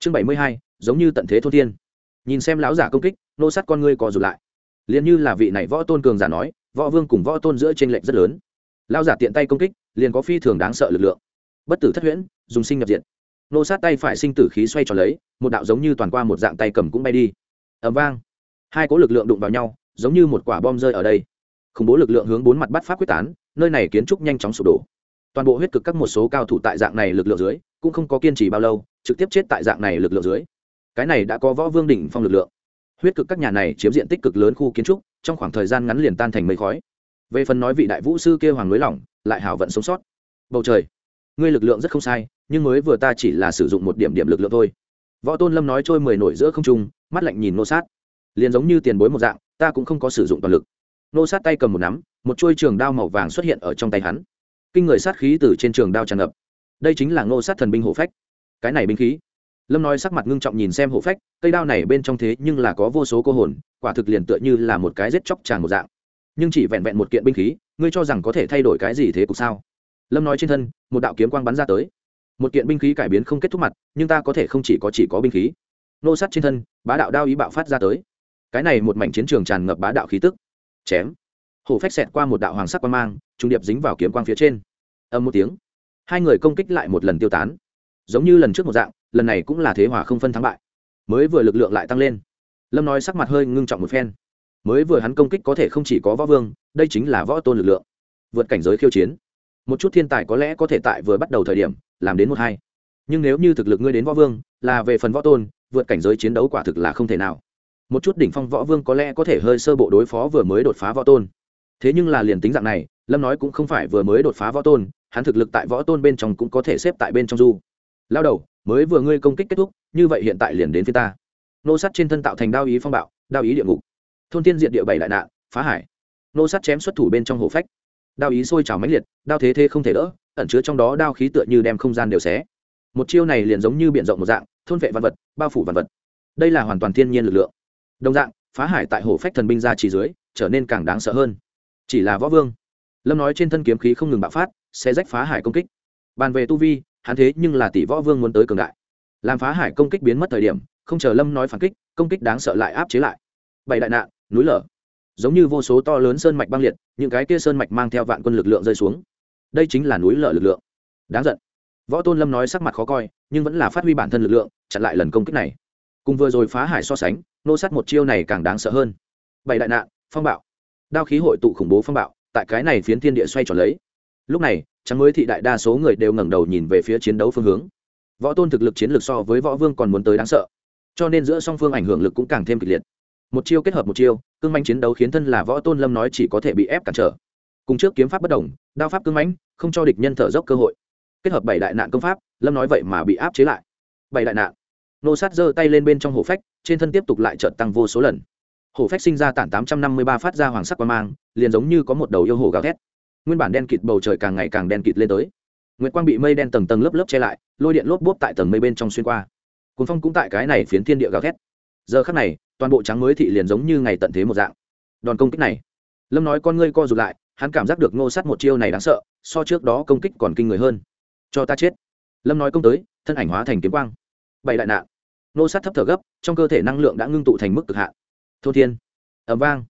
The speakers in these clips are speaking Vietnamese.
chương bảy mươi hai, giống như tận thế thô thiên. Nhìn xem lão giả công kích, nô sát con ngươi co rụt lại. Liền như là vị này võ tôn cường giả nói, võ vương cùng võ tôn giữa t r ê n lệch rất lớn. Lão giả tiện tay công kích, liền có phi thường đáng sợ lực lượng. Bất tử thất huyễn, dùng sinh nhập diện nô sát tay phải sinh tử khí xoay tròn lấy, một đạo giống như toàn qua một dạng tay cầm cũng bay đi. Ẩm vang. Hai cố lực lượng đụng vào nhau, giống như một quả bom rơi ở đây. Khủng bố lực lượng hướng bốn mặt bắt pháp quyết tán, nơi này kiến trúc nhanh chóng sụp đổ toàn bộ huyết cực các một số cao thủ tại dạng này lực lượng dưới, cũng không có kiên trì bao lâu, trực tiếp chết tại dạng này lực lượng dưới. Cái này đã có võ vương đỉnh phong lực lượng. Huyết cực các nhà này chiếm diện tích cực lớn khu kiến trúc, trong khoảng thời gian ngắn liền tan thành mây khói. Về phần nói vị đại vũ sư kêu hoàng lưới lỏng, lại hảo vận sống sót. Bầu trời, ngươi lực lượng rất không sai, nhưng mới vừa ta chỉ là sử dụng một điểm điểm lực lượng thôi. Võ tôn lâm nói trôi mười nổi giữa không trung, mắt lạnh nhìn nô sát. Liền giống như tiền bối một dạng, ta cũng không có sử dụng toàn lực. Nô sát tay cầm một nắm, một chuôi trường đao màu vàng xuất hiện ở trong tay hắn kinh người sát khí từ trên trường đao tràn ngập. Đây chính là nô sát thần binh hộ phách. Cái này binh khí. Lâm nói sắc mặt ngưng trọng nhìn xem hộ phách, cây đao này bên trong thế nhưng là có vô số cô hồn, quả thực liền tựa như là một cái rết chóc tràn một dạng. Nhưng chỉ vẹn vẹn một kiện binh khí, ngươi cho rằng có thể thay đổi cái gì thế cục sao? Lâm nói trên thân, một đạo kiếm quang bắn ra tới. Một kiện binh khí cải biến không kết thúc mặt, nhưng ta có thể không chỉ có chỉ có binh khí. Nô sát trên thân, bá đạo đao ý bạo phát ra tới. Cái này một mảnh chiến trường tràn ngập bá đạo khí tức. Chém hổ phách xẹt qua một đạo hoàng sắc quang mang trung điệp dính vào kiếm quang phía trên. Âm một tiếng, hai người công kích lại một lần tiêu tán. Giống như lần trước một dạng, lần này cũng là thế hòa không phân thắng bại. Mới vừa lực lượng lại tăng lên. Lâm nói sắc mặt hơi ngưng trọng một phen. Mới vừa hắn công kích có thể không chỉ có võ vương, đây chính là võ tôn lực lượng. Vượt cảnh giới khiêu chiến. Một chút thiên tài có lẽ có thể tại vừa bắt đầu thời điểm, làm đến một hai. Nhưng nếu như thực lực ngươi đến võ vương, là về phần võ tôn, vượt cảnh giới chiến đấu quả thực là không thể nào. Một chút đỉnh phong võ vương có lẽ có thể hơi sơ bộ đối phó vừa mới đột phá võ tôn thế nhưng là liền tính dạng này, lâm nói cũng không phải vừa mới đột phá võ tôn, hắn thực lực tại võ tôn bên trong cũng có thể xếp tại bên trong du. Lao đầu, mới vừa ngươi công kích kết thúc, như vậy hiện tại liền đến phía ta. Nô sắt trên thân tạo thành đao ý phong bạo, đao ý địa ngục. Thôn tiên diện địa bảy đại nạn, phá hải. Nô sắt chém xuất thủ bên trong hồ phách. Đao ý sôi trào mãnh liệt, đao thế thế không thể đỡ, ẩn chứa trong đó đao khí tựa như đem không gian đều xé. Một chiêu này liền giống như b i ể n rộng một dạng, thôn vệ văn vật, bao phủ văn vật. Đây là hoàn toàn thiên nhiên lực lượng. Đồng dạng, phá hải tại hồ phách thần binh ra chỉ dưới, trở nên càng đáng sợ hơn chỉ là võ vương. Lâm nói trên thân kiếm khí không ngừng bạo phát, sẽ rách phá hải công kích. Bàn về tu vi, hắn thế nhưng là tỷ võ vương muốn tới cường đại. Làm phá hải công kích biến mất thời điểm, không chờ lâm nói phản kích, công kích đáng sợ lại áp chế lại. Bảy đại nạn, núi lở. Giống như vô số to lớn sơn mạch băng liệt, những cái kia sơn mạch mang theo vạn quân lực lượng rơi xuống. Đây chính là núi lở lực lượng. Đáng giận. Võ tôn lâm nói sắc mặt khó coi, nhưng vẫn là phát huy bản thân lực lượng, chặn lại lần công kích này. Cùng vừa rồi phá hải so sánh, nô sát một chiêu này càng đáng sợ hơn. Bảy đại nạn, phong bạo đao khí hội tụ khủng bố phong bạo, tại cái này phiến thiên địa xoay tròn lấy. Lúc này, trắng mới thị đại đa số người đều ngẩng đầu nhìn về phía chiến đấu phương hướng. Võ tôn thực lực chiến lược so với võ vương còn muốn tới đáng sợ, cho nên giữa song phương ảnh hưởng lực cũng càng thêm kịch liệt. Một chiêu kết hợp một chiêu, cương manh chiến đấu khiến thân là võ tôn lâm nói chỉ có thể bị ép cản trở. Cùng trước kiếm pháp bất đồng, đao pháp cương mãnh, không cho địch nhân thở dốc cơ hội. Kết hợp bảy đại nạn công pháp, lâm nói vậy mà bị áp chế lại. Bảy đại nạn. Nô sát giơ tay lên bên trong hổ phách, trên thân tiếp tục lại trợt tăng vô số lần hổ phách sinh ra tản tám trăm năm mươi ba phát ra hoàng sắc quan mang, liền giống như có một đầu yêu hổ gào thét. Nguyên bản đen kịt bầu trời càng ngày càng đen kịt lên tới. Nguyệt quang bị mây đen tầng tầng lớp lớp che lại, lôi điện lốp bốp tại tầng mây bên trong xuyên qua. Cuốn phong cũng tại cái này phiến thiên địa gào thét. Giờ khắc này, toàn bộ trắng mới thị liền giống như ngày tận thế một dạng. Đòn công kích này. Lâm nói con ngươi co rụt lại, hắn cảm giác được ngô sắt một chiêu này đáng sợ, so trước đó công kích còn kinh người hơn. Cho ta chết. Lâm nói công tới, thân ảnh hóa thành kiếm quang. Bảy đại nạn. Ngô sắt thấp thở gấp, trong cơ thể năng lượng đã ngưng tụ thành mức cực hạn thô thiên. Ẩm vang.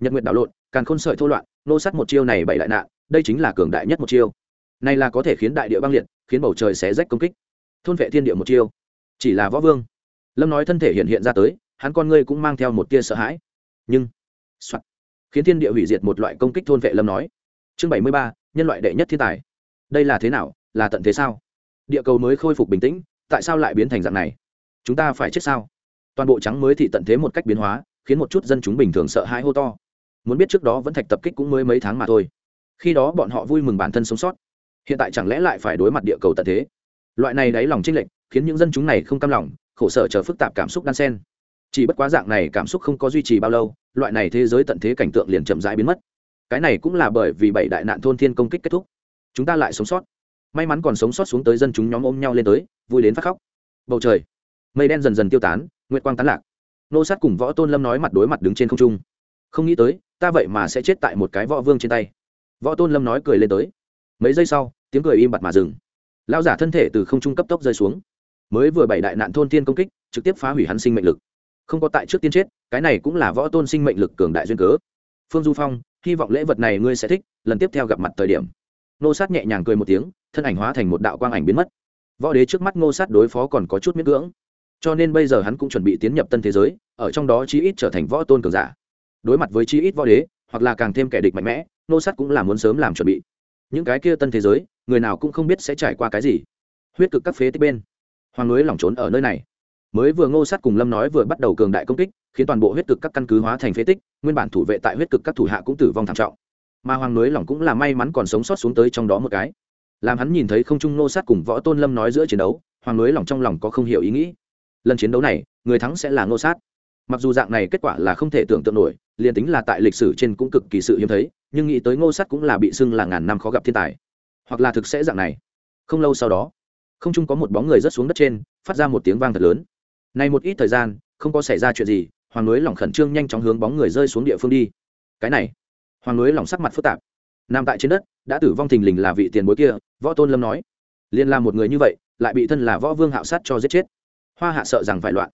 Nhật nguyện đảo lộn càng khôn sợi thô loạn nô sắt một chiêu này bảy đại nạn đây chính là cường đại nhất một chiêu. Này là có thể khiến đại địa băng liệt khiến bầu trời xé rách công kích. Thôn vệ thiên địa một chiêu. Chỉ là võ vương. Lâm nói thân thể hiện hiện ra tới hắn con ngươi cũng mang theo một tia sợ hãi. Nhưng soạn, khiến thiên địa hủy diệt một loại công kích thôn vệ lâm nói. Chương bảy mươi ba nhân loại đệ nhất thiên tài. Đây là thế nào là tận thế sao? Địa cầu mới khôi phục bình tĩnh tại sao lại biến thành dạng này? Chúng ta phải chết sao? Toàn bộ trắng mới thị tận thế một cách biến hóa khiến một chút dân chúng bình thường sợ hãi hô to. Muốn biết trước đó vẫn thạch tập kích cũng mới mấy tháng mà thôi. Khi đó bọn họ vui mừng bản thân sống sót. Hiện tại chẳng lẽ lại phải đối mặt địa cầu tận thế? Loại này đáy lòng trinh lệch, khiến những dân chúng này không cam lòng khổ sở chờ phức tạp cảm xúc đan sen chỉ bất quá dạng này cảm xúc không có duy trì bao lâu loại này thế giới tận thế cảnh tượng liền chậm rãi biến mất. Cái này cũng là bởi vì bảy đại nạn thôn thiên công kích kết thúc. Chúng ta lại sống sót. May mắn còn sống sót xuống tới dân chúng nhóm ôm nhau lên tới vui đến phát khóc. Bầu trời mây đen dần dần tiêu tán nguyệt quang tán lạc nô sát cùng võ tôn lâm nói mặt đối mặt đứng trên không trung. Không nghĩ tới, ta vậy mà sẽ chết tại một cái võ vương trên tay. Võ tôn lâm nói cười lên tới. Mấy giây sau, tiếng cười im bặt mà dừng. Lao giả thân thể từ không trung cấp tốc rơi xuống. Mới vừa bảy đại nạn thôn tiên công kích, trực tiếp phá hủy hắn sinh mệnh lực. Không có tại trước tiên chết, cái này cũng là võ tôn sinh mệnh lực cường đại duyên cớ. Phương du phong, hy vọng lễ vật này ngươi sẽ thích, lần tiếp theo gặp mặt thời điểm. Nô sát nhẹ nhàng cười một tiếng, thân ảnh hóa thành một đạo quang ảnh biến mất. Võ đế trước mắt ngô sát đối phó còn có chút miễn cưỡng cho nên bây giờ hắn cũng chuẩn bị tiến nhập tân thế giới, ở trong đó chí ít trở thành võ tôn cường giả. Đối mặt với chí ít võ đế, hoặc là càng thêm kẻ địch mạnh mẽ ngô sát cũng là muốn sớm làm chuẩn bị. Những cái kia tân thế giới, người nào cũng không biết sẽ trải qua cái gì. Huyết cực các phế tích bên. Hoàng núi lỏng trốn ở nơi này. Mới vừa ngô sát cùng lâm nói vừa bắt đầu cường đại công kích, khiến toàn bộ huyết cực các căn cứ hóa thành phế tích, nguyên bản thủ vệ tại huyết cực các thủ hạ cũng tử vong thảm trọng. Mà hoàng núi lỏng cũng là may mắn còn sống sót xuống tới trong đó một cái. Làm hắn nhìn thấy không trung ngô sát cùng võ tôn lâm nói giữa chiến đấu, hoàng núi lỏng trong lòng có không hiểu ý nghĩ lần chiến đấu này, người thắng sẽ là ngô sát. Mặc dù dạng này kết quả là không thể tưởng tượng nổi, liền tính là tại lịch sử trên cũng cực kỳ sự hiếm thấy, nhưng nghĩ tới ngô sát cũng là bị xưng là ngàn năm khó gặp thiên tài. Hoặc là thực sẽ dạng này. Không lâu sau đó, không chung có một bóng người rớt xuống đất trên, phát ra một tiếng vang thật lớn. Này một ít thời gian, không có xảy ra chuyện gì, hoàng núi lỏng khẩn trương nhanh chóng hướng bóng người rơi xuống địa phương đi. Cái này, hoàng núi lỏng sắc mặt phức tạp. Nằm tại trên đất, đã tử vong thình lình là vị tiền bối kia, võ tôn lâm nói. Liên là một người như vậy, lại bị thân là võ vương hạo sát cho giết chết hoa hạ sợ rằng phải loạn.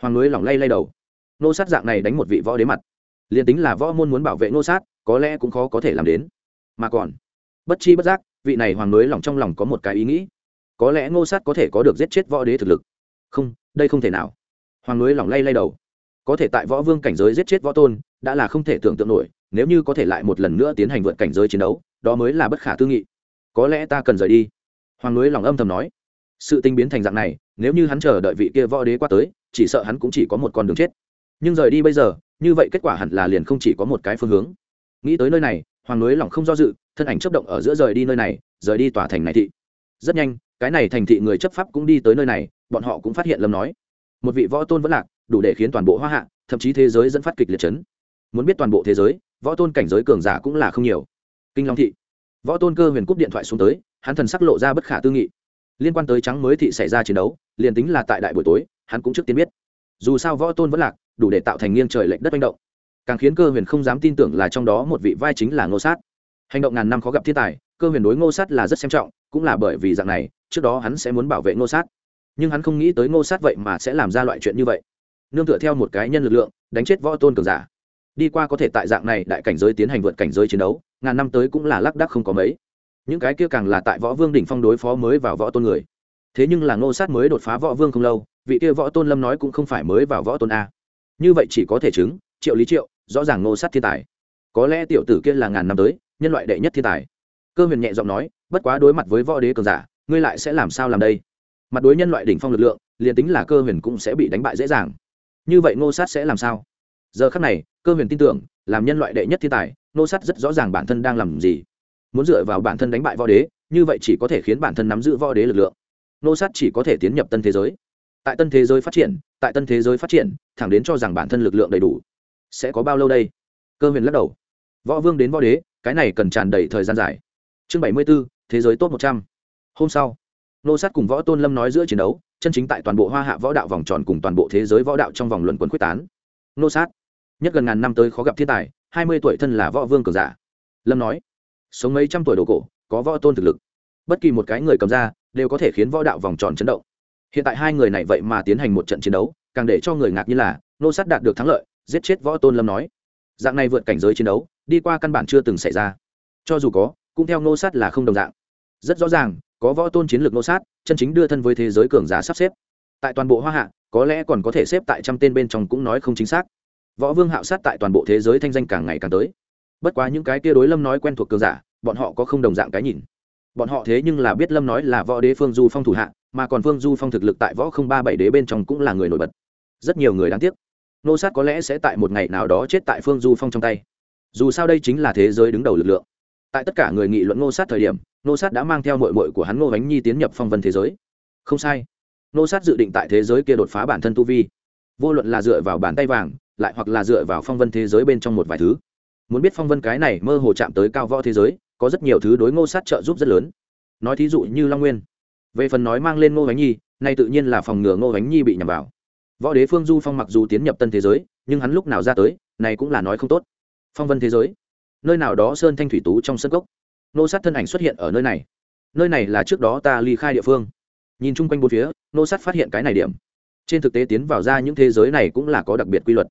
Hoàng núi lỏng lay lay đầu. Nô sát dạng này đánh một vị võ đế mặt. Liền tính là võ môn muốn bảo vệ nô sát, có lẽ cũng khó có thể làm đến. Mà còn, bất chi bất giác, vị này hoàng núi lỏng trong lòng có một cái ý nghĩ. Có lẽ ngô sát có thể có được giết chết võ đế thực lực. Không, đây không thể nào. Hoàng núi lỏng lay lay đầu. Có thể tại võ vương cảnh giới giết chết võ tôn, đã là không thể tưởng tượng nổi, nếu như có thể lại một lần nữa tiến hành vượt cảnh giới chiến đấu, đó mới là bất khả tư nghị. Có lẽ ta cần rời đi. Hoàng núi lòng âm thầm nói. Sự tinh biến thành dạng này nếu như hắn chờ đợi vị kia võ đế qua tới, chỉ sợ hắn cũng chỉ có một con đường chết. Nhưng rời đi bây giờ, như vậy kết quả hẳn là liền không chỉ có một cái phương hướng. Nghĩ tới nơi này, hoàng núi lòng không do dự, thân ảnh chấp động ở giữa rời đi nơi này, rời đi tòa thành này thị. Rất nhanh, cái này thành thị người chấp pháp cũng đi tới nơi này, bọn họ cũng phát hiện lâm nói. Một vị võ tôn vẫn lạc, đủ để khiến toàn bộ hoa hạ, thậm chí thế giới dẫn phát kịch liệt chấn. Muốn biết toàn bộ thế giới, võ tôn cảnh giới cường giả cũng là không nhiều. Kinh long thị. Võ tôn cơ huyền cúp điện thoại xuống tới, hắn thần sắc lộ ra bất khả tư nghị. Liên quan tới trắng mới thị xảy ra chiến đấu liền tính là tại đại buổi tối, hắn cũng trước tiên biết. Dù sao võ tôn vẫn lạc, đủ để tạo thành nghiêng trời lệnh đất manh động. Càng khiến cơ huyền không dám tin tưởng là trong đó một vị vai chính là ngô sát. Hành động ngàn năm khó gặp thiên tài, cơ huyền đối ngô sát là rất xem trọng, cũng là bởi vì dạng này, trước đó hắn sẽ muốn bảo vệ ngô sát. Nhưng hắn không nghĩ tới ngô sát vậy mà sẽ làm ra loại chuyện như vậy. Nương tựa theo một cái nhân lực lượng, đánh chết võ tôn cường giả. Đi qua có thể tại dạng này đại cảnh giới tiến hành vượt cảnh giới chiến đấu, ngàn năm tới cũng là lác đắc không có mấy. Những cái kia càng là tại võ vương đỉnh phong đối phó mới vào võ tôn người thế nhưng là ngô sát mới đột phá võ vương không lâu, vị kia võ tôn lâm nói cũng không phải mới vào võ tôn a. Như vậy chỉ có thể chứng, triệu lý triệu, rõ ràng ngô sát thiên tài. Có lẽ tiểu tử kia là ngàn năm tới, nhân loại đệ nhất thiên tài. Cơ huyền nhẹ giọng nói, bất quá đối mặt với võ đế cường giả, ngươi lại sẽ làm sao làm đây? Mặt đối nhân loại đỉnh phong lực lượng, liền tính là cơ huyền cũng sẽ bị đánh bại dễ dàng. Như vậy ngô sát sẽ làm sao? Giờ khắc này, cơ huyền tin tưởng, làm nhân loại đệ nhất thiên tài, ngô sát rất rõ ràng bản thân đang làm gì. Muốn dựa vào bản thân đánh bại võ đế, như vậy chỉ có thể khiến bản thân nắm giữ võ đế lực lượng. Nô sát chỉ có thể tiến nhập tân thế giới. Tại tân thế giới phát triển, tại tân thế giới phát triển, thẳng đến cho rằng bản thân lực lượng đầy đủ, sẽ có bao lâu đây? Cơ huyền lắc đầu. Võ vương đến võ đế, cái này cần tràn đầy thời gian dài. Chương bảy mươi b ố thế giới tốt một trăm. Hôm sau, nô sát cùng võ tôn lâm nói giữa chiến đấu, chân chính tại toàn bộ hoa hạ võ đạo vòng tròn cùng toàn bộ thế giới võ đạo trong vòng luận quần quyết tán. Nô sát, nhất gần ngàn năm tới khó gặp thiên tài, hai mươi tuổi thân là võ vương cường giả. Lâm nói, sống mấy trăm tuổi đồ cổ, có võ tôn thực lực. Bất kỳ một cái người cầm ra đều có thể khiến võ đạo vòng tròn chấn động. Hiện tại hai người này vậy mà tiến hành một trận chiến đấu, càng để cho người ngạc như là, nô sát đạt được thắng lợi, giết chết võ tôn lâm nói. Dạng này vượt cảnh giới chiến đấu, đi qua căn bản chưa từng xảy ra. Cho dù có, cũng theo nô sát là không đồng dạng. Rất rõ ràng, có võ tôn chiến lược nô sát, chân chính đưa thân với thế giới cường giả sắp xếp. Tại toàn bộ hoa hạ, có lẽ còn có thể xếp tại trăm tên bên trong cũng nói không chính xác. Võ vương hạo sát tại toàn bộ thế giới thanh danh càng ngày càng tới. Bất quá những cái kia đối lâm nói quen thuộc cường giả, bọn họ có không đồng dạng cái nhìn bọn họ thế nhưng là biết lâm nói là võ đế phương du phong thủ hạ, mà còn phương du phong thực lực tại võ không ba bảy đế bên trong cũng là người nổi bật. Rất nhiều người đáng tiếc. Nô sát có lẽ sẽ tại một ngày nào đó chết tại phương du phong trong tay. Dù sao đây chính là thế giới đứng đầu lực lượng. Tại tất cả người nghị luận nô sát thời điểm, nô sát đã mang theo mội mội của hắn ngô bánh nhi tiến nhập phong vân thế giới. Không sai. Nô sát dự định tại thế giới kia đột phá bản thân tu vi. Vô luận là dựa vào bàn tay vàng, lại hoặc là dựa vào phong vân thế giới bên trong một vài thứ. Muốn biết phong vân cái này mơ hồ chạm tới cao võ thế giới có rất nhiều thứ đối ngô sát trợ giúp rất lớn. Nói thí dụ như long nguyên. Về phần nói mang lên ngô bánh nhi, nay tự nhiên là phòng ngừa ngô bánh nhi bị nhầm vào. Võ đế phương du phong mặc dù tiến nhập tân thế giới, nhưng hắn lúc nào ra tới, này cũng là nói không tốt. Phong vân thế giới. Nơi nào đó sơn thanh thủy tú trong sân gốc nô sát thân ảnh xuất hiện ở nơi này. Nơi này là trước đó ta ly khai địa phương. Nhìn chung quanh bốn phía nô sát phát hiện cái này điểm. Trên thực tế tiến vào ra những thế giới này cũng là có đặc biệt quy luật.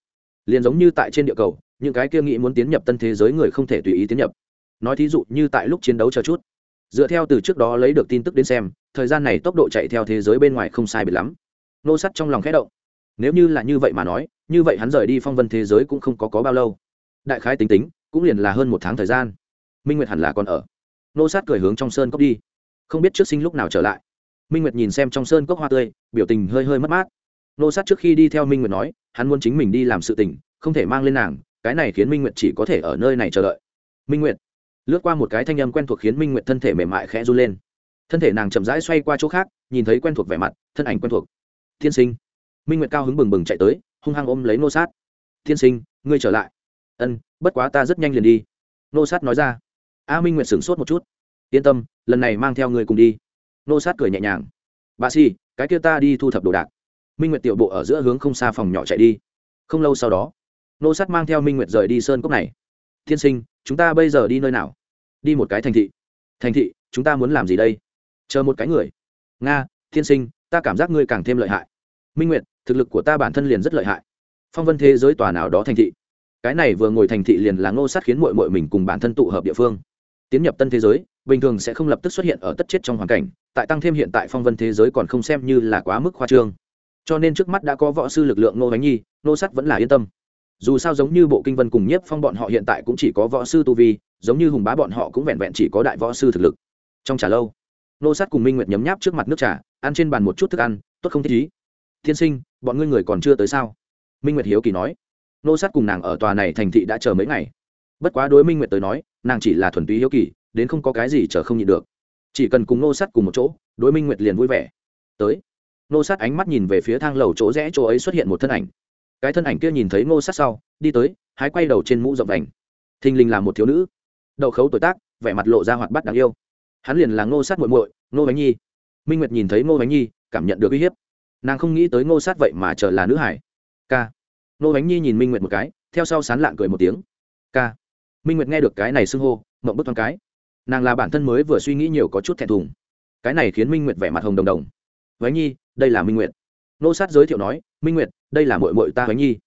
Liền giống như tại trên địa cầu, những cái kia nghĩ muốn tiến nhập tân thế giới người không thể tùy ý tiến nhập nói thí dụ như tại lúc chiến đấu chờ chút. Dựa theo từ trước đó lấy được tin tức đến xem thời gian này tốc độ chạy theo thế giới bên ngoài không sai biệt lắm. Nô sắt trong lòng khẽ động. Nếu như là như vậy mà nói như vậy hắn rời đi phong vân thế giới cũng không có, có bao lâu. Đại khái tính tính cũng liền là hơn một tháng thời gian. Minh nguyệt hẳn là còn ở. Nô sát cười hướng trong sơn cốc đi. Không biết trước sinh lúc nào trở lại. Minh nguyệt nhìn xem trong sơn cốc hoa tươi biểu tình hơi hơi mất mát. Nô sát trước khi đi theo minh nguyệt nói hắn muốn chính mình đi làm sự tình không thể mang lên nàng cái này khiến minh nguyệt chỉ có thể ở nơi này chờ đợi. Minh nguyệt lướt qua một cái thanh âm quen thuộc khiến minh nguyệt thân thể mềm mại khẽ run lên. Thân thể nàng chậm rãi xoay qua chỗ khác, nhìn thấy quen thuộc vẻ mặt, thân ảnh quen thuộc. Tiên sinh. Minh nguyệt cao hứng bừng bừng chạy tới, hung hăng ôm lấy nô sát. Tiên sinh, ngươi trở lại. Ân, bất quá ta rất nhanh liền đi. Nô sát nói ra. A minh nguyệt sửng sốt một chút. Yên tâm, lần này mang theo người cùng đi. Nô sát cười nhẹ nhàng. Bà si cái kia ta đi thu thập đồ đạc. Minh nguyệt tiểu bộ ở giữa hướng không xa phòng nhỏ chạy đi. Không lâu sau đó, nô sát mang theo minh nguyệt rời đi sơn cốc này. Thiên sinh, chúng ta bây giờ đi nơi nào? Đi một cái thành thị. Thành thị, chúng ta muốn làm gì đây? Chờ một cái người. Nga, Thiên sinh, ta cảm giác ngươi càng thêm lợi hại. Minh nguyệt, thực lực của ta bản thân liền rất lợi hại. Phong vân thế giới tòa nào đó thành thị. Cái này vừa ngồi thành thị liền là ngô sát khiến mội mội mình cùng bản thân tụ hợp địa phương. Tiến nhập tân thế giới, bình thường sẽ không lập tức xuất hiện ở tất chết trong hoàn cảnh, tại tăng thêm hiện tại phong vân thế giới còn không xem như là quá mức khoa trương. Cho nên trước mắt đã có võ sư lực lượng Ngô bánh nhi, Ngô sắt vẫn là yên tâm dù sao giống như bộ kinh vân cùng nhiếp phong bọn họ hiện tại cũng chỉ có võ sư tu vi, giống như hùng bá bọn họ cũng vẹn vẹn chỉ có đại võ sư thực lực. Trong trà lâu, nô sát cùng minh nguyệt nhấm nháp trước mặt nước trà, ăn trên bàn một chút thức ăn, tốt không thích ý. Tiên sinh, bọn ngươi người còn chưa tới sao? Minh nguyệt hiếu kỳ nói. Nô sát cùng nàng ở tòa này thành thị đã chờ mấy ngày. Bất quá đối minh nguyệt tới nói, nàng chỉ là thuần túy hiếu kỳ, đến không có cái gì chờ không nhịn được. Chỉ cần cùng nô sát cùng một chỗ, đối minh nguyệt liền vui vẻ. Tới, nô sát ánh mắt nhìn về phía thang lầu chỗ rẽ chỗ ấy xuất hiện một thân ảnh cái thân ảnh kia nhìn thấy Ngô sát sau, đi tới, hái quay đầu trên mũ rộng vành. Thình lình là một thiếu nữ. Đậu khấu tuổi tác, vẻ mặt lộ ra hoạt bát đáng yêu. Hắn liền là ngô sát muội muội, ngô bánh nhi. Minh nguyệt nhìn thấy ngô bánh nhi, cảm nhận được uy hiếp. Nàng không nghĩ tới ngô sát vậy mà chờ là nữ hải. K ngô bánh nhi nhìn minh nguyệt một cái, theo sau sán lạng cười một tiếng. K minh nguyệt nghe được cái này xưng hô, mộng bức thoáng cái. Nàng là bản thân mới vừa suy nghĩ nhiều có chút thẹn thùng. Cái này khiến minh nguyệt vẻ mặt hồng đồng đồng. Bánh nhi, đây là minh nguyệt nô sát giới thiệu nói, minh nguyệt, đây là mội mội ta bánh nhi.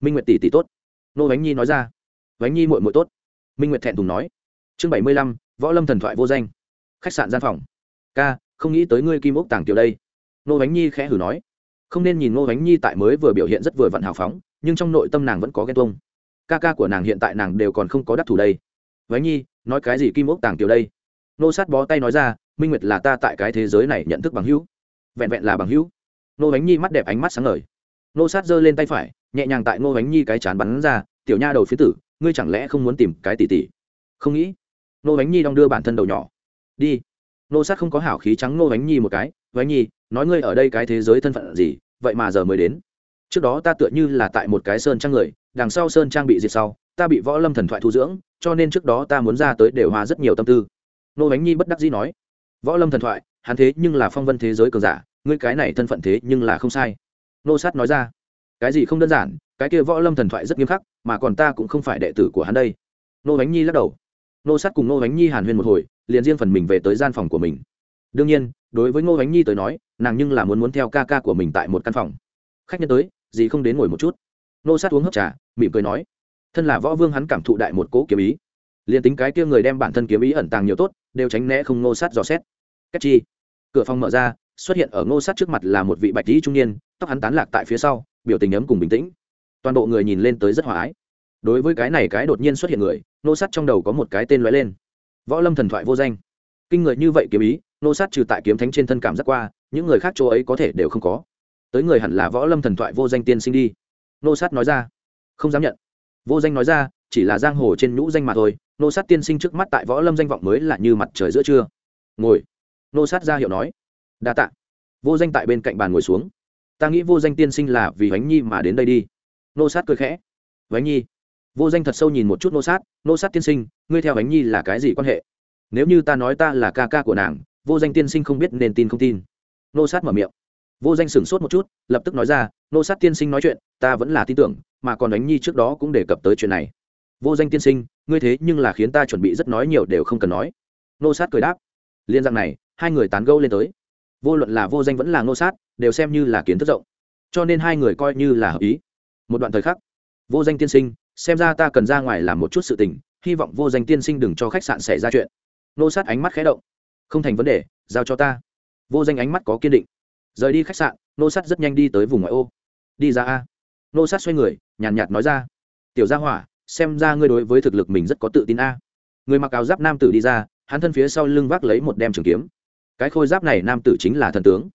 Minh nguyệt tỷ tỷ tốt. Nô bánh nhi nói ra. Bánh nhi mội mội tốt. Minh nguyệt thẹn thùng nói. Chương bảy mươi lăm, võ lâm thần thoại vô danh. Khách sạn gian phòng. Ca, không nghĩ tới ngươi kim ốc tàng tiểu đây. Nô bánh nhi khẽ hử nói. Không nên nhìn nô bánh nhi tại mới vừa biểu hiện rất vừa vặn hào phóng, nhưng trong nội tâm nàng vẫn có ghen tuông. Ca ca của nàng hiện tại nàng đều còn không có đắc thủ đây. Bánh nhi, nói cái gì kim ốc tàng tiểu đây? Nô sát bó tay nói ra, minh nguyệt là ta tại cái thế giới này nhận thức bằng hữu. Vẹn vẹn là bằng hữu nô bánh nhi mắt đẹp ánh mắt sáng ngời. Nô sát giơ lên tay phải, nhẹ nhàng tại nô bánh nhi cái chán bắn ra, tiểu nha đầu phía tử, ngươi chẳng lẽ không muốn tìm cái tỷ tỷ? Không nghĩ. Nô bánh nhi đong đưa bản thân đầu nhỏ. Đi. Nô sát không có hảo khí trắng nô bánh nhi một cái. Bánh nhi, nói ngươi ở đây cái thế giới thân phận gì, vậy mà giờ mới đến. Trước đó ta tựa như là tại một cái sơn trang người, đằng sau sơn trang bị diệt sau, ta bị võ lâm thần thoại thu dưỡng, cho nên trước đó ta muốn ra tới đều hòa rất nhiều tâm tư. Nô bánh nhi bất đắc dĩ nói. Võ lâm thần thoại, hắn thế nhưng là phong vân thế giới cường giả ngươi cái này thân phận thế nhưng là không sai. Nô sát nói ra. Cái gì không đơn giản, cái kia võ lâm thần thoại rất nghiêm khắc, mà còn ta cũng không phải đệ tử của hắn đây. Nô bánh nhi lắc đầu. Nô sát cùng nô bánh nhi hàn huyên một hồi, liền riêng phần mình về tới gian phòng của mình. Đương nhiên, đối với ngô bánh nhi tới nói, nàng nhưng là muốn muốn theo ca ca của mình tại một căn phòng. Khách nhân tới gì không đến ngồi một chút. Nô sát uống hấp trà, mỉm cười nói, thân là võ vương hắn cảm thụ đại một cố kiếm ý. Liền tính cái kia người đem bản thân kiếm ý ẩn tàng nhiều tốt, đều tránh né không nô sát dò xét. Cách chi? Cửa phòng mở ra xuất hiện ở ngô sát trước mặt là một vị bạch lý trung niên, tóc hắn tán lạc tại phía sau, biểu tình ấm cùng bình tĩnh. Toàn bộ người nhìn lên tới rất hòa ái. Đối với cái này cái đột nhiên xuất hiện người, Ngô sát trong đầu có một cái tên lóe lên. Võ lâm thần thoại vô danh. Kinh người như vậy kiếm ý, Ngô sát trừ tại kiếm thánh trên thân cảm giác qua, những người khác chỗ ấy có thể đều không có. Tới người hẳn là võ lâm thần thoại vô danh tiên sinh đi. Ngô sát nói ra. Không dám nhận. Vô danh nói ra, chỉ là giang hồ trên nhũ danh mà thôi nô sát tiên sinh trước mắt tại võ lâm danh vọng mới là như mặt trời giữa trưa. Ngồi. Nô sát ra hiệu nói đa tạ. Vô danh tại bên cạnh bàn ngồi xuống. Ta nghĩ vô danh tiên sinh là vì bánh nhi mà đến đây đi. Nô sát cười khẽ. Bánh nhi. Vô danh thật sâu nhìn một chút nô sát. Nô sát tiên sinh, ngươi theo bánh nhi là cái gì quan hệ? Nếu như ta nói ta là ca ca của nàng, vô danh tiên sinh không biết nên tin không tin. Nô sát mở miệng. Vô danh sửng sốt một chút, lập tức nói ra, nô sát tiên sinh nói chuyện, ta vẫn là tin tưởng, mà còn bánh nhi trước đó cũng đề cập tới chuyện này. Vô danh tiên sinh, ngươi thế nhưng là khiến ta chuẩn bị rất nói nhiều đều không cần nói. Nô sát cười đáp. Liên rằng này, hai người tán gẫu lên tới vô luận là vô danh vẫn là Ngô sát, đều xem như là kiến thức rộng. Cho nên hai người coi như là hợp ý. Một đoạn thời khắc, vô danh tiên sinh, xem ra ta cần ra ngoài làm một chút sự tình, hy vọng vô danh tiên sinh đừng cho khách sạn xảy ra chuyện. Ngô sát ánh mắt khé động. Không thành vấn đề, giao cho ta. Vô danh ánh mắt có kiên định. Rời đi khách sạn, Ngô sát rất nhanh đi tới vùng ngoại ô. Đi ra a. Ngô sát xoay người, nhàn nhạt nói ra. Tiểu gia hỏa, xem ra ngươi đối với thực lực mình rất có tự tin a. Người mặc áo giáp nam tử đi ra, hắn thân phía sau lưng vác lấy một đem trường kiếm cái khôi giáp này nam tử chính là thần tướng,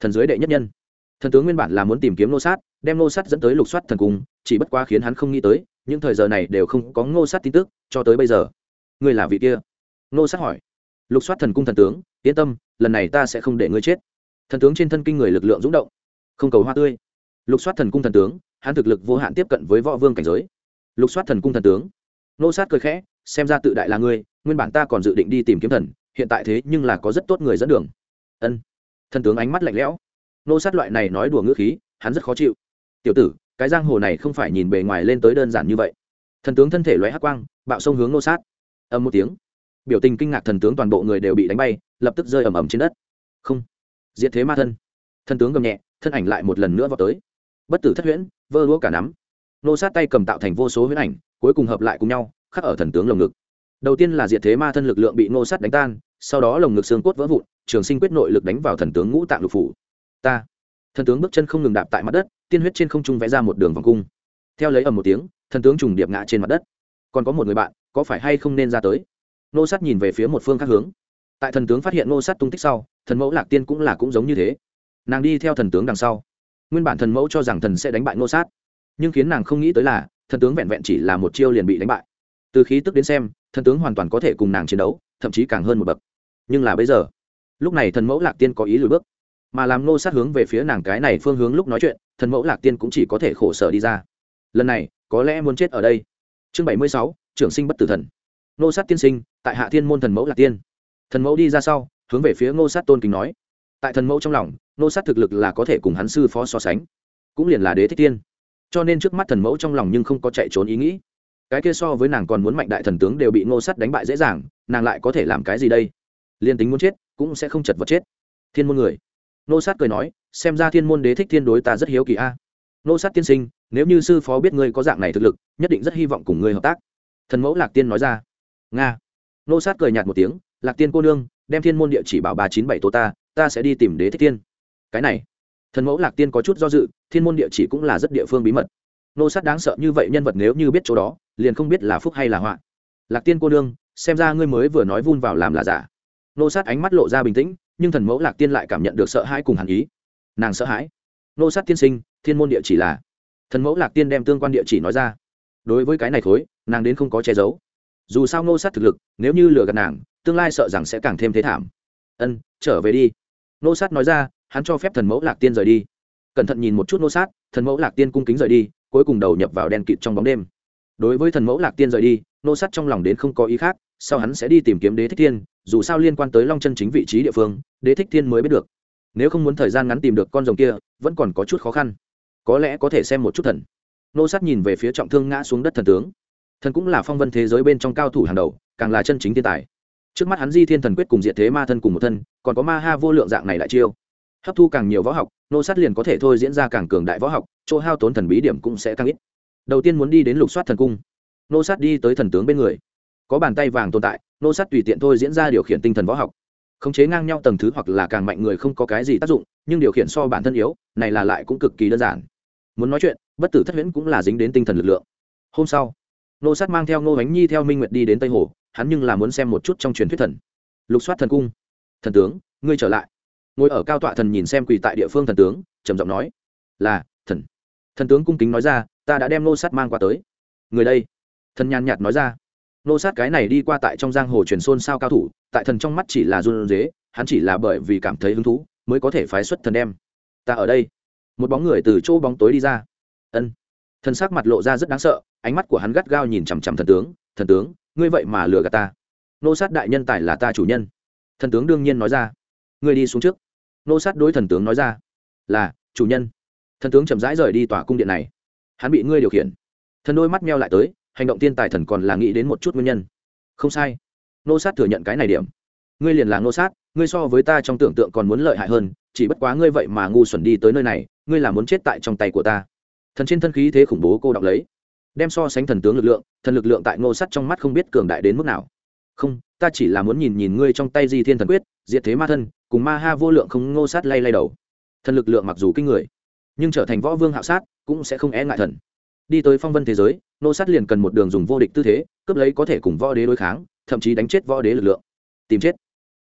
thần giới đệ nhất nhân. Thần tướng nguyên bản là muốn tìm kiếm nô sát, đem nô sát dẫn tới lục soát thần cung, chỉ bất quá khiến hắn không nghĩ tới, những thời giờ này đều không có ngô sát tin tức, cho tới bây giờ. Ngươi là vị kia? Nô sát hỏi. Lục soát thần cung thần tướng, yên tâm, lần này ta sẽ không để ngươi chết. Thần tướng trên thân kinh người lực lượng rúng động, không cầu hoa tươi. Lục soát thần cung thần tướng, hắn thực lực vô hạn tiếp cận với võ vương cảnh giới. Lục soát thần cung thần tướng. Nô sát cười khẽ, xem ra tự đại là ngươi, nguyên bản ta còn dự định đi tìm kiếm thần hiện tại thế nhưng là có rất tốt người dẫn đường. Ân. Thần tướng ánh mắt lạnh lẽo. Nô sát loại này nói đùa ngữ khí, hắn rất khó chịu. Tiểu tử, cái giang hồ này không phải nhìn bề ngoài lên tới đơn giản như vậy. Thần tướng thân thể loé hắc quang, bạo sông hướng nô sát. Âm một tiếng. Biểu tình kinh ngạc thần tướng toàn bộ người đều bị đánh bay, lập tức rơi ầm ầm trên đất. Không. Diệt thế ma thân. Thần tướng gầm nhẹ, thân ảnh lại một lần nữa vào tới. Bất tử thất huyễn, vơ lúa cả nắm. Nô sát tay cầm tạo thành vô số huyễn ảnh, cuối cùng hợp lại cùng nhau, khắc ở thần tướng lồng ngực. Đầu tiên là diệt thế ma thân lực lượng bị nô sát đánh tan sau đó lồng ngực xương cốt vỡ vụn, trường sinh quyết nội lực đánh vào thần tướng ngũ tạng lục phủ. Ta. Thần tướng bước chân không ngừng đạp tại mặt đất, tiên huyết trên không trung vẽ ra một đường vòng cung. Theo lấy ầm một tiếng, thần tướng trùng điệp ngã trên mặt đất. Còn có một người bạn, có phải hay không nên ra tới? Nô sát nhìn về phía một phương khác hướng. Tại thần tướng phát hiện nô sát tung tích sau, thần mẫu lạc tiên cũng là cũng giống như thế. Nàng đi theo thần tướng đằng sau. Nguyên bản thần mẫu cho rằng thần sẽ đánh bại nô sát, nhưng khiến nàng không nghĩ tới là, thần tướng vẹn vẹn chỉ là một chiêu liền bị đánh bại. Từ khí tức đến xem, thần tướng hoàn toàn có thể cùng nàng chiến đấu thậm chí càng hơn một bậc. Nhưng là bây giờ, lúc này thần mẫu lạc tiên có ý lùi bước, mà làm nô sát hướng về phía nàng cái này phương hướng lúc nói chuyện, thần mẫu lạc tiên cũng chỉ có thể khổ sở đi ra. Lần này, có lẽ muốn chết ở đây. Chương bảy mươi sáu, trưởng sinh bất tử thần. Nô sát tiên sinh, tại hạ thiên môn thần mẫu lạc tiên. Thần mẫu đi ra sau, hướng về phía ngô sát tôn kính nói. Tại thần mẫu trong lòng, nô sát thực lực là có thể cùng hắn sư phó so sánh, cũng liền là đế thích tiên. Cho nên trước mắt thần mẫu trong lòng nhưng không có chạy trốn ý nghĩ cái kia so với nàng còn muốn mạnh đại thần tướng đều bị ngô sát đánh bại dễ dàng, nàng lại có thể làm cái gì đây? Liên tính muốn chết, cũng sẽ không chật vật chết. Thiên môn người. Ngô sát cười nói, xem ra thiên môn đế thích thiên đối ta rất hiếu kỳ a. Ngô sát tiên sinh, nếu như sư phó biết ngươi có dạng này thực lực, nhất định rất hy vọng cùng ngươi hợp tác. Thần mẫu lạc tiên nói ra. Nga. Ngô sát cười nhạt một tiếng, lạc tiên cô nương, đem thiên môn địa chỉ bảo ba chín bảy tô ta ta sẽ đi tìm đế thích thiên. Cái này. Thần mẫu lạc tiên có chút do dự, thiên môn địa chỉ cũng là rất địa phương bí mật nô sát đáng sợ như vậy nhân vật nếu như biết chỗ đó, liền không biết là phúc hay là họa. Lạc tiên cô đương, xem ra ngươi mới vừa nói vun vào làm là giả. Nô sát ánh mắt lộ ra bình tĩnh, nhưng thần mẫu lạc tiên lại cảm nhận được sợ hãi cùng hàn ý. Nàng sợ hãi. Nô sát tiên sinh, thiên môn địa chỉ là. Thần mẫu lạc tiên đem tương quan địa chỉ nói ra. Đối với cái này thối, nàng đến không có che giấu. Dù sao nô sát thực lực, nếu như lừa gạt nàng, tương lai sợ rằng sẽ càng thêm thế thảm. Ân, trở về đi. Nô sát nói ra, hắn cho phép thần mẫu lạc tiên rời đi. Cẩn thận nhìn một chút nô sát, thần mẫu lạc tiên cung kính rời đi cuối cùng đầu nhập vào đen kịt trong bóng đêm. Đối với thần mẫu lạc tiên rời đi, nô sát trong lòng đến không có ý khác, sau hắn sẽ đi tìm kiếm đế thích thiên, dù sao liên quan tới long chân chính vị trí địa phương, đế thích thiên mới biết được. Nếu không muốn thời gian ngắn tìm được con rồng kia, vẫn còn có chút khó khăn. Có lẽ có thể xem một chút thần. Nô sát nhìn về phía trọng thương ngã xuống đất thần tướng. Thần cũng là phong vân thế giới bên trong cao thủ hàng đầu, càng là chân chính thiên tài. Trước mắt hắn di thiên thần quyết cùng diệt thế ma thân cùng một thân, còn có ma ha vô lượng dạng này lại chiêu. Hấp thu càng nhiều võ học, nô sát liền có thể thôi diễn ra càng cường đại võ học chỗ hao tốn thần bí điểm cũng sẽ càng ít. Đầu tiên muốn đi đến lục soát thần cung. Nô sát đi tới thần tướng bên người. Có bàn tay vàng tồn tại, nô sát tùy tiện thôi diễn ra điều khiển tinh thần võ học. Khống chế ngang nhau tầng thứ hoặc là càng mạnh người không có cái gì tác dụng, nhưng điều khiển so bản thân yếu, này là lại cũng cực kỳ đơn giản. Muốn nói chuyện, bất tử thất huyễn cũng là dính đến tinh thần lực lượng. Hôm sau, nô sát mang theo nô bánh nhi theo minh nguyệt đi đến tây hồ, hắn nhưng là muốn xem một chút trong truyền thuyết thần. Lục soát thần cung. Thần tướng, ngươi trở lại. Ngồi ở cao tọa thần nhìn xem quỳ tại địa phương thần tướng, trầm giọng nói, là thần tướng cung kính nói ra, ta đã đem nô sát mang qua tới. Người đây. Thần nhàn nhạt nói ra, nô sát cái này đi qua tại trong giang hồ truyền xôn sao cao thủ, tại thần trong mắt chỉ là run dế hắn chỉ là bởi vì cảm thấy hứng thú, mới có thể phái xuất thần đem. Ta ở đây. Một bóng người từ chỗ bóng tối đi ra. Ân. Thần sắc mặt lộ ra rất đáng sợ, ánh mắt của hắn gắt gao nhìn chằm chằm thần tướng thần tướng, ngươi vậy mà lừa gạt ta. Nô sát đại nhân tài là ta chủ nhân. Thần tướng đương nhiên nói ra, ngươi đi xuống trước. Nô sát đối thần tướng nói ra, là, chủ nhân thần tướng chậm rãi rời đi tòa cung điện này. Hắn bị ngươi điều khiển. Thần đôi mắt meo lại tới, hành động tiên tài thần còn là nghĩ đến một chút nguyên nhân. Không sai. Nô sát thừa nhận cái này điểm. Ngươi liền là ngô sát, ngươi so với ta trong tưởng tượng còn muốn lợi hại hơn, chỉ bất quá ngươi vậy mà ngu xuẩn đi tới nơi này, ngươi là muốn chết tại trong tay của ta. Thần trên thân khí thế khủng bố cô đọc lấy. Đem so sánh thần tướng lực lượng, thần lực lượng tại ngô sắt trong mắt không biết cường đại đến mức nào. Không, ta chỉ là muốn nhìn nhìn ngươi trong tay di thiên thần quyết, diệt thế ma thân, cùng ma ha vô lượng không ngô sát lay lay đầu. Thần lực lượng mặc dù kinh người nhưng trở thành võ vương hạo sát cũng sẽ không e ngại thần. Đi tới phong vân thế giới, nô sát liền cần một đường dùng vô địch tư thế, cướp lấy có thể cùng võ đế đối kháng, thậm chí đánh chết võ đế lực lượng. Tìm chết.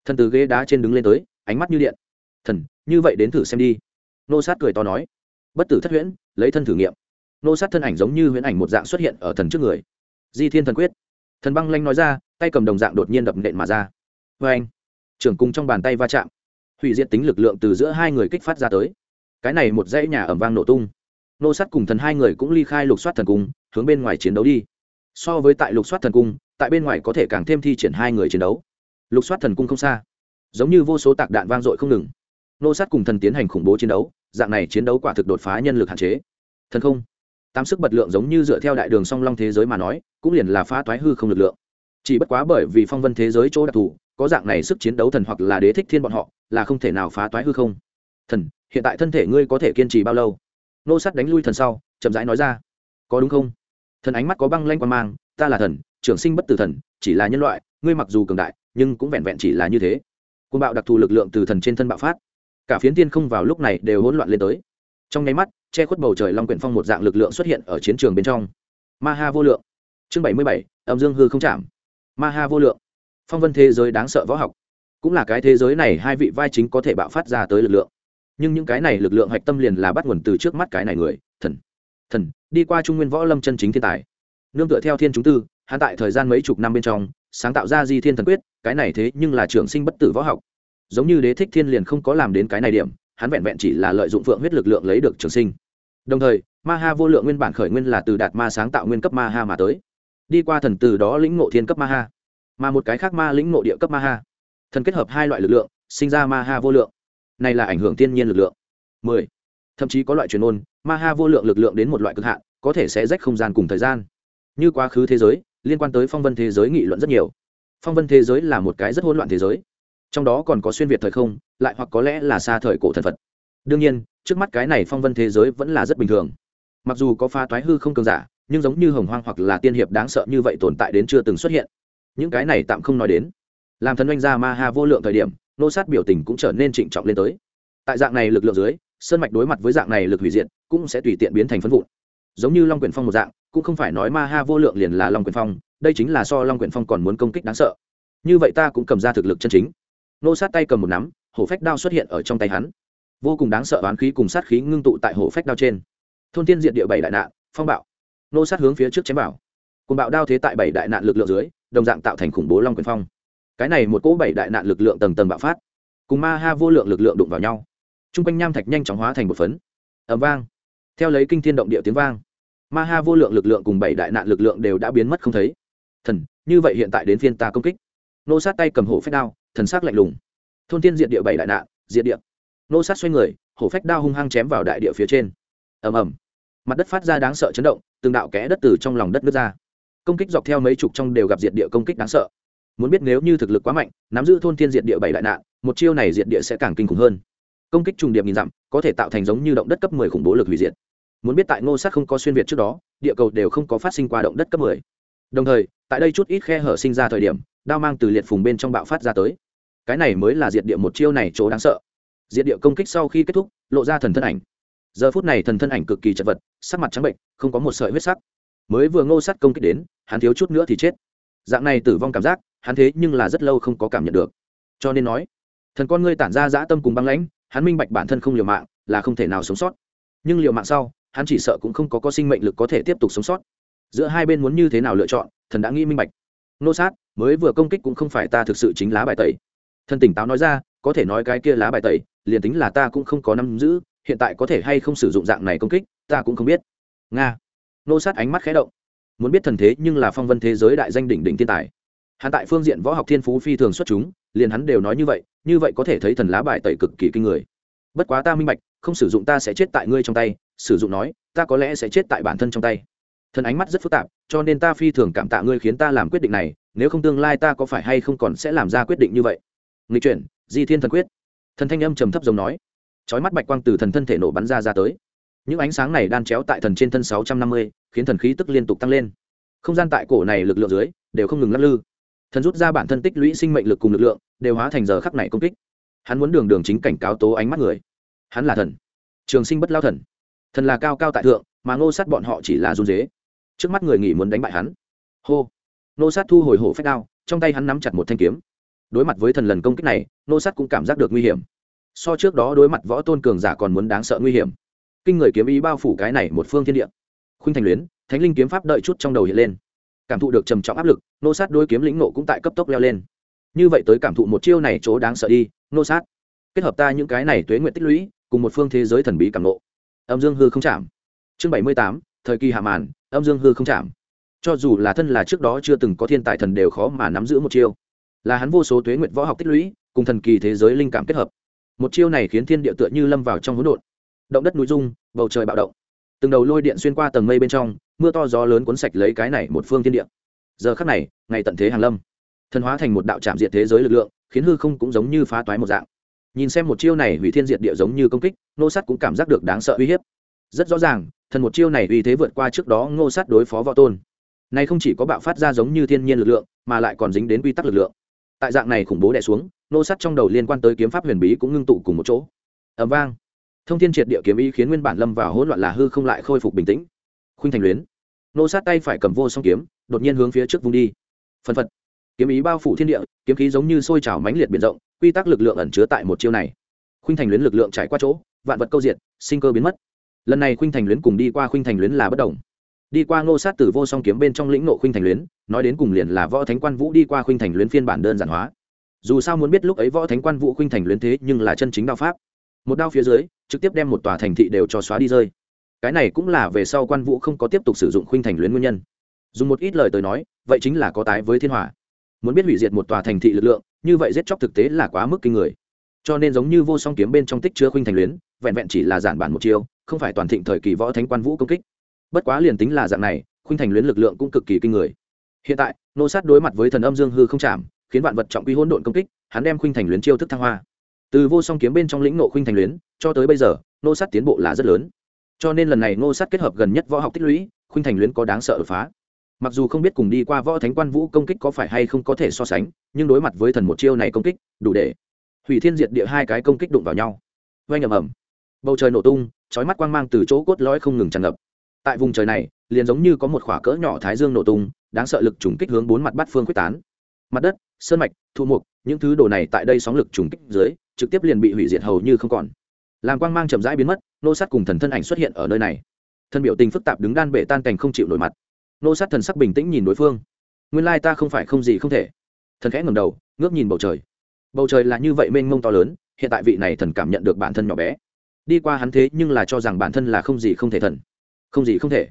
Thần từ ghế đá trên đứng lên tới, ánh mắt như điện. Thần, như vậy đến thử xem đi. Nô sát cười to nói. Bất tử thất huyễn, lấy thân thử nghiệm. Nô sát thân ảnh giống như huyễn ảnh một dạng xuất hiện ở thần trước người. Di thiên thần quyết. Thần băng lanh nói ra, tay cầm đồng dạng đột nhiên đập nện mà ra. Vâng. Vê anh trưởng cung trong bàn tay va chạm. Hủy diệt tính lực lượng từ giữa hai người kích phát ra tới cái này một dãy nhà ẩm vang nổ tung. Nô sát cùng thần hai người cũng ly khai lục soát thần cung, hướng bên ngoài chiến đấu đi. So với tại lục soát thần cung, tại bên ngoài có thể càng thêm thi triển hai người chiến đấu. Lục soát thần cung không xa. Giống như vô số tạc đạn vang dội không ngừng. Nô sát cùng thần tiến hành khủng bố chiến đấu, dạng này chiến đấu quả thực đột phá nhân lực hạn chế. Thần không? Tám sức bật lượng giống như dựa theo đại đường song long thế giới mà nói, cũng liền là phá toái hư không lực lượng. Chỉ bất quá bởi vì phong vân thế giới chỗ đặc thù, có dạng này sức chiến đấu thần hoặc là đế thích thiên bọn họ, là không thể nào phá toái hư không thần, hiện tại thân thể ngươi có thể kiên trì bao lâu? Nô sát đánh lui thần sau, chậm rãi nói ra. Có đúng không? Thần ánh mắt có băng lanh quan mang, ta là thần, trưởng sinh bất tử thần, chỉ là nhân loại, ngươi mặc dù cường đại, nhưng cũng vẹn vẹn chỉ là như thế. Côn bạo đặc thù lực lượng từ thần trên thân bạo phát. Cả phiến tiên không vào lúc này đều hỗn loạn lên tới. Trong nháy mắt, che khuất bầu trời long quyển phong một dạng lực lượng xuất hiện ở chiến trường bên trong. Ma ha vô lượng. Chương bảy mươi bảy, âm dương hư không chạm. Ma ha vô lượng. Phong vân thế giới đáng sợ võ học. Cũng là cái thế giới này hai vị vai chính có thể bạo phát ra tới lực lượng nhưng những cái này lực lượng hạch tâm liền là bắt nguồn từ trước mắt cái này người, thần. Thần, đi qua trung nguyên võ lâm chân chính thiên tài. Nương tựa theo thiên chúng tư, hắn tại thời gian mấy chục năm bên trong, sáng tạo ra di thiên thần quyết, cái này thế nhưng là trường sinh bất tử võ học. Giống như đế thích thiên liền không có làm đến cái này điểm, hắn vẹn vẹn chỉ là lợi dụng phượng huyết lực lượng lấy được trường sinh. Đồng thời, ma ha vô lượng nguyên bản khởi nguyên là từ đạt ma sáng tạo nguyên cấp ma ha mà tới. Đi qua thần từ đó lĩnh ngộ thiên cấp ma ha, mà một cái khác ma lĩnh ngộ địa cấp ma ha. Thần kết hợp hai loại lực lượng, sinh ra ma ha vô lượng này là ảnh hưởng thiên nhiên lực lượng. 10. thậm chí có loại truyền ôn ma ha vô lượng lực lượng đến một loại cực hạn, có thể sẽ rách không gian cùng thời gian. Như quá khứ thế giới, liên quan tới phong vân thế giới nghị luận rất nhiều. Phong vân thế giới là một cái rất hỗn loạn thế giới. Trong đó còn có xuyên việt thời không, lại hoặc có lẽ là xa thời cổ thần phật. Đương nhiên, trước mắt cái này phong vân thế giới vẫn là rất bình thường. Mặc dù có pha toái hư không cường giả, nhưng giống như hồng hoang hoặc là tiên hiệp đáng sợ như vậy tồn tại đến chưa từng xuất hiện. Những cái này tạm không nói đến. Làm thần oanh ra ma ha vô lượng thời điểm nô sát biểu tình cũng trở nên trịnh trọng lên tới. Tại dạng này lực lượng dưới, sơn mạch đối mặt với dạng này lực hủy diệt, cũng sẽ tùy tiện biến thành phân vụn. Giống như long quyển phong một dạng, cũng không phải nói ma ha vô lượng liền là long quyển phong, đây chính là so long quyển phong còn muốn công kích đáng sợ. Như vậy ta cũng cầm ra thực lực chân chính. Nô sát tay cầm một nắm, hổ phách đao xuất hiện ở trong tay hắn. Vô cùng đáng sợ oán khí cùng sát khí ngưng tụ tại hổ phách đao trên. Thôn tiên diện địa bảy đại nạn, phong bạo. Nô sát hướng phía trước chém bảo cùng bạo đao thế tại bảy đại nạn lực lượng dưới, đồng dạng tạo thành khủng bố long quyền phong cái này một cỗ bảy đại nạn lực lượng tầng tầng bạo phát, cùng ma ha vô lượng lực lượng đụng vào nhau. T r u n g quanh nham thạch nhanh chóng hóa thành một phấn. Ẩm vang. Theo lấy kinh thiên động địa tiếng vang, ma ha vô lượng lực lượng cùng bảy đại nạn lực lượng đều đã biến mất không thấy. Thần, như vậy hiện tại đến phiên ta công kích. Nô sát tay cầm hổ phách đao, thần s c lạnh lùng. Thôn tiên diện địa bảy đại nạn diện địa. Nô sát xoay người, hổ phách đao hung hăng chém vào đại địa phía trên. Ầm ầm. Mặt đất phát ra đáng sợ chấn động, từng đạo kẽ đất từ trong lòng đất nước ra. Công kích dọc theo mấy chục trong đều gặp diệt địa công kích đáng sợ muốn biết nếu như thực lực quá mạnh, nắm giữ thôn thiên diệt địa bảy đại nạn, một chiêu này diệt địa sẽ càng kinh khủng hơn. Công kích trùng điệp nghìn dặm, có thể tạo thành giống như động đất cấp mười khủng bố lực hủy diệt. Muốn biết tại ngô sát không có xuyên việt trước đó, địa cầu đều không có phát sinh qua động đất cấp mười. Đồng thời, tại đây chút ít khe hở sinh ra thời điểm, đao mang từ liệt phùng bên trong bạo phát ra tới. Cái này mới là diệt địa một chiêu này chỗ đáng sợ. Diệt địa công kích sau khi kết thúc, lộ ra thần thân ảnh. Giờ phút này thần thân ảnh cực kỳ chật vật, sắc mặt trắng bệnh, không có một sợi huyết sắc. Mới vừa ngô sắt công kích đến, hắn thiếu chút nữa thì chết. Dạng này tử vong cảm giác hắn thế nhưng là rất lâu không có cảm nhận được. Cho nên nói, thần con ngươi tản ra dã tâm cùng băng lãnh, hắn minh bạch bản thân không liều mạng là không thể nào sống sót. Nhưng liều mạng sau, hắn chỉ sợ cũng không có có sinh mệnh lực có thể tiếp tục sống sót. Giữa hai bên muốn như thế nào lựa chọn, thần đã nghĩ minh bạch. Nô sát, mới vừa công kích cũng không phải ta thực sự chính lá bài tẩy. Thần tỉnh táo nói ra, có thể nói cái kia lá bài tẩy, liền tính là ta cũng không có nắm giữ, hiện tại có thể hay không sử dụng dạng này công kích, ta cũng không biết. Nga. Nô sát ánh mắt khẽ động. Muốn biết thần thế nhưng là phong vân thế giới đại danh đỉnh đỉnh thiên tài hắn tại phương diện võ học thiên phú phi thường xuất chúng, liền hắn đều nói như vậy như vậy có thể thấy thần lá bài tẩy cực kỳ kinh người. Bất quá ta minh bạch, không sử dụng ta sẽ chết tại ngươi trong tay, sử dụng nói, ta có lẽ sẽ chết tại bản thân trong tay. Thần ánh mắt rất phức tạp, cho nên ta phi thường cảm tạ ngươi khiến ta làm quyết định này, nếu không tương lai ta có phải hay không còn sẽ làm ra quyết định như vậy. Nghịch chuyển, di thiên thần quyết. Thần thanh âm trầm thấp giống nói. Chói mắt bạch quang từ thần thân thể nổ bắn ra ra tới. Những ánh sáng này đan chéo tại thần trên thân sáu trăm năm mươi, khiến thần khí tức liên tục tăng lên. Không gian tại cổ này lực lượng dưới, đều không ngừng lắc lư thần rút ra bản thân tích lũy sinh mệnh lực cùng lực lượng, đều hóa thành giờ khắc này công kích. Hắn muốn đường đường chính cảnh cáo tố ánh mắt người. Hắn là thần. Trường sinh bất lao thần. Thần là cao cao tại thượng, mà ngô sát bọn họ chỉ là run dế. Trước mắt người nghỉ muốn đánh bại hắn. Hô. Ngô sát thu hồi hổ phách đao, trong tay hắn nắm chặt một thanh kiếm. Đối mặt với thần lần công kích này, ngô sát cũng cảm giác được nguy hiểm. So trước đó đối mặt võ tôn cường giả còn muốn đáng sợ nguy hiểm. Kinh người kiếm ý bao phủ cái này một phương thiên địa. Khuynh thành luyến, thánh linh kiếm pháp đợi chút trong đầu hiện lên cảm thụ được trầm trọng áp lực, nô sát đôi kiếm lĩnh nộ cũng tại cấp tốc leo lên. Như vậy tới cảm thụ một chiêu này chỗ đáng sợ đi, nô sát. Kết hợp ta những cái này tuế nguyện tích lũy, cùng một phương thế giới thần bí cảm nộ. Âm dương hư không chạm. Chương bảy mươi tám, thời kỳ hạ màn, âm dương hư không chạm. Cho dù là thân là trước đó chưa từng có thiên tài thần đều khó mà nắm giữ một chiêu. Là hắn vô số tuế nguyện võ học tích lũy, cùng thần kỳ thế giới linh cảm kết hợp. Một chiêu này khiến thiên địa tựa như lâm vào trong hỗn độn. Động đất núi rung, bầu trời bạo động. Từng đầu lôi điện xuyên qua tầng mây bên trong mưa to gió lớn cuốn sạch lấy cái này một phương thiên địa. Giờ khắc này, ngày tận thế hàng lâm. Thần hóa thành một đạo trạm diệt thế giới lực lượng, khiến hư không cũng giống như phá toái một dạng. Nhìn xem một chiêu này hủy thiên diệt địa giống như công kích nô sát cũng cảm giác được đáng sợ uy hiếp. Rất rõ ràng, thần một chiêu này uy thế vượt qua trước đó ngô sát đối phó võ tôn. Nay không chỉ có bạo phát ra giống như thiên nhiên lực lượng, mà lại còn dính đến quy tắc lực lượng. Tại dạng này khủng bố đè xuống nô sát trong đầu liên quan tới kiếm pháp huyền bí cũng ngưng tụ cùng một chỗ. Ẩm vang. Thông thiên triệt địa kiếm ý khiến nguyên bản lâm vào hỗn loạn là hư không lại khôi phục bình tĩnh khuynh thành luyến. Nô sát tay phải cầm vô song kiếm đột nhiên hướng phía trước vung đi. Phân phật. Kiếm ý bao phủ thiên địa kiếm khí giống như sôi trào mãnh liệt biển rộng quy tắc lực lượng ẩn chứa tại một chiêu này. Khuynh thành luyến lực lượng trải qua chỗ vạn vật câu diện, sinh cơ biến mất. Lần này khuynh thành luyến cùng đi qua khuynh thành luyến là bất đồng. Đi qua ngô sát từ vô song kiếm bên trong lĩnh nộ khuynh thành luyến nói đến cùng liền là võ thánh quan vũ đi qua khuynh thành luyến phiên bản đơn giản hóa. Dù sao muốn biết lúc ấy võ thánh quan vũ khuynh thành luyến thế nhưng là chân chính đao pháp. Một đao phía dưới trực tiếp đem một tòa thành thị đều cho xóa đi rơi cái này cũng là về sau quan vũ không có tiếp tục sử dụng khuynh thành luyến nguyên nhân. Dùng một ít lời tới nói, vậy chính là có tái với thiên hỏa muốn biết hủy diệt một tòa thành thị lực lượng, như vậy giết chóc thực tế là quá mức kinh người. Cho nên giống như vô song kiếm bên trong tích chứa khuynh thành luyến, vẹn vẹn chỉ là giản bản một chiêu, không phải toàn thịnh thời kỳ võ thánh quan vũ công kích. Bất quá liền tính là dạng này, khuynh thành luyến lực lượng cũng cực kỳ kinh người. Hiện tại, nô sát đối mặt với thần âm dương hư không chạm, khiến vạn vật trọng quy hỗn độn công kích, hắn đem khuynh thành luyến chiêu thức thăng hoa. Từ vô song kiếm bên trong lĩnh nộ khuynh thành luyến, cho tới bây giờ, nô sát tiến bộ là rất lớn cho nên lần này Ngô sát kết hợp gần nhất võ học tích lũy, khuynh thành luyến có đáng sợ đột phá. Mặc dù không biết cùng đi qua võ thánh quan vũ công kích có phải hay không có thể so sánh, nhưng đối mặt với thần một chiêu này công kích, đủ để hủy thiên diệt địa hai cái công kích đụng vào nhau. Oanh ầm ầm. Bầu trời nổ tung trói mắt quang mang từ chỗ cốt lõi không ngừng tràn ngập. Tại vùng trời này, liền giống như có một khỏa cỡ nhỏ thái dương nổ tung, đáng sợ lực trùng kích hướng bốn mặt bát phương quyết tán. Mặt đất, sơn mạch thu mục, những thứ đồ này tại đây sóng lực trùng kích dưới, trực tiếp liền bị hủy diệt hầu như không còn làm quang mang chậm rãi biến mất, nô sát cùng thần thân ảnh xuất hiện ở nơi này. Thân biểu tình phức tạp đứng đan bệ tan cảnh không chịu nổi mặt. Nô sát thần sắc bình tĩnh nhìn đối phương. Nguyên lai ta không phải không gì không thể. Thần khẽ ngầm đầu, ngước nhìn bầu trời. Bầu trời là như vậy mênh mông to lớn, hiện tại vị này thần cảm nhận được bản thân nhỏ bé. Đi qua hắn thế nhưng là cho rằng bản thân là không gì không thể thần. Không gì không thể.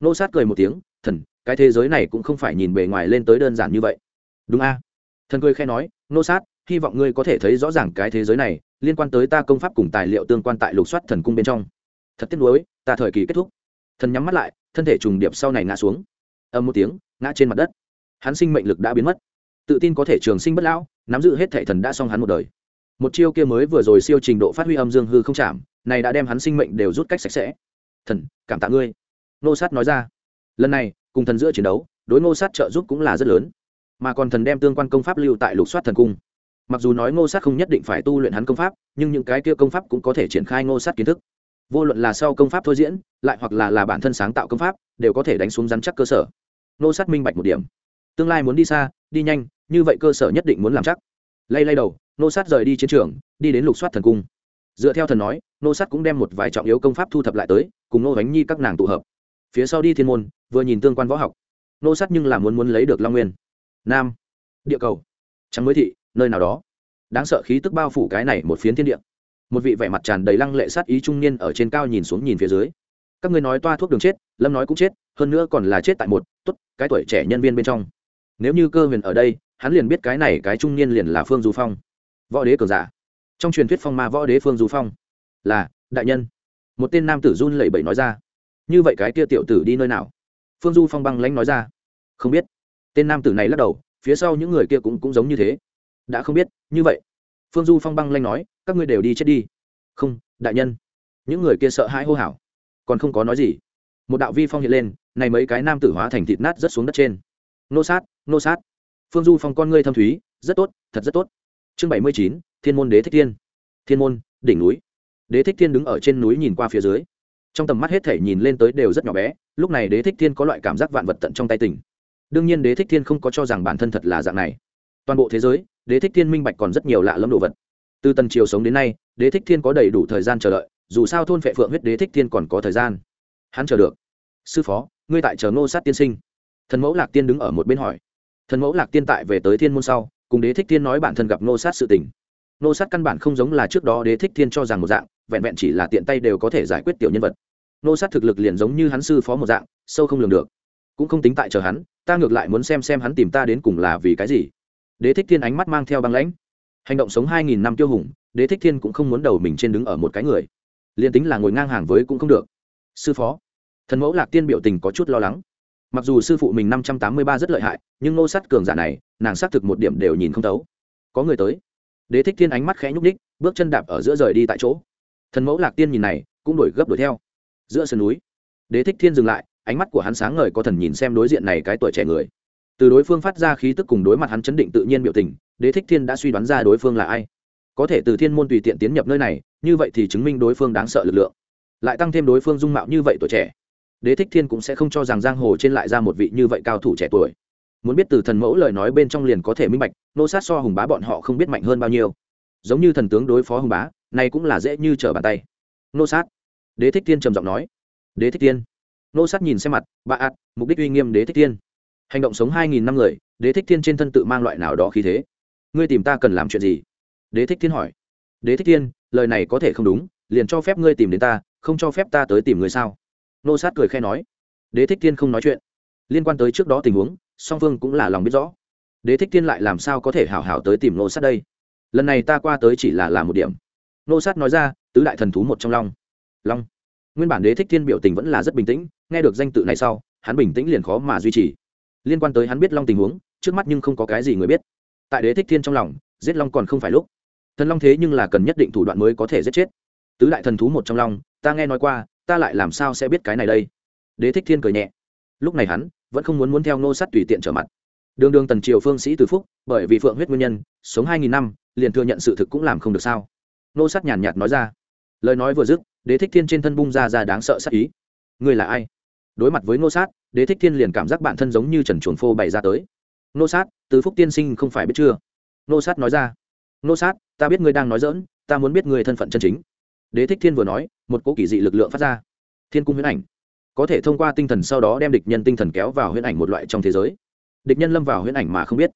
Nô sát cười một tiếng, thần, cái thế giới này cũng không phải nhìn bề ngoài lên tới đơn giản như vậy. Đúng a. Thần cười khẽ nói, nô sát, hy vọng ngươi có thể thấy rõ ràng cái thế giới này liên quan tới ta công pháp cùng tài liệu tương quan tại lục soát thần cung bên trong. Thật tiếc nuối, ta thời kỳ kết thúc. Thần nhắm mắt lại, thân thể trùng điệp sau này ngã xuống. Âm một tiếng, ngã trên mặt đất. Hắn sinh mệnh lực đã biến mất. Tự tin có thể trường sinh bất lão, nắm giữ hết thể thần đã xong hắn một đời. Một chiêu kia mới vừa rồi siêu trình độ phát huy âm dương hư không chạm, này đã đem hắn sinh mệnh đều rút cách sạch sẽ. Thần, cảm tạ ngươi. Nô sát nói ra. Lần này, cùng thần giữa chiến đấu, đối nô sát trợ giúp cũng là rất lớn. Mà còn thần đem tương quan công pháp lưu tại lục soát thần cung mặc dù nói ngô sát không nhất định phải tu luyện hắn công pháp, nhưng những cái kia công pháp cũng có thể triển khai ngô sát kiến thức. Vô luận là sau công pháp thôi diễn, lại hoặc là là bản thân sáng tạo công pháp, đều có thể đánh xuống rắn chắc cơ sở. Ngô sát minh bạch một điểm. Tương lai muốn đi xa, đi nhanh, như vậy cơ sở nhất định muốn làm chắc. Lay lay đầu, ngô sát rời đi chiến trường, đi đến lục soát thần cung. Dựa theo thần nói, ngô sát cũng đem một vài trọng yếu công pháp thu thập lại tới, cùng ngô bánh nhi các nàng tụ hợp. Phía sau đi thiên môn, vừa nhìn tương quan võ học. Ngô sát nhưng là muốn muốn lấy được long nguyên. Nam. Địa cầu. Trắng mới thị nơi nào đó. Đáng sợ khí tức bao phủ cái này một phiến thiên địa. Một vị vẻ mặt tràn đầy lăng lệ sát ý trung niên ở trên cao nhìn xuống nhìn phía dưới. Các ngươi nói toa thuốc đường chết, lâm nói cũng chết, hơn nữa còn là chết tại một, tốt, cái tuổi trẻ nhân viên bên trong. Nếu như cơ huyền ở đây, hắn liền biết cái này cái trung niên liền là phương du phong. Võ đế cường giả. Trong truyền thuyết phong ma võ đế phương du phong là đại nhân. Một tên nam tử run lẩy bẩy nói ra. Như vậy cái kia tiểu tử đi nơi nào? Phương du phong băng lãnh nói ra. Không biết. Tên nam tử này lắc đầu, phía sau những người kia cũng cũng giống như thế đã không biết, như vậy. Phương du phong băng lanh nói, các ngươi đều đi chết đi. Không, đại nhân. Những người kia sợ hãi hô hào. Còn không có nói gì. Một đạo vi phong hiện lên, này mấy cái nam tử hóa thành thịt nát rất xuống đất trên. Nô sát nô sát. Phương du phong con ngươi thâm thúy, rất tốt, thật rất tốt. Chương bảy mươi chín, thiên môn đế thích thiên. Thiên môn, đỉnh núi. Đế thích thiên đứng ở trên núi nhìn qua phía dưới. Trong tầm mắt hết thể nhìn lên tới đều rất nhỏ bé, lúc này đế thích thiên có loại cảm giác vạn vật tận trong tay tỉnh đương nhiên đế thích thiên không có cho rằng bản thân thật là dạng này. Toàn bộ thế giới đế thích thiên minh bạch còn rất nhiều lạ lẫm đồ vật. Từ tần triều sống đến nay, đế thích thiên có đầy đủ thời gian chờ đợi, dù sao thôn phệ phượng huyết đế thích thiên còn có thời gian. Hắn chờ được. Sư phó, ngươi tại chờ ngô sát tiên sinh. Thần mẫu lạc tiên đứng ở một bên hỏi. Thần mẫu lạc tiên tại về tới thiên môn sau, cùng đế thích thiên nói bản thân gặp ngô sát sự tình. Ngô sát căn bản không giống là trước đó đế thích thiên cho rằng một dạng, vẹn vẹn chỉ là tiện tay đều có thể giải quyết tiểu nhân vật. Ngô sát thực lực liền giống như hắn sư phó một dạng, sâu không lường được. Cũng không tính tại chờ hắn, ta ngược lại muốn xem xem hắn tìm ta đến cùng là vì cái gì đế thích thiên ánh mắt mang theo băng lãnh. Hành động sống hai nghìn năm tiêu hùng, đế thích thiên cũng không muốn đầu mình trên đứng ở một cái người. Liền tính là ngồi ngang hàng với cũng không được. Sư phó, thần mẫu lạc tiên biểu tình có chút lo lắng. Mặc dù sư phụ mình năm trăm tám mươi ba rất lợi hại, nhưng nô sát cường giả này, nàng xác thực một điểm đều nhìn không thấu. Có người tới. Đế thích thiên ánh mắt khẽ nhúc ních bước chân đạp ở giữa rời đi tại chỗ. Thần mẫu lạc tiên nhìn này, cũng đổi gấp đuổi theo. Giữa sườn núi, đế thích thiên dừng lại, ánh mắt của hắn sáng ngời có thần nhìn xem đối diện này cái tuổi trẻ người từ đối phương phát ra khí tức cùng đối mặt hắn chấn định tự nhiên biểu tình, đế thích thiên đã suy đoán ra đối phương là ai. Có thể từ thiên môn tùy tiện tiến nhập nơi này, như vậy thì chứng minh đối phương đáng sợ lực lượng. Lại tăng thêm đối phương dung mạo như vậy tuổi trẻ. Đế thích thiên cũng sẽ không cho rằng giang hồ trên lại ra một vị như vậy cao thủ trẻ tuổi. Muốn biết từ thần mẫu lời nói bên trong liền có thể minh bạch, nô sát so hùng bá bọn họ không biết mạnh hơn bao nhiêu. Giống như thần tướng đối phó hùng bá, này cũng là dễ như trở bàn tay. Nô sát. Đế thích thiên trầm giọng nói. Đế thích thiên. Nô sát nhìn xem mặt bà ạt mục đích uy nghiêm đế thích thiên hành động sống hai nghìn năm người, đế thích thiên trên thân tự mang loại nào đó khí thế? Ngươi tìm ta cần làm chuyện gì? Đế thích thiên hỏi. Đế thích thiên, lời này có thể không đúng, liền cho phép ngươi tìm đến ta, không cho phép ta tới tìm người sao? Nô sát cười khe nói. Đế thích thiên không nói chuyện. Liên quan tới trước đó tình huống, song phương cũng là lòng biết rõ. Đế thích thiên lại làm sao có thể hảo hảo tới tìm nô sát đây? Lần này ta qua tới chỉ là làm một điểm. Nô sát nói ra, tứ đại thần thú một trong long. Long. Nguyên bản đế thích thiên biểu tình vẫn là rất bình tĩnh, nghe được danh tự này sau, hắn bình tĩnh liền khó mà duy trì liên quan tới hắn biết long tình huống, trước mắt nhưng không có cái gì người biết. Tại đế thích thiên trong lòng, giết long còn không phải lúc. Thần long thế nhưng là cần nhất định thủ đoạn mới có thể giết chết. Tứ đại thần thú một trong long, ta nghe nói qua, ta lại làm sao sẽ biết cái này đây? Đế thích thiên cười nhẹ. Lúc này hắn vẫn không muốn muốn theo nô sát tùy tiện trở mặt. Đường đường tần triều phương sĩ từ phúc, bởi vì phượng huyết nguyên nhân, sống hai nghìn năm, liền thừa nhận sự thực cũng làm không được sao. Nô sát nhàn nhạt nói ra. Lời nói vừa dứt, đế thích thiên trên thân bung ra ra đáng sợ sắc ý. Ngươi là ai? Đối mặt với nô sát, đế thích thiên liền cảm giác bản thân giống như trần chuồn phô bày ra tới. Nô sát tứ phúc tiên sinh không phải biết chưa? Nô sát nói ra. Nô sát, ta biết ngươi đang nói dỡn ta muốn biết ngươi thân phận chân chính. Đế thích thiên vừa nói, một cỗ kỳ dị lực lượng phát ra. Thiên cung huyễn ảnh. Có thể thông qua tinh thần sau đó đem địch nhân tinh thần kéo vào huyễn ảnh một loại trong thế giới. Địch nhân lâm vào huyễn ảnh mà không biết.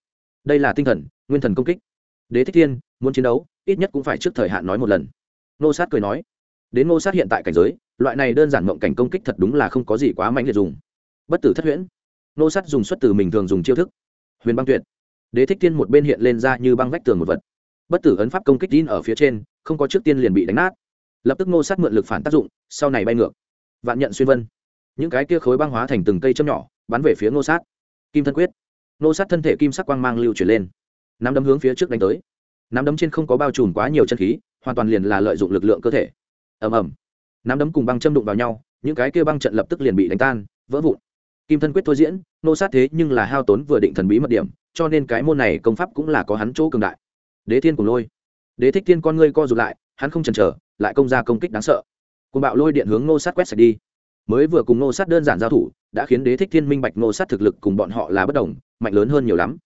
Đây là tinh thần, nguyên thần công kích. Đế thích thiên, muốn chiến đấu, ít nhất cũng phải trước thời hạn nói một lần. Nô sát cười nói. Đến nô sát hiện tại cảnh giới loại này đơn giản mộng cảnh công kích thật đúng là không có gì quá mạnh liệt dùng. Bất tử thất huyễn. Nô sát dùng xuất từ mình thường dùng chiêu thức. Huyền băng tuyệt. Đế thích thiên một bên hiện lên ra như băng vách tường một vật. Bất tử ấn pháp công kích tin ở phía trên, không có trước tiên liền bị đánh nát. Lập tức nô sát mượn lực phản tác dụng, sau này bay ngược. Vạn nhận xuyên vân. Những cái kia khối băng hóa thành từng cây châm nhỏ, bắn về phía nô sát. Kim thân quyết. Nô sát thân thể kim sắc quang mang lưu chuyển lên. Nắm đấm hướng phía trước đánh tới. Nắm đấm trên không có bao trùm quá nhiều chân khí, hoàn toàn liền là lợi dụng lực lượng cơ thể. Ầm ầm nắm đấm cùng băng châm đụng vào nhau, những cái kia băng trận lập tức liền bị đánh tan, vỡ vụn. Kim thân quyết thôi diễn, nô sát thế nhưng là hao tốn vừa định thần bí mật điểm, cho nên cái môn này công pháp cũng là có hắn chỗ cường đại. Đế thiên cùng lôi. Đế thích thiên con ngươi co rụt lại, hắn không chần chờ, lại công ra công kích đáng sợ. Cùng bạo lôi điện hướng nô sát quét sạch đi. Mới vừa cùng nô sát đơn giản giao thủ, đã khiến đế thích thiên minh bạch nô sát thực lực cùng bọn họ là bất đồng, mạnh lớn hơn nhiều lắm.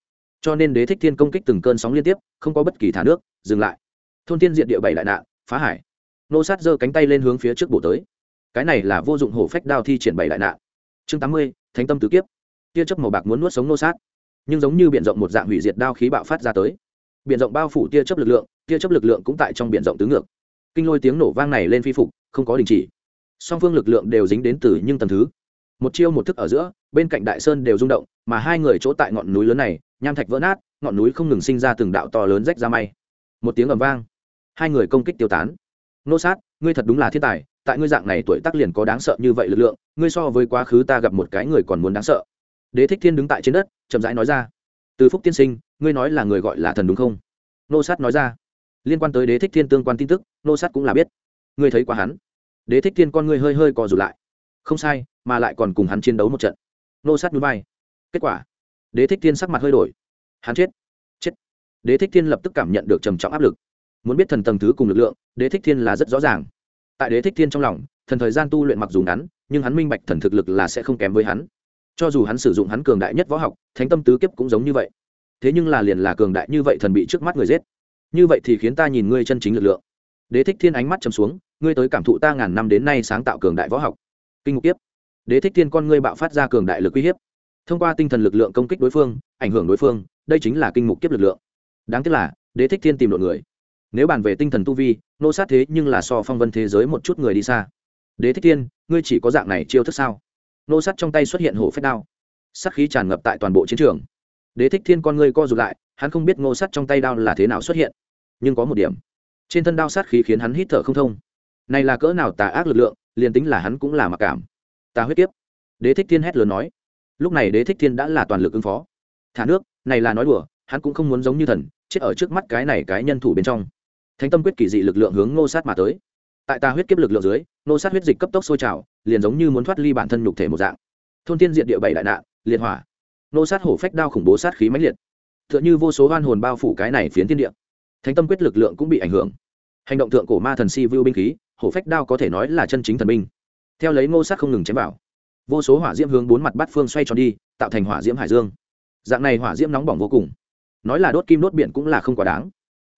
Cho nên đế thích thiên công kích từng cơn sóng liên tiếp, không có bất kỳ thả nước, dừng lại. Thôn tiên diện địa bảy đại nạn, phá hải nô sát giơ cánh tay lên hướng phía trước bổ tới. Cái này là vô dụng hổ phách đao thi triển bảy đại nạn. Chương tám mươi, thánh tâm tứ kiếp. Tia chớp màu bạc muốn nuốt sống nô sát. Nhưng giống như b i ể n rộng một dạng hủy diệt đao khí bạo phát ra tới. B i ể n rộng bao phủ tia chớp lực lượng, tia chớp lực lượng cũng tại trong b i ể n rộng tứ ngược. Kinh lôi tiếng nổ vang này lên phi phục, không có đình chỉ. Song phương lực lượng đều dính đến từ nhưng tầm thứ. Một chiêu một thức ở giữa, bên cạnh đại sơn đều rung động, mà hai người chỗ tại ngọn núi lớn này, nham thạch vỡ nát, ngọn núi không ngừng sinh ra từng đạo to lớn rách ra may. Một tiếng ầm vang, hai người công kích tiêu tán nô sát, ngươi thật đúng là thiên tài, tại ngươi dạng này tuổi tác liền có đáng sợ như vậy lực lượng, ngươi so với quá khứ ta gặp một cái người còn muốn đáng sợ. Đế thích thiên đứng tại trên đất, chậm rãi nói ra. Từ phúc tiên sinh, ngươi nói là người gọi là thần đúng không? Nô sát nói ra. Liên quan tới đế thích thiên tương quan tin tức, nô sát cũng là biết. Ngươi thấy qua hắn. Đế thích thiên con ngươi hơi hơi cò rụt lại. Không sai, mà lại còn cùng hắn chiến đấu một trận. Nô sát núi bay kết quả? Đế thích thiên sắc mặt hơi đổi. Hắn chết. Chết. Đế thích thiên lập tức cảm nhận được trầm trọng áp lực muốn biết thần tầng thứ cùng lực lượng, đế thích thiên là rất rõ ràng. Tại đế thích thiên trong lòng, thần thời gian tu luyện mặc dù ngắn, nhưng hắn minh bạch thần thực lực là sẽ không kém với hắn. Cho dù hắn sử dụng hắn cường đại nhất võ học, thánh tâm tứ kiếp cũng giống như vậy. Thế nhưng là liền là cường đại như vậy thần bị trước mắt người giết. Như vậy thì khiến ta nhìn ngươi chân chính lực lượng. Đế thích thiên ánh mắt chầm xuống, ngươi tới cảm thụ ta ngàn năm đến nay sáng tạo cường đại võ học. Kinh ngục kiếp. Đế thích thiên con ngươi bạo phát ra cường đại lực uy hiếp. Thông qua tinh thần lực lượng công kích đối phương, ảnh hưởng đối phương, đây chính là kinh mục kiếp lực lượng. Đáng tiếc là, đế thích thiên tìm đội người nếu bàn về tinh thần tu vi, nô sát thế nhưng là so phong vân thế giới một chút người đi xa. Đế thích thiên, ngươi chỉ có dạng này chiêu thức sao? Nô sát trong tay xuất hiện hổ phép đao. Sát khí tràn ngập tại toàn bộ chiến trường. Đế thích thiên con ngươi co rụt lại, hắn không biết ngô Sát trong tay đao là thế nào xuất hiện. Nhưng có một điểm. Trên thân đao sát khí khiến hắn hít thở không thông. Này là cỡ nào tà ác lực lượng, liền tính là hắn cũng là mặc cảm. Ta huyết tiếp đế thích thiên hét lớn nói. Lúc này đế thích thiên đã là toàn lực ứng phó. Thả nước, này là nói đùa, hắn cũng không muốn giống như thần, chết ở trước mắt cái này cái nhân thủ bên trong thánh tâm quyết kỳ dị lực lượng hướng ngô sát mà tới. Tại ta huyết kiếp lực lượng dưới, ngô sát huyết dịch cấp tốc sôi trào, liền giống như muốn thoát ly bản thân nhục thể một dạng. Thôn tiên diện địa bảy đại nạn, liệt hỏa. Ngô sát hổ phách đao khủng bố sát khí mãnh liệt. T h ư ợ n h ư vô số hoan hồn bao phủ cái này phiến thiên địa. Thánh tâm quyết lực lượng cũng bị ảnh hưởng. Hành động thượng cổ ma thần si vưu binh khí, hổ phách đao có thể nói là chân chính thần binh. Theo lấy ngô sát không ngừng chém vào, vô số hỏa diễm hướng bốn mặt bát phương xoay tròn đi, tạo thành hỏa diễm hải dương. Dạng này hỏa diễm nóng bỏng vô cùng. Nói là đốt kim đốt biển cũng là không quá đáng.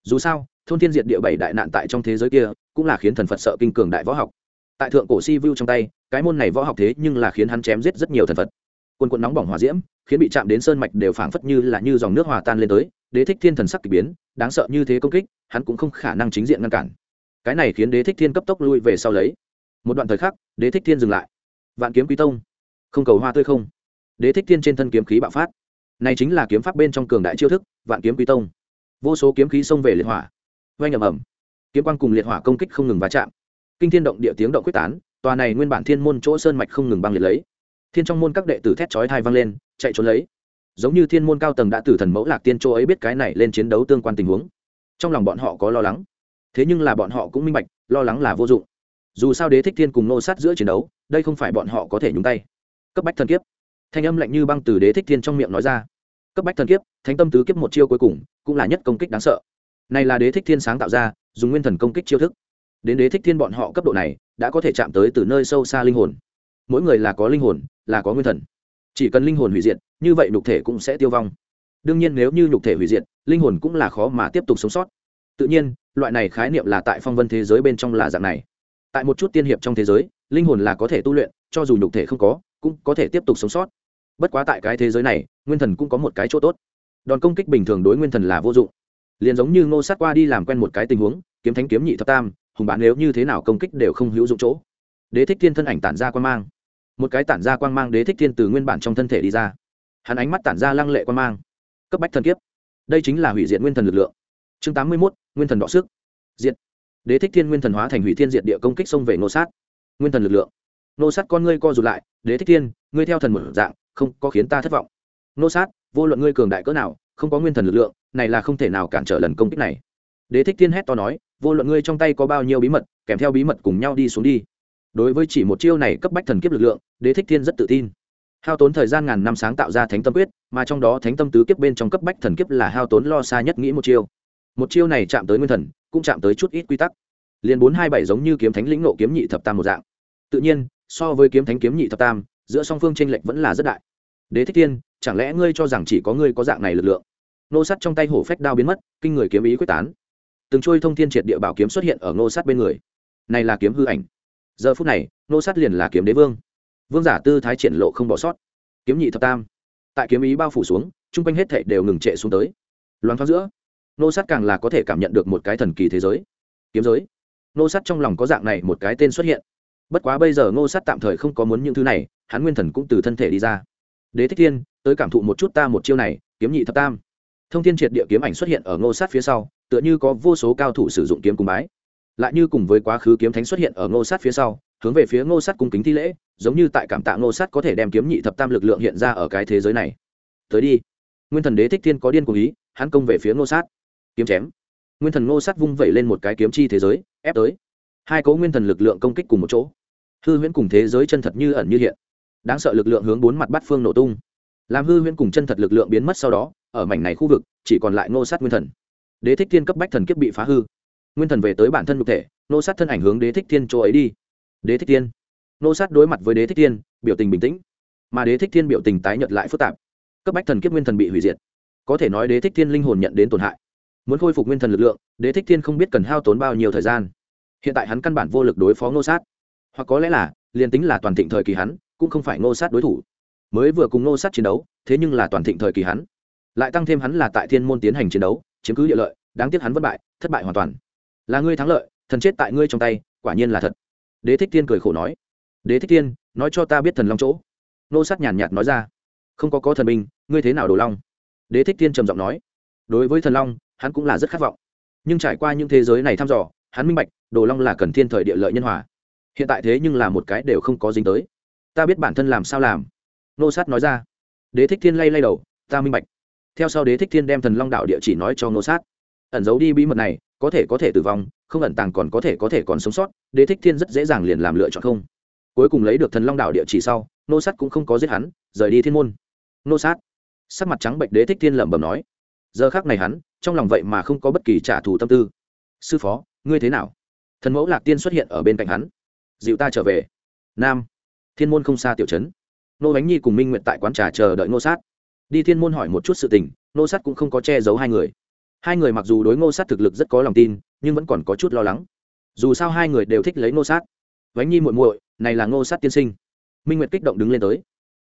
Dù sao thôn thiên diệt địa bảy đại nạn tại trong thế giới kia cũng là khiến thần phật sợ kinh cường đại võ học tại thượng cổ si vu trong tay cái môn này võ học thế nhưng là khiến hắn chém giết rất nhiều thần phật quân quận nóng bỏng hỏa diễm khiến bị chạm đến sơn mạch đều phảng phất như là như dòng nước hòa tan lên tới đế thích thiên thần sắc k ỳ biến đáng sợ như thế công kích hắn cũng không khả năng chính diện ngăn cản cái này khiến đế thích thiên cấp tốc lui về sau lấy một đoạn thời khắc đế thích thiên dừng lại vạn kiếm quý tông không cầu hoa tươi không đế thích thiên trên thân kiếm khí bạo phát này chính là kiếm pháp bên trong cường đại chiêu thức vạn kiếm quý tông vô số kiếm khí xông về liệt hỏa oanh ầm ầm. Kiếm quang cùng liệt hỏa công kích không ngừng va chạm. Kinh thiên động địa tiếng động quyết tán, tòa này nguyên bản thiên môn chỗ sơn mạch không ngừng băng liệt lấy. Thiên trong môn các đệ tử thét chói thai vang lên, chạy trốn lấy. Giống như thiên môn cao tầng đã từ thần mẫu lạc tiên chỗ ấy biết cái này lên chiến đấu tương quan tình huống. Trong lòng bọn họ có lo lắng. Thế nhưng là bọn họ cũng minh bạch, lo lắng là vô dụng. Dù sao đế thích thiên cùng nô sát giữa chiến đấu, đây không phải bọn họ có thể nhúng tay. Cấp bách thần kiếp. Thanh âm lạnh như băng từ đế thích thiên trong miệng nói ra. Cấp bách thần kiếp, thánh tâm tứ kiếp một chiêu cuối cùng, cũng là nhất công kích đáng sợ này là đế thích thiên sáng tạo ra, dùng nguyên thần công kích chiêu thức. Đến đế thích thiên bọn họ cấp độ này, đã có thể chạm tới từ nơi sâu xa linh hồn. Mỗi người là có linh hồn, là có nguyên thần. Chỉ cần linh hồn hủy diệt, như vậy nhục thể cũng sẽ tiêu vong. Đương nhiên nếu như nhục thể hủy diệt, linh hồn cũng là khó mà tiếp tục sống sót. Tự nhiên, loại này khái niệm là tại phong vân thế giới bên trong là dạng này. Tại một chút tiên hiệp trong thế giới, linh hồn là có thể tu luyện, cho dù nhục thể không có, cũng có thể tiếp tục sống sót. Bất quá tại cái thế giới này, nguyên thần cũng có một cái chỗ tốt. Đòn công kích bình thường đối nguyên thần là vô dụng liền giống như ngô sát qua đi làm quen một cái tình huống, kiếm thánh kiếm nhị thập tam, hùng bán nếu như thế nào công kích đều không hữu dụng chỗ. Đế thích thiên thân ảnh tản ra quan mang. Một cái tản ra quang mang đế thích thiên từ nguyên bản trong thân thể đi ra. Hắn ánh mắt tản ra lăng lệ quang mang. Cấp bách thần kiếp. Đây chính là hủy diệt nguyên thần lực lượng. Chương tám mươi mốt, nguyên thần đọ sức. Diện đế thích thiên nguyên thần hóa thành hủy thiên diệt địa công kích xông về nô sát. Nguyên thần lực lượng. Nô sát con ngươi co rụt lại, đế thích thiên, ngươi theo thần một dạng, không có khiến ta thất vọng. Nô sát, vô luận ngươi cường đại cỡ nào, không có nguyên thần lực lượng này là không thể nào cản trở lần công kích này. Đế thích thiên hét to nói vô luận ngươi trong tay có bao nhiêu bí mật kèm theo bí mật cùng nhau đi xuống đi. Đối với chỉ một chiêu này cấp bách thần kiếp lực lượng đế thích thiên rất tự tin. Hao tốn thời gian ngàn năm sáng tạo ra thánh tâm quyết mà trong đó thánh tâm tứ kiếp bên trong cấp bách thần kiếp là hao tốn lo xa nhất nghĩ một chiêu. Một chiêu này chạm tới nguyên thần cũng chạm tới chút ít quy tắc. Liền bốn hai bảy giống như kiếm thánh lĩnh nộ kiếm nhị thập tam một dạng. Tự nhiên so với kiếm thánh kiếm nhị thập tam giữa song phương tranh lệch vẫn là rất đại. Đế thích thiên, chẳng lẽ ngươi cho rằng chỉ có ngươi có dạng này lực lượng? Nô sắt trong tay hổ phách đao biến mất, kinh người kiếm ý quyết tán. Từng trôi thông thiên triệt địa bảo kiếm xuất hiện ở nô sắt bên người. Này là kiếm hư ảnh. Giờ phút này, nô sắt liền là kiếm đế vương. Vương giả tư thái triển lộ không bỏ sót. Kiếm nhị thập tam. Tại kiếm ý bao phủ xuống, chung quanh hết thảy đều ngừng trệ xuống tới. Loáng thoáng giữa, nô sắt càng là có thể cảm nhận được một cái thần kỳ thế giới. Kiếm giới. Nô sắt trong lòng có dạng này một cái tên xuất hiện. Bất quá bây giờ nô sắt tạm thời không có muốn những thứ này, hắn nguyên thần cũng từ thân thể đi ra. Đế thích thiên, tới cảm thụ một chút ta một chiêu này, kiếm nhị thập tam thông thiên triệt địa kiếm ảnh xuất hiện ở ngô sát phía sau, tựa như có vô số cao thủ sử dụng kiếm cung bái. Lại như cùng với quá khứ kiếm thánh xuất hiện ở ngô sát phía sau, hướng về phía ngô sát cung kính thi lễ, giống như tại cảm tạ ngô sát có thể đem kiếm nhị thập tam lực lượng hiện ra ở cái thế giới này. Tới đi. Nguyên thần đế thích thiên có điên cùng ý, hắn công về phía ngô sát. Kiếm chém. Nguyên thần ngô sát vung vẩy lên một cái kiếm chi thế giới, ép tới. Hai cố nguyên thần lực lượng công kích cùng một chỗ. Hư huyễn cùng thế giới chân thật như ẩn như hiện. Đáng sợ lực lượng hướng bốn mặt bát phương nổ tung làm hư huyễn cùng chân thật lực lượng biến mất sau đó, ở mảnh này khu vực, chỉ còn lại ngô sát nguyên thần. Đế thích thiên cấp bách thần kiếp bị phá hư. Nguyên thần về tới bản thân nhục thể nô sát thân ảnh hướng đế thích thiên chỗ ấy đi. Đế thích thiên. Nô sát đối mặt với đế thích thiên, biểu tình bình tĩnh. Mà đế thích thiên biểu tình tái nhật lại phức tạp. Cấp bách thần kiếp nguyên thần bị hủy diệt. Có thể nói đế thích thiên linh hồn nhận đến tổn hại. Muốn khôi phục nguyên thần lực lượng, đế thích thiên không biết cần hao tốn bao nhiêu thời gian. Hiện tại hắn căn bản vô lực đối phó ngô sát. Hoặc có lẽ là, liền tính là toàn thịnh thời kỳ hắn, cũng không phải ngô sát đối thủ mới vừa cùng nô sát chiến đấu, thế nhưng là toàn thịnh thời kỳ hắn. Lại tăng thêm hắn là tại thiên môn tiến hành chiến đấu, chiếm cứ địa lợi, đáng tiếc hắn vất bại, thất bại hoàn toàn. Là ngươi thắng lợi, thần chết tại ngươi trong tay, quả nhiên là thật. Đế thích thiên cười khổ nói. Đế thích thiên, nói cho ta biết thần long chỗ. Nô sát nhàn nhạt nói ra. Không có có thần binh, ngươi thế nào đồ long? Đế thích thiên trầm giọng nói. Đối với thần long, hắn cũng là rất khát vọng. Nhưng trải qua những thế giới này thăm dò, hắn minh bạch, đồ long là cần thiên thời địa lợi nhân hòa. Hiện tại thế nhưng là một cái đều không có dính tới. Ta biết bản thân làm sao làm nô sát nói ra. Đế thích thiên lay lay đầu, ta minh bạch. Theo sau đế thích thiên đem thần long đạo địa chỉ nói cho nô sát. Ẩn giấu đi bí mật này, có thể có thể tử vong, không ẩn tàng còn có thể có thể còn sống sót, đế thích thiên rất dễ dàng liền làm lựa chọn không. Cuối cùng lấy được thần long đạo địa chỉ sau, nô sát cũng không có giết hắn, rời đi thiên môn. Nô sát, sắc mặt trắng bệnh đế thích thiên lẩm bẩm nói, giờ khác này hắn, trong lòng vậy mà không có bất kỳ trả thù tâm tư. Sư phó, ngươi thế nào? Thần mẫu lạc tiên xuất hiện ở bên cạnh hắn. Dịu ta trở về. Nam, thiên môn không xa tiểu trấn nô bánh nhi cùng minh nguyện tại quán trà chờ đợi nô sát. Đi thiên môn hỏi một chút sự tình nô sát cũng không có che giấu hai người. Hai người mặc dù đối ngô sát thực lực rất có lòng tin, nhưng vẫn còn có chút lo lắng. Dù sao hai người đều thích lấy ngô sát. Bánh nhi muội muội, này là ngô sát tiên sinh. Minh nguyệt kích động đứng lên tới.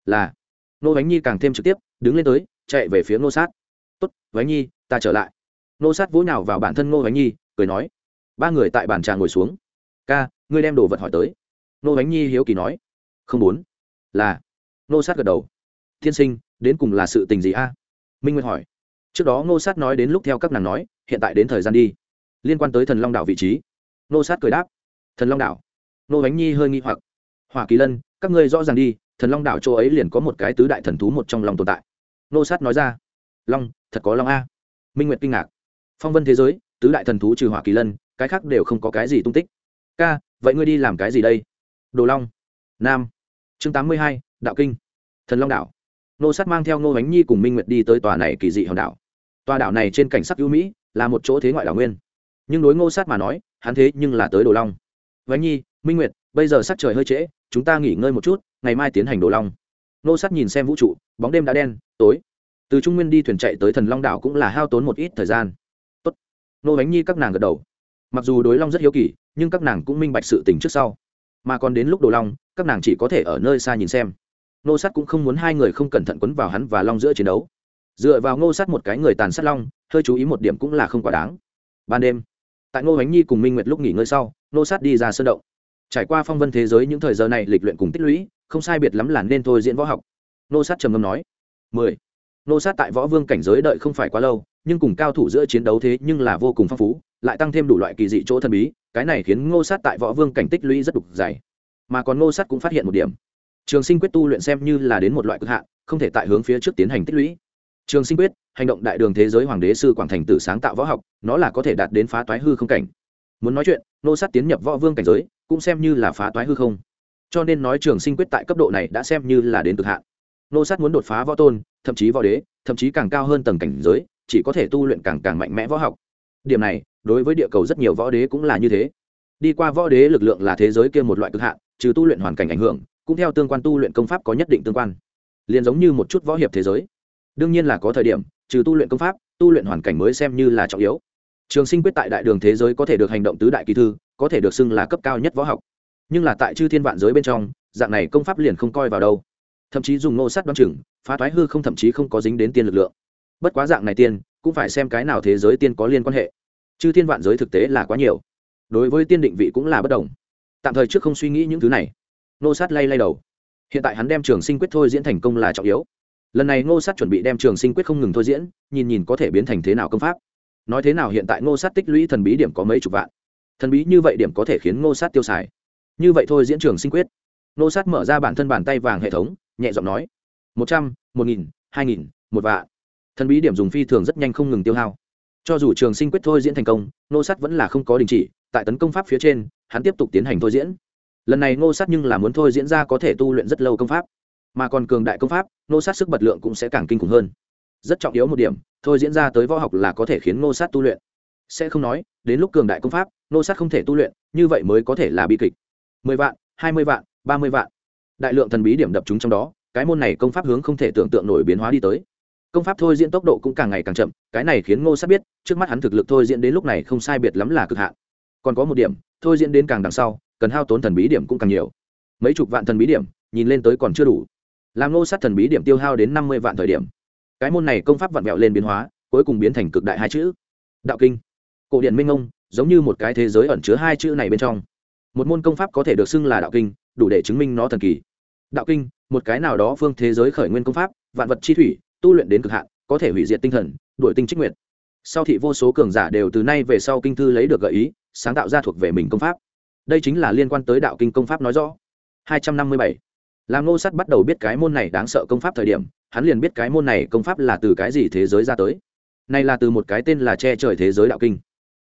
Là. Nô bánh nhi càng thêm trực tiếp, đứng lên tới, chạy về phía ngô sát. Tốt, bánh nhi, ta trở lại. Ngô sát vỗ nhào vào bản thân ngô bánh nhi, cười nói. Ba người tại bàn trà ngồi xuống. Ca, ngươi đem đồ vật hỏi tới. Nô bánh nhi hiếu kỳ nói. Không muốn. Là. Nô sát gật đầu. Tiên sinh, đến cùng là sự tình gì a? Minh nguyệt hỏi. Trước đó Nô sát nói đến lúc theo các nàng nói, hiện tại đến thời gian đi. Liên quan tới thần long đảo vị trí. Nô sát cười đáp. Thần long đảo? Nô bánh nhi hơi nghi hoặc. Hoa kỳ lân, các ngươi rõ ràng đi, thần long đảo chỗ ấy liền có một cái tứ đại thần thú một trong lòng tồn tại. Nô sát nói ra. Long, thật có long a. Minh nguyệt kinh ngạc. Phong vân thế giới, tứ đại thần thú trừ hỏa kỳ lân, cái khác đều không có cái gì tung tích. Ca, vậy ngươi đi làm cái gì đây? Đồ long. Nam. Chương tám mươi hai đạo kinh, thần long đảo. Nô sát mang theo nô bánh nhi cùng minh nguyệt đi tới tòa này kỳ dị hòn đảo. Tòa đảo này trên cảnh sắc ưu mỹ, là một chỗ thế ngoại đảo nguyên. Nhưng đối ngô sát mà nói, hắn thế nhưng là tới đồ long. Bánh nhi, minh nguyệt, bây giờ sắc trời hơi trễ, chúng ta nghỉ ngơi một chút, ngày mai tiến hành đồ long. Nô sát nhìn xem vũ trụ, bóng đêm đã đen, tối. Từ trung nguyên đi thuyền chạy tới thần long đảo cũng là hao tốn một ít thời gian. Tốt. Nô bánh nhi các nàng gật đầu. Mặc dù đối long rất hiếu kỳ, nhưng các nàng cũng minh bạch sự tình trước sau. Mà còn đến lúc đồ long, các nàng chỉ có thể ở nơi xa nhìn xem nô sát cũng không muốn hai người không cẩn thận quấn vào hắn và long giữa chiến đấu. Dựa vào ngô sát một cái người tàn sát long, hơi chú ý một điểm cũng là không quá đáng. Ban đêm, tại ngô bánh nhi cùng minh nguyệt lúc nghỉ ngơi sau, ngô sát đi ra sơn động. Trải qua phong vân thế giới những thời giờ này lịch luyện cùng tích lũy, không sai biệt lắm là nên thôi diễn võ học. Ngô sát trầm ngâm nói, mười, ngô sát tại võ vương cảnh giới đợi không phải quá lâu, nhưng cùng cao thủ giữa chiến đấu thế nhưng là vô cùng phong phú, lại tăng thêm đủ loại kỳ dị chỗ thần bí, cái này khiến ngô sát tại võ vương cảnh tích lũy rất đục dày. Mà còn ngô sát cũng phát hiện một điểm trường sinh quyết tu luyện xem như là đến một loại cực hạn, không thể tại hướng phía trước tiến hành tích lũy. Trường sinh quyết, hành động đại đường thế giới hoàng đế sư quảng thành tử sáng tạo võ học, nó là có thể đạt đến phá toái hư không cảnh. Muốn nói chuyện, nô sát tiến nhập võ vương cảnh giới, cũng xem như là phá toái hư không. Cho nên nói trường sinh quyết tại cấp độ này đã xem như là đến cực hạn. Nô sát muốn đột phá võ tôn, thậm chí võ đế, thậm chí càng cao hơn tầng cảnh giới, chỉ có thể tu luyện càng càng mạnh mẽ võ học. Điểm này, đối với địa cầu rất nhiều võ đế cũng là như thế. Đi qua võ đế lực lượng là thế giới kia một loại cực hạn, trừ tu luyện hoàn cảnh ảnh hưởng cũng theo tương quan tu luyện công pháp có nhất định tương quan, liền giống như một chút võ hiệp thế giới. Đương nhiên là có thời điểm, trừ tu luyện công pháp, tu luyện hoàn cảnh mới xem như là trọng yếu. Trường sinh quyết tại đại đường thế giới có thể được hành động tứ đại kỳ thư, có thể được xưng là cấp cao nhất võ học. Nhưng là tại chư thiên vạn giới bên trong, dạng này công pháp liền không coi vào đâu. Thậm chí dùng nô sắt đoán chừng, phá thoái hư không thậm chí không có dính đến tiên lực lượng. Bất quá dạng này tiên, cũng phải xem cái nào thế giới tiên có liên quan hệ. Chư thiên vạn giới thực tế là quá nhiều. Đối với tiên định vị cũng là bất đồng. Tạm thời trước không suy nghĩ những thứ này nô sát lay lay đầu. Hiện tại hắn đem trường sinh quyết thôi diễn thành công là trọng yếu. Lần này ngô sát chuẩn bị đem trường sinh quyết không ngừng thôi diễn, nhìn nhìn có thể biến thành thế nào công pháp. Nói thế nào hiện tại ngô sát tích lũy thần bí điểm có mấy chục vạn. Thần bí như vậy điểm có thể khiến ngô sát tiêu xài. Như vậy thôi diễn trường sinh quyết. Ngô sát mở ra bản thân bàn tay vàng hệ thống, nhẹ giọng nói, một trăm, một nghìn, hai nghìn, một vạn. Thần bí điểm dùng phi thường rất nhanh không ngừng tiêu hao. Cho dù trường sinh quyết thôi diễn thành công nô sát vẫn là không có đình chỉ, tại tấn công pháp phía trên, hắn tiếp tục tiến hành thôi diễn lần này Ngô sát nhưng là muốn thôi diễn ra có thể tu luyện rất lâu công pháp. Mà còn cường đại công pháp, Ngô sát sức bật lượng cũng sẽ càng kinh khủng hơn. Rất trọng yếu một điểm, thôi diễn ra tới võ học là có thể khiến Ngô sát tu luyện. Sẽ không nói, đến lúc cường đại công pháp, Ngô sát không thể tu luyện, như vậy mới có thể là bi kịch. Mười vạn, hai mươi vạn, ba mươi vạn. Đại lượng thần bí điểm đập chúng trong đó, cái môn này công pháp hướng không thể tưởng tượng nổi biến hóa đi tới. Công pháp thôi diễn tốc độ cũng càng ngày càng chậm, cái này khiến ngô sát biết, trước mắt hắn thực lực thôi diễn đến lúc này không sai biệt lắm là cực hạn. Còn có một điểm, thôi diễn đến càng đằng sau cần hao tốn thần bí điểm cũng càng nhiều. Mấy chục vạn thần bí điểm, nhìn lên tới còn chưa đủ. Làm nô sát thần bí điểm tiêu hao đến năm mươi vạn thời điểm. Cái môn này công pháp vặn vẹo lên biến hóa, cuối cùng biến thành cực đại hai chữ. Đạo kinh. Cổ điện minh ông, giống như một cái thế giới ẩn chứa hai chữ này bên trong. Một môn công pháp có thể được xưng là đạo kinh, đủ để chứng minh nó thần kỳ. Đạo kinh, một cái nào đó phương thế giới khởi nguyên công pháp, vạn vật chi thủy, tu luyện đến cực hạn, có thể hủy diệt tinh thần, đuổi tinh trích nguyện sau thị vô số cường giả đều từ nay về sau kinh thư lấy được gợi ý, sáng tạo ra thuộc về mình công pháp đây chính là liên quan tới đạo kinh công pháp nói rõ. 257. làm ngô sắt bắt đầu biết cái môn này đáng sợ công pháp thời điểm, hắn liền biết cái môn này công pháp là từ cái gì thế giới ra tới. Này là từ một cái tên là che trời thế giới đạo kinh.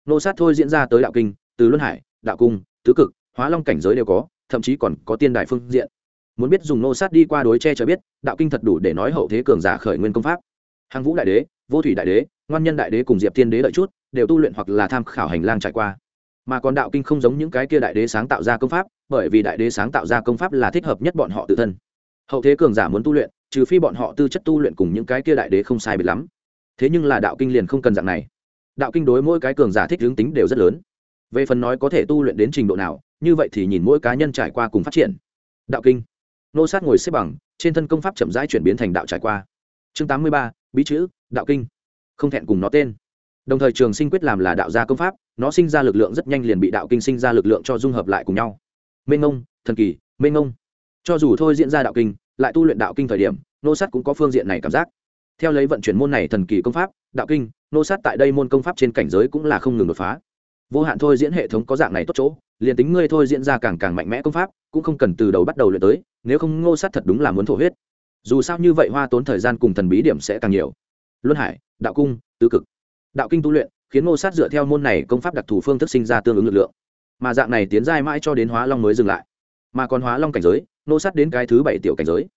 Ngô sát thôi diễn ra tới đạo kinh, từ luân hải, đạo cung, tứ cực, hóa long cảnh giới đều có, thậm chí còn có tiên đại phương diện. Muốn biết dùng nô sát đi qua đối che trời biết, đạo kinh thật đủ để nói hậu thế cường giả khởi nguyên công pháp. Hàng vũ đại đế, vô thủy đại đế, ngoan nhân đại đế cùng diệp thiên đế đợi chút, đều tu luyện hoặc là tham khảo hành lang trải qua mà còn đạo kinh không giống những cái kia đại đế sáng tạo ra công pháp, bởi vì đại đế sáng tạo ra công pháp là thích hợp nhất bọn họ tự thân. Hậu thế cường giả muốn tu luyện, trừ phi bọn họ tư chất tu luyện cùng những cái kia đại đế không sai biệt lắm. Thế nhưng là đạo kinh liền không cần dạng này. Đạo kinh đối mỗi cái cường giả thích hướng tính đều rất lớn. Về phần nói có thể tu luyện đến trình độ nào, như vậy thì nhìn mỗi cá nhân trải qua cùng phát triển. Đạo kinh. Nô sát ngồi xếp bằng, trên thân công pháp chậm rãi chuyển biến thành đạo trải qua. Chương tám mươi ba, bí chữ, đạo kinh. Không thẹn cùng nó tên đồng thời trường sinh quyết làm là đạo gia công pháp, nó sinh ra lực lượng rất nhanh liền bị đạo kinh sinh ra lực lượng cho dung hợp lại cùng nhau. Mênh ngông thần kỳ, mênh ngông cho dù thôi diễn ra đạo kinh, lại tu luyện đạo kinh thời điểm, nô sát cũng có phương diện này cảm giác. Theo lấy vận chuyển môn này thần kỳ công pháp, đạo kinh, nô sát tại đây môn công pháp trên cảnh giới cũng là không ngừng đột phá. Vô hạn thôi diễn hệ thống có dạng này tốt chỗ, liền tính ngươi thôi diễn ra càng càng mạnh mẽ công pháp, cũng không cần từ đầu bắt đầu luyện tới, nếu không ngô sát thật đúng là muốn thổ huyết. Dù sao như vậy hoa tốn thời gian cùng thần bí điểm sẽ càng nhiều. Luân hải, đạo cung, tứ cực đạo kinh tu luyện, khiến ngô sát dựa theo môn này công pháp đặc thù phương thức sinh ra tương ứng lực lượng. Mà dạng này tiến giai mãi cho đến hóa long mới dừng lại. Mà còn hóa long cảnh giới, ngô sát đến cái thứ bảy tiểu cảnh giới.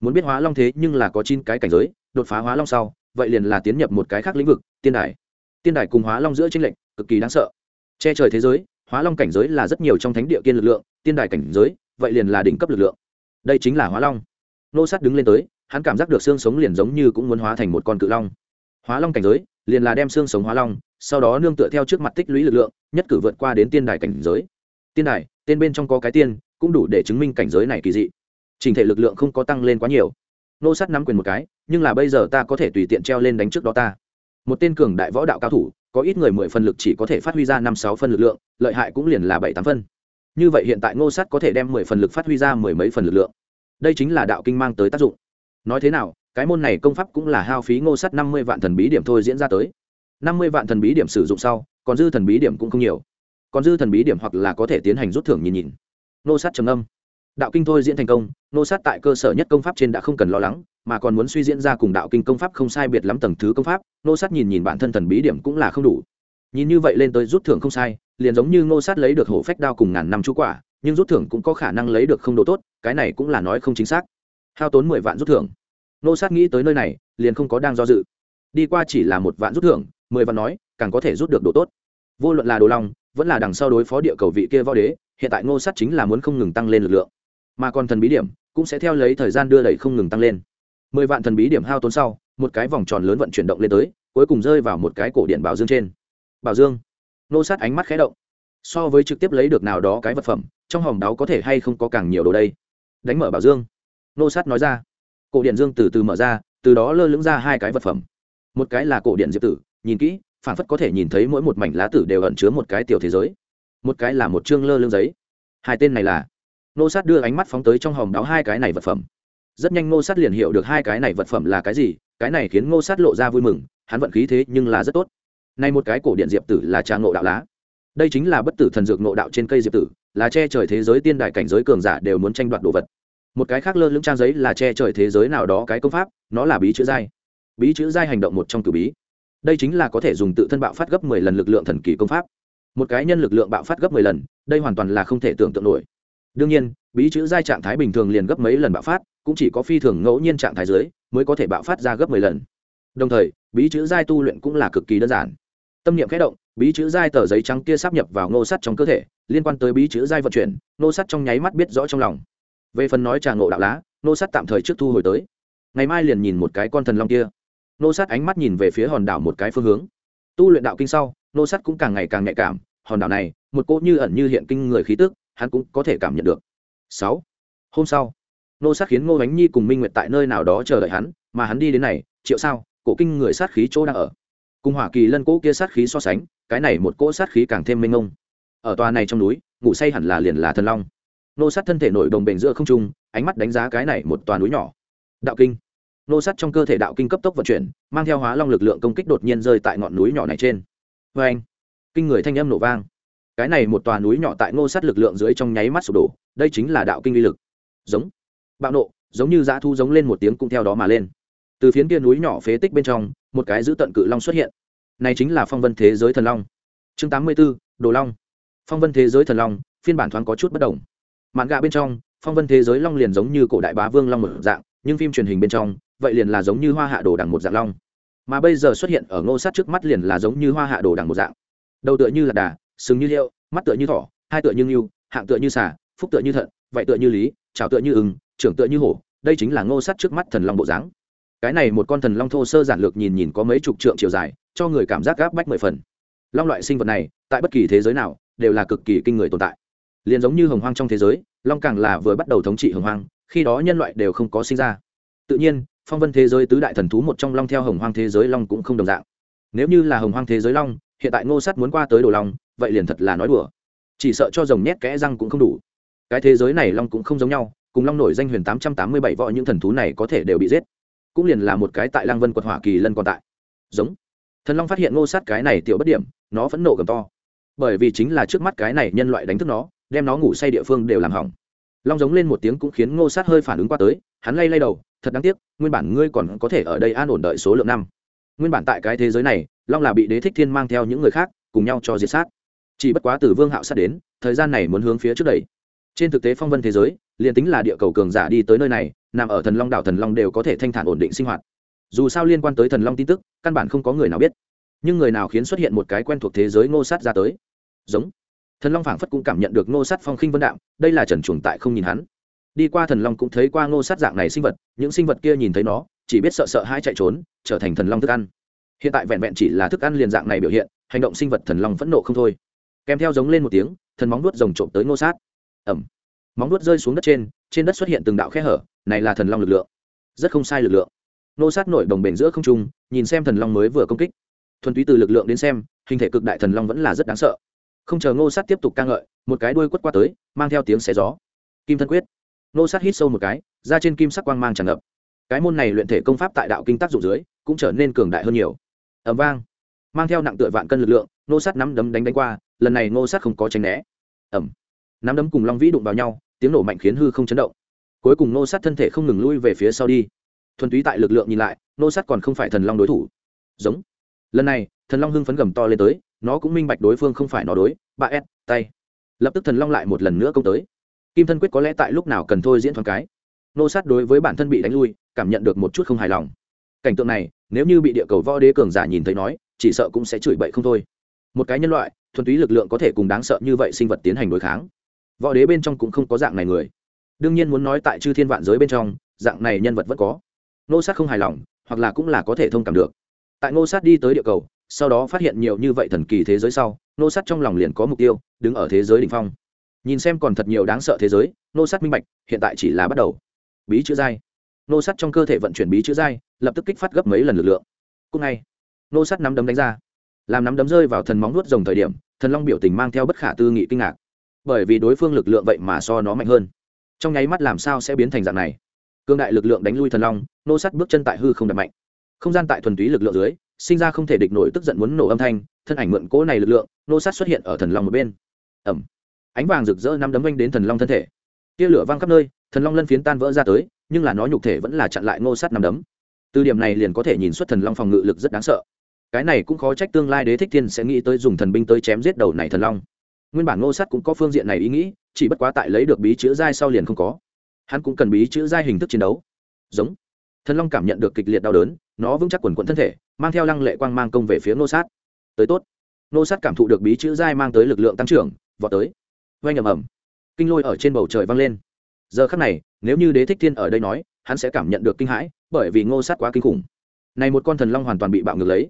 Muốn biết hóa long thế nhưng là có chín cái cảnh giới, đột phá hóa long sau, vậy liền là tiến nhập một cái khác lĩnh vực, tiên đài. Tiên đài cùng hóa long giữa tranh lệnh cực kỳ đáng sợ. Che trời thế giới, hóa long cảnh giới là rất nhiều trong thánh địa kiên lực lượng, tiên đài cảnh giới, vậy liền là đỉnh cấp lực lượng. Đây chính là hóa long. Nô sát đứng lên tới, hắn cảm giác được xương sống liền giống như cũng muốn hóa thành một con cự long. Hóa long cảnh giới liền là đem xương sống hóa long, sau đó nương tựa theo trước mặt tích lũy lực lượng, nhất cử vượt qua đến tiên đài cảnh giới. Tiên đài, tên bên trong có cái tiên, cũng đủ để chứng minh cảnh giới này kỳ dị. Trình thể lực lượng không có tăng lên quá nhiều. Nô sát nắm quyền một cái, nhưng là bây giờ ta có thể tùy tiện treo lên đánh trước đó ta. Một tên cường đại võ đạo cao thủ, có ít người mười phân lực chỉ có thể phát huy ra năm sáu phân lực lượng, lợi hại cũng liền là bảy tám phân. Như vậy hiện tại ngô sát có thể đem mười phần lực phát huy ra mười mấy phần lực lượng. Đây chính là đạo kinh mang tới tác dụng. Nói thế nào cái môn này công pháp cũng là hao phí ngô sát năm mươi vạn thần bí điểm thôi diễn ra tới. năm mươi vạn thần bí điểm sử dụng sau, còn dư thần bí điểm cũng không nhiều. Còn dư thần bí điểm hoặc là có thể tiến hành rút thưởng nhìn nhìn. Ngô sát trầm âm đạo kinh thôi diễn thành công, ngô sát tại cơ sở nhất công pháp trên đã không cần lo lắng, mà còn muốn suy diễn ra cùng đạo kinh công pháp không sai biệt lắm tầng thứ công pháp, ngô sát nhìn nhìn bản thân thần bí điểm cũng là không đủ. Nhìn như vậy lên tới rút thưởng không sai, liền giống như ngô sát lấy được hổ phách đao cùng ngàn năm chú quả, nhưng rút thưởng cũng có khả năng lấy được không độ tốt, cái này cũng là nói không chính xác. Hao tốn mười vạn rút thưởng. Nô sát nghĩ tới nơi này, liền không có đang do dự. Đi qua chỉ là một vạn rút thưởng, mười vạn nói, càng có thể rút được đồ tốt. Vô luận là đồ long, vẫn là đằng sau đối phó địa cầu vị kia võ đế, hiện tại ngô sát chính là muốn không ngừng tăng lên lực lượng. Mà còn thần bí điểm, cũng sẽ theo lấy thời gian đưa đẩy không ngừng tăng lên. Mười vạn thần bí điểm hao tốn sau, một cái vòng tròn lớn vận chuyển động lên tới, cuối cùng rơi vào một cái cổ điện bảo dương trên. Bảo dương. Nô sát ánh mắt khé động. So với trực tiếp lấy được nào đó cái vật phẩm, trong hòm đáo có thể hay không có càng nhiều đồ đây? Đánh mở bảo dương. Nô sát nói ra cổ điện dương từ từ mở ra, từ đó lơ lưỡng ra hai cái vật phẩm. Một cái là cổ điện diệp tử, nhìn kỹ phản phất có thể nhìn thấy mỗi một mảnh lá tử đều ẩn chứa một cái tiểu thế giới. Một cái là một chương lơ lưng giấy. Hai tên này là nô sát đưa ánh mắt phóng tới trong hòm đáo hai cái này vật phẩm. Rất nhanh nô sát liền hiểu được hai cái này vật phẩm là cái gì, cái này khiến nô sát lộ ra vui mừng, hắn vận khí thế nhưng là rất tốt. Nay một cái cổ điện diệp tử là trà ngộ đạo lá. Đây chính là bất tử thần dược ngộ đạo trên cây diệp tử, là che trời thế giới tiên đại cảnh giới cường giả đều muốn tranh đoạt đồ vật một cái khác lơ lưng trang giấy là che trời thế giới nào đó cái công pháp, nó là bí chữ giai. Bí chữ giai hành động một trong cử bí. Đây chính là có thể dùng tự thân bạo phát gấp mười lần lực lượng thần kỳ công pháp. Một cái nhân lực lượng bạo phát gấp mười lần, đây hoàn toàn là không thể tưởng tượng nổi. Đương nhiên, bí chữ giai trạng thái bình thường liền gấp mấy lần bạo phát, cũng chỉ có phi thường ngẫu nhiên trạng thái dưới mới có thể bạo phát ra gấp mười lần. Đồng thời, bí chữ giai tu luyện cũng là cực kỳ đơn giản. Tâm niệm khẽ động, bí chữ giai tờ giấy trắng kia sắp nhập vào ngô sắt trong cơ thể, liên quan tới bí chữ giai vận chuyển, ngô sắt trong nháy mắt biết rõ trong lòng về phần nói trà ngộ đạo lá, Nô sát tạm thời trước thu hồi tới. Ngày mai liền nhìn một cái con thần long kia. Nô sát ánh mắt nhìn về phía hòn đảo một cái phương hướng. Tu luyện đạo kinh sau, Nô sát cũng càng ngày càng nhạy cảm, hòn đảo này, một cỗ như ẩn như hiện kinh người khí tức, hắn cũng có thể cảm nhận được. Sáu, hôm sau, Nô sát khiến ngô bánh nhi cùng minh nguyệt tại nơi nào đó chờ đợi hắn, mà hắn đi đến này, triệu sao, cổ kinh người sát khí chỗ đang ở. Cùng hỏa kỳ lân cỗ kia sát khí so sánh, cái này một cỗ sát khí càng thêm mênh mông. Ở tòa này trong núi, ngủ say hẳn là liền là thần long nô sát thân thể nổi đồng bền giữa không trung, ánh mắt đánh giá cái này một toàn núi nhỏ. Đạo kinh. Nô sát trong cơ thể đạo kinh cấp tốc vận chuyển, mang theo hóa long lực lượng công kích đột nhiên rơi tại ngọn núi nhỏ này trên. Vê anh, kinh người thanh âm nổ vang. Cái này một tòa núi nhỏ tại ngô sát lực lượng dưới trong nháy mắt sụp đổ, đây chính là đạo kinh uy lực. Giống. Bạo nộ, giống như dã thu giống lên một tiếng cũng theo đó mà lên. Từ phiến kia núi nhỏ phế tích bên trong, một cái giữ tận cự long xuất hiện. Này chính là phong vân thế giới thần long. Chương tám mươi b ố đồ long. Phong vân thế giới thần long, phiên bản thoáng có chút bất đồng mạn gạ bên trong, phong vân thế giới long liền giống như cổ đại bá vương long một dạng, nhưng phim truyền hình bên trong, vậy liền là giống như hoa hạ đồ đằng một dạng long. Mà bây giờ xuất hiện ở ngô sát trước mắt liền là giống như hoa hạ đồ đằng một dạng. Đầu tựa như là đà, sừng như liệu mắt tựa như thỏ, hai tựa như ngưu, hạng tựa như xà, phúc tựa như thận, vậy tựa như lý trào tựa như ưng, trưởng tựa như hổ, đây chính là ngô sát trước mắt thần long bộ dáng. Cái này một con thần long thô sơ giản lược nhìn nhìn có mấy chục trượng chiều dài, cho người cảm giác gáp bách mười phần. Long loại sinh vật này, tại bất kỳ thế giới nào, đều là cực kỳ kinh người tồn tại liền giống như hồng hoang trong thế giới, long càng là vừa bắt đầu thống trị hồng hoang, khi đó nhân loại đều không có sinh ra. Tự nhiên, phong vân thế giới tứ đại thần thú một trong long theo hồng hoang thế giới long cũng không đồng dạng. Nếu như là hồng hoang thế giới long, hiện tại ngô sắt muốn qua tới đồ long, vậy liền thật là nói đùa. Chỉ sợ cho rồng nhét kẽ răng cũng không đủ. Cái thế giới này long cũng không giống nhau, cùng long nổi danh huyền tám trăm tám mươi bảy võ những thần thú này có thể đều bị giết. Cũng liền là một cái tại lang vân quật hỏa kỳ lân còn tại. Giống. Thần long phát hiện ngô sát cái này tiểu bất điểm, nó phẫn nộ gầm to. Bởi vì chính là trước mắt cái này nhân loại đánh thức nó đem nó ngủ say địa phương đều làm hỏng. Long giống lên một tiếng cũng khiến ngô sát hơi phản ứng qua tới, hắn lay lay đầu, thật đáng tiếc, nguyên bản ngươi còn có thể ở đây an ổn đợi số lượng năm. Nguyên bản tại cái thế giới này, long là bị đế thích thiên mang theo những người khác, cùng nhau cho diệt sát. Chỉ bất quá từ vương hạo sát đến, thời gian này muốn hướng phía trước đẩy. trên thực tế phong vân thế giới, liền tính là địa cầu cường giả đi tới nơi này, nằm ở thần long đảo thần long đều có thể thanh thản ổn định sinh hoạt. Dù sao liên quan tới thần long tin tức, căn bản không có người nào biết. Nhưng người nào khiến xuất hiện một cái quen thuộc thế giới ngô sát ra tới? Giống thần long phảng phất cũng cảm nhận được ngô sát phong khinh vân đạm, đây là trần chuồng tại không nhìn hắn. Đi qua thần long cũng thấy qua ngô sát dạng này sinh vật, những sinh vật kia nhìn thấy nó, chỉ biết sợ sợ hai chạy trốn, trở thành thần long thức ăn. Hiện tại vẹn vẹn chỉ là thức ăn liền dạng này biểu hiện, hành động sinh vật thần long phẫn nộ không thôi. Kèm theo giống lên một tiếng, thần móng nuốt rồng trộm tới ngô sát. Ẩm móng nuốt rơi xuống đất trên trên đất xuất hiện từng đạo khe hở, này là thần long lực lượng. Rất không sai lực lượng. Nô sát nổi đồng bền giữa không trung, nhìn xem thần long mới vừa công kích. Thuần túy từ lực lượng đến xem, hình thể cực đại thần long vẫn là rất đáng sợ không chờ ngô sát tiếp tục ca ngợi, một cái đuôi quất qua tới, mang theo tiếng xé gió. Kim thân quyết. Ngô sát hít sâu một cái ra trên kim sắc quang mang tràn ngập. Cái môn này luyện thể công pháp tại đạo kinh tác dụng dưới, cũng trở nên cường đại hơn nhiều. Ẩm vang. Mang theo nặng tựa vạn cân lực lượng, ngô sát nắm đấm đánh đánh qua, lần này ngô sát không có tránh né. Ẩm nắm đấm cùng long vĩ đụng vào nhau, tiếng nổ mạnh khiến hư không chấn động. Cuối cùng ngô sát thân thể không ngừng lui về phía sau đi. Thuần túy tại lực lượng nhìn lại, Ngô sát còn không phải thần long đối thủ. Giống. Lần này, thần long hưng phấn gầm to lên tới nó cũng minh bạch đối phương không phải nó đối ba s tay. Lập tức thần long lại một lần nữa công tới. Kim thân quyết có lẽ tại lúc nào cần thôi diễn thoáng cái. Nô sát đối với bản thân bị đánh lui, cảm nhận được một chút không hài lòng. Cảnh tượng này, nếu như bị địa cầu võ đế cường giả nhìn thấy nói, chỉ sợ cũng sẽ chửi bậy không thôi. Một cái nhân loại, thuần túy lực lượng có thể cùng đáng sợ như vậy sinh vật tiến hành đối kháng. Võ đế bên trong cũng không có dạng này người. Đương nhiên muốn nói tại chư thiên vạn giới bên trong, dạng này nhân vật vẫn có. Nô sát không hài lòng, hoặc là cũng là có thể thông cảm được. Tại nô sát đi tới địa cầu sau đó phát hiện nhiều như vậy thần kỳ thế giới sau nô sát trong lòng liền có mục tiêu đứng ở thế giới đ ỉ n h phong. Nhìn xem còn thật nhiều đáng sợ thế giới nô sát minh bạch hiện tại chỉ là bắt đầu. Bí chữ dai, nô sát trong cơ thể vận chuyển bí chữ dai, lập tức kích phát gấp mấy lần lực lượng. Cùng ngày nô sát nắm đấm đánh ra. Làm nắm đấm rơi vào thần móng nuốt rồng thời điểm thần long biểu tình mang theo bất khả tư nghị kinh ngạc. Bởi vì đối phương lực lượng vậy mà so nó mạnh hơn. Trong nháy mắt làm sao sẽ biến thành dạng này? Cương đại lực lượng đánh lui thần long nô sắt bước chân tại hư không đập mạnh. Không gian tại thuần túy lực lượng dưới sinh ra không thể địch nổi tức giận muốn nổ âm thanh, thân ảnh mượn cỗ này lực lượng, nô sát xuất hiện ở thần long một bên. Ẩm ánh vàng rực rỡ năm đấm vanh đến thần long thân thể. Tia lửa văng khắp nơi, thần long lân phiến tan vỡ ra tới, nhưng là nó nhục thể vẫn là chặn lại nô sát năm đấm. Từ điểm này liền có thể nhìn xuất thần long phòng ngự lực rất đáng sợ. Cái này cũng khó trách tương lai đế thích thiên sẽ nghĩ tới dùng thần binh tới chém giết đầu này thần long. Nguyên bản nô sát cũng có phương diện này ý nghĩ, chỉ bất quá tại lấy được bí chữ giai sau liền không có. Hắn cũng cần bí chữ giai hình thức chiến đấu. Giống thần long cảm nhận được kịch liệt đau đớn, nó vững chắc quần quẫn thân thể, mang theo lăng lệ quang mang công về phía ngô sát. Tới tốt. Ngô sát cảm thụ được bí chữ giai mang tới lực lượng tăng trưởng, vọt tới. Oanh ầm ầm. Kinh lôi ở trên bầu trời vang lên. Giờ khắc này, nếu như đế thích thiên ở đây nói, hắn sẽ cảm nhận được kinh hãi, bởi vì ngô sát quá kinh khủng. Này một con thần long hoàn toàn bị bạo ngược lấy.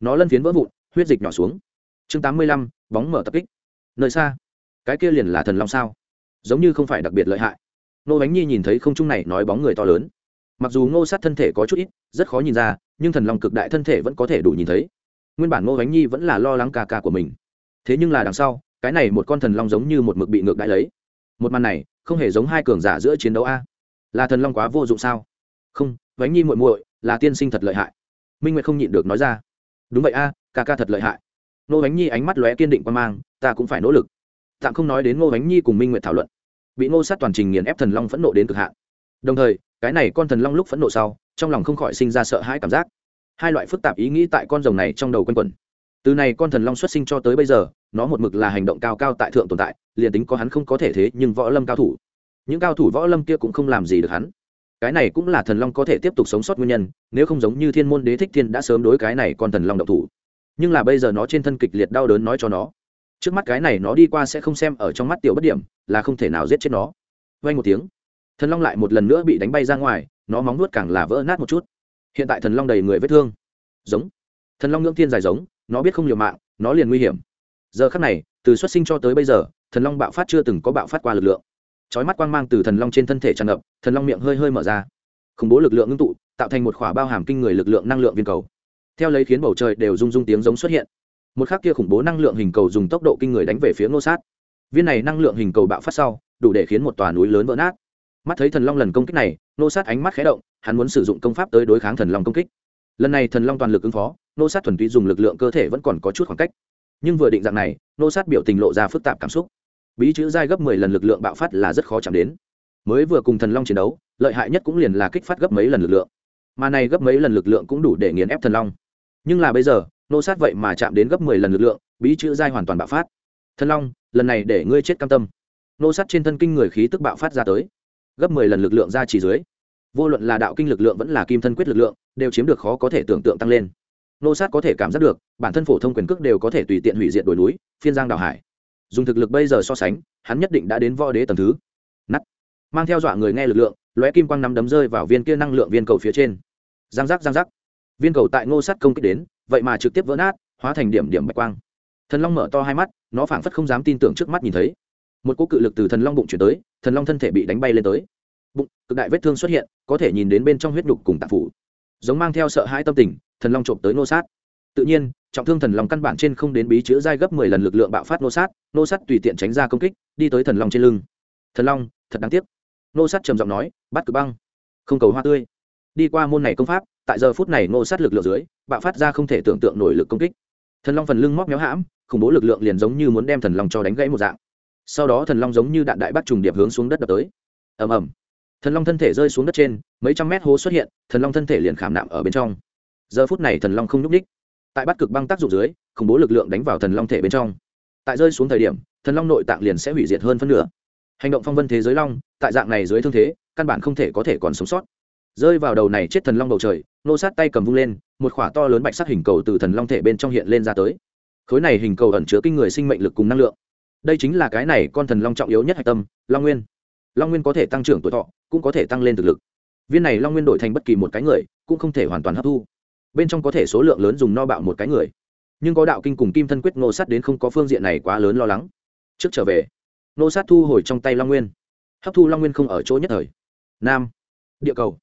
Nó lân phiến vỡ vụn, huyết dịch nhỏ xuống. Chương tám mươi lăm, bóng mở tập kích. Nơi xa. Cái kia liền là thần long sao? Giống như không phải đặc biệt lợi hại. Nô bánh nhi nhìn thấy không trung này, nói bóng người to lớn mặc dù ngô sát thân thể có chút ít, rất khó nhìn ra, nhưng thần long cực đại thân thể vẫn có thể đủ nhìn thấy. Nguyên bản ngô bánh nhi vẫn là lo lắng ca ca của mình. Thế nhưng là đằng sau, cái này một con thần long giống như một mực bị ngược đại lấy. Một màn này, không hề giống hai cường giả giữa chiến đấu a. Là thần long quá vô dụng sao? Không bánh nhi muội muội, là tiên sinh thật lợi hại. Minh nguyệt không nhịn được nói ra. Đúng vậy a, ca ca thật lợi hại. Ngô bánh nhi ánh mắt lóe kiên định qua mang, ta cũng phải nỗ lực. Tạm không nói đến ngô bánh nhi cùng minh nguyệt thảo luận. Bị ngô sát toàn trình nghiền ép thần long phẫn nộ đến cực hạn đồng thời, cái này con thần long lúc phẫn nộ sau, trong lòng không khỏi sinh ra sợ hãi cảm giác. Hai loại phức tạp ý nghĩ tại con rồng này trong đầu quanh quẩn. Từ này con thần long xuất sinh cho tới bây giờ, nó một mực là hành động cao cao tại thượng tồn tại, liền tính có hắn không có thể thế, nhưng võ lâm cao thủ. Những cao thủ võ lâm kia cũng không làm gì được hắn. Cái này cũng là thần long có thể tiếp tục sống sót nguyên nhân, nếu không giống như thiên môn đế thích thiên đã sớm đối cái này con thần long độc thủ. Nhưng là bây giờ nó trên thân kịch liệt đau đớn nói cho nó. Trước mắt cái này nó đi qua sẽ không xem ở trong mắt tiểu bất điểm, là không thể nào giết chết nó. Vay một tiếng thần long lại một lần nữa bị đánh bay ra ngoài, nó móng nuốt càng là vỡ nát một chút. Hiện tại thần long đầy người vết thương. Giống. Thần long ngưỡng thiên dài giống, nó biết không liều mạng, nó liền nguy hiểm. Giờ khắc này, từ xuất sinh cho tới bây giờ, thần long bạo phát chưa từng có bạo phát qua lực lượng. Chói mắt quang mang từ thần long trên thân thể tràn ngập, thần long miệng hơi hơi mở ra. Khủng bố lực lượng ngưng tụ, tạo thành một khỏa bao hàm kinh người lực lượng năng lượng viên cầu. Theo lấy khiến bầu trời đều rung rung tiếng giống xuất hiện. Một khắc kia khủng bố năng lượng hình cầu dùng tốc độ kinh người đánh về phía ngô sát. Viên này năng lượng hình cầu bạo phát sau, đủ để khiến một tòa núi lớn vỡ nát mắt thấy thần long lần công kích này, nô sát ánh mắt khé động, hắn muốn sử dụng công pháp tới đối kháng thần long công kích. Lần này thần long toàn lực ứng phó, nô sát thuần túy dùng lực lượng cơ thể vẫn còn có chút khoảng cách. Nhưng vừa định dạng này, nô sát biểu tình lộ ra phức tạp cảm xúc. Bí chữ dai gấp mười lần lực lượng bạo phát là rất khó chạm đến. Mới vừa cùng thần long chiến đấu, lợi hại nhất cũng liền là kích phát gấp mấy lần lực lượng. Mà này gấp mấy lần lực lượng cũng đủ để nghiền ép thần long. Nhưng là bây giờ, nô sát vậy mà chạm đến gấp mười lần lực lượng, bí chữ dai hoàn toàn bạo phát. Thần long, lần này để ngươi chết cam tâm. Nô sát trên thân kinh người khí tức bạo phát ra tới gấp mười lần lực lượng ra chỉ dưới. Vô luận là đạo kinh lực lượng vẫn là kim thân quyết lực lượng, đều chiếm được khó có thể tưởng tượng tăng lên. Nô sát có thể cảm giác được, bản thân phổ thông quyền cước đều có thể tùy tiện hủy diệt đồi núi, phiên giang đảo hải. Dùng thực lực bây giờ so sánh, hắn nhất định đã đến võ đế tầm thứ. Nắt mang theo dọa người nghe lực lượng, lóe kim quang nắm đấm rơi vào viên kia năng lượng viên cầu phía trên. Giang giác giang giác. Viên cầu tại ngô Sát công kích đến, vậy mà trực tiếp vỡ nát, hóa thành điểm điểm bạch quang. Thần long mở to hai mắt, nó phảng phất không dám tin tưởng trước mắt nhìn thấy một cỗ cự lực từ thần long bụng chuyển tới, thần long thân thể bị đánh bay lên tới. Bụng, cực đại vết thương xuất hiện, có thể nhìn đến bên trong huyết nhục cùng tạp phủ. Giống mang theo sợ hãi tâm tình, thần long trộm tới nô sát. Tự nhiên, trọng thương thần long căn bản trên không đến bí chữ giai gấp mười lần lực lượng bạo phát nô sát nô sát tùy tiện tránh ra công kích, đi tới thần long trên lưng. Thần long, thật đáng tiếc. Nô sát trầm giọng nói, bắt cử băng. Không cầu hoa tươi. Đi qua môn này công pháp, tại giờ phút này nô sát lực lượng dưới, bạo phát ra không thể tưởng tượng nổi lực công kích. Thần long phần lưng móc méo hãm, khủng bố lực lượng liền giống như muốn đem thần long cho đánh gãy một dạng sau đó thần long giống như đạn đại bắt trùng điệp hướng xuống đất đập tới. Ầm ầm. Thần long thân thể rơi xuống đất trên, mấy trăm mét hố xuất hiện, thần long thân thể liền khảm nạm ở bên trong. Giờ phút này thần long không nhúc ních tại bắt cực băng tác dụng dưới, khủng bố lực lượng đánh vào thần long thể bên trong. Tại rơi xuống thời điểm, thần long nội tạng liền sẽ hủy diệt hơn phân nửa. Hành động phong vân thế giới long, tại dạng này dưới thương thế, căn bản không thể có thể còn sống sót. Rơi vào đầu này chết thần long bầu trời, nô sát tay cầm vung lên, một khỏa to lớn bạch sắc hình cầu từ thần long thể bên trong hiện lên ra tới. Khối này hình cầu ẩn chứa kinh người sinh mệnh lực cùng năng lượng đây chính là cái này con thần long trọng yếu nhất hạch tâm, long nguyên. Long nguyên có thể tăng trưởng tuổi thọ, cũng có thể tăng lên thực lực. Viên này long nguyên đổi thành bất kỳ một cái người, cũng không thể hoàn toàn hấp thu. Bên trong có thể số lượng lớn dùng no bạo một cái người. Nhưng có đạo kinh cùng kim thân quyết nô sát đến không có phương diện này quá lớn lo lắng. Trước trở về nô sát thu hồi trong tay long nguyên. Hấp thu long nguyên không ở chỗ nhất thời. Nam. Địa cầu.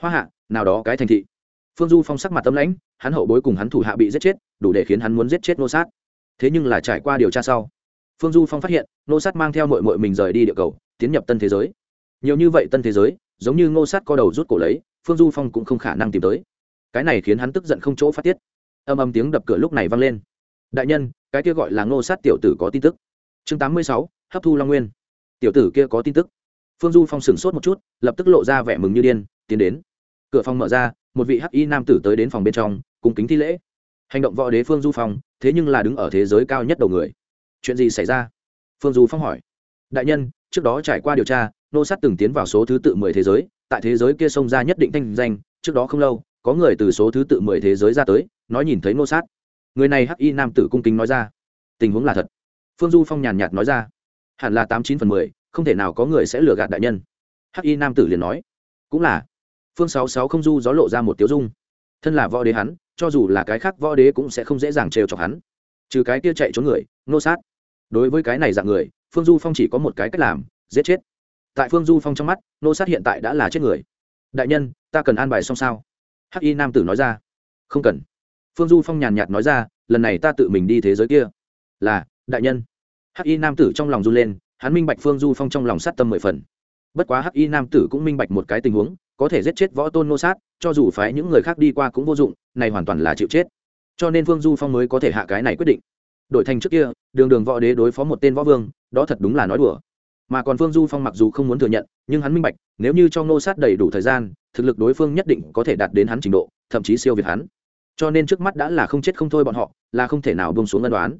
Hoa hạ, nào đó cái thành thị. Phương du phong sắc mặt tâm lãnh, hắn hậu bối cùng hắn thủ hạ bị giết chết, đủ để khiến hắn muốn giết chết nô sát. Thế nhưng là trải qua điều tra sau phương du phong phát hiện nô sát mang theo mội mội mình rời đi địa cầu, tiến nhập tân thế giới. Nhiều như vậy tân thế giới, giống như ngô sát co đầu rút cổ lấy, phương du phong cũng không khả năng tìm tới. Cái này khiến hắn tức giận không chỗ phát tiết. Âm âm tiếng đập cửa lúc này vang lên. Đại nhân, cái kia gọi là ngô sát tiểu tử có tin tức. Chương tám mươi sáu, hấp thu long nguyên. Tiểu tử kia có tin tức. Phương du phong sửng sốt một chút, lập tức lộ ra vẻ mừng như điên, tiến đến. Cửa phòng mở ra, một vị hắc y nam tử tới đến phòng bên trong, cung kính thi lễ. Hành động võ đế phương du phong, thế nhưng là đứng ở thế giới cao nhất đầu người chuyện gì xảy ra? Phương du phong hỏi. Đại nhân, trước đó trải qua điều tra, nô sát từng tiến vào số thứ tự mười thế giới, tại thế giới kia xông ra nhất định thanh danh, trước đó không lâu, có người từ số thứ tự mười thế giới ra tới, nói nhìn thấy nô sát. Người này hắc y nam tử cung kính nói ra. Tình huống là thật. Phương du phong nhàn nhạt nói ra. Hẳn là tám chín phần mười, không thể nào có người sẽ lừa gạt đại nhân. Hắc y nam tử liền nói. Cũng là. Phương sáu sáu không du gió lộ ra một tiếu dung. Thân là võ đế hắn, cho dù là cái khác võ đế cũng sẽ không dễ dàng trêu chọc hắn trừ cái kia chạy trốn người, nô sát. Đối với cái này dạng người, phương du phong chỉ có một cái cách làm, giết chết. Tại phương du phong trong mắt, nô sát hiện tại đã là chết người. Đại nhân, ta cần an bài xong sao? Hắc y nam tử nói ra. Không cần. Phương du phong nhàn nhạt nói ra, lần này ta tự mình đi thế giới kia. Là, đại nhân. Hắc y nam tử trong lòng run lên, hắn minh bạch phương du phong trong lòng sát tâm mười phần. Bất quá hắc y nam tử cũng minh bạch một cái tình huống, có thể giết chết võ tôn nô sát, cho dù phái những người khác đi qua cũng vô dụng, này hoàn toàn là chịu chết cho nên Vương du phong mới có thể hạ cái này quyết định. Đổi thành trước kia, đường đường võ đế đối phó một tên võ vương, đó thật đúng là nói đùa. Mà còn Vương du phong mặc dù không muốn thừa nhận, nhưng hắn minh bạch, nếu như cho nô sát đầy đủ thời gian, thực lực đối phương nhất định có thể đạt đến hắn trình độ, thậm chí siêu việt hắn. Cho nên trước mắt đã là không chết không thôi bọn họ, là không thể nào bông xuống ân đoán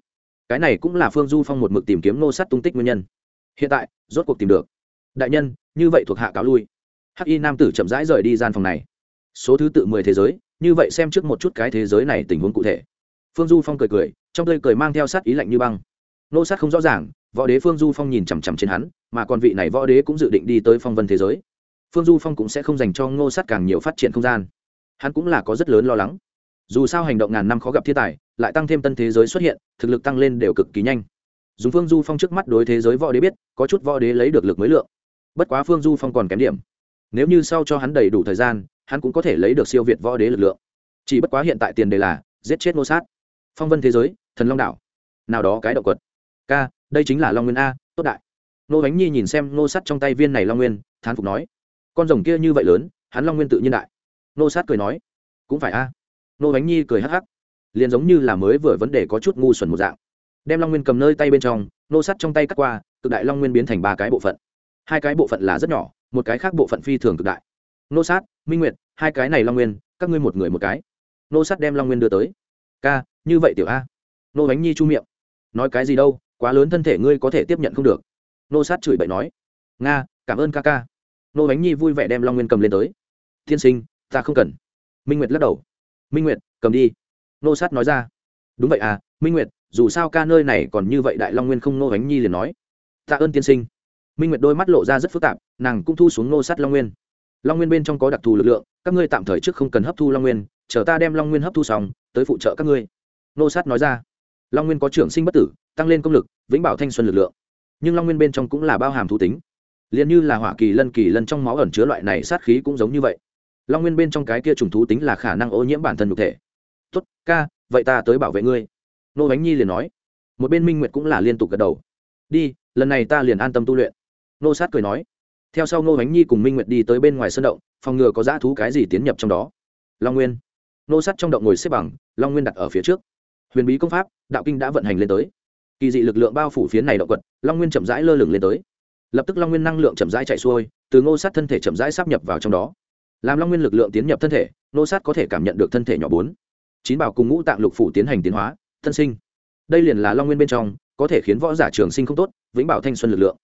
cái này cũng là phương du phong một mực tìm kiếm nô sát tung tích nguyên nhân. Hiện tại, rốt cuộc tìm được. Đại nhân, như vậy thuộc hạ cáo lui. Hắc y nam tử chậm rãi rời đi gian phòng này. Số thứ tự mười thế giới như vậy xem trước một chút cái thế giới này tình huống cụ thể. Phương du phong cười cười, trong tơi cười mang theo sát ý lạnh như băng. Nô sát không rõ ràng, võ đế phương du phong nhìn chằm chằm trên hắn, mà còn vị này võ đế cũng dự định đi tới phong vân thế giới. Phương du phong cũng sẽ không dành cho ngô sát càng nhiều phát triển không gian. Hắn cũng là có rất lớn lo lắng. Dù sao hành động ngàn năm khó gặp thiên tài, lại tăng thêm tân thế giới xuất hiện, thực lực tăng lên đều cực kỳ nhanh. Dùng phương du phong trước mắt đối thế giới võ đế biết, có chút võ đế lấy được lực mới lượng. Bất quá phương du phong còn kém điểm. Nếu như sau cho hắn đầy đủ thời gian hắn cũng có thể lấy được siêu việt võ đế lực lượng. Chỉ bất quá hiện tại tiền đề là giết chết nô sát. Phong vân thế giới, thần long đảo. Nào đó cái động quật. Ca, đây chính là long nguyên a, tốt đại. Nô bánh nhi nhìn xem nô sát trong tay viên này long nguyên, thán phục nói, con rồng kia như vậy lớn, hắn long nguyên tự nhiên đại. Nô sát cười nói, cũng phải a. Nô bánh nhi cười hắc hắc, liền giống như là mới vừa vấn đề có chút ngu xuẩn một dạng. Đem long nguyên cầm nơi tay bên trong, nô sát trong tay cắt qua, cực đại long nguyên biến thành ba cái bộ phận. Hai cái bộ phận là rất nhỏ, một cái khác bộ phận phi thường cực đại nô sát, minh nguyệt, hai cái này long nguyên, các ngươi một người một cái. Nô sát đem long nguyên đưa tới. Ca, như vậy tiểu a. Nô bánh nhi chu miệng. Nói cái gì đâu, quá lớn thân thể ngươi có thể tiếp nhận không được. Nô sát chửi bậy nói. Nga, cảm ơn ca ca. Nô bánh nhi vui vẻ đem long nguyên cầm lên tới. Tiên sinh, ta không cần. Minh nguyệt lắc đầu. Minh nguyệt, cầm đi. Nô sát nói ra. Đúng vậy à minh nguyệt, dù sao ca nơi này còn như vậy đại long nguyên không nô bánh nhi liền nói. Tạ ơn tiên sinh. Minh nguyệt đôi mắt lộ ra rất phức tạp, nàng cũng thu xuống nô sát long nguyên long nguyên bên trong có đặc thù lực lượng, các ngươi tạm thời trước không cần hấp thu long nguyên, chờ ta đem long nguyên hấp thu xong, tới phụ trợ các ngươi. Nô sát nói ra. Long nguyên có trưởng sinh bất tử, tăng lên công lực, vĩnh bảo thanh xuân lực lượng. Nhưng long nguyên bên trong cũng là bao hàm thú tính. Liền như là hỏa kỳ lân kỳ lân trong máu ẩn chứa loại này sát khí cũng giống như vậy. Long nguyên bên trong cái kia trùng thú tính là khả năng ô nhiễm bản thân nhục thể. Tốt, ca, vậy ta tới bảo vệ ngươi. Nô bánh nhi liền nói. Một bên minh nguyệt cũng là liên tục gật đầu. Đi, lần này ta liền an tâm tu luyện. Nô sát cười nói theo sau nô bánh nhi cùng minh nguyệt đi tới bên ngoài sân động, phòng ngừa có dã thú cái gì tiến nhập trong đó. Long nguyên. Nô sát trong động ngồi xếp bằng, long nguyên đặt ở phía trước. Huyền bí công pháp, đạo kinh đã vận hành lên tới. Kỳ dị lực lượng bao phủ phía này động quật, long nguyên chậm rãi lơ lửng lên tới. Lập tức long nguyên năng lượng chậm rãi chạy xuôi, từ ngô sát thân thể chậm rãi sắp nhập vào trong đó. Làm long nguyên lực lượng tiến nhập thân thể, ngô sát có thể cảm nhận được thân thể nhỏ bốn. Chín bảo cùng ngũ tạng lục phủ tiến hành tiến hóa, thân sinh. Đây liền là long nguyên bên trong, có thể khiến võ giả trường sinh không tốt, vĩnh bảo thanh xuân lực lượng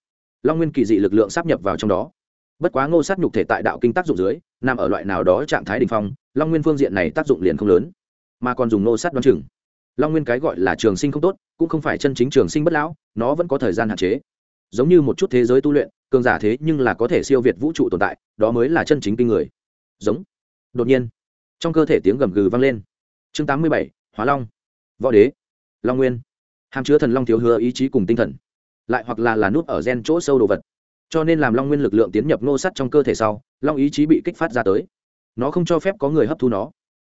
long nguyên kỳ dị lực lượng sắp nhập vào trong đó. Bất quá ngô sát nhục thể tại đạo kinh tác dụng dưới, nằm ở loại nào đó trạng thái đình phong, long nguyên phương diện này tác dụng liền không lớn, mà còn dùng ngô sát đoán chừng. Long nguyên cái gọi là trường sinh không tốt, cũng không phải chân chính trường sinh bất lão, nó vẫn có thời gian hạn chế. Giống như một chút thế giới tu luyện, cường giả thế nhưng là có thể siêu việt vũ trụ tồn tại, đó mới là chân chính kinh người. Giống. Đột nhiên, trong cơ thể tiếng gầm gừ vang lên. Chương tám mươi bảy hóa long. Võ đế. Long nguyên. Hàm chứa thần long thiếu hứa ý chí cùng tinh thần lại hoặc là là nút ở gen chỗ sâu đồ vật. Cho nên làm long nguyên lực lượng tiến nhập nô sắt trong cơ thể sau, long ý chí bị kích phát ra tới. Nó không cho phép có người hấp thu nó.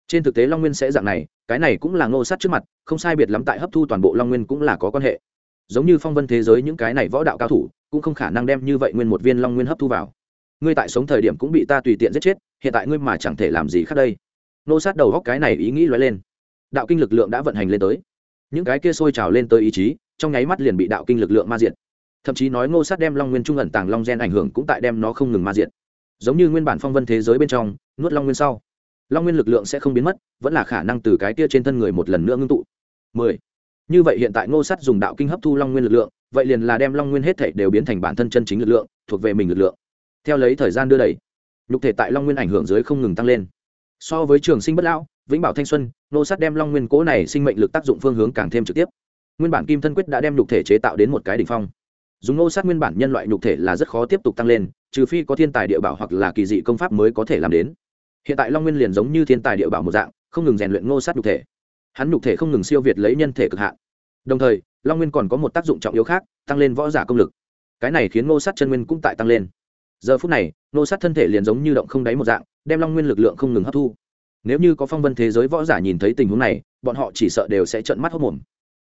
Trên thực tế long nguyên sẽ dạng này, cái này cũng là nô sát trước mặt, không sai biệt lắm tại hấp thu toàn bộ long nguyên cũng là có quan hệ. Giống như phong vân thế giới những cái này võ đạo cao thủ, cũng không khả năng đem như vậy nguyên một viên long nguyên hấp thu vào. Ngươi tại sống thời điểm cũng bị ta tùy tiện giết chết, hiện tại ngươi mà chẳng thể làm gì khác đây. Nô sát đầu góc cái này ý nghĩ lóe lên. Đạo kinh lực lượng đã vận hành lên tới. Những cái kia sôi trào lên tới ý chí trong nháy mắt liền bị đạo kinh lực lượng ma diệt. Thậm chí nói ngô sát đem long nguyên trung ẩn tàng long gen ảnh hưởng cũng tại đem nó không ngừng ma diệt. Giống như nguyên bản phong vân thế giới bên trong, nuốt long nguyên sau, long nguyên lực lượng sẽ không biến mất, vẫn là khả năng từ cái tia trên thân người một lần nữa ngưng tụ. Mười. Như vậy hiện tại ngô sát dùng đạo kinh hấp thu long nguyên lực lượng, vậy liền là đem long nguyên hết thể đều biến thành bản thân chân chính lực lượng, thuộc về mình lực lượng. Theo lấy thời gian đưa đẩy, nhục thể tại long nguyên ảnh hưởng dưới không ngừng tăng lên. So với trường sinh bất lão, vĩnh bảo thanh xuân, Ngô sát đem long nguyên cố này sinh mệnh lực tác dụng phương hướng càng thêm trực tiếp nguyên bản kim thân quyết đã đem nhục thể chế tạo đến một cái đ ỉ n h phong. Dùng nô sát nguyên bản nhân loại nhục thể là rất khó tiếp tục tăng lên, trừ phi có thiên tài địa bảo hoặc là kỳ dị công pháp mới có thể làm đến. Hiện tại long nguyên liền giống như thiên tài địa bảo một dạng, không ngừng rèn luyện nô sát nhục thể. Hắn nhục thể không ngừng siêu việt lấy nhân thể cực hạn. Đồng thời, long nguyên còn có một tác dụng trọng yếu khác, tăng lên võ giả công lực. Cái này khiến nô sát chân nguyên cũng tại tăng lên. Giờ phút này nô sát thân thể liền giống như động không đáy một dạng, đem long nguyên lực lượng không ngừng hấp thu. Nếu như có phong vân thế giới võ giả nhìn thấy tình huống này, bọn họ chỉ sợ đều sẽ trợn mắt hốc mồm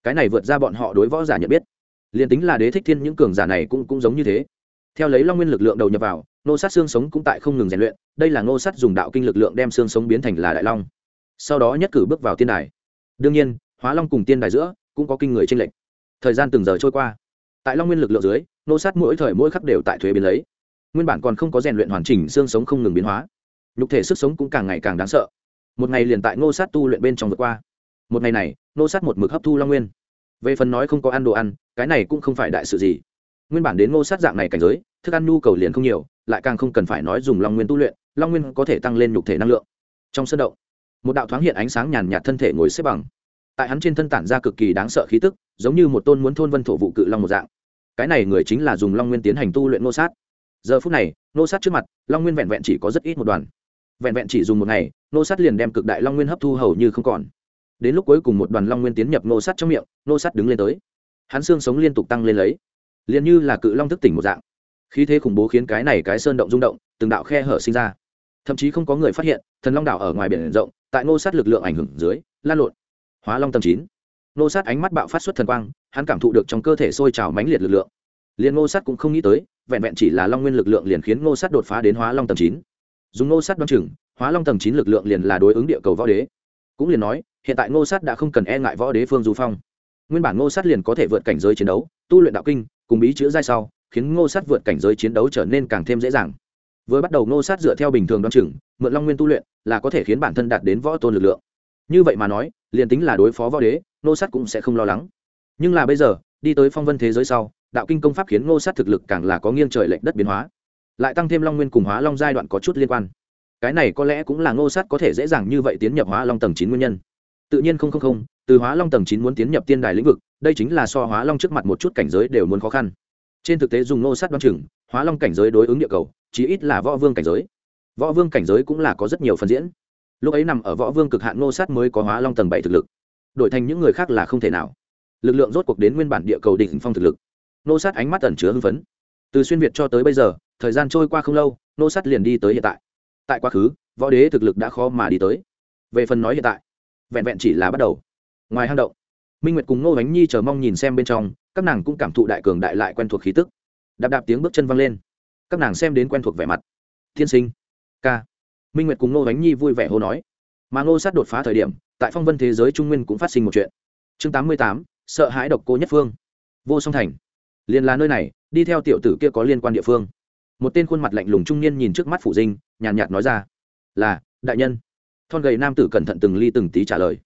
cái này vượt ra bọn họ đối võ giả nhận biết. Liền tính là đế thích thiên những cường giả này cũng cũng giống như thế. Theo lấy long nguyên lực lượng đầu nhập vào nô sát xương sống cũng tại không ngừng rèn luyện, đây là nô sát dùng đạo kinh lực lượng đem xương sống biến thành là đại long. Sau đó nhất cử bước vào tiên đài. Đương nhiên, hóa long cùng tiên đài giữa cũng có kinh người tranh lệch. Thời gian từng giờ trôi qua. Tại long nguyên lực lượng dưới nô sát mỗi thời mỗi khắc đều tại thuế biến lấy. Nguyên bản còn không có rèn luyện hoàn chỉnh xương sống không ngừng biến hóa. Nhục thể sức sống cũng càng ngày càng đáng sợ. Một ngày liền tại ngô sát tu luyện bên trong vượt qua một ngày này, nô sát một mực hấp thu long nguyên. Về phần nói không có ăn đồ ăn, cái này cũng không phải đại sự gì. Nguyên bản đến ngô sát dạng này cảnh giới, thức ăn nhu cầu liền không nhiều, lại càng không cần phải nói dùng long nguyên tu luyện, long nguyên có thể tăng lên nhục thể năng lượng. Trong sân động, một đạo thoáng hiện ánh sáng nhàn nhạt thân thể ngồi xếp bằng. Tại hắn trên thân tản ra cực kỳ đáng sợ khí tức, giống như một tôn muốn thôn vân thổ vụ cự long một dạng. Cái này người chính là dùng long nguyên tiến hành tu luyện ngô sát. Giờ phút này ngô sát trước mặt, long nguyên vẹn vẹn chỉ có rất ít một đoàn. Vẹn vẹn chỉ dùng một ngày, nô sát liền đem cực đại long nguyên hấp thu hầu như không còn đến lúc cuối cùng một đoàn long nguyên tiến nhập nô Sắt trong miệng, nô Sắt đứng lên tới. Hắn xương sống liên tục tăng lên lấy. Liền như là cự long thức tỉnh một dạng. Khí thế khủng bố khiến cái này cái sơn động rung động, từng đạo khe hở sinh ra. Thậm chí không có người phát hiện, thần long đảo ở ngoài biển rộng, tại nô sát lực lượng ảnh hưởng dưới, lan lộn. Hóa long tầm chín. Nô sát ánh mắt bạo phát xuất thần quang, hắn cảm thụ được trong cơ thể sôi trào mãnh liệt lực lượng. Liền nô sát cũng không nghĩ tới, vẹn vẹn chỉ là long nguyên lực lượng liền khiến nô sát đột phá đến hóa long tầm chín. Dùng nô sát đoán chừng, hóa long tầng chín lực lượng liền là đối ứng địa cầu võ đế cũng liền nói, hiện tại ngô sát đã không cần e ngại võ đế phương du phong. Nguyên bản ngô sát liền có thể vượt cảnh giới chiến đấu, tu luyện đạo kinh, cùng bí chữ giai sau, khiến ngô sát vượt cảnh giới chiến đấu trở nên càng thêm dễ dàng. Với bắt đầu ngô sát dựa theo bình thường đoán chừng, mượn long nguyên tu luyện, là có thể khiến bản thân đạt đến võ tôn lực lượng. Như vậy mà nói, liền tính là đối phó võ đế, ngô sát cũng sẽ không lo lắng. Nhưng là bây giờ, đi tới phong vân thế giới sau, đạo kinh công pháp khiến ngô sát thực lực càng là có nghiêng trời lệch đất biến hóa. Lại tăng thêm long nguyên cùng hóa long giai đoạn có chút liên quan cái này có lẽ cũng là ngô sát có thể dễ dàng như vậy tiến nhập hóa long tầng chín nguyên nhân. Tự nhiên không không không, từ hóa long tầng chín muốn tiến nhập tiên đài lĩnh vực, đây chính là so hóa long trước mặt một chút cảnh giới đều muốn khó khăn. Trên thực tế dùng ngô sát đoán chừng, hóa long cảnh giới đối ứng địa cầu, chí ít là võ vương cảnh giới. Võ vương cảnh giới cũng là có rất nhiều phần diễn. Lúc ấy nằm ở võ vương cực hạn ngô sát mới có hóa long tầng bảy thực lực. Đổi thành những người khác là không thể nào. Lực lượng rốt cuộc đến nguyên bản địa cầu đỉnh phong thực lực. Ngô sát ánh mắt ẩn chứa hưng phấn. Từ xuyên việt cho tới bây giờ, thời gian trôi qua không lâu, ngô sát liền đi tới hiện tại tại quá khứ, võ đế thực lực đã khó mà đi tới. Về phần nói hiện tại, vẹn vẹn chỉ là bắt đầu. Ngoài hang động, minh nguyệt cùng ngô bánh nhi chờ mong nhìn xem bên trong, các nàng cũng cảm thụ đại cường đại lại quen thuộc khí tức. Đạp đạp tiếng bước chân văng lên. Các nàng xem đến quen thuộc vẻ mặt. Thiên sinh, ca. Minh nguyệt cùng ngô bánh nhi vui vẻ hô nói. Mà ngô sát đột phá thời điểm, tại phong vân thế giới trung nguyên cũng phát sinh một chuyện. Chương tám mươi tám, sợ hãi độc cô nhất phương. Vô song thành. Liền là nơi này, đi theo tiểu tử kia có liên quan địa phương một tên khuôn mặt lạnh lùng trung niên nhìn trước mắt phụ dinh, nhàn nhạt nói ra, là, đại nhân. Thon gầy nam tử cẩn thận từng ly từng tí trả lời.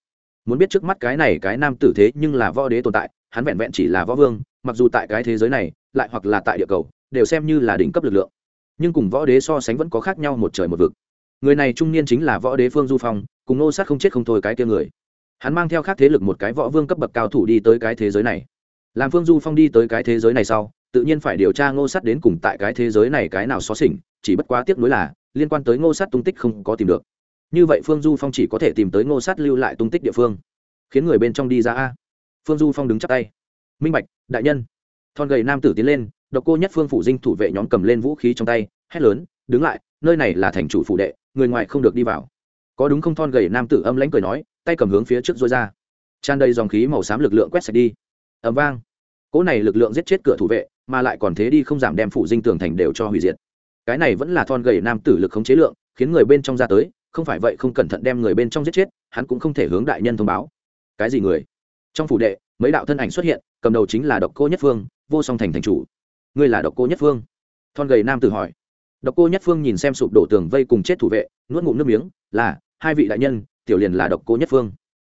Muốn biết trước mắt cái này cái nam tử thế nhưng là võ đế tồn tại, hắn vẹn vẹn chỉ là võ vương, mặc dù tại cái thế giới này, lại hoặc là tại địa cầu, đều xem như là đỉnh cấp lực lượng. Nhưng cùng võ đế so sánh vẫn có khác nhau một trời một vực. Người này trung niên chính là võ đế phương du phong, cùng nô sát không chết không thôi cái kia người. Hắn mang theo khác thế lực một cái võ vương cấp bậc cao thủ đi tới cái thế giới này. Làm phương du phong đi tới cái thế giới này sau tự nhiên phải điều tra ngô sắt đến cùng tại cái thế giới này cái nào xó xỉnh, chỉ bất quá tiếc nuối là, liên quan tới ngô sắt tung tích không có tìm được. Như vậy phương du phong chỉ có thể tìm tới ngô sắt lưu lại tung tích địa phương. Khiến người bên trong đi ra a. Phương du phong đứng chắp tay. Minh bạch, đại nhân. Thon gầy nam tử tiến lên, độc cô nhất phương phủ dinh thủ vệ nhóm cầm lên vũ khí trong tay, hét lớn, đứng lại, nơi này là thành chủ phủ đệ, người ngoài không được đi vào. Có đúng không? Thon gầy nam tử âm lãnh cười nói, tay cầm hướng phía trước dối ra. Tràn đầy dòng khí màu xám lực lượng quét sạch đi. Ẩm vang. Cỗ này lực lượng giết chết cửa thủ vệ mà lại còn thế đi không giảm đem phụ dinh tường thành đều cho hủy diệt. Cái này vẫn là thon gầy nam tử lực khống chế lượng, khiến người bên trong ra tới, không phải vậy không cẩn thận đem người bên trong giết chết, hắn cũng không thể hướng đại nhân thông báo. Cái gì người? Trong phủ đệ, mấy đạo thân ảnh xuất hiện, cầm đầu chính là độc cô nhất phương, vô song thành thành chủ. Ngươi là độc cô nhất phương? Thon gầy nam tử hỏi. Độc cô nhất phương nhìn xem sụp đổ tường vây cùng chết thủ vệ, nuốt ngụm nước miếng, là, hai vị đại nhân, tiểu liền là độc cô nhất phương.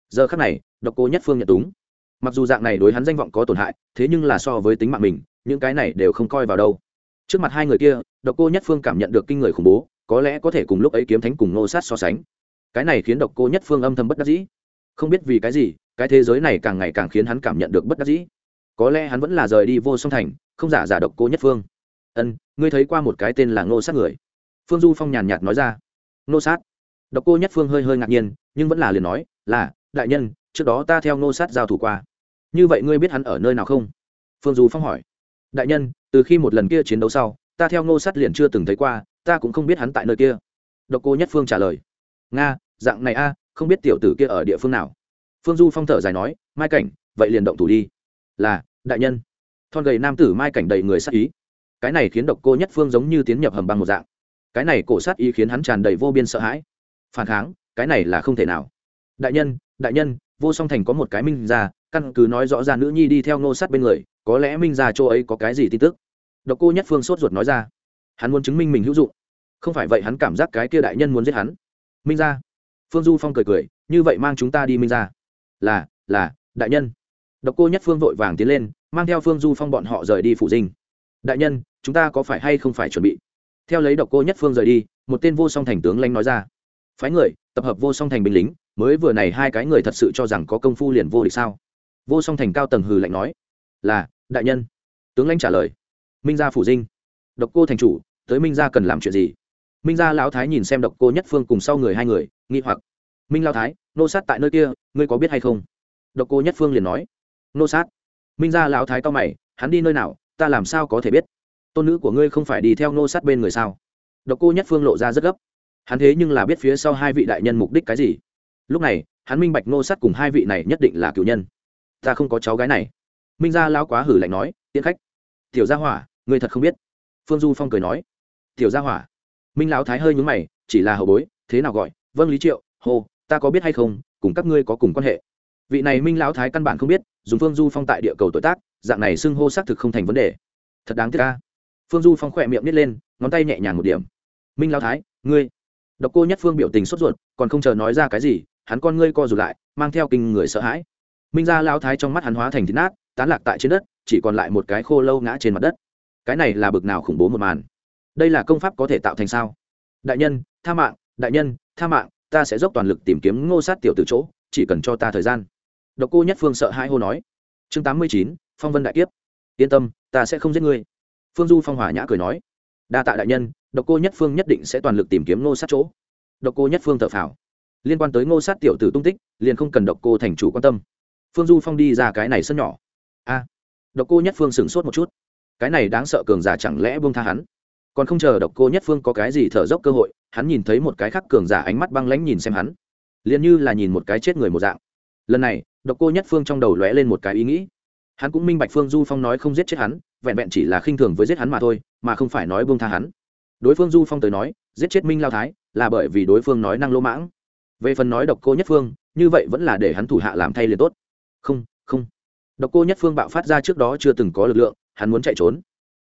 Giờ khắc này, độc cô nhất phương nhận túng mặc dù dạng này đối hắn danh vọng có tổn hại, thế nhưng là so với tính mạng mình, những cái này đều không coi vào đâu. Trước mặt hai người kia, độc cô nhất phương cảm nhận được kinh người khủng bố, có lẽ có thể cùng lúc ấy kiếm thánh cùng nô sát so sánh. Cái này khiến độc cô nhất phương âm thầm bất đắc dĩ. Không biết vì cái gì, cái thế giới này càng ngày càng khiến hắn cảm nhận được bất đắc dĩ. Có lẽ hắn vẫn là rời đi vô song thành, không giả giả độc cô nhất phương. Ân, ngươi thấy qua một cái tên là nô sát người? Phương du phong nhàn nhạt nói ra. Nô sát. Độc cô nhất phương hơi hơi ngạc nhiên, nhưng vẫn là liền nói, là, đại nhân trước đó ta theo ngô sát giao thủ qua. Như vậy ngươi biết hắn ở nơi nào không? Phương du phong hỏi. Đại nhân, từ khi một lần kia chiến đấu sau, ta theo ngô sát liền chưa từng thấy qua, ta cũng không biết hắn tại nơi kia. Độc cô nhất phương trả lời. Nga, dạng này a, không biết tiểu tử kia ở địa phương nào. Phương du phong thở dài nói, mai cảnh, vậy liền động thủ đi. Là, đại nhân. Thon gầy nam tử mai cảnh đầy người sát ý. Cái này khiến độc cô nhất phương giống như tiến nhập hầm băng một dạng. Cái này cổ sát ý khiến hắn tràn đầy vô biên sợ hãi. Phản kháng, cái này là không thể nào. Đại nhân đại nhân vô song thành có một cái minh ra căn cứ nói rõ ra nữ nhi đi theo ngô sát bên người, có lẽ minh ra chỗ ấy có cái gì tin tức. Độc cô nhất phương sốt ruột nói ra. Hắn muốn chứng minh mình hữu dụng. Không phải vậy hắn cảm giác cái kia đại nhân muốn giết hắn. Minh ra phương du phong cười cười, như vậy mang chúng ta đi minh ra là là, đại nhân. Độc cô nhất phương vội vàng tiến lên, mang theo phương du phong bọn họ rời đi phủ dinh. Đại nhân, chúng ta có phải hay không phải chuẩn bị? Theo lấy độc cô nhất phương rời đi, một tên vô song thành tướng lanh nói ra. Phái người, tập hợp vô song thành binh lính mới vừa này hai cái người thật sự cho rằng có công phu liền vô địch sao? Vô song thành cao tầng hừ lạnh nói, là, đại nhân. Tướng lãnh trả lời, minh gia phủ dinh. Độc cô thành chủ, tới minh gia cần làm chuyện gì? Minh gia lão thái nhìn xem độc cô nhất phương cùng sau người hai người, nghi hoặc, minh lao thái, nô sát tại nơi kia, ngươi có biết hay không? Độc cô nhất phương liền nói, nô sát? Minh gia lão thái cao mày, hắn đi nơi nào, ta làm sao có thể biết? Tôn nữ của ngươi không phải đi theo nô sát bên người sao? Độc cô nhất phương lộ ra rất gấp, hắn thế nhưng là biết phía sau hai vị đại nhân mục đích cái gì? Lúc này, hắn minh bạch nô sát cùng hai vị này nhất định là cựu nhân. Ta không có cháu gái này. Minh gia lao quá hử lạnh nói, tiễn khách. Tiểu gia hỏa, ngươi thật không biết. Phương du phong cười nói, tiểu gia hỏa. Minh lão thái hơi nhúng mày, chỉ là hậu bối, thế nào gọi? Vâng lý triệu, hô, ta có biết hay không, cùng các ngươi có cùng quan hệ. Vị này minh lão thái căn bản không biết, dùng phương du phong tại địa cầu tội tác, dạng này xưng hô xác thực không thành vấn đề. Thật đáng tiếc ca phương du phong khỏe miệng nít lên, ngón tay nhẹ nhàng một điểm. Minh lão thái, ngươi. Độc cô nhất phương biểu tình sốt ruột, còn không chờ nói ra cái gì hắn con ngươi co rụt lại, mang theo kinh người sợ hãi. Minh ra lão thái trong mắt hắn hóa thành thịt nát, tán lạc tại trên đất, chỉ còn lại một cái khô lâu ngã trên mặt đất. Cái này là bực nào khủng bố một màn. Đây là công pháp có thể tạo thành sao? Đại nhân, tha mạng, đại nhân, tha mạng, ta sẽ dốc toàn lực tìm kiếm ngô sát tiểu từ chỗ, chỉ cần cho ta thời gian. Độc cô nhất phương sợ hai hô nói. Chương tám mươi chín, phong vân đại kiếp. Yên tâm, ta sẽ không giết ngươi. Phương du phong hòa nhã cười nói. Đa tạ đại nhân, độc cô nhất phương nhất định sẽ toàn lực tìm kiếm ngô sát chỗ. Độc cô nhất phương thở phào liên quan tới ngô sát tiểu tử tung tích, liền không cần độc cô thành chủ quan tâm. Phương du phong đi ra cái này sân nhỏ. A, độc cô nhất phương sửng sốt một chút. Cái này đáng sợ cường giả chẳng lẽ buông tha hắn? Còn không chờ độc cô nhất phương có cái gì thở dốc cơ hội, hắn nhìn thấy một cái khác cường giả ánh mắt băng lãnh nhìn xem hắn. Liền như là nhìn một cái chết người một dạng. Lần này, độc cô nhất phương trong đầu lóe lên một cái ý nghĩ. Hắn cũng minh bạch phương du phong nói không giết chết hắn, vẹn vẹn chỉ là khinh thường với giết hắn mà thôi, mà không phải nói buông tha hắn. Đối phương du phong tới nói, giết chết minh lao thái là bởi vì đối phương nói năng lỗ mãng về phần nói độc cô nhất phương, như vậy vẫn là để hắn thủ hạ làm thay liền tốt. Không không. Độc cô nhất phương bạo phát ra trước đó chưa từng có lực lượng, hắn muốn chạy trốn.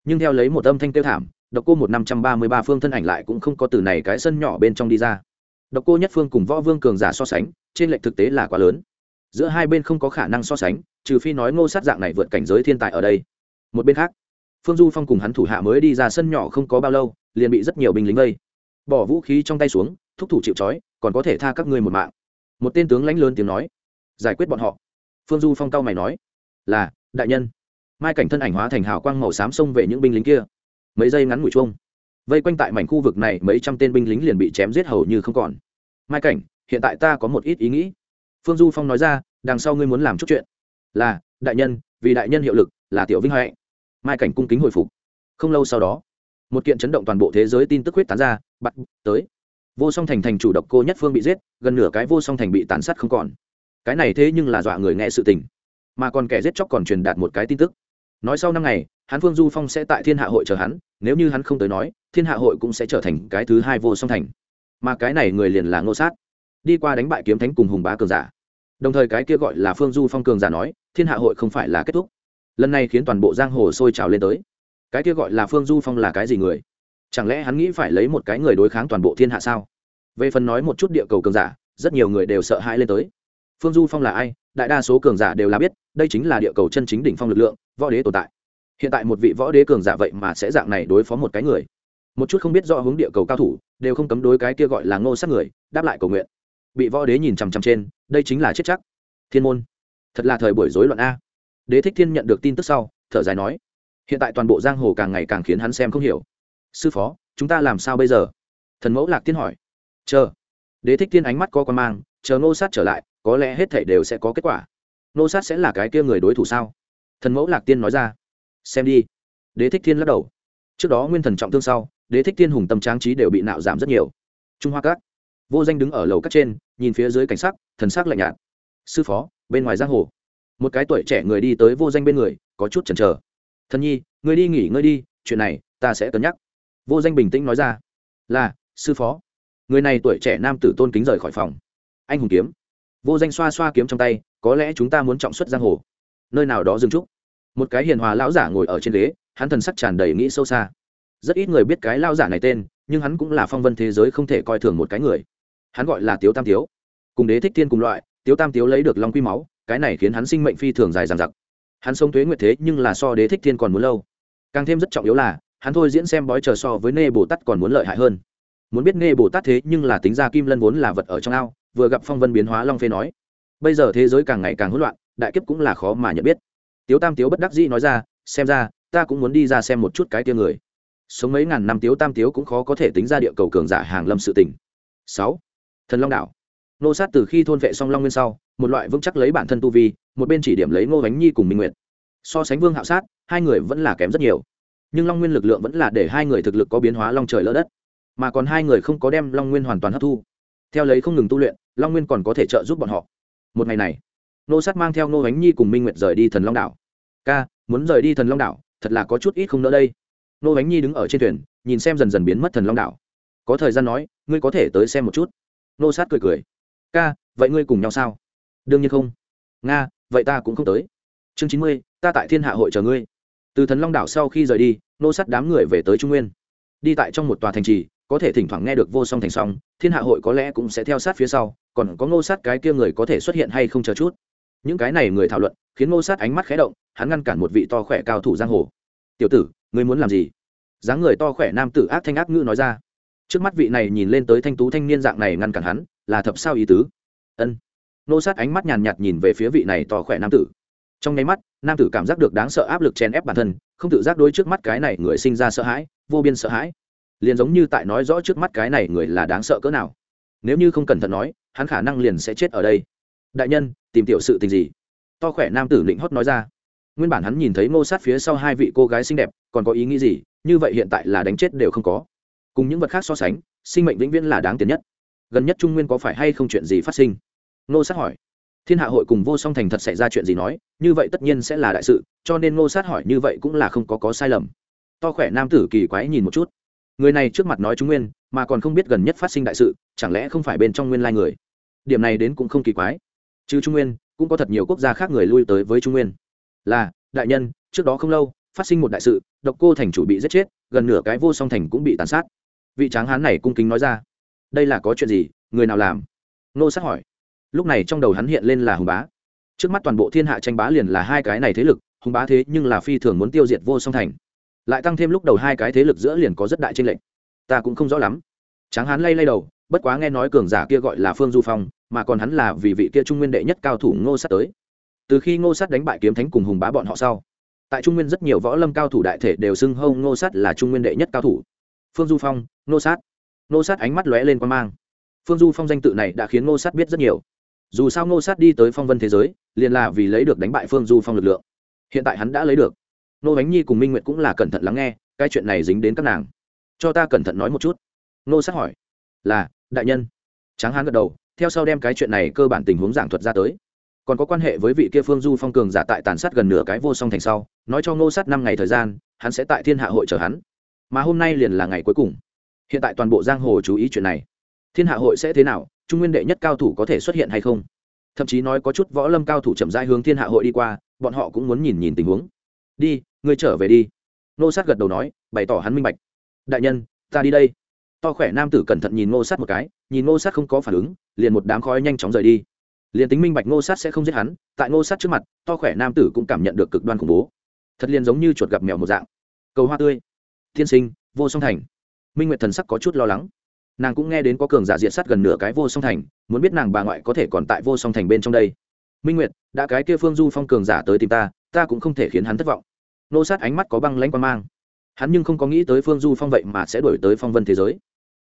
Nhưng theo lấy một âm thanh kêu thảm, độc cô một năm trăm ba mươi ba phương thân ảnh lại cũng không có từ này cái sân nhỏ bên trong đi ra. Độc cô nhất phương cùng võ vương cường giả so sánh, trên lệnh thực tế là quá lớn. Giữa hai bên không có khả năng so sánh, trừ phi nói ngô sát dạng này vượt cảnh giới thiên tài ở đây. Một bên khác, phương du phong cùng hắn thủ hạ mới đi ra sân nhỏ không có bao lâu, liền bị rất nhiều binh lính vây. Bỏ vũ khí trong tay xuống thúc thủ chịu trói, còn có thể tha các ngươi một mạng. Một tên tướng lãnh lớn tiếng nói. Giải quyết bọn họ. Phương du phong cao mày nói. Là, đại nhân. Mai cảnh thân ảnh hóa thành hào quang màu xám xông về những binh lính kia. Mấy giây ngắn ngủi chung vây quanh tại mảnh khu vực này, mấy trăm tên binh lính liền bị chém giết hầu như không còn. Mai cảnh, hiện tại ta có một ít ý nghĩ. Phương du phong nói ra, đằng sau ngươi muốn làm chút chuyện. Là, đại nhân, vì đại nhân hiệu lực, là tiểu vinh huệ mai cảnh cung kính hồi phục. Không lâu sau đó, một kiện chấn động toàn bộ thế giới tin tức huyết tán ra, bắt, tới vô song thành thành chủ độc cô nhất phương bị giết, gần nửa cái vô song thành bị tàn sát không còn. Cái này thế nhưng là dọa người nghe sự tình. Mà còn kẻ giết chóc còn truyền đạt một cái tin tức. Nói sau năm ngày hắn phương du phong sẽ tại thiên hạ hội chờ hắn, nếu như hắn không tới nói, thiên hạ hội cũng sẽ trở thành cái thứ hai vô song thành. Mà cái này người liền là ngô sát. Đi qua đánh bại kiếm thánh cùng hùng bá cường giả. Đồng thời cái kia gọi là phương du phong cường giả nói, thiên hạ hội không phải là kết thúc. Lần này khiến toàn bộ giang hồ sôi trào lên tới. Cái kia gọi là phương du phong là cái gì người? Chẳng lẽ hắn nghĩ phải lấy một cái người đối kháng toàn bộ thiên hạ sao? Về phần nói một chút địa cầu cường giả, rất nhiều người đều sợ hãi lên tới. Phương du phong là ai? Đại đa số cường giả đều là biết, đây chính là địa cầu chân chính đỉnh phong lực lượng, võ đế tồn tại. Hiện tại một vị võ đế cường giả vậy mà sẽ dạng này đối phó một cái người? Một chút không biết rõ hướng địa cầu cao thủ, đều không cấm đối cái kia gọi là ngô sát người, đáp lại cầu nguyện. Bị võ đế nhìn chằm chằm trên, đây chính là chết chắc. Thiên môn. Thật là thời buổi rối loạn a. Đế thích thiên nhận được tin tức sau, thở dài nói, hiện tại toàn bộ giang hồ càng ngày càng khiến hắn xem không hiểu sư phó, chúng ta làm sao bây giờ? Thần mẫu lạc tiên hỏi. Chờ. Đế thích tiên ánh mắt có con mang, chờ nô sát trở lại, có lẽ hết thảy đều sẽ có kết quả. Nô sát sẽ là cái kia người đối thủ sao? Thần mẫu lạc tiên nói ra. Xem đi. Đế thích thiên lắc đầu. Trước đó nguyên thần trọng thương sau, đế thích thiên hùng tâm tráng trí đều bị nạo giảm rất nhiều. Trung hoa các. Vô danh đứng ở lầu các trên, nhìn phía dưới cảnh sắc, thần sắc lạnh nhạt. Sư phó, bên ngoài giang hồ. Một cái tuổi trẻ người đi tới vô danh bên người, có chút chần chờ. Thần nhi người đi nghỉ ngơi đi, chuyện này ta sẽ cân nhắc vô danh bình tĩnh nói ra, là, sư phó. Người này tuổi trẻ nam tử tôn kính rời khỏi phòng. Anh hùng kiếm. Vô danh xoa xoa kiếm trong tay, có lẽ chúng ta muốn trọng xuất giang hồ. Nơi nào đó dừng trúc một cái hiền hòa lão giả ngồi ở trên ghế, hắn thần sắc tràn đầy nghĩ sâu xa. Rất ít người biết cái lão giả này tên, nhưng hắn cũng là phong vân thế giới không thể coi thường một cái người. Hắn gọi là tiếu tam tiếu. Cùng đế thích thiên cùng loại, tiếu tam tiếu lấy được long quy máu, cái này khiến hắn sinh mệnh phi thường dài dằng dặc. Hắn sống thuế nguyệt thế nhưng là so đế thích thiên còn muốn lâu. Càng thêm rất trọng yếu là hắn thôi diễn xem bói chờ so với nê bồ tát còn muốn lợi hại hơn. Muốn biết nê bồ tát thế nhưng là tính ra kim lân vốn là vật ở trong ao, vừa gặp phong vân biến hóa long phê nói. Bây giờ thế giới càng ngày càng hỗn loạn, đại kiếp cũng là khó mà nhận biết. Tiếu tam tiếu bất đắc dĩ nói ra, xem ra, ta cũng muốn đi ra xem một chút cái tia người. Sống mấy ngàn năm tiếu tam tiếu cũng khó có thể tính ra địa cầu cường giả hàng lâm sự tình. Sáu. Thần long đảo. Nô sát từ khi thôn vệ song long nguyên sau, một loại vững chắc lấy bản thân tu vi, một bên chỉ điểm lấy ngô bánh nhi cùng minh nguyệt. So sánh vương hạo sát, hai người vẫn là kém rất nhiều nhưng long nguyên lực lượng vẫn là để hai người thực lực có biến hóa long trời lỡ đất, mà còn hai người không có đem long nguyên hoàn toàn hấp thu. Theo lấy không ngừng tu luyện, long nguyên còn có thể trợ giúp bọn họ. Một ngày này, nô sát mang theo nô ánh nhi cùng minh nguyệt rời đi thần long đảo. Ca, muốn rời đi thần long đảo, thật là có chút ít không nỡ đây. Nô ánh nhi đứng ở trên thuyền, nhìn xem dần dần biến mất thần long đảo. Có thời gian nói, ngươi có thể tới xem một chút. Nô sát cười cười. Ca, vậy ngươi cùng nhau sao? Đương nhiên không. Nga, vậy ta cũng không tới. Chương chín mươi, ta tại thiên hạ hội chờ ngươi từ thần long đảo sau khi rời đi, nô sát đám người về tới trung nguyên. Đi tại trong một tòa thành trì, có thể thỉnh thoảng nghe được vô song thành song, thiên hạ hội có lẽ cũng sẽ theo sát phía sau, còn có ngô sát cái kia người có thể xuất hiện hay không chờ chút. Những cái này người thảo luận, khiến ngô sát ánh mắt khé động, hắn ngăn cản một vị to khỏe cao thủ giang hồ. Tiểu tử, ngươi muốn làm gì? Dáng người to khỏe nam tử ác thanh ác ngữ nói ra. Trước mắt vị này nhìn lên tới thanh tú thanh niên dạng này ngăn cản hắn, là thập sao ý tứ. Ân. Ngô sát ánh mắt nhàn nhạt nhìn về phía vị này to khỏe nam tử trong nháy mắt, nam tử cảm giác được đáng sợ áp lực chèn ép bản thân, không tự giác đôi trước mắt cái này người sinh ra sợ hãi, vô biên sợ hãi. Liền giống như tại nói rõ trước mắt cái này người là đáng sợ cỡ nào. Nếu như không cẩn thận nói, hắn khả năng liền sẽ chết ở đây. Đại nhân, tìm tiểu sự tình gì? To khỏe nam tử định hót nói ra. Nguyên bản hắn nhìn thấy ngô sát phía sau hai vị cô gái xinh đẹp, còn có ý nghĩ gì? Như vậy hiện tại là đánh chết đều không có. Cùng những vật khác so sánh, sinh mệnh vĩnh viễn là đáng tiền nhất. Gần nhất trung nguyên có phải hay không chuyện gì phát sinh? Ngô sát hỏi thiên hạ hội cùng vô song thành thật xảy ra chuyện gì nói, như vậy tất nhiên sẽ là đại sự, cho nên ngô sát hỏi như vậy cũng là không có có sai lầm. To khỏe nam tử kỳ quái nhìn một chút. Người này trước mặt nói trung nguyên, mà còn không biết gần nhất phát sinh đại sự, chẳng lẽ không phải bên trong nguyên lai người? Điểm này đến cũng không kỳ quái. Chứ trung nguyên, cũng có thật nhiều quốc gia khác người lui tới với trung nguyên. Là, đại nhân, trước đó không lâu, phát sinh một đại sự, độc cô thành chủ bị giết chết, gần nửa cái vô song thành cũng bị tàn sát. Vị tráng hán này cung kính nói ra. Đây là có chuyện gì? Người nào làm? Nô sát hỏi lúc này trong đầu hắn hiện lên là hùng bá. Trước mắt toàn bộ thiên hạ tranh bá liền là hai cái này thế lực, hùng bá thế nhưng là phi thường muốn tiêu diệt vô song thành. Lại tăng thêm lúc đầu hai cái thế lực giữa liền có rất đại tranh lệch. Ta cũng không rõ lắm. Tráng hán lay lay đầu, bất quá nghe nói cường giả kia gọi là phương du phong, mà còn hắn là vì vị kia trung nguyên đệ nhất cao thủ ngô sát tới. Từ khi ngô sát đánh bại kiếm thánh cùng hùng bá bọn họ sau, tại trung nguyên rất nhiều võ lâm cao thủ đại thể đều xưng hâu ngô sát là trung nguyên đệ nhất cao thủ. Phương du phong, ngô sát. Ngô sát ánh mắt lóe lên quan mang. Phương du phong danh tự này đã khiến ngô sát biết rất nhiều dù sao ngô sát đi tới phong vân thế giới, liền là vì lấy được đánh bại phương du phong lực lượng. Hiện tại hắn đã lấy được. Nô bánh nhi cùng minh nguyệt cũng là cẩn thận lắng nghe, cái chuyện này dính đến các nàng. Cho ta cẩn thận nói một chút. Nô sát hỏi. Là, đại nhân. Tráng hán gật đầu, theo sau đem cái chuyện này cơ bản tình huống giảng thuật ra tới. Còn có quan hệ với vị kia phương du phong cường giả tại tàn sát gần nửa cái vô song thành sau, nói cho ngô sát năm ngày thời gian, hắn sẽ tại thiên hạ hội chờ hắn. Mà hôm nay liền là ngày cuối cùng. Hiện tại toàn bộ giang hồ chú ý chuyện này. Thiên hạ hội sẽ thế nào trung nguyên đệ nhất cao thủ có thể xuất hiện hay không? Thậm chí nói có chút võ lâm cao thủ chậm rãi hướng thiên hạ hội đi qua, bọn họ cũng muốn nhìn nhìn tình huống. Đi, ngươi trở về đi. Nô sát gật đầu nói, bày tỏ hắn minh bạch. Đại nhân, ta đi đây. To khỏe nam tử cẩn thận nhìn ngô sát một cái, nhìn ngô sát không có phản ứng, liền một đám khói nhanh chóng rời đi. Liền tính minh bạch ngô sát sẽ không giết hắn, tại ngô sát trước mặt, to khỏe nam tử cũng cảm nhận được cực đoan khủng bố. Thật liền giống như chuột gặp mèo một dạng. Cầu hoa tươi. Thiên sinh, vô song thành. Minh nguyệt thần sắc có chút lo lắng nàng cũng nghe đến có cường giả diện sát gần nửa cái vô song thành, muốn biết nàng bà ngoại có thể còn tại vô song thành bên trong đây. Minh nguyệt, đã cái kia phương du phong cường giả tới tìm ta ta cũng không thể khiến hắn thất vọng. Nô sát ánh mắt có băng lãnh quan mang. Hắn nhưng không có nghĩ tới phương du phong vậy mà sẽ đổi tới phong vân thế giới.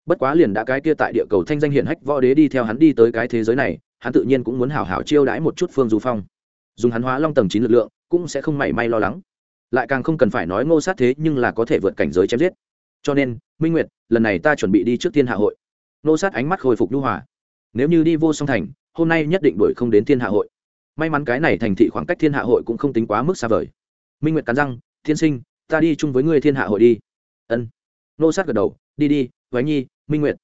Bất quá liền đã cái kia tại địa cầu thanh danh hiển hách võ đế đi theo hắn đi tới cái thế giới này, hắn tự nhiên cũng muốn hảo hảo chiêu đãi một chút phương du phong. Dùng hắn hóa long tầng chín lực lượng, cũng sẽ không mảy may lo lắng. Lại càng không cần phải nói ngô sát thế nhưng là có thể vượt cảnh giới chém giết cho nên, minh nguyệt, lần này ta chuẩn bị đi trước thiên hạ hội. Nô sát ánh mắt khôi phục nhu hòa. Nếu như đi vô song thành, hôm nay nhất định đuổi không đến thiên hạ hội. May mắn cái này thành thị khoảng cách thiên hạ hội cũng không tính quá mức xa vời. Minh nguyệt cắn răng, thiên sinh, ta đi chung với ngươi thiên hạ hội đi. Ân. Nô sát gật đầu, đi đi váy nhi, minh nguyệt.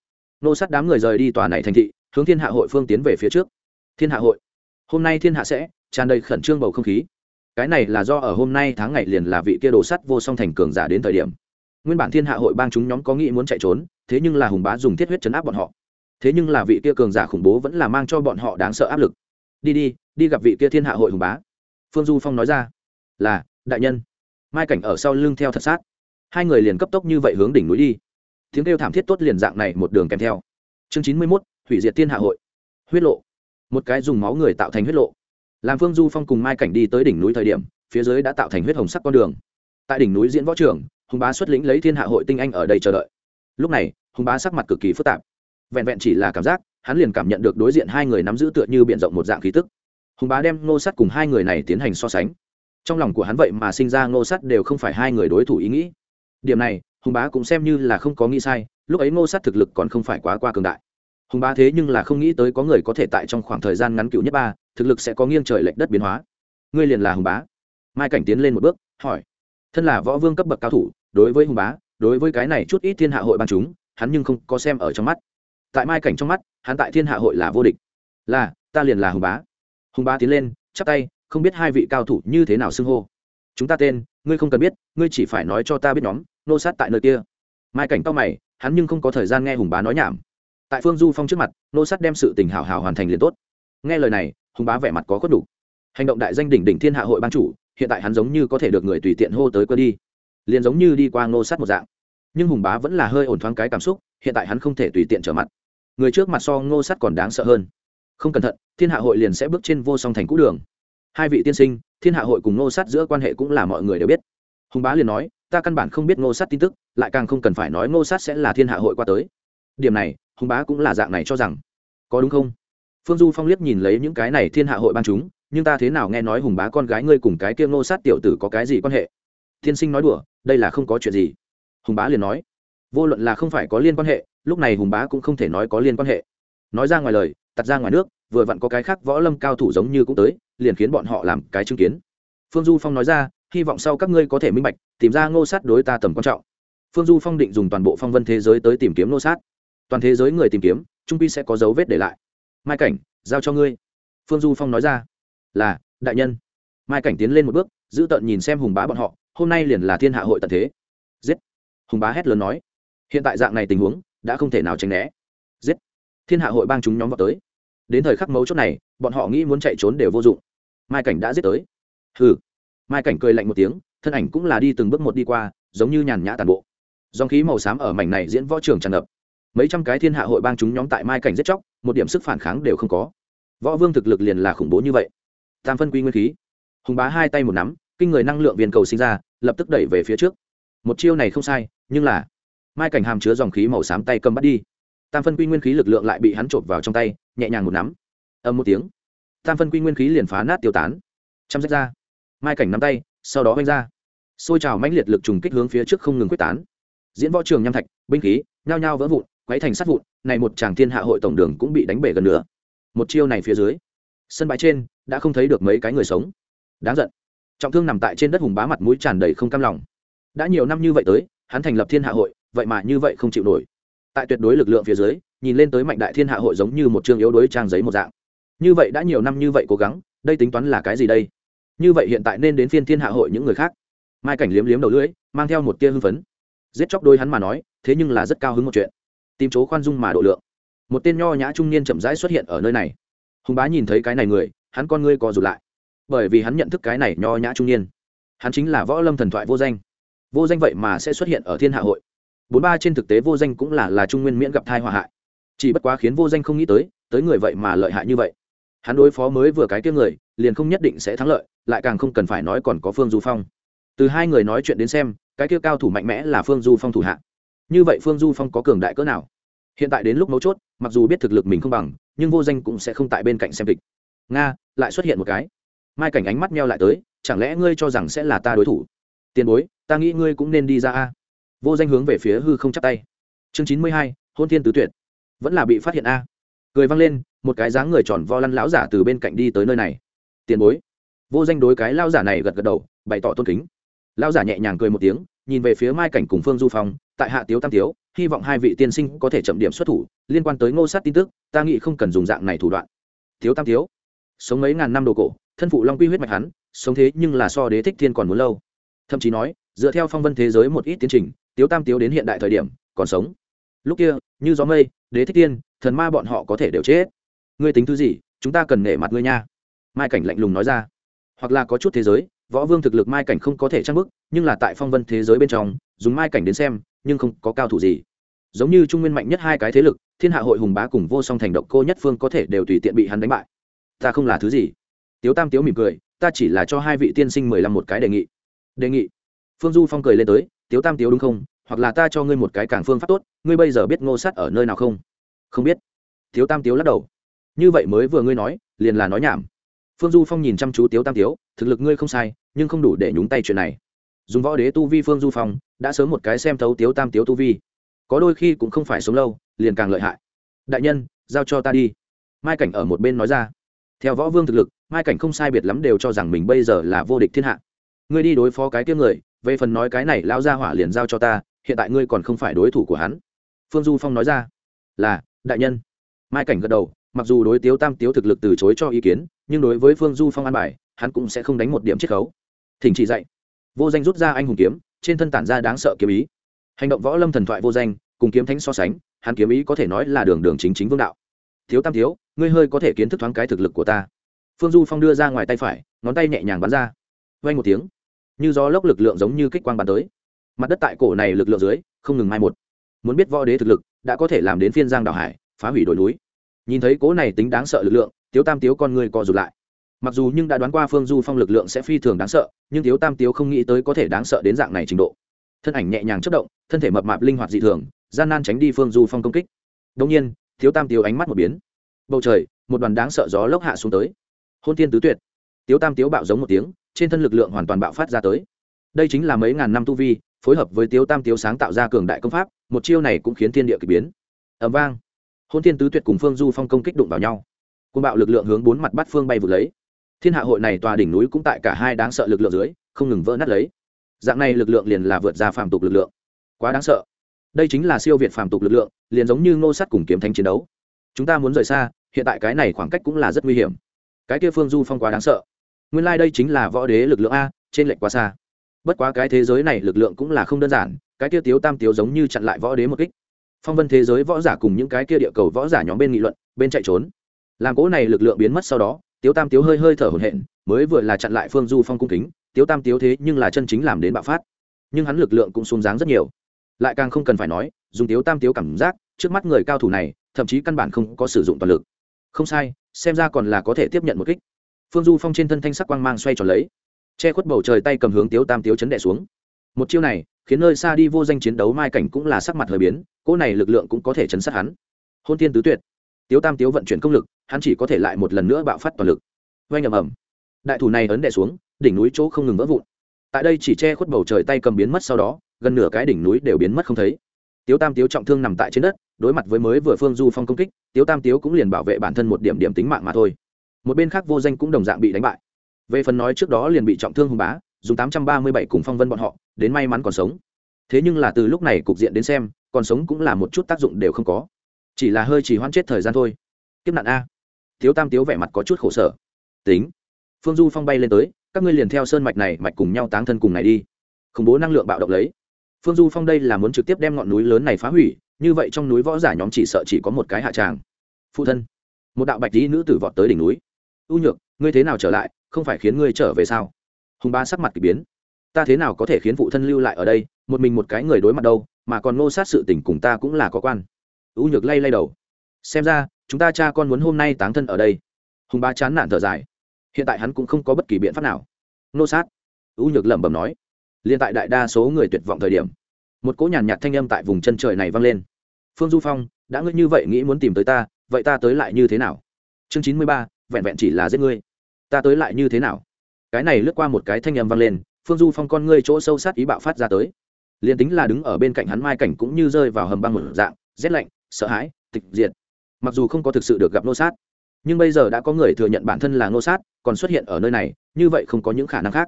Nô sát đám người rời đi tòa này thành thị, hướng thiên hạ hội phương tiến về phía trước. Thiên hạ hội. Hôm nay thiên hạ sẽ tràn đầy khẩn trương bầu không khí. Cái này là do ở hôm nay tháng ngày liền là vị kia đồ sắt vô song thành cường giả đến thời điểm nguyên bản thiên hạ hội bang chúng nhóm có nghĩ muốn chạy trốn, thế nhưng là hùng bá dùng thiết huyết chấn áp bọn họ. Thế nhưng là vị kia cường giả khủng bố vẫn là mang cho bọn họ đáng sợ áp lực. Đi đi đi gặp vị kia thiên hạ hội hùng bá. Phương du phong nói ra, là, đại nhân. Mai cảnh ở sau lưng theo thật sát. Hai người liền cấp tốc như vậy hướng đỉnh núi đi. Tiếng kêu thảm thiết tốt liền dạng này một đường kèm theo. Chương chín mươi mốt, hủy diệt thiên hạ hội. Huyết lộ. Một cái dùng máu người tạo thành huyết lộ. Làm phương du phong cùng mai cảnh đi tới đỉnh núi thời điểm, phía dưới đã tạo thành huyết hồng sắc con đường. Tại đỉnh núi diễn võ trường hùng bá xuất lĩnh lấy thiên hạ hội tinh anh ở đây chờ đợi. Lúc này, hùng bá sắc mặt cực kỳ phức tạp. Vẹn vẹn chỉ là cảm giác, hắn liền cảm nhận được đối diện hai người nắm giữ tựa như b i ể n rộng một dạng khí tức. Hùng bá đem ngô sắt cùng hai người này tiến hành so sánh. Trong lòng của hắn vậy mà sinh ra ngô sắt đều không phải hai người đối thủ ý nghĩ. Điểm này, hùng bá cũng xem như là không có nghĩ sai, lúc ấy ngô sắt thực lực còn không phải quá qua cường đại. Hùng bá thế nhưng là không nghĩ tới có người có thể tại trong khoảng thời gian ngắn cựu nhất ba, thực lực sẽ có nghiêng trời lệch đất biến hóa. Ngươi liền là hùng bá. Mai cảnh tiến lên một bước, hỏi. Thân là võ vương cấp bậc cao thủ đối với hùng bá, đối với cái này chút ít thiên hạ hội ban chúng, hắn nhưng không có xem ở trong mắt. Tại mai cảnh trong mắt, hắn tại thiên hạ hội là vô địch. Là, ta liền là hùng bá. Hùng bá tiến lên, chắp tay, không biết hai vị cao thủ như thế nào xưng hô. Chúng ta tên, ngươi không cần biết, ngươi chỉ phải nói cho ta biết nhóm, nô sát tại nơi kia. Mai cảnh tao mày, hắn nhưng không có thời gian nghe hùng bá nói nhảm. Tại phương du phong trước mặt, nô sát đem sự tình hào hào hoàn thành liền tốt. Nghe lời này, hùng bá vẻ mặt có khuất đủ. Hành động đại danh đỉnh đỉnh thiên hạ hội ban chủ, hiện tại hắn giống như có thể được người tùy tiện hô tới cơ đi liền giống như đi qua ngô sát một dạng. Nhưng hùng bá vẫn là hơi ổn thoáng cái cảm xúc, hiện tại hắn không thể tùy tiện trở mặt. Người trước mặt so ngô sát còn đáng sợ hơn. Không cẩn thận, thiên hạ hội liền sẽ bước trên vô song thành cũ đường. Hai vị tiên sinh, thiên hạ hội cùng ngô sát giữa quan hệ cũng là mọi người đều biết. Hùng bá liền nói, ta căn bản không biết ngô sát tin tức, lại càng không cần phải nói ngô sát sẽ là thiên hạ hội qua tới. Điểm này, hùng bá cũng là dạng này cho rằng. Có đúng không? Phương du phong liếc nhìn lấy những cái này thiên hạ hội ban chúng, nhưng ta thế nào nghe nói hùng bá con gái ngươi cùng cái kia ngô sát tiểu tử có cái gì quan hệ? Tiên sinh nói đùa, đây là không có chuyện gì. Hùng bá liền nói, vô luận là không phải có liên quan hệ, lúc này hùng bá cũng không thể nói có liên quan hệ. Nói ra ngoài lời tặt ra ngoài nước, vừa vặn có cái khác võ lâm cao thủ giống như cũng tới, liền khiến bọn họ làm cái chứng kiến. Phương du phong nói ra, hy vọng sau các ngươi có thể minh bạch, tìm ra ngô sát đối ta tầm quan trọng. Phương du phong định dùng toàn bộ phong vân thế giới tới tìm kiếm ngô sát. Toàn thế giới người tìm kiếm, trung pi sẽ có dấu vết để lại. Mai cảnh, giao cho ngươi. Phương du phong nói ra, là, đại nhân. Mai cảnh tiến lên một bước, giữ tợn nhìn xem hùng bá bọn họ hôm nay liền là thiên hạ hội tận thế. Giết! Hùng bá hét lớn nói. Hiện tại dạng này tình huống, đã không thể nào tránh né. Giết! Thiên hạ hội bang chúng nhóm vào tới. Đến thời khắc mấu chốt này, bọn họ nghĩ muốn chạy trốn đều vô dụng. Mai cảnh đã giết tới. Hừ! Mai cảnh cười lạnh một tiếng, thân ảnh cũng là đi từng bước một đi qua, giống như nhàn nhã tàn bộ. Dòng khí màu xám ở mảnh này diễn võ trường tràn ngập. Mấy trăm cái thiên hạ hội bang chúng nhóm tại mai cảnh giết chóc, một điểm sức phản kháng đều không có. Võ vương thực lực liền là khủng bố như vậy. Tam phân quy nguyên khí. Hùng bá hai tay một nắm kinh người năng lượng viên cầu sinh ra, lập tức đẩy về phía trước. Một chiêu này không sai, nhưng là, mai cảnh hàm chứa dòng khí màu xám tay cầm bắt đi. Tam phân quy nguyên khí lực lượng lại bị hắn trộm vào trong tay, nhẹ nhàng một nắm. Âm một tiếng, tam phân quy nguyên khí liền phá nát tiêu tán. Chăm rách ra. Mai cảnh nắm tay, sau đó vanh ra. Xôi trào mãnh liệt lực trùng kích hướng phía trước không ngừng quyết tán. Diễn võ trường nham thạch, binh khí, nhao nhao vỡ vụn, quấy thành sắt vụn, này một chàng thiên hạ hội tổng đường cũng bị đánh bể gần nữa một chiêu này phía dưới, sân bãi trên đã không thấy được mấy cái người sống. Đáng giận trọng thương nằm tại trên đất hùng bá mặt mũi tràn đầy không cam lòng. Đã nhiều năm như vậy tới, hắn thành lập thiên hạ hội, vậy mà như vậy không chịu nổi. Tại tuyệt đối lực lượng phía dưới, nhìn lên tới mạnh đại thiên hạ hội giống như một chương yếu đối trang giấy một dạng. Như vậy đã nhiều năm như vậy cố gắng, đây tính toán là cái gì đây? Như vậy hiện tại nên đến phiên thiên hạ hội những người khác. Mai cảnh liếm liếm đầu lưỡi, mang theo một tia hưng phấn. Giết chóc đôi hắn mà nói, thế nhưng là rất cao hứng một chuyện. Tìm chỗ khoan dung mà độ lượng. Một tên nho nhã trung niên chậm rãi xuất hiện ở nơi này. Hùng bá nhìn thấy cái này người, hắn con ngươi co rụt lại bởi vì hắn nhận thức cái này nho nhã trung niên. Hắn chính là võ lâm thần thoại vô danh. Vô danh vậy mà sẽ xuất hiện ở thiên hạ hội. Bốn ba trên thực tế vô danh cũng là là trung nguyên miễn gặp thai họa hại. Chỉ bất quá khiến vô danh không nghĩ tới tới người vậy mà lợi hại như vậy. Hắn đối phó mới vừa cái kia người, liền không nhất định sẽ thắng lợi, lại càng không cần phải nói còn có phương du phong. Từ hai người nói chuyện đến xem, cái kia cao thủ mạnh mẽ là phương du phong thủ hạ. Như vậy phương du phong có cường đại cỡ nào? Hiện tại đến lúc mấu chốt, mặc dù biết thực lực mình không bằng, nhưng vô danh cũng sẽ không tại bên cạnh xem kịch. Nga, lại xuất hiện một cái mai cảnh ánh mắt meo lại tới chẳng lẽ ngươi cho rằng sẽ là ta đối thủ? Tiền bối ta nghĩ ngươi cũng nên đi ra a. Vô danh hướng về phía hư không chắp tay. Chương chín mươi hai hôn thiên tứ tuyệt. Vẫn là bị phát hiện a. Cười văng lên một cái dáng người tròn vo lăn lão giả từ bên cạnh đi tới nơi này. Tiền bối. Vô danh đối cái lao giả này gật gật đầu bày tỏ tôn kính. Lao giả nhẹ nhàng cười một tiếng nhìn về phía mai cảnh cùng phương du phong tại hạ tiếu tam tiếu hy vọng hai vị tiên sinh có thể chậm điểm xuất thủ liên quan tới ngô sát tin tức ta nghĩ không cần dùng dạng này thủ đoạn. Thiếu tam thiếu, sống mấy ngàn năm đồ cổ thân phụ long quy huyết mạch hắn, sống thế nhưng là so đế thích thiên còn muốn lâu. Thậm chí nói, dựa theo phong vân thế giới một ít tiến trình, tiếu tam tiếu đến hiện đại thời điểm, còn sống. Lúc kia, như gió mây, đế thích tiên thần ma bọn họ có thể đều chết. Ngươi tính thứ gì, chúng ta cần nể mặt ngươi nha. Mai cảnh lạnh lùng nói ra. Hoặc là có chút thế giới, võ vương thực lực mai cảnh không có thể trang bức, nhưng là tại phong vân thế giới bên trong, dùng mai cảnh đến xem, nhưng không có cao thủ gì. Giống như trung nguyên mạnh nhất hai cái thế lực, thiên hạ hội hùng bá cùng vô song thành động cô nhất phương có thể đều tùy tiện bị hắn đánh bại. Ta không là thứ gì tiếu tam tiếu mỉm cười, ta chỉ là cho hai vị tiên sinh mười lăm một cái đề nghị. Đề nghị? Phương du phong cười lên tới, tiếu tam tiếu đúng không? Hoặc là ta cho ngươi một cái càng phương pháp tốt, ngươi bây giờ biết ngô sát ở nơi nào không? Không biết. Tiếu tam tiếu lắc đầu. Như vậy mới vừa ngươi nói, liền là nói nhảm. Phương du phong nhìn chăm chú tiếu tam tiếu, thực lực ngươi không sai, nhưng không đủ để nhúng tay chuyện này. Dùng võ đế tu vi phương du phong, đã sớm một cái xem thấu tiếu tam tiếu tu vi. Có đôi khi cũng không phải sống lâu, liền càng lợi hại. Đại nhân, giao cho ta đi. Mai cảnh ở một bên nói ra theo võ vương thực lực, mai cảnh không sai biệt lắm đều cho rằng mình bây giờ là vô địch thiên hạ. Ngươi đi đối phó cái tiếng người, về phần nói cái này lão gia hỏa liền giao cho ta, hiện tại ngươi còn không phải đối thủ của hắn. Phương du phong nói ra, là, đại nhân. Mai cảnh gật đầu, mặc dù đối tiếu tam tiếu thực lực từ chối cho ý kiến, nhưng đối với phương du phong an bài, hắn cũng sẽ không đánh một điểm chiết khấu. Thỉnh chỉ dạy. Vô danh rút ra anh hùng kiếm, trên thân tản ra đáng sợ kiếm ý. Hành động võ lâm thần thoại vô danh, cùng kiếm thánh so sánh, hắn kiếm ý có thể nói là đường đường chính chính vương đạo. Thiếu tam thiếu ngươi hơi có thể kiến thức thoáng cái thực lực của ta. Phương du phong đưa ra ngoài tay phải, ngón tay nhẹ nhàng bắn ra. Vay một tiếng, như gió lốc lực lượng giống như kích quang bắn tới. Mặt đất tại cổ này lực lượng dưới, không ngừng mai một. Muốn biết võ đế thực lực, đã có thể làm đến phiên giang đảo hải, phá hủy đồi núi. Nhìn thấy cố này tính đáng sợ lực lượng, tiếu tam tiếu con người co rụt lại. Mặc dù nhưng đã đoán qua phương du phong lực lượng sẽ phi thường đáng sợ, nhưng tiếu tam tiếu không nghĩ tới có thể đáng sợ đến dạng này trình độ. Thân ảnh nhẹ nhàng chất động, thân thể mập mạp linh hoạt dị thường, gian nan tránh đi phương du phong công kích. Đông nhiên, tiếu tam tiếu ánh mắt một biến bầu trời, một đoàn đáng sợ gió lốc hạ xuống tới. Hôn tiên tứ tuyệt. Tiếu tam tiếu bạo giống một tiếng, trên thân lực lượng hoàn toàn bạo phát ra tới. Đây chính là mấy ngàn năm tu vi, phối hợp với tiếu tam tiếu sáng tạo ra cường đại công pháp, một chiêu này cũng khiến thiên địa k ỳ biến. Ẩm vang. Hôn tiên tứ tuyệt cùng phương du phong công kích đụng vào nhau. Côn bạo lực lượng hướng bốn mặt bắt phương bay vượt lấy. Thiên hạ hội này tòa đỉnh núi cũng tại cả hai đáng sợ lực lượng dưới, không ngừng vỡ nát lấy. Dạng này lực lượng liền là vượt ra phàm tục lực lượng. Quá đáng sợ. Đây chính là siêu việt phàm tục lực lượng, liền giống như ngô sắt cùng kiếm thanh chiến đấu. Chúng ta muốn rời xa hiện tại cái này khoảng cách cũng là rất nguy hiểm. Cái kia phương du phong quá đáng sợ. Nguyên lai、like、đây chính là võ đế lực lượng a, trên lệnh quá xa. Bất quá cái thế giới này lực lượng cũng là không đơn giản, cái kia tiếu tam tiếu giống như chặn lại võ đế một kích. Phong vân thế giới võ giả cùng những cái kia địa cầu võ giả nhóm bên nghị luận, bên chạy trốn. Làm cỗ này lực lượng biến mất sau đó, tiếu tam tiếu hơi hơi thở hổn hển, mới vừa là chặn lại phương du phong cung kính, tiếu tam tiếu thế nhưng là chân chính làm đến bạo phát. Nhưng hắn lực lượng cũng xuống dáng rất nhiều. Lại càng không cần phải nói, dùng tiếu tam tiếu cảm giác, trước mắt người cao thủ này, thậm chí căn bản không có sử dụng toàn lực không sai, xem ra còn là có thể tiếp nhận một kích. Phương du phong trên thân thanh sắc quang mang xoay tròn lấy, che khuất bầu trời tay cầm hướng tiếu tam tiếu chấn đẻ xuống. Một chiêu này, khiến nơi xa đi vô danh chiến đấu mai cảnh cũng là sắc mặt hơi biến, cỗ này lực lượng cũng có thể chấn sát hắn. Hôn Thiên tứ tuyệt. Tiếu tam tiếu vận chuyển công lực, hắn chỉ có thể lại một lần nữa bạo phát toàn lực. Oanh ầm ầm. Đại thủ này ấn đẻ xuống, đỉnh núi chỗ không ngừng vỡ vụn. Tại đây chỉ che khuất bầu trời tay cầm biến mất sau đó, gần nửa cái đỉnh núi đều biến mất không thấy. Tiếu tam tiếu trọng thương nằm tại trên đất đối mặt với mới vừa phương du phong công kích, tiếu tam tiếu cũng liền bảo vệ bản thân một điểm điểm tính mạng mà thôi. Một bên khác vô danh cũng đồng dạng bị đánh bại. Về phần nói trước đó liền bị trọng thương hùng bá, dùng tám trăm ba mươi bảy cùng phong vân bọn họ, đến may mắn còn sống. Thế nhưng là từ lúc này cục diện đến xem, còn sống cũng là một chút tác dụng đều không có. Chỉ là hơi chỉ hoãn chết thời gian thôi. Kiếp nạn a. Tiếu tam tiếu vẻ mặt có chút khổ sở. Tính. Phương du phong bay lên tới, các ngươi liền theo sơn mạch này mạch cùng nhau táng thân cùng này đi. Khủng bố năng lượng bạo động lấy. Phương du phong đây là muốn trực tiếp đem ngọn núi lớn này phá hủy như vậy trong núi võ giả nhóm chỉ sợ chỉ có một cái hạ tràng. Phụ thân, một đạo bạch lý nữ tử vọt tới đỉnh núi. Ưu nhược, ngươi thế nào trở lại? Không phải khiến ngươi trở về sao? Hùng ba sắc mặt k ỳ biến. Ta thế nào có thể khiến phụ thân lưu lại ở đây? Một mình một cái người đối mặt đâu, mà còn ngô sát sự tình cùng ta cũng là có quan. Ưu nhược lay lay đầu. Xem ra, chúng ta cha con muốn hôm nay táng thân ở đây. Hùng ba chán nản thở dài. Hiện tại hắn cũng không có bất kỳ biện pháp nào. Nô sát? Ưu nhược lẩm bẩm nói. Liên tại đại đa số người tuyệt vọng thời điểm một cỗ nhàn nhạt thanh âm tại vùng chân trời này vang lên. Phương du phong, đã ngươi như vậy nghĩ muốn tìm tới ta, vậy ta tới lại như thế nào? Chương chín mươi ba, vẹn vẹn chỉ là giết ngươi. Ta tới lại như thế nào? Cái này lướt qua một cái thanh âm vang lên, phương du phong con ngươi chỗ sâu sát ý bạo phát ra tới. Liền tính là đứng ở bên cạnh hắn mai cảnh cũng như rơi vào hầm băng một dạng, rét lạnh, sợ hãi, tịch diệt. Mặc dù không có thực sự được gặp nô sát, nhưng bây giờ đã có người thừa nhận bản thân là nô sát, còn xuất hiện ở nơi này, như vậy không có những khả năng khác.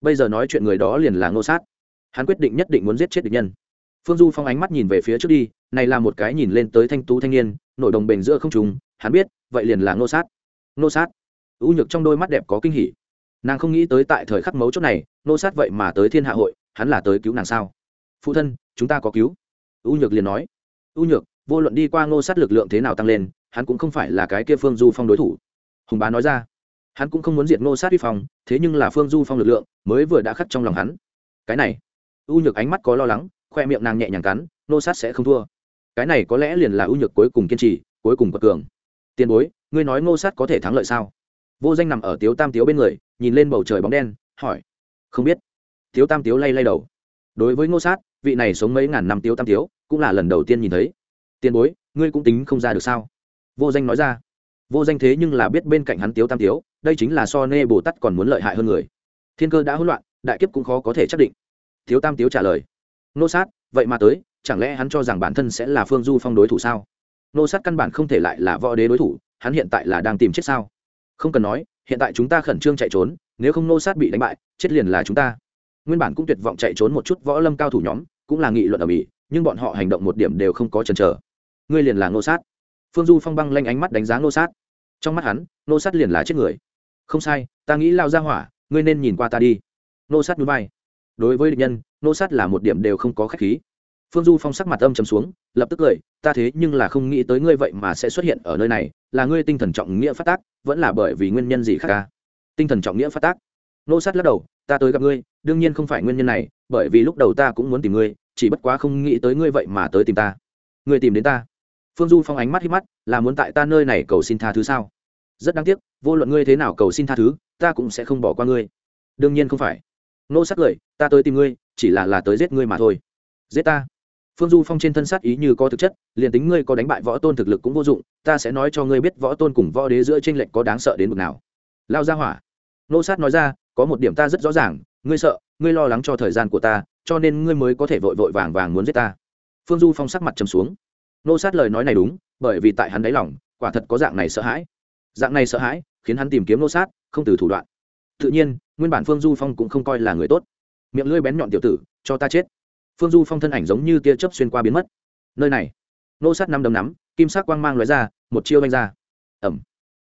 Bây giờ nói chuyện người đó liền là nô sát hắn quyết định nhất định muốn giết chết địch nhân. Phương du phong ánh mắt nhìn về phía trước đi, này là một cái nhìn lên tới thanh tú thanh niên, nổi đồng bền giữa không trùng hắn biết, vậy liền là nô sát. Nô sát. Ưu nhược trong đôi mắt đẹp có kinh hỉ. Nàng không nghĩ tới tại thời khắc mấu chốt này nô sát vậy mà tới thiên hạ hội, hắn là tới cứu nàng sao? Phụ thân, chúng ta có cứu. Ưu nhược liền nói. Ưu nhược, vô luận đi qua ngô sát lực lượng thế nào tăng lên, hắn cũng không phải là cái kia phương du phong đối thủ. Hùng bá nói ra. Hắn cũng không muốn diệt ngô sát vi phong, thế nhưng là phương du phong lực lượng mới vừa đã khắc trong lòng hắn. Cái này u nhược ánh mắt có lo lắng, khoe miệng nàng nhẹ nhàng cắn ngô sát sẽ không thua. Cái này có lẽ liền là ưu nhược cuối cùng kiên trì, cuối cùng quật cường. Tiền bối, ngươi nói ngô sát có thể thắng lợi sao? Vô danh nằm ở tiếu tam tiếu bên người, nhìn lên bầu trời bóng đen, hỏi. Không biết. Tiếu tam tiếu lay lay đầu. Đối với ngô sát, vị này sống mấy ngàn năm tiếu tam tiếu, cũng là lần đầu tiên nhìn thấy. Tiền bối, ngươi cũng tính không ra được sao? Vô danh nói ra. Vô danh thế nhưng là biết bên cạnh hắn tiếu tam tiếu, đây chính là so nê bồ tắt còn muốn lợi hại hơn người. Thiên cơ đã hỗn loạn, đại kiếp cũng khó có thể chắc định thiếu tam tiếu trả lời. Nô sát, vậy mà tới, chẳng lẽ hắn cho rằng bản thân sẽ là phương du phong đối thủ sao? Nô sát căn bản không thể lại là võ đế đối thủ, hắn hiện tại là đang tìm chết sao? Không cần nói, hiện tại chúng ta khẩn trương chạy trốn, nếu không nô sát bị đánh bại, chết liền là chúng ta. Nguyên bản cũng tuyệt vọng chạy trốn một chút võ lâm cao thủ nhóm, cũng là nghị luận ở mỹ, nhưng bọn họ hành động một điểm đều không có chần chờ. Ngươi liền là nô sát. Phương du phong băng lanh ánh mắt đánh giá nô sát. Trong mắt hắn, nô sát liền là chết người. Không sai, ta nghĩ lao ra hỏa, ngươi nên nhìn qua ta đi. Nô sát núi vai đối với địch nhân, nô sát là một điểm đều không có khách khí. Phương du phong sắc mặt âm chấm xuống, lập tức cười, ta thế nhưng là không nghĩ tới ngươi vậy mà sẽ xuất hiện ở nơi này, là ngươi tinh thần trọng nghĩa phát tác, vẫn là bởi vì nguyên nhân gì khác ca? Tinh thần trọng nghĩa phát tác? Nô sát lắc đầu, ta tới gặp ngươi, đương nhiên không phải nguyên nhân này, bởi vì lúc đầu ta cũng muốn tìm ngươi, chỉ bất quá không nghĩ tới ngươi vậy mà tới tìm ta. Ngươi tìm đến ta? Phương du phong ánh mắt hít mắt, là muốn tại ta nơi này cầu xin tha thứ sao? Rất đáng tiếc, vô luận ngươi thế nào cầu xin tha thứ, ta cũng sẽ không bỏ qua ngươi. Đương nhiên không phải nô sát cười ta tới tìm ngươi, chỉ là là tới giết ngươi mà thôi. Giết ta? Phương du phong trên thân sát ý như có thực chất, liền tính ngươi có đánh bại võ tôn thực lực cũng vô dụng, ta sẽ nói cho ngươi biết võ tôn cùng võ đế giữa tranh lệch có đáng sợ đến mực nào. Lao ra hỏa. Nô sát nói ra, có một điểm ta rất rõ ràng, ngươi sợ, ngươi lo lắng cho thời gian của ta, cho nên ngươi mới có thể vội vội vàng vàng muốn giết ta. Phương du phong sắc mặt trầm xuống. Nô sát lời nói này đúng, bởi vì tại hắn đáy lòng, quả thật có dạng này sợ hãi. Dạng này sợ hãi, khiến hắn tìm kiếm nô sát, không từ thủ đoạn tự nhiên, nguyên bản phương du phong cũng không coi là người tốt. Miệng lưỡi bén nhọn tiểu tử, cho ta chết. Phương du phong thân ảnh giống như tia chớp xuyên qua biến mất. Nơi này, nô sát năm đấm nắm, kim sắc quang mang lóe ra, một chiêu đánh ra. Ẩm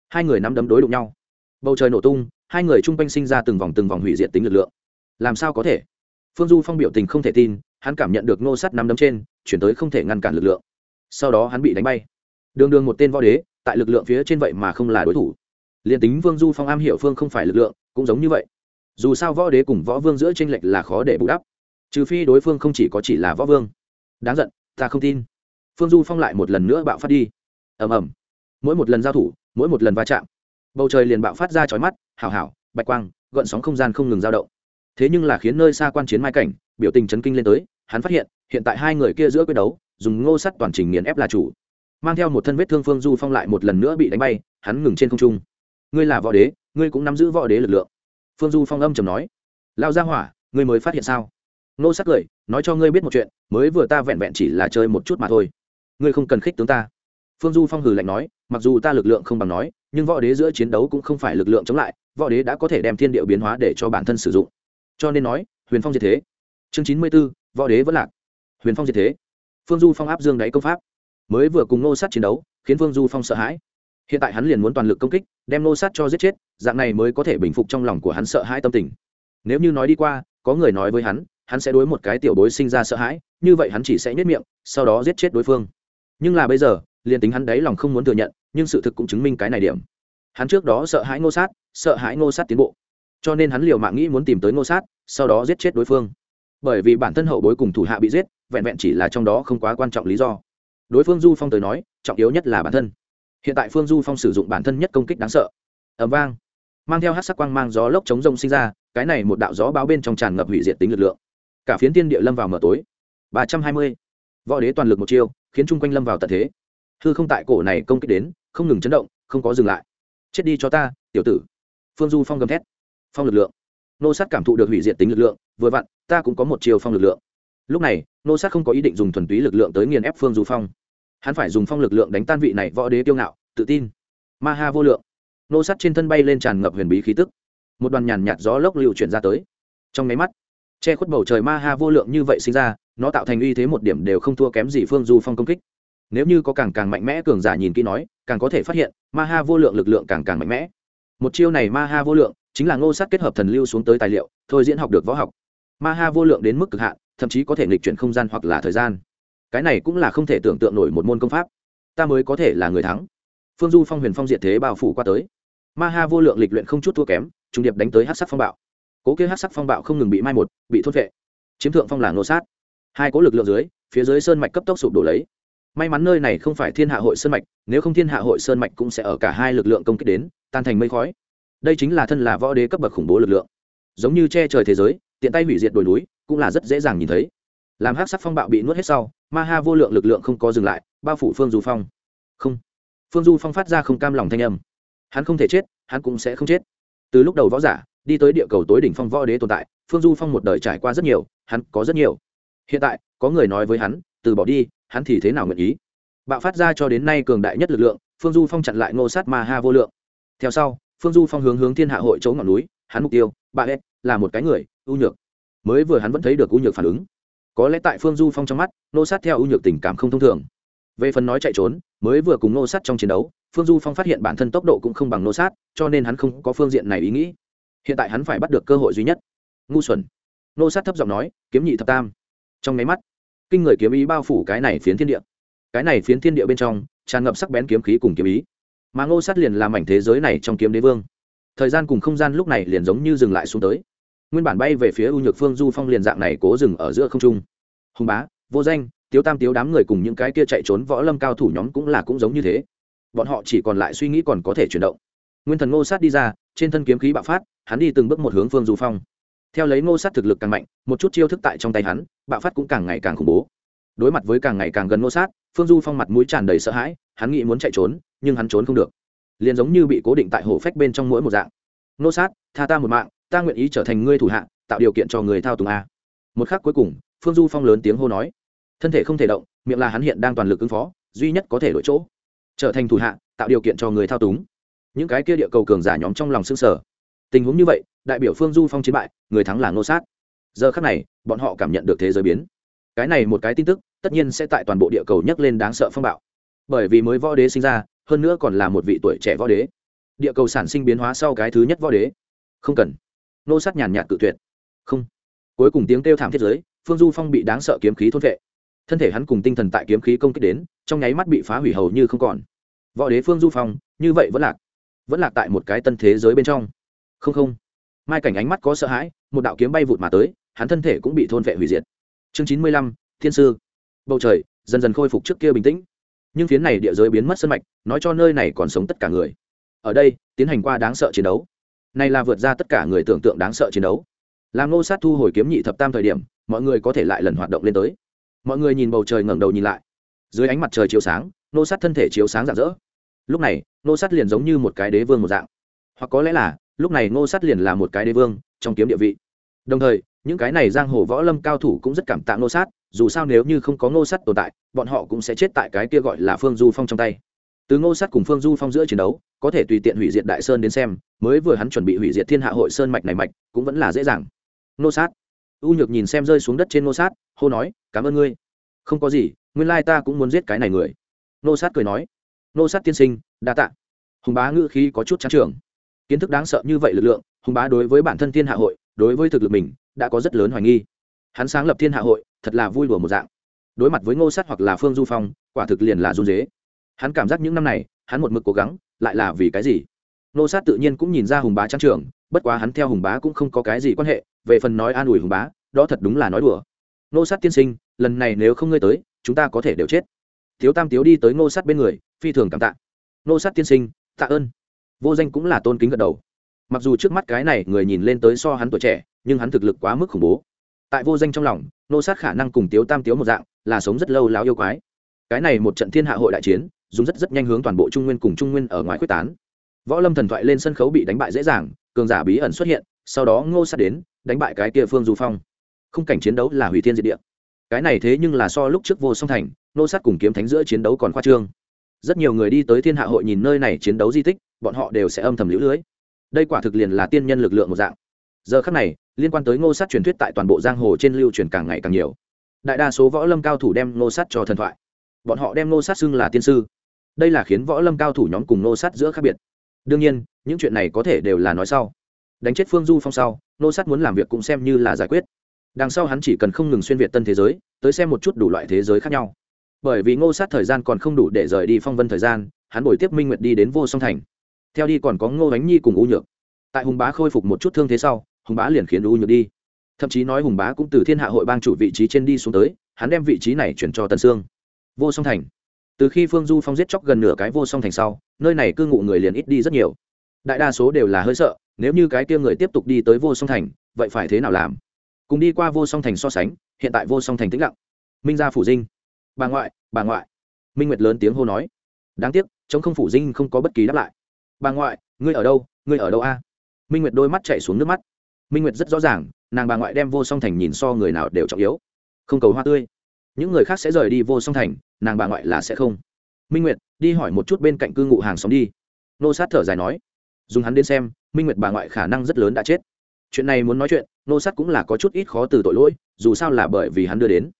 hai người nắm đấm đối đụng nhau. Bầu trời nổ tung, hai người chung quanh sinh ra từng vòng từng vòng hủy diệt tính lực lượng. Làm sao có thể? Phương du phong biểu tình không thể tin, hắn cảm nhận được nô sát nắm đấm trên, chuyển tới không thể ngăn cản lực lượng. Sau đó hắn bị đánh bay. Đường đường một tên võ đế, tại lực lượng phía trên vậy mà không là đối thủ. Liền tính vương du phong am hiểu phương không phải lực lượng cũng giống như vậy. Dù sao võ đế cùng võ vương giữa tranh lệch là khó để bù đắp. Trừ phi đối phương không chỉ có chỉ là võ vương. Đáng giận, ta không tin. Phương du phong lại một lần nữa bạo phát đi. Ầm ầm. Mỗi một lần giao thủ, mỗi một lần va chạm, bầu trời liền bạo phát ra chói mắt, hào hào, bạch quang, gợn sóng không gian không ngừng dao động. Thế nhưng là khiến nơi xa quan chiến mai cảnh, biểu tình chấn kinh lên tới, hắn phát hiện hiện tại hai người kia giữa quyết đấu, dùng ngô sắt toàn trình nghiền ép là chủ. Mang theo một thân vết thương phương du phong lại một lần nữa bị đánh bay, hắn ngừng trên không trung. Ngươi là võ đế ngươi cũng nắm giữ võ đế lực lượng. Phương du phong âm trầm nói lao ra hỏa, ngươi mới phát hiện sao? Ngô sắc cười, nói cho ngươi biết một chuyện, mới vừa ta vẹn vẹn chỉ là chơi một chút mà thôi. Ngươi không cần khích tướng ta. Phương du phong hừ lạnh nói, mặc dù ta lực lượng không bằng nói, nhưng võ đế giữa chiến đấu cũng không phải lực lượng chống lại, võ đế đã có thể đem thiên điệu biến hóa để cho bản thân sử dụng. Cho nên nói, huyền phong diệt thế. Chương chín mươi b ố võ đế vẫn lạc. Huyền phong diệt thế. Phương du phong áp dương đáy công pháp. Mới vừa cùng nô sát chiến đấu, khiến phương du phong sợ hãi hiện tại hắn liền muốn toàn lực công kích, đem nô sát cho giết chết, dạng này mới có thể bình phục trong lòng của hắn sợ hãi tâm tình. Nếu như nói đi qua, có người nói với hắn hắn sẽ đối một cái tiểu bối sinh ra sợ hãi, như vậy hắn chỉ sẽ nhếch miệng, sau đó giết chết đối phương. Nhưng là bây giờ, liền tính hắn đấy lòng không muốn thừa nhận, nhưng sự thực cũng chứng minh cái này điểm. Hắn trước đó sợ hãi ngô sát, sợ hãi ngô sát tiến bộ. Cho nên hắn liều mạng nghĩ muốn tìm tới ngô sát, sau đó giết chết đối phương. Bởi vì bản thân hậu bối cùng thủ hạ bị giết, vẹn vẹn chỉ là trong đó không quá quan trọng lý do. Đối phương du phong tới nói, trọng yếu nhất là bản thân hiện tại phương du phong sử dụng bản thân nhất công kích đáng sợ. Ẩm vang. Mang theo hát sắc quang mang gió lốc chống rông sinh ra, cái này một đạo gió báo bên trong tràn ngập hủy diệt tính lực lượng. Cả phiến tiên địa lâm vào mở tối. Ba trăm hai mươi. Võ đế toàn lực một chiêu, khiến chung quanh lâm vào tận thế. Hư không tại cổ này công kích đến, không ngừng chấn động, không có dừng lại. Chết đi cho ta, tiểu tử. Phương du phong gầm thét. Phong lực lượng. Nô sát cảm thụ được hủy diệt tính lực lượng, vừa vặn, ta cũng có một chiều phong lực lượng. Lúc này, nô sát không có ý định dùng thuần túy lực lượng tới nghiền ép phương du phong hắn phải dùng phong lực lượng đánh tan vị này võ đế kiêu ngạo, tự tin. Ma ha vô lượng. Nô sát trên thân bay lên tràn ngập huyền bí khí tức. Một đoàn nhàn nhạt gió lốc lưu chuyển ra tới. Trong máy mắt, che khuất bầu trời ma ha vô lượng như vậy sinh ra, nó tạo thành uy thế một điểm đều không thua kém gì phương du phong công kích. Nếu như có càng càng mạnh mẽ cường giả nhìn kỹ nói, càng có thể phát hiện, ma ha vô lượng lực lượng càng càng mạnh mẽ. Một chiêu này ma ha vô lượng chính là ngô sát kết hợp thần lưu xuống tới tài liệu, thôi diễn học được võ học. Ma ha vô lượng đến mức cực hạn, thậm chí có thể nghịch chuyển không gian hoặc là thời gian cái này cũng là không thể tưởng tượng nổi một môn công pháp. Ta mới có thể là người thắng. Phương du phong huyền phong diệt thế bao phủ qua tới. Ma ha vô lượng lịch luyện không chút thua kém, trung điệp đánh tới hát sắc phong bạo. Cố kia hát sắc phong bạo không ngừng bị mai một, bị thốt vệ. Chiếm thượng phong là nô sát. Hai cố lực lượng dưới, phía dưới sơn mạch cấp tốc sụp đổ lấy. May mắn nơi này không phải thiên hạ hội sơn mạch, nếu không thiên hạ hội sơn mạch cũng sẽ ở cả hai lực lượng công kích đến, tan thành mây khói. Đây chính là thân là võ đế cấp bậc khủng bố lực lượng. Giống như che trời thế giới, tiện tay hủy diệt đồi núi, cũng là rất dễ dàng nhìn thấy. Làm hắc sắc phong bạo bị nuốt hết sau ma ha vô lượng lực lượng không có dừng lại, bao phủ phương du phong. Không. Phương du phong phát ra không cam lòng thanh âm. Hắn không thể chết, hắn cũng sẽ không chết. Từ lúc đầu võ giả, đi tới địa cầu tối đỉnh phong võ đế tồn tại, phương du phong một đời trải qua rất nhiều, hắn có rất nhiều. Hiện tại, có người nói với hắn, từ bỏ đi, hắn thì thế nào nguyện ý? Bạo phát ra cho đến nay cường đại nhất lực lượng, phương du phong chặn lại ngô sát ma ha vô lượng. Theo sau, phương du phong hướng hướng thiên hạ hội chỗ ngọn núi, hắn mục tiêu ba là một cái người, ưu nhược. Mới vừa hắn vẫn thấy được ưu nhược phản ứng có lẽ tại phương du phong trong mắt nô sát theo ưu nhược tình cảm không thông thường. Về phần nói chạy trốn, mới vừa cùng nô sát trong chiến đấu, phương du phong phát hiện bản thân tốc độ cũng không bằng nô sát, cho nên hắn không có phương diện này ý nghĩ. Hiện tại hắn phải bắt được cơ hội duy nhất. Ngu xuẩn. Nô sát thấp giọng nói, kiếm nhị thập tam. Trong máy mắt, kinh người kiếm ý bao phủ cái này phiến thiên địa. Cái này phiến thiên địa bên trong, tràn ngập sắc bén kiếm khí cùng kiếm ý. Mà ngô sát liền làm mảnh thế giới này trong kiếm đế vương. Thời gian cùng không gian lúc này liền giống như dừng lại xuống tới nguyên bản bay về phía u nhược phương du phong liền dạng này cố dừng ở giữa không trung. Hùng bá, vô danh, tiếu tam tiếu đám người cùng những cái kia chạy trốn võ lâm cao thủ nhóm cũng là cũng giống như thế. Bọn họ chỉ còn lại suy nghĩ còn có thể chuyển động. Nguyên thần ngô sát đi ra, trên thân kiếm khí bạo phát, hắn đi từng bước một hướng phương du phong. Theo lấy ngô sát thực lực càng mạnh, một chút chiêu thức tại trong tay hắn, bạo phát cũng càng ngày càng khủng bố. Đối mặt với càng ngày càng gần ngô sát, phương du phong mặt mũi tràn đầy sợ hãi, hắn nghĩ muốn chạy trốn, nhưng hắn trốn không được. Liền giống như bị cố định tại hổ phách bên trong mỗi một dạng. Nô sát, tha ta một mạng, ta nguyện ý trở thành ngươi thủ hạ, tạo điều kiện cho người thao túng a. Một khắc cuối cùng, phương du phong lớn tiếng hô nói. Thân thể không thể động, miệng là hắn hiện đang toàn lực ứng phó, duy nhất có thể đổi chỗ. Trở thành thủ hạ, tạo điều kiện cho người thao túng. Những cái kia địa cầu cường giả nhóm trong lòng xương sở tình huống như vậy, đại biểu phương du phong chiến bại, người thắng là ngô sát. Giờ khắc này, bọn họ cảm nhận được thế giới biến. Cái này một cái tin tức, tất nhiên sẽ tại toàn bộ địa cầu nhấc lên đáng sợ phong bạo. Bởi vì mới võ đế sinh ra, hơn nữa còn là một vị tuổi trẻ võ đế địa cầu sản sinh biến hóa sau cái thứ nhất võ đế. Không cần. Nô sát nhàn nhạt tự tuyệt. Không. Cuối cùng tiếng kêu thảm thiết giới phương du phong bị đáng sợ kiếm khí thôn vệ. Thân thể hắn cùng tinh thần tại kiếm khí công kích đến, trong nháy mắt bị phá hủy hầu như không còn. Võ đế phương du phong, như vậy vẫn lạc. Vẫn lạc tại một cái tân thế giới bên trong. Không không. Mai cảnh ánh mắt có sợ hãi, một đạo kiếm bay vụt mà tới, hắn thân thể cũng bị thôn vệ hủy diệt. Chương chín mươi lăm, thiên sư. Bầu trời, dần dần khôi phục trước kia bình tĩnh. Nhưng phiến này địa giới biến mất sân mạch, nói cho nơi này còn sống tất cả người ở đây, tiến hành qua đáng sợ chiến đấu. Này là vượt ra tất cả người tưởng tượng đáng sợ chiến đấu. Làm nô sát thu hồi kiếm nhị thập tam thời điểm, mọi người có thể lại lần hoạt động lên tới. Mọi người nhìn bầu trời ngẩng đầu nhìn lại. Dưới ánh mặt trời chiếu sáng nô sát thân thể chiếu sáng rạng rỡ. Lúc này nô sát liền giống như một cái đế vương một dạng. Hoặc có lẽ là, lúc này nô sát liền là một cái đế vương trong kiếm địa vị. Đồng thời, những cái này giang hồ võ lâm cao thủ cũng rất cảm tạ nô sát, dù sao nếu như không có ngô Sát tồn tại, bọn họ cũng sẽ chết tại cái kia gọi là phương du phong trong tay từ ngô Sát cùng phương du phong giữa chiến đấu, có thể tùy tiện hủy diệt đại sơn đến xem, mới vừa hắn chuẩn bị hủy diệt thiên hạ hội sơn mạch này mạch, cũng vẫn là dễ dàng. Ngô sát. U nhược nhìn xem rơi xuống đất trên ngô sát, hô nói, cảm ơn ngươi. Không có gì, nguyên lai ta cũng muốn giết cái này người. Ngô sát cười nói. Ngô sát tiên sinh, đa tạ. Hùng bá ngữ khí có chút trắng trường kiến thức đáng sợ như vậy lực lượng, hùng bá đối với bản thân thiên hạ hội, đối với thực lực mình, đã có rất lớn hoài nghi. Hắn sáng lập thiên hạ hội, thật là vui đùa một dạng. Đối mặt với ngô sát hoặc là phương du phong, quả thực liền là run dế hắn cảm giác những năm này, hắn một mực cố gắng, lại là vì cái gì? Nô sát tự nhiên cũng nhìn ra hùng bá trang trường, bất quá hắn theo hùng bá cũng không có cái gì quan hệ, về phần nói an ủi hùng bá, đó thật đúng là nói đùa. Nô sát tiên sinh, lần này nếu không ngươi tới, chúng ta có thể đều chết. Thiếu tam tiếu đi tới nô sát bên người, phi thường cảm tạ. Nô sát tiên sinh, tạ ơn. Vô danh cũng là tôn kính gật đầu. Mặc dù trước mắt cái này người nhìn lên tới so hắn tuổi trẻ, nhưng hắn thực lực quá mức khủng bố. Tại vô danh trong lòng, nô sát khả năng cùng tiếu tam tiếu một dạng, là sống rất lâu láo yêu quái. Cái này một trận thiên hạ hội đại chiến dùng rất rất nhanh hướng toàn bộ trung nguyên cùng trung nguyên ở ngoài quyết tán. Võ lâm thần thoại lên sân khấu bị đánh bại dễ dàng, cường giả bí ẩn xuất hiện, sau đó ngô sát đến, đánh bại cái kia phương du phong. Khung cảnh chiến đấu là hủy thiên diệt địa. Cái này thế nhưng là so lúc trước vô song thành nô sát cùng kiếm thánh giữa chiến đấu còn khoa trương. Rất nhiều người đi tới thiên hạ hội nhìn nơi này chiến đấu di tích, bọn họ đều sẽ âm thầm lũ lưới. Đây quả thực liền là tiên nhân lực lượng một dạng. Giờ khắc này, liên quan tới ngô sát truyền thuyết tại toàn bộ giang hồ trên lưu truyền càng ngày càng nhiều. Đại đa số võ lâm cao thủ đem ngô sát cho thần thoại. Bọn họ đem ngô sát xưng là tiên sư đây là khiến võ lâm cao thủ nhóm cùng nô sát giữa khác biệt. Đương nhiên, những chuyện này có thể đều là nói sau. Đánh chết phương du phong sau, nô sát muốn làm việc cũng xem như là giải quyết. Đằng sau hắn chỉ cần không ngừng xuyên việt tân thế giới, tới xem một chút đủ loại thế giới khác nhau. Bởi vì ngô sát thời gian còn không đủ để rời đi phong vân thời gian, hắn bồi tiếp minh nguyệt đi đến vô song thành. Theo đi còn có ngô bánh nhi cùng u nhược. Tại hùng bá khôi phục một chút thương thế sau, hùng bá liền khiến u nhược đi. Thậm chí nói hùng bá cũng từ thiên hạ hội bang chủ vị trí trên đi xuống tới, hắn đem vị trí này chuyển cho tân sương. Vô song thành từ khi phương du phong giết chóc gần nửa cái vô song thành sau, nơi này cư ngụ người liền ít đi rất nhiều. Đại đa số đều là hơi sợ, nếu như cái kia người tiếp tục đi tới vô song thành, vậy phải thế nào làm? Cùng đi qua vô song thành so sánh, hiện tại vô song thành tĩnh lặng. Minh gia phủ dinh. Bà ngoại bà ngoại. Minh nguyệt lớn tiếng hô nói. Đáng tiếc chống không phủ dinh không có bất kỳ đáp lại. Bà ngoại, ngươi ở đâu, ngươi ở đâu a? Minh nguyệt đôi mắt chạy xuống nước mắt. Minh nguyệt rất rõ ràng, nàng bà ngoại đem vô song thành nhìn so người nào đều trọng yếu. Không cầu hoa tươi. Những người khác sẽ rời đi vô song thành nàng bà ngoại là sẽ không. Minh nguyệt, đi hỏi một chút bên cạnh cư ngụ hàng xóm đi. Nô sát thở dài nói, dùng hắn đến xem, minh nguyệt bà ngoại khả năng rất lớn đã chết. Chuyện này muốn nói chuyện, nô sát cũng là có chút ít khó từ tội lỗi, dù sao là bởi vì hắn đưa đến.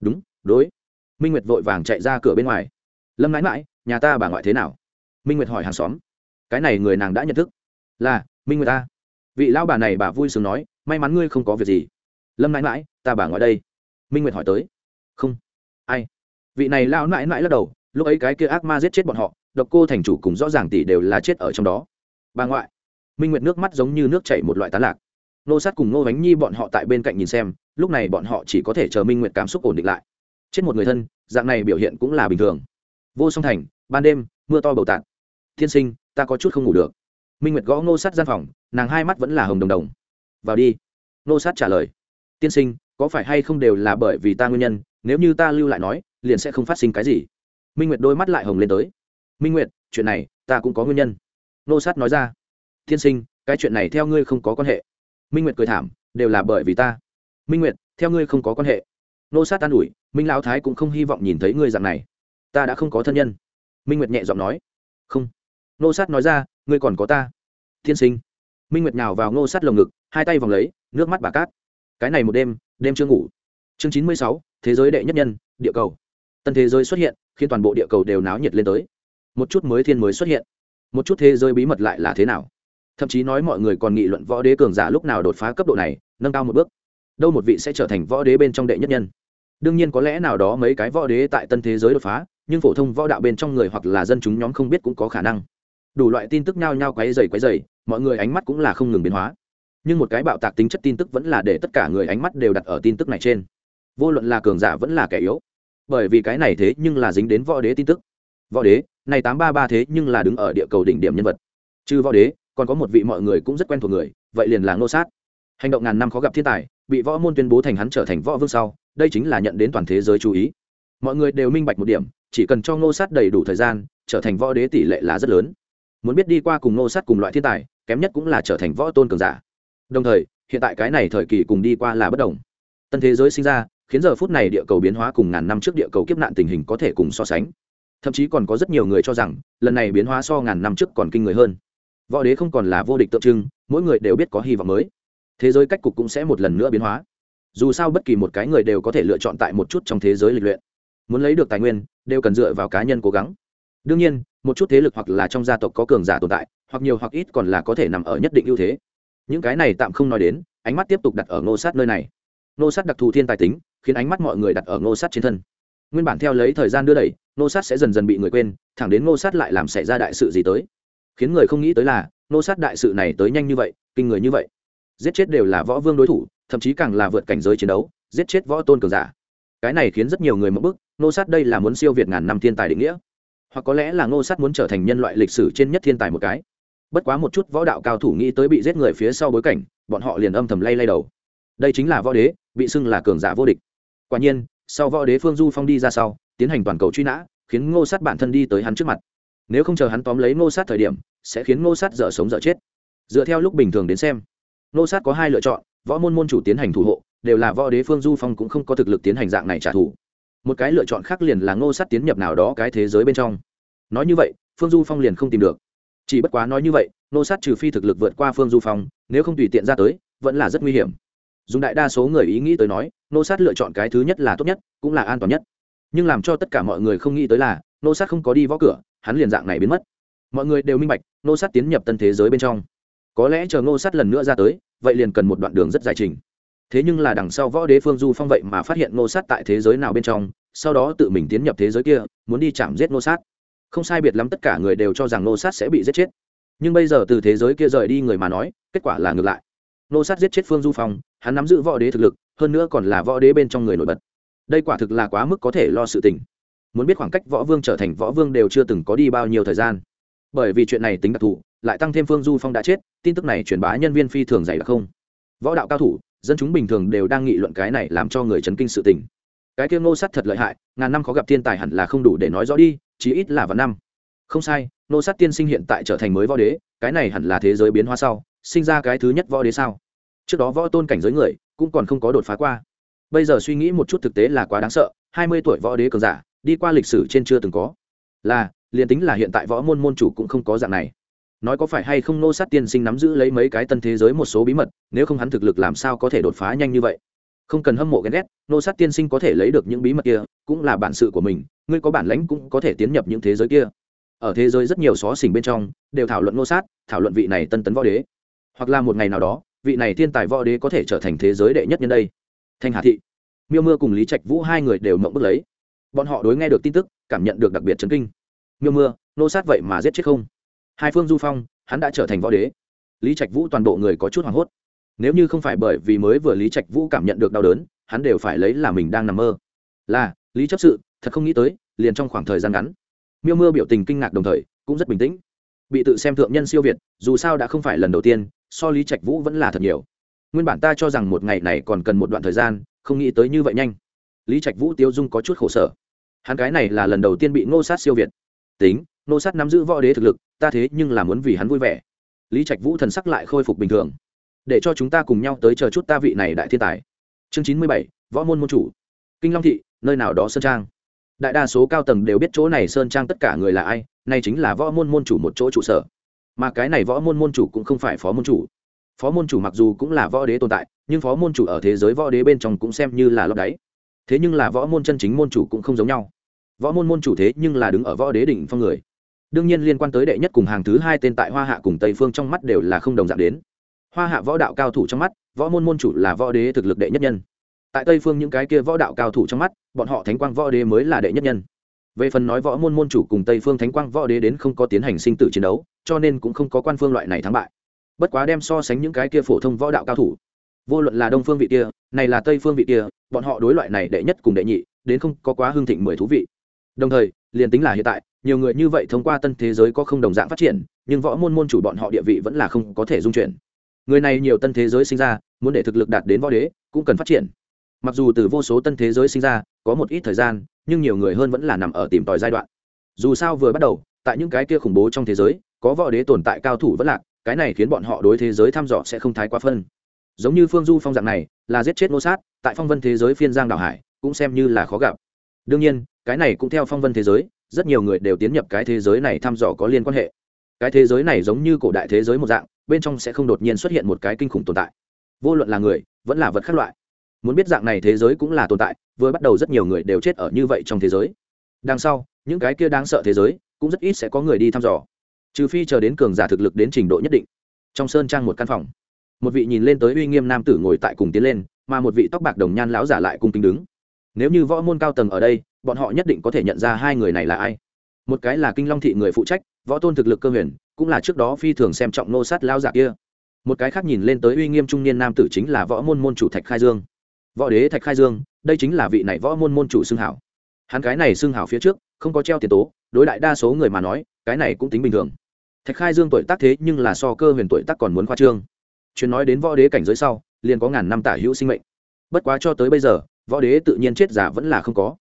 Đúng, đối. Minh nguyệt vội vàng chạy ra cửa bên ngoài. Lâm mãi mãi nhà ta bà ngoại thế nào? Minh nguyệt hỏi hàng xóm. Cái này người nàng đã nhận thức. Là, minh nguyệt ta. Vị lão bà này bà vui sướng nói, may mắn ngươi không có việc gì. Lâm mãi mãi ta bà ngoại đây. Minh nguyệt hỏi tới. Không. Ai? Vị này lão mãi mãi lắc đầu, lúc ấy cái kia ác ma giết chết bọn họ, độc cô thành chủ cùng rõ ràng tỷ đều là chết ở trong đó. Bà ngoại, minh nguyệt nước mắt giống như nước chảy một loại tán lạc. Nô sát cùng nô bánh nhi bọn họ tại bên cạnh nhìn xem, lúc này bọn họ chỉ có thể chờ minh nguyệt cảm xúc ổn định lại. Chết một người thân, dạng này biểu hiện cũng là bình thường. Vô song thành, ban đêm, mưa to bầu tạt. Thiên sinh, ta có chút không ngủ được. Minh nguyệt gõ nô sát gian phòng, nàng hai mắt vẫn là hồng đồng đồng. Vào đi. Nô sát trả lời. Tiên sinh, có phải hay không đều là bởi vì ta nguyên nhân, nếu như ta lưu lại nói liền sẽ không phát sinh cái gì. Minh nguyệt đôi mắt lại hồng lên tới. Minh nguyệt, chuyện này ta cũng có nguyên nhân. Nô sát nói ra. Tiên sinh, cái chuyện này theo ngươi không có quan hệ. Minh nguyệt cười thảm, đều là bởi vì ta. Minh nguyệt, theo ngươi không có quan hệ. Nô sát an ủi, minh lão thái cũng không hy vọng nhìn thấy ngươi dạng này. Ta đã không có thân nhân. Minh nguyệt nhẹ giọng nói. Không. Nô sát nói ra, ngươi còn có ta. Thiên sinh. Minh nguyệt nhào vào nô sát lồng ngực, hai tay vòng lấy, nước mắt bà cát. Cái này một đêm đêm chưa ngủ. Chương chín mươi sáu, thế giới đệ nhất nhân, địa cầu tân thế giới xuất hiện, khiến toàn bộ địa cầu đều náo nhiệt lên tới. Một chút mới thiên mới xuất hiện. Một chút thế giới bí mật lại là thế nào? Thậm chí nói mọi người còn nghị luận võ đế cường giả lúc nào đột phá cấp độ này, nâng cao một bước. Đâu một vị sẽ trở thành võ đế bên trong đệ nhất nhân? Đương nhiên có lẽ nào đó mấy cái võ đế tại tân thế giới đột phá, nhưng phổ thông võ đạo bên trong người hoặc là dân chúng nhóm không biết cũng có khả năng. Đủ loại tin tức nhao nhao quấy dày quấy dày mọi người ánh mắt cũng là không ngừng biến hóa. Nhưng một cái bạo tạc tính chất tin tức vẫn là để tất cả người ánh mắt đều đặt ở tin tức này trên. Vô luận là cường giả vẫn là kẻ yếu bởi vì cái này thế nhưng là dính đến võ đế tin tức. Võ đế, này tám ba ba thế nhưng là đứng ở địa cầu đỉnh điểm nhân vật. Trừ võ đế, còn có một vị mọi người cũng rất quen thuộc người, vậy liền là ngô sát. Hành động ngàn năm khó gặp thiên tài, bị võ môn tuyên bố thành hắn trở thành võ vương sau, đây chính là nhận đến toàn thế giới chú ý. Mọi người đều minh bạch một điểm, chỉ cần cho ngô sát đầy đủ thời gian, trở thành võ đế tỷ lệ là rất lớn. Muốn biết đi qua cùng ngô sát cùng loại thiên tài, kém nhất cũng là trở thành võ tôn cường giả. Đồng thời, hiện tại cái này thời kỳ cùng đi qua là bất đồng. Tân thế giới sinh ra khiến giờ phút này địa cầu biến hóa cùng ngàn năm trước địa cầu kiếp nạn tình hình có thể cùng so sánh. Thậm chí còn có rất nhiều người cho rằng, lần này biến hóa so ngàn năm trước còn kinh người hơn. Võ đế không còn là vô địch tượng trưng, mỗi người đều biết có hy vọng mới. Thế giới cách cục cũng sẽ một lần nữa biến hóa. Dù sao bất kỳ một cái người đều có thể lựa chọn tại một chút trong thế giới lịch luyện. Muốn lấy được tài nguyên, đều cần dựa vào cá nhân cố gắng. Đương nhiên, một chút thế lực hoặc là trong gia tộc có cường giả tồn tại, hoặc nhiều hoặc ít còn là có thể nằm ở nhất định ưu thế. Những cái này tạm không nói đến, ánh mắt tiếp tục đặt ở ngô sát nơi này. Nô sát đặc thù thiên tài tính khiến ánh mắt mọi người đặt ở Ngô sát trên thân. Nguyên bản theo lấy thời gian đưa đẩy, Ngô sát sẽ dần dần bị người quên, thẳng đến Ngô sát lại làm xảy ra đại sự gì tới. Khiến người không nghĩ tới là, Ngô sát đại sự này tới nhanh như vậy, kinh người như vậy. Giết chết đều là võ vương đối thủ, thậm chí càng là vượt cảnh giới chiến đấu, giết chết võ tôn cường giả. Cái này khiến rất nhiều người mất bức, Ngô sát đây là muốn siêu việt ngàn năm thiên tài định nghĩa. Hoặc có lẽ là Ngô sát muốn trở thành nhân loại lịch sử trên nhất thiên tài một cái. Bất quá một chút võ đạo cao thủ nghĩ tới bị giết người phía sau bối cảnh, bọn họ liền âm thầm lay lay đầu. Đây chính là võ đế, bị xưng là cường giả vô địch quả nhiên, sau võ đế phương du phong đi ra sau, tiến hành toàn cầu truy nã, khiến ngô sát bản thân đi tới hắn trước mặt. Nếu không chờ hắn tóm lấy ngô sát thời điểm, sẽ khiến ngô sát dở sống dở chết. Dựa theo lúc bình thường đến xem, ngô sát có hai lựa chọn, võ môn môn chủ tiến hành thủ hộ, đều là võ đế phương du phong cũng không có thực lực tiến hành dạng này trả thù. Một cái lựa chọn khác liền là ngô sát tiến nhập nào đó cái thế giới bên trong. Nói như vậy, phương du phong liền không tìm được. Chỉ bất quá nói như vậy, ngô sát trừ phi thực lực vượt qua phương du phong, nếu không tùy tiện ra tới, vẫn là rất nguy hiểm dùng đại đa số người ý nghĩ tới nói, nô sát lựa chọn cái thứ nhất là tốt nhất, cũng là an toàn nhất. Nhưng làm cho tất cả mọi người không nghĩ tới là, nô sát không có đi võ cửa, hắn liền dạng này biến mất. Mọi người đều minh bạch, nô sát tiến nhập tân thế giới bên trong. Có lẽ chờ nô sát lần nữa ra tới, vậy liền cần một đoạn đường rất dài trình. Thế nhưng là đằng sau võ đế phương du phong vậy mà phát hiện nô sát tại thế giới nào bên trong, sau đó tự mình tiến nhập thế giới kia, muốn đi chạm giết nô sát. Không sai biệt lắm tất cả người đều cho rằng nô sát sẽ bị giết chết. Nhưng bây giờ từ thế giới kia rời đi người mà nói, kết quả là ngược lại. Nô sát giết chết phương du phong hắn nắm giữ võ đế thực lực, hơn nữa còn là võ đế bên trong người nổi bật. Đây quả thực là quá mức có thể lo sự tình. Muốn biết khoảng cách võ vương trở thành võ vương đều chưa từng có đi bao nhiêu thời gian. Bởi vì chuyện này tính đặc thù, lại tăng thêm phương du phong đã chết, tin tức này truyền bá nhân viên phi thường dày đặc không? Võ đạo cao thủ, dân chúng bình thường đều đang nghị luận cái này làm cho người chấn kinh sự tình. Cái kia ngô sát thật lợi hại, ngàn năm khó gặp thiên tài hẳn là không đủ để nói rõ đi, chí ít là vạn năm. Không sai, ngô sát tiên sinh hiện tại trở thành mới võ đế, cái này hẳn là thế giới biến hóa sau, sinh ra cái thứ nhất võ đế sao? Trước đó võ tôn cảnh giới người cũng còn không có đột phá qua. Bây giờ suy nghĩ một chút thực tế là quá đáng sợ, hai mươi tuổi võ đế cường giả đi qua lịch sử trên chưa từng có. Là, liền tính là hiện tại võ môn môn chủ cũng không có dạng này. Nói có phải hay không nô sát tiên sinh nắm giữ lấy mấy cái tân thế giới một số bí mật, nếu không hắn thực lực làm sao có thể đột phá nhanh như vậy? Không cần hâm mộ ghen ghét, nô sát tiên sinh có thể lấy được những bí mật kia, cũng là bản sự của mình, ngươi có bản lãnh cũng có thể tiến nhập những thế giới kia. Ở thế giới rất nhiều xó xỉnh bên trong, đều thảo luận nô sát, thảo luận vị này tân tấn võ đế. Hoặc là một ngày nào đó vị này thiên tài võ đế có thể trở thành thế giới đệ nhất nhân đây. Thanh hà thị, miêu mưa cùng lý trạch vũ hai người đều mộng bức lấy. Bọn họ đối nghe được tin tức, cảm nhận được đặc biệt chấn kinh. Miêu mưa, nô sát vậy mà giết chết không? Hai phương du phong, hắn đã trở thành võ đế. Lý trạch vũ toàn bộ người có chút hoảng hốt. Nếu như không phải bởi vì mới vừa lý trạch vũ cảm nhận được đau đớn, hắn đều phải lấy là mình đang nằm mơ. Là, lý chấp sự, thật không nghĩ tới, liền trong khoảng thời gian ngắn, miêu mưa biểu tình kinh ngạc đồng thời, cũng rất bình tĩnh. Bị tự xem thượng nhân siêu việt, dù sao đã không phải lần đầu tiên so lý trạch vũ vẫn là thật nhiều. Nguyên bản ta cho rằng một ngày này còn cần một đoạn thời gian, không nghĩ tới như vậy nhanh. Lý trạch vũ, tiêu dung có chút khổ sở. Hắn cái này là lần đầu tiên bị ngô sát siêu việt. Tính, ngô sát nắm giữ võ đế thực lực, ta thế nhưng là muốn vì hắn vui vẻ. Lý trạch vũ thần sắc lại khôi phục bình thường. Để cho chúng ta cùng nhau tới chờ chút ta vị này đại thiên tài. Chương chín mươi bảy, võ môn môn chủ. Kinh long thị, nơi nào đó sơn trang. Đại đa số cao tầng đều biết chỗ này sơn trang tất cả người là ai, nay chính là võ môn môn chủ một chỗ trụ sở mà cái này võ môn môn chủ cũng không phải phó môn chủ. Phó môn chủ mặc dù cũng là võ đế tồn tại, nhưng phó môn chủ ở thế giới võ đế bên trong cũng xem như là lót đáy. Thế nhưng là võ môn chân chính môn chủ cũng không giống nhau. Võ môn môn chủ thế nhưng là đứng ở võ đế đỉnh phong người. Đương nhiên liên quan tới đệ nhất cùng hàng thứ hai tên tại hoa hạ cùng tây phương trong mắt đều là không đồng dạng đến. Hoa hạ võ đạo cao thủ trong mắt, võ môn môn chủ là võ đế thực lực đệ nhất nhân. Tại tây phương những cái kia võ đạo cao thủ trong mắt, bọn họ thánh quang võ đế mới là đệ nhất nhân về phần nói võ môn môn chủ cùng tây phương thánh quang võ đế đến không có tiến hành sinh tử chiến đấu, cho nên cũng không có quan phương loại này thắng bại. Bất quá đem so sánh những cái kia phổ thông võ đạo cao thủ, vô luận là đông phương vị kia, này là tây phương vị kia, bọn họ đối loại này đệ nhất cùng đệ nhị, đến không có quá hương thịnh mười thú vị. Đồng thời, liền tính là hiện tại, nhiều người như vậy thông qua tân thế giới có không đồng dạng phát triển, nhưng võ môn môn chủ bọn họ địa vị vẫn là không có thể dung chuyển. Người này nhiều tân thế giới sinh ra, muốn để thực lực đạt đến võ đế, cũng cần phát triển. Mặc dù từ vô số tân thế giới sinh ra, có một ít thời gian nhưng nhiều người hơn vẫn là nằm ở tìm tòi giai đoạn. Dù sao vừa bắt đầu, tại những cái kia khủng bố trong thế giới, có võ đế tồn tại cao thủ vẫn lạc, cái này khiến bọn họ đối thế giới thăm dò sẽ không thái quá phân. Giống như phương du phong dạng này, là giết chết nô sát, tại phong vân thế giới phiên giang đảo hải, cũng xem như là khó gặp. Đương nhiên, cái này cũng theo phong vân thế giới, rất nhiều người đều tiến nhập cái thế giới này thăm dò có liên quan hệ. Cái thế giới này giống như cổ đại thế giới một dạng, bên trong sẽ không đột nhiên xuất hiện một cái kinh khủng tồn tại. Vô luận là người, vẫn là vật khác loại muốn biết dạng này thế giới cũng là tồn tại, vừa bắt đầu rất nhiều người đều chết ở như vậy trong thế giới. Đằng sau, những cái kia đáng sợ thế giới cũng rất ít sẽ có người đi thăm dò. Trừ phi chờ đến cường giả thực lực đến trình độ nhất định. Trong sơn trang một căn phòng, một vị nhìn lên tới uy nghiêm nam tử ngồi tại cùng tiến lên, mà một vị tóc bạc đồng nhan lão giả lại cung kính đứng. Nếu như võ môn cao tầng ở đây, bọn họ nhất định có thể nhận ra hai người này là ai. Một cái là kinh long thị người phụ trách, võ tôn thực lực cơ huyền, cũng là trước đó phi thường xem trọng nô sát lao giả kia. Một cái khác nhìn lên tới uy nghiêm trung niên nam tử chính là võ môn môn chủ thạch khai dương võ đế thạch khai dương, đây chính là vị này võ môn môn chủ xưng hảo. Hắn cái này xưng hảo phía trước, không có treo tiền tố, đối đại đa số người mà nói, cái này cũng tính bình thường. Thạch khai dương tuổi tác thế nhưng là so cơ huyền tuổi tác còn muốn khoa trương. Chuyện nói đến võ đế cảnh giới sau, liền có ngàn năm tả hữu sinh mệnh. Bất quá cho tới bây giờ, võ đế tự nhiên chết giả vẫn là không có.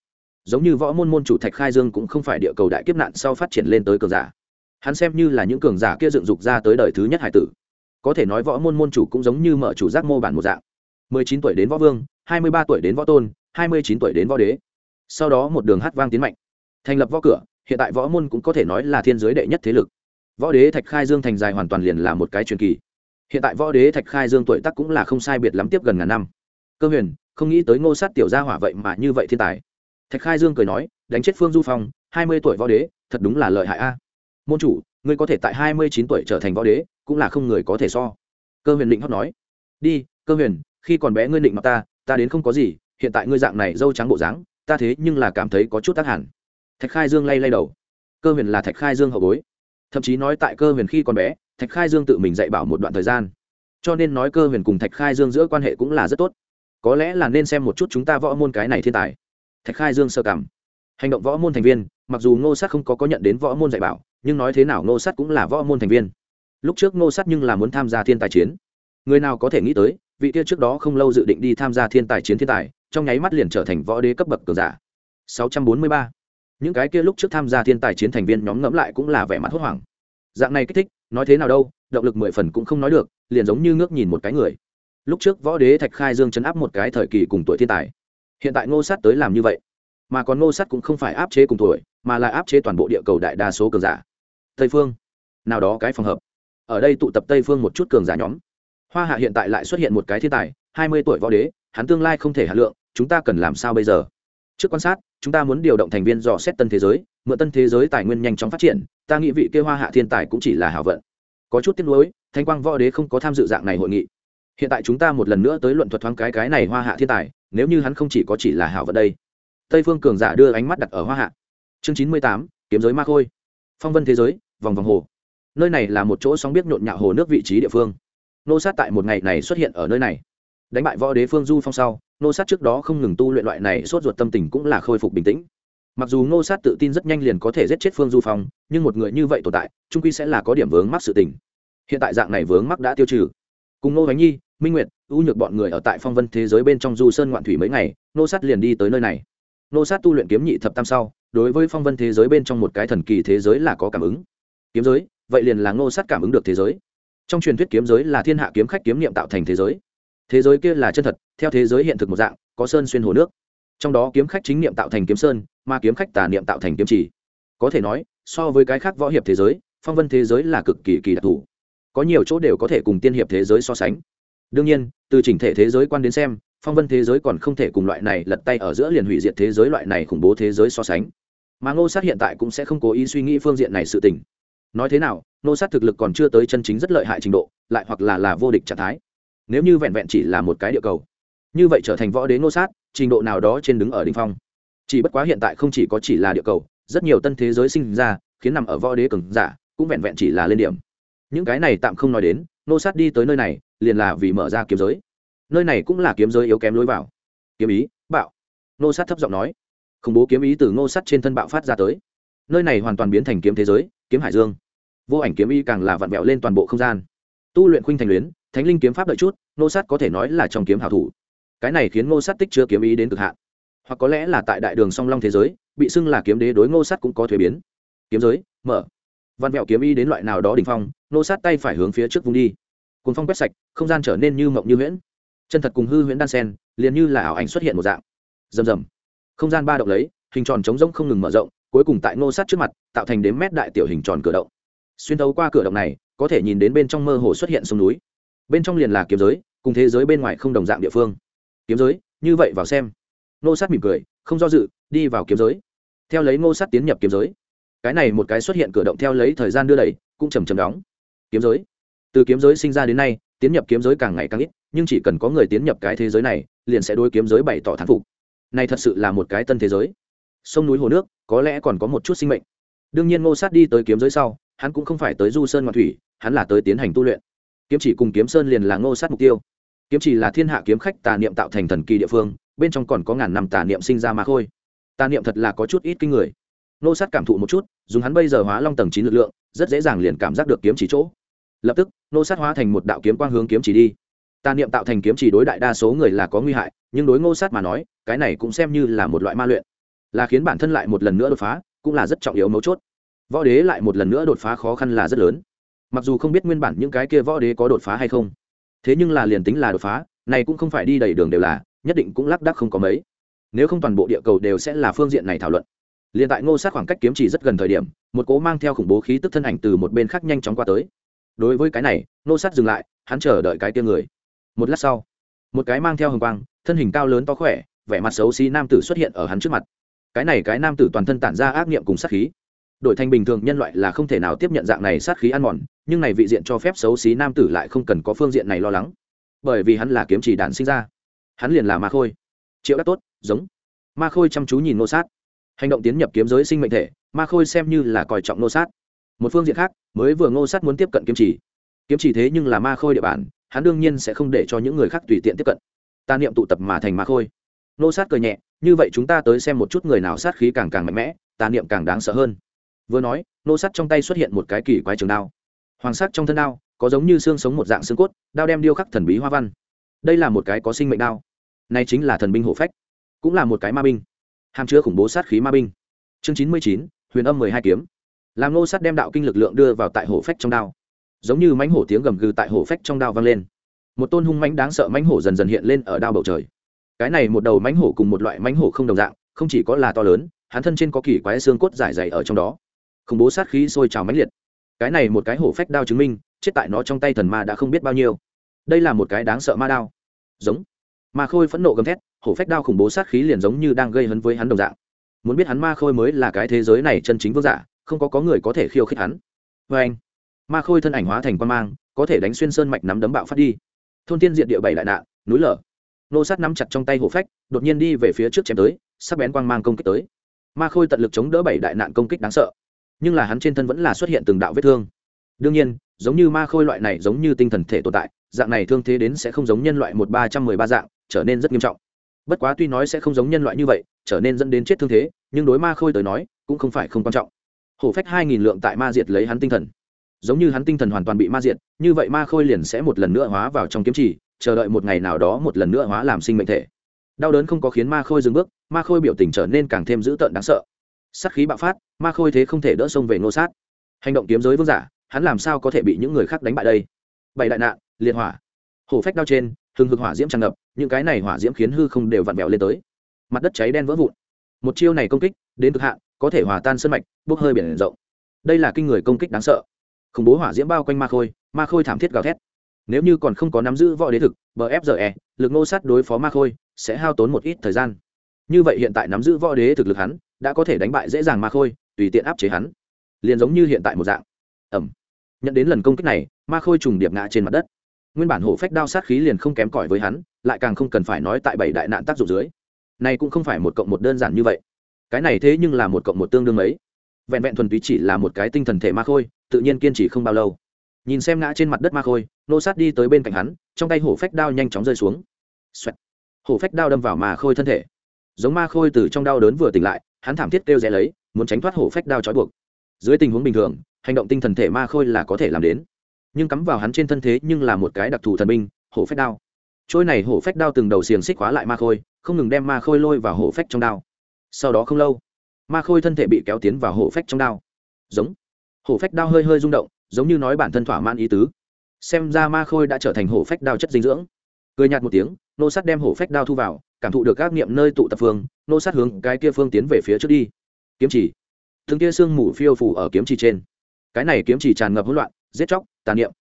Giống như võ môn môn chủ thạch khai dương cũng không phải địa cầu đại kiếp nạn sau phát triển lên tới cường giả. Hắn xem như là những cường giả kia dựng dục ra tới đời thứ nhất hải tử. Có thể nói võ môn môn chủ cũng giống như mở chủ giác mô bản một dạng. Mười chín tuổi đến võ vương hai mươi ba tuổi đến võ tôn, hai mươi chín tuổi đến võ đế. Sau đó một đường hát vang tiến mạnh. Thành lập võ cửa, hiện tại võ môn cũng có thể nói là thiên giới đệ nhất thế lực. Võ đế thạch khai dương thành dài hoàn toàn liền là một cái truyền kỳ. Hiện tại võ đế thạch khai dương tuổi tác cũng là không sai biệt lắm tiếp gần ngàn năm. Cơ huyền, không nghĩ tới ngô sát tiểu gia hỏa vậy mà như vậy thiên tài. Thạch khai dương cười nói, đánh chết phương du phong, hai mươi tuổi võ đế, thật đúng là lợi hại a. Môn chủ, ngươi có thể tại hai mươi chín tuổi trở thành võ đế, cũng là không người có thể so. Cơ huyền định hót nói, đi, cơ huyền, khi còn bé ngươi định mặc ta ta đến không có gì, hiện tại ngươi dạng này dâu trắng bộ dáng, ta thế nhưng là cảm thấy có chút tác hẳn. Thạch khai dương lay lay đầu. Cơ huyền là thạch khai dương hậu bối. Thậm chí nói tại cơ huyền khi còn bé, thạch khai dương tự mình dạy bảo một đoạn thời gian. Cho nên nói cơ huyền cùng thạch khai dương giữa quan hệ cũng là rất tốt. Có lẽ là nên xem một chút chúng ta võ môn cái này thiên tài. Thạch khai dương sơ cảm. Hành động võ môn thành viên, mặc dù ngô sát không có có nhận đến võ môn dạy bảo, nhưng nói thế nào ngô sát cũng là võ môn thành viên. Lúc trước ngô sát nhưng là muốn tham gia thiên tài chiến. Người nào có thể nghĩ tới vị kia trước đó không lâu dự định đi tham gia thiên tài chiến thiên tài, trong nháy mắt liền trở thành võ đế cấp bậc cường giả. 643. những cái kia lúc trước tham gia thiên tài chiến thành viên nhóm ngẫm lại cũng là vẻ mặt hốt hoảng. Dạng này kích thích, nói thế nào đâu, động lực mười phần cũng không nói được, liền giống như ngước nhìn một cái người. Lúc trước võ đế thạch khai dương chấn áp một cái thời kỳ cùng tuổi thiên tài. Hiện tại ngô sát tới làm như vậy, mà còn ngô sát cũng không phải áp chế cùng tuổi, mà là áp chế toàn bộ địa cầu đại đa số cường giả. Tây phương, nào đó cái phòng hợp. Ở đây tụ tập tây phương một chút cường giả nhóm hoa hạ hiện tại lại xuất hiện một cái thiên tài, hai mươi tuổi võ đế, hắn tương lai không thể hạ lượng, chúng ta cần làm sao bây giờ? Trước quan sát, chúng ta muốn điều động thành viên dò xét tân thế giới, mượn tân thế giới tài nguyên nhanh chóng phát triển, ta nghĩ vị kia hoa hạ thiên tài cũng chỉ là hảo vận. Có chút tiếc nuối, thanh quang võ đế không có tham dự dạng này hội nghị. Hiện tại chúng ta một lần nữa tới luận thuật thoáng cái cái này hoa hạ thiên tài, nếu như hắn không chỉ có chỉ là hảo vận đây. Tây phương cường giả đưa ánh mắt đặt ở hoa hạ. Chương chín mươi tám, kiếm giới ma khôi. Phong vân thế giới, vòng vòng hồ. Nơi này là một chỗ sóng biết nhộn nhạo hồ nước vị trí địa phương nô sát tại một ngày này xuất hiện ở nơi này. Đánh bại võ đế phương du phong sau, nô sát trước đó không ngừng tu luyện loại này sốt ruột tâm tình cũng là khôi phục bình tĩnh. Mặc dù nô sát tự tin rất nhanh liền có thể giết chết phương du phong, nhưng một người như vậy tồn tại, trung quy sẽ là có điểm vướng mắc sự tình. Hiện tại dạng này vướng mắc đã tiêu trừ. Cùng nô bánh nhi, minh nguyệt ưu nhược bọn người ở tại phong vân thế giới bên trong du sơn ngoạn thủy mấy ngày, nô sát liền đi tới nơi này. Nô sát tu luyện kiếm nhị thập tam sau, đối với phong vân thế giới bên trong một cái thần kỳ thế giới là có cảm ứng. Kiếm giới, vậy liền là nô sát cảm ứng được thế giới trong truyền thuyết kiếm giới là thiên hạ kiếm khách kiếm niệm tạo thành thế giới. Thế giới kia là chân thật, theo thế giới hiện thực một dạng, có sơn xuyên hồ nước. Trong đó kiếm khách chính niệm tạo thành kiếm sơn, mà kiếm khách tà niệm tạo thành kiếm chỉ. Có thể nói, so với cái khác võ hiệp thế giới, phong vân thế giới là cực kỳ kỳ đặc thù. Có nhiều chỗ đều có thể cùng tiên hiệp thế giới so sánh. Đương nhiên, từ chỉnh thể thế giới quan đến xem, phong vân thế giới còn không thể cùng loại này lật tay ở giữa liền hủy diệt thế giới loại này khủng bố thế giới so sánh. Mà ngô sát hiện tại cũng sẽ không cố ý suy nghĩ phương diện này sự tình. Nói thế nào Nô sát thực lực còn chưa tới chân chính rất lợi hại trình độ, lại hoặc là là vô địch trạng thái. Nếu như vẹn vẹn chỉ là một cái địa cầu, như vậy trở thành võ đế nô sát, trình độ nào đó trên đứng ở đ ỉ n h phong. Chỉ bất quá hiện tại không chỉ có chỉ là địa cầu, rất nhiều tân thế giới sinh ra, khiến nằm ở võ đế cường giả cũng vẹn vẹn chỉ là lên điểm. Những cái này tạm không nói đến, nô sát đi tới nơi này, liền là vì mở ra kiếm giới. Nơi này cũng là kiếm giới yếu kém lối vào. Kiếm ý, bạo. Nô sát thấp giọng nói. Khủng bố kiếm ý từ nô sát trên thân bạo phát ra tới. Nơi này hoàn toàn biến thành kiếm thế giới, kiếm hải dương vô ảnh kiếm y càng là vặn vẹo lên toàn bộ không gian. Tu luyện khuynh thành luyến, thánh linh kiếm pháp đợi chút nô sát có thể nói là trong kiếm hảo thủ. Cái này khiến nô sát tích chưa kiếm ý đến cực hạn. Hoặc có lẽ là tại đại đường song long thế giới, bị xưng là kiếm đế đối ngô sát cũng có thuế biến. Kiếm giới, mở. Văn vẹo kiếm ý đến loại nào đó đ ỉ n h phong nô sát tay phải hướng phía trước vùng đi. Cuốn phong quét sạch, không gian trở nên như mộng như huyễn. Chân thật cùng hư huyễn đan sen, liền như là ảo ảnh xuất hiện một dạng. Rầm rầm. Không gian ba động lấy, hình tròn trống rỗng không ngừng mở rộng, cuối cùng tại nô sát trước mặt, tạo thành đếm mét đại tiểu hình tròn cửa động xuyên thấu qua cửa động này, có thể nhìn đến bên trong mơ hồ xuất hiện sông núi. Bên trong liền là kiếm giới, cùng thế giới bên ngoài không đồng dạng địa phương. Kiếm giới, như vậy vào xem. Nô sát mỉm cười, không do dự, đi vào kiếm giới. Theo lấy nô sát tiến nhập kiếm giới. Cái này một cái xuất hiện cửa động theo lấy thời gian đưa đẩy, cũng chầm chầm đóng. Kiếm giới. Từ kiếm giới sinh ra đến nay, tiến nhập kiếm giới càng ngày càng ít, nhưng chỉ cần có người tiến nhập cái thế giới này, liền sẽ đối kiếm giới bày tỏ thán phục. Này thật sự là một cái tân thế giới. Sông núi hồ nước, có lẽ còn có một chút sinh mệnh. Đương nhiên ngô sát đi tới kiếm giới sau hắn cũng không phải tới du sơn ngoạn thủy, hắn là tới tiến hành tu luyện. Kiếm chỉ cùng kiếm sơn liền là ngô sát mục tiêu. Kiếm chỉ là thiên hạ kiếm khách tà niệm tạo thành thần kỳ địa phương, bên trong còn có ngàn năm tà niệm sinh ra mà khôi. Tà niệm thật là có chút ít kinh người. Ngô sát cảm thụ một chút, dùng hắn bây giờ hóa long tầng chín lực lượng, rất dễ dàng liền cảm giác được kiếm chỉ chỗ. Lập tức, ngô sát hóa thành một đạo kiếm quang hướng kiếm chỉ đi. Tà niệm tạo thành kiếm chỉ đối đại đa số người là có nguy hại, nhưng đối ngô sát mà nói, cái này cũng xem như là một loại ma luyện. Là khiến bản thân lại một lần nữa đột phá, cũng là rất trọng yếu mấu chốt võ đế lại một lần nữa đột phá khó khăn là rất lớn. Mặc dù không biết nguyên bản những cái kia võ đế có đột phá hay không, thế nhưng là liền tính là đột phá, này cũng không phải đi đầy đường đều là, nhất định cũng lác đác không có mấy. Nếu không toàn bộ địa cầu đều sẽ là phương diện này thảo luận. Liền tại ngô sát khoảng cách kiếm chỉ rất gần thời điểm, một cố mang theo khủng bố khí tức thân ảnh từ một bên khác nhanh chóng qua tới. Đối với cái này, ngô sát dừng lại, hắn chờ đợi cái kia người. Một lát sau, một cái mang theo hồng quang, thân hình cao lớn to khỏe, vẻ mặt xấu xí nam tử xuất hiện ở hắn trước mặt. Cái này cái nam tử toàn thân tản ra ác nghiệm cùng sát khí đổi thành bình thường nhân loại là không thể nào tiếp nhận dạng này sát khí ăn mòn, nhưng này vị diện cho phép xấu xí nam tử lại không cần có phương diện này lo lắng. Bởi vì hắn là kiếm chỉ đạn sinh ra. Hắn liền là ma khôi. Triệu đắc tốt, giống. Ma khôi chăm chú nhìn nô sát. Hành động tiến nhập kiếm giới sinh mệnh thể, ma khôi xem như là coi trọng nô sát. Một phương diện khác, mới vừa ngô sát muốn tiếp cận kiếm chỉ. Kiếm chỉ thế nhưng là ma khôi địa bàn, hắn đương nhiên sẽ không để cho những người khác tùy tiện tiếp cận. Ta niệm tụ tập mà thành ma khôi. Nô sát cười nhẹ, như vậy chúng ta tới xem một chút người nào sát khí càng càng mạnh mẽ tà niệm càng đáng sợ hơn vừa nói, nô Sắt trong tay xuất hiện một cái kỳ quái trường đao. Hoàng sắc trong thân đao, có giống như xương sống một dạng xương cốt, đao đem điêu khắc thần bí hoa văn. Đây là một cái có sinh mệnh đao. Này chính là thần binh hộ phách, cũng là một cái ma binh. Hàm chứa khủng bố sát khí ma binh. Chương chín mươi chín, huyền âm mười hai kiếm. Làm nô Sắt đem đạo kinh lực lượng đưa vào tại hổ phách trong đao. Giống như mánh hổ tiếng gầm gừ tại hổ phách trong đao vang lên. Một tôn hung mánh đáng sợ mánh hổ dần dần hiện lên ở đao bầu trời. Cái này một đầu mánh hổ cùng một loại mánh hổ không đồng dạng, không chỉ có là to lớn, hắn thân trên có kỳ quái xương cốt dài dày ở trong đó khủng bố sát khí sôi trào mãnh liệt. Cái này một cái hổ phách đao chứng minh, chết tại nó trong tay thần ma đã không biết bao nhiêu. Đây là một cái đáng sợ ma đao. Giống. Ma khôi phẫn nộ gầm thét, hổ phách đao khủng bố sát khí liền giống như đang gây hấn với hắn đồng dạng. Muốn biết hắn ma khôi mới là cái thế giới này chân chính vương giả, không có có người có thể khiêu khích hắn. Vê anh, ma khôi thân ảnh hóa thành quan mang, có thể đánh xuyên sơn mạch nắm đấm bạo phát đi. Thôn tiên diện địa bảy đại nạn, núi lở. Nô sát nắm chặt trong tay hổ phách, đột nhiên đi về phía trước chém tới, sắc bén quang mang công kích tới. Ma khôi tận lực chống đỡ bảy đại nạn công kích đáng sợ nhưng là hắn trên thân vẫn là xuất hiện từng đạo vết thương. Đương nhiên, giống như ma khôi loại này giống như tinh thần thể tồn tại, dạng này thương thế đến sẽ không giống nhân loại một ba trăm mười ba dạng, trở nên rất nghiêm trọng. Bất quá tuy nói sẽ không giống nhân loại như vậy, trở nên dẫn đến chết thương thế, nhưng đối ma khôi tới nói, cũng không phải không quan trọng. Hổ phách hai nghìn lượng tại ma diệt lấy hắn tinh thần. Giống như hắn tinh thần hoàn toàn bị ma diệt, như vậy ma khôi liền sẽ một lần nữa hóa vào trong kiếm chỉ chờ đợi một ngày nào đó một lần nữa hóa làm sinh mệnh thể. Đau đớn không có khiến ma khôi dừng bước, ma khôi biểu tình trở nên càng thêm dữ tợn đáng sợ sát khí bạo phát, ma khôi thế không thể đỡ sông về ngô sát. Hành động kiếm giới vương giả, hắn làm sao có thể bị những người khác đánh bại đây? Bảy đại nạn, liệt hỏa. Hổ phách đao trên, hừng hực hỏa diễm tràn ngập, những cái này hỏa diễm khiến hư không đều vặn vẹo lên tới. Mặt đất cháy đen vỡ vụn. Một chiêu này công kích, đến cực hạn, có thể hòa tan sân mạch, bốc hơi biển rộng. Đây là kinh người công kích đáng sợ. Khủng bố hỏa diễm bao quanh ma khôi ma khôi thảm thiết gào thét. Nếu như còn không có nắm giữ võ đế thực bfge lực ngô sát đối phó ma khôi, sẽ hao tốn một ít thời gian. Như vậy hiện tại nắm giữ võ đế thực lực hắn đã có thể đánh bại dễ dàng ma khôi, tùy tiện áp chế hắn. Liền giống như hiện tại một dạng. Ẩm. Nhận đến lần công kích này, ma khôi trùng điệp ngã trên mặt đất. Nguyên bản hổ phách đao sát khí liền không kém cỏi với hắn, lại càng không cần phải nói tại bảy đại nạn tác dụng dưới. Này cũng không phải một cộng một đơn giản như vậy. Cái này thế nhưng là một cộng một tương đương mấy. Vẹn vẹn thuần túy chỉ là một cái tinh thần thể ma khôi, tự nhiên kiên trì không bao lâu. Nhìn xem ngã trên mặt đất ma khôi, nô sát đi tới bên cạnh hắn, trong tay hổ phách đao nhanh chóng rơi xuống. Xoẹt. hổ phách đao đâm vào ma khôi thân thể. Giống ma khôi từ trong đau đớn vừa tỉnh lại hắn thảm thiết kêu rẽ lấy, muốn tránh thoát hổ phách đao trói buộc. Dưới tình huống bình thường, hành động tinh thần thể ma khôi là có thể làm đến. Nhưng cắm vào hắn trên thân thế nhưng là một cái đặc thù thần binh, hổ phách đao. Trôi này hổ phách đao từng đầu xiềng xích khóa lại ma khôi, không ngừng đem ma khôi lôi vào hổ phách trong đao. Sau đó không lâu, ma khôi thân thể bị kéo tiến vào hổ phách trong đao. Giống. Hổ phách đao hơi hơi rung động, giống như nói bản thân thỏa mãn ý tứ. Xem ra ma khôi đã trở thành hổ phách đao chất dinh dưỡng. Cười nhạt một tiếng, nô sắt đem hổ phách đao thu vào cảm thụ được các niệm nơi tụ tập phương, nô sát hướng cái kia phương tiến về phía trước đi. Kiếm chỉ. Thường kia sương mù phiêu phủ ở kiếm chỉ trên. Cái này kiếm chỉ tràn ngập hỗn loạn, giết chóc, tàn niệm.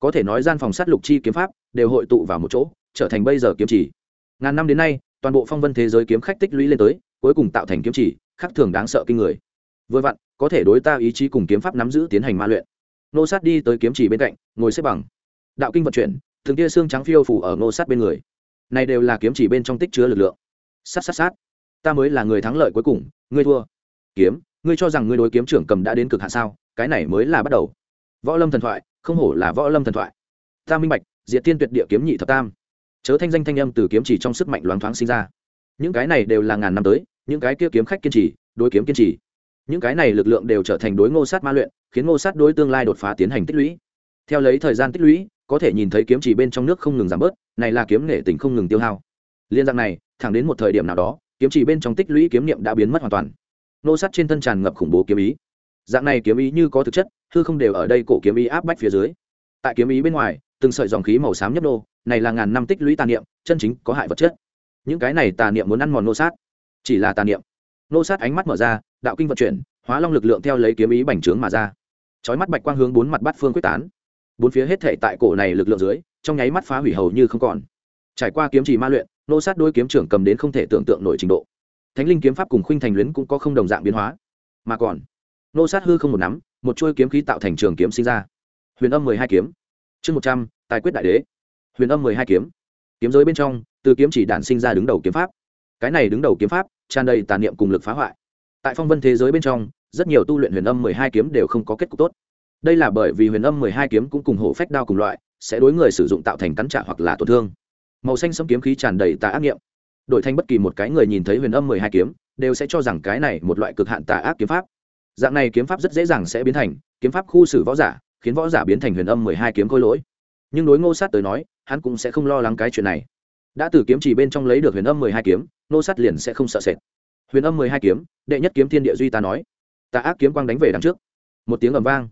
Có thể nói gian phòng sát lục chi kiếm pháp đều hội tụ vào một chỗ, trở thành bây giờ kiếm chỉ. Ngàn năm đến nay, toàn bộ phong vân thế giới kiếm khách tích lũy lên tới, cuối cùng tạo thành kiếm chỉ khác thường đáng sợ kinh người. Vừa vặn, có thể đối ta ý chí cùng kiếm pháp nắm giữ tiến hành ma luyện. Nô sát đi tới kiếm chỉ bên cạnh, ngồi xếp bằng. Đạo kinh vận chuyển thường kia xương trắng phiêu phủ ở nô sát bên người này đều là kiếm chỉ bên trong tích chứa lực lượng. Sát sát sát. Ta mới là người thắng lợi cuối cùng, ngươi thua. Kiếm, ngươi cho rằng ngươi đối kiếm trưởng cầm đã đến cực hạn sao? Cái này mới là bắt đầu. Võ lâm thần thoại, không hổ là võ lâm thần thoại. Ta minh bạch, diệt tiên tuyệt địa kiếm nhị thập tam. Chớ thanh danh thanh âm từ kiếm chỉ trong sức mạnh loáng thoáng sinh ra. Những cái này đều là ngàn năm tới, những cái kia kiếm khách kiên trì, đối kiếm kiên trì. Những cái này lực lượng đều trở thành đối ngô sát ma luyện, khiến ngô sát đối tương lai đột phá tiến hành tích lũy. Theo lấy thời gian tích lũy có thể nhìn thấy kiếm chỉ bên trong nước không ngừng giảm bớt, này là kiếm nghệ tình không ngừng tiêu hao. Liên dạng này, thẳng đến một thời điểm nào đó, kiếm chỉ bên trong tích lũy kiếm niệm đã biến mất hoàn toàn. Nô sát trên thân tràn ngập khủng bố kiếm ý. Dạng này kiếm ý như có thực chất, hư không đều ở đây cổ kiếm ý áp bách phía dưới. Tại kiếm ý bên ngoài, từng sợi dòng khí màu xám nhấp nô, này là ngàn năm tích lũy tà niệm, chân chính có hại vật chất. Những cái này tà niệm muốn ăn mòn nô sát. Chỉ là tà niệm. Nô sát ánh mắt mở ra, đạo kinh vận chuyển, hóa long lực lượng theo lấy kiếm ý bành trướng mà ra. Chói mắt bạch quang hướng bốn mặt bát phương quyết tán bốn phía hết thể tại cổ này lực lượng dưới, trong nháy mắt phá hủy hầu như không còn. Trải qua kiếm chỉ ma luyện, nô sát đôi kiếm trưởng cầm đến không thể tưởng tượng nổi trình độ. Thánh linh kiếm pháp cùng khuynh thành luyến cũng có không đồng dạng biến hóa. Mà còn, nô sát hư không một nắm, một chuôi kiếm khí tạo thành trường kiếm sinh ra. Huyền âm mười hai kiếm. Chương một trăm, tài quyết đại đế. Huyền âm mười hai kiếm. Kiếm giới bên trong, từ kiếm chỉ đản sinh ra đứng đầu kiếm pháp. Cái này đứng đầu kiếm pháp, tràn đầy tàn niệm cùng lực phá hoại. Tại phong vân thế giới bên trong, rất nhiều tu luyện huyền âm mười hai kiếm đều không có kết cục tốt đây là bởi vì huyền âm mười hai kiếm cũng cùng hổ phách đao cùng loại, sẽ đối người sử dụng tạo thành cắn trả hoặc là tổn thương. Màu xanh sẫm kiếm khí tràn đầy tà ác nghiệm. Đổi thành bất kỳ một cái người nhìn thấy huyền âm mười hai kiếm, đều sẽ cho rằng cái này một loại cực hạn tà ác kiếm pháp. Dạng này kiếm pháp rất dễ dàng sẽ biến thành kiếm pháp khu xử võ giả, khiến võ giả biến thành huyền âm mười hai kiếm khôi lỗi. Nhưng đối ngô sát tới nói, hắn cũng sẽ không lo lắng cái chuyện này. Đã từ kiếm chỉ bên trong lấy được huyền âm mười hai kiếm, ngô sát liền sẽ không sợ sệt. Huyền âm mười hai kiếm, đệ nhất kiếm thiên địa duy ta nói. Tà ác kiếm quang đánh về đằng trước. Một tiếng ầm vang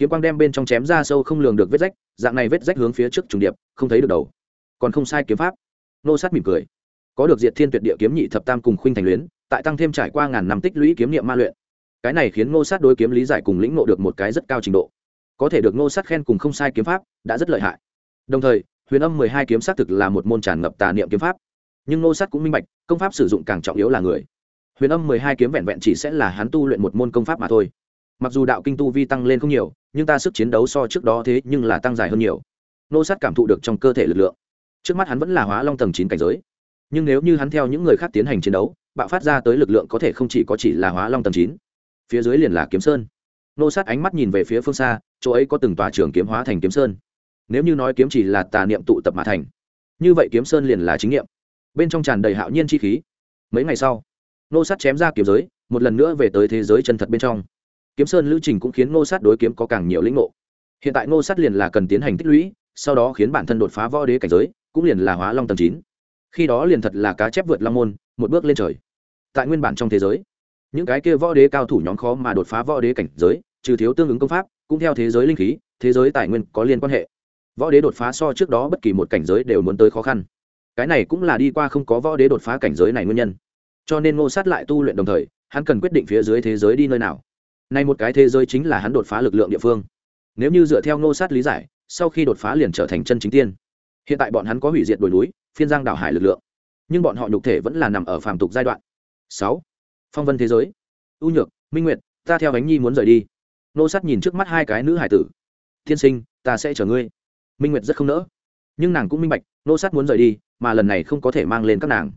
kiếm quang đem bên trong chém ra sâu không lường được vết rách, dạng này vết rách hướng phía trước trùng điệp, không thấy được đầu. Còn không sai kiếm pháp. Nô sát mỉm cười. Có được diệt thiên tuyệt địa kiếm nhị thập tam cùng khuynh thành luyến, tại tăng thêm trải qua ngàn năm tích lũy kiếm niệm ma luyện. Cái này khiến ngô sát đối kiếm lý giải cùng lĩnh ngộ được một cái rất cao trình độ. Có thể được ngô sát khen cùng không sai kiếm pháp, đã rất lợi hại. Đồng thời, huyền âm mười hai kiếm xác thực là một môn tràn ngập tà niệm kiếm pháp. Nhưng ngô sát cũng minh bạch, công pháp sử dụng càng trọng yếu là người. Huyền âm mười hai kiếm vẹn vẹn chỉ sẽ là hắn tu luyện một môn công pháp mà thôi. Mặc dù đạo kinh tu vi tăng lên không nhiều nhưng ta sức chiến đấu so trước đó thế nhưng là tăng dài hơn nhiều. Nô sát cảm thụ được trong cơ thể lực lượng. Trước mắt hắn vẫn là hóa long tầng chín cảnh giới. Nhưng nếu như hắn theo những người khác tiến hành chiến đấu, bạo phát ra tới lực lượng có thể không chỉ có chỉ là hóa long tầng chín. Phía dưới liền là kiếm sơn. Nô sát ánh mắt nhìn về phía phương xa, chỗ ấy có từng tòa trường kiếm hóa thành kiếm sơn. Nếu như nói kiếm chỉ là tà niệm tụ tập mà thành, như vậy kiếm sơn liền là chính nghiệm bên trong tràn đầy hạo nhiên chi khí. Mấy ngày sau, nô sát chém ra kiếm giới, một lần nữa về tới thế giới chân thật bên trong kiếm sơn lữ trình cũng khiến ngô sát đối kiếm có càng nhiều lĩnh ngộ. Hiện tại ngô sát liền là cần tiến hành tích lũy, sau đó khiến bản thân đột phá võ đế cảnh giới, cũng liền là hóa long tầm chín. Khi đó liền thật là cá chép vượt long môn, một bước lên trời. Tại nguyên bản trong thế giới, những cái kia võ đế cao thủ nhóm khó mà đột phá võ đế cảnh giới, trừ thiếu tương ứng công pháp, cũng theo thế giới linh khí, thế giới tài nguyên có liên quan hệ. Võ đế đột phá so trước đó bất kỳ một cảnh giới đều muốn tới khó khăn. Cái này cũng là đi qua không có võ đế đột phá cảnh giới này nguyên nhân. Cho nên ngô sát lại tu luyện đồng thời, hắn cần quyết định phía dưới thế giới đi nơi nào nay một cái thế giới chính là hắn đột phá lực lượng địa phương. Nếu như dựa theo ngô sát lý giải, sau khi đột phá liền trở thành chân chính tiên. Hiện tại bọn hắn có hủy diệt đồi núi, phiên giang đảo hải lực lượng. Nhưng bọn họ nhục thể vẫn là nằm ở phàm tục giai đoạn. Sáu. Phong vân thế giới. U nhược, minh nguyệt, ta theo ánh nhi muốn rời đi. Nô sát nhìn trước mắt hai cái nữ hải tử. Thiên sinh, ta sẽ chở ngươi. Minh nguyệt rất không nỡ. Nhưng nàng cũng minh bạch nô sát muốn rời đi, mà lần này không có thể mang lên các nàng.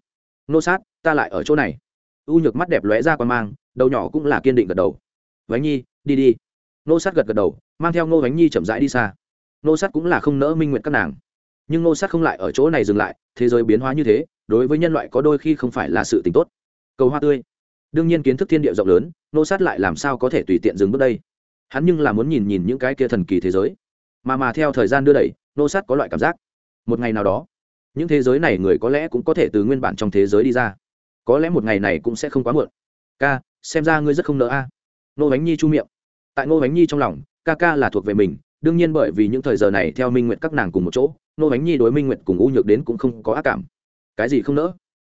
Nô sát, ta lại ở chỗ này. U nhược mắt đẹp lóe ra qua mang, đầu nhỏ cũng là kiên định gật đầu vánh nhi, đi đi. Nô sát gật gật đầu, mang theo nô vánh nhi chậm rãi đi xa. Nô sát cũng là không nỡ minh nguyện các nàng. Nhưng nô sát không lại ở chỗ này dừng lại, thế giới biến hóa như thế, đối với nhân loại có đôi khi không phải là sự tình tốt. Cầu hoa tươi. Đương nhiên kiến thức thiên địa rộng lớn nô sát lại làm sao có thể tùy tiện dừng bước đây? Hắn nhưng là muốn nhìn nhìn những cái kia thần kỳ thế giới. Mà mà theo thời gian đưa đẩy nô sát có loại cảm giác. Một ngày nào đó, những thế giới này người có lẽ cũng có thể từ nguyên bản trong thế giới đi ra. Có lẽ một ngày này cũng sẽ không quá muộn. Ca, xem ra ngươi rất không nỡ a nô bánh nhi chu miệng. Tại nô bánh nhi trong lòng, ca ca là thuộc về mình, đương nhiên bởi vì những thời giờ này theo minh nguyện các nàng cùng một chỗ nô bánh nhi đối minh nguyện cùng u nhược đến cũng không có ác cảm. Cái gì không nỡ?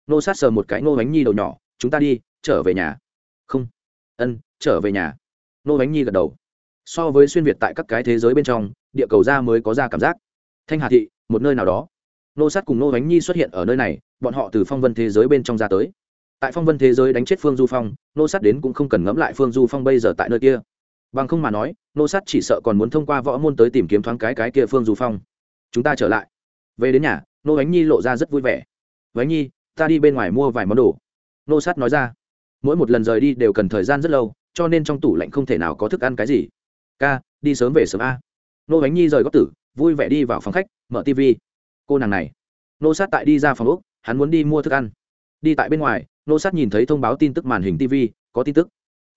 Nô sát sờ một cái nô bánh nhi đầu nhỏ, chúng ta đi, trở về nhà. Không. Ân, trở về nhà. Nô bánh nhi gật đầu. So với xuyên việt tại các cái thế giới bên trong, địa cầu ra mới có ra cảm giác. Thanh hà thị, một nơi nào đó. Nô sát cùng nô bánh nhi xuất hiện ở nơi này, bọn họ từ phong vân thế giới bên trong ra tới tại phong vân thế giới đánh chết phương du phong, nô sát đến cũng không cần ngẫm lại phương du phong bây giờ tại nơi kia. Bằng không mà nói, nô sát chỉ sợ còn muốn thông qua võ môn tới tìm kiếm thoáng cái cái kia phương du phong. Chúng ta trở lại. Về đến nhà, nô ánh nhi lộ ra rất vui vẻ. Ánh nhi, ta đi bên ngoài mua vài món đồ. Nô sát nói ra. Mỗi một lần rời đi đều cần thời gian rất lâu, cho nên trong tủ lạnh không thể nào có thức ăn cái gì. Ca, đi sớm về sớm a. Nô ánh nhi rời góc tử, vui vẻ đi vào phòng khách, mở tv cô nàng này. Nô sát tại đi ra phòng úc hắn muốn đi mua thức ăn đi tại bên ngoài, nô sát nhìn thấy thông báo tin tức màn hình tv có tin tức.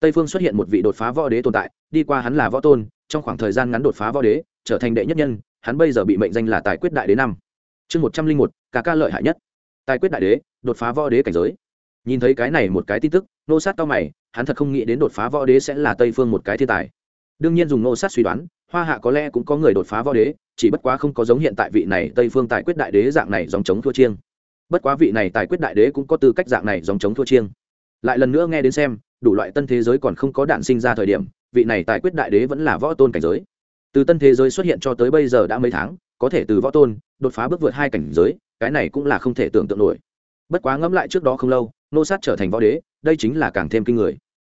Tây phương xuất hiện một vị đột phá võ đế tồn tại, đi qua hắn là võ tôn, trong khoảng thời gian ngắn đột phá võ đế, trở thành đệ nhất nhân, hắn bây giờ bị mệnh danh là tài quyết đại đế năm. Chương một trăm linh một ca ca lợi hại nhất. Tài quyết đại đế, đột phá võ đế cảnh giới. Nhìn thấy cái này một cái tin tức, nô sát cao mày, hắn thật không nghĩ đến đột phá võ đế sẽ là tây phương một cái thiên tài. Đương nhiên dùng nô sát suy đoán, hoa hạ có lẽ cũng có người đột phá võ đế, chỉ bất quá không có giống hiện tại vị này tây phương tài quyết đại đế dạng này dòng chống thua chiêng bất quá vị này tài quyết đại đế cũng có tư cách dạng này dòng chống thua chiêng. Lại lần nữa nghe đến xem, đủ loại tân thế giới còn không có đạn sinh ra thời điểm, vị này tài quyết đại đế vẫn là võ tôn cảnh giới. Từ tân thế giới xuất hiện cho tới bây giờ đã mấy tháng, có thể từ võ tôn đột phá bước vượt hai cảnh giới, cái này cũng là không thể tưởng tượng nổi. Bất quá ngẫm lại trước đó không lâu, nô sát trở thành võ đế, đây chính là càng thêm kinh người.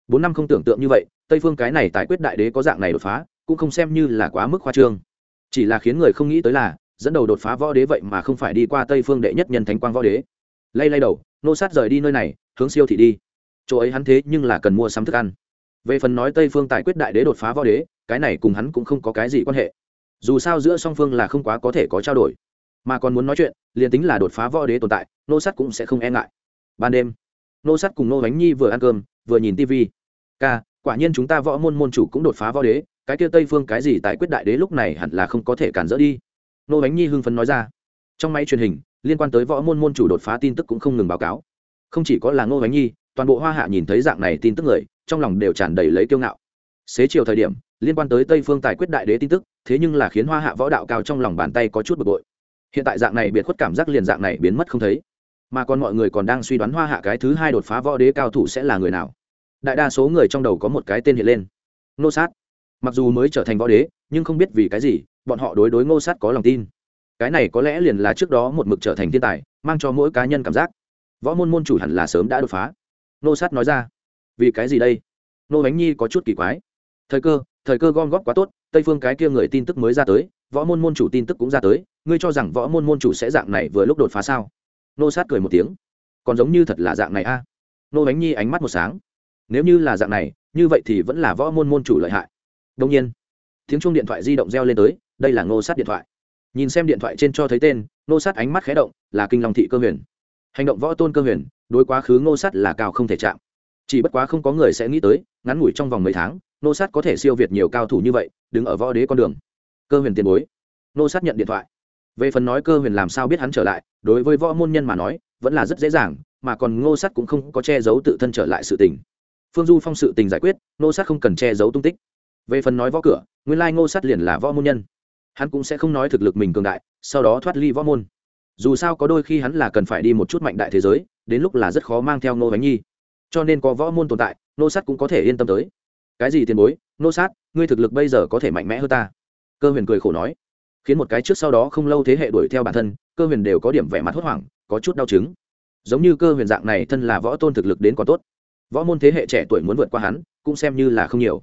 Bốn năm không tưởng tượng như vậy, tây phương cái này tài quyết đại đế có dạng này đột phá, cũng không xem như là quá mức khoa trương. Chỉ là khiến người không nghĩ tới là dẫn đầu đột phá võ đế vậy mà không phải đi qua tây phương đệ nhất nhân thánh quang võ đế. Lay lay đầu, nô sát rời đi nơi này, hướng siêu thị đi. Chỗ ấy hắn thế nhưng là cần mua sắm thức ăn. Về phần nói tây phương tài quyết đại đế đột phá võ đế, cái này cùng hắn cũng không có cái gì quan hệ. Dù sao giữa song phương là không quá có thể có trao đổi. Mà còn muốn nói chuyện, liền tính là đột phá võ đế tồn tại, nô sắt cũng sẽ không e ngại. Ban đêm, nô sắt cùng nô bánh nhi vừa ăn cơm, vừa nhìn tv k quả nhiên chúng ta võ môn môn chủ cũng đột phá võ đế, cái kia tây phương cái gì tại quyết đại đế lúc này hẳn là không có thể cản dỡ đi nô bánh nhi hưng phấn nói ra. Trong máy truyền hình, liên quan tới võ môn môn chủ đột phá tin tức cũng không ngừng báo cáo. Không chỉ có là ngô bánh nhi, toàn bộ hoa hạ nhìn thấy dạng này tin tức người, trong lòng đều tràn đầy lấy kiêu ngạo. Xế chiều thời điểm, liên quan tới tây phương tài quyết đại đế tin tức, thế nhưng là khiến hoa hạ võ đạo cao trong lòng bàn tay có chút bực bội. Hiện tại dạng này biệt khuất cảm giác liền dạng này biến mất không thấy. Mà còn mọi người còn đang suy đoán hoa hạ cái thứ hai đột phá võ đế cao thủ sẽ là người nào. Đại đa số người trong đầu có một cái tên hiện lên. Nô sát. Mặc dù mới trở thành võ đế, nhưng không biết vì cái gì bọn họ đối đối ngô sát có lòng tin. Cái này có lẽ liền là trước đó một mực trở thành thiên tài, mang cho mỗi cá nhân cảm giác. Võ môn môn chủ hẳn là sớm đã đột phá. Ngô sát nói ra. Vì cái gì đây? Nô bánh nhi có chút kỳ quái. Thời cơ thời cơ gom góp quá tốt, tây phương cái kia người tin tức mới ra tới, võ môn môn chủ tin tức cũng ra tới, ngươi cho rằng võ môn môn chủ sẽ dạng này vừa lúc đột phá sao? Nô sát cười một tiếng. Còn giống như thật là dạng này a. À? nô bánh nhi ánh mắt một sáng. Nếu như là dạng này, như vậy thì vẫn là võ môn môn chủ lợi hại. Đông nhiên, tiếng chuông điện thoại di động reo lên tới đây là ngô sát điện thoại. Nhìn xem điện thoại trên cho thấy tên, ngô sát ánh mắt khé động, là kinh long thị cơ huyền. Hành động võ tôn cơ huyền, đối quá khứ ngô sát là cao không thể chạm. Chỉ bất quá không có người sẽ nghĩ tới, ngắn ngủi trong vòng mấy tháng, ngô sát có thể siêu việt nhiều cao thủ như vậy, đứng ở võ đế con đường. Cơ huyền tiền bối. Ngô sát nhận điện thoại. Về phần nói cơ huyền làm sao biết hắn trở lại, đối với võ môn nhân mà nói, vẫn là rất dễ dàng, mà còn ngô sát cũng không có che giấu tự thân trở lại sự tình. Phương du phong sự tình giải quyết, ngô sát không cần che giấu tung tích. Về phần nói võ cửa, nguyên lai ngô sát liền là võ môn nhân hắn cũng sẽ không nói thực lực mình cường đại, sau đó thoát ly võ môn. Dù sao có đôi khi hắn là cần phải đi một chút mạnh đại thế giới, đến lúc là rất khó mang theo ngô bánh nhi. Cho nên có võ môn tồn tại nô sát cũng có thể yên tâm tới. Cái gì tiền bối? Nô sát, ngươi thực lực bây giờ có thể mạnh mẽ hơn ta? Cơ huyền cười khổ nói. Khiến một cái trước sau đó không lâu thế hệ đuổi theo bản thân, cơ huyền đều có điểm vẻ mặt hốt hoảng, có chút đau chứng. Giống như cơ huyền dạng này thân là võ tôn thực lực đến còn tốt. Võ môn thế hệ trẻ tuổi muốn vượt qua hắn, cũng xem như là không nhiều.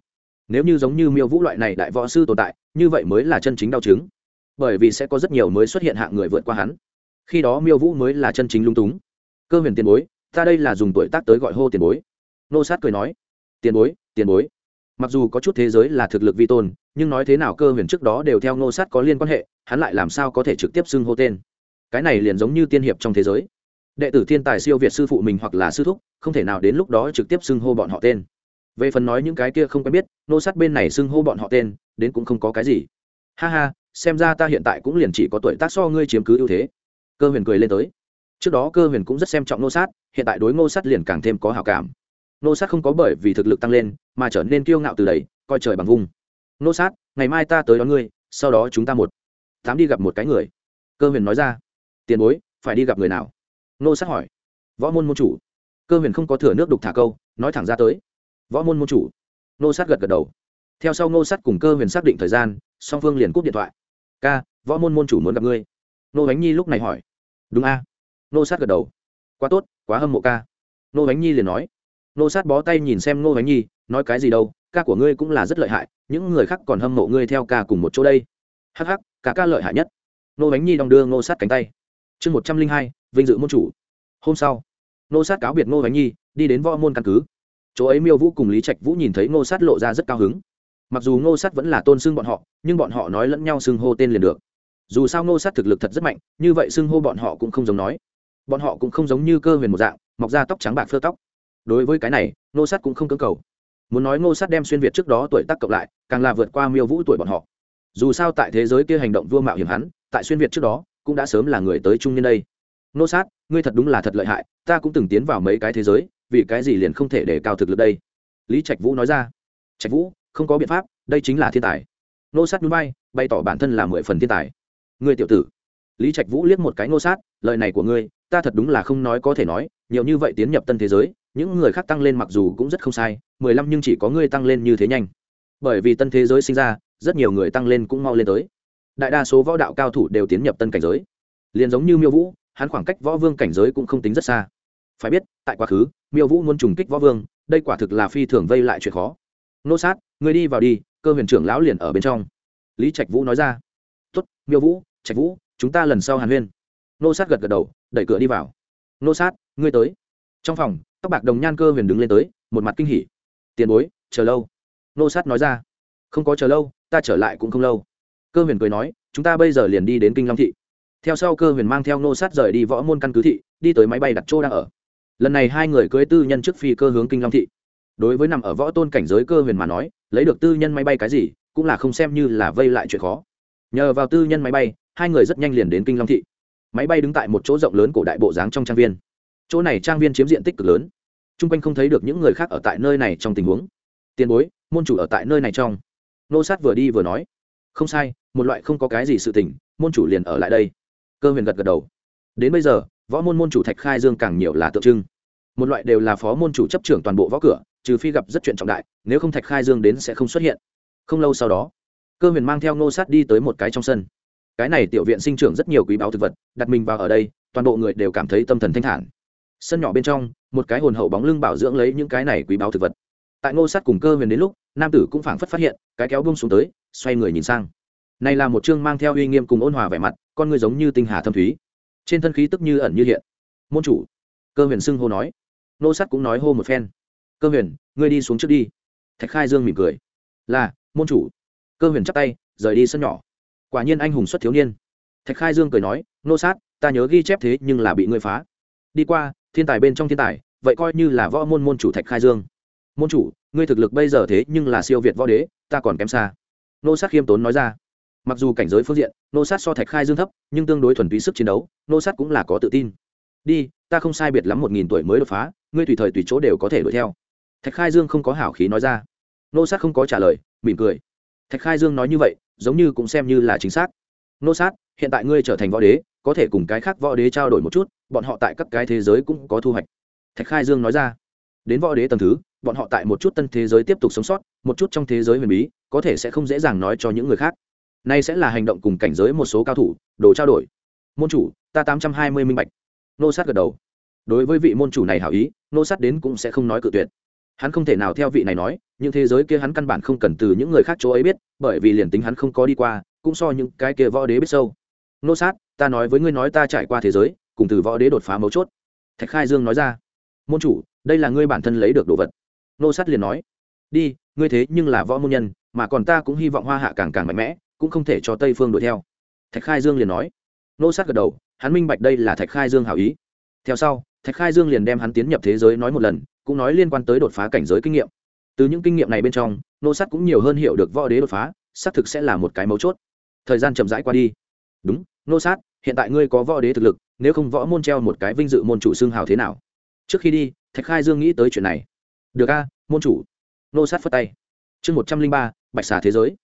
Nếu như giống như miêu vũ loại này đại võ sư tồn tại như vậy mới là chân chính đau chứng. Bởi vì sẽ có rất nhiều mới xuất hiện hạng người vượt qua hắn. Khi đó miêu vũ mới là chân chính lung túng. Cơ huyền tiền bối, ta đây là dùng tuổi tác tới gọi hô tiền bối. Nô sát cười nói, tiền bối tiền bối. Mặc dù có chút thế giới là thực lực vi tôn, nhưng nói thế nào cơ huyền trước đó đều theo nô sát có liên quan hệ, hắn lại làm sao có thể trực tiếp xưng hô tên? Cái này liền giống như tiên hiệp trong thế giới. Đệ tử thiên tài siêu việt sư phụ mình hoặc là sư thúc, không thể nào đến lúc đó trực tiếp xưng hô bọn họ tên về phần nói những cái kia không quen biết, nô sát bên này xưng hô bọn họ tên, đến cũng không có cái gì. Ha ha, xem ra ta hiện tại cũng liền chỉ có tuổi tác so ngươi chiếm cứ ưu thế. Cơ huyền cười lên tới. Trước đó cơ huyền cũng rất xem trọng nô sát, hiện tại đối ngô sát liền càng thêm có hào cảm. Nô sát không có bởi vì thực lực tăng lên, mà trở nên kiêu ngạo từ đấy coi trời bằng vung. Nô sát, ngày mai ta tới đón ngươi, sau đó chúng ta một. Tám đi gặp một cái người. Cơ huyền nói ra. Tiền bối, phải đi gặp người nào? Nô sát hỏi. Võ môn môn chủ. Cơ huyền không có thừa nước đục thả câu, nói thẳng ra tới võ môn môn chủ. Nô sát gật gật đầu. Theo sau nô sát cùng cơ huyền xác định thời gian, song phương liền cúp điện thoại. Ca, võ môn môn chủ muốn gặp ngươi. Nô bánh nhi lúc này hỏi. Đúng a. Nô sát gật đầu. Quá tốt, quá hâm mộ ca. Nô bánh nhi liền nói. Nô sát bó tay nhìn xem nô bánh nhi, nói cái gì đâu, ca của ngươi cũng là rất lợi hại, những người khác còn hâm mộ ngươi theo ca cùng một chỗ đây. Hh cả ca lợi hại nhất. Nô bánh nhi đong đưa ngô sát cánh tay. Chương một trăm linh hai, vinh dự môn chủ. Hôm sau, ngô sát cáo biệt ngô bánh nhi, đi đến võ môn căn cứ chỗ ấy miêu vũ cùng lý trạch vũ nhìn thấy ngô sát lộ ra rất cao hứng. Mặc dù ngô sát vẫn là tôn xưng bọn họ, nhưng bọn họ nói lẫn nhau xưng hô tên liền được. Dù sao ngô sát thực lực thật rất mạnh, như vậy xưng hô bọn họ cũng không giống nói. Bọn họ cũng không giống như cơ huyền một dạng, mọc ra tóc trắng bạc phơ tóc. Đối với cái này, ngô sát cũng không cưỡng cầu. Muốn nói ngô sát đem xuyên việt trước đó tuổi tác cộng lại, càng là vượt qua miêu vũ tuổi bọn họ. Dù sao tại thế giới kia hành động vua mạo hiểm hắn, tại xuyên việt trước đó, cũng đã sớm là người tới trung niên đây. Ngô sát, ngươi thật đúng là thật lợi hại, ta cũng từng tiến vào mấy cái thế giới vì cái gì liền không thể để cao thực lực đây? Lý trạch vũ nói ra. Trạch vũ, không có biện pháp, đây chính là thiên tài. Nô sát núi bay bày tỏ bản thân là mười phần thiên tài. Ngươi tiểu tử. Lý trạch vũ liếc một cái nô sát, lời này của ngươi, ta thật đúng là không nói có thể nói, nhiều như vậy tiến nhập tân thế giới, những người khác tăng lên mặc dù cũng rất không sai, mười lăm nhưng chỉ có ngươi tăng lên như thế nhanh. Bởi vì tân thế giới sinh ra, rất nhiều người tăng lên cũng mau lên tới. Đại đa số võ đạo cao thủ đều tiến nhập tân cảnh giới. Liền giống như miêu vũ, hắn khoảng cách võ vương cảnh giới cũng không tính rất xa. Phải biết, tại quá khứ miêu vũ muốn trùng kích võ vương, đây quả thực là phi thường vây lại chuyện khó. Nô sát người đi vào đi, cơ huyền trưởng lão liền ở bên trong. Lý trạch vũ nói ra. Tuất miêu vũ, trạch vũ, chúng ta lần sau hàn huyên. Nô sát gật gật đầu, đẩy cửa đi vào. Nô sát, ngươi tới. Trong phòng, tóc bạc đồng nhan cơ huyền đứng lên tới, một mặt kinh hỉ. Tiền bối, chờ lâu. Nô sát nói ra. Không có chờ lâu, ta trở lại cũng không lâu. Cơ huyền cười nói, chúng ta bây giờ liền đi đến kinh long thị. Theo sau cơ huyền mang theo nô sát rời đi võ môn căn cứ thị, đi tới máy bay đặt chỗ đang ở lần này hai người cưới tư nhân trước phi cơ hướng kinh long thị. Đối với nằm ở võ tôn cảnh giới cơ huyền mà nói, lấy được tư nhân máy bay cái gì, cũng là không xem như là vây lại chuyện khó. Nhờ vào tư nhân máy bay, hai người rất nhanh liền đến kinh long thị. Máy bay đứng tại một chỗ rộng lớn cổ đại bộ dáng trong trang viên. Chỗ này trang viên chiếm diện tích cực lớn. T r u n g quanh không thấy được những người khác ở tại nơi này trong tình huống. Tiền bối, môn chủ ở tại nơi này trong. Nô sát vừa đi vừa nói. Không sai, một loại không có cái gì sự tình, môn chủ liền ở lại đây. Cơ huyền gật gật đầu. Đến bây giờ võ môn môn chủ thạch khai dương càng nhiều là tượng trưng. Một loại đều là phó môn chủ chấp trưởng toàn bộ võ cửa, trừ phi gặp rất chuyện trọng đại, nếu không thạch khai dương đến sẽ không xuất hiện. Không lâu sau đó, cơ huyền mang theo ngô sát đi tới một cái trong sân. Cái này tiểu viện sinh trưởng rất nhiều quý báo thực vật, đặt mình vào ở đây, toàn bộ người đều cảm thấy tâm thần thanh thản. Sân nhỏ bên trong, một cái hồn hậu bóng lưng bảo dưỡng lấy những cái này quý báo thực vật. Tại ngô sát cùng cơ huyền đến lúc, nam tử cũng phảng phất phát hiện, cái kéo bung xuống tới, xoay người nhìn sang. Này là một chương mang theo uy nghiêm cùng ôn hòa vẻ mặt, con người giống như tinh hà thâm thúy trên thân khí tức như ẩn như hiện. Môn chủ, cơ huyền xưng hô nói. Nô sát cũng nói hô một phen. Cơ huyền, ngươi đi xuống trước đi. Thạch khai dương mỉm cười. Là, môn chủ. Cơ huyền chắp tay, rời đi sân nhỏ. Quả nhiên anh hùng xuất thiếu niên. Thạch khai dương cười nói, nô sát, ta nhớ ghi chép thế nhưng là bị ngươi phá. Đi qua, thiên tài bên trong thiên tài, vậy coi như là võ môn môn chủ thạch khai dương. Môn chủ, ngươi thực lực bây giờ thế nhưng là siêu việt võ đế, ta còn kém xa. Nô sát khiêm tốn nói ra mặc dù cảnh giới phương diện, nô sát so thạch khai dương thấp, nhưng tương đối thuần túy sức chiến đấu, nô sát cũng là có tự tin. Đi, ta không sai biệt lắm một nghìn tuổi mới đột phá, ngươi tùy thời tùy chỗ đều có thể đuổi theo. Thạch khai dương không có hảo khí nói ra. Nô sát không có trả lời, mỉm cười. Thạch khai dương nói như vậy, giống như cũng xem như là chính xác. Nô sát, hiện tại ngươi trở thành võ đế, có thể cùng cái khác võ đế trao đổi một chút, bọn họ tại các cái thế giới cũng có thu hoạch. Thạch khai dương nói ra. Đến võ đế tầm thứ, bọn họ tại một chút tân thế giới tiếp tục sống sót, một chút trong thế giới huyền bí, có thể sẽ không dễ dàng nói cho những người khác nay sẽ là hành động cùng cảnh giới một số cao thủ, đồ trao đổi. Môn chủ, ta tám trăm hai mươi minh bạch. Nô sát gật đầu. Đối với vị môn chủ này hảo ý, nô sát đến cũng sẽ không nói cự tuyệt. Hắn không thể nào theo vị này nói, những thế giới kia hắn căn bản không cần từ những người khác chỗ ấy biết, bởi vì liền tính hắn không có đi qua, cũng so những cái kia võ đế biết sâu. Nô sát, ta nói với ngươi nói ta trải qua thế giới, cùng từ võ đế đột phá mấu chốt. Thạch khai dương nói ra. Môn chủ, đây là ngươi bản thân lấy được đồ vật. Nô sát liền nói. Đi, ngươi thế nhưng là võ môn nhân, mà còn ta cũng hy vọng hoa hạ càng càng mạnh mẽ cũng không thể cho tây phương đuổi theo. Thạch khai dương liền nói. Nô sát gật đầu, hắn minh bạch đây là thạch khai dương hảo ý. Theo sau, thạch khai dương liền đem hắn tiến nhập thế giới nói một lần, cũng nói liên quan tới đột phá cảnh giới kinh nghiệm. Từ những kinh nghiệm này bên trong, nô sát cũng nhiều hơn hiểu được võ đế đột phá, xác thực sẽ là một cái mấu chốt. Thời gian chậm rãi qua đi. Đúng, nô sát, hiện tại ngươi có võ đế thực lực, nếu không võ môn treo một cái vinh dự môn chủ xương hào thế nào? Trước khi đi, thạch khai dương nghĩ tới chuyện này. Được a, môn chủ. Nô sát phất tay. Chương một trăm linh ba, bạch xà thế giới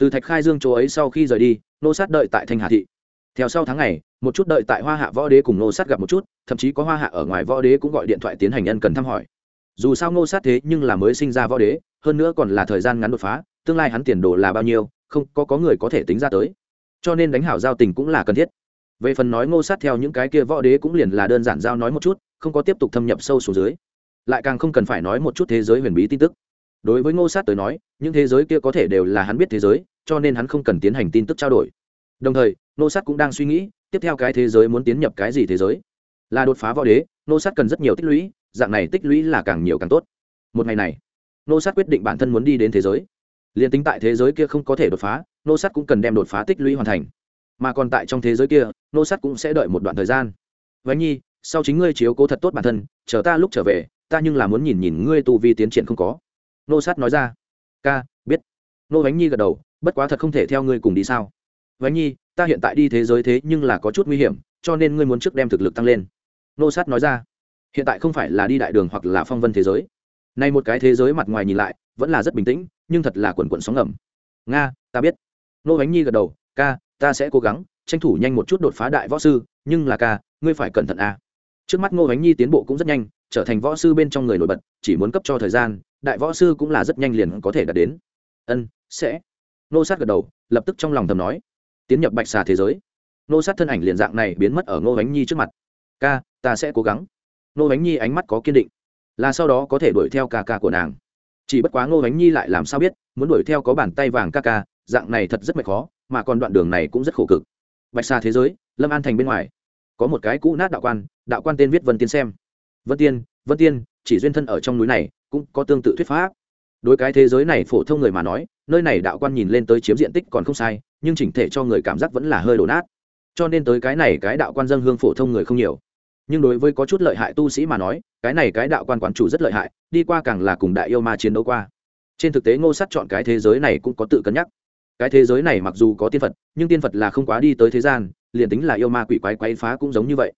từ thạch khai dương chỗ ấy sau khi rời đi, nô sát đợi tại thanh hà thị. Theo sau tháng ngày, một chút đợi tại hoa hạ võ đế cùng nô sát gặp một chút, thậm chí có hoa hạ ở ngoài võ đế cũng gọi điện thoại tiến hành ân cần thăm hỏi. Dù sao ngô sát thế nhưng là mới sinh ra võ đế, hơn nữa còn là thời gian ngắn đột phá, tương lai hắn tiền đồ là bao nhiêu, không có có người có thể tính ra tới. Cho nên đánh hảo giao tình cũng là cần thiết. Về phần nói ngô sát theo những cái kia võ đế cũng liền là đơn giản giao nói một chút, không có tiếp tục thâm nhập sâu xuống dưới. Lại càng không cần phải nói một chút thế giới huyền bí tin tức đối với ngô sát tới nói, những thế giới kia có thể đều là hắn biết thế giới, cho nên hắn không cần tiến hành tin tức trao đổi. Đồng thời, Ngô sát cũng đang suy nghĩ, tiếp theo cái thế giới muốn tiến nhập cái gì thế giới? Là đột phá võ đế, Ngô sát cần rất nhiều tích lũy, dạng này tích lũy là càng nhiều càng tốt. Một ngày này, Ngô sát quyết định bản thân muốn đi đến thế giới. Liền tính tại thế giới kia không có thể đột phá, Ngô sát cũng cần đem đột phá tích lũy hoàn thành. Mà còn tại trong thế giới kia, Ngô sát cũng sẽ đợi một đoạn thời gian. Vánh nhi, sau chính ngươi chiếu cố thật tốt bản thân, chờ ta lúc trở về, ta nhưng là muốn nhìn nhìn ngươi tu vi tiến triển không có nô sát nói ra. Ca, biết. Nô bánh nhi gật đầu, bất quá thật không thể theo ngươi cùng đi sao? Bánh nhi, ta hiện tại đi thế giới thế nhưng là có chút nguy hiểm, cho nên ngươi muốn trước đem thực lực tăng lên. Nô sát nói ra. Hiện tại không phải là đi đại đường hoặc là phong vân thế giới. Nay một cái thế giới mặt ngoài nhìn lại, vẫn là rất bình tĩnh, nhưng thật là quần quần sóng ngầm. Nga, ta biết. Nô bánh nhi gật đầu. Ca, ta sẽ cố gắng tranh thủ nhanh một chút đột phá đại võ sư, nhưng là ca, ngươi phải cẩn thận a trước mắt ngô bánh nhi tiến bộ cũng rất nhanh trở thành võ sư bên trong người nổi bật, chỉ muốn cấp cho thời gian, đại võ sư cũng là rất nhanh liền có thể đạt đến. Ân, sẽ. Nô sát gật đầu, lập tức trong lòng thầm nói. Tiến nhập bạch xà thế giới. Nô sát thân ảnh liền dạng này biến mất ở ngô bánh nhi trước mặt. Ca, ta sẽ cố gắng. Ngô bánh nhi ánh mắt có kiên định. Là sau đó có thể đuổi theo ca ca của nàng. Chỉ bất quá ngô bánh nhi lại làm sao biết, muốn đuổi theo có bàn tay vàng ca ca, dạng này thật rất mệt khó, mà còn đoạn đường này cũng rất khổ cực. Bạch xa thế giới, lâm an thành bên ngoài. Có một cái cũ nát đạo quan đạo quan tên viết vân tiến xem vân tiên vân tiên, chỉ duyên thân ở trong núi này, cũng có tương tự thuyết pháp. Đối cái thế giới này phổ thông người mà nói, nơi này đạo quan nhìn lên tới chiếm diện tích còn không sai, nhưng chỉnh thể cho người cảm giác vẫn là hơi đổ nát. Cho nên tới cái này cái đạo quan dân hương phổ thông người không nhiều. Nhưng đối với có chút lợi hại tu sĩ mà nói, cái này cái đạo quan quán chủ rất lợi hại, đi qua càng là cùng đại yêu ma chiến đấu qua. Trên thực tế ngô Sát chọn cái thế giới này cũng có tự cân nhắc. Cái thế giới này mặc dù có tiên phật, nhưng tiên phật là không quá đi tới thế gian, liền tính là yêu ma quỷ quái quái phá cũng giống như vậy.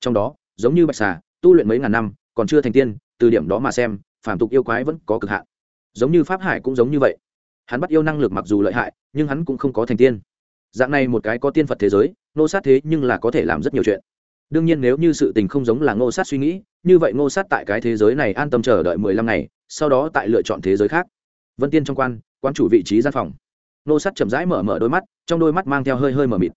Trong đó, giống như bạch xà tu luyện mấy ngàn năm, còn chưa thành tiên, từ điểm đó mà xem phản tục yêu quái vẫn có cực hạn. Giống như pháp hải cũng giống như vậy. Hắn bắt yêu năng lực mặc dù lợi hại, nhưng hắn cũng không có thành tiên. Dạng này một cái có tiên phật thế giới nô sát thế nhưng là có thể làm rất nhiều chuyện. Đương nhiên nếu như sự tình không giống là ngô sát suy nghĩ, như vậy ngô sát tại cái thế giới này an tâm chờ đợi mười lăm ngày, sau đó tại lựa chọn thế giới khác. Vân tiên trong quan quan chủ vị trí gian phòng. Ngô sát chậm rãi mở mở đôi mắt, trong đôi mắt mang theo hơi hơi mờ mịt.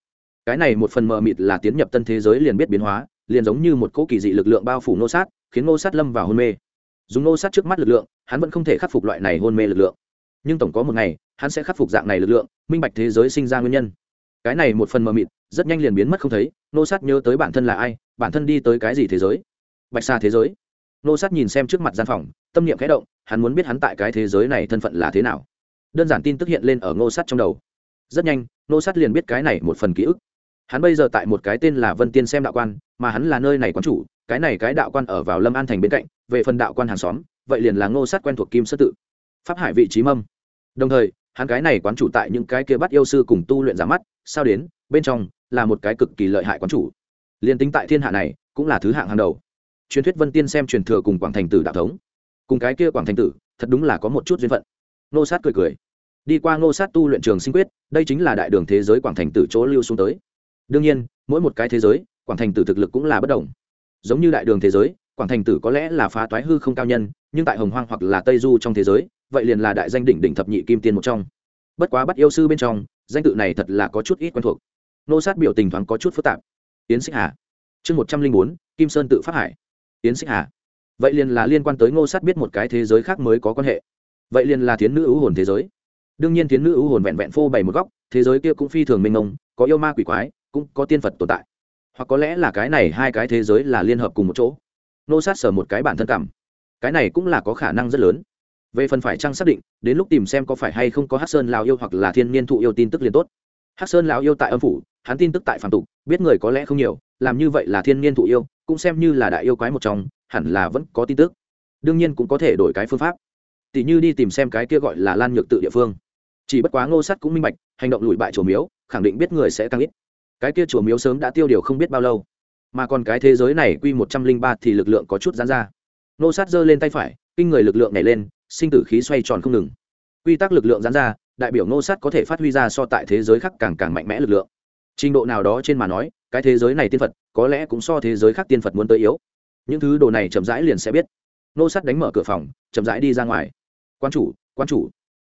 Cái này một phần mờ mịt là tiến nhập tân thế giới liền biết biến hóa liền giống như một cỗ kỳ dị lực lượng bao phủ nô sát, khiến nô sát lâm vào hôn mê. Dùng nô sát trước mắt lực lượng, hắn vẫn không thể khắc phục loại này hôn mê lực lượng. Nhưng tổng có một ngày, hắn sẽ khắc phục dạng này lực lượng, minh bạch thế giới sinh ra nguyên nhân. Cái này một phần mờ mịt, rất nhanh liền biến mất không thấy, nô sát nhớ tới bản thân là ai, bản thân đi tới cái gì thế giới? Bạch xa thế giới. Nô sát nhìn xem trước mặt gian phòng, tâm niệm khẽ động, hắn muốn biết hắn tại cái thế giới này thân phận là thế nào. Đơn giản tin tức hiện lên ở nô sát trong đầu. Rất nhanh, nô sát liền biết cái này một phần ký ức hắn bây giờ tại một cái tên là vân tiên xem đạo quan, mà hắn là nơi này quán chủ, cái này cái đạo quan ở vào lâm an thành bên cạnh, về phần đạo quan hàng xóm, vậy liền là ngô sát quen thuộc kim sơ tự, pháp hải vị trí mâm. Đồng thời, hắn cái này quán chủ tại những cái kia bắt yêu sư cùng tu luyện giả mắt, sao đến, bên trong là một cái cực kỳ lợi hại quán chủ. Liền tính tại thiên hạ này, cũng là thứ hạng hàng đầu. Truyền thuyết vân tiên xem truyền thừa cùng quảng thành tử đạo thống. Cùng cái kia quảng thành tử, thật đúng là có một chút duyên phận. Nô sát cười cười. Đi qua nô sát tu luyện trường sinh quyết, đây chính là đại đường thế giới quảng thành tử chỗ lưu xuống tới đương nhiên, mỗi một cái thế giới, quảng thành tử thực lực cũng là bất đồng. Giống như đại đường thế giới, quảng thành tử có lẽ là phá toái hư không cao nhân, nhưng tại hồng hoang hoặc là tây du trong thế giới, vậy liền là đại danh đỉnh đỉnh thập nhị kim tiên một trong. Bất quá bắt yêu sư bên trong, danh tự này thật là có chút ít quen thuộc. Nô sát biểu tình thoáng có chút phức tạp. Yến xích hà. Chương một trăm linh bốn, kim sơn tự phát hải. Yến xích hà. Vậy liền là liên quan tới ngô sát biết một cái thế giới khác mới có quan hệ. Vậy liền là thiến nữ ưu hồn thế giới. Đương nhiên thiến nữ ưu hồn vẹn vẹn phô bày một góc, thế giới kia cũng phi thường mênh mông, có yêu ma quỷ quái cũng có tiên phật tồn tại. Hoặc có lẽ là cái này hai cái thế giới là liên hợp cùng một chỗ. Nô sát sở một cái bản thân cảm. Cái này cũng là có khả năng rất lớn. Về phần phải trang xác định, đến lúc tìm xem có phải hay không có hát sơn lào yêu hoặc là thiên niên thụ yêu tin tức liền tốt. Hát sơn lào yêu tại âm phủ, hắn tin tức tại phản tục, biết người có lẽ không nhiều, làm như vậy là thiên niên thụ yêu, cũng xem như là đại yêu quái một trong, hẳn là vẫn có tin tức. Đương nhiên cũng có thể đổi cái phương pháp. Tỷ như đi tìm xem cái kia gọi là lan nhược tự địa phương. Chỉ bất quá ngô sắt cũng minh bạch, hành động lùi bại chủ miếu, khẳng định biết người sẽ tăng ít cái kia chùa miếu sớm đã tiêu điều không biết bao lâu. Mà còn cái thế giới này quy một trăm linh ba thì lực lượng có chút gián ra. Ngô sát giơ lên tay phải, kinh người lực lượng nhảy lên, sinh tử khí xoay tròn không ngừng. Quy tắc lực lượng gián ra, đại biểu ngô sát có thể phát huy ra so tại thế giới khác càng càng mạnh mẽ lực lượng. Trình độ nào đó trên mà nói, cái thế giới này tiên phật, có lẽ cũng so thế giới khác tiên phật muốn tới yếu. Những thứ đồ này chậm rãi liền sẽ biết. Nô Sát đánh mở cửa phòng, chậm rãi đi ra ngoài. Quan chủ quan chủ.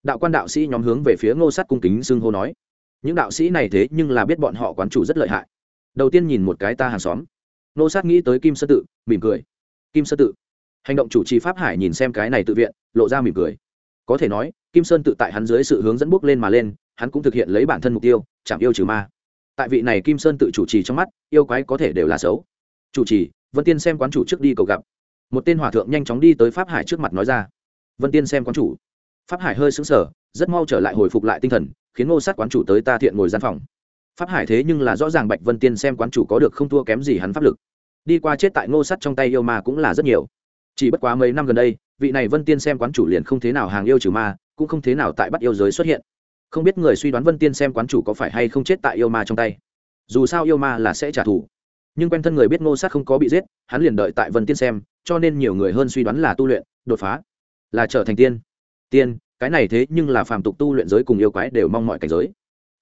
Đạo quan đạo sĩ nhóm hướng về phía ngô Sát cung kính xưng hô nói những đạo sĩ này thế nhưng là biết bọn họ quán chủ rất lợi hại. Đầu tiên nhìn một cái ta hàng xóm. Nô sát nghĩ tới kim sơ tự, mỉm cười. Kim sơ tự. Hành động chủ trì pháp hải nhìn xem cái này tự viện, lộ ra mỉm cười. Có thể nói, kim sơn tự tại hắn dưới sự hướng dẫn bước lên mà lên, hắn cũng thực hiện lấy bản thân mục tiêu, chạm yêu trừ ma. Tại vị này kim sơn tự chủ trì trong mắt, yêu quái có thể đều là xấu. Chủ trì, vân tiên xem quán chủ trước đi cầu gặp. Một tên hòa thượng nhanh chóng đi tới pháp hải trước mặt nói ra. Vân tiên xem quán chủ. Pháp hải hơi sững sờ, rất mau trở lại hồi phục lại tinh thần khiến ngô sát quán chủ tới ta thiện ngồi gian phòng. Pháp hải thế nhưng là rõ ràng bạch vân tiên xem quán chủ có được không thua kém gì hắn pháp lực. Đi qua chết tại ngô sắt trong tay yêu ma cũng là rất nhiều. Chỉ bất quá mấy năm gần đây, vị này vân tiên xem quán chủ liền không thế nào hàng yêu trừ ma, cũng không thế nào tại bắt yêu giới xuất hiện. Không biết người suy đoán vân tiên xem quán chủ có phải hay không chết tại yêu ma trong tay. Dù sao yêu ma là sẽ trả thù. Nhưng quen thân người biết ngô sát không có bị giết, hắn liền đợi tại vân tiên xem, cho nên nhiều người hơn suy đoán là tu luyện, đột phá, là trở thành tiên. Tiên cái này thế nhưng là phàm tục tu luyện giới cùng yêu quái đều mong mọi cảnh giới.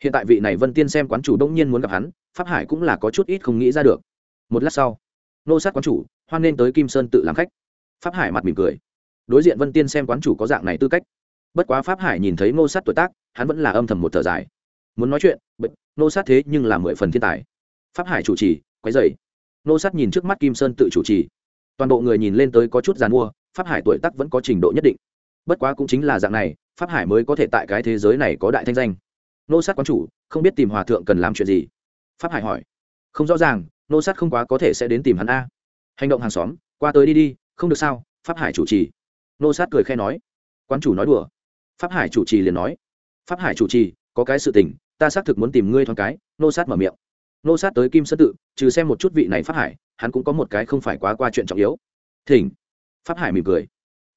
Hiện tại vị này vân tiên xem quán chủ đông nhiên muốn gặp hắn, pháp hải cũng là có chút ít không nghĩ ra được. Một lát sau, nô sát quán chủ, hoan nên tới kim sơn tự làm khách. Pháp hải mặt mỉm cười. Đối diện vân tiên xem quán chủ có dạng này tư cách. Bất quá pháp hải nhìn thấy nô sát tuổi tác, hắn vẫn là âm thầm một thở dài. Muốn nói chuyện bệnh nô sát thế nhưng là mười phần thiên tài. Pháp hải chủ trì, quấy dày nô sát nhìn trước mắt kim sơn tự chủ trì. Toàn bộ người nhìn lên tới có chút g i à n mua pháp hải tuổi tác vẫn có trình độ nhất định bất quá cũng chính là dạng này, pháp hải mới có thể tại cái thế giới này có đại thanh danh. Nô sát quán chủ, không biết tìm hòa thượng cần làm chuyện gì? Pháp hải hỏi. Không rõ ràng, nô sát không quá có thể sẽ đến tìm hắn a. Hành động hàng xóm, qua tới đi đi, không được sao, pháp hải chủ trì. Nô sát cười khe nói. Quán chủ nói đùa. Pháp hải chủ trì liền nói. Pháp hải chủ trì, có cái sự tình, ta xác thực muốn tìm ngươi thoáng cái, nô sát mở miệng. Nô sát tới kim sơn tự, trừ xem một chút vị này pháp hải, hắn cũng có một cái không phải quá qua chuyện trọng yếu. Thỉnh. Pháp hải mỉm cười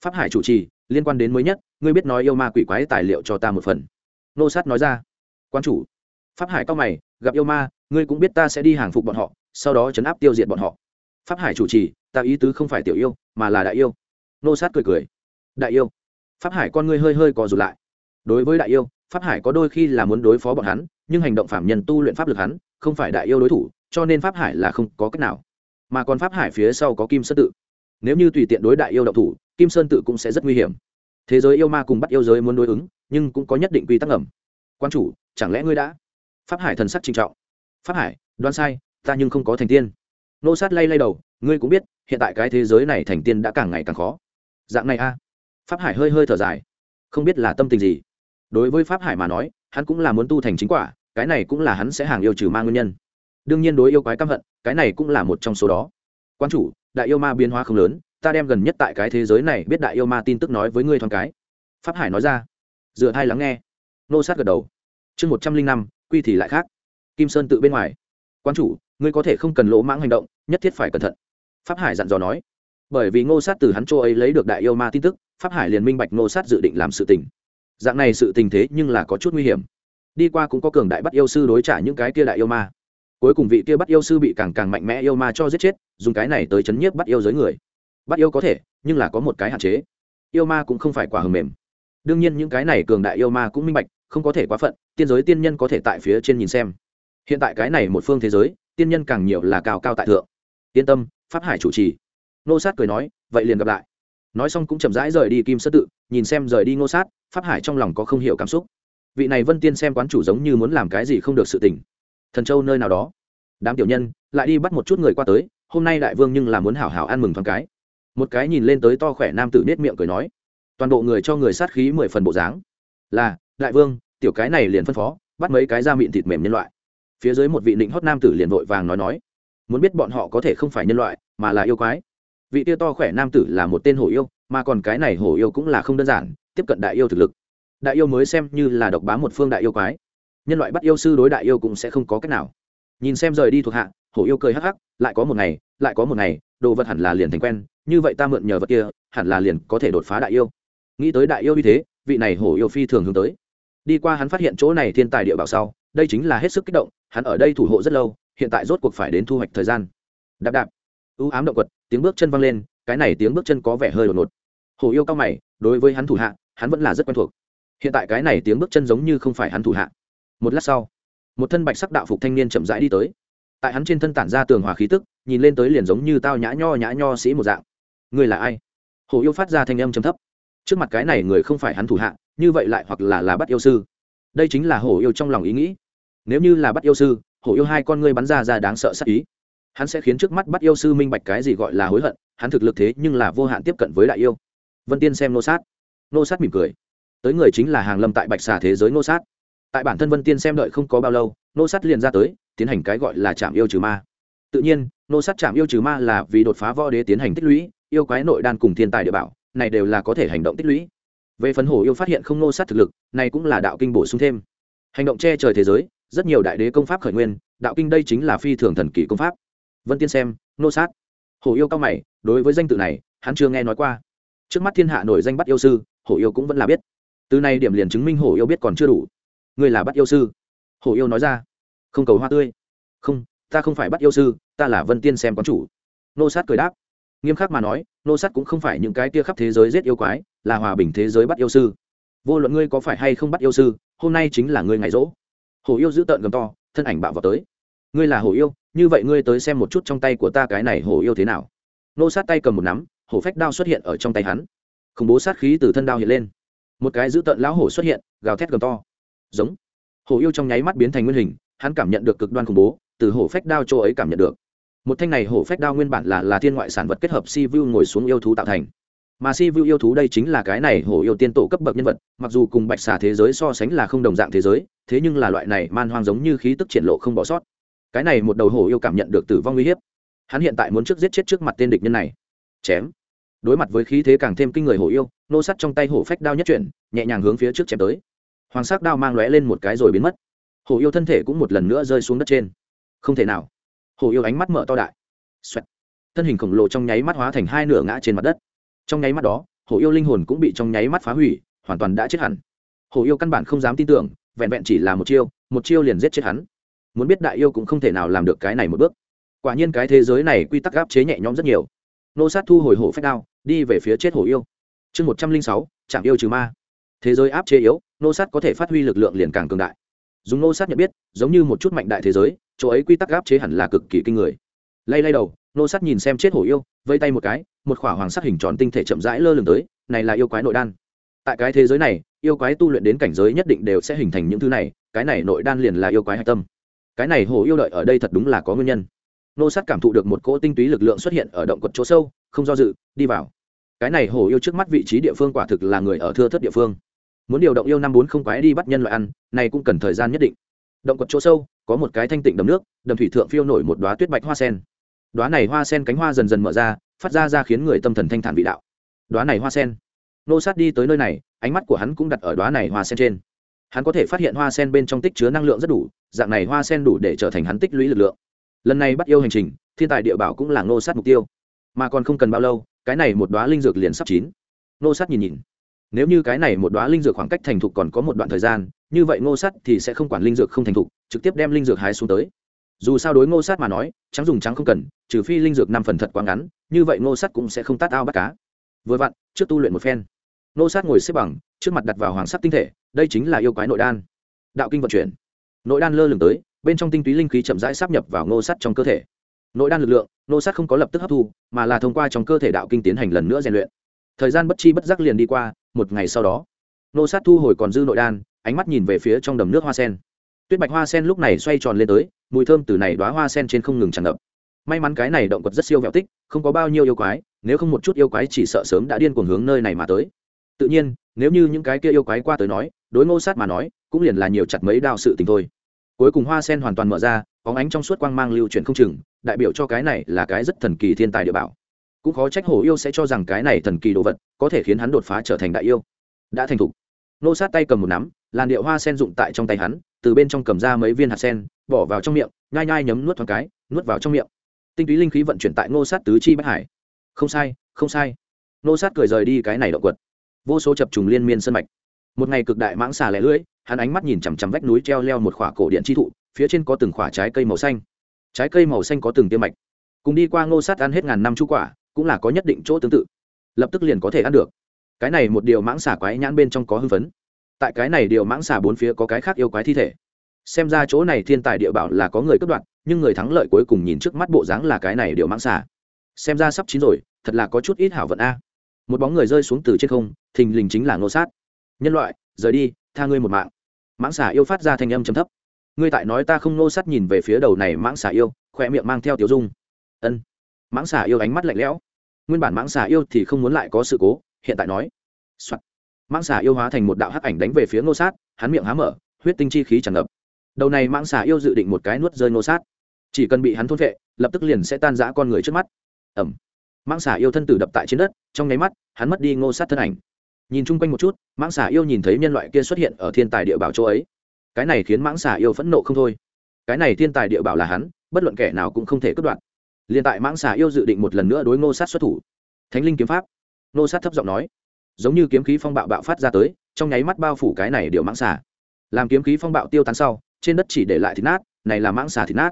pháp hải chủ trì, liên quan đến mới nhất, ngươi biết nói yêu ma quỷ quái tài liệu cho ta một phần. Nô sát nói ra. Quan chủ. Pháp hải cao mày, gặp yêu ma, ngươi cũng biết ta sẽ đi hàng phục bọn họ, sau đó chấn áp tiêu diệt bọn họ. Pháp hải chủ trì, ta ý tứ không phải tiểu yêu, mà là đại yêu. Nô sát cười cười. Đại yêu. Pháp hải con ngươi hơi hơi cò rụt lại. Đối với đại yêu, pháp hải có đôi khi là muốn đối phó bọn hắn, nhưng hành động phạm nhân tu luyện pháp lực hắn, không phải đại yêu đối thủ, cho nên pháp hải là không có cách nào. Mà còn pháp hải phía sau có kim sơn tự. Nếu như tùy tiện đối đại yêu đậu thủ kim sơn tự cũng sẽ rất nguy hiểm. Thế giới yêu ma cùng bắt yêu giới muốn đối ứng, nhưng cũng có nhất định quy tắc ẩm quan chủ, chẳng lẽ ngươi đã? Pháp hải thần sắc trinh trọng. Pháp hải, đoán sai, ta nhưng không có thành tiên. Nô sát lay lay đầu, ngươi cũng biết, hiện tại cái thế giới này thành tiên đã càng ngày càng khó. Dạng này a. Pháp hải hơi hơi thở dài. Không biết là tâm tình gì. Đối với pháp hải mà nói, hắn cũng là muốn tu thành chính quả, cái này cũng là hắn sẽ hàng yêu trừ ma nguyên nhân. Đương nhiên đối yêu quái căm hận, cái này cũng là một trong số đó. Quan chủ, đại yêu ma biến hóa không lớn ta đem gần nhất tại cái thế giới này biết đại yêu ma tin tức nói với ngươi thoáng cái. Pháp hải nói ra. Dựa thai lắng nghe. Nô sát gật đầu. Chương một trăm linh năm, quy thì lại khác. Kim sơn tự bên ngoài. Quan chủ, ngươi có thể không cần lỗ mãng hành động, nhất thiết phải cẩn thận. Pháp hải dặn dò nói. Bởi vì ngô sát từ hắn châu ấy lấy được đại yêu ma tin tức, pháp hải liền minh bạch ngô sát dự định làm sự tình. Dạng này sự tình thế nhưng là có chút nguy hiểm. Đi qua cũng có cường đại bắt yêu sư đối trả những cái kia đại yêu ma. Cuối cùng vị kia bắt yêu sư bị càng càng mạnh mẽ yêu ma cho giết chết, dùng cái này tới chấn nhiếp bắt yêu giới người bắt yêu có thể, nhưng là có một cái hạn chế. Yêu ma cũng không phải quả hầm mềm. Đương nhiên những cái này cường đại yêu ma cũng minh bạch, không có thể quá phận, tiên giới tiên nhân có thể tại phía trên nhìn xem. Hiện tại cái này một phương thế giới, tiên nhân càng nhiều là cao cao tại thượng. Yên tâm, pháp hải chủ trì. Nô sát cười nói, vậy liền gặp lại. Nói xong cũng chậm rãi rời đi kim sơ tự, nhìn xem rời đi ngô sát, pháp hải trong lòng có không hiểu cảm xúc. Vị này vân tiên xem quán chủ giống như muốn làm cái gì không được sự tỉnh. thần châu nơi nào đó. Đám tiểu nhân, lại đi bắt một chút người qua tới, hôm nay đại vương nhưng là muốn hảo hảo ăn mừng thoáng cái một cái nhìn lên tới to khỏe nam tử nết miệng cười nói, toàn bộ người cho người sát khí mười phần bộ dáng. Là, đại vương, tiểu cái này liền phân phó, bắt mấy cái da miệng thịt mềm nhân loại. Phía dưới một vị định hót nam tử liền vội vàng nói nói, muốn biết bọn họ có thể không phải nhân loại, mà là yêu quái. Vị tia to khỏe nam tử là một tên hổ yêu, mà còn cái này hổ yêu cũng là không đơn giản, tiếp cận đại yêu thực lực. Đại yêu mới xem như là độc bá một phương đại yêu quái. Nhân loại bắt yêu sư đối đại yêu cũng sẽ không có cách nào. Nhìn xem rời đi thuộc hạ, hổ yêu cười hắc hắc, lại có một ngày, lại có một ngày đồ vật hẳn là liền thành quen, như vậy ta mượn nhờ vật kia, hẳn là liền có thể đột phá đại yêu. Nghĩ tới đại yêu như thế, vị này hổ yêu phi thường hướng tới. Đi qua hắn phát hiện chỗ này thiên tài địa bảo sau, đây chính là hết sức kích động, hắn ở đây thủ hộ rất lâu, hiện tại rốt cuộc phải đến thu hoạch thời gian. Đạp đạp. Ưu ám động quật, tiếng bước chân văng lên, cái này tiếng bước chân có vẻ hơi đột ngột. Hổ yêu cao mày, đối với hắn thủ hạ, hắn vẫn là rất quen thuộc. Hiện tại cái này tiếng bước chân giống như không phải hắn thủ hạ. Một lát sau, một thân bạch sắc đạo phục thanh niên chậm rãi đi tới tại hắn trên thân tản ra tường hòa khí tức, nhìn lên tới liền giống như tao nhã nho nhã nho sĩ một dạng. Người là ai? Hồ yêu phát ra thanh âm trầm thấp. Trước mặt cái này người không phải hắn thủ hạ, như vậy lại hoặc là là bắt yêu sư. Đây chính là hồ yêu trong lòng ý nghĩ. Nếu như là bắt yêu sư, hồ yêu hai con ngươi bắn ra ra đáng sợ sắc ý. Hắn sẽ khiến trước mắt bắt yêu sư minh bạch cái gì gọi là hối hận, hắn thực lực thế nhưng là vô hạn tiếp cận với đại yêu. Vân tiên xem nô sát. Nô sát mỉm cười. Tới người chính là hàng lâm tại bạch xà thế giới nô sát. Tại bản thân vân tiên xem đợi không có bao lâu, nô sát liền ra tới tiến hành cái gọi là chạm yêu trừ ma. Tự nhiên, nô sát chạm yêu trừ ma là vì đột phá võ đế tiến hành tích lũy, yêu quái nội đan cùng thiên tài địa bảo, này đều là có thể hành động tích lũy. Về phần hổ yêu phát hiện không nô sát thực lực, này cũng là đạo kinh bổ sung thêm. Hành động che trời thế giới, rất nhiều đại đế công pháp khởi nguyên, đạo kinh đây chính là phi thường thần kỳ công pháp. Vân tiên xem, nô sát. Hổ yêu cao mày, đối với danh tự này, hắn chưa nghe nói qua. Trước mắt thiên hạ nổi danh bắt yêu sư, hổ yêu cũng vẫn là biết. Từ này điểm liền chứng minh hổ yêu biết còn chưa đủ. Người là bắt yêu sư. Hổ yêu nói ra không cầu hoa tươi. Không, ta không phải bắt yêu sư, ta là vân tiên xem quán chủ. Nô sát cười đáp. Nghiêm khắc mà nói, nô sát cũng không phải những cái tia khắp thế giới giết yêu quái, là hòa bình thế giới bắt yêu sư. Vô luận ngươi có phải hay không bắt yêu sư, hôm nay chính là ngươi ngày rỗ. Hổ yêu giữ tợn gầm to, thân ảnh bạo vào tới. Ngươi là hổ yêu, như vậy ngươi tới xem một chút trong tay của ta cái này hổ yêu thế nào. Nô sát tay cầm một nắm, hổ phách đao xuất hiện ở trong tay hắn. Khủng bố sát khí từ thân đao hiện lên. Một cái giữ tợn lão hổ xuất hiện, gào thét gầm to. Giống. Hổ yêu trong nháy mắt biến thành nguyên hình hắn cảm nhận được cực đoan khủng bố, từ hổ phách đao chỗ ấy cảm nhận được. Một thanh này hổ phách đao nguyên bản là là thiên ngoại sản vật kết hợp si vu ngồi xuống yêu thú tạo thành. Mà si vu yêu thú đây chính là cái này hổ yêu tiên tổ cấp bậc nhân vật, mặc dù cùng bạch xà thế giới so sánh là không đồng dạng thế giới, thế nhưng là loại này man hoang giống như khí tức triển lộ không bỏ sót. Cái này một đầu hổ yêu cảm nhận được tử vong uy hiếp. Hắn hiện tại muốn trước giết chết trước mặt tên địch nhân này. Chém. Đối mặt với khí thế càng thêm kinh người hổ yêu, nô sắt trong tay hổ phách đao nhất chuyển, nhẹ nhàng hướng phía trước chém tới. Hoàng sắc đao mang lóe lên một cái rồi biến mất hổ yêu thân thể cũng một lần nữa rơi xuống đất trên. Không thể nào. Hổ yêu ánh mắt mở to đại. Xoẹt. thân hình khổng lồ trong nháy mắt hóa thành hai nửa ngã trên mặt đất. Trong nháy mắt đó, hổ yêu linh hồn cũng bị trong nháy mắt phá hủy, hoàn toàn đã chết hẳn. Hổ yêu căn bản không dám tin tưởng, vẹn vẹn chỉ là một chiêu một chiêu liền giết chết hắn. Muốn biết đại yêu cũng không thể nào làm được cái này một bước. Quả nhiên cái thế giới này quy tắc áp chế nhẹ nhõm rất nhiều. Nô sát thu hồi hổ phách đao, đi về phía chết hổ yêu. Chương một trăm linh sáu chạm yêu trừ ma. Thế giới áp chế yếu, nô sát có thể phát huy lực lượng liền càng cường đại dùng nô sát nhận biết, giống như một chút mạnh đại thế giới, chỗ ấy quy tắc áp chế hẳn là cực kỳ kinh người. Lay lay đầu, nô sát nhìn xem chết hổ yêu, vây tay một cái, một khỏa hoàng sắc hình tròn tinh thể chậm rãi lơ lửng tới, này là yêu quái nội đan. Tại cái thế giới này, yêu quái tu luyện đến cảnh giới nhất định đều sẽ hình thành những thứ này, cái này nội đan liền là yêu quái hạch tâm. Cái này hổ yêu đợi ở đây thật đúng là có nguyên nhân. Nô sát cảm thụ được một cỗ tinh túy lực lượng xuất hiện ở động quật chỗ sâu, không do dự, đi vào. Cái này hổ yêu trước mắt vị trí địa phương quả thực là người ở thưa thất địa phương muốn điều động yêu năm bốn không quái đi bắt nhân loại ăn, này cũng cần thời gian nhất định. Động quật chỗ sâu, có một cái thanh tịnh đầm nước, đầm thủy thượng phiêu nổi một đoá tuyết bạch hoa sen. Đoá này hoa sen cánh hoa dần dần mở ra, phát ra ra khiến người tâm thần thanh thản vị đạo. Đoá này hoa sen. Nô sát đi tới nơi này, ánh mắt của hắn cũng đặt ở đoá này hoa sen trên. Hắn có thể phát hiện hoa sen bên trong tích chứa năng lượng rất đủ, dạng này hoa sen đủ để trở thành hắn tích lũy lực lượng. Lần này bắt yêu hành trình, thiên tài địa bảo cũng là nô sát mục tiêu. Mà còn không cần bao lâu, cái này một đoá linh dược liền sắp chín. Nô sát nhìn nhìn nếu như cái này một đoá linh dược khoảng cách thành thục còn có một đoạn thời gian, như vậy ngô sắt thì sẽ không quản linh dược không thành thục, trực tiếp đem linh dược hái xuống tới. Dù sao đối ngô sát mà nói, trắng dùng trắng không cần, trừ phi linh dược năm phần thật quá ngắn, như vậy ngô sắt cũng sẽ không tát ao bắt cá. Vừa vặn, trước tu luyện một phen, ngô sát ngồi xếp bằng, trước mặt đặt vào hoàng sắt tinh thể, đây chính là yêu quái nội đan. Đạo kinh vận chuyển. Nội đan lơ lửng tới, bên trong tinh túy linh khí chậm rãi sắp nhập vào ngô sắt trong cơ thể. Nội đan lực lượng, ngô sắt không có lập tức hấp thu, mà là thông qua trong cơ thể đạo kinh tiến hành lần nữa rèn luyện. Thời gian bất chi bất giác liền đi qua một ngày sau đó ngô sát thu hồi còn dư nội đan, ánh mắt nhìn về phía trong đầm nước hoa sen. Tuyết bạch hoa sen lúc này xoay tròn lên tới, mùi thơm từ này đoá hoa sen trên không ngừng tràn ngập. May mắn cái này động vật rất siêu vẹo tích, không có bao nhiêu yêu quái, nếu không một chút yêu quái chỉ sợ sớm đã điên cuồng hướng nơi này mà tới. Tự nhiên, nếu như những cái kia yêu quái qua tới nói, đối ngô sát mà nói, cũng liền là nhiều chặt mấy đao sự tình thôi. Cuối cùng hoa sen hoàn toàn mở ra có ánh trong suốt quang mang lưu chuyển không chừng, đại biểu cho cái này là cái rất thần kỳ thiên tài địa bảo cũng khó trách hổ yêu sẽ cho rằng cái này thần kỳ đồ vật có thể khiến hắn đột phá trở thành đại yêu. Đã thành thục. Nô sát tay cầm một nắm, làn điệu hoa sen dụng tại trong tay hắn, từ bên trong cầm ra mấy viên hạt sen, bỏ vào trong miệng, nhai nhai nhấm nuốt thoáng cái, nuốt vào trong miệng. Tinh túy linh khí vận chuyển tại ngô sát tứ chi bách hải. Không sai không sai. Ngô sát cười rời đi cái này động quật. Vô số chập trùng liên miên sân mạch. Một ngày cực đại mãng xà lẻ lưỡi, hắn ánh mắt nhìn chằm chằm vách núi treo leo một khỏa cổ điện chi thụ, phía trên có từng khỏa trái cây màu xanh. Trái cây màu xanh có từng tiêm mạch. Cùng đi qua ngô sát ăn hết ngàn năm chu quả cũng là có nhất định chỗ tương tự. Lập tức liền có thể ăn được. Cái này một điều mãng xà quái nhãn bên trong có hưng phấn. Tại cái này điều mãng xà bốn phía có cái khác yêu quái thi thể. Xem ra chỗ này thiên tài địa bảo là có người cất đoạn nhưng người thắng lợi cuối cùng nhìn trước mắt bộ dáng là cái này điều mãng xà. Xem ra sắp chín rồi, thật là có chút ít hảo vận a. Một bóng người rơi xuống từ trên không, thình lình chính là ngô sát. Nhân loại, rời đi, tha ngươi một mạng. Mãng xà yêu phát ra thanh âm chấm thấp. Ngươi tại nói ta không ngô sát nhìn về phía đầu này mãng xà yêu, khoe miệng mang theo tiểu dung. Ân. Mãng xà yêu ánh mắt lạnh lẽo nguyên bản mãng xà yêu thì không muốn lại có sự cố, hiện tại nói、Soạn. mãng xà yêu hóa thành một đạo hắc ảnh đánh về phía ngô sát, hắn miệng há mở, huyết tinh chi khí tràn ngập. Đầu này mãng xà yêu dự định một cái nuốt rơi Ngô sát. Chỉ cần bị hắn thôn vệ lập tức liền sẽ tan rã con người trước mắt. Ẩm. Mãng xà yêu thân tử đập tại trên đất, trong nháy mắt, hắn mất đi ngô sát thân ảnh. Nhìn chung quanh một chút, mãng xà yêu nhìn thấy nhân loại kia xuất hiện ở thiên tài địa bảo chỗ ấy. Cái này khiến mãng xà yêu phẫn nộ không thôi. Cái này thiên tài địa bảo là hắn, bất luận kẻ nào cũng không thể cướp đoạt liền tại mãng xà yêu dự định một lần nữa đối ngô sát xuất thủ. Thánh linh kiếm pháp. Ngô sát thấp giọng nói. Giống như kiếm khí phong bạo bạo phát ra tới, trong nháy mắt bao phủ cái này điều mãng xà. Làm kiếm khí phong bạo tiêu tán sau, trên đất chỉ để lại thịt nát, này là mãng xà thịt nát.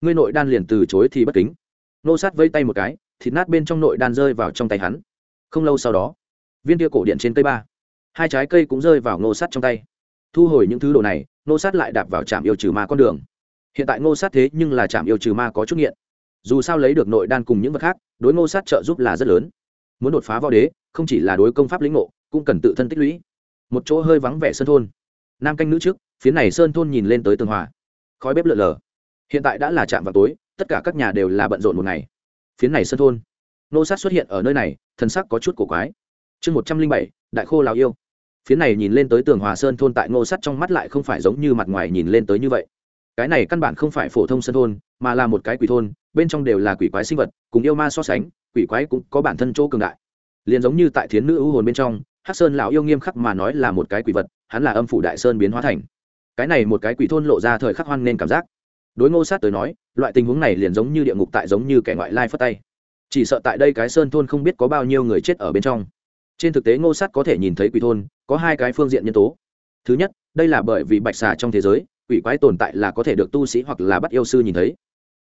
Ngươi nội đan liền từ chối thì bất kính. Ngô sát vây tay một cái, thịt nát bên trong nội đan rơi vào trong tay hắn. Không lâu sau đó, viên tia cổ điện trên cây ba, hai trái cây cũng rơi vào Ngô sát trong tay. Thu hồi những thứ đồ này, Ngô sát lại đạp vào trạm yêu trừ ma con đường. Hiện tại Ngô sát thế nhưng là trạm yêu trừ ma có chút nghiện dù sao lấy được nội đan cùng những vật khác, đối Ngô sát trợ giúp là rất lớn. Muốn đột phá võ đế, không chỉ là đối công pháp lĩnh ngộ, cũng cần tự thân tích lũy. Một chỗ hơi vắng vẻ sơn thôn. Nam canh nữ trước phía này sơn thôn nhìn lên tới tường hòa. Khói bếp lợn lờ. Hiện tại đã là trạm vào tối, tất cả các nhà đều là bận rộn một ngày. Phía này sơn thôn. Nô sát xuất hiện ở nơi này, thần sắc có chút cổ quái. Chương một trăm linh bảy, đại khô lào yêu. Phía này nhìn lên tới tường hòa sơn thôn tại ngô sắt trong mắt lại không phải giống như mặt ngoài nhìn lên tới như vậy. Cái này căn bản không phải phổ thông sơn thôn mà là một cái quỷ thôn, bên trong đều là quỷ quái sinh vật, cùng yêu ma so sánh, quỷ quái cũng có bản thân chỗ cường đại. Liền giống như tại thiến nữ ưu hồn bên trong, hắc sơn lão yêu nghiêm khắc mà nói là một cái quỷ vật, hắn là âm phủ đại sơn biến hóa thành. Cái này một cái quỷ thôn lộ ra thời khắc hoan nên cảm giác. Đối ngô sát tới nói, loại tình huống này liền giống như địa ngục tại giống như kẻ ngoại lai phất tay. Chỉ sợ tại đây cái sơn thôn không biết có bao nhiêu người chết ở bên trong. Trên thực tế ngô sát có thể nhìn thấy quỷ thôn, có hai cái phương diện nhân tố. Thứ nhất, đây là bởi vì bạch xà trong thế giới, quỷ quái tồn tại là có thể được tu sĩ hoặc là bắt yêu sư nhìn thấy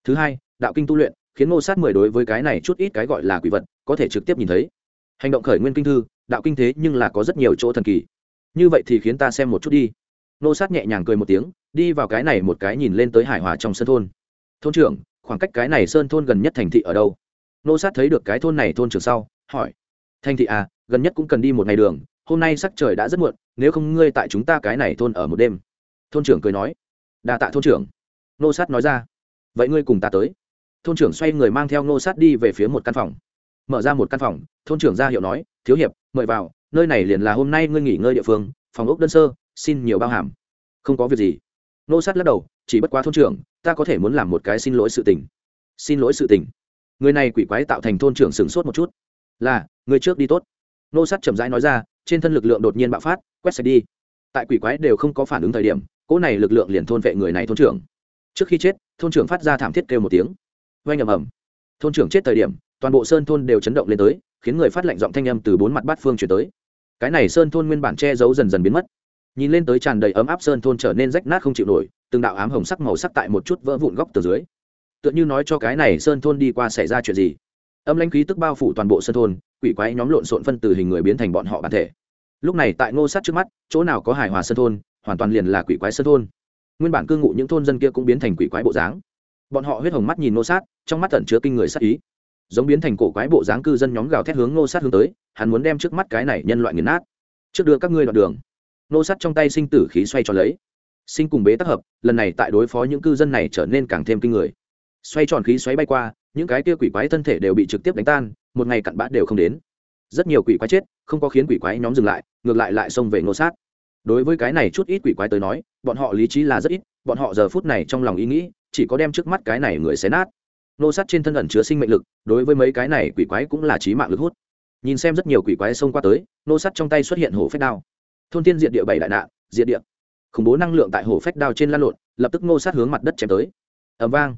thứ hai, đạo kinh tu luyện, khiến ngô sát mười đối với cái này chút ít cái gọi là quỷ vật, có thể trực tiếp nhìn thấy. Hành động khởi nguyên kinh thư, đạo kinh thế nhưng là có rất nhiều chỗ thần kỳ. Như vậy thì khiến ta xem một chút đi. Ngô sát nhẹ nhàng cười một tiếng, đi vào cái này một cái nhìn lên tới hải hòa trong sân thôn. Thôn trưởng, khoảng cách cái này sơn thôn gần nhất thành thị ở đâu? Ngô sát thấy được cái thôn này thôn trưởng sau, hỏi. Thành thị à gần nhất cũng cần đi một ngày đường, hôm nay sắc trời đã rất muộn, nếu không ngươi tại chúng ta cái này thôn ở một đêm. Thôn trưởng cười nói. Đa tạ thôn trưởng. Nô sát nói ra vậy ngươi cùng ta tới thôn trưởng xoay người mang theo nô sát đi về phía một căn phòng mở ra một căn phòng thôn trưởng ra hiệu nói thiếu hiệp mời vào nơi này liền là hôm nay ngươi nghỉ ngơi địa phương phòng ốc đơn sơ xin nhiều bao hàm không có việc gì nô sát lắc đầu chỉ bất quá thôn trưởng ta có thể muốn làm một cái xin lỗi sự tình xin lỗi sự tình người này quỷ quái tạo thành thôn trưởng sửng sốt một chút là người trước đi tốt nô sát chậm rãi nói ra trên thân lực lượng đột nhiên bạo phát quét sạch đi tại quỷ quái đều không có phản ứng thời điểm cỗ này lực lượng liền thôn vệ người này thôn trưởng trước khi chết thôn trưởng phát ra thảm thiết kêu một tiếng. Oanh ầm ầm. Thôn trưởng chết thời điểm, toàn bộ sơn thôn đều chấn động lên tới, khiến người phát lệnh giọng thanh âm từ bốn mặt bát phương chuyển tới. Cái này sơn thôn nguyên bản che giấu dần dần biến mất. Nhìn lên tới tràn đầy ấm áp sơn thôn trở nên rách nát không chịu nổi, từng đạo ám hồng sắc màu sắc tại một chút vỡ vụn góc từ dưới. Tựa như nói cho cái này sơn thôn đi qua xảy ra chuyện gì. Âm lãnh khí tức bao phủ toàn bộ sơn thôn, quỷ quái nhóm lộn xộn phân từ hình người biến thành bọn họ bản thể. Lúc này tại ngô sát trước mắt, chỗ nào có hài hòa sơn thôn, hoàn toàn liền là quỷ quái sơn thôn nguyên bản cư ngụ những thôn dân kia cũng biến thành quỷ quái bộ dáng. Bọn họ huyết hồng mắt nhìn nô sát, trong mắt tẩn chứa kinh người sát ý. Giống biến thành cổ quái bộ dáng cư dân nhóm gào thét hướng nô sát hướng tới, hắn muốn đem trước mắt cái này nhân loại nghiền nát. Trước đưa các ngươi đoạn đường. Nô sát trong tay sinh tử khí xoay tròn lấy. Sinh cùng bế tác hợp, lần này tại đối phó những cư dân này trở nên càng thêm kinh người. Xoay tròn khí xoáy bay qua, những cái kia quỷ quái thân thể đều bị trực tiếp đánh tan, một ngày cặn bã đều không đến. Rất nhiều quỷ quái chết, không có khiến quỷ quái nhóm dừng lại, ngược lại lại xông về nô sát. Đối với cái này chút ít quỷ quái tới nói bọn họ lý trí là rất ít, bọn họ giờ phút này trong lòng ý nghĩ, chỉ có đem trước mắt cái này người xé nát. Nô sát trên thân ẩn chứa sinh mệnh lực, đối với mấy cái này quỷ quái cũng là trí mạng lực hút. Nhìn xem rất nhiều quỷ quái xông qua tới, nô sát trong tay xuất hiện hổ phách đao. Thôn tiên diện địa bảy đại nạn diện địa. Khủng bố năng lượng tại hổ phách đao trên lan lộn, lập tức ngô sát hướng mặt đất chém tới. Ẩm vang.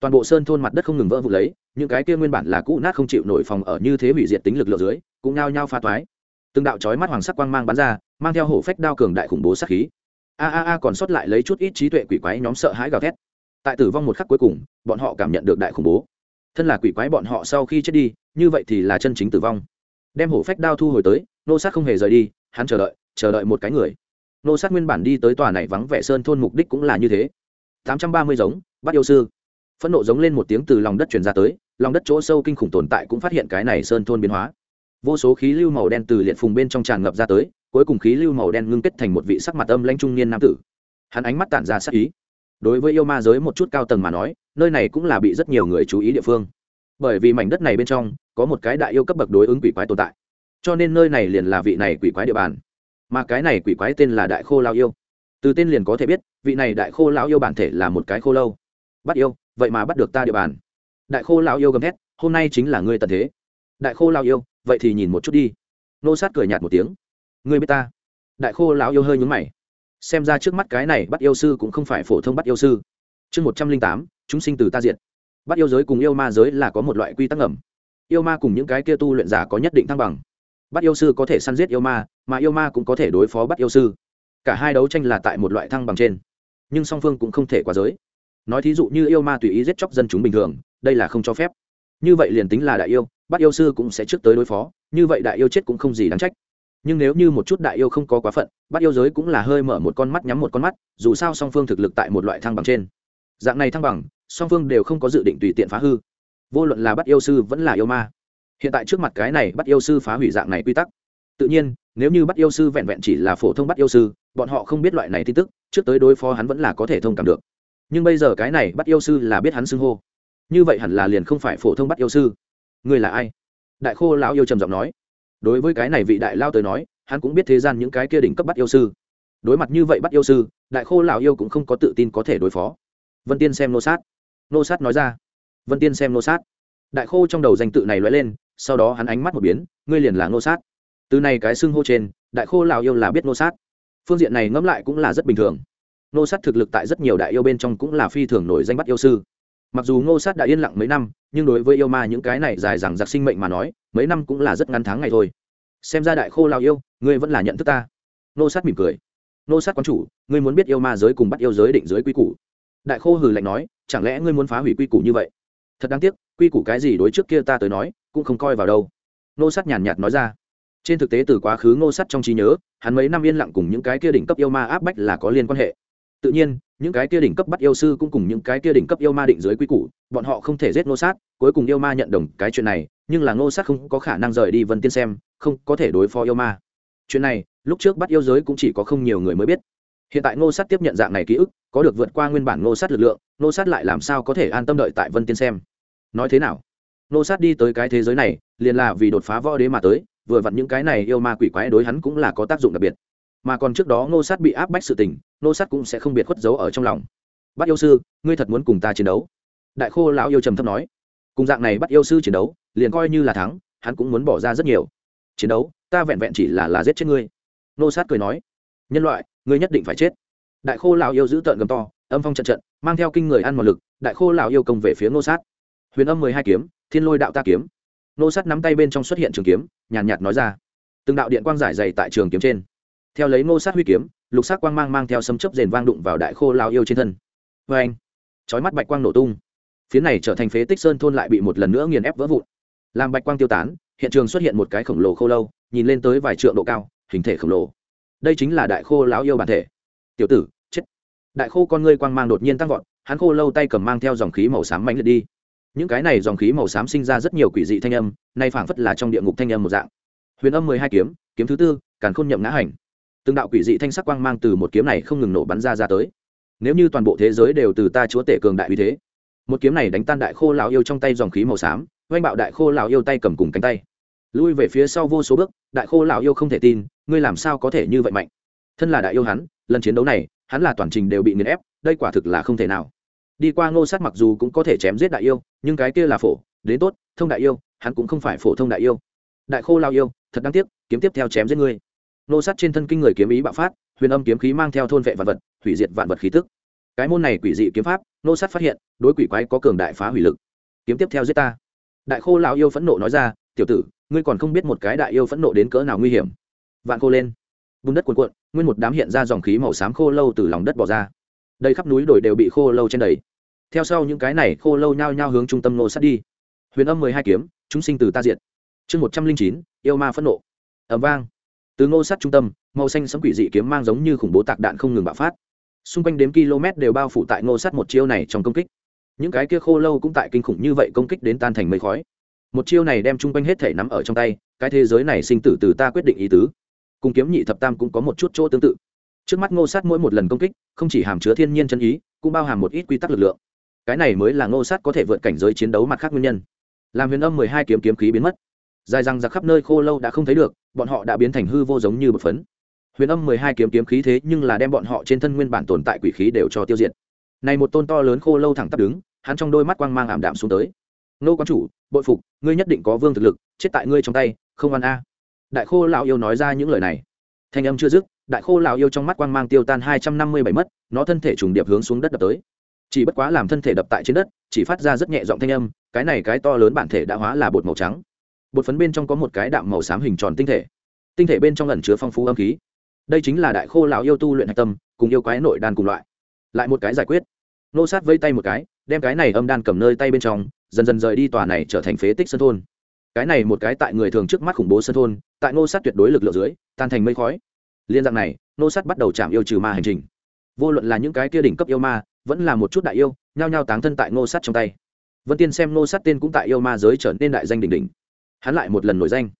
Toàn bộ sơn thôn mặt đất không ngừng vỡ vụ lấy, những cái kia nguyên bản là cũ nát không chịu nổi phòng ở như thế hủy diệt tính lực lượng dưới, cũng nao nhao pha toái. Từng đạo chói mắt hoàng sắc quang mang bắn ra, mang theo hổ phách đao cường đại khủng bố sát khí a a a, còn sót lại lấy chút ít trí tuệ quỷ quái nhóm sợ hãi gào thét. Tại tử vong một khắc cuối cùng, bọn họ cảm nhận được đại khủng bố. Thân là quỷ quái bọn họ sau khi chết đi, như vậy thì là chân chính tử vong. Đem hổ phách đao thu hồi tới, nô sát không hề rời đi, hắn chờ đợi chờ đợi một cái người. Nô sát nguyên bản đi tới tòa này vắng vẻ sơn thôn mục đích cũng là như thế. Tám trăm ba mươi giống, bắt yêu sư. Phẫn nộ giống lên một tiếng từ lòng đất truyền ra tới, lòng đất chỗ sâu kinh khủng tồn tại cũng phát hiện cái này sơn thôn biến hóa. Vô số khí lưu màu đen từ liệt phùng bên trong tràn ngập ra tới cuối cùng khí lưu màu đen ngưng kết thành một vị sắc mặt âm lanh trung niên nam tử. Hắn ánh mắt tản ra sắc ý. Đối với yêu ma giới một chút cao tầng mà nói, nơi này cũng là bị rất nhiều người chú ý địa phương. Bởi vì mảnh đất này bên trong, có một cái đại yêu cấp bậc đối ứng quỷ quái tồn tại. Cho nên nơi này liền là vị này quỷ quái địa bàn. Mà cái này quỷ quái tên là đại khô lao yêu. Từ tên liền có thể biết, vị này đại khô lão yêu bản thể là một cái khô lâu. Bắt yêu, vậy mà bắt được ta địa bàn. Đại khô lão yêu gầm thét, hôm nay chính là ngươi tận thế. Đại khô lão yêu, vậy thì nhìn một chút đi. Nô sát cười nhạt một tiếng ngươi biết ta? Đại khô lão yêu hơi nhúng mày. Xem ra trước mắt cái này bắt yêu sư cũng không phải phổ thông bắt yêu sư. Chương một trăm linh tám, chúng sinh từ ta diện bắt yêu giới cùng yêu ma giới là có một loại quy tắc ngầm. Yêu ma cùng những cái kia tu luyện giả có nhất định thăng bằng. Bắt yêu sư có thể săn giết yêu ma, mà yêu ma cũng có thể đối phó bắt yêu sư. Cả hai đấu tranh là tại một loại thăng bằng trên. Nhưng song phương cũng không thể quá giới. Nói thí dụ như yêu ma tùy ý giết chóc dân chúng bình thường, đây là không cho phép. Như vậy liền tính là đại yêu, bắt yêu sư cũng sẽ trước tới đối phó. Như vậy đại yêu chết cũng không gì đáng trách nhưng nếu như một chút đại yêu không có quá phận, bắt yêu giới cũng là hơi mở một con mắt nhắm một con mắt, dù sao song phương thực lực tại một loại thăng bằng trên. Dạng này thăng bằng, song phương đều không có dự định tùy tiện phá hư. Vô luận là bắt yêu sư vẫn là yêu ma. Hiện tại trước mặt cái này bắt yêu sư phá hủy dạng này quy tắc. Tự nhiên, nếu như bắt yêu sư vẹn vẹn chỉ là phổ thông bắt yêu sư, bọn họ không biết loại này tin tức, trước tới đối phó hắn vẫn là có thể thông cảm được. Nhưng bây giờ cái này bắt yêu sư là biết hắn xưng hô. Như vậy hẳn là liền không phải phổ thông bắt yêu sư. Người là ai? Đại khô lão yêu trầm giọng nói đối với cái này vị đại lao tới nói, hắn cũng biết thế gian những cái kia đỉnh cấp bắt yêu sư. Đối mặt như vậy bắt yêu sư, đại khô lão yêu cũng không có tự tin có thể đối phó. Vân tiên xem nô sát. Nô sát nói ra. Vân tiên xem nô sát. Đại khô trong đầu danh tự này lóe lên, sau đó hắn ánh mắt một biến, ngươi liền là nô sát. Từ này cái xưng hô trên, đại khô lão yêu là biết nô sát. Phương diện này ngẫm lại cũng là rất bình thường. Nô sát thực lực tại rất nhiều đại yêu bên trong cũng là phi thường nổi danh bắt yêu sư. Mặc dù ngô sát đã yên lặng mấy năm, nhưng đối với yêu ma những cái này dài dằng giặc sinh mệnh mà nói mấy năm cũng là rất ngắn tháng ngày thôi. Xem ra đại khô lao yêu, ngươi vẫn là nhận thức ta. Nô sát mỉm cười. Nô sát quán chủ, ngươi muốn biết yêu ma giới cùng bắt yêu giới định giới quy củ. Đại khô hừ lạnh nói, chẳng lẽ ngươi muốn phá hủy quy củ như vậy? Thật đáng tiếc, quy củ cái gì đối trước kia ta tới nói, cũng không coi vào đâu. Nô sát nhàn nhạt nói ra. Trên thực tế từ quá khứ ngô sát trong trí nhớ, hắn mấy năm yên lặng cùng những cái kia đỉnh cấp yêu ma áp bách là có liên quan hệ. Tự nhiên, những cái kia đỉnh cấp bắt yêu sư cũng cùng những cái kia đỉnh cấp yêu ma định giới quy củ, bọn họ không thể giết ngô sát, cuối cùng yêu ma nhận đồng cái chuyện này nhưng là ngô sát không có khả năng rời đi vân tiên xem, không có thể đối phó yêu ma. Chuyện này, lúc trước bắt yêu giới cũng chỉ có không nhiều người mới biết. Hiện tại ngô sát tiếp nhận dạng này ký ức, có được vượt qua nguyên bản ngô sát lực lượng, ngô sát lại làm sao có thể an tâm đợi tại vân tiên xem? Nói thế nào? Ngô sát đi tới cái thế giới này, liền là vì đột phá võ đế mà tới, vừa vặn những cái này yêu ma quỷ quái đối hắn cũng là có tác dụng đặc biệt. Mà còn trước đó ngô sát bị áp bách sự tình, ngô sát cũng sẽ không biệt khuất giấu ở trong lòng. Bắt yêu sư, ngươi thật muốn cùng ta chiến đấu? Đại khô lão yêu trầm thấp nói. Cùng dạng này bắt yêu sư chiến đấu liền coi như là thắng, hắn cũng muốn bỏ ra rất nhiều. Chiến đấu, ta vẹn vẹn chỉ là là giết chết ngươi. Nô sát cười nói. Nhân loại, ngươi nhất định phải chết. Đại khô lão yêu giữ tợn gầm to, âm phong trận trận, mang theo kinh người ăn một lực, đại khô lão yêu công về phía Nô sát. Huyền âm mười hai kiếm, thiên lôi đạo ta kiếm. Nô sát nắm tay bên trong xuất hiện trường kiếm, nhàn nhạt nói ra. Từng đạo điện quang giải dày tại trường kiếm trên. Theo lấy nô sát huy kiếm, lục sắc quang mang mang theo sấm chấp rền vang đụng vào đại khô lao yêu trên thân. Vê anh trói mắt bạch quang nổ tung. Phía này trở thành phế tích sơn thôn lại bị một lần nữa nghiền ép vỡ vụn làm bạch quang tiêu tán, hiện trường xuất hiện một cái khổng lồ khô lâu, nhìn lên tới vài trượng độ cao, hình thể khổng lồ. Đây chính là đại khô lão yêu bản thể. Tiểu tử, chết. Đại khô con ngươi quang mang đột nhiên tăng vọt, hắn khô lâu tay cầm mang theo dòng khí màu xám mạnh liệt đi. Những cái này dòng khí màu xám sinh ra rất nhiều quỷ dị thanh âm, nay phảng phất là trong địa ngục thanh âm một dạng. Huyền âm mười hai kiếm kiếm thứ tư, càn khôn nhậm ngã hành. Từng đạo quỷ dị thanh sắc quang mang từ một kiếm này không ngừng nổ bắn ra ra tới. Nếu như toàn bộ thế giới đều từ ta chúa tể cường đại uy thế, một kiếm này đánh tan đại khô lão yêu trong tay dòng khí màu xám oanh bạo đại khô lão yêu tay cầm cùng cánh tay. Lui về phía sau vô số bước, đại khô lão yêu không thể tin, ngươi làm sao có thể như vậy mạnh? Thân là đại yêu hắn, lần chiến đấu này, hắn là toàn trình đều bị nghiền ép, đây quả thực là không thể nào. Đi qua ngô sát mặc dù cũng có thể chém giết đại yêu, nhưng cái kia là phổ, đến tốt, thông đại yêu, hắn cũng không phải phổ thông đại yêu. Đại khô lao yêu, thật đáng tiếc, kiếm tiếp theo chém giết ngươi. Ngô sát trên thân kinh người kiếm ý bạo phát, huyền âm kiếm khí mang theo thôn vệ vạn vật, hủy diệt vạn vật khí tức. Cái môn này quỷ dị kiếm pháp, ngô sát phát hiện, đối quỷ quái có cường đại phá hủy lực. Kiếm tiếp theo giết ta đại khô lão yêu phẫn nộ nói ra, tiểu tử, ngươi còn không biết một cái đại yêu phẫn nộ đến cỡ nào nguy hiểm. Vạn khô lên. Bùn đất cuồn cuộn, nguyên một đám hiện ra dòng khí màu xám khô lâu từ lòng đất bỏ ra. Đây khắp núi đồi đều bị khô lâu trên đầy. Theo sau những cái này khô lâu nhao nhao hướng trung tâm nô sát đi. Huyền âm mười hai kiếm, chúng sinh từ ta diện chương một trăm linh chín, yêu ma phẫn nộ. Ẩm vang. Từ ngô sát trung tâm, màu xanh sấm quỷ dị kiếm mang giống như khủng bố tạc đạn không ngừng bạo phát. Xung quanh đếm km đều bao phủ tại ngô sát một chiêu này trong công kích những cái kia khô lâu cũng tại kinh khủng như vậy công kích đến tan thành mây khói. Một chiêu này đem chung quanh hết thể nắm ở trong tay, cái thế giới này sinh tử từ ta quyết định ý tứ. Cùng kiếm nhị thập tam cũng có một chút chỗ tương tự. Trước mắt ngô sát mỗi một lần công kích, không chỉ hàm chứa thiên nhiên chân ý, cũng bao hàm một ít quy tắc lực lượng. Cái này mới là ngô sát có thể vượt cảnh giới chiến đấu mặt khác nguyên nhân. Làm huyền âm mười hai kiếm kiếm khí biến mất. Dài răng giặc khắp nơi khô lâu đã không thấy được, bọn họ đã biến thành hư vô giống như bột phấn. Huyền âm mười hai kiếm kiếm khí thế nhưng là đem bọn họ trên thân nguyên bản tồn tại quỷ khí đều cho tiêu diệt. Này một tôn to lớn khô lâu thẳng tắp đứng hắn trong đôi mắt quang mang ảm đạm xuống tới. Nô quan chủ, bội phục, ngươi nhất định có vương thực lực, chết tại ngươi trong tay, không ăn a. Đại khô lão yêu nói ra những lời này. Thanh âm chưa dứt, đại khô lão yêu trong mắt quang mang tiêu tan hai trăm năm mươi bảy mất, nó thân thể trùng điệp hướng xuống đất đập tới. Chỉ bất quá làm thân thể đập tại trên đất, chỉ phát ra rất nhẹ giọng thanh âm, cái này cái to lớn bản thể đã hóa là bột màu trắng. Bột phấn bên trong có một cái đạm màu xám hình tròn tinh thể. Tinh thể bên trong lần chứa phong phú âm khí. Đây chính là đại khô lão yêu tu luyện hạch tâm, cùng yêu quái nội đan cùng loại. Lại một cái giải quyết. Nô sát vây tay một cái đem cái này âm đan cầm nơi tay bên trong, dần dần rời đi tòa này trở thành phế tích sân thôn. Cái này một cái tại người thường trước mắt khủng bố sân thôn, tại nô sát tuyệt đối lực lượng dưới, tan thành mây khói. Liên dạng này nô sát bắt đầu chạm yêu trừ ma hành trình. Vô luận là những cái kia đỉnh cấp yêu ma, vẫn là một chút đại yêu, nhao nhao táng thân tại nô sát trong tay. Vân tiên xem nô sát tên cũng tại yêu ma giới trở nên đại danh đỉnh đỉnh. Hắn lại một lần nổi danh.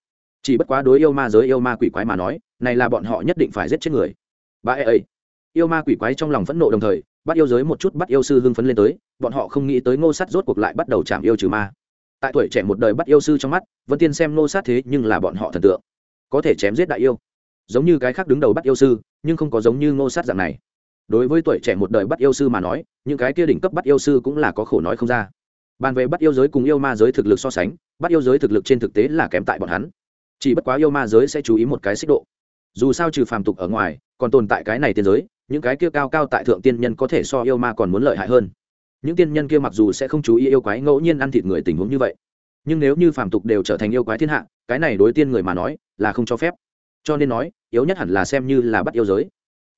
Chỉ bất quá đối yêu ma giới yêu ma quỷ quái mà nói, này là bọn họ nhất định phải giết chết người. Ba ê ấy. Yêu ma quỷ quái trong lòng phẫn nộ đồng thời bắt yêu giới một chút bắt yêu sư hưng phấn lên tới, bọn họ không nghĩ tới ngô sát rốt cuộc lại bắt đầu chạm yêu trừ ma. Tại tuổi trẻ một đời bắt yêu sư trong mắt vẫn tiên xem ngô sát thế nhưng là bọn họ thần tượng. Có thể chém giết đại yêu. Giống như cái khác đứng đầu bắt yêu sư, nhưng không có giống như ngô sát dạng này. Đối với tuổi trẻ một đời bắt yêu sư mà nói, những cái kia đỉnh cấp bắt yêu sư cũng là có khổ nói không ra. Bàn về bắt yêu giới cùng yêu ma giới thực lực so sánh, bắt yêu giới thực lực trên thực tế là kém tại bọn hắn. Chỉ bất quá yêu ma giới sẽ chú ý một cái xích độ. Dù sao trừ phàm tục ở ngoài, còn tồn tại cái này tiên giới những cái kia cao cao tại thượng tiên nhân có thể so yêu ma còn muốn lợi hại hơn. Những tiên nhân kia mặc dù sẽ không chú ý yêu quái ngẫu nhiên ăn thịt người tình huống như vậy, nhưng nếu như phàm tục đều trở thành yêu quái thiên hạ, cái này đối tiên người mà nói là không cho phép. Cho nên nói, yếu nhất hẳn là xem như là bắt yêu giới.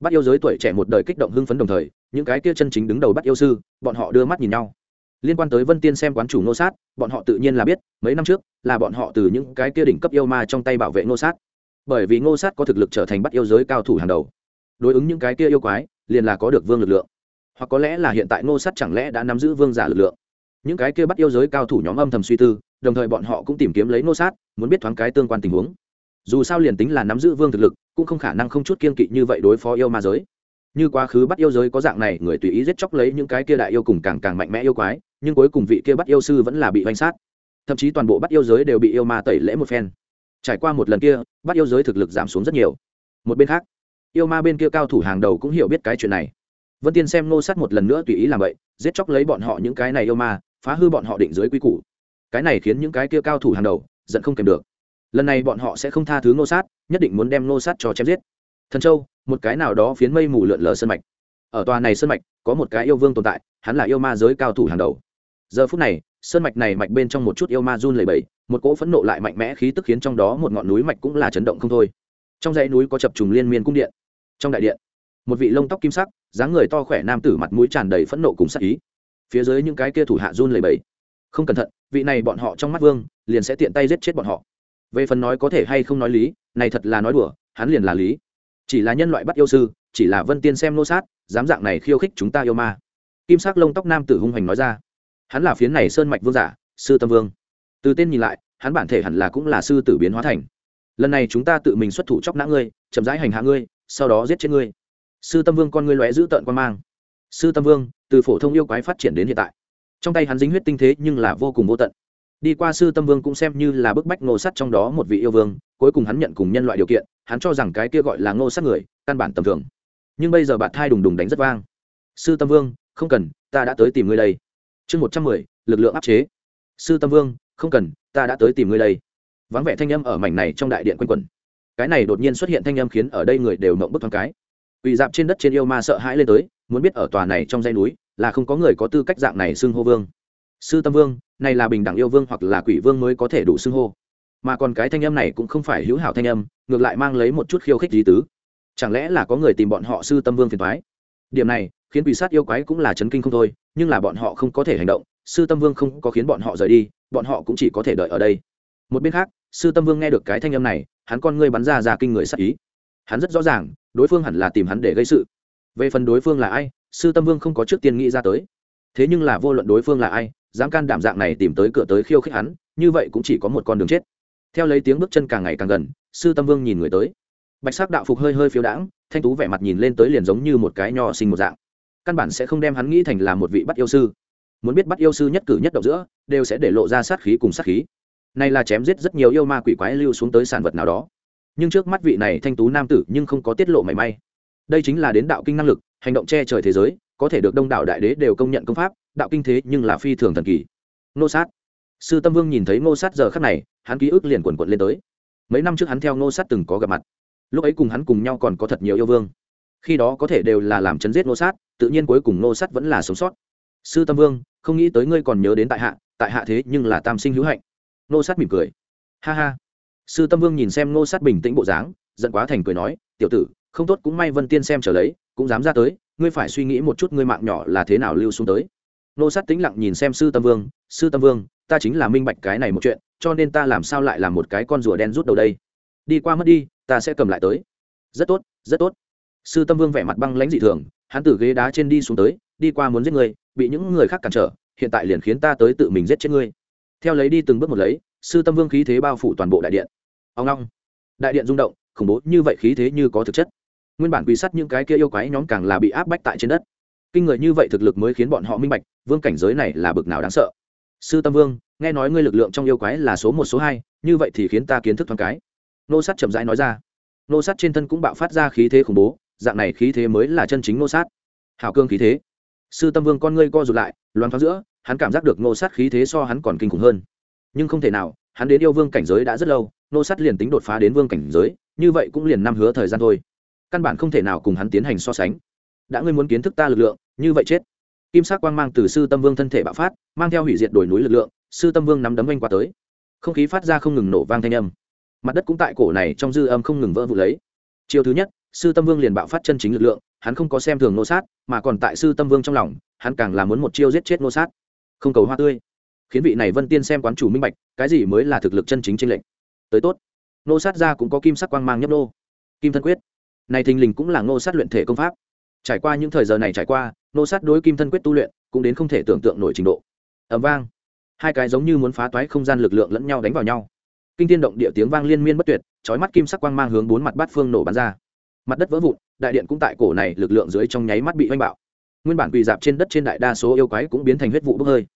Bắt yêu giới tuổi trẻ một đời kích động hưng phấn đồng thời, những cái kia chân chính đứng đầu bắt yêu sư, bọn họ đưa mắt nhìn nhau. Liên quan tới vân tiên xem quán chủ nô sát, bọn họ tự nhiên là biết, mấy năm trước là bọn họ từ những cái kia đỉnh cấp yêu ma trong tay bảo vệ nô sát. Bởi vì nô sát có thực lực trở thành bắt yêu giới cao thủ hàng đầu đối ứng những cái kia yêu quái, liền là có được vương lực lượng. Hoặc có lẽ là hiện tại ngô sát chẳng lẽ đã nắm giữ vương giả lực lượng. Những cái kia bắt yêu giới cao thủ nhóm âm thầm suy tư, đồng thời bọn họ cũng tìm kiếm lấy ngô sát, muốn biết thoáng cái tương quan tình huống. Dù sao liền tính là nắm giữ vương thực lực, cũng không khả năng không chút kiên kỵ như vậy đối phó yêu ma giới. Như quá khứ bắt yêu giới có dạng này, người tùy ý giết chóc lấy những cái kia đại yêu cùng càng càng mạnh mẽ yêu quái, nhưng cuối cùng vị kia bắt yêu sư vẫn là bị oanh sát. Thậm chí toàn bộ bắt yêu giới đều bị yêu ma tẩy lễ một phen. Trải qua một lần kia, bắt yêu giới thực lực giảm xuống rất nhiều. Một bên khác yêu ma bên kia cao thủ hàng đầu cũng hiểu biết cái chuyện này. Vân tiên xem nô sát một lần nữa tùy ý làm vậy, giết chóc lấy bọn họ những cái này yêu ma, phá hư bọn họ định dưới quy củ. Cái này khiến những cái kia cao thủ hàng đầu giận không kèm được. Lần này bọn họ sẽ không tha thứ nô sát, nhất định muốn đem nô sát cho chém giết. Thần châu, một cái nào đó phiến mây mù lượn lờ sân mạch. Ở tòa này sân mạch, có một cái yêu vương tồn tại, hắn là yêu ma giới cao thủ hàng đầu. Giờ phút này, sơn mạch này mạch bên trong một chút yêu ma run lẩy bẩy, một cỗ phẫn nộ lại mạnh mẽ khí tức khiến trong đó một ngọn núi mạch cũng là chấn động không thôi trong dãy núi có chập trùng liên miên cung điện. Trong đại điện, một vị lông tóc kim sắc, dáng người to khỏe nam tử mặt mũi tràn đầy phẫn nộ cùng sắc ý. Phía dưới những cái kia thủ hạ run lẩy bẩy. Không cẩn thận, vị này bọn họ trong mắt vương, liền sẽ tiện tay giết chết bọn họ. Về phần nói có thể hay không nói lý, này thật là nói đùa, hắn liền là lý. Chỉ là nhân loại bắt yêu sư, chỉ là vân tiên xem nô sát, dám dạng này khiêu khích chúng ta yêu ma. Kim sắc lông tóc nam tử hung hoành nói ra. Hắn là phiến này sơn mạch vương giả, sư tâm vương. Từ tên nhìn lại, hắn bản thể hẳn là cũng là sư tử biến hóa thành lần này chúng ta tự mình xuất thủ chóc nã ngươi, chậm rãi hành hạ ngươi, sau đó giết chết ngươi. Sư tâm vương con ngươi lóe giữ tợn quan mang. Sư tâm vương, từ phổ thông yêu quái phát triển đến hiện tại, trong tay hắn dính huyết tinh thế nhưng là vô cùng vô tận. Đi qua sư tâm vương cũng xem như là bức bách ngô sắt trong đó một vị yêu vương, cuối cùng hắn nhận cùng nhân loại điều kiện, hắn cho rằng cái kia gọi là ngô sắt người, căn bản tầm thường. Nhưng bây giờ bạn thai đùng đùng đánh rất vang. Sư tâm vương, không cần, ta đã tới tìm ngươi đây. Chương một trăm mười, lực lượng áp chế. Sư tâm vương, không cần, ta đã tới tìm ngươi đây vắng vẻ thanh âm ở mảnh này trong đại điện quanh quẩn. Cái này đột nhiên xuất hiện thanh âm khiến ở đây người đều mộng bức thoáng cái. Quỳ dạp trên đất trên yêu ma sợ hãi lên tới, muốn biết ở tòa này trong dãy núi là không có người có tư cách dạng này xưng hô vương. Sư tâm vương, này là bình đẳng yêu vương hoặc là quỷ vương mới có thể đủ xưng hô. Mà còn cái thanh âm này cũng không phải hữu hảo thanh âm, ngược lại mang lấy một chút khiêu khích lý tứ. Chẳng lẽ là có người tìm bọn họ sư tâm vương phiền thoái điểm này, khiến quỷ sát yêu quái cũng là chấn kinh không thôi, nhưng là bọn họ không có thể hành động, sư tâm vương không có khiến bọn họ rời đi, bọn họ cũng chỉ có thể đợi ở đây một bên khác, sư tâm vương nghe được cái thanh âm này, hắn con ngươi bắn ra ra kinh người sắc ý. Hắn rất rõ ràng, đối phương hẳn là tìm hắn để gây sự. Về phần đối phương là ai, sư tâm vương không có trước tiên nghĩ ra tới. Thế nhưng là vô luận đối phương là ai, dám can đảm dạng này tìm tới cửa tới khiêu khích hắn, như vậy cũng chỉ có một con đường chết. Theo lấy tiếng bước chân càng ngày càng gần, sư tâm vương nhìn người tới. Bạch sắc đạo phục hơi hơi phiếu đãng, thanh tú vẻ mặt nhìn lên tới liền giống như một cái nho sinh một dạng. Căn bản sẽ không đem hắn nghĩ thành là một vị bắt yêu sư. Muốn biết bắt yêu sư nhất cử nhất động giữa, đều sẽ để lộ ra sát khí cùng sát khí này là chém giết rất nhiều yêu ma quỷ quái lưu xuống tới sản vật nào đó. Nhưng trước mắt vị này thanh tú nam tử nhưng không có tiết lộ mảy may. Đây chính là đến đạo kinh năng lực, hành động che trời thế giới, có thể được đông đảo đại đế đều công nhận công pháp, đạo kinh thế nhưng là phi thường thần kỳ. Nô sát. Sư tâm vương nhìn thấy ngô sát giờ khắc này, hắn ký ức liền quần quận lên tới. Mấy năm trước hắn theo ngô sát từng có gặp mặt. Lúc ấy cùng hắn cùng nhau còn có thật nhiều yêu vương. Khi đó có thể đều là làm chấn giết ngô sát, tự nhiên cuối cùng ngô sát vẫn là sống sót. Sư tâm vương, không nghĩ tới ngươi còn nhớ đến tại hạ tại hạ thế nhưng là tam sinh hữu hạnh. Nô sát mỉm cười. Ha ha. Sư tâm vương nhìn xem Nô sát bình tĩnh bộ dáng, giận quá thành cười nói, tiểu tử, không tốt cũng may vân tiên xem trở lấy, cũng dám ra tới, ngươi phải suy nghĩ một chút ngươi mạng nhỏ là thế nào lưu xuống tới. Nô sát tĩnh lặng nhìn xem sư tâm vương, sư tâm vương, ta chính là minh bạch cái này một chuyện, cho nên ta làm sao lại làm một cái con rùa đen rút đầu đây? Đi qua mất đi, ta sẽ cầm lại tới. Rất tốt rất tốt. Sư tâm vương vẻ mặt băng lãnh dị thường, hắn từ ghế đá trên đi xuống tới, đi qua muốn giết người bị những người khác cản trở, hiện tại liền khiến ta tới tự mình giết chết ngươi theo lấy đi từng bước một lấy, sư tâm vương khí thế bao phủ toàn bộ đại điện. Ông long đại điện rung động, khủng bố như vậy khí thế như có thực chất. Nguyên bản quy sắt những cái kia yêu quái nhóm càng là bị áp bách tại trên đất. Kinh người như vậy thực lực mới khiến bọn họ minh bạch, vương cảnh giới này là bực nào đáng sợ. Sư tâm vương, nghe nói ngươi lực lượng trong yêu quái là số một, số hai, như vậy thì khiến ta kiến thức thoáng cái. Nô sát chậm rãi nói ra. Nô sát trên thân cũng bạo phát ra khí thế khủng bố, dạng này khí thế mới là chân chính nô sát. Hào cương khí thế. Sư tâm vương con ngươi co rụt lại, loan thoáng giữa hắn cảm giác được nô sát khí thế so hắn còn kinh khủng hơn. Nhưng không thể nào, hắn đến yêu vương cảnh giới đã rất lâu nô sát liền tính đột phá đến vương cảnh giới, như vậy cũng liền năm hứa thời gian thôi. Căn bản không thể nào cùng hắn tiến hành so sánh. Đã ngươi muốn kiến thức ta lực lượng, như vậy chết. Kim sắc quang mang từ sư tâm vương thân thể bạo phát, mang theo hủy diệt đồi núi lực lượng, sư tâm vương nắm đấm oanh qua tới. Không khí phát ra không ngừng nổ vang thanh âm. Mặt đất cũng tại cổ này trong dư âm không ngừng vỡ vụ lấy. Chiều thứ nhất, sư tâm vương liền bạo phát chân chính lực lượng, hắn không có xem thường nô sát, mà còn tại sư tâm vương trong lòng, hắn càng là muốn một chiêu giết chết nô sát không cầu hoa tươi. Khiến vị này vân tiên xem quán chủ minh bạch, cái gì mới là thực lực chân chính trên lệnh tới tốt. Nô sát ra cũng có kim sắc quang mang nhấp nô. Kim thân quyết. Này thình lình cũng là nô sát luyện thể công pháp. Trải qua những thời giờ này trải qua nô sát đối kim thân quyết tu luyện cũng đến không thể tưởng tượng nổi trình độ. Ẩm vang. Hai cái giống như muốn phá toái không gian lực lượng lẫn nhau đánh vào nhau. Kinh thiên động địa tiếng vang liên miên bất tuyệt, chói mắt kim sắc quang mang hướng bốn mặt bát phương nổ bắn ra. Mặt đất vỡ vụn, đại điện cũng tại cổ này lực lượng dưới trong nháy mắt bị oanh bạo nguyên bản quỳ dạp trên đất trên đại đa số yêu quái cũng biến thành huyết vụ bốc hơi.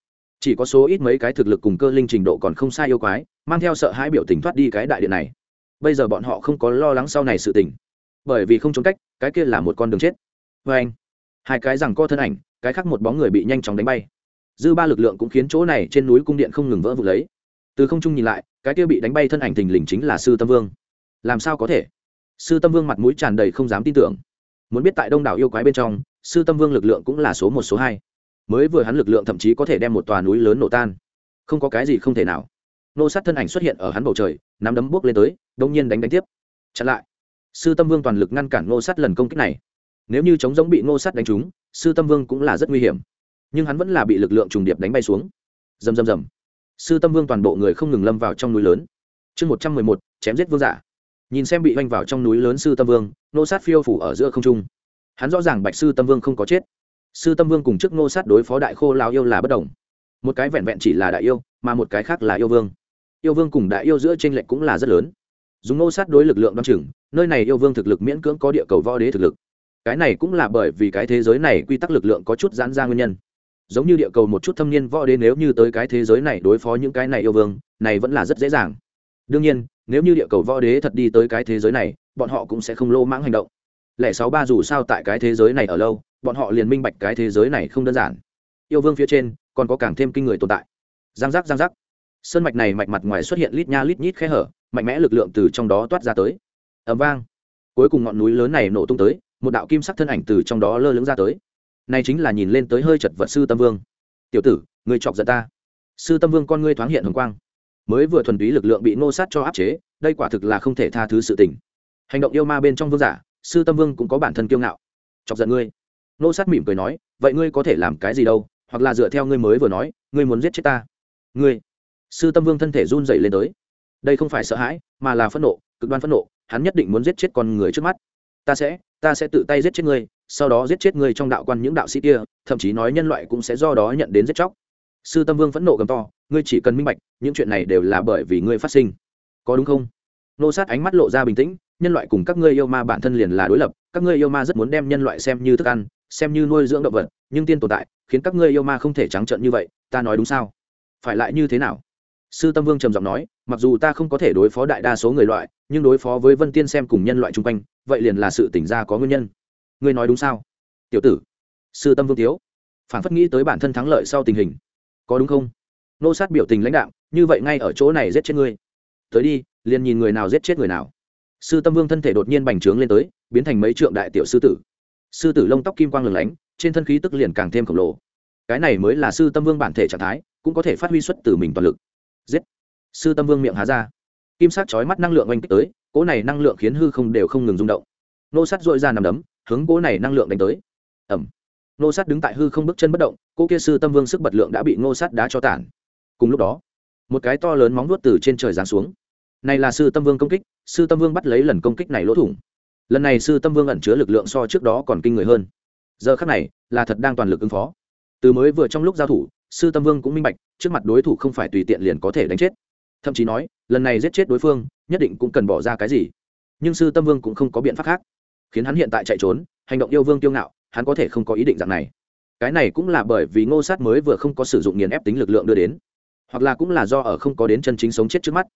Chỉ có số ít mấy cái thực lực cùng cơ linh trình độ còn không sai yêu quái, mang theo sợ hãi biểu tình thoát đi cái đại điện này. Bây giờ bọn họ không có lo lắng sau này sự tình. Bởi vì không trốn cách, cái kia là một con đường chết. Vê anh, hai cái rằng co thân ảnh, cái khác một bóng người bị nhanh chóng đánh bay. Dư ba lực lượng cũng khiến chỗ này trên núi cung điện không ngừng vỡ vụt lấy. Từ không trung nhìn lại, cái kia bị đánh bay thân ảnh thình lình chính là sư tâm vương. Làm sao có thể? Sư tâm vương mặt mũi tràn đầy không dám tin tưởng muốn biết tại đông đảo yêu quái bên trong, sư tâm vương lực lượng cũng là số một, số hai. Mới vừa hắn lực lượng thậm chí có thể đem một tòa núi lớn nổ tan. Không có cái gì không thể nào. Nô sát thân ảnh xuất hiện ở hắn bầu trời, nắm đấm bước lên tới đông nhiên đánh đánh tiếp. Chặn lại. Sư tâm vương toàn lực ngăn cản nô sát lần công kích này. Nếu như chống giống bị nô sát đánh trúng, sư tâm vương cũng là rất nguy hiểm. Nhưng hắn vẫn là bị lực lượng trùng điệp đánh bay xuống. Rầm rầm rầm. Sư tâm vương toàn bộ người không ngừng lâm vào trong núi lớn. Chương một trăm mười một, chém giết vương giả nhìn xem bị oanh vào trong núi lớn sư tâm vương nô sát phiêu phủ ở giữa không trung. Hắn rõ ràng bạch sư tâm vương không có chết. Sư tâm vương cùng chức nô sát đối phó đại khô lao yêu là bất đồng. Một cái vẹn vẹn chỉ là đại yêu, mà một cái khác là yêu vương. Yêu vương cùng đại yêu giữa t r ê n lệch cũng là rất lớn. Dùng nô sát đối lực lượng đ o chừng, nơi này yêu vương thực lực miễn cưỡng có địa cầu võ đế thực lực. Cái này cũng là bởi vì cái thế giới này quy tắc lực lượng có chút giãn ra nguyên nhân. Giống như địa cầu một chút thâm niên võ đế nếu như tới cái thế giới này đối phó những cái này yêu vương, này vẫn là rất dễ dàng đương nhiên, nếu như địa cầu võ đế thật đi tới cái thế giới này, bọn họ cũng sẽ không lô mãng hành động. Lẻ sáu ba dù sao tại cái thế giới này ở lâu, bọn họ liền minh bạch cái thế giới này không đơn giản. Yêu vương phía trên, còn có càng thêm kinh người tồn tại. Giang giác giang giác. Sơn mạch này mạch mặt ngoài xuất hiện lít nha lít nhít khe hở, mạnh mẽ lực lượng từ trong đó toát ra tới. Ẩm vang. Cuối cùng ngọn núi lớn này nổ tung tới, một đạo kim sắc thân ảnh từ trong đó lơ lửng ra tới. Này chính là nhìn lên tới hơi chật vật sư tâm vương. Tiểu tử người chọc giận ta. Sư tâm vương con ngươi thoáng hiện hồng quang mới vừa thuần túy lực lượng bị nô sát cho áp chế, đây quả thực là không thể tha thứ sự tình. Hành động yêu ma bên trong vương giả, sư tâm vương cũng có bản thân kiêu ngạo. Chọc giận ngươi. Nô sát mỉm cười nói, vậy ngươi có thể làm cái gì đâu, hoặc là dựa theo ngươi mới vừa nói, ngươi muốn giết chết ta. Ngươi. Sư tâm vương thân thể run dậy lên tới. Đây không phải sợ hãi, mà là phẫn nộ, cực đoan phẫn nộ, hắn nhất định muốn giết chết con người trước mắt. Ta sẽ ta sẽ tự tay giết chết ngươi, sau đó giết chết ngươi trong đạo quan những đạo sĩ kia, thậm chí nói nhân loại cũng sẽ do đó nhận đến giết chóc sư tâm vương phẫn nộ gầm to, ngươi chỉ cần minh bạch, những chuyện này đều là bởi vì ngươi phát sinh. Có đúng không? Nô sát ánh mắt lộ ra bình tĩnh, nhân loại cùng các ngươi yêu ma bản thân liền là đối lập, các ngươi yêu ma rất muốn đem nhân loại xem như thức ăn, xem như nuôi dưỡng động vật, nhưng tiên tồn tại, khiến các ngươi yêu ma không thể trắng trợn như vậy, ta nói đúng sao? Phải lại như thế nào? Sư tâm vương trầm giọng nói, mặc dù ta không có thể đối phó đại đa số người loại, nhưng đối phó với vân tiên xem cùng nhân loại chung quanh, vậy liền là sự tỉnh ra có nguyên nhân. Ngươi nói đúng sao? Tiểu tử. Sư tâm vương tiếu phản phất nghĩ tới bản thân thắng lợi sau tình hình có đúng không? Nô sát biểu tình lãnh đạo như vậy ngay ở chỗ này giết chết ngươi. Tới đi, liền nhìn người nào giết chết người nào. Sư tâm vương thân thể đột nhiên bành trướng lên tới, biến thành mấy trượng đại tiểu sư tử. Sư tử lông tóc kim quang lừng lánh, trên thân khí tức liền càng thêm khổng lồ. Cái này mới là sư tâm vương bản thể trạng thái, cũng có thể phát huy xuất từ mình toàn lực. Giết! Sư tâm vương miệng há ra. Kim sát chói mắt năng lượng oanh kích tới, cỗ này năng lượng khiến hư không đều không ngừng rung động. Nô sát dội ra nằm đấm, hướng cỗ này năng lượng đánh tới. Ẩm nô sát đứng tại hư không bước chân bất động, cô kia sư tâm vương sức bật lượng đã bị nô sát đá cho tản cùng lúc đó, một cái to lớn móng nuốt từ trên trời giáng xuống. Này là sư tâm vương công kích, sư tâm vương bắt lấy lần công kích này lỗ thủng. Lần này sư tâm vương ẩn chứa lực lượng so trước đó còn kinh người hơn. Giờ khắc này, là thật đang toàn lực ứng phó. Từ mới vừa trong lúc giao thủ, sư tâm vương cũng minh bạch, trước mặt đối thủ không phải tùy tiện liền có thể đánh chết. Thậm chí nói, lần này giết chết đối phương, nhất định cũng cần bỏ ra cái gì. Nhưng sư tâm vương cũng không có biện pháp khác. Khiến hắn hiện tại chạy trốn, hành động yêu vương tiêu ngạo hắn có thể không có ý định dạng này. Cái này cũng là bởi vì ngô sát mới vừa không có sử dụng nghiền ép tính lực lượng đưa đến, hoặc là cũng là do ở không có đến chân chính sống chết trước mắt.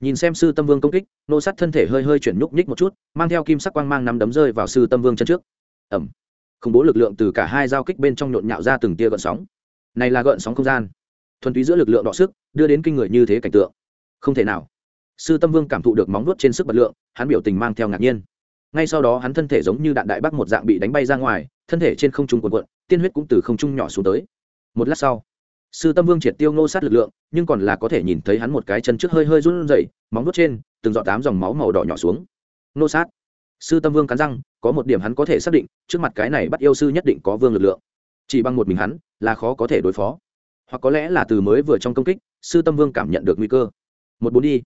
Nhìn xem sư tâm vương công kích, ngô sát thân thể hơi hơi chuyển nhúc nhích một chút, mang theo kim sắc quang mang nắm đấm rơi vào sư tâm vương chân trước. Ẩm khủng bố lực lượng từ cả hai giao kích bên trong nhộn nhạo ra từng tia gợn sóng. Này là gợn sóng không gian. Thuần túy giữa lực lượng đọ sức, đưa đến kinh người như thế cảnh tượng. Không thể nào. Sư tâm vương cảm thụ được móng vuốt trên sức bật lượng, hắn biểu tình mang theo ngạc nhiên. Ngay sau đó hắn thân thể giống như đạn đại bắc một dạng bị đánh bay ra ngoài thân thể trên không trung quần quận tiên huyết cũng từ không trung nhỏ xuống tới. Một lát sau, sư tâm vương triệt tiêu nô sát lực lượng, nhưng còn là có thể nhìn thấy hắn một cái chân trước hơi hơi run rẩy, móng vuốt trên, từng dọ tám dòng máu màu đỏ nhỏ xuống. Nô sát. Sư tâm vương cắn răng, có một điểm hắn có thể xác định, trước mặt cái này bắt yêu sư nhất định có vương lực lượng. Chỉ bằng một mình hắn, là khó có thể đối phó. Hoặc có lẽ là từ mới vừa trong công kích, sư tâm vương cảm nhận được nguy cơ. Một bốn đi.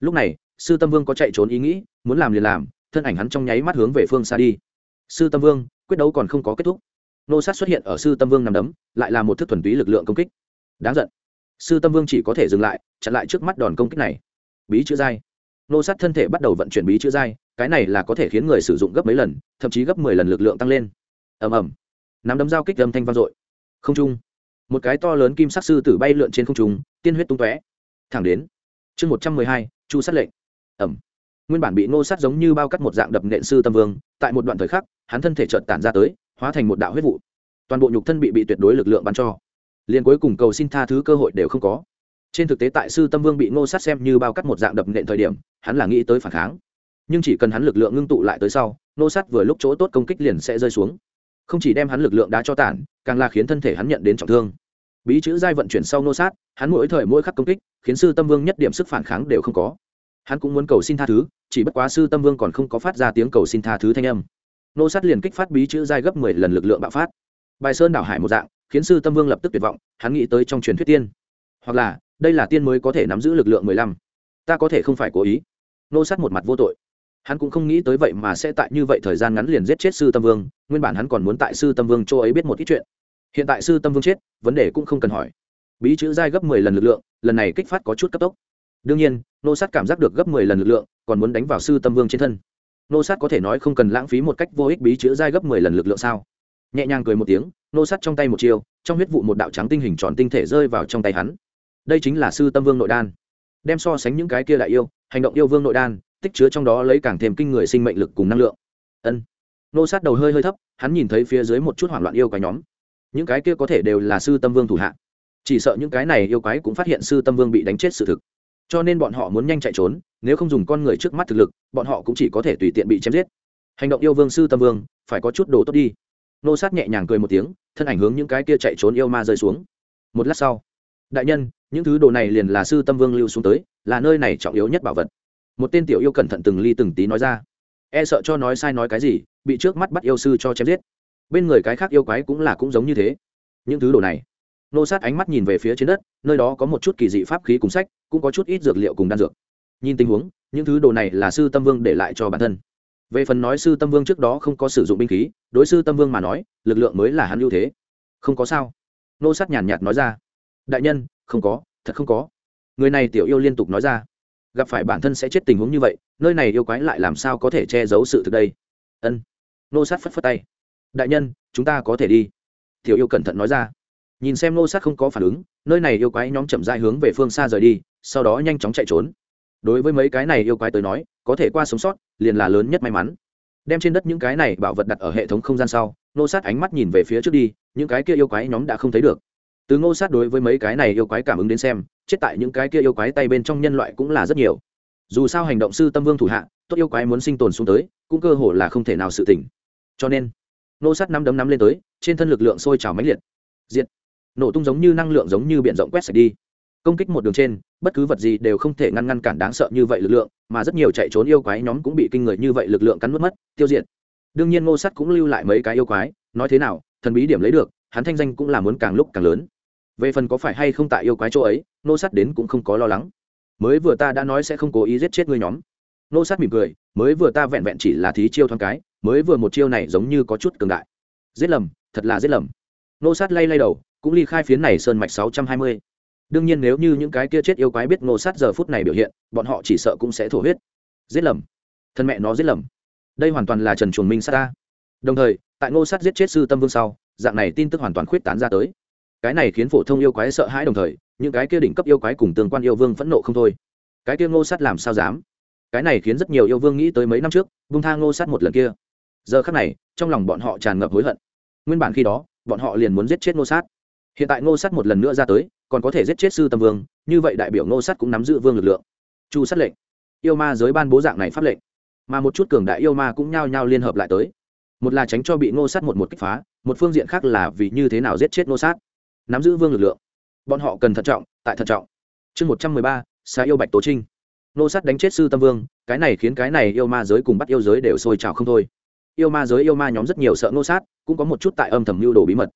Lúc này, sư tâm vương có chạy trốn ý nghĩ, muốn làm liền làm, thân ảnh hắn trong nháy mắt hướng về phương xa đi. Sư tâm vương quyết đấu còn không có kết thúc. Nô sát xuất hiện ở sư tâm vương nằm đấm, lại là một thức thuần túy lực lượng công kích. Đáng giận. Sư tâm vương chỉ có thể dừng lại, chặn lại trước mắt đòn công kích này. Bí chữ dai. Nô sát thân thể bắt đầu vận chuyển bí chữ dai, cái này là có thể khiến người sử dụng gấp mấy lần, thậm chí gấp mười lần lực lượng tăng lên. Ầm ầm. Nắm đấm dao kích âm thanh vang dội. Không trung. Một cái to lớn kim sắc sư tử bay lượn trên không trung, tiên huyết tung tóe. Thẳng đến chương một trăm mười hai, chu sát lệnh. Ẩm nguyên bản bị nô sát giống như bao cắt một dạng đập nện sư tâm vương, tại một đoạn thời khắc hắn thân thể chợt tản ra tới, hóa thành một đạo huyết vụ. Toàn bộ nhục thân bị bị tuyệt đối lực lượng bắn cho. Liền cuối cùng cầu xin tha thứ cơ hội đều không có. Trên thực tế tại sư tâm vương bị ngô sát xem như bao cắt một dạng đập nện thời điểm, hắn là nghĩ tới phản kháng. Nhưng chỉ cần hắn lực lượng ngưng tụ lại tới sau, ngô sát vừa lúc chỗ tốt công kích liền sẽ rơi xuống. Không chỉ đem hắn lực lượng đá cho tản, càng là khiến thân thể hắn nhận đến trọng thương. Bí chữ giai vận chuyển sau ngô sát, hắn mỗi thời mỗi khắc công kích, khiến sư tâm vương nhất điểm sức phản kháng đều không có. Hắn cũng muốn cầu xin tha thứ, chỉ bất quá sư tâm vương còn không có phát ra tiếng cầu xin tha thứ thanh âm nô sát liền kích phát bí chữ giai gấp mười lần lực lượng bạo phát. Bài sơn đảo hải một dạng, khiến sư tâm vương lập tức tuyệt vọng, hắn nghĩ tới trong truyền thuyết tiên. Hoặc là, đây là tiên mới có thể nắm giữ lực lượng mười lăm. Ta có thể không phải cố ý. Nô sát một mặt vô tội. Hắn cũng không nghĩ tới vậy mà sẽ tại như vậy thời gian ngắn liền giết chết sư tâm vương, nguyên bản hắn còn muốn tại sư tâm vương châu ấy biết một ít chuyện. Hiện tại sư tâm vương chết, vấn đề cũng không cần hỏi. Bí chữ giai gấp mười lần lực lượng, lần này kích phát có chút cấp tốc. Đương nhiên, nô sát cảm giác được gấp mười lần lực lượng, còn muốn đánh vào sư tâm vương trên thân nô sát có thể nói không cần lãng phí một cách vô ích bí chữ giai gấp mười lần lực lượng sao? Nhẹ nhàng cười một tiếng, nô sát trong tay một chiều trong huyết vụ một đạo trắng tinh hình tròn tinh thể rơi vào trong tay hắn. Đây chính là sư tâm vương nội đan. Đem so sánh những cái kia lại yêu, hành động yêu vương nội đan, tích chứa trong đó lấy càng thêm kinh người sinh mệnh lực cùng năng lượng. Ân. Nô sát đầu hơi hơi thấp, hắn nhìn thấy phía dưới một chút hoảng loạn yêu quái nhóm. Những cái kia có thể đều là sư tâm vương thủ hạ. Chỉ sợ những cái này yêu quái cũng phát hiện sư tâm vương bị đánh chết sự thực cho nên bọn họ muốn nhanh chạy trốn, nếu không dùng con người trước mắt thực lực, bọn họ cũng chỉ có thể tùy tiện bị chém giết. Hành động yêu vương sư tâm vương, phải có chút đồ tốt đi. Nô sát nhẹ nhàng cười một tiếng, thân ảnh hướng những cái kia chạy trốn yêu ma rơi xuống. Một lát sau, đại nhân, những thứ đồ này liền là sư tâm vương lưu xuống tới, là nơi này trọng yếu nhất bảo vật. Một tên tiểu yêu cẩn thận từng ly từng tí nói ra. E sợ cho nói sai nói cái gì, bị trước mắt bắt yêu sư cho chém giết. Bên người cái khác yêu quái cũng là cũng giống như thế. Những thứ đồ này, nô sát ánh mắt nhìn về phía trên đất, nơi đó có một chút kỳ dị pháp khí cùng sách cũng có chút ít dược liệu cùng đan dược. Nhìn tình huống, những thứ đồ này là sư tâm vương để lại cho bản thân. Về phần nói sư tâm vương trước đó không có sử dụng binh khí, đối sư tâm vương mà nói, lực lượng mới là hắn ưu thế. Không có sao. Nô sát nhàn nhạt nói ra. Đại nhân, không có, thật không có. Người này tiểu yêu liên tục nói ra. Gặp phải bản thân sẽ chết tình huống như vậy, nơi này yêu quái lại làm sao có thể che giấu sự thực đây? Ân. Nô sát phất phất tay. Đại nhân, chúng ta có thể đi. Tiểu yêu cẩn thận nói ra. Nhìn xem nô sát không có phản ứng, nơi này yêu quái nhóm chậm dại hướng về phương xa rời đi sau đó nhanh chóng chạy trốn. Đối với mấy cái này yêu quái tới nói, có thể qua sống sót, liền là lớn nhất may mắn. Đem trên đất những cái này bảo vật đặt ở hệ thống không gian sau nô sát ánh mắt nhìn về phía trước đi, những cái kia yêu quái nhóm đã không thấy được. Từ ngô sát đối với mấy cái này yêu quái cảm ứng đến xem, chết tại những cái kia yêu quái tay bên trong nhân loại cũng là rất nhiều. Dù sao hành động sư tâm vương thủ hạ, tốt yêu quái muốn sinh tồn xuống tới, cũng cơ hồ là không thể nào sự tỉnh cho nên nô sát năm đấm nắm lên tới, trên thân lực lượng sôi trào mãnh liệt. Diệt. Nổ tung giống như năng lượng giống như biển rộng quét sạch đi công kích một đường trên, bất cứ vật gì đều không thể ngăn ngăn cản đáng sợ như vậy lực lượng, mà rất nhiều chạy trốn yêu quái nhóm cũng bị kinh người như vậy lực lượng cắn nuốt mất, tiêu diệt. Đương nhiên ngô sắt cũng lưu lại mấy cái yêu quái, nói thế nào, thần bí điểm lấy được, hắn thanh danh cũng là muốn càng lúc càng lớn. Về phần có phải hay không tại yêu quái chỗ ấy nô sát đến cũng không có lo lắng. Mới vừa ta đã nói sẽ không cố ý giết chết ngươi nhóm. Nô sát mỉm cười, mới vừa ta vẹn vẹn chỉ là thí chiêu thoáng cái, mới vừa một chiêu này giống như có chút cường đại. Giết lầm, thật là giết lầm. Nô sát lay lay đầu, cũng ly khai phiến này sơn mạch sáu trăm hai mươi đương nhiên nếu như những cái kia chết yêu quái biết Ngô sát giờ phút này biểu hiện, bọn họ chỉ sợ cũng sẽ thổ huyết. Giết lầm. Thân mẹ nó giết lầm. Đây hoàn toàn là trần chuồng minh sát ta. Đồng thời, tại ngô sát giết chết sư tâm vương sau, dạng này tin tức hoàn toàn khuyết tán ra tới. Cái này khiến phổ thông yêu quái sợ hãi đồng thời, những cái kia đỉnh cấp yêu quái cùng tương quan yêu vương phẫn nộ không thôi. Cái kia ngô sát làm sao dám? Cái này khiến rất nhiều yêu vương nghĩ tới mấy năm trước vung tha ngô sát một lần kia. Giờ khắc này, trong lòng bọn họ tràn ngập hối hận. Nguyên bản khi đó, bọn họ liền muốn giết chết ngô sát hiện tại ngô sát một lần nữa ra tới, còn có thể giết chết sư tâm vương, như vậy đại biểu ngô sát cũng nắm giữ vương lực lượng. Chu sát lệnh. Yêu ma giới ban bố dạng này pháp lệnh. Mà một chút cường đại yêu ma cũng nhao nhao liên hợp lại tới. Một là tránh cho bị ngô sát một một kích phá, một phương diện khác là vì như thế nào giết chết ngô sát. Nắm giữ vương lực lượng. Bọn họ cần thận trọng, tại thận trọng. Chương một trăm mười ba xa yêu bạch tố trinh. Ngô sát đánh chết sư tâm vương, cái này khiến cái này yêu ma giới cùng bắt yêu giới đều sôi trào không thôi. Yêu ma giới yêu ma nhóm rất nhiều sợ ngô sát, cũng có một chút tại âm thầm mưu đồ bí mật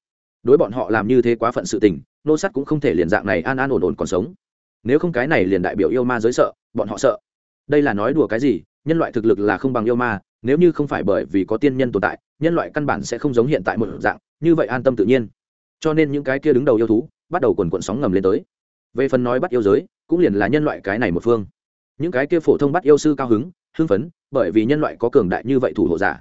đối bọn họ làm như thế quá phận sự tình, nô sát cũng không thể liền dạng này an an ổn ổn còn sống. Nếu không cái này liền đại biểu yêu ma giới sợ, bọn họ sợ. Đây là nói đùa cái gì, nhân loại thực lực là không bằng yêu ma, nếu như không phải bởi vì có tiên nhân tồn tại, nhân loại căn bản sẽ không giống hiện tại một dạng, như vậy an tâm tự nhiên. Cho nên những cái kia đứng đầu yêu thú, bắt đầu quần quận sóng ngầm lên tới. Về phần nói bắt yêu giới, cũng liền là nhân loại cái này một phương. Những cái kia phổ thông bắt yêu sư cao hứng, hưng phấn, bởi vì nhân loại có cường đại như vậy thủ hộ giả.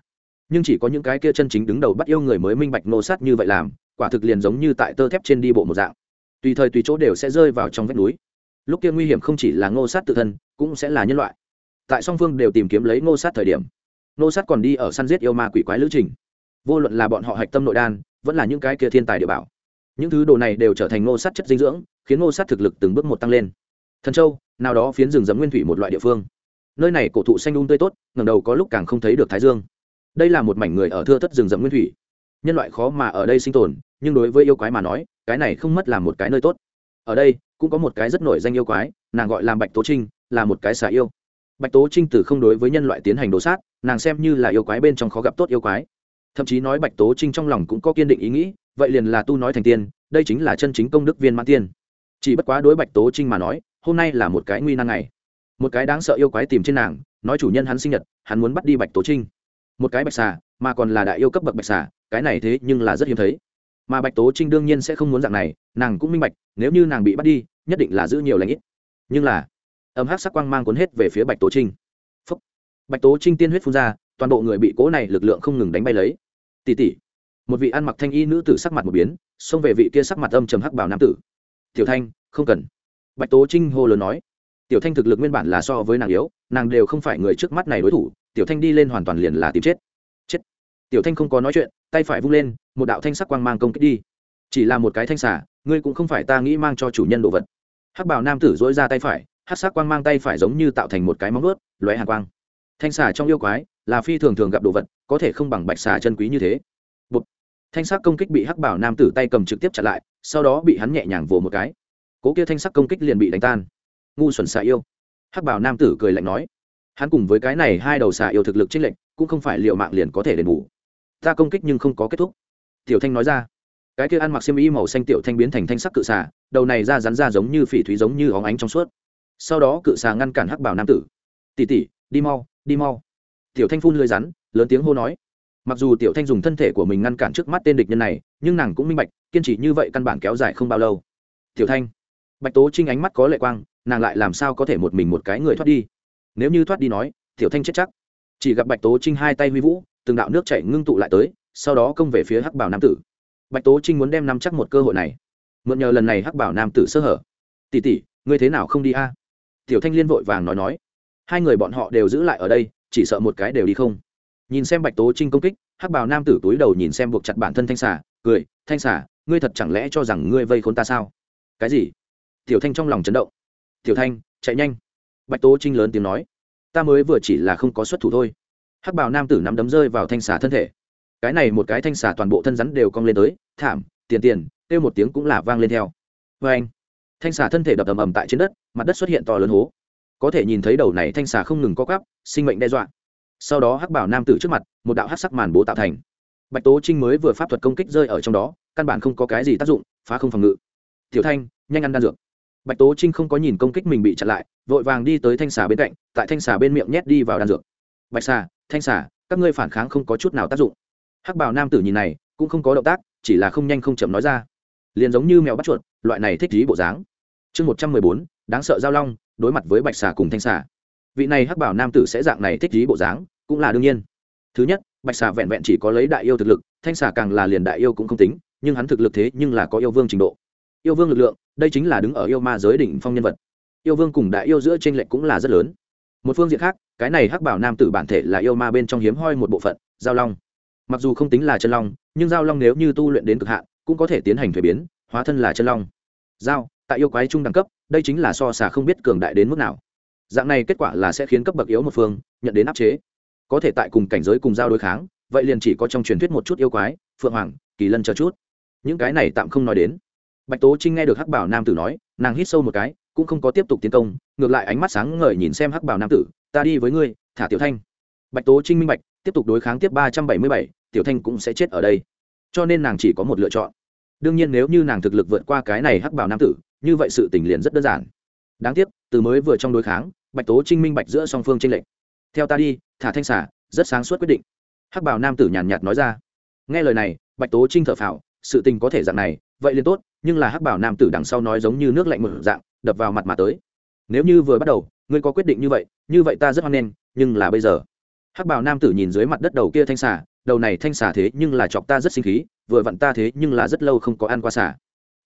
Nhưng chỉ có những cái kia chân chính đứng đầu bắt yêu người mới minh bạch nô sát như vậy làm quả thực liền giống như tại tơ thép trên đi bộ một dạng. Tùy thời tùy chỗ đều sẽ rơi vào trong vách núi. Lúc kia nguy hiểm không chỉ là ngô sát tự thân, cũng sẽ là nhân loại. Tại song phương đều tìm kiếm lấy ngô sát thời điểm, ngô sát còn đi ở săn giết yêu ma quỷ quái lữ trình. Vô luận là bọn họ hạch tâm nội đan, vẫn là những cái kia thiên tài địa bảo. Những thứ đồ này đều trở thành ngô sát chất dinh dưỡng, khiến ngô sát thực lực từng bước một tăng lên. Thần châu, nào đó phiến rừng rậm nguyên thủy một loại địa phương. Nơi này cổ thụ xanh đun tươi tốt ngầm đầu có lúc càng không thấy được thái dương. Đây là một mảnh người ở thưa thất rừng rậm nguyên thủy. Nhân loại khó mà ở đây sinh tồn nhưng đối với yêu quái mà nói, cái này không mất là một cái nơi tốt. Ở đây, cũng có một cái rất nổi danh yêu quái, nàng gọi là bạch tố trinh, là một cái xà yêu. Bạch tố trinh từ không đối với nhân loại tiến hành đồ sát, nàng xem như là yêu quái bên trong khó gặp tốt yêu quái. Thậm chí nói bạch tố trinh trong lòng cũng có kiên định ý nghĩ, vậy liền là tu nói thành tiên, đây chính là chân chính công đức viên mãn tiên. Chỉ bất quá đối bạch tố trinh mà nói, hôm nay là một cái nguy nan ngày. Một cái đáng sợ yêu quái tìm trên nàng, nói chủ nhân hắn sinh nhật, hắn muốn bắt đi bạch tố trinh. Một cái bạch xà, mà còn là đại yêu cấp bậc bạch xà, cái này thế nhưng là rất hiếm thấy mà bạch tố trinh đương nhiên sẽ không muốn dạng này nàng cũng minh bạch nếu như nàng bị bắt đi nhất định là giữ nhiều lãnh ít nhưng là âm hát sắc quang mang cuốn hết về phía bạch tố trinh Phúc. bạch tố trinh tiên huyết phun ra toàn bộ người bị cố này lực lượng không ngừng đánh bay lấy tỉ tỉ một vị ăn mặc thanh y nữ tử sắc mặt một biến xông về vị kia sắc mặt âm trầm hắc bảo nam tử tiểu thanh không cần bạch tố trinh hô lớn nói tiểu thanh thực lực nguyên bản là so với nàng yếu nàng đều không phải người trước mắt này đối thủ tiểu thanh đi lên hoàn toàn liền là tìm chết tiểu thanh không có nói chuyện, tay phải vung lên, một đạo thanh sắc quang mang công kích đi. Chỉ là một cái thanh xả ngươi cũng không phải ta nghĩ mang cho chủ nhân đồ vật. Hắc bảo nam tử dỗi ra tay phải, hắc sắc quang mang tay phải giống như tạo thành một cái móng ướt lóe hàn quang. Thanh xả trong yêu quái là phi thường thường gặp đồ vật, có thể không bằng bạch xà chân quý như thế. Bụt. thanh sắc công kích bị hắc bảo nam tử tay cầm trực tiếp chặn lại, sau đó bị hắn nhẹ nhàng vồ một cái. Cố kia thanh sắc công kích liền bị đánh tan. Ngu xuẩn xà yêu. Hắc bảo nam tử cười lạnh nói, hắn cùng với cái này hai đầu xà yêu thực lực chênh lệnh cũng không phải liệu mạng liền có thể đền bù ta công kích nhưng không có kết thúc. Tiểu thanh nói ra. Cái kia ăn mặc xiêm y màu xanh tiểu thanh biến thành thanh sắc cự xà, đầu này ra rắn ra giống như phỉ thúy giống như óng ánh trong suốt. Sau đó cự xà ngăn cản hắc bảo nam tử. Tỉ tỉ đi mau đi mau. Tiểu thanh phun lưới rắn, lớn tiếng hô nói. Mặc dù tiểu thanh dùng thân thể của mình ngăn cản trước mắt tên địch nhân này, nhưng nàng cũng minh bạch, kiên trì như vậy căn bản kéo dài không bao lâu. Tiểu thanh. Bạch tố trinh ánh mắt có lệ quang, nàng lại làm sao có thể một mình một cái người thoát đi? Nếu như thoát đi nói, tiểu thanh chết chắc. Chỉ gặp bạch tố trinh hai tay huy vũ từng đạo nước chảy ngưng tụ lại tới, sau đó công về phía hắc bảo nam tử. Bạch tố trinh muốn đem nắm chắc một cơ hội này. Mượn nhờ lần này hắc bảo nam tử sơ hở. Tỉ tỉ ngươi thế nào không đi a? Tiểu thanh liên vội vàng nói nói. Hai người bọn họ đều giữ lại ở đây, chỉ sợ một cái đều đi không. Nhìn xem bạch tố trinh công kích, hắc Bảo nam tử túi đầu nhìn xem buộc chặt bản thân thanh xà, cười, thanh xà, ngươi thật chẳng lẽ cho rằng ngươi vây khốn ta sao? Cái gì? Tiểu thanh trong lòng chấn động. Tiểu thanh, chạy nhanh. Bạch tố trinh lớn tiếng nói. Ta mới vừa chỉ là không có xuất thủ thôi hắc bào nam tử nắm đấm rơi vào thanh xà thân thể. Cái này một cái thanh xà toàn bộ thân rắn đều cong lên tới, thảm, tiền tiền, kêu một tiếng cũng là vang lên theo. Vê anh, thanh xà thân thể đập ầm ầm tại trên đất, mặt đất xuất hiện to lớn hố. Có thể nhìn thấy đầu này thanh xà không ngừng co cắp sinh mệnh đe dọa. Sau đó hắc bảo nam tử trước mặt, một đạo hắc sắc màn bố tạo thành. Bạch tố trinh mới vừa pháp thuật công kích rơi ở trong đó, căn bản không có cái gì tác dụng, phá không phòng ngự. Tiểu thanh, nhanh ăn đan dược. Bạch tố trinh không có nhìn công kích mình bị chặn lại, vội vàng đi tới thanh xà bên cạnh, tại thanh xà bên miệng nhét đi vào đan dược bạch xà, thanh xà, các ngươi phản kháng không có chút nào tác dụng. Hắc bảo nam tử nhìn này, cũng không có động tác, chỉ là không nhanh không chậm nói ra. Liền giống như mèo bắt chuột, loại này thích trí bộ dáng. Chương một trăm mười bốn, đáng sợ giao long, đối mặt với bạch xà cùng thanh xà. Vị này hắc bảo nam tử sẽ dạng này thích trí bộ dáng, cũng là đương nhiên. Thứ nhất, bạch xà vẹn vẹn chỉ có lấy đại yêu thực lực, thanh xà càng là liền đại yêu cũng không tính, nhưng hắn thực lực thế nhưng là có yêu vương trình độ. Yêu vương lực lượng, đây chính là đứng ở yêu ma giới đỉnh phong nhân vật. Yêu vương cùng đại yêu giữa t r ê n lệch cũng là rất lớn một phương diện khác, cái này hắc bảo nam tử bản thể là yêu ma bên trong hiếm hoi một bộ phận, giao long. Mặc dù không tính là chân long, nhưng giao long nếu như tu luyện đến cực hạn, cũng có thể tiến hành thuế biến, hóa thân là chân long. Giao, tại yêu quái trung đẳng cấp, đây chính là so xà không biết cường đại đến mức nào. Dạng này kết quả là sẽ khiến cấp bậc yếu một phương, nhận đến áp chế. Có thể tại cùng cảnh giới cùng giao đối kháng, vậy liền chỉ có trong truyền thuyết một chút yêu quái, phượng hoàng, kỳ lân chờ chút. Những cái này tạm không nói đến. Bạch tố trinh nghe được hắc bảo nam tử nói, nàng hít sâu một cái cũng không có tiếp tục tiến công, ngược lại ánh mắt sáng ngời nhìn xem hắc bảo nam tử, ta đi với ngươi, thả tiểu thanh. Bạch tố trinh minh bạch, tiếp tục đối kháng tiếp ba trăm bảy mươi bảy, tiểu thanh cũng sẽ chết ở đây. Cho nên nàng chỉ có một lựa chọn. Đương nhiên nếu như nàng thực lực vượt qua cái này hắc bảo nam tử, như vậy sự tình liền rất đơn giản. Đáng tiếc, từ mới vừa trong đối kháng, bạch tố trinh minh bạch giữa song phương tranh lệch. Theo ta đi, thả thanh xả rất sáng suốt quyết định. Hắc bảo nam tử nhàn nhạt nói ra. Nghe lời này, bạch tố trinh thở phào, sự tình có thể dạng này, vậy liền tốt, nhưng là hắc bảo nam tử đằng sau nói giống như nước lạnh mở dạng đập vào mặt mà tới. Nếu như vừa bắt đầu, ngươi có quyết định như vậy như vậy ta rất hoan nghênh, nhưng là bây giờ. Hắc bảo nam tử nhìn dưới mặt đất đầu kia thanh xà, đầu này thanh xà thế nhưng là chọc ta rất sinh khí, vừa vặn ta thế nhưng là rất lâu không có ăn qua xà.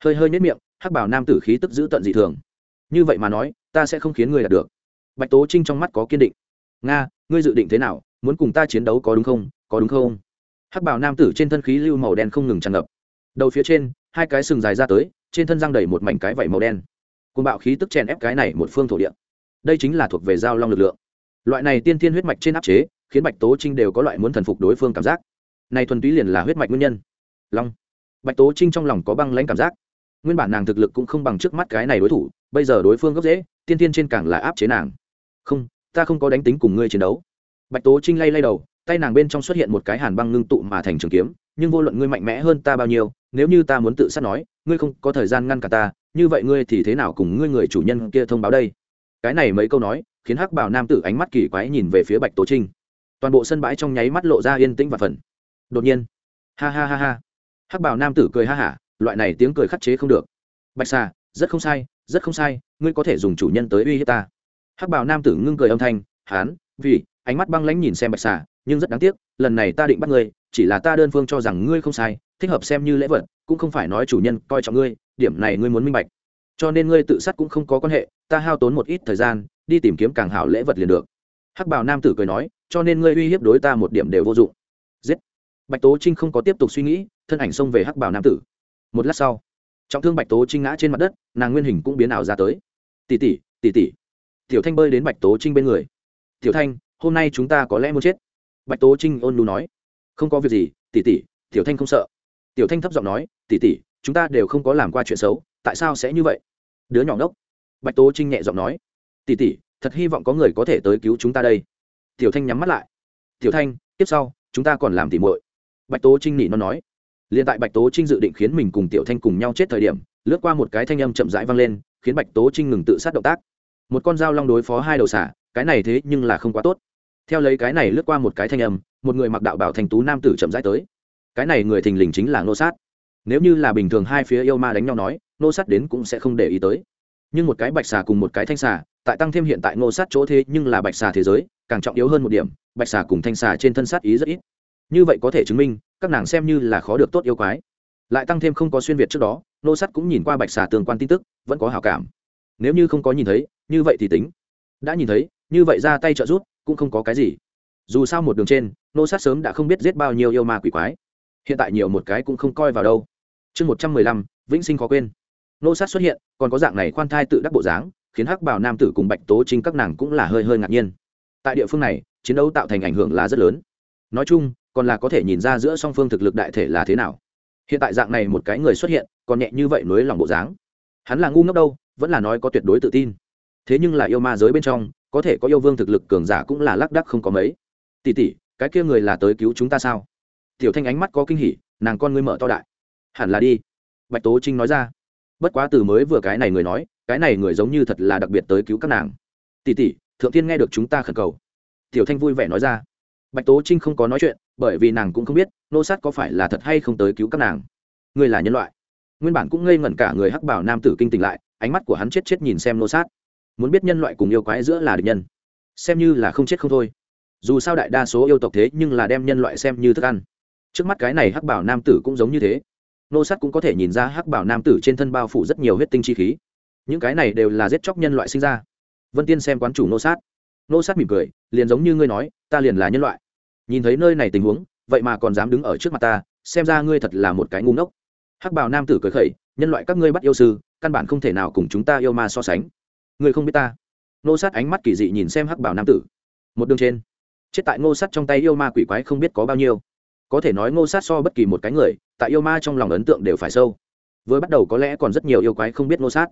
Hơi hơi nhếch miệng, hắc bảo nam tử khí tức giữ tận dị thường. Như vậy mà nói, ta sẽ không khiến ngươi đạt được. Bạch tố trinh trong mắt có kiên định. Nga, ngươi dự định thế nào? Muốn cùng ta chiến đấu có đúng không? Có đúng không? Hắc bảo nam tử trên thân khí lưu màu đen không ngừng tràn ngập. Đầu phía trên, hai cái sừng dài ra tới, trên thân răng đầy một mảnh cái vảy màu đen cùng bạo khí tức chèn ép cái này một phương thổ địa. Đây chính là thuộc về giao long lực lượng. Loại này tiên thiên huyết mạch trên áp chế, khiến bạch tố trinh đều có loại muốn thần phục đối phương cảm giác. Này thuần túy liền là huyết mạch nguyên nhân. Long. Bạch tố trinh trong lòng có băng lãnh cảm giác. Nguyên bản nàng thực lực cũng không bằng trước mắt cái này đối thủ, bây giờ đối phương gấp dễ, tiên tiên trên càng là áp chế nàng. Không, ta không có đánh tính cùng ngươi chiến đấu. Bạch tố trinh lay lay đầu, tay nàng bên trong xuất hiện một cái hàn băng ngưng tụ mà thành trường kiếm, nhưng vô luận ngươi mạnh mẽ hơn ta bao nhiêu, nếu như ta muốn tự sát nói, ngươi không có thời gian ngăn cả ta như vậy ngươi thì thế nào cùng ngươi người chủ nhân kia thông báo đây? Cái này mấy câu nói, khiến hắc bảo nam tử ánh mắt kỳ quái nhìn về phía bạch tố trinh. Toàn bộ sân bãi trong nháy mắt lộ ra yên tĩnh và phần đột nhiên, ha ha ha ha. Hắc bảo nam tử cười ha hả, loại này tiếng cười khắc chế không được. Bạch xà rất không sai, rất không sai, ngươi có thể dùng chủ nhân tới uy hiếp ta. Hắc bảo nam tử ngưng cười âm thanh, hán vì ánh mắt băng lãnh nhìn xem bạch xà nhưng rất đáng tiếc, lần này ta định bắt ngươi, chỉ là ta đơn phương cho rằng ngươi không sai thích hợp xem như lễ vật, cũng không phải nói chủ nhân coi trọng ngươi, điểm này ngươi muốn minh bạch. Cho nên ngươi tự sát cũng không có quan hệ, ta hao tốn một ít thời gian, đi tìm kiếm càng hảo lễ vật liền được. Hắc bảo nam tử cười nói, cho nên ngươi uy hiếp đối ta một điểm đều vô dụng. Giết. Bạch tố trinh không có tiếp tục suy nghĩ, thân ảnh xông về hắc bảo nam tử. Một lát sau, trọng thương bạch tố trinh ngã trên mặt đất, nàng nguyên hình cũng biến ảo ra tới. Tỷ tỷ tỷ tỷ. Tiểu thanh bơi đến bạch tố trinh bên người. Tiểu thanh, hôm nay chúng ta có lẽ muốn chết. Bạch tố trinh ôn lu nói. Không có việc gì, tỷ tỷ, tiểu thanh không sợ tiểu thanh thấp giọng nói, tỷ tỷ, chúng ta đều không có làm qua chuyện xấu, tại sao sẽ như vậy? Đứa nhỏ ngốc. Bạch tố trinh nhẹ giọng nói, tỷ tỷ, thật hy vọng có người có thể tới cứu chúng ta đây. Tiểu thanh nhắm mắt lại. Tiểu thanh, tiếp sau, chúng ta còn làm tỉ muội. Bạch tố trinh nỉ nó nói. Liền tại bạch tố trinh dự định khiến mình cùng tiểu thanh cùng nhau chết thời điểm, lướt qua một cái thanh âm chậm rãi vang lên, khiến bạch tố trinh ngừng tự sát động tác. Một con dao long đối phó hai đầu xả cái này thế nhưng là không quá tốt. Theo lấy cái này lướt qua một cái thanh âm, một người mặc đạo bảo thành tú nam tử chậm rãi tới cái này người thình lình chính là nô sát. Nếu như là bình thường hai phía yêu ma đánh nhau nói nô sát đến cũng sẽ không để ý tới. Nhưng một cái bạch xà cùng một cái thanh xà, tại tăng thêm hiện tại nô sát chỗ thế nhưng là bạch xà thế giới, càng trọng yếu hơn một điểm, bạch xà cùng thanh xà trên thân sát ý rất ít. Như vậy có thể chứng minh, các nàng xem như là khó được tốt yêu quái. Lại tăng thêm không có xuyên việt trước đó nô sát cũng nhìn qua bạch xà tương quan tin tức, vẫn có hảo cảm. Nếu như không có nhìn thấy, như vậy thì tính. Đã nhìn thấy, như vậy ra tay trợ giúp, cũng không có cái gì. Dù sao một đường trên nô sát sớm đã không biết giết bao nhiêu yêu ma quỷ quái hiện tại nhiều một cái cũng không coi vào đâu. Chương một trăm mười lăm, vĩnh sinh khó quên. Nô sát xuất hiện, còn có dạng này khoan thai tự đắc bộ dáng, khiến hắc bảo nam tử cùng bạch tố trinh các nàng cũng là hơi hơi ngạc nhiên. Tại địa phương này, chiến đấu tạo thành ảnh hưởng là rất lớn. Nói chung, còn là có thể nhìn ra giữa song phương thực lực đại thể là thế nào. Hiện tại dạng này một cái người xuất hiện, còn nhẹ như vậy nối lòng bộ dáng. Hắn là ngu ngốc đâu, vẫn là nói có tuyệt đối tự tin. Thế nhưng là yêu ma giới bên trong, có thể có yêu vương thực lực cường giả cũng là lác đắc không có mấy. Tỉ tỉ cái kia người là tới cứu chúng ta sao? Tiểu thanh ánh mắt có kinh hỉ, nàng con ngươi mở to đại. Hẳn là đi. Bạch tố trinh nói ra. Bất quá từ mới vừa cái này người nói, cái này người giống như thật là đặc biệt tới cứu các nàng. Tỉ tỉ thượng tiên nghe được chúng ta khẩn cầu. Tiểu thanh vui vẻ nói ra. Bạch tố trinh không có nói chuyện, bởi vì nàng cũng không biết, nô sát có phải là thật hay không tới cứu các nàng. Người là nhân loại. Nguyên bản cũng ngây ngẩn cả người hắc bảo nam tử kinh tỉnh lại, ánh mắt của hắn chết chết nhìn xem nô sát. Muốn biết nhân loại cùng yêu quái giữa là địch nhân, xem như là không chết không thôi. Dù sao đại đa số yêu tộc thế nhưng là đem nhân loại xem như thức ăn trước mắt cái này hắc bảo nam tử cũng giống như thế. Nô sát cũng có thể nhìn ra hắc bảo nam tử trên thân bao phủ rất nhiều huyết tinh chi khí. Những cái này đều là giết chóc nhân loại sinh ra. Vân tiên xem quán chủ nô sát. Nô sát mỉm cười, liền giống như ngươi nói, ta liền là nhân loại. Nhìn thấy nơi này tình huống, vậy mà còn dám đứng ở trước mặt ta, xem ra ngươi thật là một cái ngu ngốc. Hắc bảo nam tử cười khẩy, nhân loại các ngươi bắt yêu sư, căn bản không thể nào cùng chúng ta yêu ma so sánh. Ngươi không biết ta. Nô sát ánh mắt kỳ dị nhìn xem hắc bảo nam tử. Một đường trên, chết tại ngô sát trong tay yêu ma quỷ quái không biết có bao nhiêu có thể nói ngô sát so bất kỳ một cái người, tại yêu ma trong lòng ấn tượng đều phải sâu. Vừa bắt đầu có lẽ còn rất nhiều yêu quái không biết ngô sát.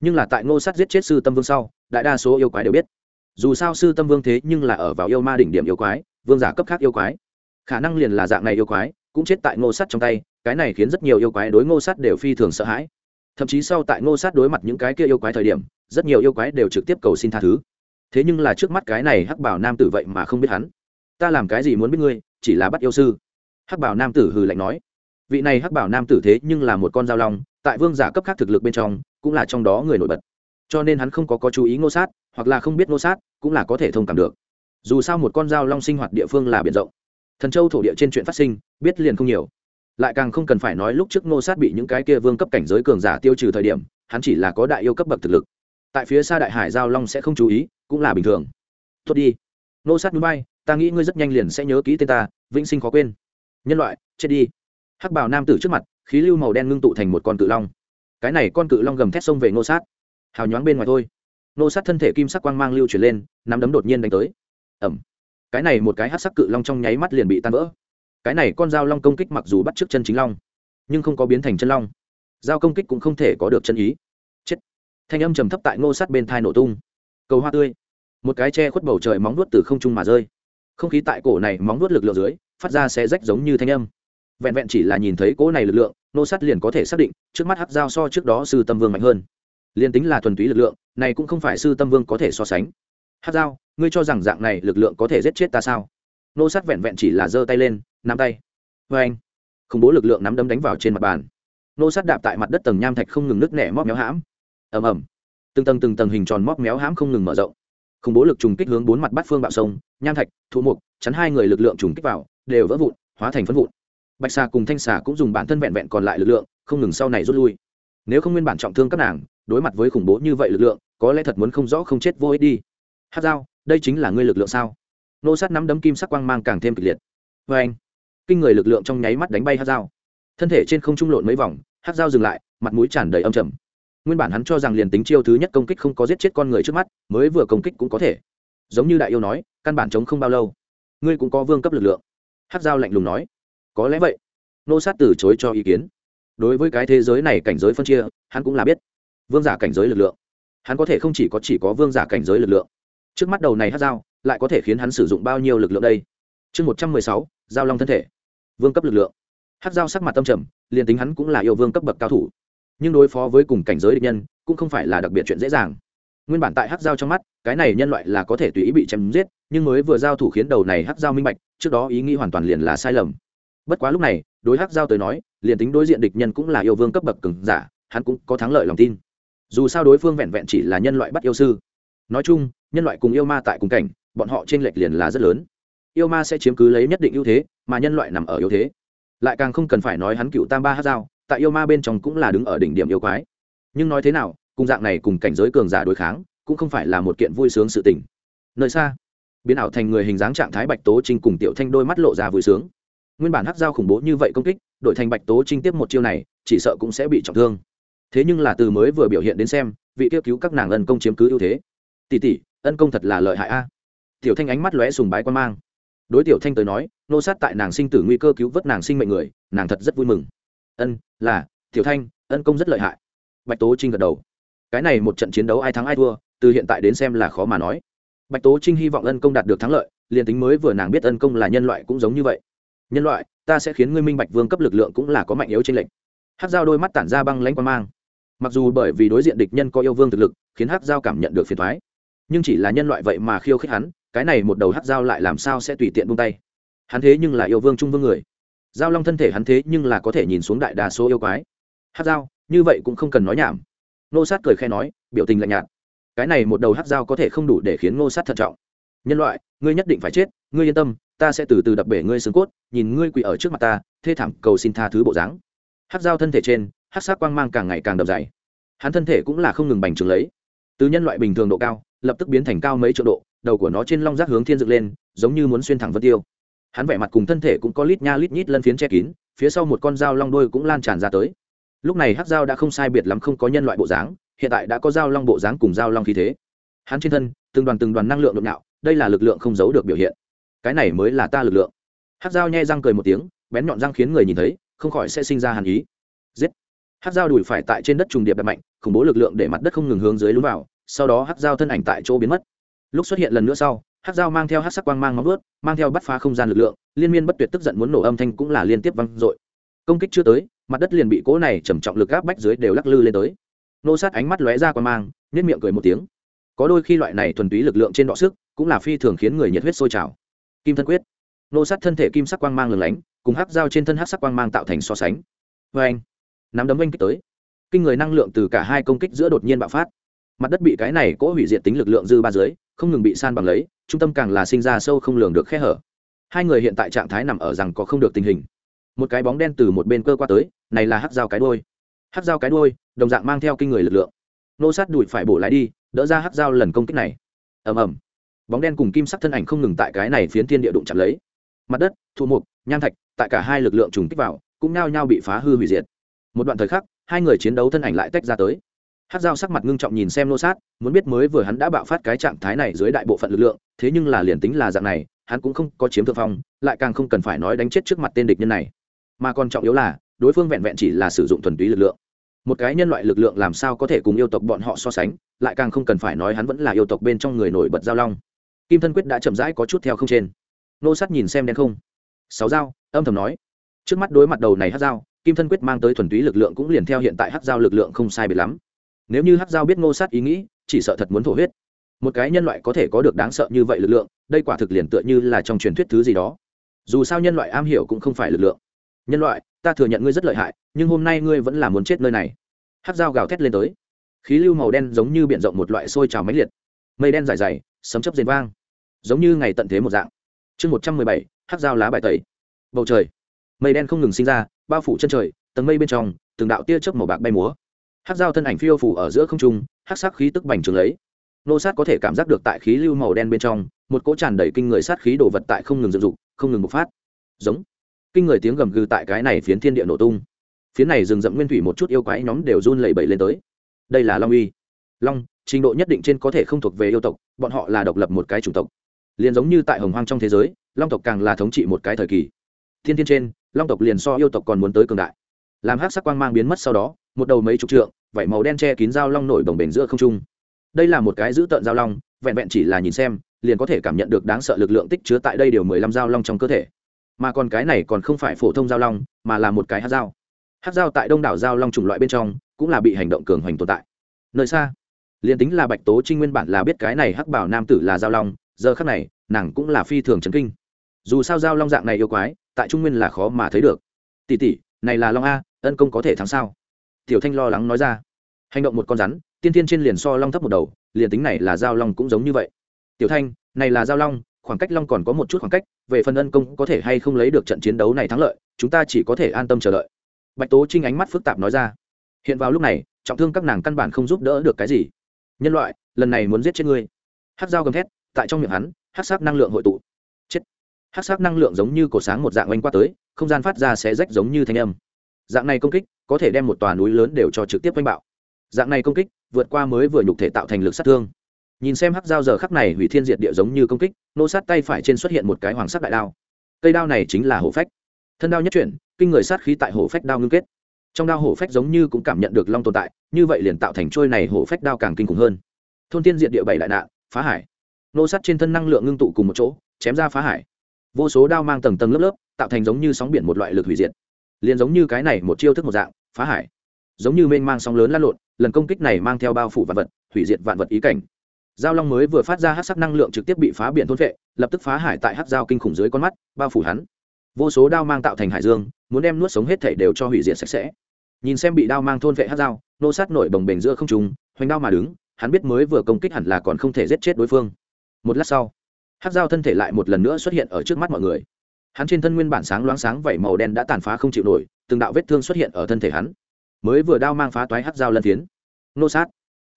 Nhưng là tại ngô sát giết chết sư tâm vương sau, đại đa số yêu quái đều biết. Dù sao sư tâm vương thế nhưng là ở vào yêu ma đỉnh điểm yêu quái, vương giả cấp khác yêu quái. Khả năng liền là dạng này yêu quái, cũng chết tại ngô sát trong tay, cái này khiến rất nhiều yêu quái đối ngô sát đều phi thường sợ hãi. Thậm chí sau tại ngô sát đối mặt những cái kia yêu quái thời điểm, rất nhiều yêu quái đều trực tiếp cầu xin tha thứ. Thế nhưng là trước mắt cái này hắc bảo nam tử vậy mà không biết hắn. Ta làm cái gì muốn biết ngươi, chỉ là bắt yêu sư hắc bảo nam tử hừ lạnh nói, vị này hắc bảo nam tử thế nhưng là một con dao long, tại vương giả cấp khác thực lực bên trong, cũng là trong đó người nổi bật. Cho nên hắn không có có chú ý ngô sát, hoặc là không biết ngô sát, cũng là có thể thông cảm được. Dù sao một con dao long sinh hoạt địa phương là biển rộng. Thần châu thổ địa trên chuyện phát sinh, biết liền không nhiều. Lại càng không cần phải nói lúc trước ngô sát bị những cái kia vương cấp cảnh giới cường giả tiêu trừ thời điểm, hắn chỉ là có đại yêu cấp bậc thực lực. Tại phía xa đại hải giao long sẽ không chú ý, cũng là bình thường. Tốt đi. Nô sát núi bay, ta nghĩ ngươi rất nhanh liền sẽ nhớ kỹ tên ta, vĩnh sinh khó quên nhân loại, chết đi. Hắc bảo nam tử trước mặt, khí lưu màu đen ngưng tụ thành một con cự long. Cái này con cự long gầm thét xông về nô sát. Hào nhoáng bên ngoài thôi. Nô sát thân thể kim sắc quang mang lưu chuyển lên, nắm đấm đột nhiên đánh tới. Ẩm cái này một cái hát sắc cự long trong nháy mắt liền bị tan vỡ. Cái này con dao long công kích mặc dù bắt trước chân chính long, nhưng không có biến thành chân long. Dao công kích cũng không thể có được chân ý. Chết. Thanh âm trầm thấp tại ngô sát bên thai nổ tung. Cầu hoa tươi. Một cái che khuất bầu trời móng nuốt từ không trung mà rơi. Không khí tại cổ này móng nuốt lực lượng dưới phát ra sẽ rách giống như thanh âm. Vẹn vẹn chỉ là nhìn thấy cỗ này lực lượng, nô sát liền có thể xác định, trước mắt hắc giao so trước đó sư tâm vương mạnh hơn. Liền tính là thuần túy lực lượng, này cũng không phải sư tâm vương có thể so sánh. Hắc giao, ngươi cho rằng dạng này lực lượng có thể giết chết ta sao? Nô sát vẹn vẹn chỉ là giơ tay lên, nắm tay. Vê anh, khủng bố lực lượng nắm đấm đánh vào trên mặt bàn. Nô sát đạp tại mặt đất tầng nham thạch không ngừng nứt nẻ móc méo hãm. Ầm ầm. Từng tầng từng tầng hình tròn móc méo hãm không ngừng mở rộng khủng bố lực trùng kích hướng bốn mặt bát phương bạo sông, nham thạch, thụ mục, chắn hai người lực lượng trùng kích vào, đều vỡ vụn, hóa thành phân vụn. Bạch xà cùng thanh xà cũng dùng bản thân vẹn vẹn còn lại lực lượng, không ngừng sau này rút lui. Nếu không nguyên bản trọng thương các nàng, đối mặt với khủng bố như vậy lực lượng, có lẽ thật muốn không rõ không chết vô ích đi. Hát dao, đây chính là ngươi lực lượng sao? Nô sát nắm đấm kim sắc quang mang càng thêm kịch liệt. Vê anh, kinh người lực lượng trong nháy mắt đánh bay hát dao. Thân thể trên không trung lộn mấy vòng, hát dao dừng lại, mặt mũi tràn đầy âm trầm nguyên bản hắn cho rằng liền tính chiêu thứ nhất công kích không có giết chết con người trước mắt, mới vừa công kích cũng có thể. Giống như đại yêu nói, căn bản chống không bao lâu. Ngươi cũng có vương cấp lực lượng. Hát dao lạnh lùng nói. Có lẽ vậy. Nô sát từ chối cho ý kiến. Đối với cái thế giới này cảnh giới phân chia, hắn cũng là biết. Vương giả cảnh giới lực lượng. Hắn có thể không chỉ có chỉ có vương giả cảnh giới lực lượng. Trước mắt đầu này hát dao lại có thể khiến hắn sử dụng bao nhiêu lực lượng đây? Chương một trăm mười sáu, giao long thân thể. Vương cấp lực lượng. Hát dao sắc mặt tâm trầm, liền tính hắn cũng là yêu vương cấp bậc cao thủ nhưng đối phó với cùng cảnh giới địch nhân cũng không phải là đặc biệt chuyện dễ dàng. Nguyên bản tại hắc giao trong mắt, cái này nhân loại là có thể tùy ý bị chém giết, nhưng mới vừa giao thủ khiến đầu này hắc giao minh bạch, trước đó ý nghĩ hoàn toàn liền là sai lầm. Bất quá lúc này, đối hắc giao tới nói, liền tính đối diện địch nhân cũng là yêu vương cấp bậc cứng giả, hắn cũng có thắng lợi lòng tin. Dù sao đối phương vẹn vẹn chỉ là nhân loại bắt yêu sư. Nói chung, nhân loại cùng yêu ma tại cùng cảnh, bọn họ trên lệch liền là rất lớn. Yêu ma sẽ chiếm cứ lấy nhất định ưu thế, mà nhân loại nằm ở yếu thế. Lại càng không cần phải nói hắn cựu tam ba hát dao tại yêu ma bên trong cũng là đứng ở đỉnh điểm yêu quái. Nhưng nói thế nào, cùng dạng này cùng cảnh giới cường giả đối kháng, cũng không phải là một kiện vui sướng sự tình. Nơi xa, biến ảo thành người hình dáng trạng thái bạch tố trinh cùng tiểu thanh đôi mắt lộ ra vui sướng. Nguyên bản hắc dao khủng bố như vậy công kích, đổi thành bạch tố trinh tiếp một chiêu này, chỉ sợ cũng sẽ bị trọng thương. Thế nhưng là từ mới vừa biểu hiện đến xem, vị kêu cứu các nàng ân công chiếm cứ ưu thế. Tỷ tỷ, ân công thật là lợi hại a. Tiểu thanh ánh mắt lóe sùng bái quan mang. Đối tiểu thanh tới nói, nô sát tại nàng sinh tử nguy cơ cứu vớt nàng sinh mệnh người, nàng thật rất vui mừng ân, là, tiểu thanh, ân công rất lợi hại. Bạch tố trinh gật đầu. Cái này một trận chiến đấu ai thắng ai thua, từ hiện tại đến xem là khó mà nói. Bạch tố trinh hy vọng ân công đạt được thắng lợi, liền tính mới vừa nàng biết ân công là nhân loại cũng giống như vậy. Nhân loại, ta sẽ khiến ngươi minh bạch vương cấp lực lượng cũng là có mạnh yếu trên lệnh hát dao đôi mắt tản ra băng lãnh quan mang. Mặc dù bởi vì đối diện địch nhân có yêu vương thực lực, khiến hát dao cảm nhận được phiền thoái nhưng chỉ là nhân loại vậy mà khiêu khích hắn, cái này một đầu hát dao lại làm sao sẽ tùy tiện buông tay? Hắn thế nhưng là yêu vương trung vương người giao long thân thể hắn thế nhưng là có thể nhìn xuống đại đa số yêu quái. Hát dao, như vậy cũng không cần nói nhảm. Nô sát cười khe nói, biểu tình lạnh nhạt. Cái này một đầu hát dao có thể không đủ để khiến nô sát thận trọng. Nhân loại, ngươi nhất định phải chết, ngươi yên tâm, ta sẽ từ từ đập bể ngươi xương cốt, nhìn ngươi quỳ ở trước mặt ta, thê thảm cầu xin tha thứ bộ dáng. Hát dao thân thể trên, hát sát quang mang càng ngày càng đập dày. Hắn thân thể cũng là không ngừng bành trướng lấy. Từ nhân loại bình thường độ cao, lập tức biến thành cao mấy triệu độ, đầu của nó trên long rác hướng thiên dựng lên, giống như muốn xuyên thẳng vân tiêu hắn vẻ mặt cùng thân thể cũng có lít nha lít nhít lân phiến che kín, phía sau một con dao long đôi cũng lan tràn ra tới. Lúc này hát dao đã không sai biệt lắm không có nhân loại bộ dáng, hiện tại đã có dao long bộ dáng cùng dao long khí thế. Hắn trên thân, từng đoàn từng đoàn năng lượng nội nhạo, đây là lực lượng không giấu được biểu hiện. Cái này mới là ta lực lượng. Hát dao nhai răng cười một tiếng, bén nhọn răng khiến người nhìn thấy, không khỏi sẽ sinh ra hàn ý. Giết! Hát dao đùi phải tại trên đất trùng điệp đập mạnh, khủng bố lực lượng để mặt đất không ngừng hướng dưới lún vào, sau đó hát dao thân ảnh tại chỗ biến mất. Lúc xuất hiện lần nữa sau hát dao mang theo hát sắc quang mang móng ướt mang theo bắt phá không gian lực lượng, liên miên bất tuyệt tức giận muốn nổ âm thanh cũng là liên tiếp văng dội. Công kích chưa tới, mặt đất liền bị cỗ này trầm trọng lực áp bách dưới đều lắc lư lên tới. Nô sát ánh mắt lóe ra quang mang nếp miệng cười một tiếng. Có đôi khi loại này thuần túy lực lượng trên đọ sức, cũng là phi thường khiến người nhiệt huyết sôi trào. Kim thân quyết. Nô sát thân thể kim sắc quang mang lừng lánh, cùng hắc dao trên thân hắc sắc quang mang tạo thành so sánh. Vê anh, nắm đấm oanh kích tới. Kinh người năng lượng từ cả hai công kích giữa đột nhiên bạo phát. Mặt đất bị cái này cỗ hủy diệt tính lực lượng dư ba dưới, không ngừng bị san bằng lấy trung tâm càng là sinh ra sâu không lường được khe hở. Hai người hiện tại trạng thái nằm ở rằng có không được tình hình. Một cái bóng đen từ một bên cơ qua tới, này là hắc dao cái đôi hắc dao cái đôi đồng dạng mang theo kinh người lực lượng. Nô sát đùi phải bổ lại đi, đỡ ra hắc dao lần công kích này. Ầm ầm. Bóng đen cùng kim sắc thân ảnh không ngừng tại cái này phiến thiên địa đụng chạm lấy. Mặt đất thụ mục, nham thạch, tại cả hai lực lượng trùng kích vào, cũng nao nhau bị phá hư hủy diệt. Một đoạn thời khắc, hai người chiến đấu thân ảnh lại tách ra tới hát dao sắc mặt ngưng trọng nhìn xem nô sát, muốn biết mới vừa hắn đã bạo phát cái trạng thái này dưới đại bộ phận lực lượng, thế nhưng là liền tính là dạng này, hắn cũng không có chiếm thượng phong, lại càng không cần phải nói đánh chết trước mặt tên địch nhân này. Mà còn trọng yếu là, đối phương vẹn vẹn chỉ là sử dụng thuần túy lực lượng. Một cái nhân loại lực lượng làm sao có thể cùng yêu tộc bọn họ so sánh, lại càng không cần phải nói hắn vẫn là yêu tộc bên trong người nổi bật giao long. Kim thân quyết đã chậm rãi có chút theo không trên. Nô sát nhìn xem đen không. Sáu dao, âm thầm nói. Trước mắt đối mặt đầu này hát dao, kim thân quyết mang tới thuần túy lực lượng cũng liền theo hiện tại hát dao lực lượng không sai biệt lắm nếu như hát dao biết ngô sát ý nghĩ, chỉ sợ thật muốn thổ huyết. Một cái nhân loại có thể có được đáng sợ như vậy lực lượng, đây quả thực liền tựa như là trong truyền thuyết thứ gì đó. Dù sao nhân loại am hiểu cũng không phải lực lượng. Nhân loại, ta thừa nhận ngươi rất lợi hại, nhưng hôm nay ngươi vẫn là muốn chết nơi này. Hát dao gào thét lên tới. Khí lưu màu đen giống như b i ể n rộng một loại sôi trào máy liệt. Mây đen dài dày sấm chấp rền vang. Giống như ngày tận thế một dạng. Chương một trăm mười bảy hát dao lá bài tẩy. Bầu trời. Mây đen không ngừng sinh ra, bao phủ chân trời, tầng mây bên trong, từng đạo tia chớp màu bạc bay múa hát dao thân ảnh phiêu phủ ở giữa không trung hát sắc khí tức bành trướng lấy. Nô sát có thể cảm giác được tại khí lưu màu đen bên trong, một cỗ tràn đầy kinh người sát khí đồ vật tại không ngừng dựng dục, không ngừng bộc phát. Giống. Kinh người tiếng gầm gừ tại cái này phiến thiên địa nổ tung. Phiến này rừng rậm nguyên thủy một chút yêu quái nhóm đều run lẩy bẩy lên tới. Đây là long uy. Long, trình độ nhất định trên có thể không thuộc về yêu tộc, bọn họ là độc lập một cái chủng tộc. Liền giống như tại hồng hoang trong thế giới, long tộc càng là thống trị một cái thời kỳ. Thiên thiên trên, long tộc liền so yêu tộc còn muốn tới cường đại làm hát sắc quang mang biến mất sau đó, một đầu mấy chục trượng, vảy màu đen che kín dao long nổi đồng bền giữa không trung. Đây là một cái giữ tợn dao long, vẹn vẹn chỉ là nhìn xem, liền có thể cảm nhận được đáng sợ lực lượng tích chứa tại đây điều mười lăm dao long trong cơ thể. Mà còn cái này còn không phải phổ thông dao long, mà là một cái hát dao hát dao tại đông đảo dao long chủng loại bên trong, cũng là bị hành động cường hoành tồn tại. Nơi xa, liền tính là bạch tố trinh nguyên bản là biết cái này hắc bảo nam tử là giao long, giờ khắc này, nàng cũng là phi thường chấn kinh. Dù sao giao long dạng này yêu quái, tại trung nguyên là khó mà thấy được. Tỷ tỷ này là long a, ân công có thể thắng sao? Tiểu thanh lo lắng nói ra. Hành động một con rắn, tiên tiên trên liền so long thấp một đầu, liền tính này là giao long cũng giống như vậy. Tiểu thanh, này là giao long, khoảng cách long còn có một chút khoảng cách, về phần ân công có thể hay không lấy được trận chiến đấu này thắng lợi, chúng ta chỉ có thể an tâm chờ đợi. Bạch tố trinh ánh mắt phức tạp nói ra. Hiện vào lúc này, trọng thương các nàng căn bản không giúp đỡ được cái gì. Nhân loại, lần này muốn giết chết ngươi. Hát dao gầm thét, tại trong miệng hắn hát sắc năng lượng hội tụ hát sắc năng lượng giống như cổ sáng một dạng oanh qua tới, không gian phát ra sẽ rách giống như thanh âm. Dạng này công kích có thể đem một tòa núi lớn đều cho trực tiếp oanh bạo. Dạng này công kích vượt qua mới vừa nhục thể tạo thành lực sát thương. Nhìn xem hắc dao giờ khắc này hủy thiên diệt địa giống như công kích, nô sát tay phải trên xuất hiện một cái hoàng sắc đại đao. Cây đao này chính là hổ phách. Thân đao nhất chuyển, kinh người sát khí tại hổ phách đao ngưng kết. Trong đao hổ phách giống như cũng cảm nhận được long tồn tại, như vậy liền tạo thành trôi này hổ phách đao càng kinh khủng hơn. Thôn tiên diện địa bảy đại nạn, phá hải. Nô sát trên thân năng lượng ngưng tụ cùng một chỗ, chém ra phá hải vô số đao mang tầng tầng lớp lớp, tạo thành giống như sóng biển một loại lực hủy diệt. Liền giống như cái này một chiêu thức một dạng, phá hải. Giống như mênh mang sóng lớn lan lộn, lần công kích này mang theo bao phủ vạn vật, hủy diệt vạn vật ý cảnh. Giao long mới vừa phát ra hát sắc năng lượng trực tiếp bị phá biển thôn vệ, lập tức phá hải tại hát dao kinh khủng dưới con mắt, bao phủ hắn. Vô số đao mang tạo thành hải dương, muốn đem nuốt sống hết thể đều cho hủy diệt sạch sẽ. Nhìn xem bị đao mang thôn vệ hát dao nô sát nổi bồng bềnh giữa không trùng hoành đao mà đứng, hắn biết mới vừa công kích hẳn là còn không thể giết chết đối phương. Một lát sau hát dao thân thể lại một lần nữa xuất hiện ở trước mắt mọi người. Hắn trên thân nguyên bản sáng loáng sáng vẩy màu đen đã tàn phá không chịu nổi, từng đạo vết thương xuất hiện ở thân thể hắn. Mới vừa đao mang phá toái hát dao lân phiến. Nô sát.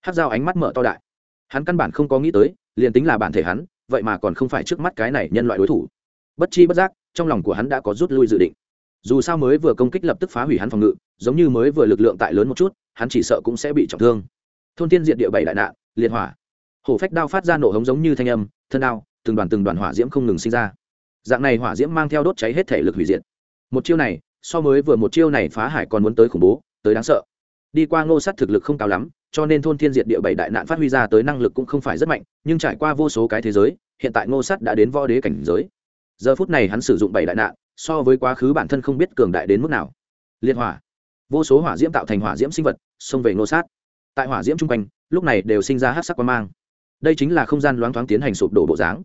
Hát dao ánh mắt mở to đại. Hắn căn bản không có nghĩ tới, liền tính là bản thể hắn, vậy mà còn không phải trước mắt cái này nhân loại đối thủ. Bất chi bất giác, trong lòng của hắn đã có rút lui dự định. Dù sao mới vừa công kích lập tức phá hủy hắn phòng ngự, giống như mới vừa lực lượng tại lớn một chút, hắn chỉ sợ cũng sẽ bị trọng thương. Thôn tiên diện địa bảy đại nạn, liệt hỏa. Hổ phách đao phát ra nổ hống giống như thanh âm, thân đao từng đoàn từng đoàn hỏa diễm không ngừng sinh ra. Dạng này hỏa diễm mang theo đốt cháy hết thể lực hủy diệt. Một chiêu này, so mới vừa một chiêu này phá hải còn muốn tới khủng bố, tới đáng sợ. Đi qua ngô sát thực lực không cao lắm, cho nên thôn thiên diệt địa bảy đại nạn phát huy ra tới năng lực cũng không phải rất mạnh, nhưng trải qua vô số cái thế giới, hiện tại ngô sát đã đến võ đế cảnh giới. Giờ phút này hắn sử dụng bảy đại nạn, so với quá khứ bản thân không biết cường đại đến mức nào. Liệt hỏa. Vô số hỏa diễm tạo thành hỏa diễm sinh vật, xông về ngô sát. Tại hỏa diễm chung quanh, lúc này đều sinh ra hát sắc quan mang. Đây chính là không gian loáng thoáng tiến hành sụp đổ bộ dáng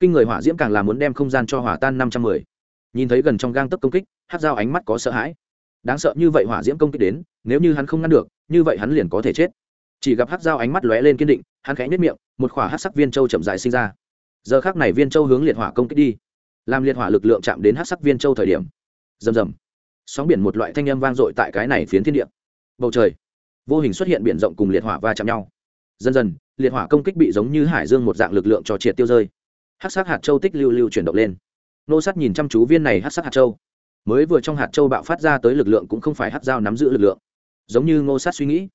kinh người hỏa diễm càng là muốn đem không gian cho hỏa tan năm trăm mười. Nhìn thấy gần trong gang tấc công kích hát dao ánh mắt có sợ hãi. Đáng sợ như vậy hỏa diễm công kích đến, nếu như hắn không ngăn được, như vậy hắn liền có thể chết. Chỉ gặp hát dao ánh mắt lóe lên kiên định, hắn khẽ nhất miệng, một khỏa hát sắc viên châu chậm dài sinh ra. Giờ khác này viên châu hướng liệt hỏa công kích đi. Làm liệt hỏa lực lượng chạm đến hát sắc viên châu thời điểm, rầm rầm. Sóng biển một loại thanh âm vang dội tại cái này phiến thiên địa. Bầu trời, vô hình xuất hiện biển rộng cùng liệt hỏa va chạm nhau. Dần dần, liệt hỏa công kích bị giống như hải dương một dạng lực lượng cho triệt tiêu rơi hát sắc hạt châu tích lưu lưu chuyển động lên. Nô sắt nhìn chăm chú viên này hát sắc hạt châu. Mới vừa trong hạt châu bạo phát ra tới lực lượng cũng không phải hát dao nắm giữ lực lượng. Giống như ngô sát suy nghĩ,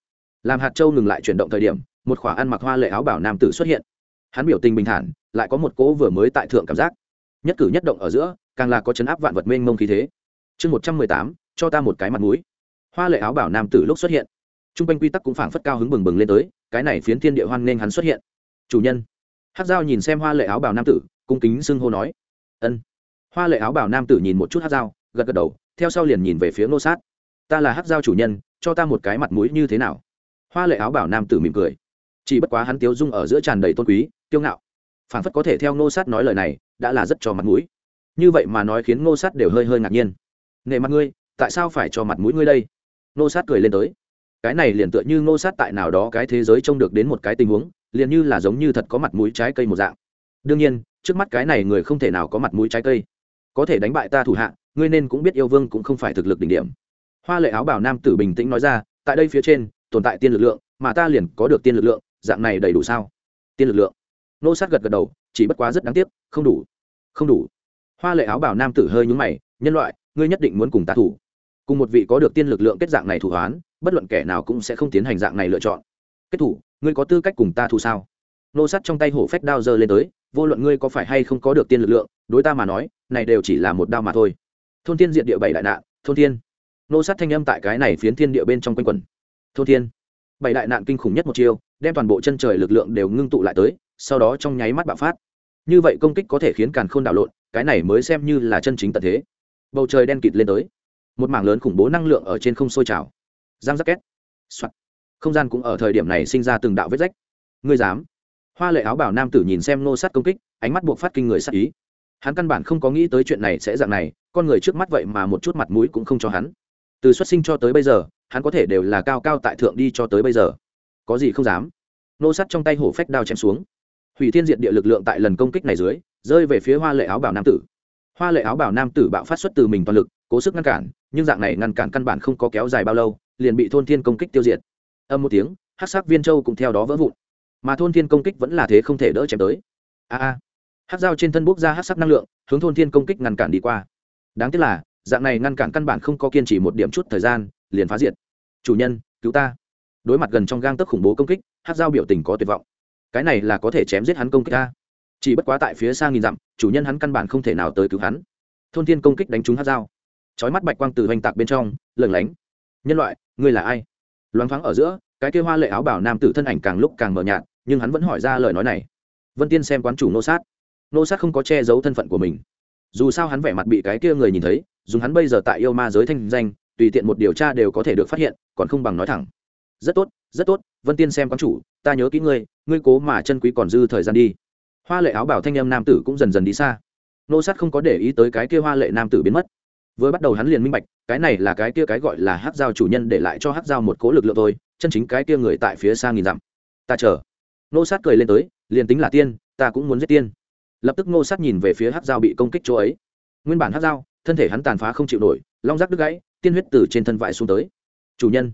làm hạt châu ngừng lại chuyển động thời điểm, một khỏa ăn mặc hoa lệ áo bảo nam tử xuất hiện. Hắn biểu tình bình thản, lại có một cỗ vừa mới tại thượng cảm giác. Nhất cử nhất động ở giữa, càng là có chấn áp vạn vật mênh mông khí thế. Chương một trăm mười tám, cho ta một cái mặt mũi. Hoa lệ áo bảo nam tử lúc xuất hiện. T r u n g quanh quy tắc cũng phảng phất cao hứng bừng bừng lên tới, cái này phiến thiên địa hoan nên hắn xuất hiện. Chủ nhân hát dao nhìn xem hoa lệ áo bảo nam tử, cung kính xưng hô nói, ân. Hoa lệ áo bảo nam tử nhìn một chút hát dao gật gật đầu, theo sau liền nhìn về phía ngô sát. Ta là hát dao chủ nhân, cho ta một cái mặt mũi như thế nào? Hoa lệ áo bảo nam tử mỉm cười. Chỉ bất quá hắn tiếu dung ở giữa tràn đầy tôn quý, kiêu ngạo. Phảng phất có thể theo ngô sát nói lời này, đã là rất cho mặt mũi. Như vậy mà nói khiến ngô sát đều hơi hơi ngạc nhiên. Nệ mặt ngươi, tại sao phải cho mặt mũi ngươi đây? Ngô sát cười lên tới. Cái này liền tựa như ngô sát tại nào đó cái thế giới trông được đến một cái tình huống liền như là giống như thật có mặt mũi trái cây một dạng. Đương nhiên, trước mắt cái này người không thể nào có mặt mũi trái cây. Có thể đánh bại ta thủ hạ, ngươi nên cũng biết yêu vương cũng không phải thực lực đỉnh điểm. Hoa lệ áo bảo nam tử bình tĩnh nói ra, tại đây phía trên, tồn tại tiên lực lượng, mà ta liền có được tiên lực lượng, dạng này đầy đủ sao? Tiên lực lượng. Nô sát gật gật đầu, chỉ bất quá rất đáng tiếc, không đủ. Không đủ. Hoa lệ áo bảo nam tử hơi nhúng mày, nhân loại, ngươi nhất định muốn cùng ta thủ. Cùng một vị có được tiên lực lượng kết dạng này thủ hoán, bất luận kẻ nào cũng sẽ không tiến hành dạng này lựa chọn. Kết thủ ngươi có tư cách cùng ta thù sao? Nô sắt trong tay hổ phách đao giơ lên tới, vô luận ngươi có phải hay không có được tiên lực lượng, đối ta mà nói, này đều chỉ là một đao mà thôi. Thôn tiên diện địa bảy đại nạn, thôn thiên. Nô sát thanh âm tại cái này phiến thiên địa bên trong quanh quẩn. Thôn thiên. Bảy đại nạn kinh khủng nhất một chiêu, đem toàn bộ chân trời lực lượng đều ngưng tụ lại tới, sau đó trong nháy mắt bạo phát. Như vậy công kích có thể khiến càn khôn đảo lộn, cái này mới xem như là chân chính tận thế. Bầu trời đen kịt lên tới. Một mảng lớn khủng bố năng lượng ở trên không sôi trào. Giang giác két. Soạn không gian cũng ở thời điểm này sinh ra từng đạo vết rách. Ngươi dám? Hoa lệ áo bảo nam tử nhìn xem nô sát công kích, ánh mắt buộc phát kinh người sát ý. Hắn căn bản không có nghĩ tới chuyện này sẽ dạng này, con người trước mắt vậy mà một chút mặt mũi cũng không cho hắn. Từ xuất sinh cho tới bây giờ, hắn có thể đều là cao cao tại thượng đi cho tới bây giờ. Có gì không dám? Nô sắt trong tay hổ phách đao chém xuống. Hủy thiên diệt địa lực lượng tại lần công kích này dưới, rơi về phía hoa lệ áo bảo nam tử. Hoa lệ áo bảo nam tử bạo phát xuất từ mình toàn lực, cố sức ngăn cản, nhưng dạng này ngăn cản căn bản không có kéo dài bao lâu, liền bị thôn thiên công kích tiêu diệt âm một tiếng hát sắc viên châu cũng theo đó vỡ vụn. Mà thôn thiên công kích vẫn là thế không thể đỡ chém tới. A a. Hát dao trên thân bốc ra hát sắc năng lượng, hướng thôn thiên công kích ngăn cản đi qua. Đáng tiếc là, dạng này ngăn cản căn bản không có kiên trì một điểm chút thời gian, liền phá diệt. Chủ nhân, cứu ta. Đối mặt gần trong gang tấc khủng bố công kích hát dao biểu tình có tuyệt vọng. Cái này là có thể chém giết hắn công kích ta. Chỉ bất quá tại phía xa nghìn dặm, chủ nhân hắn căn bản không thể nào tới cứu hắn. Thôn thiên công kích đánh trúng hát dao trói mắt bạch quang từ hoành tạc bên trong lẩn lánh. Nhân loại, ngươi là ai? Loáng thoáng ở giữa, cái kia hoa lệ áo bảo nam tử thân ảnh càng lúc càng mờ nhạt, nhưng hắn vẫn hỏi ra lời nói này. Vân tiên xem quán chủ nô sát. Nô sát không có che giấu thân phận của mình. Dù sao hắn vẻ mặt bị cái kia người nhìn thấy, dùng hắn bây giờ tại yêu ma giới thanh danh, tùy tiện một điều tra đều có thể được phát hiện, còn không bằng nói thẳng. Rất tốt rất tốt, vân tiên xem quán chủ, ta nhớ kỹ ngươi ngươi cố mà chân quý còn dư thời gian đi. Hoa lệ áo bảo thanh em nam tử cũng dần dần đi xa. Nô sát không có để ý tới cái kia hoa lệ nam tử biến mất vừa bắt đầu hắn liền minh bạch, cái này là cái kia cái gọi là hắc giao chủ nhân để lại cho hắc giao một cố lực lượng thôi, chân chính cái kia người tại phía xa nghìn dặm. Ta chờ. Nô sát cười lên tới, liền tính là tiên, ta cũng muốn giết tiên. Lập tức nô sát nhìn về phía hắc giao bị công kích chỗ ấy. Nguyên bản hắc giao, thân thể hắn tàn phá không chịu nổi, long giác đứt gãy, tiên huyết từ trên thân vải xuống tới. Chủ nhân.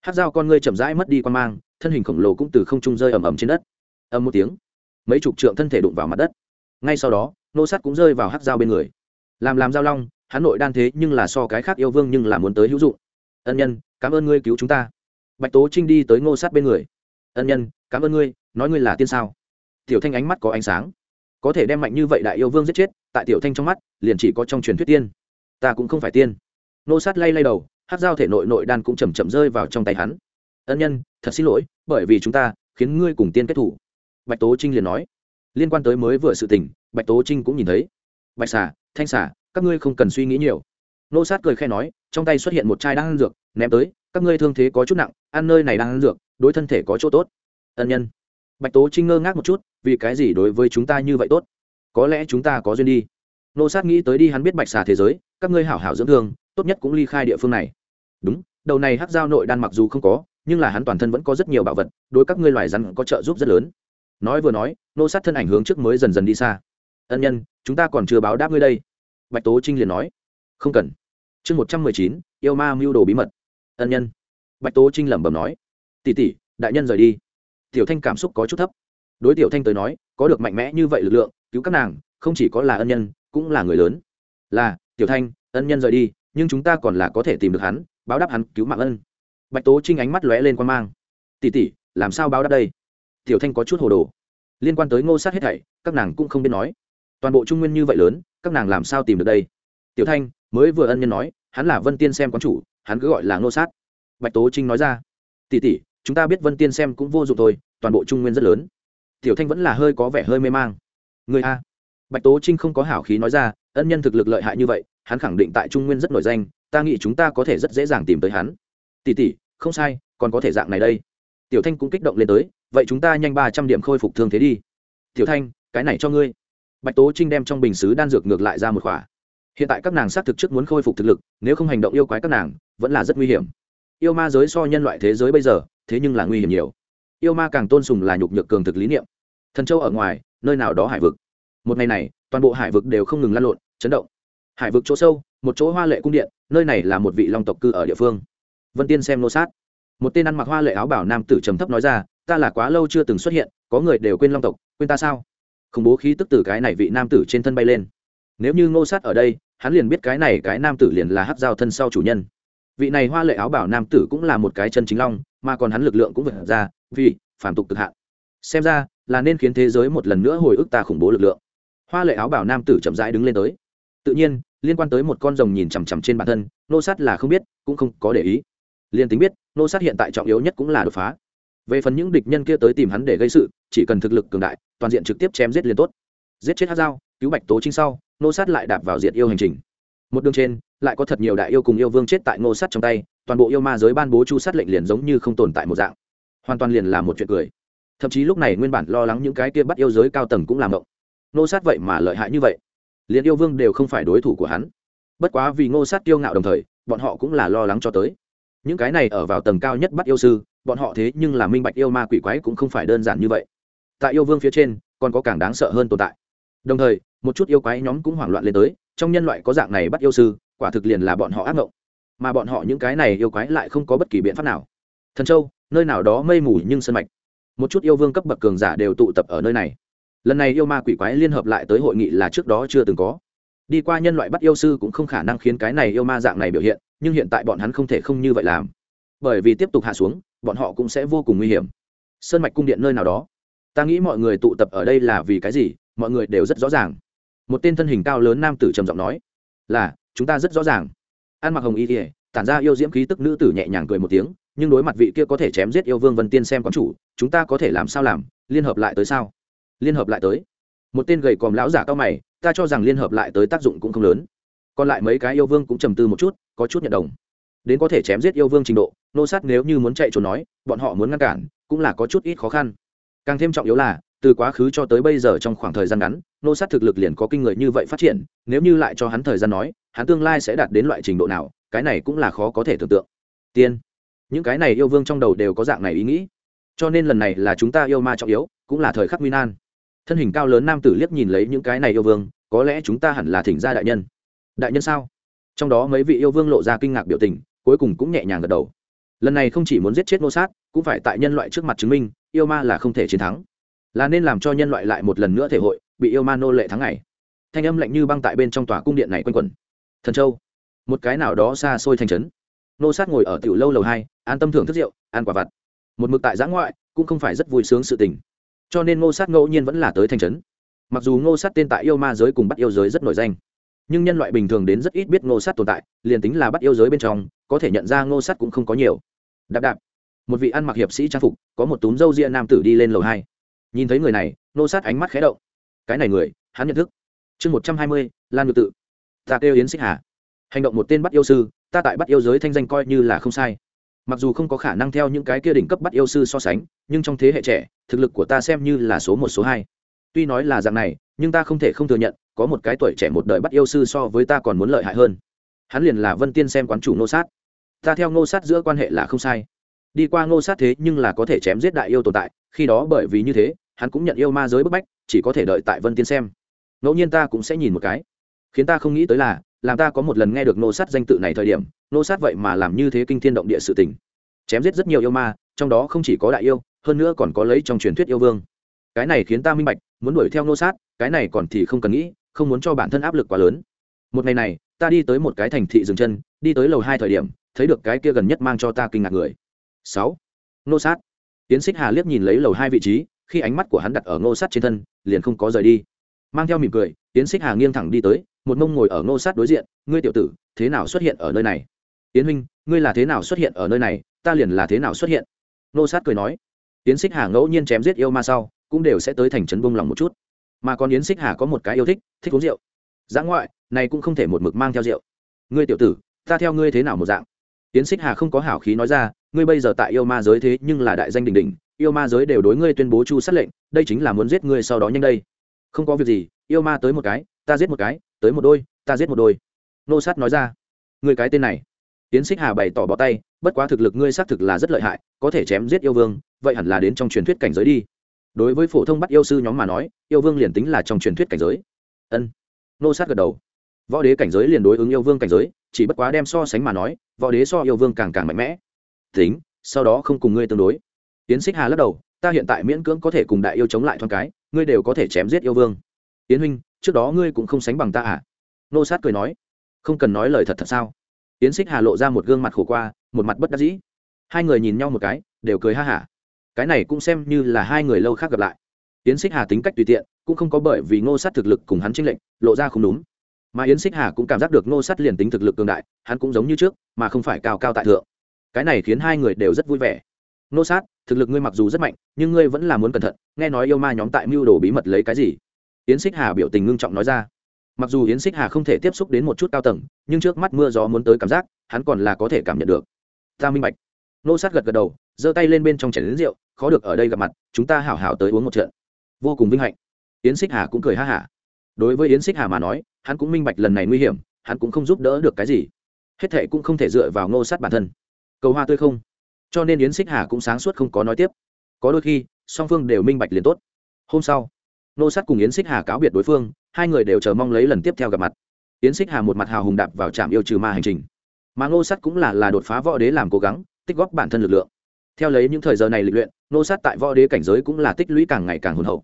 Hắc giao con ngươi chậm rãi mất đi quan mang, thân hình khổng lồ cũng từ không trung rơi ầm ầm trên đất. Ầm một tiếng, mấy chục trượng thân thể đụng vào mặt đất. Ngay sau đó nô sát cũng rơi vào hắc giao bên người. Làm làm giao long hắn nội đan thế nhưng là so cái khác yêu vương nhưng là muốn tới hữu dụng. Ân nhân, cảm ơn ngươi cứu chúng ta. Bạch tố trinh đi tới ngô sát bên người. Ân nhân, cảm ơn ngươi, nói ngươi là tiên sao? Tiểu thanh ánh mắt có ánh sáng. Có thể đem mạnh như vậy đại yêu vương giết chết, tại tiểu thanh trong mắt, liền chỉ có trong truyền thuyết tiên. Ta cũng không phải tiên. Ngô sát lay lay đầu hát dao thể nội nội đan cũng chầm chậm rơi vào trong tay hắn. Ân nhân, thật xin lỗi, bởi vì chúng ta khiến ngươi cùng tiên kết thủ. Bạch tố trinh liền nói. Liên quan tới mới vừa sự tình, bạch tố trinh cũng nhìn thấy. Bạch xà, thanh xà các ngươi không cần suy nghĩ nhiều. Nô sát cười khe nói, trong tay xuất hiện một chai đang ăn dược, ném tới, các ngươi thương thế có chút nặng, ăn nơi này đang ăn dược, đối thân thể có chỗ tốt. Ân nhân. Bạch tố trinh ngơ ngác một chút, vì cái gì đối với chúng ta như vậy tốt? Có lẽ chúng ta có duyên đi. Nô sát nghĩ tới đi hắn biết bạch xà thế giới, các ngươi hảo hảo dưỡng thương, tốt nhất cũng ly khai địa phương này. Đúng, đầu này hắc giao nội đan mặc dù không có, nhưng là hắn toàn thân vẫn có rất nhiều bảo vật, đối các ngươi loài rắn có trợ giúp rất lớn. Nói vừa nói, nô sát thân ảnh hướng trước mới dần dần đi xa. Ân nhân, chúng ta còn chưa báo đáp ngươi đây bạch tố trinh liền nói, không cần. Chương một trăm mười chín, yêu ma mưu đồ bí mật. Ân nhân. Bạch tố trinh lẩm bẩm nói tỉ tỉ đại nhân rời đi. Tiểu thanh cảm xúc có chút thấp. Đối tiểu thanh tới nói, có được mạnh mẽ như vậy lực lượng, cứu các nàng, không chỉ có là ân nhân, cũng là người lớn. Là, tiểu thanh, ân nhân rời đi, nhưng chúng ta còn là có thể tìm được hắn, báo đáp hắn, cứu mạng ân. Bạch tố trinh ánh mắt lóe lên quan mang. Tỉ tỉ làm sao báo đáp đây? Tiểu thanh có chút hồ đồ. Liên quan tới ngô sát hết thảy, các nàng cũng không biết nói. Toàn bộ trung nguyên như vậy lớn các nàng làm sao tìm được đây? Tiểu thanh mới vừa ân nhân nói, hắn là vân tiên xem quán chủ, hắn cứ gọi là ngô sát. Bạch tố trinh nói ra tỉ tỉ chúng ta biết vân tiên xem cũng vô dụng thôi, toàn bộ trung nguyên rất lớn. Tiểu thanh vẫn là hơi có vẻ hơi mê mang. Người a? Bạch tố trinh không có hảo khí nói ra, ân nhân thực lực lợi hại như vậy, hắn khẳng định tại trung nguyên rất nổi danh, ta nghĩ chúng ta có thể rất dễ dàng tìm tới hắn. Tỉ tỉ không sai, còn có thể dạng này đây. Tiểu thanh cũng kích động lên tới, vậy chúng ta nhanh ba trăm điểm khôi phục thương thế đi. Tiểu thanh, cái này cho ngươi bạch tố trinh đem trong bình xứ đan dược ngược lại ra một khỏa. Hiện tại các nàng xác thực trước muốn khôi phục thực lực, nếu không hành động yêu quái các nàng, vẫn là rất nguy hiểm. Yêu ma giới so nhân loại thế giới bây giờ, thế nhưng là nguy hiểm nhiều. Yêu ma càng tôn sùng là nhục nhược cường thực lý niệm. Thần châu ở ngoài, nơi nào đó hải vực. Một ngày này, toàn bộ hải vực đều không ngừng lan lộn, chấn động. Hải vực chỗ sâu, một chỗ hoa lệ cung điện, nơi này là một vị long tộc cư ở địa phương. Vân tiên xem nô sát. Một tên ăn mặc hoa lệ áo bảo nam tử trầm thấp nói ra, ta là quá lâu chưa từng xuất hiện, có người đều quên long tộc, quên ta sao? Khủng bố khí tức từ cái này vị nam tử trên thân bay lên. Nếu như ngô sát ở đây, hắn liền biết cái này cái nam tử liền là hát dao thân sau chủ nhân. Vị này hoa lệ áo bảo nam tử cũng là một cái chân chính long, mà còn hắn lực lượng cũng vượt ra, vì phản tục cực hạn. Xem ra, là nên khiến thế giới một lần nữa hồi ức ta khủng bố lực lượng. Hoa lệ áo bảo nam tử chậm rãi đứng lên tới. Tự nhiên, liên quan tới một con rồng nhìn chằm chằm trên bản thân nô sát là không biết, cũng không có để ý. Liền tính biết nô sát hiện tại trọng yếu nhất cũng là đột phá. Về phần những địch nhân kia tới tìm hắn để gây sự, chỉ cần thực lực cường đại toàn diện trực tiếp chém giết liền tốt. Giết chết hát dao, cứu bạch tố trinh sau nô sát lại đạp vào diện yêu hành trình. Một đường trên, lại có thật nhiều đại yêu cùng yêu vương chết tại ngô sát trong tay, toàn bộ yêu ma giới ban bố chu sát lệnh liền giống như không tồn tại một dạng. Hoàn toàn liền là một chuyện cười. Thậm chí lúc này nguyên bản lo lắng những cái kia bắt yêu giới cao tầng cũng làm động. Ngô sát vậy mà lợi hại như vậy. Liền yêu vương đều không phải đối thủ của hắn. Bất quá vì ngô sát kiêu ngạo đồng thời, bọn họ cũng là lo lắng cho tới. Những cái này ở vào tầng cao nhất bắt yêu sư, bọn họ thế nhưng là minh bạch yêu ma quỷ quái cũng không phải đơn giản như vậy tại yêu vương phía trên, còn có càng đáng sợ hơn tồn tại. Đồng thời, một chút yêu quái nhóm cũng hoảng loạn lên tới, trong nhân loại có dạng này bắt yêu sư, quả thực liền là bọn họ ác mộng mà bọn họ những cái này yêu quái lại không có bất kỳ biện pháp nào. Thần châu, nơi nào đó mây mù nhưng sân mạch. Một chút yêu vương cấp bậc cường giả đều tụ tập ở nơi này. Lần này yêu ma quỷ quái liên hợp lại tới hội nghị là trước đó chưa từng có. Đi qua nhân loại bắt yêu sư cũng không khả năng khiến cái này yêu ma dạng này biểu hiện, nhưng hiện tại bọn hắn không thể không như vậy làm. Bởi vì tiếp tục hạ xuống, bọn họ cũng sẽ vô cùng nguy hiểm. Sơn mạch cung điện nơi nào đó ta nghĩ mọi người tụ tập ở đây là vì cái gì? Mọi người đều rất rõ ràng. Một tên thân hình cao lớn nam tử trầm giọng nói, là, chúng ta rất rõ ràng. Ăn mặc hồng y kỉa tản ra yêu diễm khí tức nữ tử nhẹ nhàng cười một tiếng, nhưng đối mặt vị kia có thể chém giết yêu vương vân tiên xem quán chủ, chúng ta có thể làm sao làm? Liên hợp lại tới sao? Liên hợp lại tới. Một tên gầy còm lão giả cao mày, ta cho rằng liên hợp lại tới tác dụng cũng không lớn. Còn lại mấy cái yêu vương cũng trầm tư một chút, có chút nhận đồng. Đến có thể chém giết yêu vương trình độ, nô sát nếu như muốn chạy trốn nói, bọn họ muốn ngăn cản, cũng là có chút ít khó khăn càng thêm trọng yếu là, từ quá khứ cho tới bây giờ trong khoảng thời gian ngắn, nô sát thực lực liền có kinh người như vậy phát triển, nếu như lại cho hắn thời gian nói, hắn tương lai sẽ đạt đến loại trình độ nào, cái này cũng là khó có thể tưởng tượng. Tiên, những cái này yêu vương trong đầu đều có dạng này ý nghĩ. Cho nên lần này là chúng ta yêu ma trọng yếu, cũng là thời khắc nguy nan. Thân hình cao lớn nam tử liếc nhìn lấy những cái này yêu vương, có lẽ chúng ta hẳn là thỉnh gia đại nhân. Đại nhân sao? Trong đó mấy vị yêu vương lộ ra kinh ngạc biểu tình, cuối cùng cũng nhẹ nhàng gật đầu. Lần này không chỉ muốn giết chết nô sát, cũng phải tại nhân loại trước mặt chứng minh yêu ma là không thể chiến thắng. Là nên làm cho nhân loại lại một lần nữa thể hội, bị yêu ma nô lệ thắng ngày. Thanh âm lạnh như băng tại bên trong tòa cung điện này quanh quẩn. Thần châu, một cái nào đó xa xôi thành trấn. Nô sát ngồi ở tiểu lâu lầu hai, an tâm thưởng thức rượu, ăn quả vặt. Một mực tại giã ngoại, cũng không phải rất vui sướng sự tình. Cho nên ngô sát ngẫu nhiên vẫn là tới thành trấn. Mặc dù ngô sát tên tại yêu ma giới cùng bắt yêu giới rất nổi danh, nhưng nhân loại bình thường đến rất ít biết ngô sát tồn tại, liền tính là bắt yêu giới bên trong, có thể nhận ra ngô sát cũng không có nhiều. Đạp đạp một vị ăn mặc hiệp sĩ trang phục, có một túm râu ria nam tử đi lên lầu hai. Nhìn thấy người này, Nô sát ánh mắt khé động. Cái này người, hắn nhận thức. Chương một trăm hai mươi, lan ngự tự. Ta kêu yến xích hà. Hành động một tên bắt yêu sư, ta tại bắt yêu giới thanh danh coi như là không sai. Mặc dù không có khả năng theo những cái kia đỉnh cấp bắt yêu sư so sánh, nhưng trong thế hệ trẻ, thực lực của ta xem như là số một, số hai. Tuy nói là dạng này, nhưng ta không thể không thừa nhận, có một cái tuổi trẻ một đời bắt yêu sư so với ta còn muốn lợi hại hơn. Hắn liền là vân tiên xem quán chủ nô sát. Ta theo nô sát giữa quan hệ là không sai đi qua nô sát thế nhưng là có thể chém giết đại yêu tồn tại, khi đó bởi vì như thế, hắn cũng nhận yêu ma giới bức bách, chỉ có thể đợi tại vân tiên xem. Ngẫu nhiên ta cũng sẽ nhìn một cái. Khiến ta không nghĩ tới là, làm ta có một lần nghe được nô sát danh tự này thời điểm nô sát vậy mà làm như thế kinh thiên động địa sự tình. Chém giết rất nhiều yêu ma, trong đó không chỉ có đại yêu, hơn nữa còn có lấy trong truyền thuyết yêu vương. Cái này khiến ta minh bạch, muốn đuổi theo nô sát, cái này còn thì không cần nghĩ, không muốn cho bản thân áp lực quá lớn. Một ngày này, ta đi tới một cái thành thị dừng chân, đi tới lầu hai thời điểm, thấy được cái kia gần nhất mang cho ta kinh ngạc người sáu. Nô sát. Tiến xích hà liếc nhìn lấy lầu hai vị trí, khi ánh mắt của hắn đặt ở nô sát trên thân, liền không có rời đi. Mang theo mỉm cười, tiến xích hà nghiêng thẳng đi tới, một mông ngồi ở nô sát đối diện, ngươi tiểu tử, thế nào xuất hiện ở nơi này? Tiến huynh, ngươi là thế nào xuất hiện ở nơi này? Ta liền là thế nào xuất hiện? Nô sát cười nói. Tiến xích hà ngẫu nhiên chém giết yêu ma sau, cũng đều sẽ tới thành trấn bông lòng một chút. Mà còn yến xích hà có một cái yêu thích thích uống rượu. Giã ngoại, này cũng không thể một mực mang theo rượu. Ngươi tiểu tử, ta theo ngươi thế nào một dạng? Yến xích hà không có hảo khí nói ra ngươi bây giờ tại yêu ma giới thế nhưng là đại danh đình đình yêu ma giới đều đối ngươi tuyên bố chu sát lệnh, đây chính là muốn giết ngươi sau đó nhanh đây. Không có việc gì, yêu ma tới một cái, ta giết một cái, tới một đôi, ta giết một đôi. Nô sát nói ra. Ngươi cái tên này. Tiến xích hà bày tỏ bỏ tay, bất quá thực lực ngươi xác thực là rất lợi hại, có thể chém giết yêu vương, vậy hẳn là đến trong truyền thuyết cảnh giới đi. Đối với phổ thông bắt yêu sư nhóm mà nói, yêu vương liền tính là trong truyền thuyết cảnh giới. Ân. Nô sát gật đầu. Võ đế cảnh giới liền đối ứng yêu vương cảnh giới, chỉ bất quá đem so sánh mà nói, võ đế so yêu vương càng càng mạnh mẽ tính, sau đó không cùng ngươi tương đối. Tiến xích hà lắc đầu, ta hiện tại miễn cưỡng có thể cùng đại yêu chống lại thoáng cái, ngươi đều có thể chém giết yêu vương. Tiến huynh, trước đó ngươi cũng không sánh bằng ta à? Nô sát cười nói, không cần nói lời thật thật sao? Tiến xích hà lộ ra một gương mặt khổ qua, một mặt bất đắc dĩ. Hai người nhìn nhau một cái, đều cười ha hả. Cái này cũng xem như là hai người lâu khác gặp lại. Yến xích hà tính cách tùy tiện, cũng không có bởi vì ngô sát thực lực cùng hắn tranh lệnh lộ ra không đúng. Mà yến xích hà cũng cảm giác được ngô sát liền tính thực lực cường đại, hắn cũng giống như trước, mà không phải cao cao tại thượng cái này khiến hai người đều rất vui vẻ. Nô sát, thực lực ngươi mặc dù rất mạnh, nhưng ngươi vẫn là muốn cẩn thận, nghe nói yêu ma nhóm tại mưu đồ bí mật lấy cái gì? Yến xích hà biểu tình ngưng trọng nói ra. Mặc dù yến xích hà không thể tiếp xúc đến một chút cao tầng, nhưng trước mắt mưa gió muốn tới cảm giác, hắn còn là có thể cảm nhận được. Ta minh bạch. Nô sát gật gật đầu, giơ tay lên bên trong chảy đến rượu, khó được ở đây gặp mặt, chúng ta hảo hảo tới uống một trận. Vô cùng vinh hạnh. Yến xích hà cũng cười ha hả. Đối với yến xích hà mà nói, hắn cũng minh bạch lần này nguy hiểm, hắn cũng không giúp đỡ được cái gì. Hết thệ cũng không thể dựa vào Nô sát bản thân cầu hoa tươi không? Cho nên yến xích hà cũng sáng suốt không có nói tiếp. Có đôi khi, song phương đều minh bạch liền tốt. Hôm sau ngô sát cùng yến xích hà cáo biệt đối phương, hai người đều chờ mong lấy lần tiếp theo gặp mặt. Yến xích hà một mặt hào hùng đạp vào trạm yêu trừ ma hành trình. Mà ngô sát cũng là là đột phá võ đế làm cố gắng, tích góp bản thân lực lượng. Theo lấy những thời giờ này lịch luyện, nô sát tại võ đế cảnh giới cũng là tích lũy càng ngày càng hồn hậu.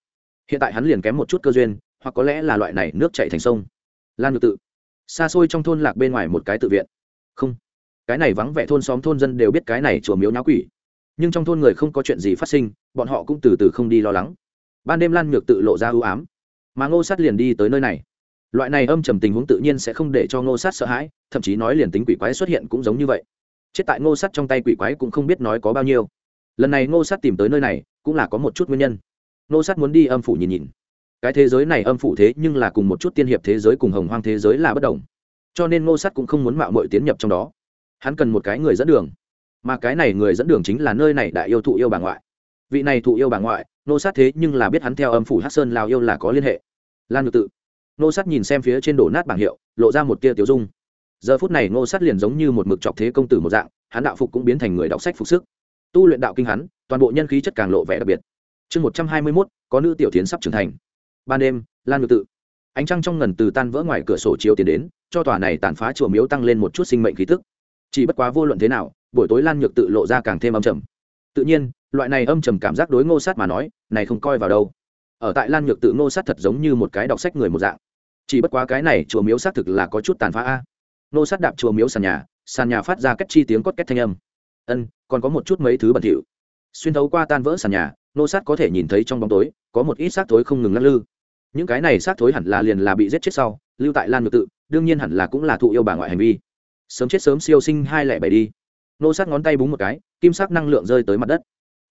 Hiện tại hắn liền kém một chút cơ duyên, hoặc có lẽ là loại này nước chạy thành sông. Lan ngược tự, xa xôi trong thôn lạc bên ngoài một cái tự viện. Không cái này vắng vẻ thôn xóm thôn dân đều biết cái này chùa miếu nháo quỷ. Nhưng trong thôn người không có chuyện gì phát sinh, bọn họ cũng từ từ không đi lo lắng. Ban đêm lan nhược tự lộ ra ưu ám. Mà ngô sát liền đi tới nơi này. Loại này âm trầm tình huống tự nhiên sẽ không để cho ngô sát sợ hãi, thậm chí nói liền tính quỷ quái xuất hiện cũng giống như vậy. Chết tại ngô sát trong tay quỷ quái cũng không biết nói có bao nhiêu. Lần này ngô sát tìm tới nơi này, cũng là có một chút nguyên nhân. Ngô sát muốn đi âm phủ nhìn nhìn. Cái thế giới này âm phủ thế nhưng là cùng một chút tiên hiệp thế giới cùng hồng hoang thế giới là bất đồng. Cho nên ngô sát cũng không muốn mạo mội tiến nhập trong đó hắn cần một cái người dẫn đường. Mà cái này người dẫn đường chính là nơi này đã yêu thụ yêu bà ngoại. Vị này thụ yêu bà ngoại, nô sát thế nhưng là biết hắn theo âm phủ hát sơn lào yêu là có liên hệ. Lan ngược tự. Nô sát nhìn xem phía trên đổ nát bảng hiệu, lộ ra một tia tiểu dung. Giờ phút này nô sát liền giống như một mực trọc thế công tử một dạng, hắn đạo phục cũng biến thành người đọc sách phục sức. Tu luyện đạo kinh hắn, toàn bộ nhân khí chất càng lộ vẻ đặc biệt. Chương một trăm hai mươi mốt, có nữ tiểu tiến sắp trưởng thành. Ban đêm, lan ngược tự. Ánh trăng trong ngần từ tan vỡ ngoài cửa sổ chiếu tiến đến, cho tòa này tàn phá chùa miếu tăng lên một chút sinh mệnh khí tức chỉ bất quá vô luận thế nào, buổi tối lan nhược tự lộ ra càng thêm âm trầm. Tự nhiên, loại này âm trầm cảm giác đối ngô sát mà nói, này không coi vào đâu. Ở tại lan nhược tự ngô sát thật giống như một cái đọc sách người một dạng. Chỉ bất quá cái này chùa miếu xác thực là có chút tàn phá a. Ngô sát đạp chùa miếu sàn nhà sàn nhà phát ra cách chi tiếng cốt két thanh âm. Ân, còn có một chút mấy thứ bẩn thỉu. Xuyên thấu qua tan vỡ sàn nhà, ngô sát có thể nhìn thấy trong bóng tối, có một ít xác thối không ngừng lắc lư. Những cái này xác thối hẳn là liền là bị giết chết sau, lưu tại lan nhược tự, đương nhiên hẳn là cũng là thụ yêu bà ngoại hành vi sớm chết sớm siêu sinh hai lẻ bảy đi. Nô sát ngón tay búng một cái, kim sắc năng lượng rơi tới mặt đất.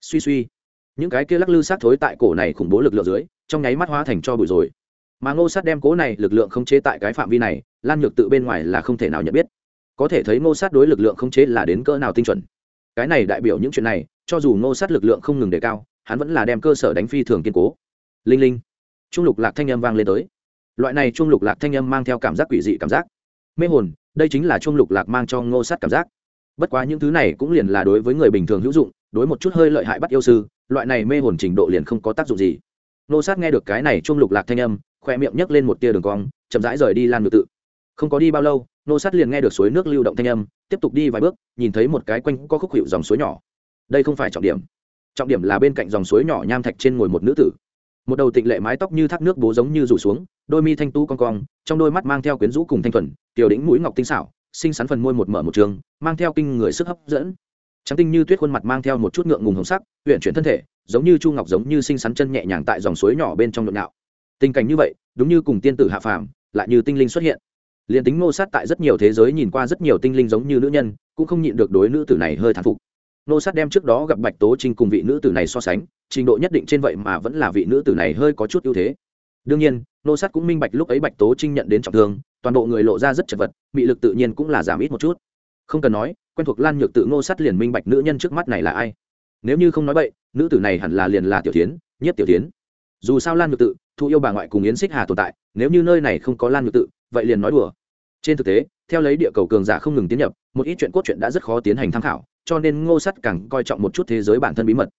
Suy suy. Những cái kia lắc lư sát thối tại cổ này khủng bố lực lượng dưới, trong nháy mắt hóa thành cho bụi rồi. Mà ngô sát đem cố này lực lượng không chế tại cái phạm vi này, lan nhược tự bên ngoài là không thể nào nhận biết. Có thể thấy ngô sát đối lực lượng không chế là đến cỡ nào tinh chuẩn. Cái này đại biểu những chuyện này, cho dù ngô sát lực lượng không ngừng đề cao, hắn vẫn là đem cơ sở đánh phi thường kiên cố. Linh linh. Trung lục lạc thanh âm vang lên tới. Loại này trung lục lạc thanh âm mang theo cảm giác quỷ dị cảm giác. Mê hồn đây chính là trung lục lạc mang cho ngô sát cảm giác. Bất quá những thứ này cũng liền là đối với người bình thường hữu dụng, đối một chút hơi lợi hại bắt yêu sư, loại này mê hồn trình độ liền không có tác dụng gì. Ngô sát nghe được cái này trung lục lạc thanh âm khoe miệng nhấc lên một tia đường cong, chậm rãi rời đi lan ngự tự. Không có đi bao lâu, Ngô sát liền nghe được suối nước lưu động thanh âm, tiếp tục đi vài bước, nhìn thấy một cái quanh có khúc hiệu dòng suối nhỏ. Đây không phải trọng điểm. Trọng điểm là bên cạnh dòng suối nhỏ nham thạch trên ngồi một nữ tử một đầu tịnh lệ mái tóc như thác nước bố giống như rủ xuống, đôi mi thanh tu cong cong, trong đôi mắt mang theo quyến rũ cùng thanh thuần, tiểu đĩnh mũi ngọc tinh xảo, xinh xắn phần môi một mở một trường, mang theo kinh người sức hấp dẫn. Trắng tinh như tuyết khuôn mặt mang theo một chút ngượng ngùng hồng sắc huyện chuyển thân thể, giống như chu ngọc giống như xinh xắn chân nhẹ nhàng tại dòng suối nhỏ bên trong nhộn nhạo. Tình cảnh như vậy, đúng như cùng tiên tử hạ phàm, lại như tinh linh xuất hiện. Liền tính ngô sát tại rất nhiều thế giới nhìn qua rất nhiều tinh linh giống như nữ nhân, cũng không nhịn được đối nữ tử này hơi thán phục. Nô sát đem trước đó gặp bạch tố trinh cùng vị nữ tử này so sánh, trình độ nhất định trên vậy mà vẫn là vị nữ tử này hơi có chút ưu thế. Đương nhiên, nô sát cũng minh bạch lúc ấy bạch tố trinh nhận đến trọng thương, toàn bộ người lộ ra rất chật vật bị lực tự nhiên cũng là giảm ít một chút. Không cần nói, quen thuộc lan nhược tự nô sát liền minh bạch nữ nhân trước mắt này là ai. Nếu như không nói bậy, nữ tử này hẳn là liền là tiểu tiến nhất tiểu tiến dù sao lan nhược tự, thu yêu bà ngoại cùng yến xích hà tồn tại, nếu như nơi này không có lan nhược tự, vậy liền nói đùa. Trên thực tế, theo lấy địa cầu cường giả không ngừng tiến nhập, một ít chuyện cốt truyện đã rất khó tiến hành tham khảo cho nên ngô sắt càng coi trọng một chút thế giới bản thân bí mật.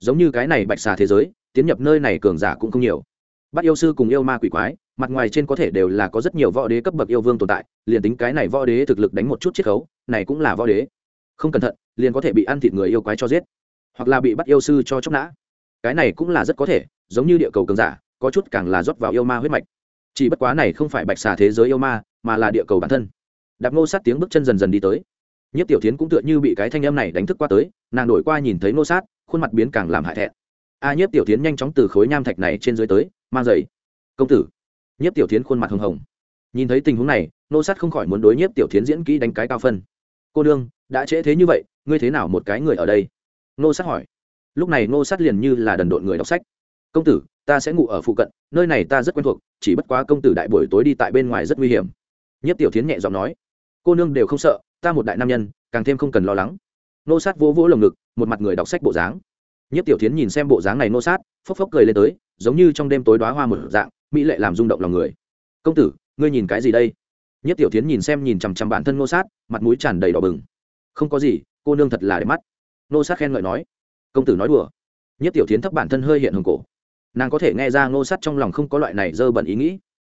Giống như cái này bạch xà thế giới, tiến nhập nơi này cường giả cũng không nhiều. Bắt yêu sư cùng yêu ma quỷ quái, mặt ngoài trên có thể đều là có rất nhiều võ đế cấp bậc yêu vương tồn tại, liền tính cái này võ đế thực lực đánh một chút chiết khấu, này cũng là võ đế. Không cẩn thận, liền có thể bị ăn thịt người yêu quái cho giết, hoặc là bị bắt yêu sư cho chóc nã. Cái này cũng là rất có thể, giống như địa cầu cường giả, có chút càng là rót vào yêu ma huyết mạch. Chỉ bất quá này không phải bạch xà thế giới yêu ma, mà là địa cầu bản thân. Đạp ngô sát tiếng bước chân dần dần đi tới nhất tiểu tiến cũng tựa như bị cái thanh âm này đánh thức qua tới nàng đổi qua nhìn thấy Nô sát khuôn mặt biến càng làm hại thẹn. A à, nhất tiểu tiến nhanh chóng từ khối nham thạch này trên dưới tới mang giày. Công tử. Nhất tiểu tiến khuôn mặt hồng hồng. Nhìn thấy tình huống này nô sát không khỏi muốn đối nhất tiểu tiến diễn kỹ đánh cái cao phân. Cô đương đã trễ thế như vậy ngươi thế nào một cái người ở đây? Nô sát hỏi. Lúc này nô sát liền như là đần độn người đọc sách. Công tử ta sẽ ngủ ở phụ cận nơi này ta rất quen thuộc chỉ bất quá công tử đại buổi tối đi tại bên ngoài rất nguy hiểm. Nhất tiểu tiến nhẹ giọng nói. Cô nương đều không sợ ta một đại nam nhân, càng thêm không cần lo lắng. Nô sát vỗ vỗ lồng ngực, một mặt người đọc sách bộ dáng. Nhất tiểu tiến nhìn xem bộ dáng này nô sát, phốc phốc cười lên tới, giống như trong đêm tối đoá hoa một dạng, mỹ lệ làm rung động lòng người. Công tử, ngươi nhìn cái gì đây? Nhất tiểu tiến nhìn xem nhìn chằm chằm bản thân nô sát, mặt mũi tràn đầy đỏ bừng. Không có gì, cô nương thật là đẹp mắt. Nô sát khen ngợi nói. Công tử nói đùa. Nhất tiểu tiến thấp bản thân hơi hiện hồng cổ. Nàng có thể nghe ra nô sát trong lòng không có loại này dơ bẩn ý nghĩ.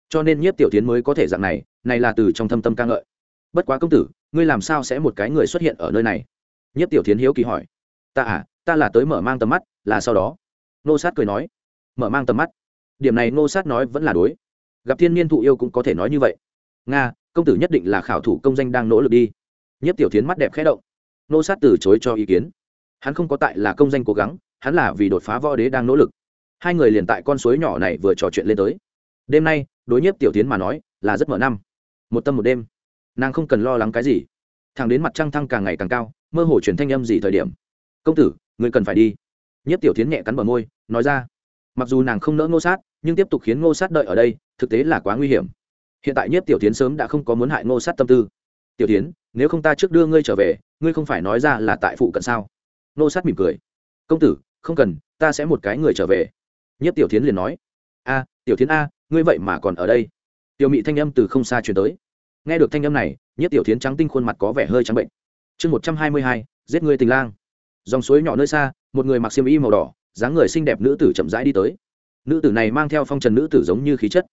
Cho nên nhất tiểu tiến mới có thể dạng này này là từ trong thâm tâm ca ngợi. Bất quá công tử ngươi làm sao sẽ một cái người xuất hiện ở nơi này? Nhất tiểu Thiến hiếu kỳ hỏi. Ta à ta là tới mở mang tầm mắt, là sau đó. Nô sát cười nói. Mở mang tầm mắt? Điểm này ngô sát nói vẫn là đối. Gặp thiên niên thụ yêu cũng có thể nói như vậy. Nga, công tử nhất định là khảo thủ công danh đang nỗ lực đi. Nhất tiểu Thiến mắt đẹp khẽ động. Ngô sát từ chối cho ý kiến. Hắn không có tại là công danh cố gắng, hắn là vì đột phá võ đế đang nỗ lực. Hai người liền tại con suối nhỏ này vừa trò chuyện lên tới. Đêm nay, đối Nhất tiểu tiến mà nói, là rất mở năm. Một tâm một đêm nàng không cần lo lắng cái gì. Thằng đến mặt trăng thăng càng ngày càng cao, mơ hồ chuyển thanh âm gì thời điểm. Công tử người cần phải đi. Nhiếp tiểu tiến nhẹ cắn bờ môi, nói ra. Mặc dù nàng không nỡ ngô sát, nhưng tiếp tục khiến ngô sát đợi ở đây, thực tế là quá nguy hiểm. Hiện tại nhiếp tiểu tiến sớm đã không có muốn hại ngô sát tâm tư. Tiểu tiến nếu không ta trước đưa ngươi trở về, ngươi không phải nói ra là tại phụ cận sao? Ngô sát mỉm cười. Công tử, không cần, ta sẽ một cái người trở về. Nhất tiểu tiến liền nói. A, tiểu tiến a, ngươi vậy mà còn ở đây. Tiểu mị thanh âm từ không xa chuyển tới nghe được thanh âm này nhất tiểu tiến trắng tinh khuôn mặt có vẻ hơi trắng bệnh. Chương một trăm hai mươi hai, giết người tình lang. Dòng suối nhỏ nơi xa, một người mặc xiêm y màu đỏ, dáng người xinh đẹp nữ tử chậm rãi đi tới. Nữ tử này mang theo phong trần nữ tử giống như khí chất.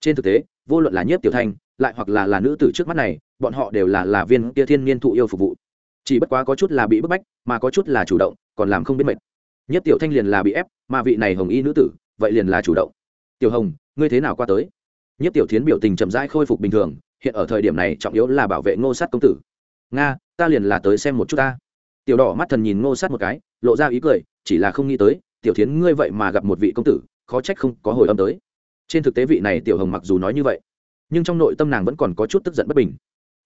Trên thực tế, vô luận là nhiếp tiểu thanh lại hoặc là là nữ tử trước mắt này, bọn họ đều là là viên kia thiên niên thụ yêu phục vụ. Chỉ bất quá có chút là bị bức bách, mà có chút là chủ động, còn làm không biết mệt. Nhất tiểu thanh liền là bị ép, mà vị này hồng y nữ tử, vậy liền là chủ động. Tiểu hồng, ngươi thế nào qua tới? Nhất tiểu thiến biểu tình chậm rãi khôi phục bình thường hiện ở thời điểm này trọng yếu là bảo vệ ngô sát công tử. Nga, ta liền là tới xem một chút ta. Tiểu đỏ mắt thần nhìn ngô sát một cái, lộ ra ý cười, chỉ là không nghĩ tới, tiểu thiến ngươi vậy mà gặp một vị công tử, khó trách không có hồi âm tới. Trên thực tế vị này tiểu hồng mặc dù nói như vậy, nhưng trong nội tâm nàng vẫn còn có chút tức giận bất bình.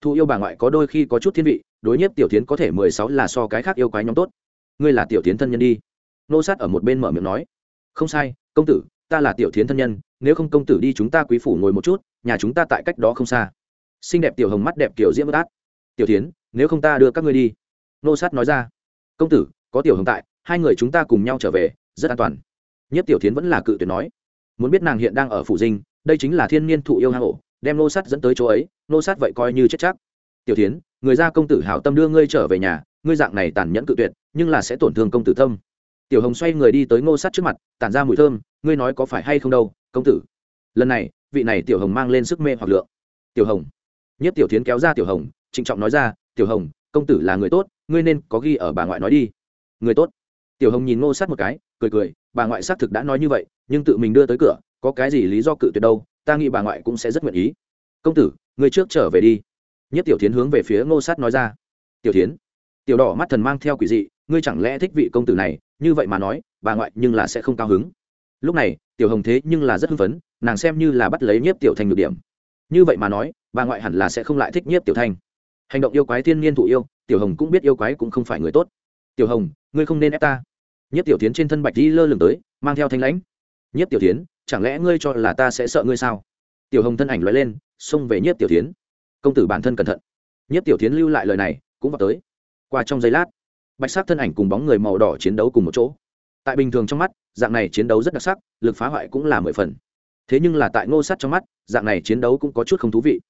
Thu yêu bà ngoại có đôi khi có chút thiên vị, đối nhất tiểu thiến có thể mười sáu là so cái khác yêu quái nhóm tốt. Ngươi là tiểu thiến thân nhân đi. Nô sát ở một bên mở miệng nói. Không sai, công tử, ta là tiểu thiến thân nhân, nếu không công tử đi chúng ta quý phủ ngồi một chút, nhà chúng ta tại cách đó không xa xinh đẹp tiểu hồng mắt đẹp kiểu diễm bất át. Tiểu thiến, nếu không ta đưa các ngươi đi. Nô sát nói ra. Công tử, có tiểu hồng tại, hai người chúng ta cùng nhau trở về, rất an toàn. Nhất tiểu thiến vẫn là cự tuyệt nói. Muốn biết nàng hiện đang ở phủ dinh, đây chính là thiên niên thụ yêu hang ổ, đem nô sát dẫn tới chỗ ấy, nô sát vậy coi như chết chắc. Tiểu thiến, người ra công tử hảo tâm đưa ngươi trở về nhà, ngươi dạng này tàn nhẫn cự tuyệt, nhưng là sẽ tổn thương công tử tâm. Tiểu hồng xoay người đi tới ngô sát trước mặt, tản ra mùi thơm, ngươi nói có phải hay không đâu, công tử? Lần này, vị này tiểu hồng mang lên sức mê hoặc lượng. Tiểu hồng nhất tiểu tiến kéo ra tiểu hồng, trịnh trọng nói ra, tiểu hồng, công tử là người tốt, ngươi nên có ghi ở bà ngoại nói đi. Người tốt? Tiểu hồng nhìn ngô sát một cái, cười cười, bà ngoại xác thực đã nói như vậy, nhưng tự mình đưa tới cửa, có cái gì lý do cự tuyệt đâu, ta nghĩ bà ngoại cũng sẽ rất nguyện ý. Công tử, ngươi trước trở về đi. Nhất tiểu tiến hướng về phía ngô sát nói ra. Tiểu tiến tiểu đỏ mắt thần mang theo quỷ dị, ngươi chẳng lẽ thích vị công tử này, như vậy mà nói, bà ngoại nhưng là sẽ không cao hứng. Lúc này, tiểu hồng thế nhưng là rất hưng phấn, nàng xem như là bắt lấy nhiếp tiểu Thành được điểm. Như vậy mà nói bà ngoại hẳn là sẽ không lại thích nhiếp tiểu thanh. Hành động yêu quái thiên nhiên thụ yêu, tiểu hồng cũng biết yêu quái cũng không phải người tốt. Tiểu hồng, ngươi không nên ép ta. Nhiếp tiểu tiến trên thân bạch đi lơ lửng tới, mang theo thanh lãnh. Nhiếp tiểu tiến chẳng lẽ ngươi cho là ta sẽ sợ ngươi sao? Tiểu hồng thân ảnh loại lên, xông về nhiếp tiểu tiến công tử bản thân cẩn thận. Nhiếp tiểu tiến lưu lại lời này, cũng vào tới. Qua trong giây lát, bạch sắc thân ảnh cùng bóng người màu đỏ chiến đấu cùng một chỗ. Tại bình thường trong mắt, dạng này chiến đấu rất đặc sắc, lực phá hoại cũng là mười phần. Thế nhưng là tại ngô sắt trong mắt, dạng này chiến đấu cũng có chút không thú vị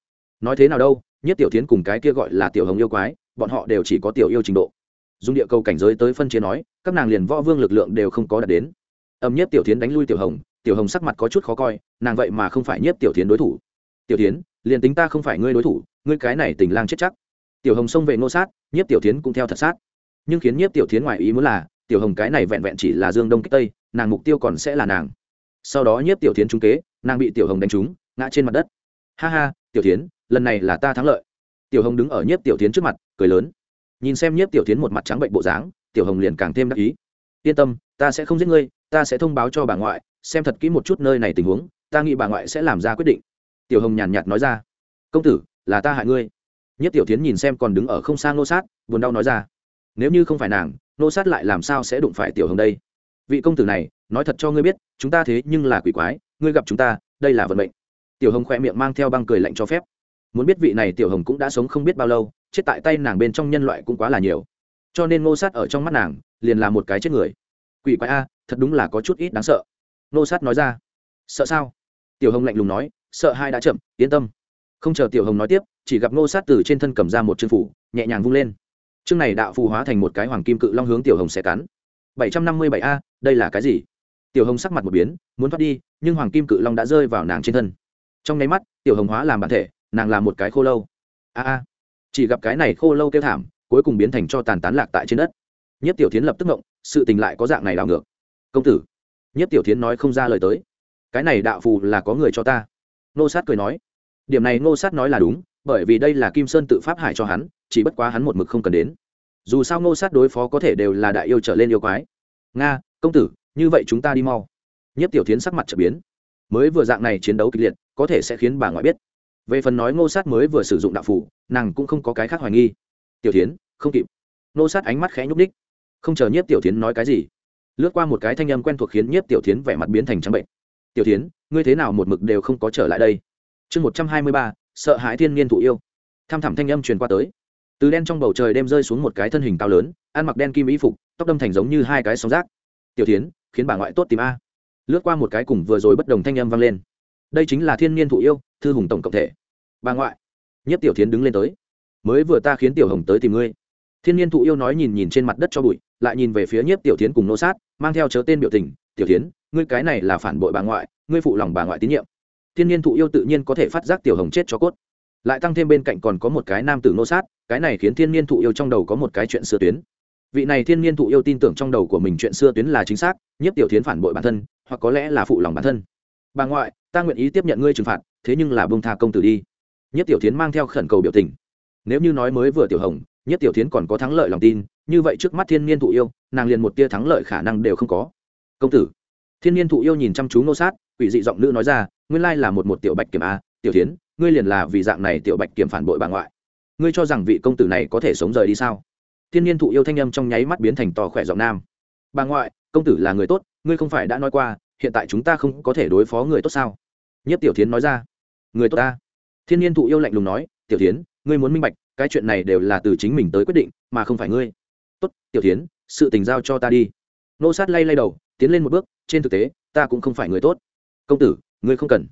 nói thế nào đâu nhất tiểu tiến cùng cái kia gọi là tiểu hồng yêu quái, bọn họ đều chỉ có tiểu yêu trình độ. Dùng địa cầu cảnh giới tới phân chia nói, các nàng liền võ vương lực lượng đều không có đạt đến. Âm nhất tiểu tiến đánh lui tiểu hồng tiểu hồng sắc mặt có chút khó coi, nàng vậy mà không phải nhất tiểu tiến đối thủ. Tiểu tiến liền tính ta không phải ngươi đối thủ, ngươi cái này tình lang chết chắc. Tiểu hồng xông về ngô sát nhất tiểu tiến cũng theo thật sát. Nhưng khiến nhiếp tiểu thiến ngoài ý muốn là, tiểu hồng cái này vẹn vẹn chỉ là dương đông kích tây, nàng mục tiêu còn sẽ là nàng. Sau đó nhiếp tiểu thiến trúng kế, nàng bị tiểu hồng đánh trúng, ngã trên mặt đất. Ha ha, tiểu thiến lần này là ta thắng lợi. Tiểu hồng đứng ở nhiếp tiểu thiến trước mặt, cười lớn. Nhìn xem nhiếp tiểu thiến một mặt trắng bệnh bộ dáng, tiểu hồng liền càng thêm đắc ý. Yên tâm, ta sẽ không giết ngươi, ta sẽ thông báo cho bà ngoại, xem thật kỹ một chút nơi này tình huống, ta nghĩ bà ngoại sẽ làm ra quyết định. Tiểu hồng nhàn nhạt nói ra. Công tử, là ta hại ngươi. Nhất tiểu tiến nhìn xem còn đứng ở không xa nô sát, buồn đau nói ra. Nếu như không phải nàng nô sát lại làm sao sẽ đụng phải tiểu hồng đây? Vị công tử này, nói thật cho ngươi biết, chúng ta thế nhưng là quỷ quái, ngươi gặp chúng ta, đây là vận mệnh. Tiểu hồng khoe miệng mang theo băng cười lạnh cho phép muốn biết vị này tiểu hồng cũng đã sống không biết bao lâu, chết tại tay nàng bên trong nhân loại cũng quá là nhiều. Cho nên ngô sát ở trong mắt nàng, liền là một cái chết người. Quỷ quái a, thật đúng là có chút ít đáng sợ. Ngô sát nói ra. Sợ sao? Tiểu hồng lạnh lùng nói, sợ hai đã chậm, yên tâm. Không chờ tiểu hồng nói tiếp, chỉ gặp ngô sát từ trên thân cầm ra một chương phủ, nhẹ nhàng vung lên. Chương này đạo phù hóa thành một cái hoàng kim cự long hướng tiểu hồng sẽ cắn. bảy trăm năm mươi bảy a, đây là cái gì? Tiểu hồng sắc mặt một biến, muốn thoát đi, nhưng hoàng kim cự long đã rơi vào nàng trên thân. Trong nháy mắt, tiểu hồng hóa làm bản thể nàng là một cái khô lâu. A a, chỉ gặp cái này khô lâu kêu thảm, cuối cùng biến thành cho tàn tán lạc tại trên đất. Nhất tiểu tiến lập tức ngộng, sự tình lại có dạng này đảo ngược. Công tử nhất tiểu tiến nói không ra lời tới. Cái này đạo phù là có người cho ta. Nô sát cười nói. Điểm này nô sát nói là đúng, bởi vì đây là kim sơn tự pháp hải cho hắn, chỉ bất quá hắn một mực không cần đến. Dù sao nô sát đối phó có thể đều là đại yêu trở lên yêu quái. Nga, công tử, như vậy chúng ta đi mau. Nhất tiểu tiến sắc mặt trở biến. Mới vừa dạng này chiến đấu kịch liệt, có thể sẽ khiến bà ngoại biết về phần nói ngô sát mới vừa sử dụng đạo phủ, nàng cũng không có cái khác hoài nghi. Tiểu tiến không kịp. Ngô sát ánh mắt khẽ nhúc ních không chờ nhiếp tiểu tiến nói cái gì, lướt qua một cái thanh âm quen thuộc khiến nhiếp tiểu tiến vẻ mặt biến thành trắng bệnh. Tiểu tiến ngươi thế nào một mực đều không có trở lại đây? Chương một trăm hai mươi ba, sợ hãi thiên niên thụ yêu. Tham thẳm thanh âm truyền qua tới. Từ đen trong bầu trời đêm rơi xuống một cái thân hình cao lớn, ăn mặc đen kim y phục, tóc đâm thành giống như hai cái sóng rác. Tiểu tiến khiến bà ngoại tốt tìm a. Lướt qua một cái cùng vừa rồi bất đồng thanh âm vang lên. Đây chính là thiên niên thụ yêu thư hùng tổng cộng thể. Bà ngoại nhất tiểu thiến đứng lên tới. Mới vừa ta khiến tiểu hồng tới tìm ngươi. Thiên niên thụ yêu nói nhìn nhìn trên mặt đất cho bụi, lại nhìn về phía nhiếp tiểu thiến cùng nô sát, mang theo chớ tên biểu tình, tiểu thiến, ngươi cái này là phản bội bà ngoại, ngươi phụ lòng bà ngoại tín nhiệm. Thiên niên thụ yêu tự nhiên có thể phát giác tiểu hồng chết cho cốt. Lại tăng thêm bên cạnh còn có một cái nam tử nô sát, cái này khiến thiên niên thụ yêu trong đầu có một cái chuyện xưa tuyến. Vị này thiên niên thụ yêu tin tưởng trong đầu của mình chuyện xưa tuyến là chính xác nhất tiểu thiến phản bội bản thân, hoặc có lẽ là phụ lòng bản thân. Bà ngoại, ta nguyện ý tiếp nhận ngươi trừng phạt thế nhưng là bông tha công tử đi. Nhất tiểu tiến mang theo khẩn cầu biểu tình. Nếu như nói mới vừa tiểu hồng, nhất tiểu tiến còn có thắng lợi lòng tin, như vậy trước mắt thiên niên thụ yêu, nàng liền một tia thắng lợi khả năng đều không có. Công tử. Thiên niên thụ yêu nhìn chăm chú nô sát, quỷ dị giọng nữ nói ra, nguyên lai là một một tiểu bạch kiểm a, tiểu tiến ngươi liền là vì dạng này tiểu bạch kiểm phản bội bà ngoại. Ngươi cho rằng vị công tử này có thể sống rời đi sao? Thiên niên thụ yêu thanh âm trong nháy mắt biến thành to khỏe giọng nam. Bà ngoại, công tử là người tốt, ngươi không phải đã nói qua, hiện tại chúng ta không có thể đối phó người tốt sao? Nhất tiểu tiến nói ra người tốt ta. Thiên Nhiên thụ yêu lạnh lùng nói, tiểu tiến ngươi muốn minh bạch, cái chuyện này đều là từ chính mình tới quyết định, mà không phải ngươi. Tốt, tiểu tiến sự tình giao cho ta đi. Nô sát lay lay đầu, tiến lên một bước, trên thực tế, ta cũng không phải người tốt. Công tử, ngươi không cần.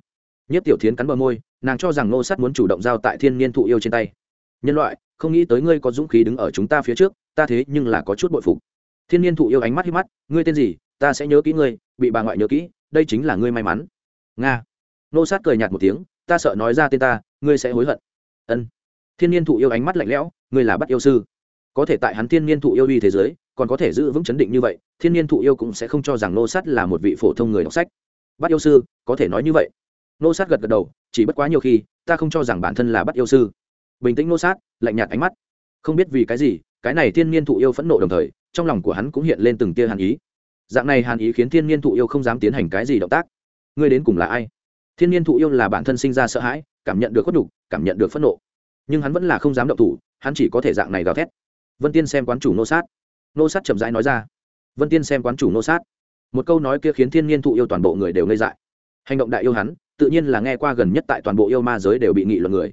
Nhất tiểu tiến cắn bờ môi, nàng cho rằng nô sát muốn chủ động giao tại thiên Nhiên thụ yêu trên tay. Nhân loại, không nghĩ tới ngươi có dũng khí đứng ở chúng ta phía trước, ta thế nhưng là có chút bội phục. Thiên Nhiên thụ yêu ánh mắt hít mắt, ngươi tên gì? Ta sẽ nhớ kỹ ngươi, bị bà ngoại nhớ kỹ, đây chính là ngươi may mắn. Nga. Nô sát cười nhạt một tiếng ta sợ nói ra tên ta, ngươi sẽ hối hận. Ân. Thiên niên thụ yêu ánh mắt lạnh lẽo, ngươi là bắt yêu sư. Có thể tại hắn thiên niên thụ yêu uy thế giới, còn có thể giữ vững chấn định như vậy, thiên niên thụ yêu cũng sẽ không cho rằng nô sát là một vị phổ thông người đọc sách. Bắt yêu sư, có thể nói như vậy. Nô sát gật gật đầu, chỉ bất quá nhiều khi, ta không cho rằng bản thân là bắt yêu sư. Bình tĩnh nô sát, lạnh nhạt ánh mắt. Không biết vì cái gì, cái này thiên niên thụ yêu phẫn nộ đồng thời, trong lòng của hắn cũng hiện lên từng tia hàn ý. Dạng này hàn ý khiến thiên niên thụ yêu không dám tiến hành cái gì động tác. Ngươi đến cùng là ai? Thiên niên thụ yêu là bản thân sinh ra sợ hãi, cảm nhận được khuất đục cảm nhận được phẫn nộ. Nhưng hắn vẫn là không dám động thủ, hắn chỉ có thể dạng này gào thét. Vân tiên xem quán chủ nô sát. Nô sát chậm rãi nói ra. Vân tiên xem quán chủ nô sát. Một câu nói kia khiến thiên niên thụ yêu toàn bộ người đều ngây dại. Hành động đại yêu hắn, tự nhiên là nghe qua gần nhất tại toàn bộ yêu ma giới đều bị nghị luận người.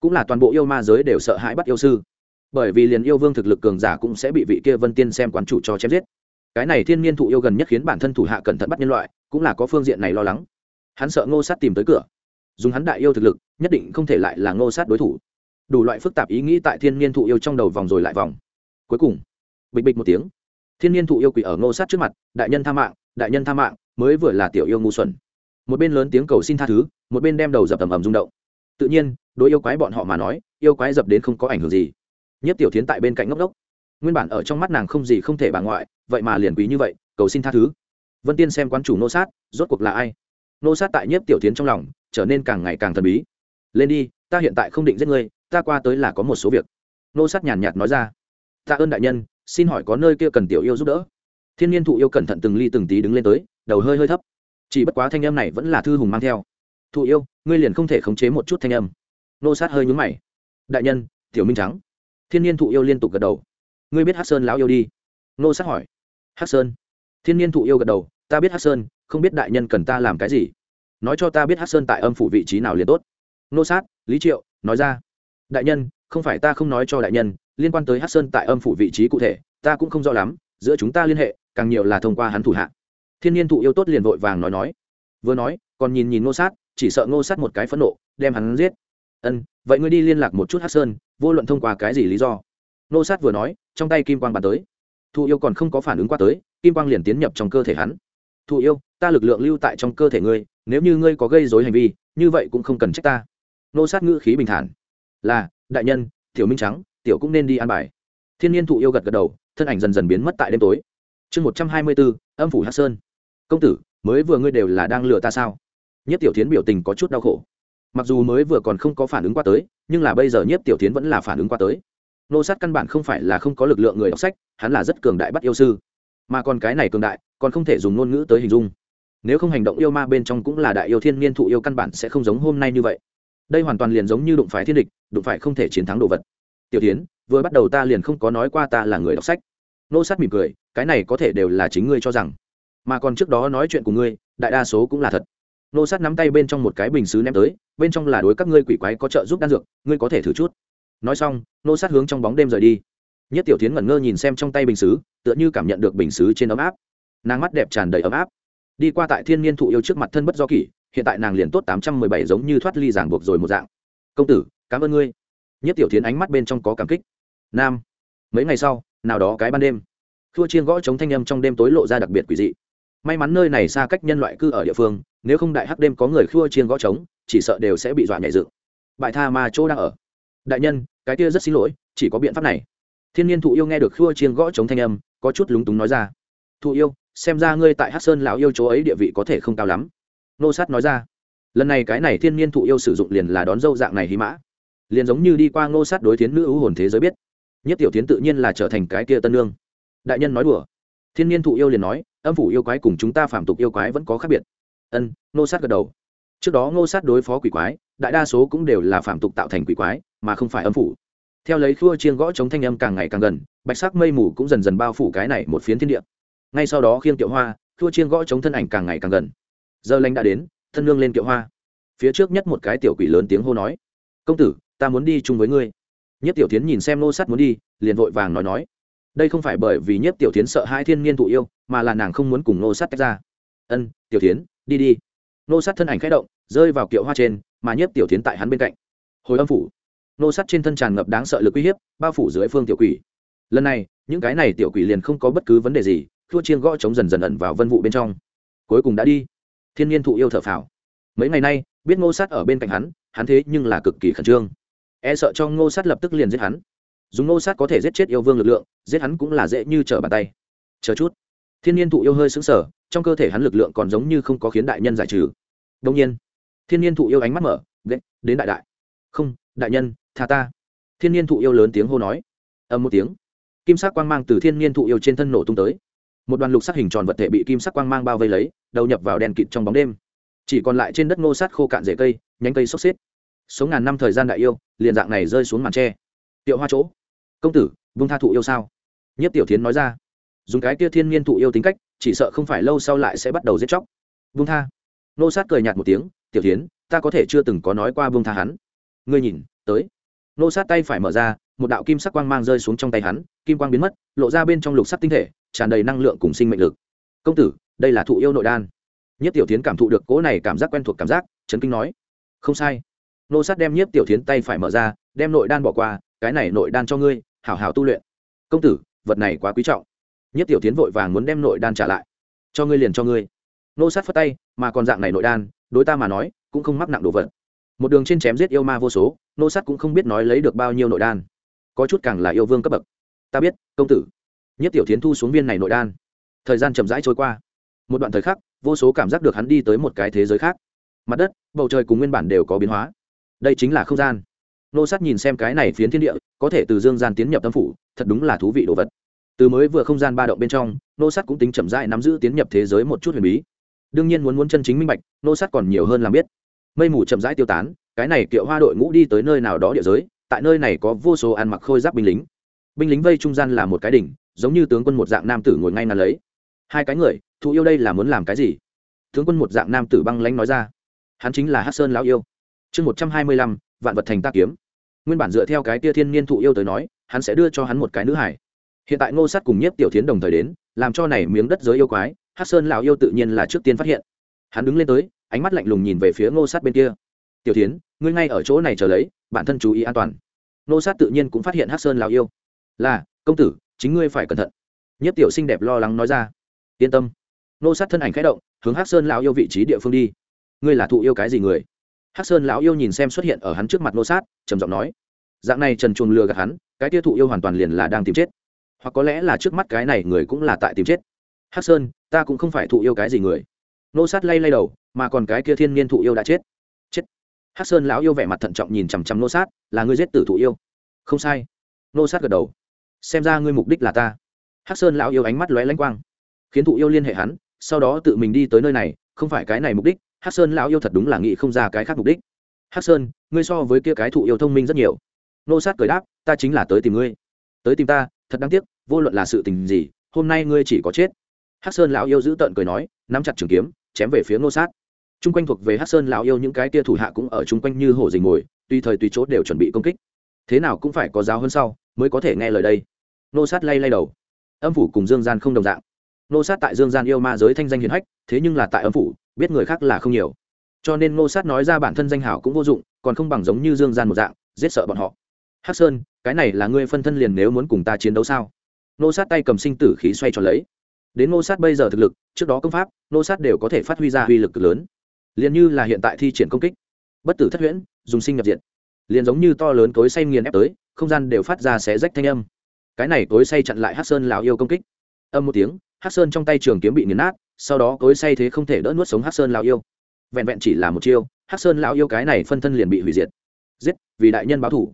Cũng là toàn bộ yêu ma giới đều sợ hãi bắt yêu sư. Bởi vì liền yêu vương thực lực cường giả cũng sẽ bị vị kia vân tiên xem quán chủ cho chém giết. Cái này thiên niên thụ yêu gần nhất khiến bản thân thủ hạ cẩn thận bắt nhân loại, cũng là có phương diện này lo lắng hắn sợ ngô sát tìm tới cửa. Dùng hắn đại yêu thực lực nhất định không thể lại là ngô sát đối thủ. Đủ loại phức tạp ý nghĩ tại thiên niên thụ yêu trong đầu vòng rồi lại vòng. Cuối cùng bịch bịch một tiếng thiên niên thụ yêu quỷ ở ngô sát trước mặt đại nhân tha mạng đại nhân tha mạng mới vừa là tiểu yêu ngu xuẩn. Một bên lớn tiếng cầu xin tha thứ một bên đem đầu dập ầm ầm rung động. Tự nhiên đối yêu quái bọn họ mà nói yêu quái dập đến không có ảnh hưởng gì. Nhất tiểu tiến tại bên cạnh ngốc đốc, nguyên bản ở trong mắt nàng không gì không thể bà ngoại vậy mà liền quý như vậy cầu xin tha thứ. Vân tiên xem quán chủ nô sát rốt cuộc là ai? Nô sát tại nhiếp tiểu tiến trong lòng, trở nên càng ngày càng thần bí. Lên đi, ta hiện tại không định giết ngươi, ta qua tới là có một số việc. Nô sát nhàn nhạt nói ra. Tạ ơn đại nhân, xin hỏi có nơi kia cần tiểu yêu giúp đỡ? Thiên nhiên thụ yêu cẩn thận từng ly từng tí đứng lên tới, đầu hơi hơi thấp. Chỉ bất quá thanh âm này vẫn là thư hùng mang theo. Thụ yêu, ngươi liền không thể khống chế một chút thanh âm. Nô sát hơi nhúng mày. Đại nhân, tiểu minh trắng. Thiên nhiên thụ yêu liên tục gật đầu. Ngươi biết hát sơn lão yêu đi? Nô sát hỏi. Hát sơn. Thiên nhiên thụ yêu gật đầu. Ta biết hát sơn không biết đại nhân cần ta làm cái gì. Nói cho ta biết hát sơn tại âm phủ vị trí nào liền tốt. Nô sát, lý triệu, nói ra. Đại nhân, không phải ta không nói cho đại nhân, liên quan tới hát sơn tại âm phủ vị trí cụ thể, ta cũng không rõ lắm, giữa chúng ta liên hệ, càng nhiều là thông qua hắn thủ hạ. Thiên nhiên thụ yêu tốt liền vội vàng nói nói. Vừa nói, còn nhìn nhìn ngô sát, chỉ sợ ngô sát một cái phẫn nộ, đem hắn giết. Ân, vậy ngươi đi liên lạc một chút hát sơn, vô luận thông qua cái gì lý do. Ngô sát vừa nói, trong tay kim quang bàn tới. Thụ yêu còn không có phản ứng qua tới, kim quang liền tiến nhập trong cơ thể hắn thụ yêu, ta lực lượng lưu tại trong cơ thể ngươi, nếu như ngươi có gây dối hành vi, như vậy cũng không cần trách ta. Nô sát ngữ khí bình thản. Là, đại nhân, tiểu minh trắng, tiểu cũng nên đi ăn bài. Thiên nhiên thụ yêu gật gật đầu, thân ảnh dần dần biến mất tại đêm tối. Chương một trăm hai mươi bốn âm phủ hát sơn. Công tử, mới vừa ngươi đều là đang lừa ta sao? Nhất tiểu tiến biểu tình có chút đau khổ. Mặc dù mới vừa còn không có phản ứng qua tới, nhưng là bây giờ nhất tiểu tiến vẫn là phản ứng qua tới. Nô sát căn bản không phải là không có lực lượng người đọc sách, hắn là rất cường đại bắt yêu sư. Mà còn cái này cường đại còn không thể dùng ngôn ngữ tới hình dung. Nếu không hành động yêu ma bên trong cũng là đại yêu thiên niên thụ yêu căn bản sẽ không giống hôm nay như vậy. Đây hoàn toàn liền giống như đụng phải thiên địch, đụng phải không thể chiến thắng đồ vật. Tiểu tiến, vừa bắt đầu ta liền không có nói qua ta là người đọc sách. Nô sát mỉm cười, cái này có thể đều là chính ngươi cho rằng. Mà còn trước đó nói chuyện của ngươi, đại đa số cũng là thật. Nô sát nắm tay bên trong một cái bình xứ ném tới, bên trong là đối các ngươi quỷ quái có trợ giúp đan dược, ngươi có thể thử chút. Nói xong, nô sát hướng trong bóng đêm rời đi. Nhất tiểu tiến ngẩn ngơ nhìn xem trong tay bình xứ, tựa như cảm nhận được bình xứ trên ấm áp nàng mắt đẹp tràn đầy ấm áp. Đi qua tại thiên niên thụ yêu trước mặt thân bất do kỷ, hiện tại nàng liền tốt tám trăm mười bảy giống như thoát ly giảng buộc rồi một dạng. Công tử, cảm ơn ngươi. Nhất tiểu tiến ánh mắt bên trong có cảm kích. Nam, mấy ngày sau, nào đó cái ban đêm. Thua chiên gõ chống thanh âm trong đêm tối lộ ra đặc biệt quỷ dị. May mắn nơi này xa cách nhân loại cư ở địa phương, nếu không đại hắc đêm có người khua chiên gõ trống, chỉ sợ đều sẽ bị dọa nhảy dựng. Bại tha ma chỗ đang ở. Đại nhân, cái kia rất xin lỗi, chỉ có biện pháp này. Thiên nhiên thụ yêu nghe được khua chiên gõ trống thanh âm, có chút lúng túng nói ra. Thụ yêu xem ra ngươi tại hát sơn lão yêu chỗ ấy địa vị có thể không cao lắm. Nô sát nói ra, lần này cái này thiên nhiên thụ yêu sử dụng liền là đón dâu dạng này hí mã. Liền giống như đi qua ngô sát đối tiến nữ ưu hồn thế giới biết, nhất tiểu tiến tự nhiên là trở thành cái kia tân lương đại nhân nói đùa, thiên nhiên thụ yêu liền nói, âm phủ yêu quái cùng chúng ta phạm tục yêu quái vẫn có khác biệt. Ân ngô sát gật đầu. Trước đó ngô sát đối phó quỷ quái, đại đa số cũng đều là phạm tục tạo thành quỷ quái, mà không phải âm phủ. Theo lấy khua chiên gõ chống thanh âm càng ngày càng gần, bạch sắc mây mù cũng dần dần bao phủ cái này một phiến thiên địa ngay sau đó khiêng kiệu hoa thua chiên gõ chống thân ảnh càng ngày càng gần. Giờ lanh đã đến, thân lương lên kiệu hoa. Phía trước nhất một cái tiểu quỷ lớn tiếng hô nói, công tử, ta muốn đi chung với ngươi. Nhất tiểu tiến nhìn xem nô sát muốn đi, liền vội vàng nói nói, đây không phải bởi vì nhất tiểu tiến sợ hai thiên niên thụ yêu, mà là nàng không muốn cùng nô sát tách ra. Ân, tiểu tiến đi đi. Nô sát thân ảnh khẽ động, rơi vào kiệu hoa trên, mà nhất tiểu tiến tại hắn bên cạnh. Hồi âm phủ. Nô sát trên thân tràn ngập đáng sợ lực uy hiếp, bao phủ dưới phương tiểu quỷ. Lần này, những cái này tiểu quỷ liền không có bất cứ vấn đề gì thua chiên gõ chống dần dần ẩn vào vân vụ bên trong. Cuối cùng đã đi. Thiên nhiên thụ yêu thở phào. Mấy ngày nay, biết ngô sát ở bên cạnh hắn hắn thế nhưng là cực kỳ khẩn trương. E sợ cho ngô sát lập tức liền giết hắn. Dùng ngô sát có thể giết chết yêu vương lực lượng, giết hắn cũng là dễ như trở bàn tay. Chờ chút. Thiên nhiên thụ yêu hơi xứng sở trong cơ thể hắn lực lượng còn giống như không có khiến đại nhân giải trừ. Đông nhiên, thiên nhiên thụ yêu ánh mắt mở đến đại đại. Không, đại nhân, tha ta. Thiên nhiên thụ yêu lớn tiếng hô nói. Ầm một tiếng. Kim sắc quang mang từ thiên nhiên thụ yêu trên thân nổ tung tới một đoàn lục sắc hình tròn vật thể bị kim sắc quang mang bao vây lấy, đầu nhập vào đèn kịt trong bóng đêm. Chỉ còn lại trên đất ngô sát khô cạn rễ cây, nhánh cây xốc xếp. Sống ngàn năm thời gian đại yêu, liền dạng này rơi xuống màn tre. Tiệu hoa chỗ. Công tử, vung tha thụ yêu sao? Nhất tiểu thiến nói ra. Dùng cái kia thiên nhiên thụ yêu tính cách, chỉ sợ không phải lâu sau lại sẽ bắt đầu giết chóc. Vung tha. Nô sát cười nhạt một tiếng. Tiểu thiến, ta có thể chưa từng có nói qua vung tha hắn. Ngươi nhìn, tới. Nô sát tay phải mở ra một đạo kim sắc quang mang rơi xuống trong tay hắn, kim quang biến mất, lộ ra bên trong lục sắc tinh thể, tràn đầy năng lượng cùng sinh mệnh lực. Công tử, đây là thụ yêu nội đan. Nhất tiểu tiến cảm thụ được cỗ này cảm giác quen thuộc cảm giác trấn kinh nói. Không sai. Nô sát đem nhiếp tiểu tiến tay phải mở ra, đem nội đan bỏ qua, cái này nội đan cho ngươi, hảo hảo tu luyện. Công tử, vật này quá quý trọng. Nhất tiểu tiến vội vàng muốn đem nội đan trả lại. Cho ngươi liền cho ngươi. Nô sát phất tay, mà còn dạng này nội đan, đối ta mà nói, cũng không mắc nặng đồ vật. Một đường trên chém giết yêu ma vô số, nô sát cũng không biết nói lấy được bao nhiêu nội đan có chút càng là yêu vương cấp bậc. Ta biết, công tử. Nhất tiểu tiến thu xuống viên này nội đan. Thời gian chậm rãi trôi qua. Một đoạn thời khắc, vô số cảm giác được hắn đi tới một cái thế giới khác. Mặt đất, bầu trời cùng nguyên bản đều có biến hóa. Đây chính là không gian. Nô sát nhìn xem cái này phiến thiên địa, có thể từ dương gian tiến nhập tâm phủ, thật đúng là thú vị đồ vật. Từ mới vừa không gian ba động bên trong, nô sát cũng tính chậm rãi nắm giữ tiến nhập thế giới một chút huyền bí. Đương nhiên muốn muốn chân chính minh bạch, nô sát còn nhiều hơn làm biết. Mây mù chậm rãi tiêu tán, cái này kiệu hoa đội ngũ đi tới nơi nào đó địa giới tại nơi này có vô số ăn mặc khôi giáp binh lính. Binh lính vây trung gian là một cái đỉnh, giống như tướng quân một dạng nam tử ngồi ngay ngắn lấy. Hai cái người, thụ yêu đây là muốn làm cái gì? Tướng quân một dạng nam tử băng lãnh nói ra. Hắn chính là hát sơn lão yêu. Chương một trăm hai mươi lăm, vạn vật thành tác kiếm. Nguyên bản dựa theo cái tia thiên niên thụ yêu tới nói, hắn sẽ đưa cho hắn một cái nữ hải. Hiện tại ngô sát cùng nhiếp tiểu tiến đồng thời đến, làm cho này miếng đất giới yêu quái hát sơn lão yêu tự nhiên là trước tiên phát hiện. Hắn đứng lên tới, ánh mắt lạnh lùng nhìn về phía ngô sát bên kia tiểu tiến, ngươi ngay ở chỗ này chờ lấy, bản thân chú ý an toàn. Nô sát tự nhiên cũng phát hiện hát sơn lão yêu. Là, công tử, chính ngươi phải cẩn thận. Nhất tiểu xinh đẹp lo lắng nói ra. Yên tâm. Nô sát thân ảnh khẽ động, hướng hắc sơn lão yêu vị trí địa phương đi. Ngươi là thụ yêu cái gì người? Hắc sơn lão yêu nhìn xem xuất hiện ở hắn trước mặt nô sát, trầm giọng nói. Dạng này trần chuồn lừa gạt hắn, cái tiêu thụ yêu hoàn toàn liền là đang tìm chết. Hoặc có lẽ là trước mắt cái này người cũng là tại tìm chết. Hắc sơn, ta cũng không phải thụ yêu cái gì người. Nô sát lay lay đầu, mà còn cái kia thiên niên thụ yêu đã chết hát hắc sơn lão yêu vẻ mặt thận trọng nhìn chằm chằm nô sát, là ngươi giết tử thụ yêu. Không sai. Nô sát gật đầu. Xem ra ngươi mục đích là ta. Hắc sơn lão yêu ánh mắt lóe lanh quang. Khiến thụ yêu liên hệ hắn, sau đó tự mình đi tới nơi này, không phải cái này mục đích hắc sơn lão yêu thật đúng là nghĩ không ra cái khác mục đích. Hắc sơn, ngươi so với kia cái thụ yêu thông minh rất nhiều. Nô sát cười đáp, ta chính là tới tìm ngươi. Tới tìm ta, thật đáng tiếc, vô luận là sự tình gì, hôm nay ngươi chỉ có chết. Hắc sơn lão yêu giữ tợn cười nói, nắm chặt trường kiếm, chém về phía nô sát chung quanh thuộc về hắc sơn lão yêu những cái tia thủ hạ cũng ở chung quanh như hổ dình ngồi tùy thời tùy chốt đều chuẩn bị công kích. Thế nào cũng phải có giáo hơn sau mới có thể nghe lời đây. Nô sát lay lay đầu. Âm phủ cùng dương gian không đồng dạng. Nô sát tại dương gian yêu ma giới thanh danh hiền hách, thế nhưng là tại âm phủ, biết người khác là không nhiều. Cho nên nô sát nói ra bản thân danh hảo cũng vô dụng, còn không bằng giống như dương gian một dạng, giết sợ bọn họ. Hắc sơn, cái này là ngươi phân thân liền nếu muốn cùng ta chiến đấu sao? Nô sát tay cầm sinh tử khí xoay tròn lấy. Đến nô sát bây giờ thực lực, trước đó công pháp, nô sát đều có thể phát huy ra uy lực lớn liền như là hiện tại thi triển công kích. Bất tử thất huyễn, dùng sinh nhập diện liền giống như to lớn cối say nghiền ép tới, không gian đều phát ra xé rách thanh âm. Cái này cối say chặn lại hát sơn lào yêu công kích. Âm một tiếng hát sơn trong tay trường kiếm bị nghiền nát, sau đó cối say thế không thể đỡ nuốt sống hát sơn lào yêu. Vẹn vẹn chỉ là một chiêu hát sơn lão yêu cái này phân thân liền bị hủy diệt. Giết, vì đại nhân báo thủ.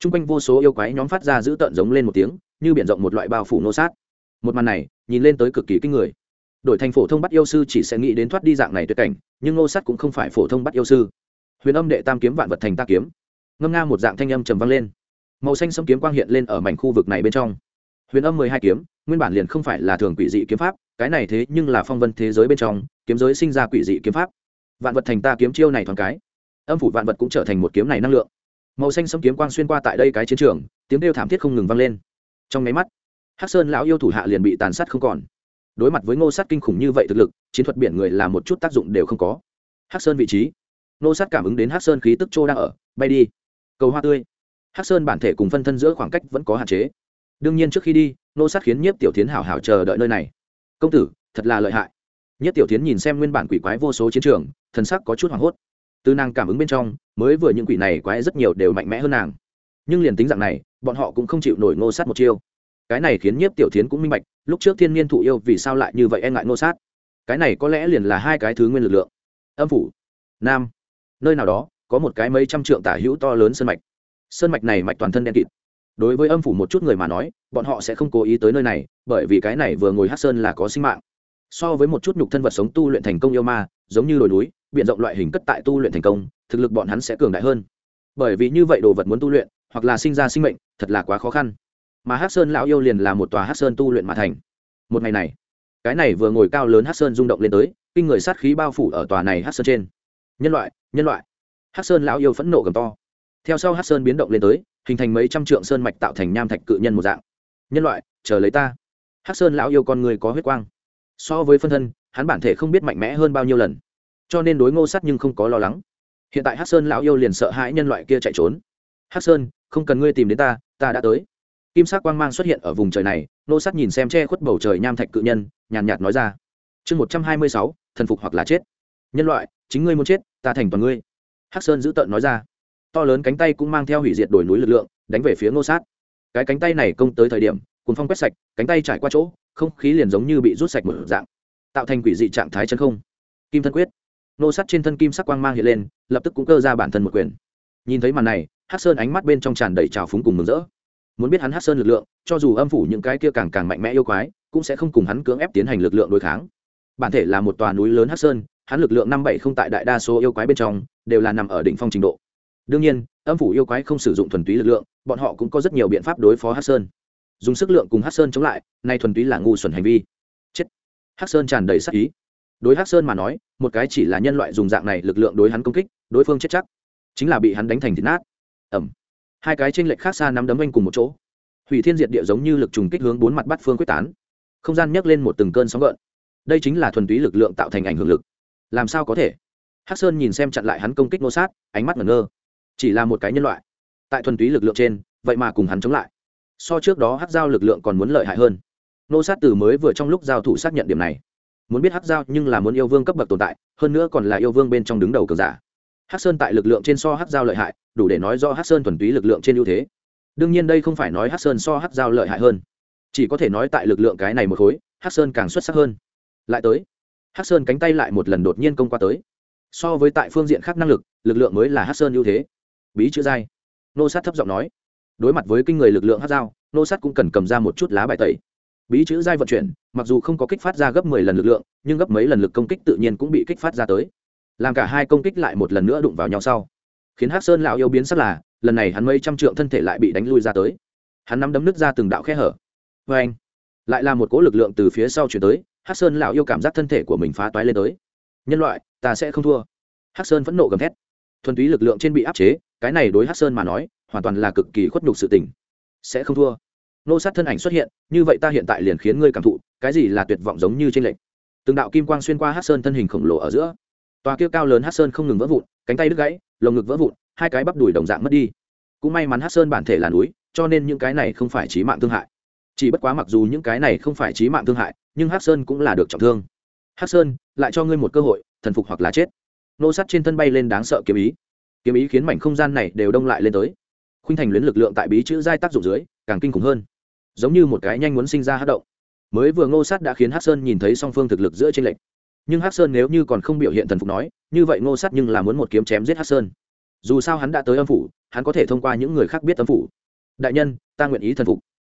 T r u n g quanh vô số yêu quái nhóm phát ra giữ tợn giống lên một tiếng, như b i ể n rộng một loại bao phủ nô sát. Một màn này, nhìn lên tới cực kỳ kinh người đổi thành phổ thông bắt yêu sư chỉ sẽ nghĩ đến thoát đi dạng này tuyệt cảnh, nhưng ngô sát cũng không phải phổ thông bắt yêu sư. Huyền âm đệ tam kiếm vạn vật thành ta kiếm. Ngâm nga một dạng thanh âm trầm vang lên. Màu xanh sấm kiếm quang hiện lên ở mảnh khu vực này bên trong. Huyền âm mười hai kiếm, nguyên bản liền không phải là thường quỷ dị kiếm pháp, cái này thế nhưng là phong vân thế giới bên trong, kiếm giới sinh ra quỷ dị kiếm pháp. Vạn vật thành ta kiếm chiêu này thoáng cái, âm phủ vạn vật cũng trở thành một kiếm này năng lượng. Màu xanh sấm kiếm quang xuyên qua tại đây cái chiến trường, tiếng kêu thảm thiết không ngừng vang lên. Trong máy mắt, hắc sơn lão yêu thủ hạ liền bị tàn sát không còn đối mặt với ngô sát kinh khủng như vậy thực lực, chiến thuật biển người là một chút tác dụng đều không có. Hắc sơn vị trí. Ngô sát cảm ứng đến hắc sơn khí tức châu đang ở, bay đi. Cầu hoa tươi. Hắc sơn bản thể cùng phân thân giữa khoảng cách vẫn có hạn chế. Đương nhiên trước khi đi, Ngô sát khiến nhiếp tiểu tiến hảo hảo chờ đợi nơi này. Công tử, thật là lợi hại. Nhiếp tiểu tiến nhìn xem nguyên bản quỷ quái vô số chiến trường, thần sắc có chút hoảng hốt. Từ nàng cảm ứng bên trong, mới vừa những quỷ này quái rất nhiều đều mạnh mẽ hơn nàng. Nhưng liền tính dạng này, bọn họ cũng không chịu nổi Ngô sát một chiêu. Cái này khiến nhiếp tiểu tiến cũng minh bạch lúc trước thiên niên thụ yêu vì sao lại như vậy e ngại nô sát? Cái này có lẽ liền là hai cái thứ nguyên lực lượng. Âm phủ, nam, nơi nào đó, có một cái mấy trăm trượng tả hữu to lớn sơn mạch. Sơn mạch này mạch toàn thân đen kịt. Đối với âm phủ một chút người mà nói, bọn họ sẽ không cố ý tới nơi này, bởi vì cái này vừa ngồi hát sơn là có sinh mạng. So với một chút nhục thân vật sống tu luyện thành công yêu ma, giống như đồi núi biện rộng loại hình cất tại tu luyện thành công, thực lực bọn hắn sẽ cường đại hơn. Bởi vì như vậy đồ vật muốn tu luyện, hoặc là sinh ra sinh mệnh, thật là quá khó khăn mà hát sơn lão yêu liền là một tòa hát sơn tu luyện mà thành. Một ngày này, cái này vừa ngồi cao lớn hát sơn rung động lên tới, kinh người sát khí bao phủ ở tòa này hát sơn trên. Nhân loại nhân loại. Hát sơn lão yêu phẫn nộ gầm to. Theo sau hát sơn biến động lên tới, hình thành mấy trăm trượng sơn mạch tạo thành nham thạch cự nhân một dạng. Nhân loại, chờ lấy ta. Hát sơn lão yêu con người có huyết quang. So với phân thân, hắn bản thể không biết mạnh mẽ hơn bao nhiêu lần. Cho nên đối ngô sát nhưng không có lo lắng. Hiện tại hát sơn lão yêu liền sợ hãi nhân loại kia chạy trốn. Hát sơn, không cần ngươi tìm đến ta ta đã tới kim sắc quang mang xuất hiện ở vùng trời này, nô sát nhìn xem che khuất bầu trời nham thạch cự nhân, nhàn nhạt nói ra. Chương một trăm hai mươi sáu, thần phục hoặc là chết. Nhân loại, chính ngươi muốn chết, ta thành toàn ngươi. Hắc sơn giữ tợn nói ra. To lớn cánh tay cũng mang theo hủy diệt đổi núi lực lượng, đánh về phía ngô sát. Cái cánh tay này công tới thời điểm cuốn phong quét sạch, cánh tay trải qua chỗ, không khí liền giống như bị rút sạch một dạng, tạo thành quỷ dị trạng thái chân không. Kim thân quyết. Nô sát trên thân kim sắc quang mang hiện lên, lập tức cũng cơ ra bản thân một quyền. Nhìn thấy màn này, Hắc sơn ánh mắt bên trong tràn đầy trào phúng cùng mừng rỡ muốn biết hắn hát sơn lực lượng, cho dù âm phủ những cái kia càng càng mạnh mẽ yêu quái, cũng sẽ không cùng hắn cưỡng ép tiến hành lực lượng đối kháng. Bản thể là một tòa núi lớn hát sơn, hắn lực lượng năm bảy không tại đại đa số yêu quái bên trong, đều là nằm ở đỉnh phong trình độ. Đương nhiên, âm phủ yêu quái không sử dụng thuần túy lực lượng, bọn họ cũng có rất nhiều biện pháp đối phó hát sơn. Dùng sức lượng cùng hát sơn chống lại, nay thuần túy là ngu xuẩn hành vi. Chết. Hát sơn tràn đầy sắc ý. Đối hát sơn mà nói, một cái chỉ là nhân loại dùng dạng này lực lượng đối hắn công kích, đối phương chết chắc. Chính là bị hắn đánh thành thịt nát. Ẩm hai cái tranh lệch khác xa nắm đấm anh cùng một chỗ. Hủy thiên diệt địa giống như lực trùng kích hướng bốn mặt bắt phương quyết tán. Không gian nhấc lên một từng cơn sóng gợn. Đây chính là thuần túy lực lượng tạo thành ảnh hưởng lực. Làm sao có thể? Hắc sơn nhìn xem chặn lại hắn công kích nô sát, ánh mắt ngẩn ngơ. Chỉ là một cái nhân loại. Tại thuần túy lực lượng trên, vậy mà cùng hắn chống lại. So trước đó hắc giao lực lượng còn muốn lợi hại hơn. Nô sát từ mới vừa trong lúc giao thủ xác nhận điểm này. Muốn biết hắc giao nhưng là muốn yêu vương cấp bậc tồn tại, hơn nữa còn là yêu vương bên trong đứng đầu cường giả hắc sơn tại lực lượng trên so hắc giao lợi hại, đủ để nói do hắc sơn thuần túy lực lượng trên ưu thế. Đương nhiên đây không phải nói hắc sơn so hắc giao lợi hại hơn. Chỉ có thể nói tại lực lượng cái này một khối, hắc sơn càng xuất sắc hơn. Lại tới, hắc sơn cánh tay lại một lần đột nhiên công qua tới. So với tại phương diện khác năng lực lực lượng mới là hắc sơn ưu thế. Bí chữ giai nô sát thấp giọng nói. Đối mặt với kinh người lực lượng hắc giao, nô sát cũng cần cầm ra một chút lá bài tẩy. Bí chữ giai vận chuyển, mặc dù không có kích phát ra gấp mười lần lực lượng, nhưng gấp mấy lần lực công kích tự nhiên cũng bị kích phát ra tới làm cả hai công kích lại một lần nữa đụng vào nhau sau, khiến hắc sơn lão yêu biến sắc là, lần này hắn mấy trăm trượng thân thể lại bị đánh lui ra tới. Hắn nắm đấm nứt ra từng đạo khe hở. Vê anh lại là một cỗ lực lượng từ phía sau chuyển tới, hắc sơn lão yêu cảm giác thân thể của mình phá toái lên tới. Nhân loại, ta sẽ không thua. Hắc sơn vẫn nộ gầm thét. Thuần túy lực lượng trên bị áp chế, cái này đối hắc sơn mà nói, hoàn toàn là cực kỳ khuất nhục sự tình. Sẽ không thua. Nô sát thân ảnh xuất hiện, như vậy ta hiện tại liền khiến ngươi cảm thụ, cái gì là tuyệt vọng giống như trên lệnh từng đạo kim quang xuyên qua hắc sơn thân hình khổng lồ ở giữa tòa kia cao lớn hắc sơn không ngừng vỡ vụn, cánh tay đứt gãy, lồng ngực vỡ vụn, hai cái bắp đùi đồng dạng mất đi. Cũng may mắn hắc sơn bản thể là núi, cho nên những cái này không phải chí mạng thương hại. Chỉ bất quá mặc dù những cái này không phải chí mạng thương hại, nhưng hắc sơn cũng là được trọng thương. Hắc sơn, lại cho ngươi một cơ hội, thần phục hoặc là chết. Nô sắt trên thân bay lên đáng sợ kiếm ý. Kiếm ý khiến mảnh không gian này đều đông lại lên tới. Khuynh thành luyến lực lượng tại bí chữ giai tác dụng dưới, càng kinh khủng hơn. Giống như một cái nhanh muốn sinh ra hát động. Mới vừa ngô sát đã khiến hát sơn nhìn thấy song phương thực lực giữa tranh lệch nhưng Hắc sơn nếu như còn không biểu hiện thần phục nói, như vậy ngô sát nhưng là muốn một kiếm chém giết Hắc sơn. Dù sao hắn đã tới âm phủ, hắn có thể thông qua những người khác biết âm phủ. Đại nhân, ta nguyện ý thần phục.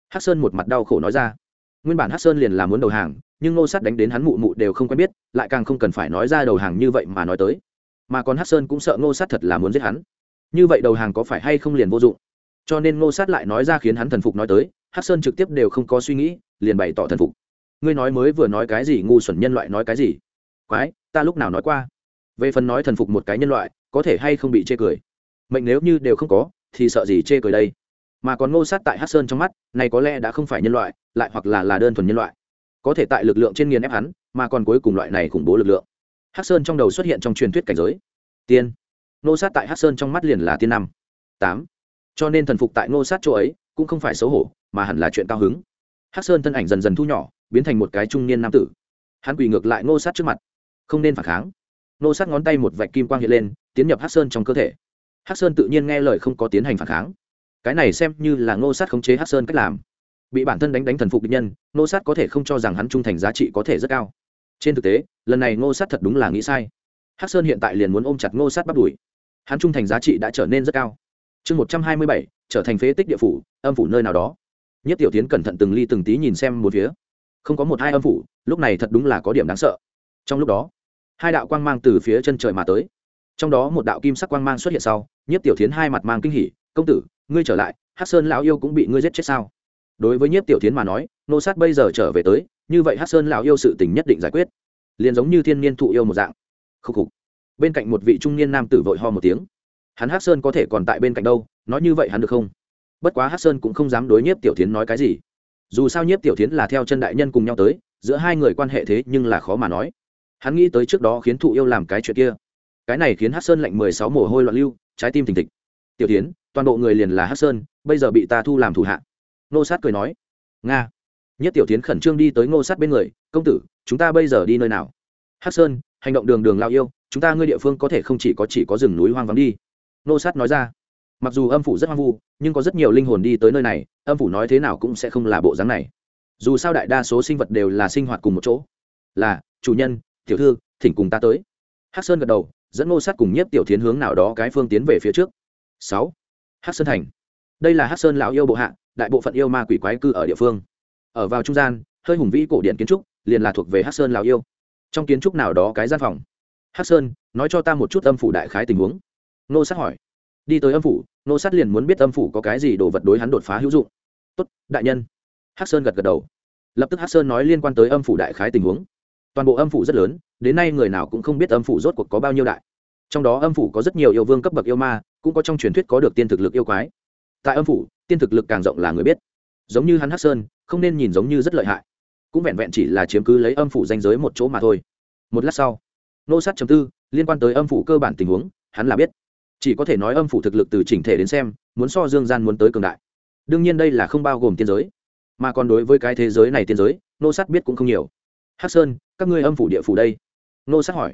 Hắc sơn một mặt đau khổ nói ra. Nguyên bản Hắc sơn liền là muốn đầu hàng, nhưng ngô sát đánh đến hắn mụ mụ đều không quen biết, lại càng không cần phải nói ra đầu hàng như vậy mà nói tới. Mà còn Hắc sơn cũng sợ ngô sát thật là muốn giết hắn. Như vậy đầu hàng có phải hay không liền vô dụng? Cho nên ngô sát lại nói ra khiến hắn thần phục nói tới Hắc sơn trực tiếp đều không có suy nghĩ, liền bày tỏ thần phục. Ngươi nói mới vừa nói cái gì, ngu xuẩn nhân loại nói cái gì? Quái, ta lúc nào nói qua. Về phần nói thần phục một cái nhân loại, có thể hay không bị chê cười? Mệnh nếu như đều không có, thì sợ gì chê cười đây? Mà còn ngô sát tại hát sơn trong mắt, này có lẽ đã không phải nhân loại, lại hoặc là là đơn thuần nhân loại. Có thể tại lực lượng trên nghiền ép hắn, mà còn cuối cùng loại này khủng bố lực lượng. Hát sơn trong đầu xuất hiện trong truyền thuyết cảnh giới. Tiên. Ngô sát tại hát sơn trong mắt liền là tiên năm. Tám. Cho nên thần phục tại Ngô sát chỗ ấy, cũng không phải xấu hổ, mà hẳn là chuyện cao hứng. Hát sơn thân ảnh dần dần thu nhỏ, biến thành một cái trung niên nam tử. Hắn quỳ ngược lại Ngô sát trước mặt không nên phản kháng. Nô sát ngón tay một vạch kim quang hiện lên, tiến nhập hát sơn trong cơ thể. Hát sơn tự nhiên nghe lời không có tiến hành phản kháng. Cái này xem như là nô sát khống chế hát sơn cách làm. Bị bản thân đánh đánh thần phục địch nhân nô sát có thể không cho rằng hắn trung thành giá trị có thể rất cao. Trên thực tế, lần này ngô sát thật đúng là nghĩ sai. Hắc sơn hiện tại liền muốn ôm chặt ngô sát bắt đuổi hắn trung thành giá trị đã trở nên rất cao. Chương một trăm hai mươi bảy, trở thành phế tích địa phủ, âm phủ nơi nào đó. Nhất tiểu tiến cẩn thận từng ly từng tí nhìn xem một phía. Không có một hai âm phủ, lúc này thật đúng là có điểm đáng sợ. Trong lúc đó hai đạo quang mang từ phía chân trời mà tới. Trong đó một đạo kim sắc quang mang xuất hiện sau, nhiếp tiểu tiến hai mặt mang kinh hỉ, công tử, ngươi trở lại, hắc sơn lão yêu cũng bị ngươi giết chết sao? Đối với nhiếp tiểu tiến mà nói, nô sát bây giờ trở về tới, như vậy hát sơn lão yêu sự tình nhất định giải quyết. Liền giống như thiên niên thụ yêu một dạng. Khúc khục. Bên cạnh một vị trung niên nam tử vội ho một tiếng. Hắn hát sơn có thể còn tại bên cạnh đâu, nói như vậy hắn được không? Bất quá hát sơn cũng không dám đối nhiếp tiểu tiến nói cái gì. Dù sao nhiếp tiểu tiến là theo chân đại nhân cùng nhau tới, giữa hai người quan hệ thế nhưng là khó mà nói hắn nghĩ tới trước đó khiến thụ yêu làm cái chuyện kia. Cái này khiến hát sơn lạnh mười sáu mồ hôi loạn lưu, trái tim thình thịch. Tiểu tiến toàn bộ người liền là hát sơn, bây giờ bị ta thu làm thủ hạ. Nô sát cười nói. Nga. Nhất tiểu tiến khẩn trương đi tới ngô sát bên người, công tử, chúng ta bây giờ đi nơi nào? Hắc sơn, hành động đường đường lao yêu, chúng ta ngươi địa phương có thể không chỉ có chỉ có rừng núi hoang vắng đi. Ngô sát nói ra. Mặc dù âm phủ rất hoang vu, nhưng có rất nhiều linh hồn đi tới nơi này, âm phủ nói thế nào cũng sẽ không là bộ dáng này. Dù sao đại đa số sinh vật đều là sinh hoạt cùng một chỗ. Là, chủ nhân tiểu thư, thỉnh cùng ta tới. Hắc sơn gật đầu, dẫn ngô sát cùng nhiếp tiểu tiến hướng nào đó cái phương tiến về phía trước. Sáu. Hắc sơn thành. Đây là hắc sơn lão yêu bộ hạ, đại bộ phận yêu ma quỷ quái cư ở địa phương. Ở vào trung gian, hơi hùng vĩ cổ điện kiến trúc, liền là thuộc về hắc sơn lão yêu. Trong kiến trúc nào đó cái gian phòng. Hắc sơn, nói cho ta một chút âm phủ đại khái tình huống. Nô sát hỏi. Đi tới âm phủ nô sát liền muốn biết âm phủ có cái gì đồ vật đối hắn đột phá hữu dụng. Tốt, đại nhân. Hắc sơn gật gật đầu. Lập tức hắc sơn nói liên quan tới âm phủ đại khái tình huống toàn bộ âm phủ rất lớn, đến nay người nào cũng không biết âm phủ rốt cuộc có bao nhiêu đại. Trong đó âm phủ có rất nhiều yêu vương cấp bậc yêu ma, cũng có trong truyền thuyết có được tiên thực lực yêu quái. Tại âm phủ, tiên thực lực càng rộng là người biết. Giống như hắn hắc sơn, không nên nhìn giống như rất lợi hại. Cũng vẹn vẹn chỉ là chiếm cứ lấy âm phủ danh giới một chỗ mà thôi. Một lát sau, nô sát chấm tư, liên quan tới âm phủ cơ bản tình huống, hắn là biết. Chỉ có thể nói âm phủ thực lực từ chỉnh thể đến xem, muốn so dương gian muốn tới cường đại. Đương nhiên đây là không bao gồm tiên giới. Mà còn đối với cái thế giới này tiên giới, nô sát biết cũng không nhiều. Hắc sơn các ngươi âm phủ địa phủ đây? Nô sát hỏi.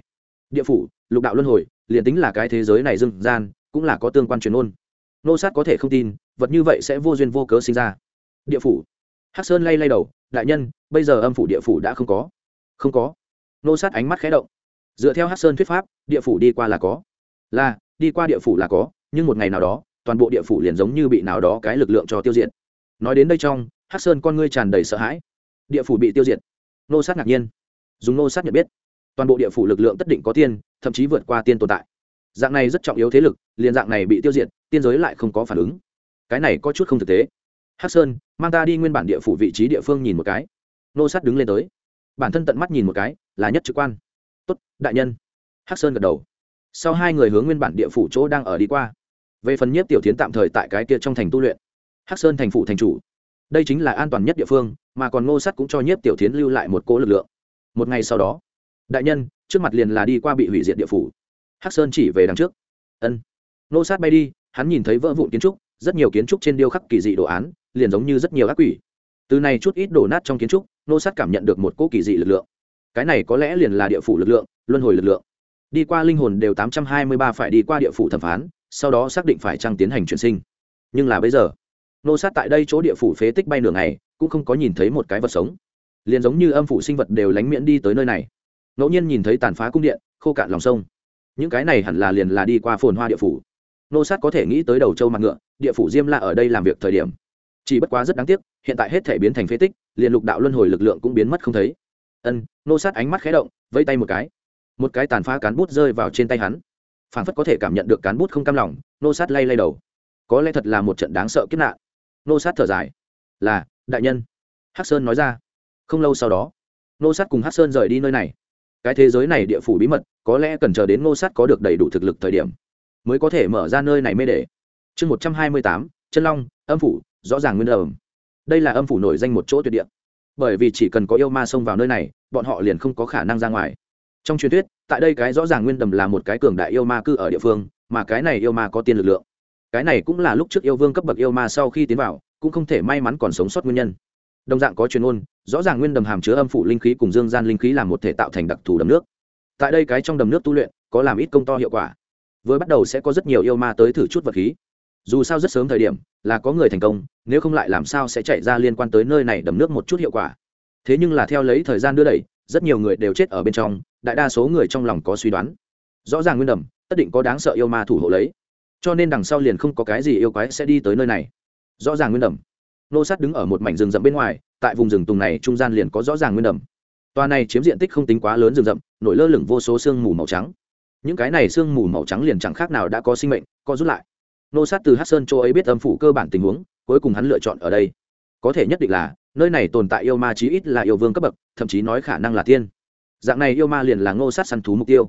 Địa phủ, lục đạo luân hồi, liền tính là cái thế giới này dưng gian, cũng là có tương quan truyền ôn nô sát có thể không tin, vật như vậy sẽ vô duyên vô cớ sinh ra. Địa phủ. Hắc sơn lay lay đầu, đại nhân, bây giờ âm phủ địa phủ đã không có. Không có. Nô sát ánh mắt khé động. Dựa theo hắc sơn thuyết pháp, địa phủ đi qua là có. Là, đi qua địa phủ là có, nhưng một ngày nào đó, toàn bộ địa phủ liền giống như bị nào đó cái lực lượng cho tiêu diệt. Nói đến đây trong, hắc sơn con ngươi tràn đầy sợ hãi. Địa phủ bị tiêu diệt. Nô sát ngạc nhiên dùng nô sát nhận biết. Toàn bộ địa phủ lực lượng tất định có tiên, thậm chí vượt qua tiên tồn tại. Dạng này rất trọng yếu thế lực, liền dạng này bị tiêu diệt, tiên giới lại không có phản ứng. Cái này có chút không thực tế. Hắc sơn, mang ta đi nguyên bản địa phủ vị trí địa phương nhìn một cái. Nô sát đứng lên tới. Bản thân tận mắt nhìn một cái, là nhất trực quan. Tốt, đại nhân. Hắc sơn gật đầu. Sau hai người hướng nguyên bản địa phủ chỗ đang ở đi qua. Về phần nhiếp tiểu tiến tạm thời tại cái kia trong thành tu luyện. Hắc sơn thành phủ thành chủ. Đây chính là an toàn nhất địa phương, mà còn ngô sắt cũng cho nhiếp tiểu tiến lưu lại một cỗ lực lượng một ngày sau đó, đại nhân, trước mặt liền là đi qua bị hủy diệt địa phủ. Hắc sơn chỉ về đằng trước. Ân. Nô sát bay đi, hắn nhìn thấy vỡ vụn kiến trúc, rất nhiều kiến trúc trên điêu khắc kỳ dị đồ án, liền giống như rất nhiều ác quỷ. Từ này chút ít đổ nát trong kiến trúc, nô sát cảm nhận được một cỗ kỳ dị lực lượng. Cái này có lẽ liền là địa phủ lực lượng, luân hồi lực lượng. Đi qua linh hồn đều tám trăm hai mươi ba phải đi qua địa phủ thẩm phán, sau đó xác định phải trăng tiến hành chuyển sinh. Nhưng là bây giờ, nô sát tại đây chỗ địa phủ phế tích bay nửa ngày, cũng không có nhìn thấy một cái vật sống liền giống như âm phủ sinh vật đều lánh miễn đi tới nơi này. Ngẫu nhiên nhìn thấy tàn phá cung điện, khô cạn lòng sông. Những cái này hẳn là liền là đi qua phồn hoa địa phủ. Nô sát có thể nghĩ tới đầu châu mặt ngựa, địa phủ diêm la ở đây làm việc thời điểm. Chỉ bất quá rất đáng tiếc, hiện tại hết thể biến thành phế tích, liền lục đạo luân hồi lực lượng cũng biến mất không thấy. Ân, nô sát ánh mắt khé động vây tay một cái. Một cái tàn phá cán bút rơi vào trên tay hắn. Phản phất có thể cảm nhận được cán bút không cam lòng, nô sát lay lay đầu. Có lẽ thật là một trận đáng sợ kiếp nạn. Nô sát thở dài. Là, đại nhân. Hắc sơn nói ra không lâu sau đó nô sát cùng hắc sơn rời đi nơi này. Cái thế giới này địa phủ bí mật, có lẽ cần chờ đến nô sát có được đầy đủ thực lực thời điểm, mới có thể mở ra nơi này mê để chương một trăm hai mươi tám, chân long, âm phủ, rõ ràng nguyên ẩm. Đây là âm phủ nổi danh một chỗ tuyệt địa. Bởi vì chỉ cần có yêu ma xông vào nơi này, bọn họ liền không có khả năng ra ngoài. Trong truyền thuyết, tại đây cái rõ ràng nguyên đầm là một cái cường đại yêu ma cư ở địa phương, mà cái này yêu ma có tiên lực lượng. Cái này cũng là lúc trước yêu vương cấp bậc yêu ma sau khi tiến vào, cũng không thể may mắn còn sống sót nguyên nhân đồng dạng có chuyên ôn, rõ ràng nguyên đầm hàm chứa âm phủ linh khí cùng dương gian linh khí làm một thể tạo thành đặc thù đầm nước. Tại đây cái trong đầm nước tu luyện, có làm ít công to hiệu quả. Với bắt đầu sẽ có rất nhiều yêu ma tới thử chút vật khí. Dù sao rất sớm thời điểm, là có người thành công, nếu không lại làm sao sẽ chạy ra liên quan tới nơi này đầm nước một chút hiệu quả. Thế nhưng là theo lấy thời gian đưa đẩy, rất nhiều người đều chết ở bên trong, đại đa số người trong lòng có suy đoán. Rõ ràng nguyên đầm, tất định có đáng sợ yêu ma thủ hộ lấy. Cho nên đằng sau liền không có cái gì yêu quái sẽ đi tới nơi này. Rõ ràng nguyên đầm nô sát đứng ở một mảnh rừng rậm bên ngoài, tại vùng rừng tùng này trung gian liền có rõ ràng nguyên đầm. Toa này chiếm diện tích không tính quá lớn rừng rậm, nổi lơ lửng vô số sương mù màu trắng. Những cái này sương mù màu trắng liền chẳng khác nào đã có sinh mệnh, co rút lại. Nô sát từ hát sơn châu ấy biết âm phủ cơ bản tình huống, cuối cùng hắn lựa chọn ở đây. Có thể nhất định là, nơi này tồn tại yêu ma chí ít là yêu vương cấp bậc, thậm chí nói khả năng là tiên. Dạng này yêu ma liền là ngô sát săn thú mục tiêu.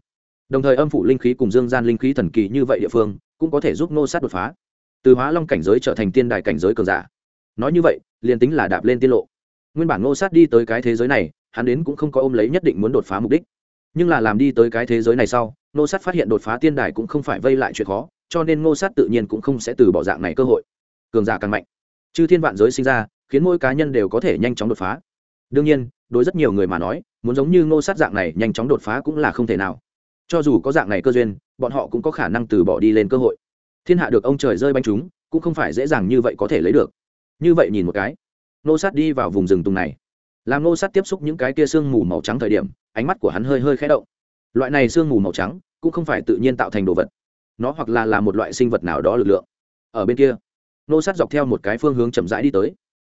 Đồng thời âm phủ linh khí cùng dương gian linh khí thần kỳ như vậy địa phương, cũng có thể giúp ngô sát đột phá. Từ hóa long cảnh giới trở thành tiên đài cảnh giới cường giả nói như vậy, liền tính là đạp lên tiên lộ. Nguyên bản ngô sát đi tới cái thế giới này, hắn đến cũng không có ôm lấy nhất định muốn đột phá mục đích. Nhưng là làm đi tới cái thế giới này sau, ngô sát phát hiện đột phá tiên đài cũng không phải vây lại chuyện khó, cho nên ngô sát tự nhiên cũng không sẽ từ bỏ dạng này cơ hội. Cường giả càng mạnh. Chư thiên vạn giới sinh ra, khiến mỗi cá nhân đều có thể nhanh chóng đột phá. Đương nhiên, đối rất nhiều người mà nói, muốn giống như ngô sát dạng này nhanh chóng đột phá cũng là không thể nào. Cho dù có dạng này cơ duyên, bọn họ cũng có khả năng từ bỏ đi lên cơ hội. Thiên hạ được ông trời rơi banh chúng cũng không phải dễ dàng như vậy có thể lấy được như vậy nhìn một cái. Nô sát đi vào vùng rừng tùng này. Làm nô sát tiếp xúc những cái kia sương mù màu trắng thời điểm, ánh mắt của hắn hơi hơi khé động. Loại này sương mù màu trắng cũng không phải tự nhiên tạo thành đồ vật. Nó hoặc là là một loại sinh vật nào đó lực lượng. Ở bên kia, nô sát dọc theo một cái phương hướng chậm rãi đi tới.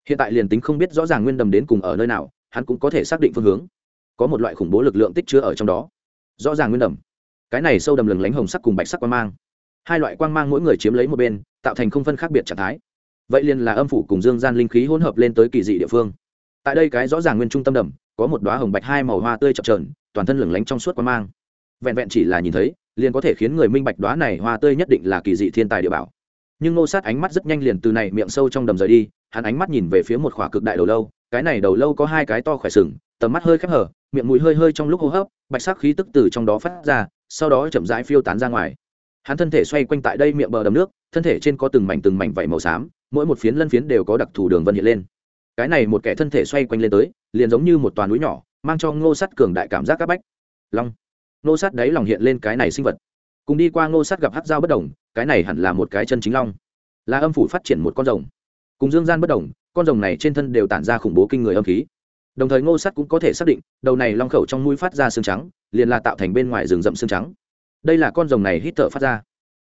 Hiện tại liền tính không biết rõ ràng nguyên đầm đến cùng ở nơi nào, hắn cũng có thể xác định phương hướng. Có một loại khủng bố lực lượng tích chứa ở trong đó. Rõ ràng nguyên đầm. Cái này sâu đầm lừng lánh hồng sắc cùng bạch sắc quang mang. Hai loại quang mang mỗi người chiếm lấy một bên, tạo thành không phân khác biệt trạng thái vậy liền là âm phủ cùng dương gian linh khí hỗn hợp lên tới kỳ dị địa phương. Tại đây cái rõ ràng nguyên trung tâm đầm, có một đoá hồng bạch hai màu hoa tươi chập trờn toàn thân lửng lánh trong suốt quan mang. Vẹn vẹn chỉ là nhìn thấy, liền có thể khiến người minh bạch đoá này hoa tươi nhất định là kỳ dị thiên tài địa bảo. Nhưng nô sát ánh mắt rất nhanh liền từ này miệng sâu trong đầm rời đi, hắn ánh mắt nhìn về phía một khỏa cực đại đầu lâu, cái này đầu lâu có hai cái to khỏe sừng, tầm mắt hơi khép hở miệng mũi hơi hơi trong lúc hô hấp, bạch sắc khí tức từ trong đó phát ra, sau đó chậm rãi phiêu tán ra ngoài. Hắn thân thể xoay quanh tại đây miệng bờ đầm nước, thân thể trên có từng mảnh từng mảnh vảy màu xám mỗi một phiến lân phiến đều có đặc thù đường vân hiện lên. Cái này một kẻ thân thể xoay quanh lên tới, liền giống như một toàn núi nhỏ, mang cho ngô sắt cường đại cảm giác áp bách. Long. Ngô sắt đấy lòng hiện lên cái này sinh vật. Cùng đi qua ngô sắt gặp hát dao bất đồng, cái này hẳn là một cái chân chính long. Là âm phủ phát triển một con rồng. Cùng dương gian bất đồng, con rồng này trên thân đều tản ra khủng bố kinh người âm khí. Đồng thời ngô sắt cũng có thể xác định, đầu này long khẩu trong mũi phát ra xương trắng, liền là tạo thành bên ngoài rừng rậm xương trắng. Đây là con rồng này hít thở phát ra.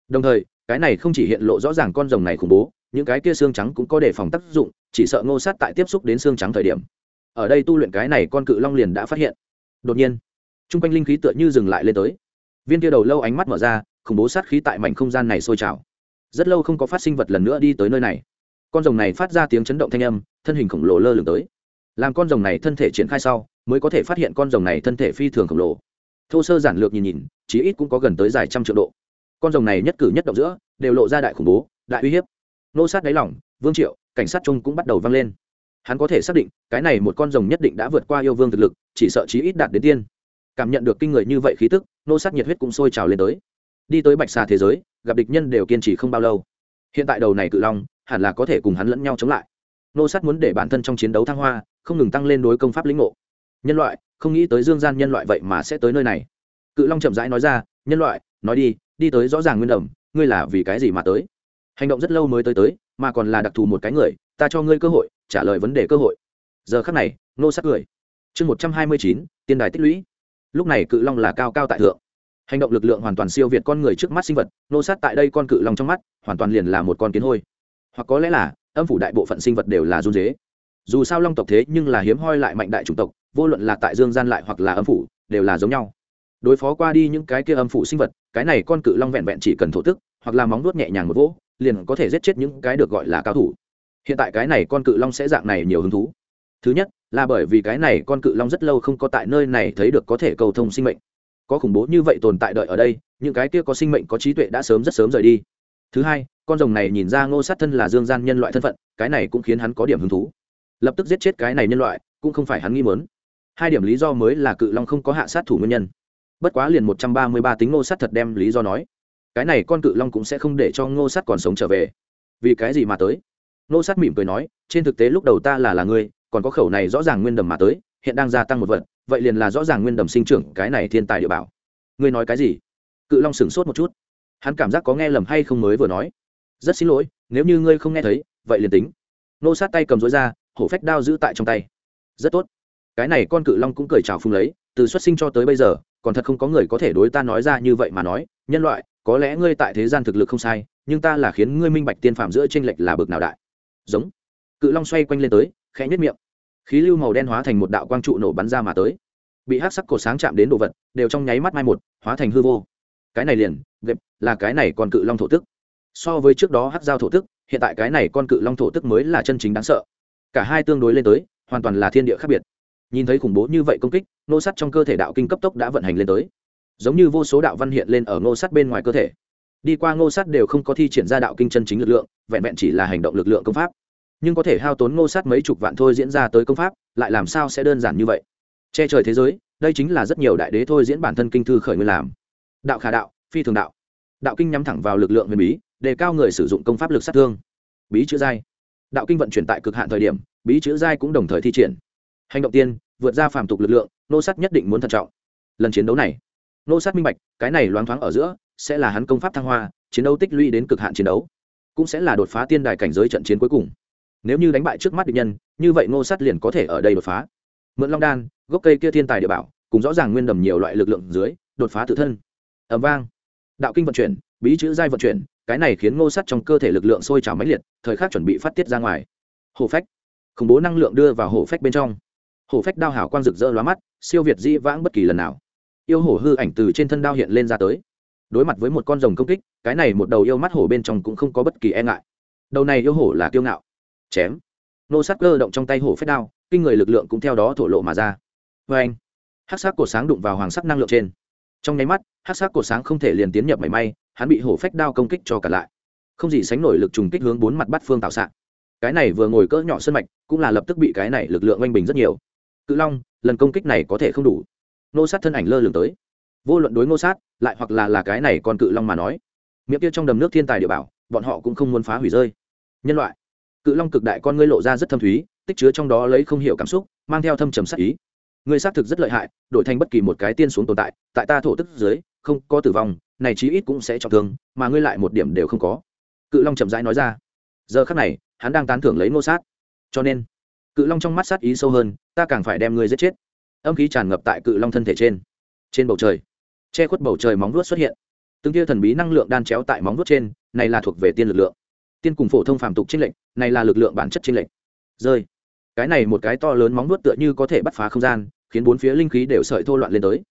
Đồng thời, cái này không chỉ hiện lộ rõ ràng con rồng này khủng bố những cái kia xương trắng cũng có đề phòng tác dụng, chỉ sợ ngô sát tại tiếp xúc đến xương trắng thời điểm. Ở đây tu luyện cái này con cự long liền đã phát hiện. Đột nhiên t r u n g quanh linh khí tựa như dừng lại lên tới. Viên kia đầu lâu ánh mắt mở ra, khủng bố sát khí tại mảnh không gian này sôi trào. Rất lâu không có phát sinh vật lần nữa đi tới nơi này. Con rồng này phát ra tiếng chấn động thanh âm, thân hình khổng lồ lơ lửng tới. Làm con rồng này thân thể triển khai sau, mới có thể phát hiện con rồng này thân thể phi thường khổng lồ. Thô sơ giản lược nhìn nhìn, chí ít cũng có gần tới dài trăm triệu độ. Con rồng này nhất cử nhất động giữa, đều lộ ra đại khủng bố, đại uy hiếp nô sát đáy lỏng vương triệu, cảnh sát trung cũng bắt đầu vang lên. Hắn có thể xác định, cái này một con rồng nhất định đã vượt qua yêu vương thực lực, chỉ sợ chí ít đạt đến tiên. Cảm nhận được kinh người như vậy khí tức, nô sát nhiệt huyết cũng sôi trào lên tới. Đi tới bạch xà thế giới, gặp địch nhân đều kiên trì không bao lâu. Hiện tại đầu này cự long, hẳn là có thể cùng hắn lẫn nhau chống lại. Nô sát muốn để bản thân trong chiến đấu thăng hoa, không ngừng tăng lên đối công pháp lĩnh ngộ. Nhân loại, không nghĩ tới dương gian nhân loại vậy mà sẽ tới nơi này. Cự long chậm rãi nói ra, nhân loại, nói đi đi tới rõ ràng nguyên đồng ngươi là vì cái gì mà tới? Hành động rất lâu mới tới tới, mà còn là đặc thù một cái người, ta cho ngươi cơ hội, trả lời vấn đề cơ hội. Giờ khắc này nô sát cười. Chương một trăm hai mươi chín, tiên đài tích lũy. Lúc này cự long là cao cao tại thượng. Hành động lực lượng hoàn toàn siêu việt con người trước mắt sinh vật nô sát tại đây con cự long trong mắt, hoàn toàn liền là một con kiến hôi. Hoặc có lẽ là, âm phủ đại bộ phận sinh vật đều là run dế dù sao long tộc thế nhưng là hiếm hoi lại mạnh đại chủng tộc, vô luận là tại dương gian lại hoặc là âm phủ, đều là giống nhau. Đối phó qua đi những cái kia âm phủ sinh vật, cái này con cự long vẹn vẹn chỉ cần thổ tức, hoặc là móng nuốt nhẹ nhàng một vỗ liền có thể giết chết những cái được gọi là cao thủ. Hiện tại cái này con cự long sẽ dạng này nhiều hứng thú. Thứ nhất, là bởi vì cái này con cự long rất lâu không có tại nơi này thấy được có thể cầu thông sinh mệnh. Có khủng bố như vậy tồn tại đợi ở đây, những cái kia có sinh mệnh có trí tuệ đã sớm rất sớm rời đi. Thứ hai, con rồng này nhìn ra ngô sát thân là dương gian nhân loại thân phận, cái này cũng khiến hắn có điểm hứng thú. Lập tức giết chết cái này nhân loại, cũng không phải hắn nghi mớn hai điểm lý do mới là cự long không có hạ sát thủ nguyên nhân. Bất quá liền một trăm ba mươi ba tính ngô sát thật đem lý do nói cái này con cự long cũng sẽ không để cho ngô sát còn sống trở về. Vì cái gì mà tới? Ngô sát mỉm cười nói, trên thực tế lúc đầu ta là là ngươi, còn có khẩu này rõ ràng nguyên đầm mà tới, hiện đang gia tăng một vật, vậy liền là rõ ràng nguyên đầm sinh trưởng cái này thiên tài địa bảo. Ngươi nói cái gì? Cự long sửng sốt một chút. Hắn cảm giác có nghe lầm hay không mới vừa nói. Rất xin lỗi, nếu như ngươi không nghe thấy, vậy liền tính. Nô sát tay cầm rối ra, hổ phách đao giữ tại trong tay. Rất tốt. Cái này con cự long cũng cười chào phung lấy, từ xuất sinh cho tới bây giờ, còn thật không có người có thể đối ta nói ra như vậy mà nói, nhân loại có lẽ ngươi tại thế gian thực lực không sai, nhưng ta là khiến ngươi minh bạch tiên phạm giữa tranh lệch là bực nào đại. Giống. Cự long xoay quanh lên tới, khẽ nhất miệng. Khí lưu màu đen hóa thành một đạo quang trụ nổ bắn ra mà tới. Bị hát sắc cột sáng chạm đến đồ vật, đều trong nháy mắt mai một, hóa thành hư vô. Cái này liền gệp là cái này còn cự long thổ tức. So với trước đó hát dao thổ tức, hiện tại cái này con cự long thổ tức mới là chân chính đáng sợ. Cả hai tương đối lên tới, hoàn toàn là thiên địa khác biệt. Nhìn thấy khủng bố như vậy công kích, nô sắt trong cơ thể đạo kinh cấp tốc đã vận hành lên tới giống như vô số đạo văn hiện lên ở ngô sắt bên ngoài cơ thể. Đi qua ngô sắt đều không có thi triển ra đạo kinh chân chính lực lượng, vẹn vẹn chỉ là hành động lực lượng công pháp. Nhưng có thể hao tốn ngô sắt mấy chục vạn thôi diễn ra tới công pháp, lại làm sao sẽ đơn giản như vậy? Che trời thế giới, đây chính là rất nhiều đại đế thôi diễn bản thân kinh thư khởi nguyên làm. Đạo khả đạo, phi thường đạo. Đạo kinh nhắm thẳng vào lực lượng huyền bí, đề cao người sử dụng công pháp lực sát thương. Bí chữ giai. Đạo kinh vận chuyển tại cực hạn thời điểm, bí chữ giai cũng đồng thời thi triển. Hành động tiên, vượt ra phàm tục lực lượng nô sắt nhất định muốn thận trọng. Lần chiến đấu này nô sát minh bạch, cái này loáng thoáng ở giữa, sẽ là hắn công pháp thăng hoa, chiến đấu tích lũy đến cực hạn chiến đấu, cũng sẽ là đột phá tiên đài cảnh giới trận chiến cuối cùng. Nếu như đánh bại trước mắt địch nhân, như vậy Nô sát liền có thể ở đây đột phá. Mượn long đan, gốc cây kia thiên tài địa bảo, cùng rõ ràng nguyên đầm nhiều loại lực lượng dưới, đột phá tự thân. Ẩm vang. Đạo kinh vận chuyển, bí chữ giai vận chuyển, cái này khiến ngô sát trong cơ thể lực lượng sôi trào mãnh liệt, thời khắc chuẩn bị phát tiết ra ngoài. Hổ phách. Khủng bố năng lượng đưa vào hổ phách bên trong. Hổ phách đao hảo quang rực rỡ lóa mắt, siêu việt di vãng bất kỳ lần nào yêu hổ hư ảnh từ trên thân đao hiện lên ra tới. Đối mặt với một con rồng công kích, cái này một đầu yêu mắt hổ bên trong cũng không có bất kỳ e ngại. Đầu này yêu hổ là kiêu ngạo. Chém. Nô sát cơ động trong tay hổ phép đao, kinh người lực lượng cũng theo đó thổ lộ mà ra. Vê anh hát sắc cổ sáng đụng vào hoàng sắc năng lượng trên. Trong nháy mắt hát sắc cổ sáng không thể liền tiến nhập mảy may, hắn bị hổ phách đao công kích cho cả lại. Không gì sánh nổi lực trùng kích hướng bốn mặt bắt phương tạo xạ cái này vừa ngồi cỡ nhỏ sân mạch, cũng là lập tức bị cái này lực lượng oanh bình rất nhiều. Cự long, lần công kích này có thể không đủ nô sát thân ảnh lơ lửng tới. Vô luận đối nô sát, lại hoặc là là cái này còn cự long mà nói, miệng kia trong đầm nước thiên tài địa bảo, bọn họ cũng không muốn phá hủy rơi. Nhân loại, cự long cực đại con ngươi lộ ra rất thâm thúy, tích chứa trong đó lấy không hiểu cảm xúc, mang theo thâm trầm sắc ý. Ngươi xác thực rất lợi hại, đổi thành bất kỳ một cái tiên xuống tồn tại tại ta thổ tức dưới, không có tử vong, này chí ít cũng sẽ trọng thương, mà ngươi lại một điểm đều không có. Cự long chậm rãi nói ra. Giờ khắc này, hắn đang tán thưởng lấy nô sát. Cho nên, cự long trong mắt sát ý sâu hơn, ta càng phải đem ngươi giết chết âm khí tràn ngập tại cự long thân thể trên trên bầu trời, che khuất bầu trời móng vuốt xuất hiện. Từng tia thần bí năng lượng đan chéo tại móng vuốt trên, này là thuộc về tiên lực lượng. Tiên cùng phổ thông phàm tục trinh lệnh này là lực lượng bản chất trinh lệnh rơi. Cái này một cái to lớn móng vuốt tựa như có thể bắt phá không gian, khiến bốn phía linh khí đều sợi thô loạn lên tới.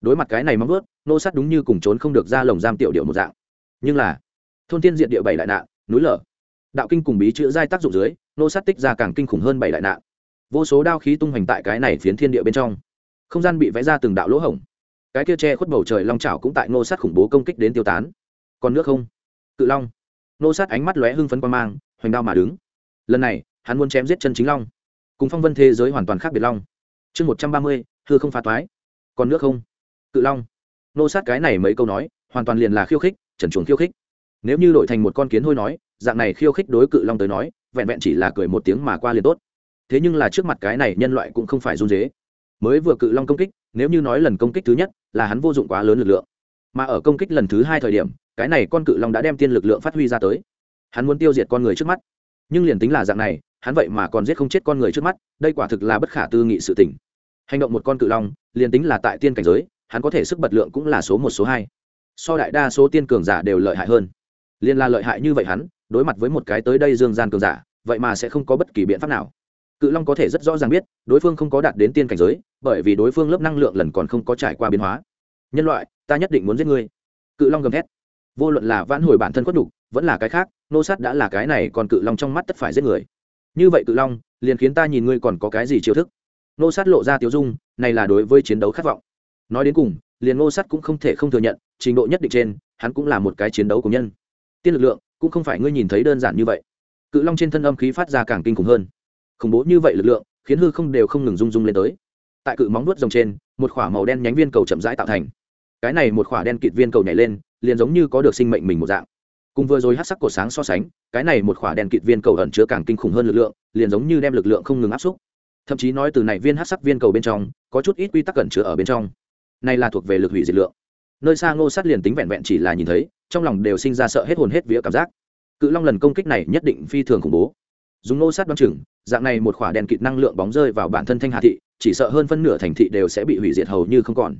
Đối mặt cái này móng vuốt, nô sát đúng như cùng trốn không được ra lồng giam tiểu điệu một dạng. Nhưng là, thôn tiên diện địa bảy đại nạn, núi lở. Đạo kinh cùng bí chữ giai tác dụng dưới, nô sát tích ra càng kinh khủng hơn bảy đại nạn vô số đao khí tung hoành tại cái này phiến thiên địa bên trong. Không gian bị vẽ ra từng đạo lỗ hổng. Cái kia che khuất bầu trời long trào cũng tại nô sát khủng bố công kích đến tiêu tán. Còn nước không? Cự long. Nô sát ánh mắt lóe hưng phấn quan mang, hoành đao mà đứng. Lần này, hắn muốn chém giết chân chính long. Cùng phong vân thế giới hoàn toàn khác biệt long. Chương một trăm ba mươi, hư không phá toái. Còn nước không? Cự long. Nô sát cái này mấy câu nói, hoàn toàn liền là khiêu khích, trần chuồng khiêu khích. Nếu như đổi thành một con kiến hôi nói, dạng này khiêu khích đối cự long tới nói, vẹn vẹn chỉ là cười một tiếng mà qua liền tốt thế nhưng là trước mặt cái này nhân loại cũng không phải run dế. Mới vừa cự long công kích, nếu như nói lần công kích thứ nhất, là hắn vô dụng quá lớn lực lượng. Mà ở công kích lần thứ hai thời điểm, cái này con cự long đã đem tiên lực lượng phát huy ra tới. Hắn muốn tiêu diệt con người trước mắt. Nhưng liền tính là dạng này, hắn vậy mà còn giết không chết con người trước mắt, đây quả thực là bất khả tư nghị sự tình. Hành động một con cự long, liền tính là tại tiên cảnh giới, hắn có thể sức bật lượng cũng là số một, số hai. So đại đa số tiên cường giả đều lợi hại hơn. Liền là lợi hại như vậy hắn, đối mặt với một cái tới đây dương gian cường giả, vậy mà sẽ không có bất kỳ biện pháp nào cự long có thể rất rõ ràng biết, đối phương không có đạt đến tiên cảnh giới, bởi vì đối phương lớp năng lượng lần còn không có trải qua biến hóa. Nhân loại, ta nhất định muốn giết ngươi. Cự long gầm thét. Vô luận là vãn hồi bản thân khuất đục vẫn là cái khác, nô sát đã là cái này, còn cự long trong mắt tất phải giết người. Như vậy cự long, liền khiến ta nhìn ngươi còn có cái gì chiêu thức. Nô sát lộ ra tiếu dung, này là đối với chiến đấu khát vọng. Nói đến cùng, liền nô sát cũng không thể không thừa nhận, trình độ nhất định trên, hắn cũng là một cái chiến đấu của nhân. Tiên lực lượng, cũng không phải ngươi nhìn thấy đơn giản như vậy. Cự long trên thân âm khí phát ra càng kinh khủng hơn khủng bố như vậy lực lượng, khiến hư không đều không ngừng rung rung lên tới. Tại cự móng nuốt rồng trên, một khỏa màu đen nhánh viên cầu chậm rãi tạo thành. Cái này một khỏa đen kịt viên cầu nhảy lên, liền giống như có được sinh mệnh mình một dạng. Cùng vừa rồi hát sắc cổ sáng so sánh, cái này một khỏa đen kịt viên cầu ẩn chứa càng kinh khủng hơn lực lượng, liền giống như đem lực lượng không ngừng áp xúc. Thậm chí nói từ này viên hát sắc viên cầu bên trong, có chút ít quy tắc ẩn chứa ở bên trong. Này là thuộc về lực hủy diệt lượng. Nơi xa ngô sát liền tính vẹn vẹn chỉ là nhìn thấy, trong lòng đều sinh ra sợ hết hồn hết vía cảm giác. Cự long lần công kích này nhất định phi thường khủng bố. Dùng ngô sát đ o á n chừng dạng này một khỏa đèn kịt năng lượng bóng rơi vào bản thân thanh hà thị, chỉ sợ hơn phân nửa thành thị đều sẽ bị hủy diệt hầu như không còn.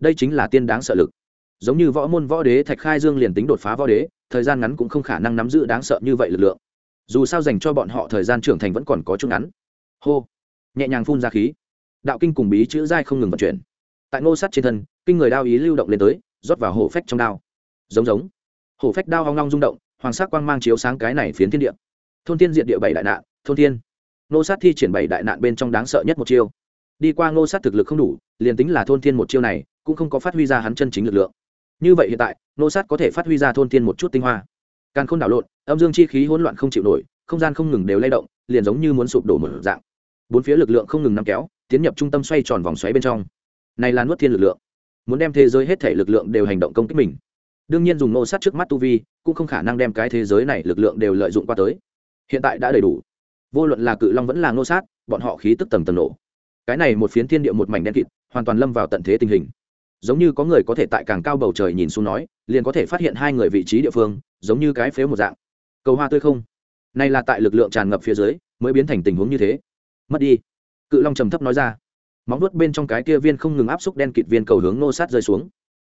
Đây chính là tiên đáng sợ lực. Giống như võ môn võ đế thạch khai dương liền tính đột phá võ đế, thời gian ngắn cũng không khả năng nắm giữ đáng sợ như vậy lực lượng. Dù sao dành cho bọn họ thời gian trưởng thành vẫn còn có chút ngắn. Hô. Nhẹ nhàng phun ra khí. Đạo kinh cùng bí chữ dai không ngừng vận chuyển. Tại ngô sắt trên thân, kinh người đao ý lưu động lên tới, rót vào hổ phách trong đao. Giống giống. Hổ phách đao hoang long rung động, hoàng sắc quang mang chiếu sáng cái này phiến thiên địa. Thôn thiên diện địa bảy đại nạn, thôn thiên nô sát thi triển bảy đại nạn bên trong đáng sợ nhất một chiêu. Đi qua nô sát thực lực không đủ, liền tính là thôn thiên một chiêu này, cũng không có phát huy ra hắn chân chính lực lượng. Như vậy hiện tại nô sát có thể phát huy ra thôn thiên một chút tinh hoa. Càng không đảo lộn, âm dương chi khí hỗn loạn không chịu nổi, không gian không ngừng đều lay động, liền giống như muốn sụp đổ một dạng. Bốn phía lực lượng không ngừng nắm kéo, tiến nhập trung tâm xoay tròn vòng xoáy bên trong. Này là nuốt thiên lực lượng. Muốn đem thế giới hết thể lực lượng đều hành động công kích mình. Đương nhiên dùng nô sát trước mắt tu vi, cũng không khả năng đem cái thế giới này lực lượng đều lợi dụng qua tới. Hiện tại đã đầy đủ vô luận là cự long vẫn là nô sát, bọn họ khí tức tầng tầng nổ. Cái này một phiến thiên địa một mảnh đen kịt, hoàn toàn lâm vào tận thế tình hình. Giống như có người có thể tại càng cao bầu trời nhìn xuống nói, liền có thể phát hiện hai người vị trí địa phương, giống như cái phếu một dạng. Cầu hoa tươi không? Này là tại lực lượng tràn ngập phía dưới, mới biến thành tình huống như thế. Mất đi. Cự long trầm thấp nói ra. Móng vuốt bên trong cái kia viên không ngừng áp xúc đen kịt viên cầu hướng nô sát rơi xuống.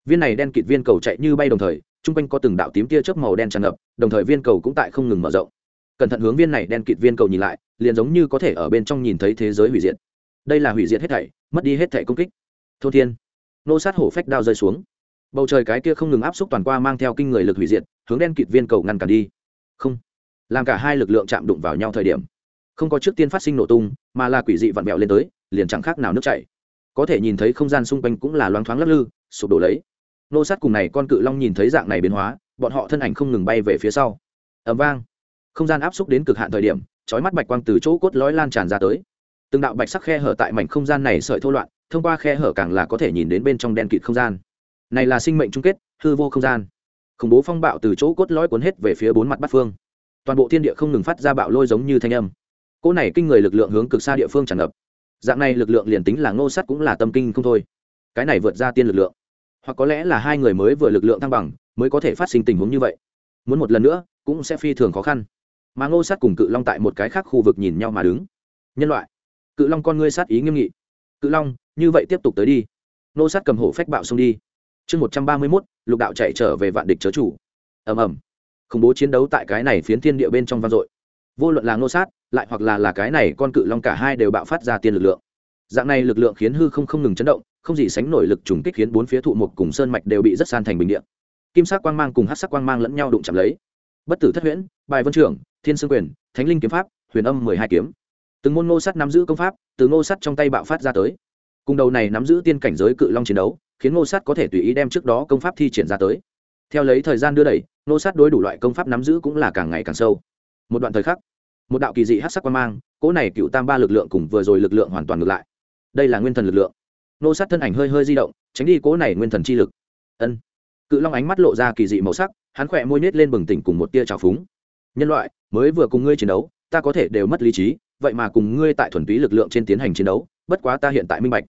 Viên này đen kịt viên cầu chạy như bay đồng thời, chung quanh có từng đạo tím tia chớp màu đen tràn ngập, đồng thời viên cầu cũng tại không ngừng mở rộng cẩn thận hướng viên này đen kịt viên cầu nhìn lại, liền giống như có thể ở bên trong nhìn thấy thế giới hủy diệt. Đây là hủy diệt hết thảy, mất đi hết thảy công kích. Thô thiên, nô sát hổ phách đao rơi xuống. Bầu trời cái kia không ngừng áp xúc toàn qua mang theo kinh người lực hủy diệt, hướng đen kịt viên cầu ngăn cản đi. Không, làm cả hai lực lượng chạm đụng vào nhau thời điểm, không có trước tiên phát sinh nổ tung, mà là quỷ dị vặn vẹo lên tới, liền chẳng khác nào nước chảy. Có thể nhìn thấy không gian xung quanh cũng là loáng thoáng lắc lư, sụp đổ lấy. Nô sát cùng này con cự long nhìn thấy dạng này biến hóa, bọn họ thân ảnh không ngừng bay về phía sau. Ẩm vang không gian áp xúc đến cực hạn thời điểm trói mắt bạch quang từ chỗ cốt lõi lan tràn ra tới. Từng đạo bạch sắc khe hở tại mảnh không gian này sợi thô loạn, thông qua khe hở càng là có thể nhìn đến bên trong đen kịt không gian. Này là sinh mệnh chung kết, hư vô không gian. Khủng bố phong bạo từ chỗ cốt lõi cuốn hết về phía bốn mặt bát phương. Toàn bộ thiên địa không ngừng phát ra bạo lôi giống như thanh âm. Cỗ này kinh người lực lượng hướng cực xa địa phương tràn ngập. Dạng này lực lượng liền tính là ngô sắt cũng là tâm kinh không thôi. Cái này vượt ra tiên lực lượng. Hoặc có lẽ là hai người mới vừa lực lượng thăng bằng, mới có thể phát sinh tình huống như vậy. Muốn một lần nữa, cũng sẽ phi thường khó khăn mà ngô sát cùng cự long tại một cái khác khu vực nhìn nhau mà đứng. Nhân loại, cự long con ngươi sát ý nghiêm nghị. Cự long, như vậy tiếp tục tới đi. Nô sát cầm hổ phách bạo xông đi. Chương một trăm ba mươi mốt, lục đạo chạy trở về vạn địch chớ chủ. Ầm ầm. Khủng bố chiến đấu tại cái này phiến thiên địa bên trong vang dội. Vô luận là nô sát, lại hoặc là là cái này con cự long cả hai đều bạo phát ra tiên lực lượng. Dạng này lực lượng khiến hư không không ngừng chấn động, không gì sánh nổi lực trùng kích khiến bốn phía thụ mục cùng sơn mạch đều bị rất san thành bình điện kim sắc quang mang cùng hát sắc quang mang lẫn nhau đụng chạm lấy. Bất tử thất huyễn, bài vân trưởng thiên sương quyền, thánh linh kiếm pháp, huyền âm mười hai kiếm. Từng môn ngô sắt nắm giữ công pháp, từ ngô sắt trong tay bạo phát ra tới. Cùng đầu này nắm giữ tiên cảnh giới cự long chiến đấu, khiến ngô sắt có thể tùy ý đem trước đó công pháp thi triển ra tới. Theo lấy thời gian đưa đẩy, ngô sắt đối đủ loại công pháp nắm giữ cũng là càng ngày càng sâu. Một đoạn thời khắc, một đạo kỳ dị hát sắc quan mang, cỗ này cựu tam ba lực lượng cùng vừa rồi lực lượng hoàn toàn ngược lại. Đây là nguyên thần lực lượng. Ngô sắt thân ảnh hơi hơi di động, tránh đi cỗ này nguyên thần chi lực. Ân. Cự long ánh mắt lộ ra kỳ dị màu sắc, hắn khỏe môi nết lên bừng tỉnh cùng một tia trào phúng. Nhân loại mới vừa cùng ngươi chiến đấu, ta có thể đều mất lý trí, vậy mà cùng ngươi tại thuần túy lực lượng trên tiến hành chiến đấu, bất quá ta hiện tại minh bạch.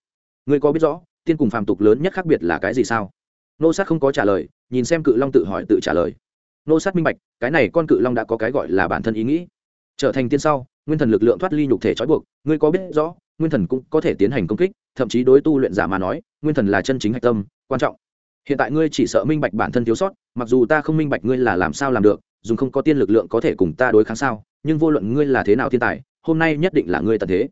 Ngươi có biết rõ, tiên cùng phàm tục lớn nhất khác biệt là cái gì sao? Nô sát không có trả lời, nhìn xem cự long tự hỏi tự trả lời. Nô sát minh bạch, cái này con cự long đã có cái gọi là bản thân ý nghĩ. Trở thành tiên sau, nguyên thần lực lượng thoát ly nhục thể trói buộc, ngươi có biết rõ, nguyên thần cũng có thể tiến hành công kích, thậm chí đối tu luyện giả mà nói, nguyên thần là chân chính hạch tâm, quan trọng. Hiện tại ngươi chỉ sợ minh bạch bản thân thiếu sót, mặc dù ta không minh bạch ngươi là làm sao làm được dùng không có tiên lực lượng có thể cùng ta đối kháng sao? Nhưng vô luận ngươi là thế nào thiên tài, hôm nay nhất định là ngươi tận thế.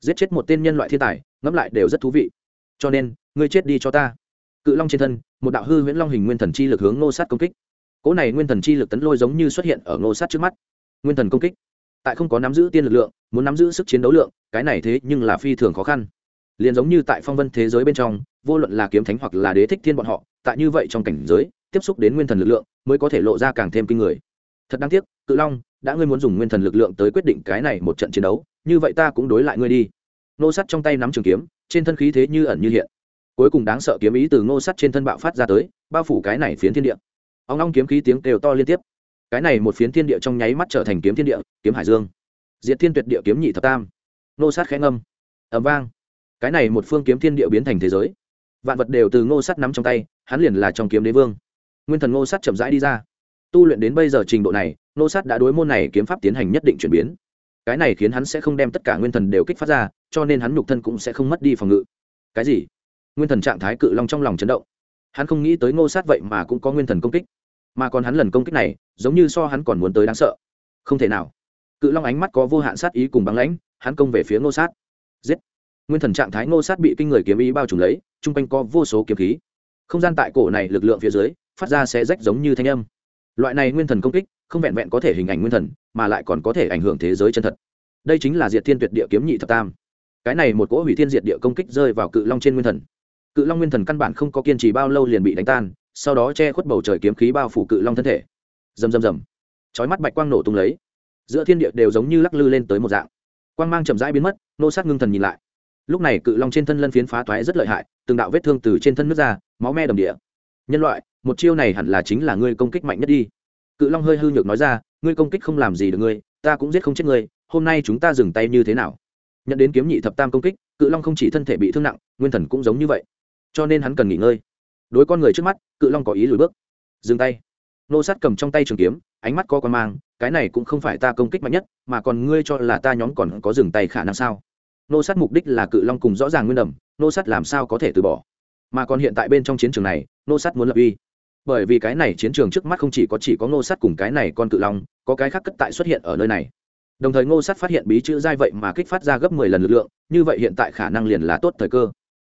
Giết chết một tên nhân loại thiên tài, ngẫm lại đều rất thú vị. Cho nên, ngươi chết đi cho ta. Cự long trên thân, một đạo hư huyễn long hình nguyên thần chi lực hướng nô sát công kích. Cỗ này nguyên thần chi lực tấn lôi giống như xuất hiện ở nô sát trước mắt. Nguyên thần công kích. Tại không có nắm giữ tiên lực lượng, muốn nắm giữ sức chiến đấu lượng, cái này thế nhưng là phi thường khó khăn. Liền giống như tại phong vân thế giới bên trong, vô luận là kiếm thánh hoặc là đế thích thiên bọn họ, tại như vậy trong cảnh giới, tiếp xúc đến nguyên thần lực lượng, mới có thể lộ ra càng thêm kinh người thật đáng tiếc, cự long, đã ngươi muốn dùng nguyên thần lực lượng tới quyết định cái này một trận chiến đấu, như vậy ta cũng đối lại ngươi đi. Nô sắt trong tay nắm trường kiếm, trên thân khí thế như ẩn như hiện. Cuối cùng đáng sợ kiếm ý từ Ngô sắt trên thân bạo phát ra tới, bao phủ cái này phiến thiên địa. Ông long kiếm khí tiếng kêu to liên tiếp. Cái này một phiến thiên địa trong nháy mắt trở thành kiếm thiên địa, kiếm hải dương. Diệt thiên tuyệt địa kiếm nhị thập tam. Nô sát khẽ ngâm. Ẩm vang. Cái này một phương kiếm thiên địa biến thành thế giới. Vạn vật đều từ ngô sắt nắm trong tay, hắn liền là trong kiếm đế vương. Nguyên thần ngô sắt chậm rãi đi ra tu luyện đến bây giờ trình độ này ngô Sát đã đối môn này kiếm pháp tiến hành nhất định chuyển biến. Cái này khiến hắn sẽ không đem tất cả nguyên thần đều kích phát ra, cho nên hắn nhục thân cũng sẽ không mất đi phòng ngự. Cái gì? Nguyên thần trạng thái cự long trong lòng chấn động. Hắn không nghĩ tới ngô sát vậy mà cũng có nguyên thần công kích. Mà còn hắn lần công kích này, giống như so hắn còn muốn tới đáng sợ. Không thể nào. Cự long ánh mắt có vô hạn sát ý cùng băng lãnh, hắn công về phía ngô sát. Giết. Nguyên thần trạng thái ngô sát bị kinh người kiếm ý bao trùm lấy, chung quanh có vô số kiếm khí. Không gian tại cổ này lực lượng phía dưới, phát ra sẽ rách giống như thanh âm loại này nguyên thần công kích, không vẹn vẹn có thể hình ảnh nguyên thần, mà lại còn có thể ảnh hưởng thế giới chân thật. Đây chính là diệt thiên tuyệt địa kiếm nhị thập tam. Cái này một cỗ hủy thiên diệt địa công kích rơi vào cự long trên nguyên thần. Cự long nguyên thần căn bản không có kiên trì bao lâu liền bị đánh tan, sau đó che khuất bầu trời kiếm khí bao phủ cự long thân thể. Rầm rầm rầm. Chói mắt bạch quang nổ tung lấy. Giữa thiên địa đều giống như lắc lư lên tới một dạng. Quang mang chậm rãi biến mất, nô sát ngưng thần nhìn lại. Lúc này cự long trên thân lân phiến phá toái rất lợi hại, từng đạo vết thương từ trên thân nước ra, máu me đầm địa. Nhân loại một chiêu này hẳn là chính là ngươi công kích mạnh nhất đi. Cự long hơi hư nhược nói ra, ngươi công kích không làm gì được ngươi, ta cũng giết không chết ngươi, hôm nay chúng ta dừng tay như thế nào? Nhận đến kiếm nhị thập tam công kích, cự long không chỉ thân thể bị thương nặng, nguyên thần cũng giống như vậy. Cho nên hắn cần nghỉ ngơi. Đối con người trước mắt, cự long có ý lùi bước. Dừng tay. Nô sát cầm trong tay trường kiếm, ánh mắt co con mang, cái này cũng không phải ta công kích mạnh nhất, mà còn ngươi cho là ta nhóm còn có dừng tay khả năng sao? Nô sát mục đích là cự long cùng rõ ràng nguyên đầm, nô sát làm sao có thể từ bỏ? Mà còn hiện tại bên trong chiến trường này, nô sát muốn lập uy bởi vì cái này chiến trường trước mắt không chỉ có chỉ có Ngô sát cùng cái này con cự long, có cái khác cất tại xuất hiện ở nơi này. Đồng thời ngô sát phát hiện bí chữ giai vậy mà kích phát ra gấp mười lần lực lượng, như vậy hiện tại khả năng liền là tốt thời cơ.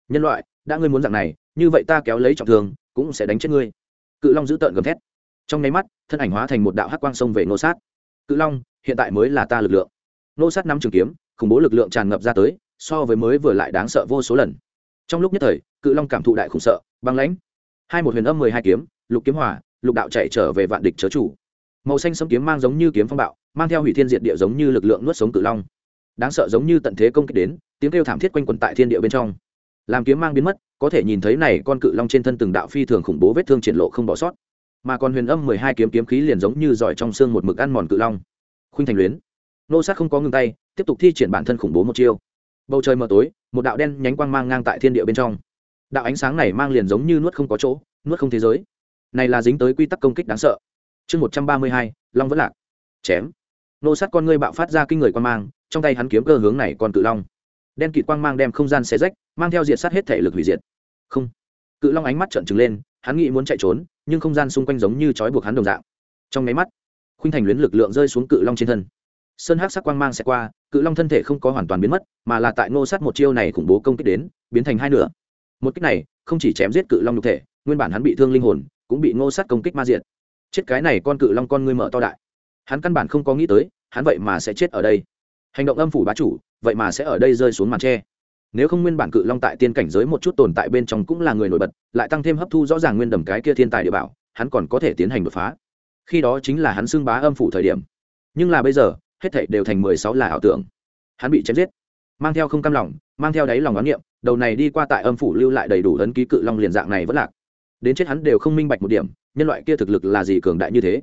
Nhân loại, đã ngươi muốn dạng này, như vậy ta kéo lấy trọng thương, cũng sẽ đánh chết ngươi. Cự long giữ tợn gầm thét. Trong nháy mắt, thân ảnh hóa thành một đạo hắc quang sông về ngô sát. Cự long, hiện tại mới là ta lực lượng. Ngô sát nắm trường kiếm, khủng bố lực lượng tràn ngập ra tới, so với mới vừa lại đáng sợ vô số lần. Trong lúc nhất thời, cự long cảm thụ đại khủng sợ, băng lãnh. Hai một huyền âm mười hai kiếm lục kiếm hỏa lục đạo chạy trở về vạn địch chớ chủ. Màu xanh sấm kiếm mang giống như kiếm phong bạo, mang theo hủy thiên diệt địa giống như lực lượng nuốt sống cự long. Đáng sợ giống như tận thế công kích đến, tiếng kêu thảm thiết quanh quần tại thiên địa bên trong. Làm kiếm mang biến mất, có thể nhìn thấy này con cự long trên thân từng đạo phi thường khủng bố vết thương triển lộ không bỏ sót. Mà còn huyền âm mười hai kiếm kiếm khí liền giống như giỏi trong xương một mực ăn mòn cự long. Khuynh thành luyến. Nô sát không có ngừng tay, tiếp tục thi triển bản thân khủng bố một chiêu. Bầu trời mờ tối, một đạo đen nhánh quang mang ngang tại thiên địa bên trong. Đạo ánh sáng này mang liền giống như nuốt không có chỗ, nuốt không thế giới này là dính tới quy tắc công kích đáng sợ. Chương một trăm ba mươi hai, long vẫn lạc. Chém. Nô sát con ngươi bạo phát ra kinh người quang mang, trong tay hắn kiếm cơ hướng này còn cự long. Đen kịt quang mang đem không gian xe rách, mang theo diệt sát hết thể lực hủy diệt. Không. Cự long ánh mắt trợn trừng lên, hắn nghĩ muốn chạy trốn, nhưng không gian xung quanh giống như trói buộc hắn đồng dạng. Trong máy mắt, khuynh thành luyến lực lượng rơi xuống cự long trên thân. Sơn hắc sắc quang mang sẽ qua, cự long thân thể không có hoàn toàn biến mất, mà là tại ngô sát một chiêu này khủng bố công kích đến, biến thành hai nửa. Một cách này, không chỉ chém giết cự long nhục thể, nguyên bản hắn bị thương linh hồn cũng bị ngô sát công kích ma diệt. Chết cái này con cự long con ngươi mở to đại. Hắn căn bản không có nghĩ tới, hắn vậy mà sẽ chết ở đây. Hành động âm phủ bá chủ, vậy mà sẽ ở đây rơi xuống màn tre. Nếu không nguyên bản cự long tại tiên cảnh giới một chút tồn tại bên trong cũng là người nổi bật, lại tăng thêm hấp thu rõ ràng nguyên đầm cái kia thiên tài địa bảo, hắn còn có thể tiến hành đột phá. Khi đó chính là hắn xưng bá âm phủ thời điểm. Nhưng là bây giờ, hết thảy đều thành mười sáu là ảo tưởng. Hắn bị chém giết. Mang theo không cam lòng, mang theo đáy lòng oán niệm đầu này đi qua tại âm phủ lưu lại đầy đủ ấn ký cự long liền dạng này vẫn lạc đến chết hắn đều không minh bạch một điểm, nhân loại kia thực lực là gì cường đại như thế.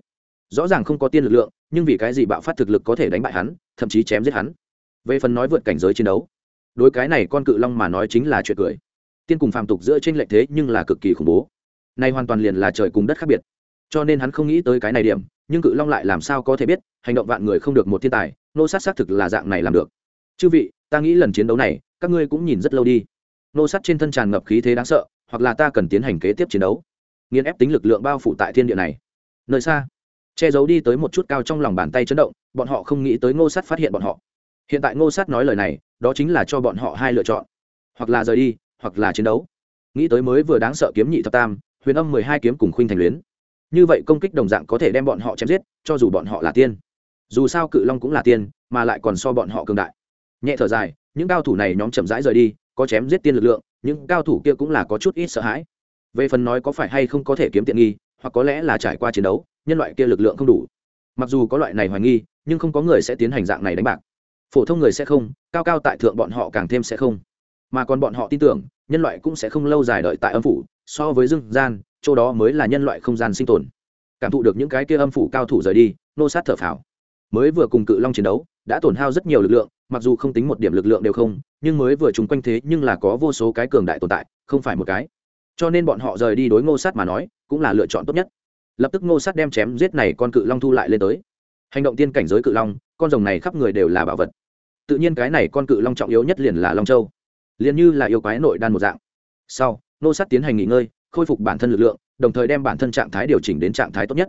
Rõ ràng không có tiên lực lượng, nhưng vì cái gì bạo phát thực lực có thể đánh bại hắn, thậm chí chém giết hắn? Về phần nói vượt cảnh giới chiến đấu, đối cái này con cự long mà nói chính là chuyện cười. Tiên cùng phàm tục giữa t r ê n lệch thế nhưng là cực kỳ khủng bố. Nay hoàn toàn liền là trời cùng đất khác biệt. Cho nên hắn không nghĩ tới cái này điểm, nhưng cự long lại làm sao có thể biết, hành động vạn người không được một thiên tài, nô sát xác thực là dạng này làm được. Chư vị, ta nghĩ lần chiến đấu này, các ngươi cũng nhìn rất lâu đi. Nô sát trên thân tràn ngập khí thế đáng sợ hoặc là ta cần tiến hành kế tiếp chiến đấu. Nghiên ép tính lực lượng bao phủ tại thiên địa này. Nơi xa, che giấu đi tới một chút cao trong lòng bàn tay chấn động, bọn họ không nghĩ tới ngô sát phát hiện bọn họ. Hiện tại ngô sát nói lời này, đó chính là cho bọn họ hai lựa chọn. Hoặc là rời đi, hoặc là chiến đấu. Nghĩ tới mới vừa đáng sợ kiếm nhị thập tam, huyền âm mười hai kiếm cùng khuynh thành luyến. Như vậy công kích đồng dạng có thể đem bọn họ chém giết, cho dù bọn họ là tiên. Dù sao cự long cũng là tiên, mà lại còn so bọn họ cường đại. Nhẹ thở dài, những cao thủ này nhóm chậm rãi rời đi, có chém giết tiên lực lượng những cao thủ kia cũng là có chút ít sợ hãi. Về phần nói có phải hay không có thể kiếm tiện nghi, hoặc có lẽ là trải qua chiến đấu, nhân loại kia lực lượng không đủ. Mặc dù có loại này hoài nghi, nhưng không có người sẽ tiến hành dạng này đánh bạc. Phổ thông người sẽ không, cao cao tại thượng bọn họ càng thêm sẽ không. Mà còn bọn họ tin tưởng, nhân loại cũng sẽ không lâu dài đợi tại âm phủ, so với dương gian, chỗ đó mới là nhân loại không gian sinh tồn. Cảm thụ được những cái kia âm phủ cao thủ rời đi, nô sát thở phào. Mới vừa cùng cự long chiến đấu, đã tổn hao rất nhiều lực lượng, mặc dù không tính một điểm lực lượng đều không nhưng mới vừa chung quanh thế nhưng là có vô số cái cường đại tồn tại, không phải một cái. Cho nên bọn họ rời đi đối ngô sát mà nói, cũng là lựa chọn tốt nhất. Lập tức ngô sát đem chém giết này con cự long thu lại lên tới. Hành động tiên cảnh giới cự long, con rồng này khắp người đều là bảo vật. Tự nhiên cái này con cự long trọng yếu nhất liền là long châu. Liền như là yêu quái nội đan một dạng. Sau, Ngô sát tiến hành nghỉ ngơi, khôi phục bản thân lực lượng, đồng thời đem bản thân trạng thái điều chỉnh đến trạng thái tốt nhất.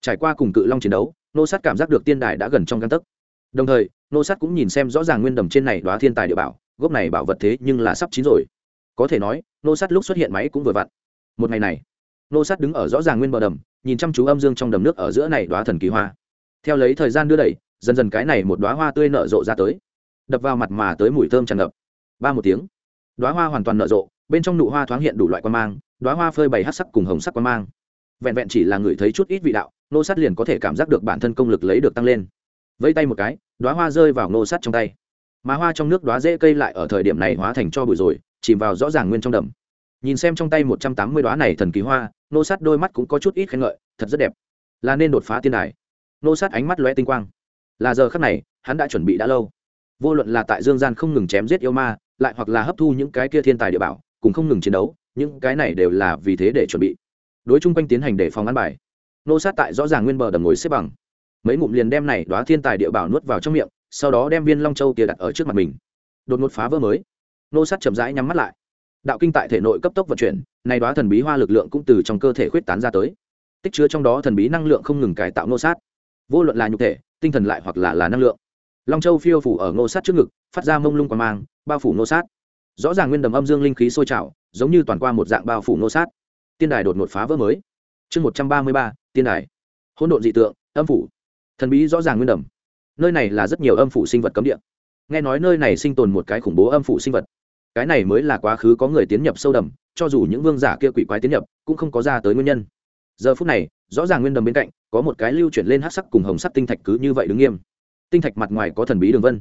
Trải qua cùng cự long chiến đấu nô sát cảm giác được tiên đài đã gần trong căn tấc. Đồng thời nô sát cũng nhìn xem rõ ràng nguyên đầm trên này đoá thiên tài địa bảo gốc này bảo vật thế nhưng là sắp chín rồi. Có thể nói, nô sát lúc xuất hiện máy cũng vừa vặn. Một ngày này, nô sát đứng ở rõ ràng nguyên bờ đầm, nhìn chăm chú âm dương trong đầm nước ở giữa này đoá thần kỳ hoa. Theo lấy thời gian đưa đẩy, dần dần cái này một đoá hoa tươi nở rộ ra tới. Đập vào mặt mà tới mùi thơm tràn ngập. Ba một tiếng đoá hoa hoàn toàn nở rộ, bên trong nụ hoa thoáng hiện đủ loại quan mang đoá hoa phơi bày hát sắc cùng hồng sắc quan mang. Vẹn vẹn chỉ là người thấy chút ít vị đạo, nô sát liền có thể cảm giác được bản thân công lực lấy được tăng lên. Vẫy tay một cái đoá hoa rơi vào nô sát trong tay mà hoa trong nước đoá dễ cây lại ở thời điểm này hóa thành cho bụi rồi, chìm vào rõ ràng nguyên trong đầm. Nhìn xem trong tay một trăm tám mươi đoá này thần kỳ hoa, nô sát đôi mắt cũng có chút ít khen ngợi, thật rất đẹp. Là nên đột phá tiên đài. Nô sát ánh mắt lóe tinh quang. Là giờ khắc này, hắn đã chuẩn bị đã lâu. Vô luận là tại dương gian không ngừng chém giết yêu ma, lại hoặc là hấp thu những cái kia thiên tài địa bảo, cùng không ngừng chiến đấu, những cái này đều là vì thế để chuẩn bị. Đối chung quanh tiến hành để phòng ăn bài. Nô sát tại rõ ràng nguyên bờ đầm ngồi xếp bằng. Mấy ngụm liền đem này đoá thiên tài địa bảo nuốt vào trong miệng sau đó đem viên long châu kia đặt ở trước mặt mình. Đột ngột phá vỡ mới. Nô sát chậm rãi nhắm mắt lại. Đạo kinh tại thể nội cấp tốc vận chuyển, nay đoá thần bí hoa lực lượng cũng từ trong cơ thể khuyết tán ra tới. Tích chứa trong đó thần bí năng lượng không ngừng cải tạo nô sát. Vô luận là nhục thể, tinh thần lại hoặc là là năng lượng. Long châu phiêu phủ ở nô sát trước ngực, phát ra mông lung quả mang, bao phủ nô sát. Rõ ràng nguyên đầm âm dương linh khí sôi trào, giống như toàn qua một dạng bao phủ nô sát. Tiên đài đột ngột phá vỡ mới. Chương một trăm ba mươi ba, tiên đài. Hỗn độn dị tượng, âm phủ. Thần bí rõ ràng nguyên đầm nơi này là rất nhiều âm phủ sinh vật cấm địa. Nghe nói nơi này sinh tồn một cái khủng bố âm phủ sinh vật. Cái này mới là quá khứ có người tiến nhập sâu đầm cho dù những vương giả kia quỷ quái tiến nhập, cũng không có ra tới nguyên nhân. Giờ phút này, rõ ràng nguyên đầm bên cạnh, có một cái lưu chuyển lên hát sắc cùng hồng sắc tinh thạch cứ như vậy đứng nghiêm. Tinh thạch mặt ngoài có thần bí đường vân.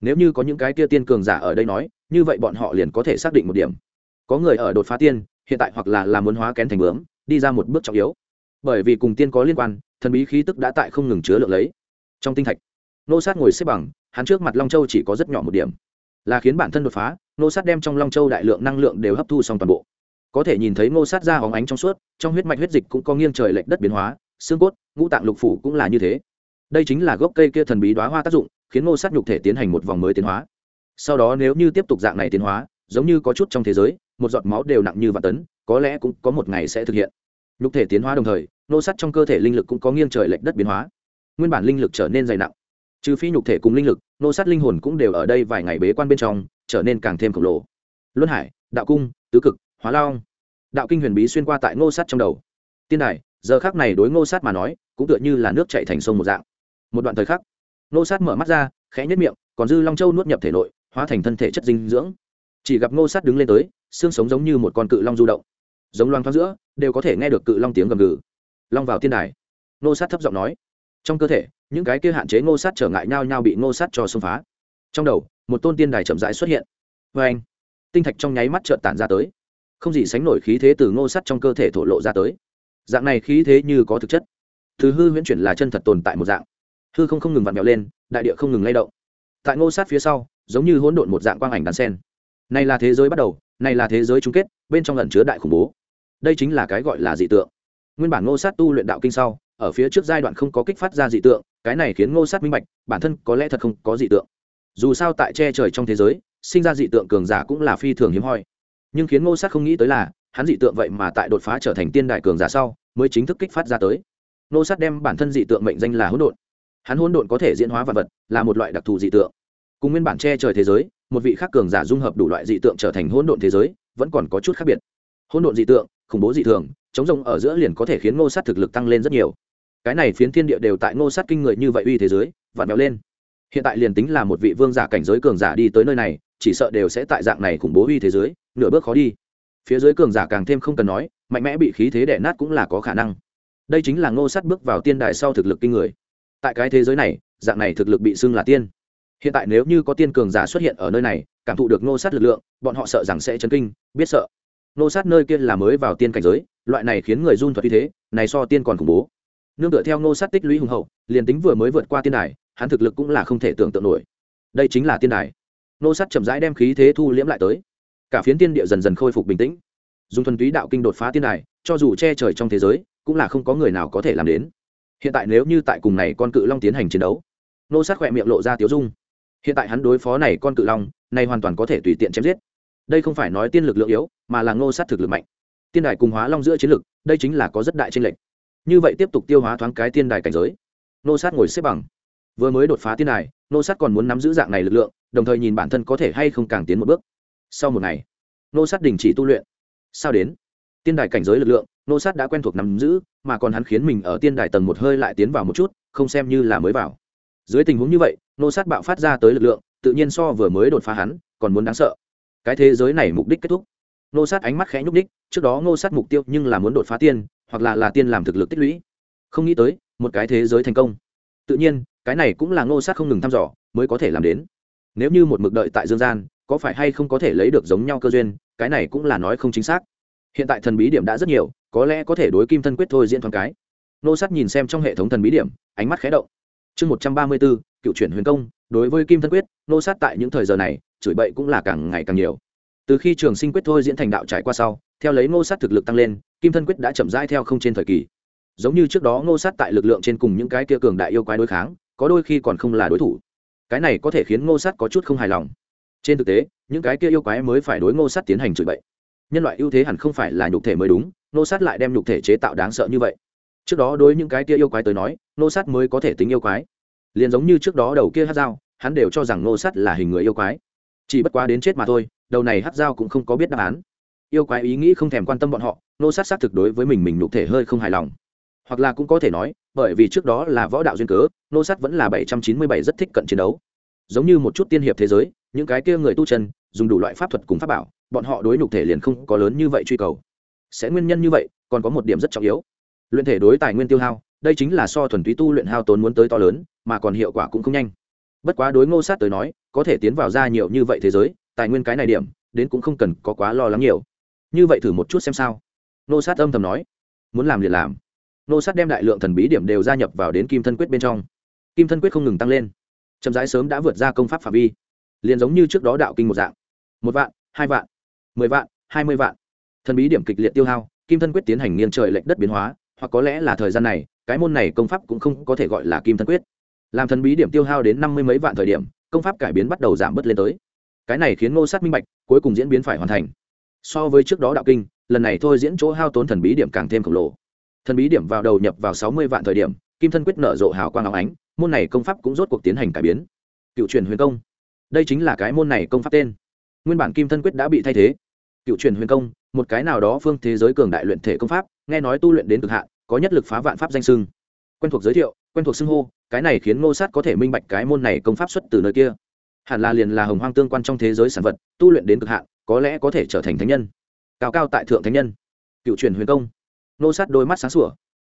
Nếu như có những cái kia tiên cường giả ở đây nói, như vậy bọn họ liền có thể xác định một điểm. Có người ở đột phá tiên, hiện tại hoặc là làm muốn hóa kén thành bướm, đi ra một bước trọng yếu. Bởi vì cùng tiên có liên quan, thần bí khí tức đã tại không ngừng chứa lượng lấy. Trong tinh thạch nô sát ngồi xếp bằng, hắn trước mặt long châu chỉ có rất nhỏ một điểm. Là khiến bản thân đột phá, nô sát đem trong long châu đại lượng năng lượng đều hấp thu xong toàn bộ. Có thể nhìn thấy nô sát ra hóng ánh trong suốt, trong huyết mạch huyết dịch cũng có nghiêng trời lệch đất biến hóa, xương cốt, ngũ tạng lục phủ cũng là như thế. Đây chính là gốc cây kia thần bí đoá hoa tác dụng, khiến Nô sát nhục thể tiến hành một vòng mới tiến hóa. Sau đó nếu như tiếp tục dạng này tiến hóa, giống như có chút trong thế giới, một giọt máu đều nặng như vạn tấn, có lẽ cũng có một ngày sẽ thực hiện. Nhục thể tiến hóa đồng thời, nô sát trong cơ thể linh lực cũng có nghiêng trời lệch đất biến hóa. Nguyên bản linh lực trở nên dày nặng trừ phi nhục thể cùng linh lực, nô sát linh hồn cũng đều ở đây vài ngày bế quan bên trong, trở nên càng thêm khổng lồ. Luân hải, đạo cung, tứ cực, hóa lao đạo kinh huyền bí xuyên qua tại ngô sát trong đầu. Tiên đài, giờ khác này đối ngô sát mà nói, cũng tựa như là nước chạy thành sông một dạng. Một đoạn thời khắc, ngô sát mở mắt ra, khẽ nhất miệng, còn dư long châu nuốt nhập thể nội, hóa thành thân thể chất dinh dưỡng. Chỉ gặp ngô sát đứng lên tới, xương sống giống như một con cự long du động. Giống loang thoáng giữa, đều có thể nghe được cự long tiếng gầm gừ. Long vào tiên đài. Ngô sát thấp giọng nói trong cơ thể, những cái kia hạn chế ngô sát trở ngại nhau nhau bị ngô sát cho xông phá. Trong đầu, một tôn tiên đài chậm rãi xuất hiện. Vê anh, tinh thạch trong nháy mắt trợn tản ra tới. Không gì sánh nổi khí thế từ ngô Sát trong cơ thể thổ lộ ra tới. Dạng này khí thế như có thực chất. Thứ hư huyễn chuyển là chân thật tồn tại một dạng. Hư không không ngừng vặn vẹo lên, đại địa không ngừng lay động. Tại ngô sát phía sau, giống như hỗn độn một dạng quang ảnh đàn sen. Này là thế giới bắt đầu, này là thế giới chung kết, bên trong lần chứa đại khủng bố. Đây chính là cái gọi là dị tượng. Nguyên bản ngô sát tu luyện đạo kinh sau ở phía trước giai đoạn không có kích phát ra dị tượng, cái này khiến ngô sát minh bạch, bản thân có lẽ thật không có dị tượng. Dù sao tại che trời trong thế giới, sinh ra dị tượng cường giả cũng là phi thường hiếm hoi. Nhưng khiến ngô sát không nghĩ tới là, hắn dị tượng vậy mà tại đột phá trở thành tiên đại cường giả sau, mới chính thức kích phát ra tới. Ngô sát đem bản thân dị tượng mệnh danh là hỗn độn. Hắn hỗn độn có thể diễn hóa vật vật, là một loại đặc thù dị tượng. Cùng nguyên bản che trời thế giới, một vị khác cường giả dung hợp đủ loại dị tượng trở thành hỗn độn thế giới, vẫn còn có chút khác biệt. Hỗn độn dị tượng, khủng bố dị thường, chống rồng ở giữa liền có thể khiến ngô sát thực lực tăng lên rất nhiều cái này phiến thiên địa đều tại ngô sát kinh người như vậy uy thế giới, vặn béo lên. Hiện tại liền tính là một vị vương giả cảnh giới cường giả đi tới nơi này, chỉ sợ đều sẽ tại dạng này khủng bố uy thế giới, nửa bước khó đi. Phía dưới cường giả càng thêm không cần nói, mạnh mẽ bị khí thế đẻ nát cũng là có khả năng. Đây chính là ngô sát bước vào tiên đài sau thực lực kinh người. Tại cái thế giới này, dạng này thực lực bị xưng là tiên. Hiện tại nếu như có tiên cường giả xuất hiện ở nơi này, cảm thụ được ngô sát lực lượng, bọn họ sợ rằng sẽ chấn kinh, biết sợ. Ngô sát nơi kia là mới vào tiên cảnh giới, loại này khiến người run thuật như thế, này so tiên còn khủng bố nương tựa theo ngô sát tích lũy hùng hậu, liền tính vừa mới vượt qua tiên đài, hắn thực lực cũng là không thể tưởng tượng nổi. Đây chính là tiên đài. Ngô sát chậm rãi đem khí thế thu liễm lại tới. Cả phiến tiên địa dần dần khôi phục bình tĩnh. Dùng thuần túy đạo kinh đột phá tiên đài, cho dù che trời trong thế giới, cũng là không có người nào có thể làm đến. Hiện tại nếu như tại cùng này con cự long tiến hành chiến đấu nô sát khỏe miệng lộ ra tiếu dung. Hiện tại hắn đối phó này con cự long, này hoàn toàn có thể tùy tiện chém giết. Đây không phải nói tiên lực lượng yếu, mà là ngô sát thực lực mạnh. Tiên đài cùng hóa long giữa chiến lực, đây chính là có rất đại tranh lệch như vậy tiếp tục tiêu hóa thoáng cái tiên đài cảnh giới. Nô sát ngồi xếp bằng. Vừa mới đột phá tiên đài, nô sát còn muốn nắm giữ dạng này lực lượng, đồng thời nhìn bản thân có thể hay không càng tiến một bước. Sau một ngày, nô sát đình chỉ tu luyện. Sao đến? Tiên đài cảnh giới lực lượng, nô sát đã quen thuộc nắm giữ, mà còn hắn khiến mình ở tiên đài tầng một hơi lại tiến vào một chút, không xem như là mới vào. Dưới tình huống như vậy, nô sát bạo phát ra tới lực lượng, tự nhiên so vừa mới đột phá hắn, còn muốn đáng sợ. Cái thế giới này mục đích kết thúc nô sát ánh mắt khẽ nhúc đích trước đó nô sát mục tiêu nhưng là muốn đột phá tiên, hoặc là là tiên làm thực lực tích lũy. Không nghĩ tới, một cái thế giới thành công. Tự nhiên, cái này cũng là nô sát không ngừng thăm dò, mới có thể làm đến. Nếu như một mực đợi tại dương gian, có phải hay không có thể lấy được giống nhau cơ duyên, cái này cũng là nói không chính xác. Hiện tại thần bí điểm đã rất nhiều, có lẽ có thể đối kim thân quyết thôi diễn thoáng cái. Nô sát nhìn xem trong hệ thống thần bí điểm, ánh mắt khé động. Chương một trăm ba mươi bốn, cựu chuyển huyền công, đối với kim thân quyết nô sát tại những thời giờ này, chửi bậy cũng là càng ngày càng nhiều từ khi trường sinh quyết thôi diễn thành đạo trải qua sau, theo lấy ngô sát thực lực tăng lên, kim thân quyết đã chậm rãi theo không trên thời kỳ. Giống như trước đó ngô sát tại lực lượng trên cùng những cái kia cường đại yêu quái đối kháng, có đôi khi còn không là đối thủ. Cái này có thể khiến ngô sát có chút không hài lòng. Trên thực tế, những cái kia yêu quái mới phải đối ngô sát tiến hành chửi bậy. Nhân loại ưu thế hẳn không phải là nhục thể mới đúng, ngô sát lại đem nhục thể chế tạo đáng sợ như vậy. Trước đó đối những cái kia yêu quái tới nói, ngô sát mới có thể tính yêu quái. Liền giống như trước đó đầu kia hát dao, hắn đều cho rằng ngô sát là hình người yêu quái. Chỉ bất quá đến chết mà thôi đầu này hát dao cũng không có biết đáp án. Yêu quái ý nghĩ không thèm quan tâm bọn họ, nô sát xác thực đối với mình mình nhục thể hơi không hài lòng. Hoặc là cũng có thể nói, bởi vì trước đó là võ đạo duyên cớ, nô sát vẫn là bảy trăm chín mươi bảy rất thích cận chiến đấu. Giống như một chút tiên hiệp thế giới, những cái kia người tu chân, dùng đủ loại pháp thuật cùng pháp bảo, bọn họ đối nhục thể liền không có lớn như vậy truy cầu. Sẽ nguyên nhân như vậy, còn có một điểm rất trọng yếu. Luyện thể đối tài nguyên tiêu hao, đây chính là so thuần túy tu luyện hao tốn muốn tới to lớn, mà còn hiệu quả cũng không nhanh. Bất quá đối ngô sát tới nói, có thể tiến vào ra nhiều như vậy thế giới tài nguyên cái này điểm, đến cũng không cần có quá lo lắng nhiều. Như vậy thử một chút xem sao. Nô sát âm thầm nói. Muốn làm liền làm. Nô sát đem đại lượng thần bí điểm đều gia nhập vào đến kim thân quyết bên trong. Kim thân quyết không ngừng tăng lên. Chậm rãi sớm đã vượt ra công pháp phạm vi. Liền giống như trước đó đạo kinh một dạng. Một vạn, hai vạn, mười vạn, hai mươi vạn. Thần bí điểm kịch liệt tiêu hao, kim thân quyết tiến hành nghiêng trời lệnh đất biến hóa, hoặc có lẽ là thời gian này, cái môn này công pháp cũng không có thể gọi là kim thân quyết. Làm thần bí điểm tiêu hao đến năm mươi mấy vạn thời điểm, công pháp cải biến bắt đầu giảm bớt lên tới cái này khiến ngô sát minh bạch, cuối cùng diễn biến phải hoàn thành. So với trước đó đạo kinh, lần này thôi diễn chỗ hao tốn thần bí điểm càng thêm khổng lồ. Thần bí điểm vào đầu nhập vào sáu mươi vạn thời điểm, kim thân quyết nở rộ hào quang áo ánh, môn này công pháp cũng rốt cuộc tiến hành cải biến. Cựu truyền huyền công. Đây chính là cái môn này công pháp tên. Nguyên bản kim thân quyết đã bị thay thế. Cựu truyền huyền công, một cái nào đó phương thế giới cường đại luyện thể công pháp, nghe nói tu luyện đến cực hạn, có nhất lực phá vạn pháp danh sưng quen thuộc giới thiệu, quen thuộc xưng hô, cái này khiến ngô sát có thể minh bạch cái môn này công pháp xuất từ nơi kia hẳn là liền là hồng hoang tương quan trong thế giới sản vật, tu luyện đến cực hạn, có lẽ có thể trở thành thánh nhân. Cao cao tại thượng thánh nhân. Cựu truyền huyền công. Ngô sát đôi mắt sáng sủa.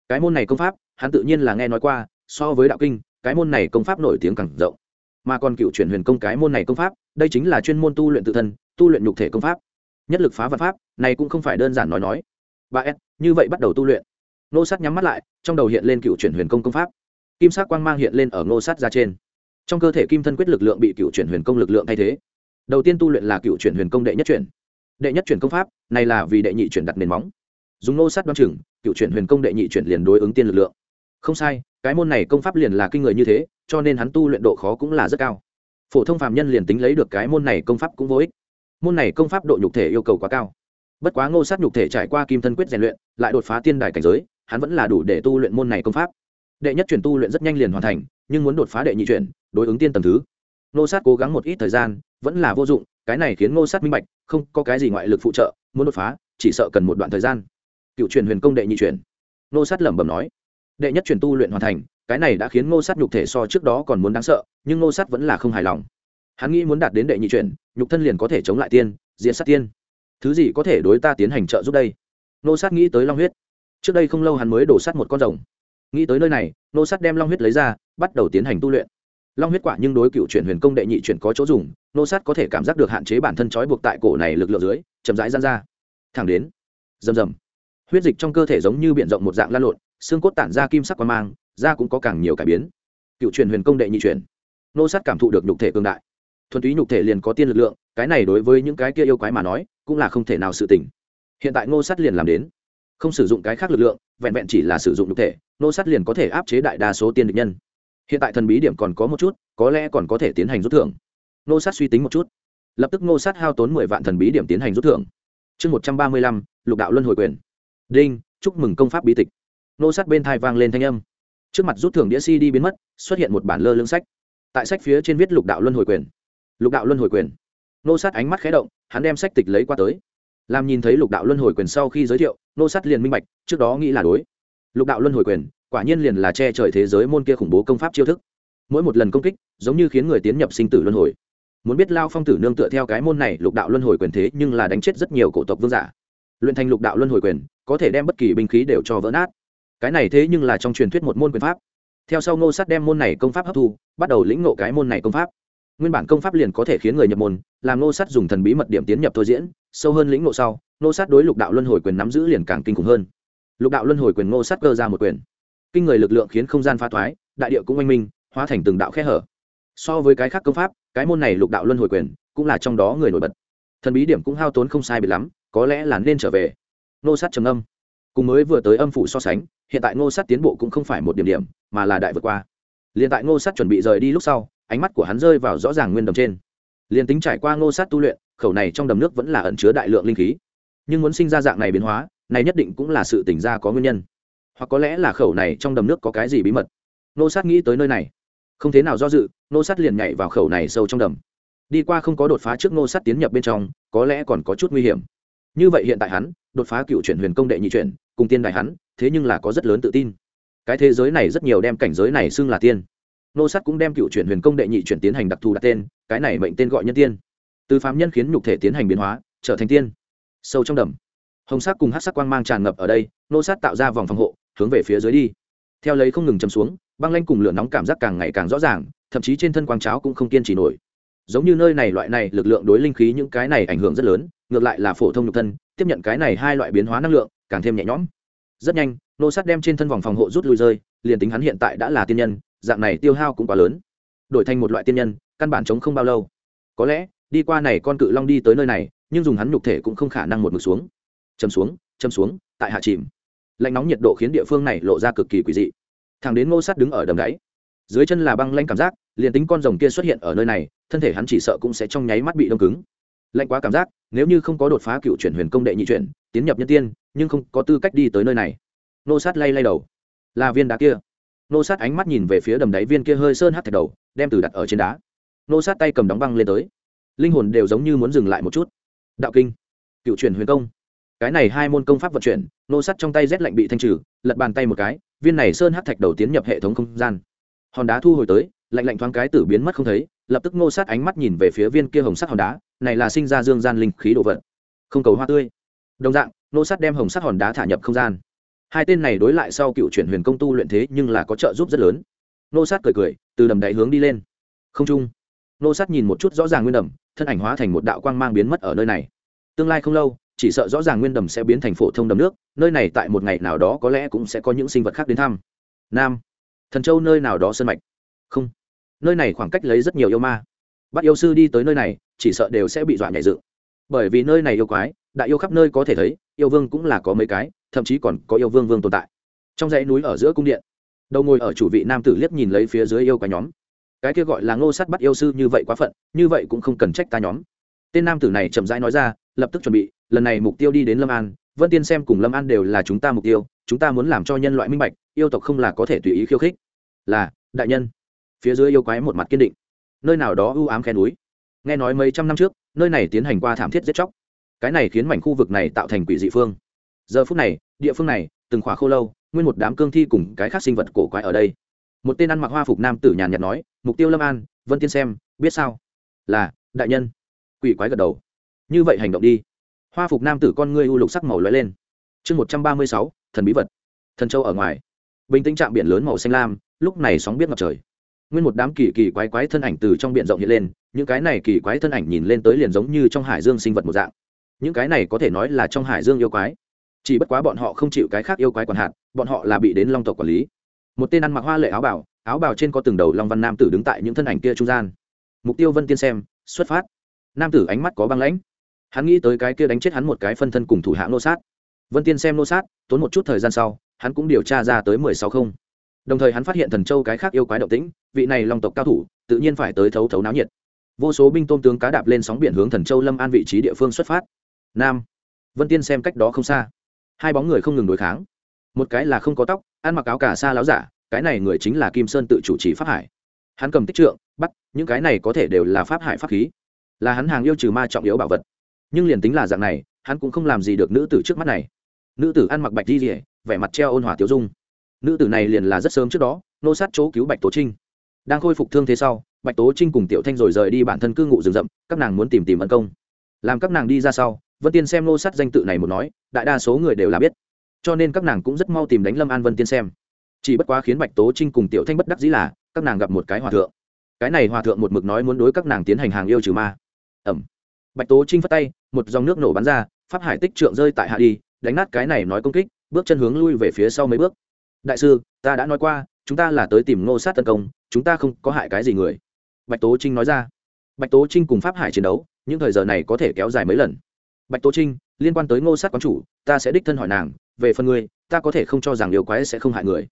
Cái môn này công pháp, hắn tự nhiên là nghe nói qua, so với đạo kinh, cái môn này công pháp nổi tiếng càng rộng. Mà còn cựu truyền huyền công cái môn này công pháp, đây chính là chuyên môn tu luyện tự thân, tu luyện nhục thể công pháp. Nhất lực phá vật pháp, này cũng không phải đơn giản nói nói. Ba s, như vậy bắt đầu tu luyện. Nô sát nhắm mắt lại, trong đầu hiện lên cựu truyền huyền công công pháp. Kim sắc quang mang hiện lên ở nô sát ra trên trong cơ thể kim thân quyết lực lượng bị cựu chuyển huyền công lực lượng thay thế. Đầu tiên tu luyện là cựu chuyển huyền công đệ nhất chuyển. Đệ nhất chuyển công pháp, này là vì đệ nhị chuyển đặt nền móng. Dùng nô sát đoan chừng, cựu chuyển huyền công đệ nhị chuyển liền đối ứng tiên lực lượng. Không sai, cái môn này công pháp liền là kinh người như thế, cho nên hắn tu luyện độ khó cũng là rất cao. Phổ thông phạm nhân liền tính lấy được cái môn này công pháp cũng vô ích. Môn này công pháp độ nhục thể yêu cầu quá cao. Bất quá ngô sát nhục thể trải qua kim thân quyết rèn luyện, lại đột phá tiên đài cảnh giới, hắn vẫn là đủ để tu luyện môn này công pháp. Đệ nhất chuyển tu luyện rất nhanh liền hoàn thành, nhưng muốn đột phá đệ nhị chuyển đối ứng tiên tầm thứ. Ngô sát cố gắng một ít thời gian vẫn là vô dụng cái này khiến ngô sát minh bạch không có cái gì ngoại lực phụ trợ muốn đột phá chỉ sợ cần một đoạn thời gian. Cựu truyền huyền công đệ nhị truyền, ngô sát lẩm bẩm nói đệ nhất truyền tu luyện hoàn thành cái này đã khiến ngô sát nhục thể so trước đó còn muốn đáng sợ nhưng ngô sát vẫn là không hài lòng. Hắn nghĩ muốn đạt đến đệ nhị truyền, nhục thân liền có thể chống lại tiên diễn sát tiên. Thứ gì có thể đối ta tiến hành trợ giúp đây? Nô sát nghĩ tới long huyết. Trước đây không lâu hắn mới đổ sát một con rồng. Nghĩ tới nơi này nô sát đem long huyết lấy ra bắt đầu tiến hành tu luyện long huyết quả nhưng đối cựu chuyển huyền công đệ nhị chuyển có chỗ dùng, nô sát có thể cảm giác được hạn chế bản thân trói buộc tại cổ này lực lượng dưới, chậm rãi gian ra. Thẳng đến, rầm rầm. Huyết dịch trong cơ thể giống như b i ể n rộng một dạng lan lộn, xương cốt tản ra kim sắc quan mang, da cũng có càng nhiều cải biến. Cựu truyền huyền công đệ nhị chuyển. Nô sát cảm thụ được nhục thể cương đại. Thuần túy nhục thể liền có tiên lực lượng, cái này đối với những cái kia yêu quái mà nói, cũng là không thể nào sự tỉnh hiện tại ngô sát liền làm đến. Không sử dụng cái khác lực lượng, vẹn vẹn chỉ là sử dụng nhục thể ngô sát liền có thể áp chế đại đa số tiên địch nhân hiện tại thần bí điểm còn có một chút, có lẽ còn có thể tiến hành rút thưởng. Ngô Sát suy tính một chút. Lập tức ngô Sát hao tốn mười vạn thần bí điểm tiến hành rút thưởng. Chương một trăm ba mươi lăm, lục đạo luân hồi quyền. Đinh, chúc mừng công pháp bí tịch. Ngô Sát bên thai vang lên thanh âm. Trước mặt rút thưởng đĩa si đi biến mất, xuất hiện một bản lơ lương sách. Tại sách phía trên viết lục đạo luân hồi quyền. Lục đạo luân hồi quyền. Nô sát ánh mắt khé động, hắn đem sách tịch lấy qua tới. Làm nhìn thấy lục đạo luân hồi quyền sau khi giới thiệu nô sát liền minh bạch, trước đó nghĩ là đối. Lục đạo luân hồi quyền quả nhiên liền là che trời thế giới môn kia khủng bố công pháp chiêu thức. Mỗi một lần công kích, giống như khiến người tiến nhập sinh tử luân hồi. Muốn biết lao phong tử nương tựa theo cái môn này lục đạo luân hồi quyền thế, nhưng là đánh chết rất nhiều cổ tộc vương giả. Luyện thành lục đạo luân hồi quyền, có thể đem bất kỳ binh khí đều cho vỡ nát. Cái này thế nhưng là trong truyền thuyết một môn quyền pháp. Theo sau ngô sát đem môn này công pháp hấp thu, bắt đầu lĩnh ngộ cái môn này công pháp. Nguyên bản công pháp liền có thể khiến người nhập môn, làm Ngô sát dùng thần bí mật điểm tiến nhập thôi diễn, sâu hơn lĩnh ngộ sau, Ngô sát đối lục đạo luân hồi quyền nắm giữ liền càng kinh khủng hơn. Lục đạo luân hồi quyền Ngô sát cơ ra một quyền kinh người lực lượng khiến không gian phá thoái, đại địa cũng oanh minh, hóa thành từng đạo khe hở. So với cái khác công pháp, cái môn này lục đạo luân hồi quyền, cũng là trong đó người nổi bật. Thần bí điểm cũng hao tốn không sai bị lắm, có lẽ là nên trở về. Nô sát trầm âm cùng mới vừa tới âm phủ so sánh, hiện tại ngô sát tiến bộ cũng không phải một điểm điểm, mà là đại vượt qua. Liền tại ngô sát chuẩn bị rời đi lúc sau, ánh mắt của hắn rơi vào rõ ràng nguyên đầm trên. Liền tính trải qua ngô sát tu luyện, khẩu này trong đầm nước vẫn là ẩn chứa đại lượng linh khí. Nhưng muốn sinh ra dạng này biến hóa, này nhất định cũng là sự tỉnh ra có nguyên nhân hoặc có lẽ là khẩu này trong đầm nước có cái gì bí mật. Nô sát nghĩ tới nơi này. Không thế nào do dự, Nô sát liền nhảy vào khẩu này sâu trong đầm. Đi qua không có đột phá trước Nô sát tiến nhập bên trong, có lẽ còn có chút nguy hiểm. Như vậy hiện tại hắn, đột phá cựu chuyển huyền công đệ nhị chuyển, cùng tiên đại hắn, thế nhưng là có rất lớn tự tin. Cái thế giới này rất nhiều đem cảnh giới này xưng là tiên. Nô sát cũng đem cựu chuyển huyền công đệ nhị chuyển tiến hành đặc thù đặt tên, cái này mệnh tên gọi nhân tiên. Từ phạm nhân khiến nhục thể tiến hành biến hóa, trở thành tiên. Sâu trong đầm. Hồng sắc cùng hát sắc quang mang tràn ngập ở đây, nô sát tạo ra vòng phòng hộ hướng về phía dưới đi. Theo lấy không ngừng chầm xuống, băng lanh cùng lửa nóng cảm giác càng ngày càng rõ ràng, thậm chí trên thân quang cháo cũng không kiên trì nổi. Giống như nơi này loại này lực lượng đối linh khí những cái này ảnh hưởng rất lớn, ngược lại là phổ thông nhục thân, tiếp nhận cái này hai loại biến hóa năng lượng, càng thêm nhẹ nhõm. Rất nhanh, nô sát đem trên thân vòng phòng hộ rút lui rơi, liền tính hắn hiện tại đã là tiên nhân, dạng này tiêu hao cũng quá lớn. Đổi thành một loại tiên nhân, căn bản chống không bao lâu. Có lẽ, đi qua này con cự long đi tới nơi này, nhưng dùng hắn nhục thể cũng không khả năng một mực xuống. Chầm xuống chầm xuống, tại hạ chìm lạnh nóng nhiệt độ khiến địa phương này lộ ra cực kỳ quỷ dị. Thằng đến ngô sắt đứng ở đầm đáy. Dưới chân là băng lanh cảm giác, liền tính con rồng kia xuất hiện ở nơi này, thân thể hắn chỉ sợ cũng sẽ trong nháy mắt bị đông cứng. Lạnh quá cảm giác, nếu như không có đột phá cựu chuyển huyền công đệ nhị chuyển, tiến nhập nhân tiên, nhưng không có tư cách đi tới nơi này. Nô sát lay lay đầu. Là viên đá kia. Nô sát ánh mắt nhìn về phía đầm đáy viên kia hơi sơn hát thạch đầu, đem từ đặt ở trên đá. Nô sát tay cầm đóng băng lên tới. Linh hồn đều giống như muốn dừng lại một chút. Đạo kinh. Cựu chuyển huyền công cái này hai môn công pháp vận chuyển, nô Sắt trong tay rét lạnh bị thanh trừ, lật bàn tay một cái, viên này sơn hát thạch đầu tiến nhập hệ thống không gian. Hòn đá thu hồi tới, lạnh lạnh thoáng cái tử biến mất không thấy, lập tức nô Sắt ánh mắt nhìn về phía viên kia hồng sắt hòn đá, này là sinh ra dương gian linh khí đồ vật. Không cầu hoa tươi. Đồng dạng, nô Sắt đem hồng sắt hòn đá thả nhập không gian. Hai tên này đối lại sau cựu chuyển huyền công tu luyện thế nhưng là có trợ giúp rất lớn. Nô sát cười cười, từ đầm đáy hướng đi lên. Không trung, nô sát nhìn một chút rõ ràng nguyên đầm, thân ảnh hóa thành một đạo quang mang biến mất ở nơi này. Tương lai không lâu chỉ sợ rõ ràng nguyên đầm sẽ biến thành phổ thông đầm nước, nơi này tại một ngày nào đó có lẽ cũng sẽ có những sinh vật khác đến thăm. Nam, thần châu nơi nào đó sân mạch? Không. Nơi này khoảng cách lấy rất nhiều yêu ma. Bắt yêu sư đi tới nơi này, chỉ sợ đều sẽ bị dọa nhảy dựng. Bởi vì nơi này yêu quái, đại yêu khắp nơi có thể thấy, yêu vương cũng là có mấy cái, thậm chí còn có yêu vương vương tồn tại. Trong dãy núi ở giữa cung điện, đầu ngồi ở chủ vị nam tử liếc nhìn lấy phía dưới yêu quái nhóm. Cái kia gọi là ngô sắt bắt yêu sư như vậy quá phận, như vậy cũng không cần trách ta nhóm. Tên nam tử này chậm rãi nói ra, lập tức chuẩn bị lần này mục tiêu đi đến lâm an, vân tiên xem cùng lâm an đều là chúng ta mục tiêu, chúng ta muốn làm cho nhân loại minh bạch, yêu tộc không là có thể tùy ý khiêu khích. Là, đại nhân. Phía dưới yêu quái một mặt kiên định. Nơi nào đó ưu ám khe núi. Nghe nói mấy trăm năm trước, nơi này tiến hành qua thảm thiết giết chóc. Cái này khiến mảnh khu vực này tạo thành quỷ dị phương. Giờ phút này, địa phương này, từng khóa khô lâu, nguyên một đám cương thi cùng cái khác sinh vật cổ quái ở đây. Một tên ăn mặc hoa phục nam tử nhàn nhạt nói, mục tiêu lâm an, vân tiên xem, biết sao? Là, đại nhân. Quỷ quái gật đầu. Như vậy hành động đi hoa phục nam tử con ngươi u lục sắc màu lóe lên. Chương một trăm ba mươi sáu thần bí vật. Thần châu ở ngoài. Bình tĩnh trạm biển lớn màu xanh lam lúc này sóng biết ngập trời. Nguyên một đám kỳ kỳ quái quái thân ảnh từ trong biển rộng hiện lên những cái này kỳ quái thân ảnh nhìn lên tới liền giống như trong hải dương sinh vật một dạng. Những cái này có thể nói là trong hải dương yêu quái. Chỉ bất quá bọn họ không chịu cái khác yêu quái quản hạn, bọn họ là bị đến long tộc quản lý. Một tên ăn mặc hoa lệ áo bảo áo bào trên có từng đầu long văn nam tử đứng tại những thân ảnh kia trung gian. Mục tiêu vân tiên xem xuất phát. Nam tử ánh mắt có băng lãnh hắn nghĩ tới cái kia đánh chết hắn một cái phân thân cùng thủ hạng nô sát. Vân tiên xem nô sát, tốn một chút thời gian sau, hắn cũng điều tra ra tới mười sáu không. Đồng thời hắn phát hiện thần châu cái khác yêu quái động tĩnh, vị này long tộc cao thủ, tự nhiên phải tới thấu thấu náo nhiệt. Vô số binh tôm tướng cá đạp lên sóng biển hướng thần châu lâm an vị trí địa phương xuất phát. Nam. Vân tiên xem cách đó không xa. Hai bóng người không ngừng đối kháng. Một cái là không có tóc, ăn mặc áo cả xa láo giả, cái này người chính là kim sơn tự chủ trì pháp hải. Hắn cầm tích trượng, bắt, những cái này có thể đều là pháp hải pháp khí. Là hắn hàng yêu trừ ma trọng yếu bảo vật nhưng liền tính là dạng này, hắn cũng không làm gì được nữ tử trước mắt này. Nữ tử ăn mặc bạch di rỉa vẻ mặt treo ôn hòa tiêu dung. Nữ tử này liền là rất sớm trước đó, nô sát chỗ cứu bạch tố trinh. Đang khôi phục thương thế sau, bạch tố trinh cùng tiểu thanh rồi rời đi bản thân cư ngụ rừng rậm, các nàng muốn tìm tìm ân công. Làm các nàng đi ra sau, vân tiên xem nô sát danh tự này một nói, đại đa số người đều là biết. Cho nên các nàng cũng rất mau tìm đánh lâm an vân tiên xem. Chỉ bất quá khiến bạch tố trinh cùng tiểu thanh bất đắc dĩ là, các nàng gặp một cái hòa thượng. Cái này hòa thượng một mực nói muốn đối các nàng tiến hành hàng yêu trừ ma. Ẩm bạch tố trinh phất tay, một dòng nước nổ bắn ra, pháp hải tích trượng rơi tại hạ đi, đánh nát cái này nói công kích, bước chân hướng lui về phía sau mấy bước. Đại sư, ta đã nói qua, chúng ta là tới tìm ngô sát tấn công, chúng ta không có hại cái gì người. Bạch tố trinh nói ra. Bạch tố trinh cùng pháp hải chiến đấu, những thời giờ này có thể kéo dài mấy lần. Bạch tố trinh, liên quan tới ngô sát quán chủ, ta sẽ đích thân hỏi nàng, về phần ngươi, ta có thể không cho rằng yêu quái sẽ không hại người.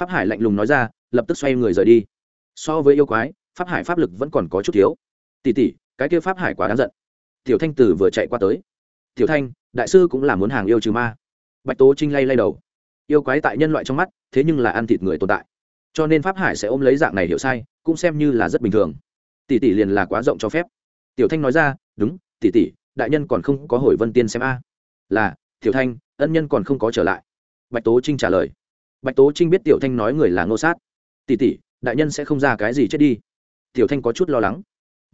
Pháp hải lạnh lùng nói ra, lập tức xoay người rời đi. So với yêu quái, pháp hải pháp lực vẫn còn có chút thiếu. Tỉ tỉ cái kia pháp hải quá đáng giận tiểu thanh tử vừa chạy qua tới. Tiểu thanh, đại sư cũng là muốn hàng yêu trừ ma. Bạch tố trinh lay lay đầu. Yêu quái tại nhân loại trong mắt, thế nhưng là ăn thịt người tồn tại. Cho nên pháp hải sẽ ôm lấy dạng này hiểu sai, cũng xem như là rất bình thường. Tỷ tỷ liền là quá rộng cho phép. Tiểu thanh nói ra, đúng, tỷ tỷ, đại nhân còn không có hồi vân tiên xem a. Là, tiểu thanh, ân nhân còn không có trở lại. Bạch tố trinh trả lời. Bạch tố trinh biết tiểu thanh nói người là ngô sát. Tỷ tỷ, đại nhân sẽ không ra cái gì chết đi. Tiểu thanh có chút lo lắng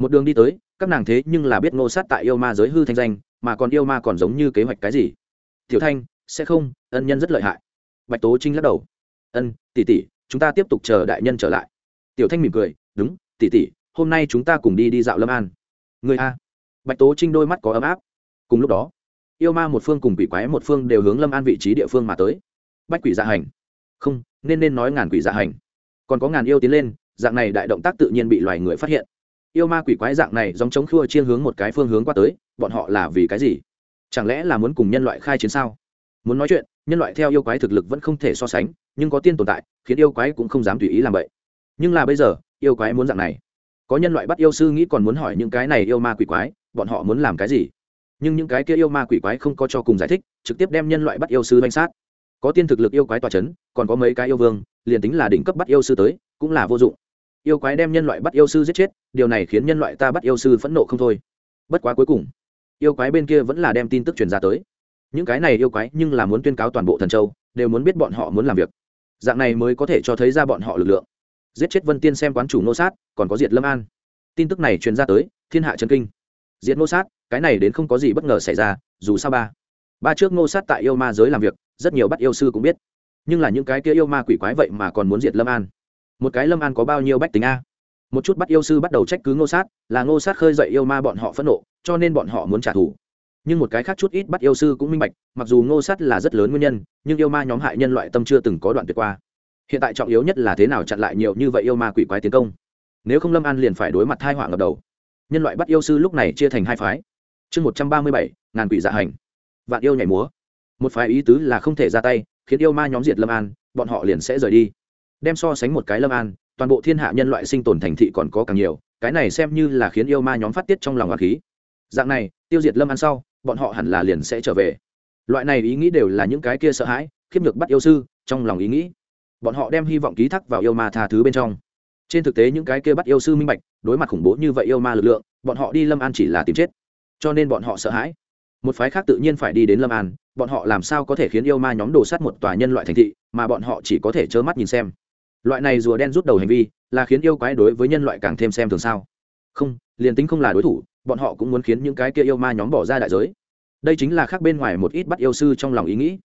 một đường đi tới, các nàng thế nhưng là biết ngô sát tại yêu ma giới hư thanh danh, mà còn yêu ma còn giống như kế hoạch cái gì. Tiểu thanh, sẽ không, ân nhân rất lợi hại. Bạch tố trinh lắc đầu. Ân, tỷ tỷ, chúng ta tiếp tục chờ đại nhân trở lại. Tiểu thanh mỉm cười, đúng, tỷ tỷ, hôm nay chúng ta cùng đi đi dạo lâm an. Người a. Bạch tố trinh đôi mắt có ấm áp. Cùng lúc đó, yêu ma một phương cùng quỷ quái một phương đều hướng lâm an vị trí địa phương mà tới. Bách quỷ dạ hành. Không, nên nên nói ngàn quỷ dạ hành. Còn có ngàn yêu tiến lên, dạng này đại động tác tự nhiên bị loài người phát hiện yêu ma quỷ quái dạng này giống chống khua chiên hướng một cái phương hướng qua tới, bọn họ là vì cái gì? Chẳng lẽ là muốn cùng nhân loại khai chiến sao? Muốn nói chuyện, nhân loại theo yêu quái thực lực vẫn không thể so sánh, nhưng có tiên tồn tại, khiến yêu quái cũng không dám tùy ý làm vậy. Nhưng là bây giờ, yêu quái muốn dạng này. Có nhân loại bắt yêu sư nghĩ còn muốn hỏi những cái này yêu ma quỷ quái, bọn họ muốn làm cái gì? Nhưng những cái kia yêu ma quỷ quái không có cho cùng giải thích, trực tiếp đem nhân loại bắt yêu sư danh sát. Có tiên thực lực yêu quái tòa c h ấ n còn có mấy cái yêu vương, liền tính là đỉnh cấp bắt yêu sư tới, cũng là vô dụng yêu quái đem nhân loại bắt yêu sư giết chết, điều này khiến nhân loại ta bắt yêu sư phẫn nộ không thôi. Bất quá cuối cùng, yêu quái bên kia vẫn là đem tin tức truyền ra tới. Những cái này yêu quái nhưng là muốn tuyên cáo toàn bộ thần châu, đều muốn biết bọn họ muốn làm việc. Dạng này mới có thể cho thấy ra bọn họ lực lượng. Giết chết vân tiên xem quán chủ nô sát, còn có diệt lâm an. Tin tức này truyền ra tới, thiên hạ trần kinh. Diệt nô sát, cái này đến không có gì bất ngờ xảy ra, dù sao ba. Ba trước nô sát tại yêu ma giới làm việc, rất nhiều bắt yêu sư cũng biết. Nhưng là những cái kia yêu ma quỷ quái vậy mà còn muốn diệt lâm an một cái lâm an có bao nhiêu bách tính a? Một chút bắt yêu sư bắt đầu trách cứ ngô sát, là ngô sát khơi dậy yêu ma bọn họ phẫn nộ, cho nên bọn họ muốn trả thù. Nhưng một cái khác chút ít bắt yêu sư cũng minh bạch, mặc dù ngô sát là rất lớn nguyên nhân, nhưng yêu ma nhóm hại nhân loại tâm chưa từng có đoạn tuyệt qua. Hiện tại trọng yếu nhất là thế nào chặn lại nhiều như vậy yêu ma quỷ quái tiến công. Nếu không lâm an liền phải đối mặt thai họa ngập đầu. Nhân loại bắt yêu sư lúc này chia thành hai phái. Chương một trăm ba mươi bảy, ngàn quỷ dạ hành. Vạn yêu nhảy múa. Một phái ý tứ là không thể ra tay, khiến yêu ma nhóm diệt lâm an, bọn họ liền sẽ rời đi đem so sánh một cái lâm an, toàn bộ thiên hạ nhân loại sinh tồn thành thị còn có càng nhiều, cái này xem như là khiến yêu ma nhóm phát tiết trong lòng hoa khí. Dạng này, tiêu diệt lâm an sau, bọn họ hẳn là liền sẽ trở về. Loại này ý nghĩ đều là những cái kia sợ hãi, khiếp được bắt yêu sư, trong lòng ý nghĩ. Bọn họ đem hy vọng ký thác vào yêu ma tha thứ bên trong. Trên thực tế những cái kia bắt yêu sư minh bạch, đối mặt khủng bố như vậy yêu ma lực lượng, bọn họ đi lâm an chỉ là tìm chết. Cho nên bọn họ sợ hãi. Một phái khác tự nhiên phải đi đến lâm an, bọn họ làm sao có thể khiến yêu ma nhóm đổ sát một tòa nhân loại thành thị, mà bọn họ chỉ có thể trơ mắt nhìn xem loại này rùa đen rút đầu hành vi, là khiến yêu quái đối với nhân loại càng thêm xem thường sao? Không, liền tính không là đối thủ, bọn họ cũng muốn khiến những cái kia yêu ma nhóm bỏ ra đại giới. Đây chính là khác bên ngoài một ít bắt yêu sư trong lòng ý nghĩ.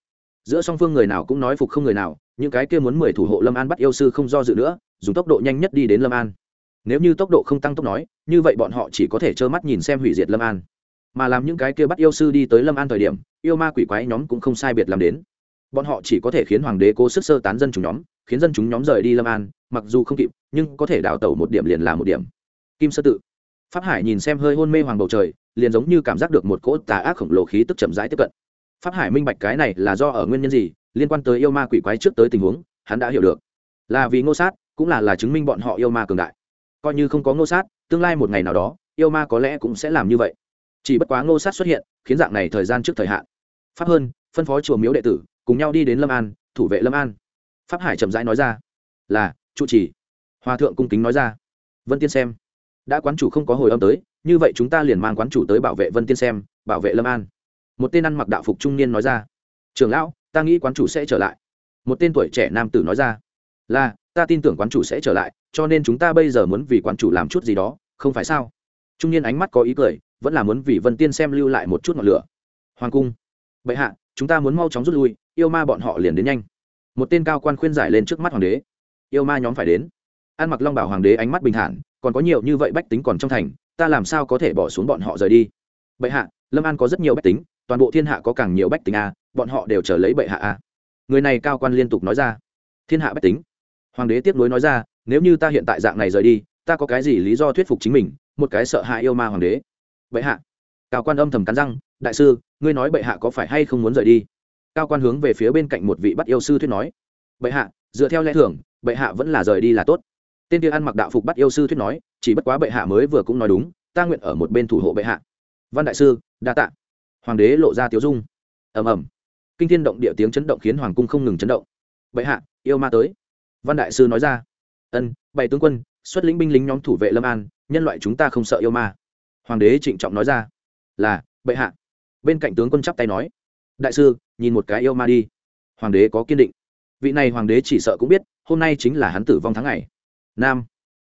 Giữa song phương người nào cũng nói phục không người nào, những cái kia muốn mười thủ hộ lâm an bắt yêu sư không do dự nữa, dùng tốc độ nhanh nhất đi đến lâm an. Nếu như tốc độ không tăng tốc nói, như vậy bọn họ chỉ có thể trơ mắt nhìn xem hủy diệt lâm an. Mà làm những cái kia bắt yêu sư đi tới lâm an thời điểm, yêu ma quỷ quái nhóm cũng không sai biệt làm đến. Bọn họ chỉ có thể khiến hoàng đế cố sức sơ tán dân chúng nhóm khiến dân chúng nhóm rời đi lâm an, mặc dù không kịp, nhưng có thể đào tẩu một điểm liền là một điểm. Kim sơ tự. Pháp hải nhìn xem hơi hôn mê hoàng bầu trời, liền giống như cảm giác được một cỗ tà ác khổng lồ khí tức chậm rãi tiếp cận. Pháp hải minh bạch cái này là do ở nguyên nhân gì, liên quan tới yêu ma quỷ quái trước tới tình huống, hắn đã hiểu được. Là vì ngô sát, cũng là là chứng minh bọn họ yêu ma cường đại. Coi như không có ngô sát, tương lai một ngày nào đó, yêu ma có lẽ cũng sẽ làm như vậy. Chỉ bất quá ngô sát xuất hiện, khiến dạng này thời gian trước thời hạn. Pháp hơn, phân phó chùa miếu đệ tử, cùng nhau đi đến lâm an, thủ vệ lâm an pháp hải chậm rãi nói ra, là, trụ trì. Hòa thượng cung kính nói ra, vân tiên xem, đã quán chủ không có hồi âm tới, như vậy chúng ta liền mang quán chủ tới bảo vệ vân tiên xem, bảo vệ lâm an. Một tên ăn mặc đạo phục trung niên nói ra trường lão, ta nghĩ quán chủ sẽ trở lại. Một tên tuổi trẻ nam tử nói ra, là, ta tin tưởng quán chủ sẽ trở lại, cho nên chúng ta bây giờ muốn vì quán chủ làm chút gì đó, không phải sao? Trung niên ánh mắt có ý cười, vẫn là muốn vì vân tiên xem lưu lại một chút ngọn lửa. Hoàng cung, bệ hạ, chúng ta muốn mau chóng rút lui, yêu ma bọn họ liền đến nhanh một tên cao quan khuyên giải lên trước mắt hoàng đế. Yêu ma nhóm phải đến. Ăn mặc long bảo hoàng đế ánh mắt bình thản, còn có nhiều như vậy bách tính còn trong thành, ta làm sao có thể bỏ xuống bọn họ rời đi? Bệ hạ, lâm an có rất nhiều bách tính, toàn bộ thiên hạ có càng nhiều bách tính a, bọn họ đều chờ lấy bệ hạ a. Người này cao quan liên tục nói ra. Thiên hạ bách tính. Hoàng đế tiếp nối nói ra, nếu như ta hiện tại dạng này rời đi, ta có cái gì lý do thuyết phục chính mình, một cái sợ hãi yêu ma hoàng đế? Bệ hạ. Cao quan âm thầm cắn răng, đại sư, ngươi nói bệ hạ có phải hay không muốn rời đi? Cao quan hướng về phía bên cạnh một vị bắt yêu sư thuyết nói, bệ hạ, dựa theo lẽ thường, bệ hạ vẫn là rời đi là tốt. Tên kia ăn mặc đạo phục bắt yêu sư thuyết nói, chỉ bất quá bệ hạ mới vừa cũng nói đúng, ta nguyện ở một bên thủ hộ bệ hạ. Văn đại sư, đa tạ. Hoàng đế lộ ra tiếu dung. Ầm ầm. Kinh thiên động địa tiếng chấn động khiến hoàng cung không ngừng chấn động. Bệ hạ, yêu ma tới. Văn đại sư nói ra. Ân bảy tướng quân, xuất lĩnh binh lính nhóm thủ vệ lâm an, nhân loại chúng ta không sợ yêu ma. Hoàng đế trịnh trọng nói ra. Là, bệ hạ. Bên cạnh tướng quân chắp tay nói. Đại sư nhìn một cái yêu ma đi. Hoàng đế có kiên định. Vị này hoàng đế chỉ sợ cũng biết, hôm nay chính là hắn tử vong tháng ngày. Nam.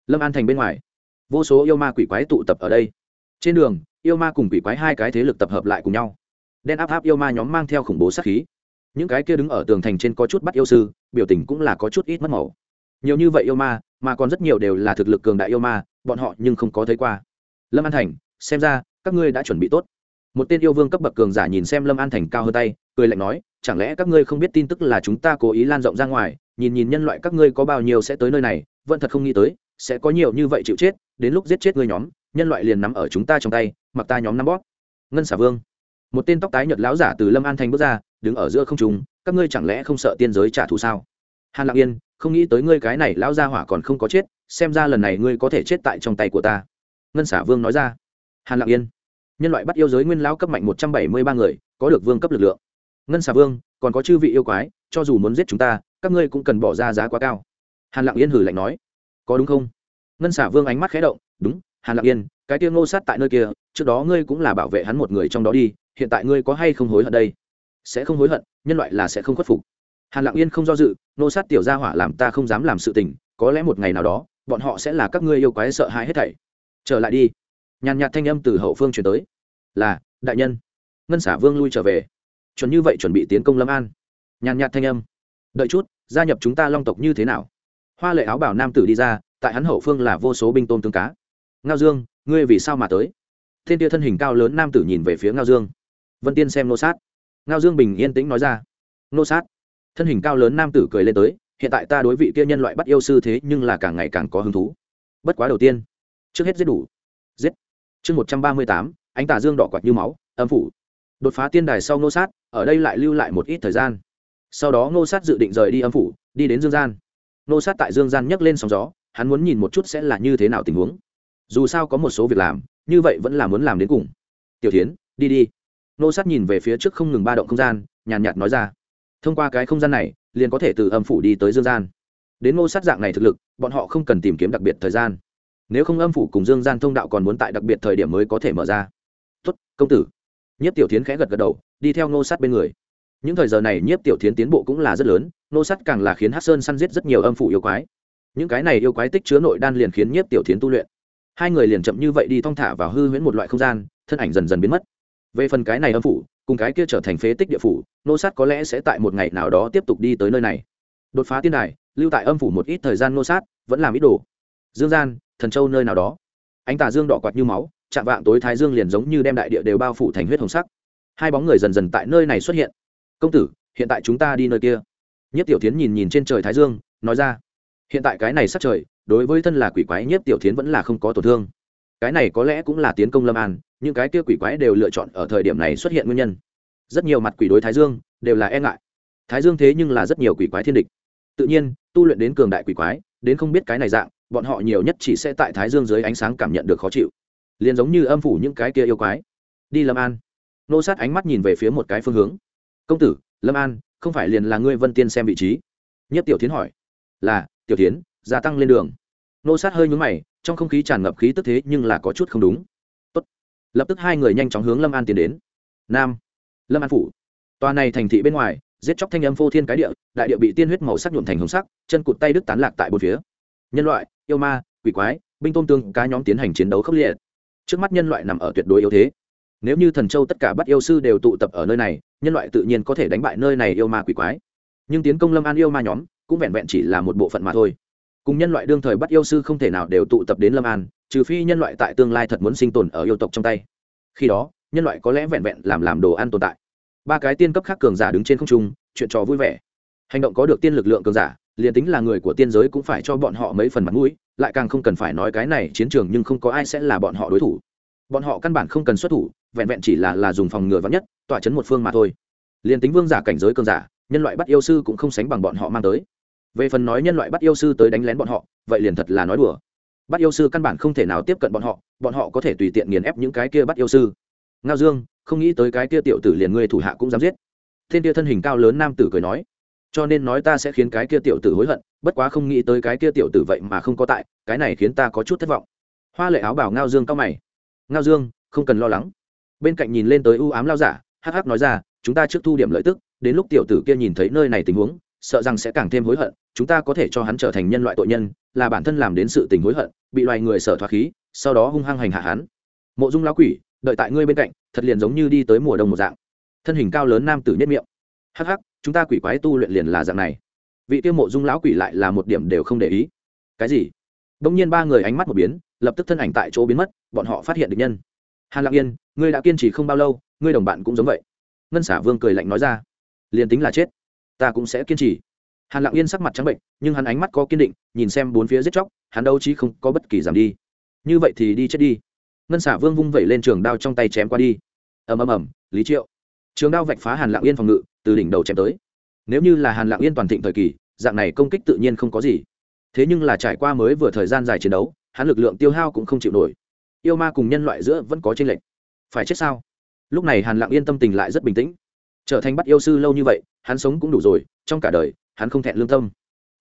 Lâm an thành bên ngoài. Vô số yêu ma quỷ quái tụ tập ở đây. Trên đường, yêu ma cùng quỷ quái hai cái thế lực tập hợp lại cùng nhau. Đen áp áp yêu ma nhóm mang theo khủng bố sát khí. Những cái kia đứng ở tường thành trên có chút bắt yêu sư, biểu tình cũng là có chút ít mất màu. Nhiều như vậy yêu ma, mà còn rất nhiều đều là thực lực cường đại yêu ma, bọn họ nhưng không có thấy qua. Lâm an thành, xem ra, các ngươi đã chuẩn bị tốt. Một tên yêu vương cấp bậc cường giả nhìn xem lâm an thành cao hơn tay cười lạnh nói, chẳng lẽ các ngươi không biết tin tức là chúng ta cố ý lan rộng ra ngoài, nhìn nhìn nhân loại các ngươi có bao nhiêu sẽ tới nơi này, vẫn thật không nghĩ tới, sẽ có nhiều như vậy chịu chết, đến lúc giết chết ngươi nhóm, nhân loại liền nắm ở chúng ta trong tay, mặc ta nhóm nắm bóp. Ngân xả vương. Một tên tóc tái nhợt láo giả từ lâm an thành bước ra, đứng ở giữa không trung, các ngươi chẳng lẽ không sợ tiên giới trả thù sao? Hàn lạc yên, không nghĩ tới ngươi cái này lão gia hỏa còn không có chết, xem ra lần này ngươi có thể chết tại trong tay của ta. Ngân xả vương nói ra. Hàn lặng yên, nhân loại bắt yêu giới nguyên lão cấp mạnh một trăm bảy mươi ba người, có được vương cấp lực lượng ngân Xà vương, còn có chư vị yêu quái, cho dù muốn giết chúng ta, các ngươi cũng cần bỏ ra giá quá cao. Hàn lặng yên hử lạnh nói. Có đúng không? Ngân Xà vương ánh mắt khé động. Đúng, hàn lặng yên, cái tiêu ngô sát tại nơi kia, trước đó ngươi cũng là bảo vệ hắn một người trong đó đi, hiện tại ngươi có hay không hối hận đây? Sẽ không hối hận, nhân loại là sẽ không khuất phục. Hàn lặng yên không do dự nô sát tiểu gia hỏa làm ta không dám làm sự tình, có lẽ một ngày nào đó, bọn họ sẽ là các ngươi yêu quái sợ hãi hết thảy. Trở lại đi. Nhàn nhạt thanh âm từ hậu phương chuyển tới. Là, đại nhân. Ngân xả vương lui trở về chuẩn như vậy chuẩn bị tiến công lâm an nhàn nhạt thanh âm đợi chút gia nhập chúng ta long tộc như thế nào hoa lệ áo bảo nam tử đi ra tại hắn hậu phương là vô số binh tôm tương cá ngao dương ngươi vì sao mà tới thiên tia thân hình cao lớn nam tử nhìn về phía ngao dương vân tiên xem nô sát ngao dương bình yên tĩnh nói ra nô sát thân hình cao lớn nam tử cười lên tới hiện tại ta đối vị kia nhân loại bắt yêu sư thế nhưng là càng ngày càng có hứng thú bất quá đầu tiên trước hết giết đủ giết chương một trăm ba mươi tám ánh tà dương đỏ quạt như máu âm phủ đột phá tiên đài sau Ngô sát, ở đây lại lưu lại một ít thời gian. Sau đó Ngô sát dự định rời đi âm phủ, đi đến dương gian. Ngô sát tại dương gian nhấc lên sóng gió, hắn muốn nhìn một chút sẽ là như thế nào tình huống. Dù sao có một số việc làm, như vậy vẫn là muốn làm đến cùng. Tiểu tiến đi đi. Ngô sát nhìn về phía trước không ngừng ba động không gian, nhàn nhạt nói ra. Thông qua cái không gian này, liền có thể từ âm phủ đi tới dương gian. Đến Ngô sát dạng này thực lực, bọn họ không cần tìm kiếm đặc biệt thời gian. Nếu không âm phủ cùng dương gian thông đạo còn muốn tại đặc biệt thời điểm mới có thể mở ra. Tuất công tử nhiếp tiểu tiến khẽ gật gật đầu, đi theo nô sát bên người. Những thời giờ này nhiếp tiểu tiến tiến bộ cũng là rất lớn nô sát càng là khiến hát sơn săn giết rất nhiều âm phủ yêu quái. Những cái này yêu quái tích chứa nội đan liền khiến nhiếp tiểu tiến tu luyện. Hai người liền chậm như vậy đi thong thả vào hư huyễn một loại không gian, thân ảnh dần dần biến mất. Về phần cái này âm phủ, cùng cái kia trở thành phế tích địa phủ nô sát có lẽ sẽ tại một ngày nào đó tiếp tục đi tới nơi này. Đột phá tiên đài, lưu tại âm phủ một ít thời gian nô sát vẫn làm ít đồ. Dương gian, thần châu nơi nào đó. Anh tà dương đỏ quạt như máu chạm vạng tối thái dương liền giống như đem đại địa đều bao phủ thành huyết hồng sắc. Hai bóng người dần dần tại nơi này xuất hiện. Công tử, hiện tại chúng ta đi nơi kia. Nhất tiểu tiến nhìn nhìn trên trời thái dương, nói ra, hiện tại cái này sắc trời, đối với thân là quỷ quái nhất tiểu tiến vẫn là không có tổn thương. Cái này có lẽ cũng là tiến công lâm an, những cái kia quỷ quái đều lựa chọn ở thời điểm này xuất hiện nguyên nhân. Rất nhiều mặt quỷ đối thái dương đều là e ngại. Thái dương thế nhưng là rất nhiều quỷ quái thiên địch. Tự nhiên, tu luyện đến cường đại quỷ quái, đến không biết cái này dạng, bọn họ nhiều nhất chỉ sẽ tại thái dương dưới ánh sáng cảm nhận được khó chịu liền giống như âm phủ những cái kia yêu quái. Đi lâm an. Nô sát ánh mắt nhìn về phía một cái phương hướng. Công tử, lâm an, không phải liền là ngươi vân tiên xem vị trí? Nhất tiểu tiến hỏi. Là, tiểu tiến gia tăng lên đường. Nô sát hơi nhúng mày, trong không khí tràn ngập khí tức thế nhưng là có chút không đúng. Tốt. lập tức hai người nhanh chóng hướng lâm an tiến đến. Nam, lâm an phủ. Tòa này thành thị bên ngoài, giết chóc thanh âm phô thiên cái địa, đại địa bị tiên huyết màu sắc nhuộm thành hồng sắc, chân cụt tay đứt tán lạc tại bốn phía. Nhân loại, yêu ma, quỷ quái, binh tôn tương, cá nhóm tiến hành chiến đấu khốc liệt trước mắt nhân loại nằm ở tuyệt đối yếu thế. Nếu như thần châu tất cả bắt yêu sư đều tụ tập ở nơi này, nhân loại tự nhiên có thể đánh bại nơi này yêu ma quỷ quái. Nhưng tiến công lâm an yêu ma nhóm cũng vẹn vẹn chỉ là một bộ phận mà thôi. Cùng nhân loại đương thời bắt yêu sư không thể nào đều tụ tập đến lâm an, trừ phi nhân loại tại tương lai thật muốn sinh tồn ở yêu tộc trong tay. Khi đó, nhân loại có lẽ vẹn vẹn làm làm đồ ăn tồn tại. Ba cái tiên cấp khác cường giả đứng trên không trung, chuyện trò vui vẻ. Hành động có được tiên lực lượng cường giả liền tính là người của tiên giới cũng phải cho bọn họ mấy phần mặt mũi, lại càng không cần phải nói cái này chiến trường nhưng không có ai sẽ là bọn họ đối thủ. Bọn họ căn bản không cần xuất thủ, vẹn vẹn chỉ là là dùng phòng ngừa vắn nhất, tỏa chấn một phương mà thôi. Liền tính vương giả cảnh giới cường giả, nhân loại bắt yêu sư cũng không sánh bằng bọn họ mang tới. Về phần nói nhân loại bắt yêu sư tới đánh lén bọn họ, vậy liền thật là nói đùa. Bắt yêu sư căn bản không thể nào tiếp cận bọn họ bọn họ có thể tùy tiện nghiền ép những cái kia bắt yêu sư. Ngao dương, không nghĩ tới cái kia tiểu tử liền ngươi thủ hạ cũng dám giết. Thiên kia thân hình cao lớn nam tử cười nói cho nên nói ta sẽ khiến cái kia tiểu tử hối hận, bất quá không nghĩ tới cái kia tiểu tử vậy mà không có tại, cái này khiến ta có chút thất vọng. Hoa lệ áo bảo ngao dương cao mày. Ngao dương, không cần lo lắng. Bên cạnh nhìn lên tới ưu ám lao giả, hắc hắc nói ra, chúng ta trước thu điểm lợi tức, đến lúc tiểu tử kia nhìn thấy nơi này tình huống, sợ rằng sẽ càng thêm hối hận, chúng ta có thể cho hắn trở thành nhân loại tội nhân, là bản thân làm đến sự tình hối hận, bị loài người sở thoát khí, sau đó hung hăng hành hạ hắn. Mộ dung lão quỷ, đợi tại ngươi bên cạnh, thật liền giống như đi tới mùa đông một dạng. Thân hình cao lớn nam tử nhất miệng. Hắc hắc chúng ta quỷ quái tu luyện liền là dạng này. Vị tiêu mộ dung lão quỷ lại là một điểm đều không để ý. Cái gì? Đông nhiên ba người ánh mắt một biến, lập tức thân ảnh tại chỗ biến mất, bọn họ phát hiện được nhân. Hàn lạc yên, ngươi đã kiên trì không bao lâu, ngươi đồng bạn cũng giống vậy. Ngân xả vương cười lạnh nói ra. Liền tính là chết, ta cũng sẽ kiên trì. Hàn Lạc yên sắc mặt trắng bệnh, nhưng hắn ánh mắt có kiên định, nhìn xem bốn phía giết chóc, hắn đâu chí không có bất kỳ giảm đi. Như vậy thì đi chết đi. Ngân xả vương vung vẩy lên trường đao trong tay chém qua đi. Ầm ầm ầm, lý triệu trường đao vạch phá hàn lạng yên phòng ngự, từ đỉnh đầu chém tới. Nếu như là hàn lạng yên toàn thịnh thời kỳ, dạng này công kích tự nhiên không có gì. Thế nhưng là trải qua mới vừa thời gian dài chiến đấu, hắn lực lượng tiêu hao cũng không chịu nổi. Yêu ma cùng nhân loại giữa vẫn có tranh lệch. Phải chết sao? Lúc này hàn lạng yên tâm tình lại rất bình tĩnh. Trở thành bắt yêu sư lâu như vậy, hắn sống cũng đủ rồi, trong cả đời, hắn không thẹn lương tâm.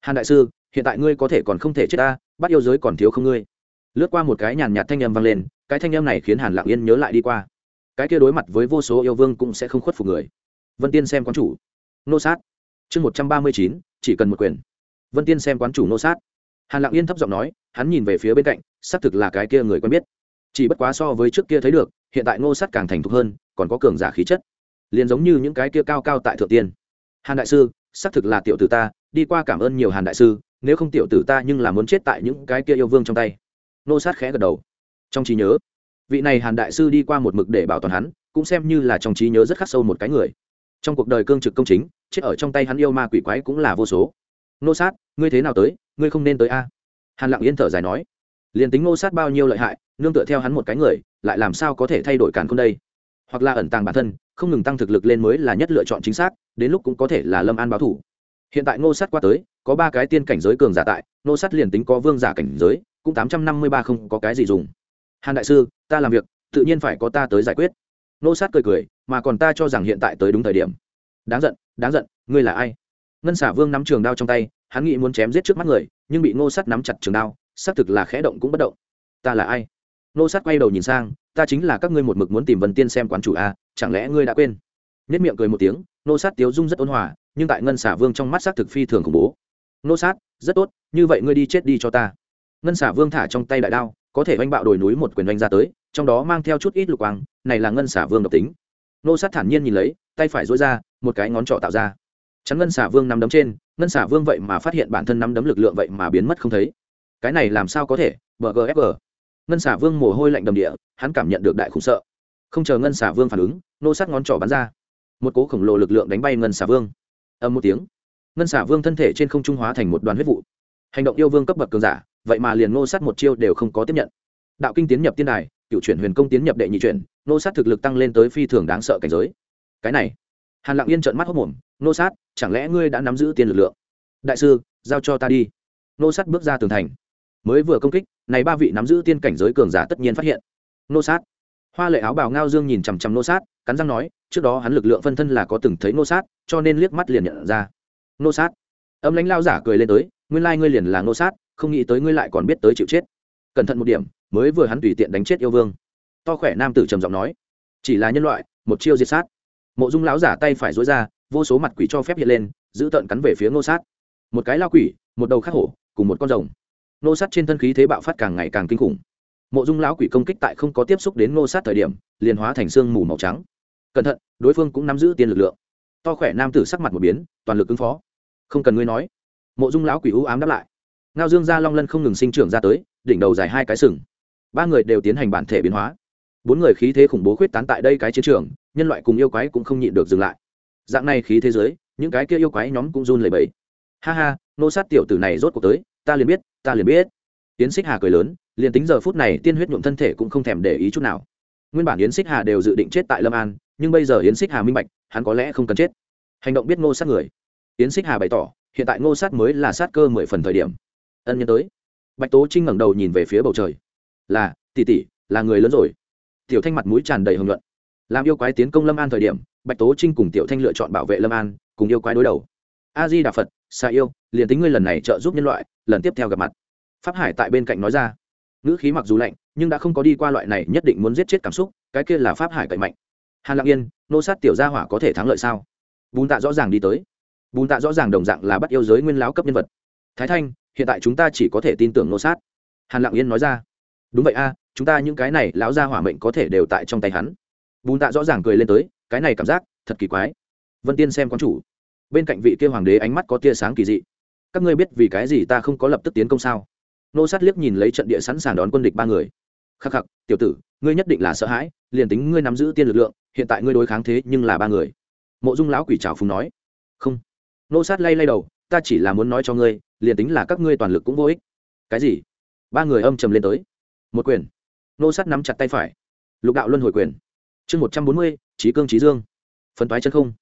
Hàn đại sư, hiện tại ngươi có thể còn không thể chết ta, bắt yêu giới còn thiếu không ngươi. Lướt qua một cái nhàn nhạt thanh âm vang lên, cái thanh âm này khiến hàn lạng yên nhớ lại đi qua cái kia đối mặt với vô số yêu vương cũng sẽ không khuất phục người. Vân tiên xem quán chủ. Nô sát. Chương một trăm ba mươi chín, chỉ cần một quyền. Vân tiên xem quán chủ nô sát. Hàn lặng yên thấp giọng nói, hắn nhìn về phía bên cạnh, xác thực là cái kia người quen biết. Chỉ bất quá so với trước kia thấy được, hiện tại ngô sát càng thành thục hơn, còn có cường giả khí chất. Liền giống như những cái kia cao cao tại thượng tiên. Hàn đại sư, xác thực là tiểu tử ta, đi qua cảm ơn nhiều hàn đại sư, nếu không tiểu tử ta nhưng là muốn chết tại những cái kia yêu vương trong tay. Nô sát khẽ gật đầu. Trong trí nhớ vị này hàn đại sư đi qua một mực để bảo toàn hắn, cũng xem như là trong trí nhớ rất khắc sâu một cái người. Trong cuộc đời cương trực công chính, chết ở trong tay hắn yêu ma quỷ quái cũng là vô số. Nô sát, ngươi thế nào tới, ngươi không nên tới a. Hàn lặng yên thở dài nói. Liền tính nô sát bao nhiêu lợi hại, nương tựa theo hắn một cái người, lại làm sao có thể thay đổi càn không đây? Hoặc là ẩn tàng bản thân, không ngừng tăng thực lực lên mới là nhất lựa chọn chính xác, đến lúc cũng có thể là lâm an báo thủ. Hiện tại ngô sát qua tới, có ba cái tiên cảnh giới cường giả tại ngô sát liền tính có vương giả cảnh giới, cũng tám trăm năm mươi ba không có cái gì dùng hàn đại sư ta làm việc tự nhiên phải có ta tới giải quyết. Ngô sát cười cười mà còn ta cho rằng hiện tại tới đúng thời điểm. Đáng giận đáng giận ngươi là ai? Ngân xả vương nắm trường đao trong tay hắn nghĩ muốn chém giết trước mắt người nhưng bị ngô sát nắm chặt trường đao xác thực là khẽ động cũng bất động. Ta là ai? Ngô sát quay đầu nhìn sang ta chính là các ngươi một mực muốn tìm vân tiên xem quán chủ a à, chẳng lẽ ngươi đã quên? Nhất miệng cười một tiếng nô sát tiếu dung rất ôn hòa nhưng tại ngân xả vương trong mắt xác thực phi thường khủng bố. Nô sát rất tốt như vậy ngươi đi chết đi cho ta. Ngân xả vương thả trong tay đại đao có thể oanh bạo đồi núi một quyền oanh ra tới, trong đó mang theo chút ít lục quang, này là ngân xả vương độc tính. Nô sát thản nhiên nhìn lấy, tay phải dối ra, một cái ngón trỏ tạo ra. Chắn ngân xả vương nắm đấm trên, ngân xả vương vậy mà phát hiện bản thân nắm đấm lực lượng vậy mà biến mất không thấy. Cái này làm sao có thể? Bgfg ngân xả vương mồ hôi lạnh đầm địa, hắn cảm nhận được đại khủng sợ. Không chờ ngân xả vương phản ứng, nô sát ngón trỏ bắn ra. Một cố khổng lồ lực lượng đánh bay ngân xả vương. Âm một tiếng, ngân xả vương thân thể trên không trung hóa thành một đoàn huyết vụ hành động yêu vương cấp bậc cường giả, vậy mà liền nô sát một chiêu đều không có tiếp nhận. Đạo kinh tiến nhập tiên đài, cựu chuyển huyền công tiến nhập đệ nhị chuyển nô sát thực lực tăng lên tới phi thường đáng sợ cảnh giới. Cái này, hàn lặng yên trợn mắt hốc mồm nô sát, chẳng lẽ ngươi đã nắm giữ tiền lực lượng? Đại sư, giao cho ta đi. Nô sát bước ra tường thành. Mới vừa công kích, này ba vị nắm giữ tiên cảnh giới cường giả tất nhiên phát hiện. Nô sát. Hoa lệ áo bào ngao dương nhìn chằm chằm nô sát, cắn răng nói, trước đó hắn lực lượng phân thân là có từng thấy nô sát, cho nên liếc mắt liền nhận ra. Nô sát. Âm lãnh lao giả cười lên tới nguyên lai ngươi liền là Ngô sát, không nghĩ tới ngươi lại còn biết tới chịu chết. Cẩn thận một điểm, mới vừa hắn tùy tiện đánh chết yêu vương. To khỏe nam tử trầm giọng nói, chỉ là nhân loại, một chiêu diệt sát. Mộ dung lão giả tay phải dối ra, vô số mặt quỷ cho phép hiện lên, giữ tợn cắn về phía Ngô sát. Một cái lao quỷ, một đầu khắc hổ, cùng một con rồng. Ngô sát trên thân khí thế bạo phát càng ngày càng kinh khủng. Mộ dung lão quỷ công kích tại không có tiếp xúc đến Ngô sát thời điểm, liền hóa thành xương mù màu trắng. Cẩn thận, đối phương cũng nắm giữ tiền lực lượng. To khỏe nam tử sắc mặt một biến, toàn lực ứng phó. Không cần ngươi nói mộ dung lão quỷ u ám đáp lại. Ngao dương gia long lân không ngừng sinh trưởng ra tới, đỉnh đầu dài hai cái sừng. Ba người đều tiến hành bản thể biến hóa. Bốn người khí thế khủng bố khuyết tán tại đây cái chiến trường, nhân loại cùng yêu quái cũng không nhịn được dừng lại. Dạng này khí thế giới, những cái kia yêu quái nhóm cũng run lẩy bẩy. Ha ha, nô sát tiểu tử này rốt cuộc tới, ta liền biết, ta liền biết. Yến xích hà cười lớn, liền tính giờ phút này tiên huyết nhuộm thân thể cũng không thèm để ý chút nào. Nguyên bản yến xích hà đều dự định chết tại lâm an, nhưng bây giờ yến xích hà minh bạch, hắn có lẽ không cần chết. Hành động biết ngô sát người. Yến xích hà bày tỏ hiện tại ngô sát mới là sát cơ mười phần thời điểm. Ân nhân tới. Bạch tố trinh ngẩng đầu nhìn về phía bầu trời. Là, tỷ tỷ, là người lớn rồi. Tiểu thanh mặt mũi tràn đầy hồng luận làm yêu quái tiến công lâm an thời điểm, bạch tố trinh cùng tiểu thanh lựa chọn bảo vệ lâm an, cùng yêu quái đối đầu. A di đà phật, xa yêu, liền tính ngươi lần này trợ giúp nhân loại, lần tiếp theo gặp mặt. Pháp hải tại bên cạnh nói ra. Ngữ khí mặc dù lạnh, nhưng đã không có đi qua loại này nhất định muốn giết chết cảm xúc, cái kia là pháp hải cậy mạnh. Hàn lặng yên, nô sát tiểu gia hỏa có thể thắng lợi sao? Bùn tạ rõ ràng đi tới bùn tạ rõ ràng đồng dạng là bắt yêu giới nguyên láo cấp nhân vật. Thái thanh, hiện tại chúng ta chỉ có thể tin tưởng nô sát. Hàn lặng yên nói ra. Đúng vậy a, chúng ta những cái này lão gia hỏa mệnh có thể đều tại trong tay hắn. Bùn tạ rõ ràng cười lên tới, cái này cảm giác, thật kỳ quái. Vân tiên xem quán chủ. Bên cạnh vị kia hoàng đế ánh mắt có tia sáng kỳ dị. Các ngươi biết vì cái gì ta không có lập tức tiến công sao? Nô sát liếc nhìn lấy trận địa sẵn sàng đón quân địch ba người. Khắc khắc, tiểu tử, ngươi nhất định là sợ hãi, liền tính ngươi nắm giữ tiên lực lượng, hiện tại ngươi đối kháng thế nhưng là ba người. Mộ dung lão quỷ trào phùng nói. Không nô sát lay lay đầu, ta chỉ là muốn nói cho ngươi, liền tính là các ngươi toàn lực cũng vô ích. Cái gì? Ba người âm trầm lên tới. Một quyền. Nô sát nắm chặt tay phải. Lục đạo luân hồi quyền. Chương một trăm bốn mươi trí cương trí dương. Phân toái chân không.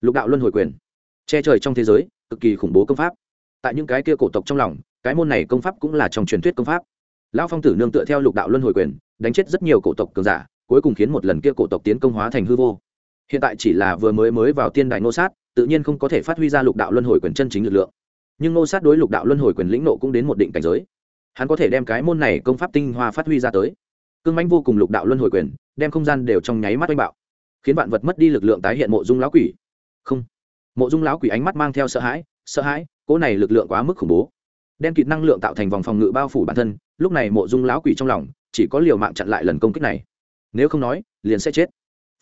Lục đạo luân hồi quyền. Che trời trong thế giới, cực kỳ khủng bố công pháp. Tại những cái kia cổ tộc trong lòng, cái môn này công pháp cũng là trong truyền thuyết công pháp. Lão phong tử nương tựa theo lục đạo luân hồi quyền, đánh chết rất nhiều cổ tộc cường giả, cuối cùng khiến một lần kia cổ tộc tiến công hóa thành hư vô. Hiện tại chỉ là vừa mới mới vào tiên đài nô sát tự nhiên không có thể phát huy ra lục đạo luân hồi quyền chân chính lực lượng. Nhưng ngô sát đối lục đạo luân hồi quyền lĩnh nộ cũng đến một định cảnh giới. Hắn có thể đem cái môn này công pháp tinh hoa phát huy ra tới. Cương mãnh vô cùng lục đạo luân hồi quyền, đem không gian đều trong nháy mắt oanh bạo, khiến vạn vật mất đi lực lượng tái hiện mộ dung lão quỷ. Không, mộ dung lão quỷ ánh mắt mang theo sợ hãi sợ hãi, cỗ này lực lượng quá mức khủng bố. Đem kịt năng lượng tạo thành vòng phòng ngự bao phủ bản thân, lúc này mộ dung lão quỷ trong lòng chỉ có liều mạng chặn lại lần công kích này. Nếu không nói, liền sẽ chết.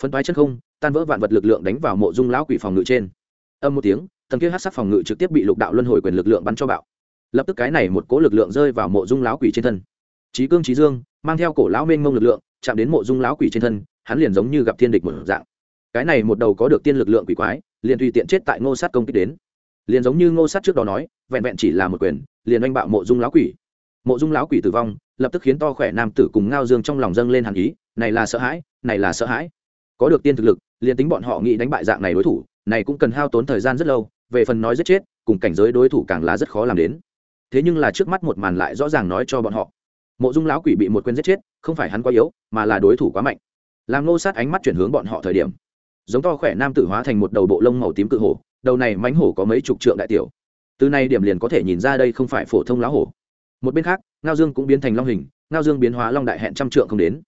Phân toái chân không, tan vỡ vạn vật lực lượng đánh vào mộ dung lão quỷ phòng ngự trên âm một tiếng, tầng kia hát sắc phòng ngự trực tiếp bị lục đạo luân hồi quyền lực lượng bắn cho bạo. Lập tức cái này một cố lực lượng rơi vào mộ dung lão quỷ trên thân. Trí cương trí dương, mang theo cổ lão mênh mông lực lượng, chạm đến mộ dung lão quỷ trên thân, hắn liền giống như gặp thiên địch một dạng. Cái này một đầu có được tiên lực lượng quỷ quái, liền tùy tiện chết tại ngô sát công kích đến. Liền giống như ngô sát trước đó nói, vẹn vẹn chỉ là một quyền, liền oanh bạo mộ dung lão quỷ. Mộ dung lão quỷ tử vong, lập tức khiến to khỏe nam tử cùng ngao dương trong lòng dâng lên hàn ý, này là sợ hãi, này là sợ hãi. Có được tiên thực lực, liền tính bọn họ nghĩ đánh bại dạng này đối thủ này cũng cần hao tốn thời gian rất lâu, về phần nói giết chết, cùng cảnh giới đối thủ càng là rất khó làm đến. Thế nhưng là trước mắt một màn lại rõ ràng nói cho bọn họ. Mộ dung lão quỷ bị một quyền giết chết, không phải hắn quá yếu, mà là đối thủ quá mạnh. Làm nô sát ánh mắt chuyển hướng bọn họ thời điểm, giống to khỏe nam tử hóa thành một đầu bộ lông màu tím cự hổ, đầu này mánh hổ có mấy chục trượng đại tiểu. Từ nay điểm liền có thể nhìn ra đây không phải phổ thông lão hổ. Một bên khác, ngao dương cũng biến thành long hình, ngao dương biến hóa long đại hẹn trăm trượng không đến.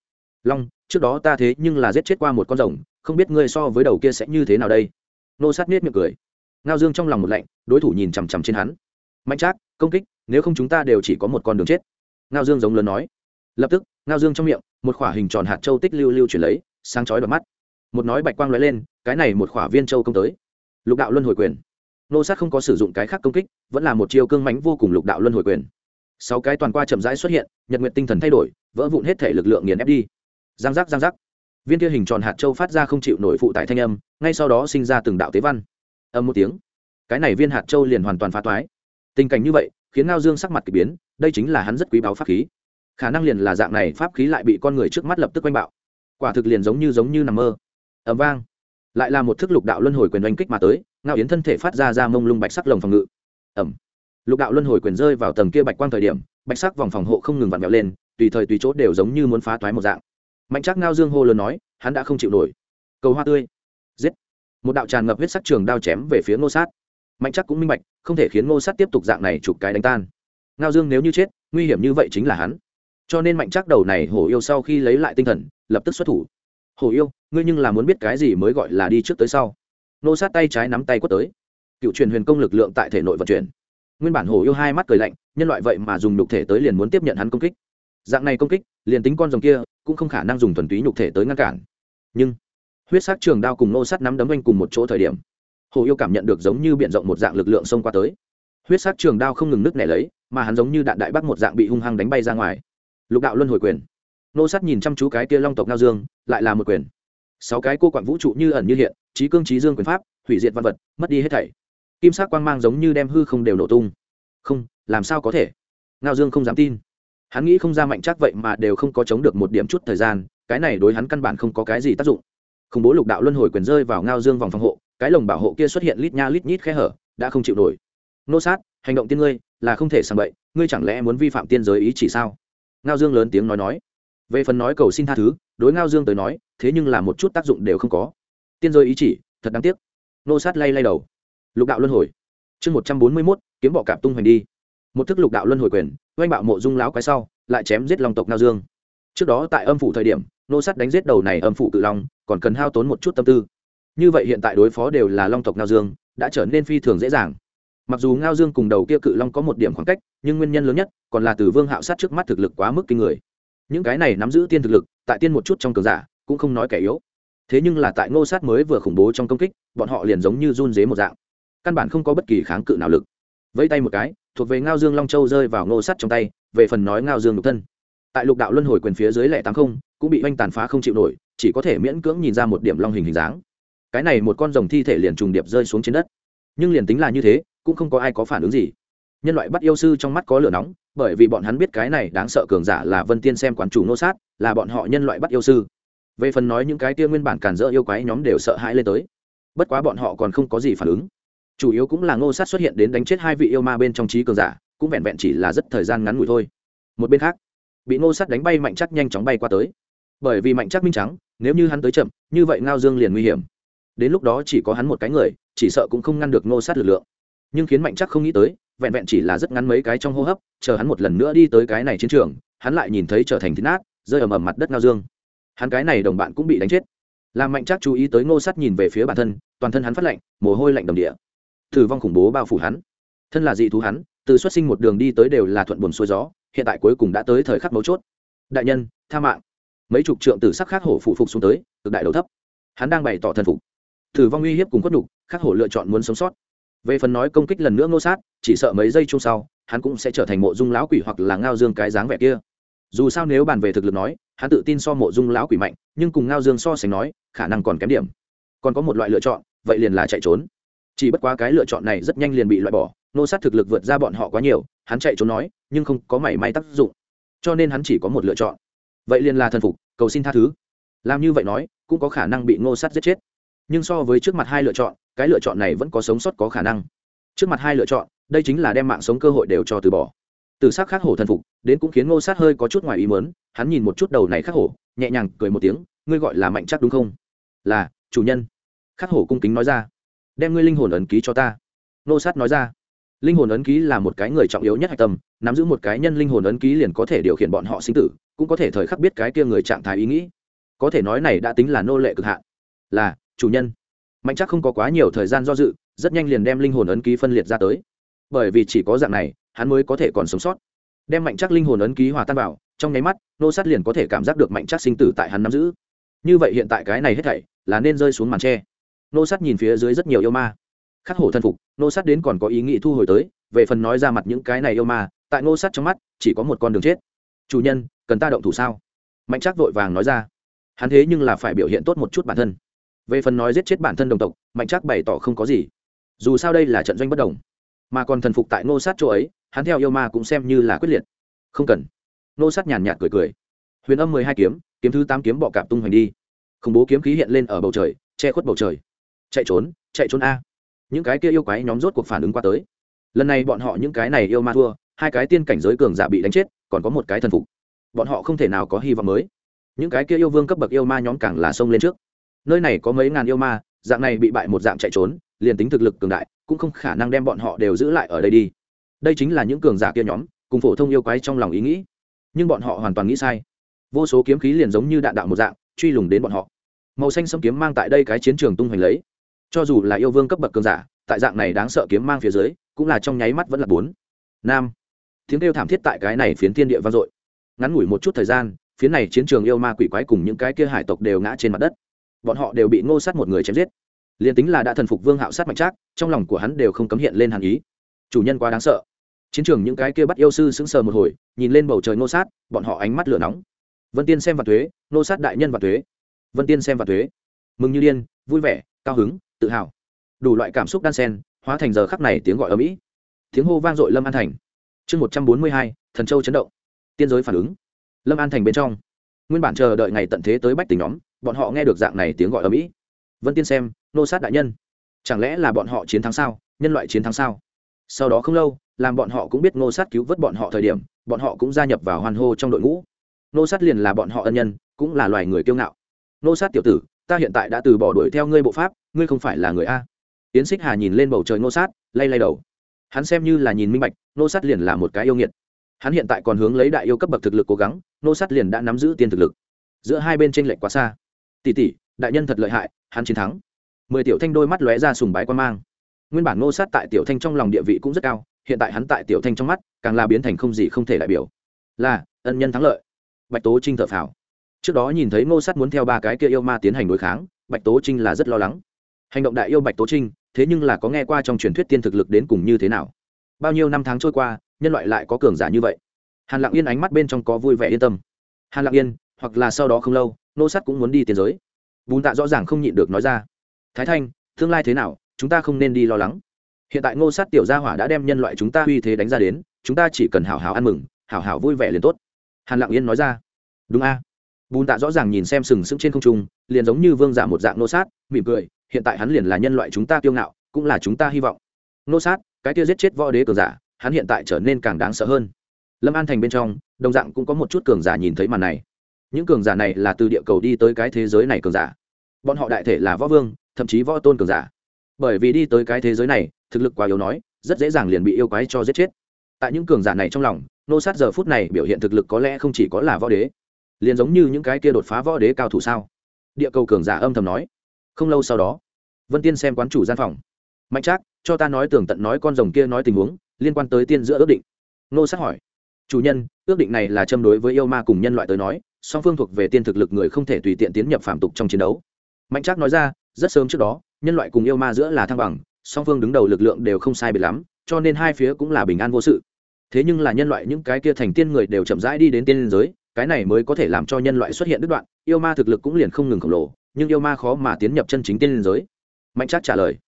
Long, trước đó ta thế nhưng là giết chết qua một con rồng, không biết ngươi so với đầu kia sẽ như thế nào đây? Nô sát nết miệng cười. Ngao dương trong lòng một lạnh, đối thủ nhìn chằm chằm trên hắn. Mạnh trác, công kích, nếu không chúng ta đều chỉ có một con đường chết. Ngao dương giống lớn nói. Lập tức, ngao dương trong miệng, một khỏa hình tròn hạt châu tích lưu lưu chuyển lấy, sáng chói đỏ mắt. Một nói bạch quang lóe lên, cái này một khỏa viên châu công tới. Lục đạo luân hồi quyền. Nô sát không có sử dụng cái khác công kích, vẫn là một chiêu cương mánh vô cùng lục đạo luân hồi quyền. Sáu cái toàn qua chậm rãi xuất hiện, nhật nguyện tinh thần thay đổi, vỡ vụn hết thể lực lượng nghiền ép đi. Giang giác giang giác viên kia hình tròn hạt châu phát ra không chịu nổi phụ tại thanh âm, ngay sau đó sinh ra từng đạo tế văn. Âm một tiếng, cái này viên hạt châu liền hoàn toàn phá toái. Tình cảnh như vậy, khiến ngao dương sắc mặt k ỳ biến, đây chính là hắn rất quý báu pháp khí. Khả năng liền là dạng này pháp khí lại bị con người trước mắt lập tức quanh bạo. Quả thực liền giống như giống như nằm mơ. Ẩm vang. Lại là một thức lục đạo luân hồi quyền oanh kích mà tới, ngao yến thân thể phát ra ra mông lung bạch sắc lồng phòng ngự. Ẩm lục đạo luân hồi quyền rơi vào tầng kia bạch quang thời điểm, bạch sắc vòng phòng hộ không ngừng vặn vẹo lên, tùy thời tùy chỗ đều giống như muốn phá toái một dạng mạnh chắc ngao dương hô lớn nói, hắn đã không chịu nổi. Cầu hoa tươi. Giết. Một đạo tràn ngập huyết sắc trường đao chém về phía ngô sát. Mạnh chắc cũng minh bạch, không thể khiến ngô sát tiếp tục dạng này chụp cái đánh tan. Ngao dương nếu như chết, nguy hiểm như vậy chính là hắn. Cho nên mạnh chắc đầu này hổ yêu sau khi lấy lại tinh thần, lập tức xuất thủ. Hổ yêu, ngươi nhưng là muốn biết cái gì mới gọi là đi trước tới sau? Nô sát tay trái nắm tay quất tới. Cựu truyền huyền công lực lượng tại thể nội vận chuyển. Nguyên bản hổ yêu hai mắt cười lạnh, nhân loại vậy mà dùng nhục thể tới liền muốn tiếp nhận hắn công kích. Dạng này công kích, liền tính con rồng kia cũng không khả năng dùng thuần túy nhục thể tới ngăn cản. Nhưng, huyết sắc trường đao cùng nô sát nắm đấm anh cùng một chỗ thời điểm, hồ yêu cảm nhận được giống như b i ể n rộng một dạng lực lượng xông qua tới. Huyết sắc trường đao không ngừng nứt nẻ lấy, mà hắn giống như đạn đại bắc một dạng bị hung hăng đánh bay ra ngoài. Lục đạo luân hồi quyền. Nô sát nhìn chăm chú cái kia long tộc ngao dương, lại là một quyền. Sáu cái cô quản vũ trụ như ẩn như hiện trí cương trí dương quyền pháp, hủy diệt văn vật, mất đi hết thảy. Kim sắc quang mang giống như đem hư không đều nổ tung. Không, làm sao có thể? Ngao dương không dám tin hắn nghĩ không ra mạnh chắc vậy mà đều không có chống được một điểm chút thời gian, cái này đối hắn căn bản không có cái gì tác dụng. Khủng bố lục đạo luân hồi quyền rơi vào ngao dương vòng phòng hộ, cái lồng bảo hộ kia xuất hiện lít nha lít nhít khe hở, đã không chịu nổi. Nô sát, hành động tiên ngươi, là không thể sàng bậy, ngươi chẳng lẽ muốn vi phạm tiên giới ý chỉ sao? Ngao dương lớn tiếng nói nói. Về phần nói cầu xin tha thứ, đối ngao dương tới nói, thế nhưng là một chút tác dụng đều không có. Tiên giới ý chỉ, thật đáng tiếc. Nô sát lay lay đầu. Lục đạo luân hồi. Chương một trăm bốn mươi mốt, kiếm bọ cạp tung hoành đi một thức lục đạo luân hồi quyền, oanh bạo mộ dung láo quái sau, lại chém giết long tộc ngao dương. Trước đó tại âm phủ thời điểm, nô sát đánh giết đầu này âm phủ cự long, còn cần hao tốn một chút tâm tư. Như vậy hiện tại đối phó đều là long tộc ngao dương, đã trở nên phi thường dễ dàng. Mặc dù ngao dương cùng đầu kia cự long có một điểm khoảng cách, nhưng nguyên nhân lớn nhất còn là từ vương hạo sát trước mắt thực lực quá mức kinh người. Những cái này nắm giữ tiên thực lực, tại tiên một chút trong cường giả, cũng không nói kẻ yếu. Thế nhưng là tại ngô sát mới vừa khủng bố trong công kích, bọn họ liền giống như run dế một dạng. Căn bản không có bất kỳ kháng cự nào lực vẫy tay một cái, thuộc về ngao dương long châu rơi vào ngô sát trong tay, về phần nói ngao dương độc thân. Tại lục đạo luân hồi quyền phía dưới lẻ tám không, cũng bị oanh tàn phá không chịu nổi, chỉ có thể miễn cưỡng nhìn ra một điểm long hình hình dáng. Cái này một con rồng thi thể liền trùng điệp rơi xuống trên đất. Nhưng liền tính là như thế, cũng không có ai có phản ứng gì. Nhân loại bắt yêu sư trong mắt có lửa nóng, bởi vì bọn hắn biết cái này đáng sợ cường giả là vân tiên xem quán chủ nô sát là bọn họ nhân loại bắt yêu sư. Về phần nói những cái tia nguyên bản cản dỡ yêu quái nhóm đều sợ hãi lên tới. Bất quá bọn họ còn không có gì phản ứng chủ yếu cũng là ngô sát xuất hiện đến đánh chết hai vị yêu ma bên trong trí cường giả, cũng vẹn vẹn chỉ là rất thời gian ngắn ngủi thôi. Một bên khác, bị ngô sát đánh bay mạnh chắc nhanh chóng bay qua tới. Bởi vì mạnh chắc minh trắng, nếu như hắn tới chậm, như vậy ngao dương liền nguy hiểm. Đến lúc đó chỉ có hắn một cái người, chỉ sợ cũng không ngăn được ngô sát lực lượng. Nhưng khiến mạnh chắc không nghĩ tới, vẹn vẹn chỉ là rất ngắn mấy cái trong hô hấp, chờ hắn một lần nữa đi tới cái này chiến trường, hắn lại nhìn thấy trở thành thịt nát, rơi ầm ầm mặt đất ngao dương. Hắn cái này đồng bạn cũng bị đánh chết. Làm mạnh chắc chú ý tới ngô sát nhìn về phía bản thân, toàn thân hắn phát lạnh, mồ hôi lạnh đồng địa thử vong khủng bố bao phủ hắn. Thân là dị thú hắn, từ xuất sinh một đường đi tới đều là thuận buồn xuôi gió, hiện tại cuối cùng đã tới thời khắc mấu chốt. Đại nhân, tha mạng. Mấy chục trượng tử sắc khắc hổ phụ phục xuống tới, cực đại đầu thấp. Hắn đang bày tỏ thần phục. Thử vong uy hiếp cùng khuất nhục khắc hổ lựa chọn muốn sống sót. Về phần nói công kích lần nữa ngô sát, chỉ sợ mấy giây chung sau, hắn cũng sẽ trở thành mộ dung lão quỷ hoặc là ngao dương cái dáng vẻ kia. Dù sao nếu bàn về thực lực nói, hắn tự tin so mộ dung lão quỷ mạnh, nhưng cùng ngao dương so sánh nói, khả năng còn kém điểm. Còn có một loại lựa chọn, vậy liền là chạy trốn chỉ bất quá cái lựa chọn này rất nhanh liền bị loại bỏ, nô sát thực lực vượt ra bọn họ quá nhiều, hắn chạy trốn nói, nhưng không có mảy may tác dụng. Cho nên hắn chỉ có một lựa chọn. Vậy liền là thần phục, cầu xin tha thứ. Làm như vậy nói, cũng có khả năng bị ngô sát giết chết. Nhưng so với trước mặt hai lựa chọn, cái lựa chọn này vẫn có sống sót có khả năng. Trước mặt hai lựa chọn, đây chính là đem mạng sống cơ hội đều cho từ bỏ. Từ s ắ c khắc hổ thần phục, đến cũng khiến ngô sát hơi có chút ngoài ý mớn hắn nhìn một chút đầu này khắc hổ, nhẹ nhàng cười một tiếng, ngươi gọi là mạnh chắc đúng không? Là, chủ nhân. Khắc hổ cung kính nói ra đem ngươi linh hồn ấn ký cho ta. Nô sát nói ra. Linh hồn ấn ký là một cái người trọng yếu nhất hạch tâm, nắm giữ một cái nhân linh hồn ấn ký liền có thể điều khiển bọn họ sinh tử, cũng có thể thời khắc biết cái kia người trạng thái ý nghĩ. Có thể nói này đã tính là nô lệ cực hạn. Là, chủ nhân. Mạnh chắc không có quá nhiều thời gian do dự, rất nhanh liền đem linh hồn ấn ký phân liệt ra tới. Bởi vì chỉ có dạng này, hắn mới có thể còn sống sót. Đem mạnh chắc linh hồn ấn ký hòa tan vào, trong nháy mắt, nô sát liền có thể cảm giác được mạnh chắc sinh tử tại hắn nắm giữ. Như vậy hiện tại cái này hết thảy, là nên rơi xuống màn tre nô sát nhìn phía dưới rất nhiều yêu ma. Khắc hổ thân phục, nô sát đến còn có ý nghĩ thu hồi tới, về phần nói ra mặt những cái này yêu ma, tại nô sát trong mắt, chỉ có một con đường chết. Chủ nhân, cần ta động thủ sao? Mạnh Trác vội vàng nói ra. Hắn thế nhưng là phải biểu hiện tốt một chút bản thân. Về phần nói giết chết bản thân đồng tộc, mạnh Trác bày tỏ không có gì. Dù sao đây là trận doanh bất đồng, mà còn thần phục tại Nô sát chỗ ấy, hắn theo yêu ma cũng xem như là quyết liệt. Không cần. Nô sát nhàn nhạt cười cười. Huyền âm mười hai kiếm kiếm thứ tám kiếm bọ cạp tung hoành đi. Khủng bố kiếm khí hiện lên ở bầu trời, che khuất bầu trời chạy trốn chạy trốn a. Những cái kia yêu quái nhóm rốt cuộc phản ứng qua tới. Lần này bọn họ những cái này yêu ma thua, hai cái tiên cảnh giới cường giả bị đánh chết, còn có một cái thần phục. Bọn họ không thể nào có hy vọng mới. Những cái kia yêu vương cấp bậc yêu ma nhóm càng là xông lên trước. Nơi này có mấy ngàn yêu ma, dạng này bị bại một dạng chạy trốn, liền tính thực lực cường đại, cũng không khả năng đem bọn họ đều giữ lại ở đây đi. Đây chính là những cường giả kia nhóm, cùng phổ thông yêu quái trong lòng ý nghĩ. Nhưng bọn họ hoàn toàn nghĩ sai. Vô số kiếm khí liền giống như đạn đạo một dạng, truy lùng đến bọn họ. Màu xanh sấm kiếm mang tại đây cái chiến trường tung hoành lấy cho dù là yêu vương cấp bậc cường giả, tại dạng này đáng sợ kiếm mang phía dưới, cũng là trong nháy mắt vẫn là bốn. Nam. Tiếng kêu thảm thiết tại cái này phiến thiên địa vang dội. Ngắn ngủi một chút thời gian, phiến này chiến trường yêu ma quỷ quái cùng những cái kia hải tộc đều ngã trên mặt đất. Bọn họ đều bị ngô sát một người chém giết. Liền tính là đã thần phục vương hạo sát mạnh trác, trong lòng của hắn đều không cấm hiện lên hàn ý. Chủ nhân quá đáng sợ. Chiến trường những cái kia bắt yêu sư sững sờ một hồi, nhìn lên bầu trời ngô sát, bọn họ ánh mắt lửa nóng. Vân tiên xem và thuế, ngô sát đại nhân và thuế. Vân tiên xem và thuế. Mừng như điên, vui vẻ, cao hứng tự hào. Đủ loại cảm xúc đan sen hóa thành giờ khắc này tiếng gọi ở mỹ tiếng hô vang dội lâm an thành. Chương một trăm bốn mươi hai, thần châu chấn động. Tiên giới phản ứng. Lâm an thành bên trong. Nguyên bản chờ đợi ngày tận thế tới bách tỉnh nhóm, bọn họ nghe được dạng này tiếng gọi ở mỹ vân tiên xem, nô sát đại nhân. Chẳng lẽ là bọn họ chiến thắng sao? Nhân loại chiến thắng sao? Sau đó không lâu, làm bọn họ cũng biết nô sát cứu vớt bọn họ thời điểm, bọn họ cũng gia nhập vào hoan hô trong đội ngũ. Nô sát liền là bọn họ ân nhân, cũng là loài người kiêu ngạo. Nô sát tiểu tử ta hiện tại đã từ bỏ đuổi theo ngươi bộ pháp, ngươi không phải là người a. Yến xích hà nhìn lên bầu trời nô sát, lay lay đầu. Hắn xem như là nhìn minh bạch nô sát liền là một cái yêu nghiệt. Hắn hiện tại còn hướng lấy đại yêu cấp bậc thực lực cố gắng nô sát liền đã nắm giữ tiền thực lực. Giữa hai bên tranh lệch quá xa. Tỷ tỷ, đại nhân thật lợi hại, hắn chiến thắng. Mười tiểu thanh đôi mắt lóe ra sùng bái quan mang. Nguyên bản ngô sát tại tiểu thanh trong lòng địa vị cũng rất cao, hiện tại hắn tại tiểu thanh trong mắt, càng là biến thành không gì không thể đại biểu. Là, ân nhân thắng lợi. Bạch tố trinh thở phào trước đó nhìn thấy ngô sát muốn theo ba cái kia yêu ma tiến hành đối kháng, bạch tố trinh là rất lo lắng. Hành động đại yêu bạch tố trinh, thế nhưng là có nghe qua trong truyền thuyết tiên thực lực đến cùng như thế nào? Bao nhiêu năm tháng trôi qua, nhân loại lại có cường giả như vậy? Hàn lặng yên ánh mắt bên trong có vui vẻ yên tâm. Hàn lặng yên, hoặc là sau đó không lâu nô sát cũng muốn đi tiến giới. Bùn tạ rõ ràng không nhịn được nói ra. Thái thanh, tương lai thế nào, chúng ta không nên đi lo lắng. Hiện tại ngô sát tiểu gia hỏa đã đem nhân loại chúng ta uy thế đánh ra đến, chúng ta chỉ cần hào hào ăn mừng hào hào vui vẻ liền tốt. Hàn lặng yên nói ra. Đúng a bùn tạ rõ ràng nhìn xem sừng sững trên không trung, liền giống như vương giả một dạng nô sát, mỉm cười, hiện tại hắn liền là nhân loại chúng ta kiêu ngạo, cũng là chúng ta hy vọng. Nô sát, cái kia giết chết võ đế cường giả, hắn hiện tại trở nên càng đáng sợ hơn. Lâm an thành bên trong, đồng dạng cũng có một chút cường giả nhìn thấy màn này. Những cường giả này là từ địa cầu đi tới cái thế giới này cường giả. Bọn họ đại thể là võ vương, thậm chí võ tôn cường giả. Bởi vì đi tới cái thế giới này, thực lực quá yếu nói, rất dễ dàng liền bị yêu quái cho giết chết. Tại những cường giả này trong lòng, nô sát giờ phút này biểu hiện thực lực có lẽ không chỉ có là võ đế liền giống như những cái kia đột phá võ đế cao thủ sao? Địa cầu cường giả âm thầm nói. Không lâu sau đó, vân tiên xem quán chủ gian phòng. Mạnh trác, cho ta nói tường tận nói con rồng kia nói tình huống, liên quan tới tiên giữa ước định. Nô sát hỏi. Chủ nhân, ước định này là châm đối với yêu ma cùng nhân loại tới nói, song phương thuộc về tiên thực lực người không thể tùy tiện tiến nhập phạm tục trong chiến đấu. Mạnh trác nói ra, rất sớm trước đó, nhân loại cùng yêu ma giữa là thăng bằng, song phương đứng đầu lực lượng đều không sai biệt lắm, cho nên hai phía cũng là bình an vô sự. Thế nhưng là nhân loại những cái kia thành tiên người đều chậm rãi đi đến tiên giới cái này mới có thể làm cho nhân loại xuất hiện đứt đoạn, yêu ma thực lực cũng liền không ngừng khổng lồ, nhưng yêu ma khó mà tiến nhập chân chính tiên liên giới. Mạnh trác trả lời,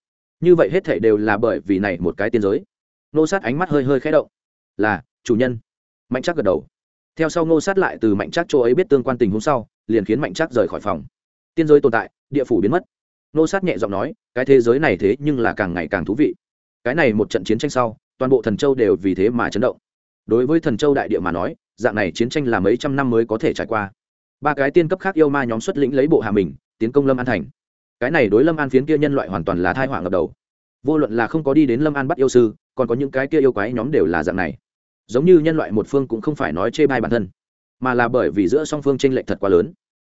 như vậy hết thể đều là bởi vì này một cái tiên giới. Nô sát ánh mắt hơi hơi khẽ động. Là, chủ nhân. Mạnh trác gật đầu. Theo sau ngô sát lại từ mạnh trác chỗ ấy biết tương quan tình hôm sau, liền khiến mạnh trác rời khỏi phòng. Tiên giới tồn tại, địa phủ biến mất. Nô sát nhẹ giọng nói, cái thế giới này thế nhưng là càng ngày càng thú vị. Cái này một trận chiến tranh sau, toàn bộ thần châu đều vì thế mà chấn động đối với thần châu đại địa mà nói, dạng này chiến tranh là mấy trăm năm mới có thể trải qua. Ba cái tiên cấp khác yêu ma nhóm xuất lĩnh lấy bộ hạ mình, tiến công lâm an thành. Cái này đối lâm an phiến kia nhân loại hoàn toàn là thai họa ngập đầu. Vô luận là không có đi đến lâm an bắt yêu sư, còn có những cái kia yêu quái nhóm đều là dạng này. Giống như nhân loại một phương cũng không phải nói chê bai bản thân, mà là bởi vì giữa song phương tranh lệch thật quá lớn.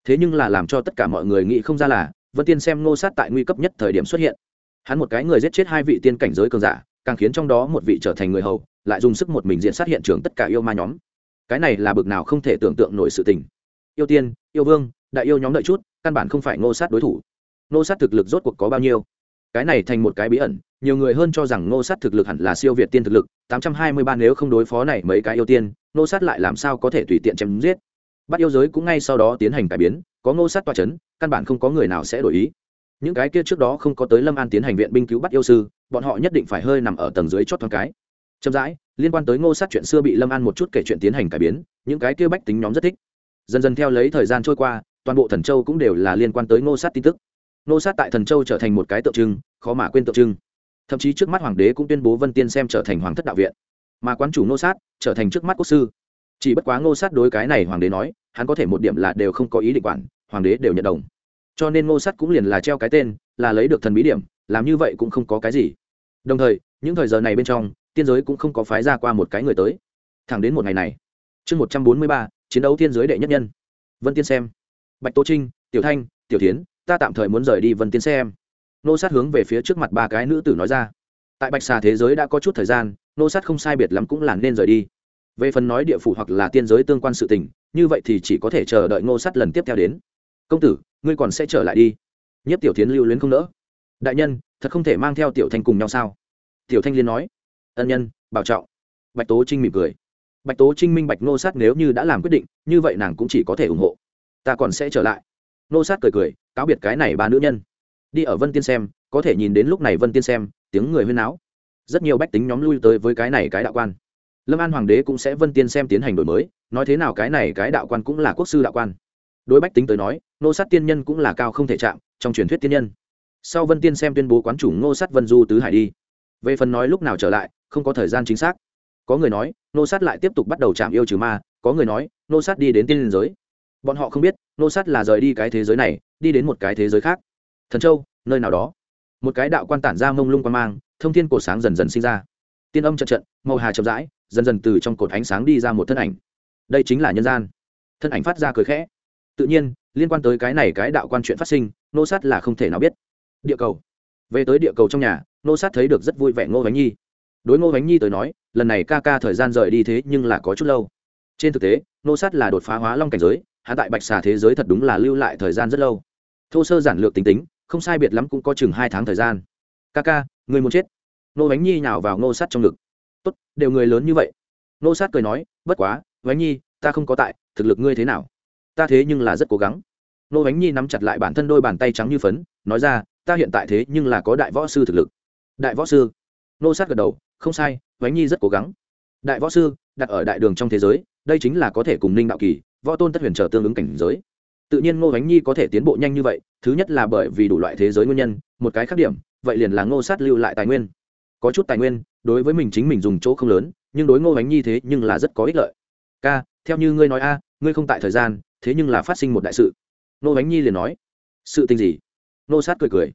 Thế nhưng là làm cho tất cả mọi người nghĩ không ra là, vân tiên xem ngô sát tại nguy cấp nhất thời điểm xuất hiện. Hắn một cái người giết chết hai vị tiên cảnh giới cường giả, càng khiến trong đó một vị trở thành người hầu lại dùng sức một mình diện sát hiện trường tất cả yêu ma nhóm. Cái này là bực nào không thể tưởng tượng nổi sự tình. Yêu tiên, yêu vương, đại yêu nhóm đợi chút, căn bản không phải ngô sát đối thủ. Ngô sát thực lực rốt cuộc có bao nhiêu? Cái này thành một cái bí ẩn, nhiều người hơn cho rằng ngô sát thực lực hẳn là siêu việt tiên thực lực, tám trăm hai mươi ba nếu không đối phó này mấy cái yêu tiên, ngô sát lại làm sao có thể tùy tiện chém giết? Bắt yêu giới cũng ngay sau đó tiến hành cải biến, có ngô sát toa c h ấ n căn bản không có người nào sẽ đổi ý. Những cái kia trước đó không có tới lâm an tiến hành viện binh cứu bắt yêu sư, bọn họ nhất định phải hơi nằm ở tầng dưới chót thoáng cái chậm rãi, liên quan tới ngô sát chuyện xưa bị lâm an một chút kể chuyện tiến hành cải biến, những cái kia bách tính nhóm rất thích. Dần dần theo lấy thời gian trôi qua, toàn bộ thần châu cũng đều là liên quan tới ngô sát tin tức. Ngô sát tại thần châu trở thành một cái tượng trưng, khó mà quên tượng trưng. Thậm chí trước mắt hoàng đế cũng tuyên bố vân tiên xem trở thành hoàng thất đạo viện. Mà quán chủ ngô sát trở thành trước mắt quốc sư. Chỉ bất quá ngô sát đối cái này hoàng đế nói, hắn có thể một điểm là đều không có ý định quản, hoàng đế đều nhận đồng. Cho nên ngô sát cũng liền là treo cái tên, là lấy được thần bí điểm, làm như vậy cũng không có cái gì. Đồng thời, những thời giờ này bên trong tiên giới cũng không có phái ra qua một cái người tới. Thẳng đến một ngày này, chương một trăm bốn mươi ba, chiến đấu tiên giới đệ nhất nhân. Vân tiên xem. Bạch tô trinh, tiểu thanh, tiểu tiến ta tạm thời muốn rời đi vân tiên xem. Nô sát hướng về phía trước mặt ba cái nữ tử nói ra. Tại bạch xà thế giới đã có chút thời gian, nô sát không sai biệt lắm cũng là nên rời đi. Về phần nói địa phủ hoặc là tiên giới tương quan sự tình, như vậy thì chỉ có thể chờ đợi ngô sát lần tiếp theo đến. Công tử, ngươi còn sẽ trở lại đi. Nhất tiểu tiến lưu luyến không nỡ. Đại nhân, thật không thể mang theo tiểu thanh cùng nhau sao? Tiểu thanh liên nói ân nhân bảo trọng. Bạch tố trinh mỉm cười. Bạch tố trinh minh bạch nô sát nếu như đã làm quyết định như vậy nàng cũng chỉ có thể ủng hộ. Ta còn sẽ trở lại. Nô sát cười cười cáo biệt cái này ba nữ nhân. Đi ở vân tiên xem có thể nhìn đến lúc này vân tiên xem tiếng người huyên náo, rất nhiều bách tính nhóm lui tới với cái này cái đạo quan. Lâm an hoàng đế cũng sẽ vân tiên xem tiến hành đổi mới nói thế nào cái này cái đạo quan cũng là quốc sư đạo quan. Đối bách tính tới nói nô sát tiên nhân cũng là cao không thể chạm trong truyền thuyết tiên nhân. Sau vân tiên xem tuyên bố quán chủ ngô sát vân du tứ hải đi về phần nói lúc nào trở lại, không có thời gian chính xác. Có người nói, nô sát lại tiếp tục bắt đầu chạm yêu trừ ma, có người nói, nô sát đi đến tiên liên giới. Bọn họ không biết, nô sát là rời đi cái thế giới này, đi đến một cái thế giới khác. Thần châu, nơi nào đó. Một cái đạo quan tản ra mông lung quan mang, thông thiên cổ sáng dần dần sinh ra. Tiên âm trận trận, màu hà chậm rãi, dần dần từ trong cột ánh sáng đi ra một thân ảnh. Đây chính là nhân gian. Thân ảnh phát ra cười khẽ. Tự nhiên, liên quan tới cái này cái đạo quan chuyện phát sinh, nô sát là không thể nào biết. Địa cầu. Về tới địa cầu trong nhà nô sát thấy được rất vui vẻ ngô bánh nhi. Đối ngô bánh nhi tới nói, lần này ca ca thời gian rời đi thế nhưng là có chút lâu. Trên thực tế, nô sát là đột phá hóa long cảnh giới hạ tại bạch xà thế giới thật đúng là lưu lại thời gian rất lâu. Thô sơ giản lược tính tính, không sai biệt lắm cũng có chừng hai tháng thời gian. Ca ca, người muốn chết? Nô bánh nhi nhào vào Nô sát trong ngực. Tốt, đều người lớn như vậy. Nô sát cười nói, bất quá bánh nhi, ta không có tại, thực lực ngươi thế nào? Ta thế nhưng là rất cố gắng. Nô bánh nhi nắm chặt lại bản thân đôi bàn tay trắng như phấn, nói ra, ta hiện tại thế nhưng là có đại võ sư thực lực đại võ sư. Nô sát gật đầu, không sai bánh nhi rất cố gắng. Đại võ sư, đặt ở đại đường trong thế giới, đây chính là có thể cùng ninh đạo kỳ, võ tôn tất huyền trở tương ứng cảnh giới. Tự nhiên ngô bánh nhi có thể tiến bộ nhanh như vậy, thứ nhất là bởi vì đủ loại thế giới nguyên nhân, một cái khác điểm, vậy liền là ngô sát lưu lại tài nguyên. Có chút tài nguyên, đối với mình chính mình dùng chỗ không lớn, nhưng đối ngô bánh nhi thế nhưng là rất có ích lợi. Ca, theo như ngươi nói a, ngươi không tại thời gian, thế nhưng là phát sinh một đại sự. Ngô bánh nhi liền nói. Sự tình gì? Ngô sát cười cười.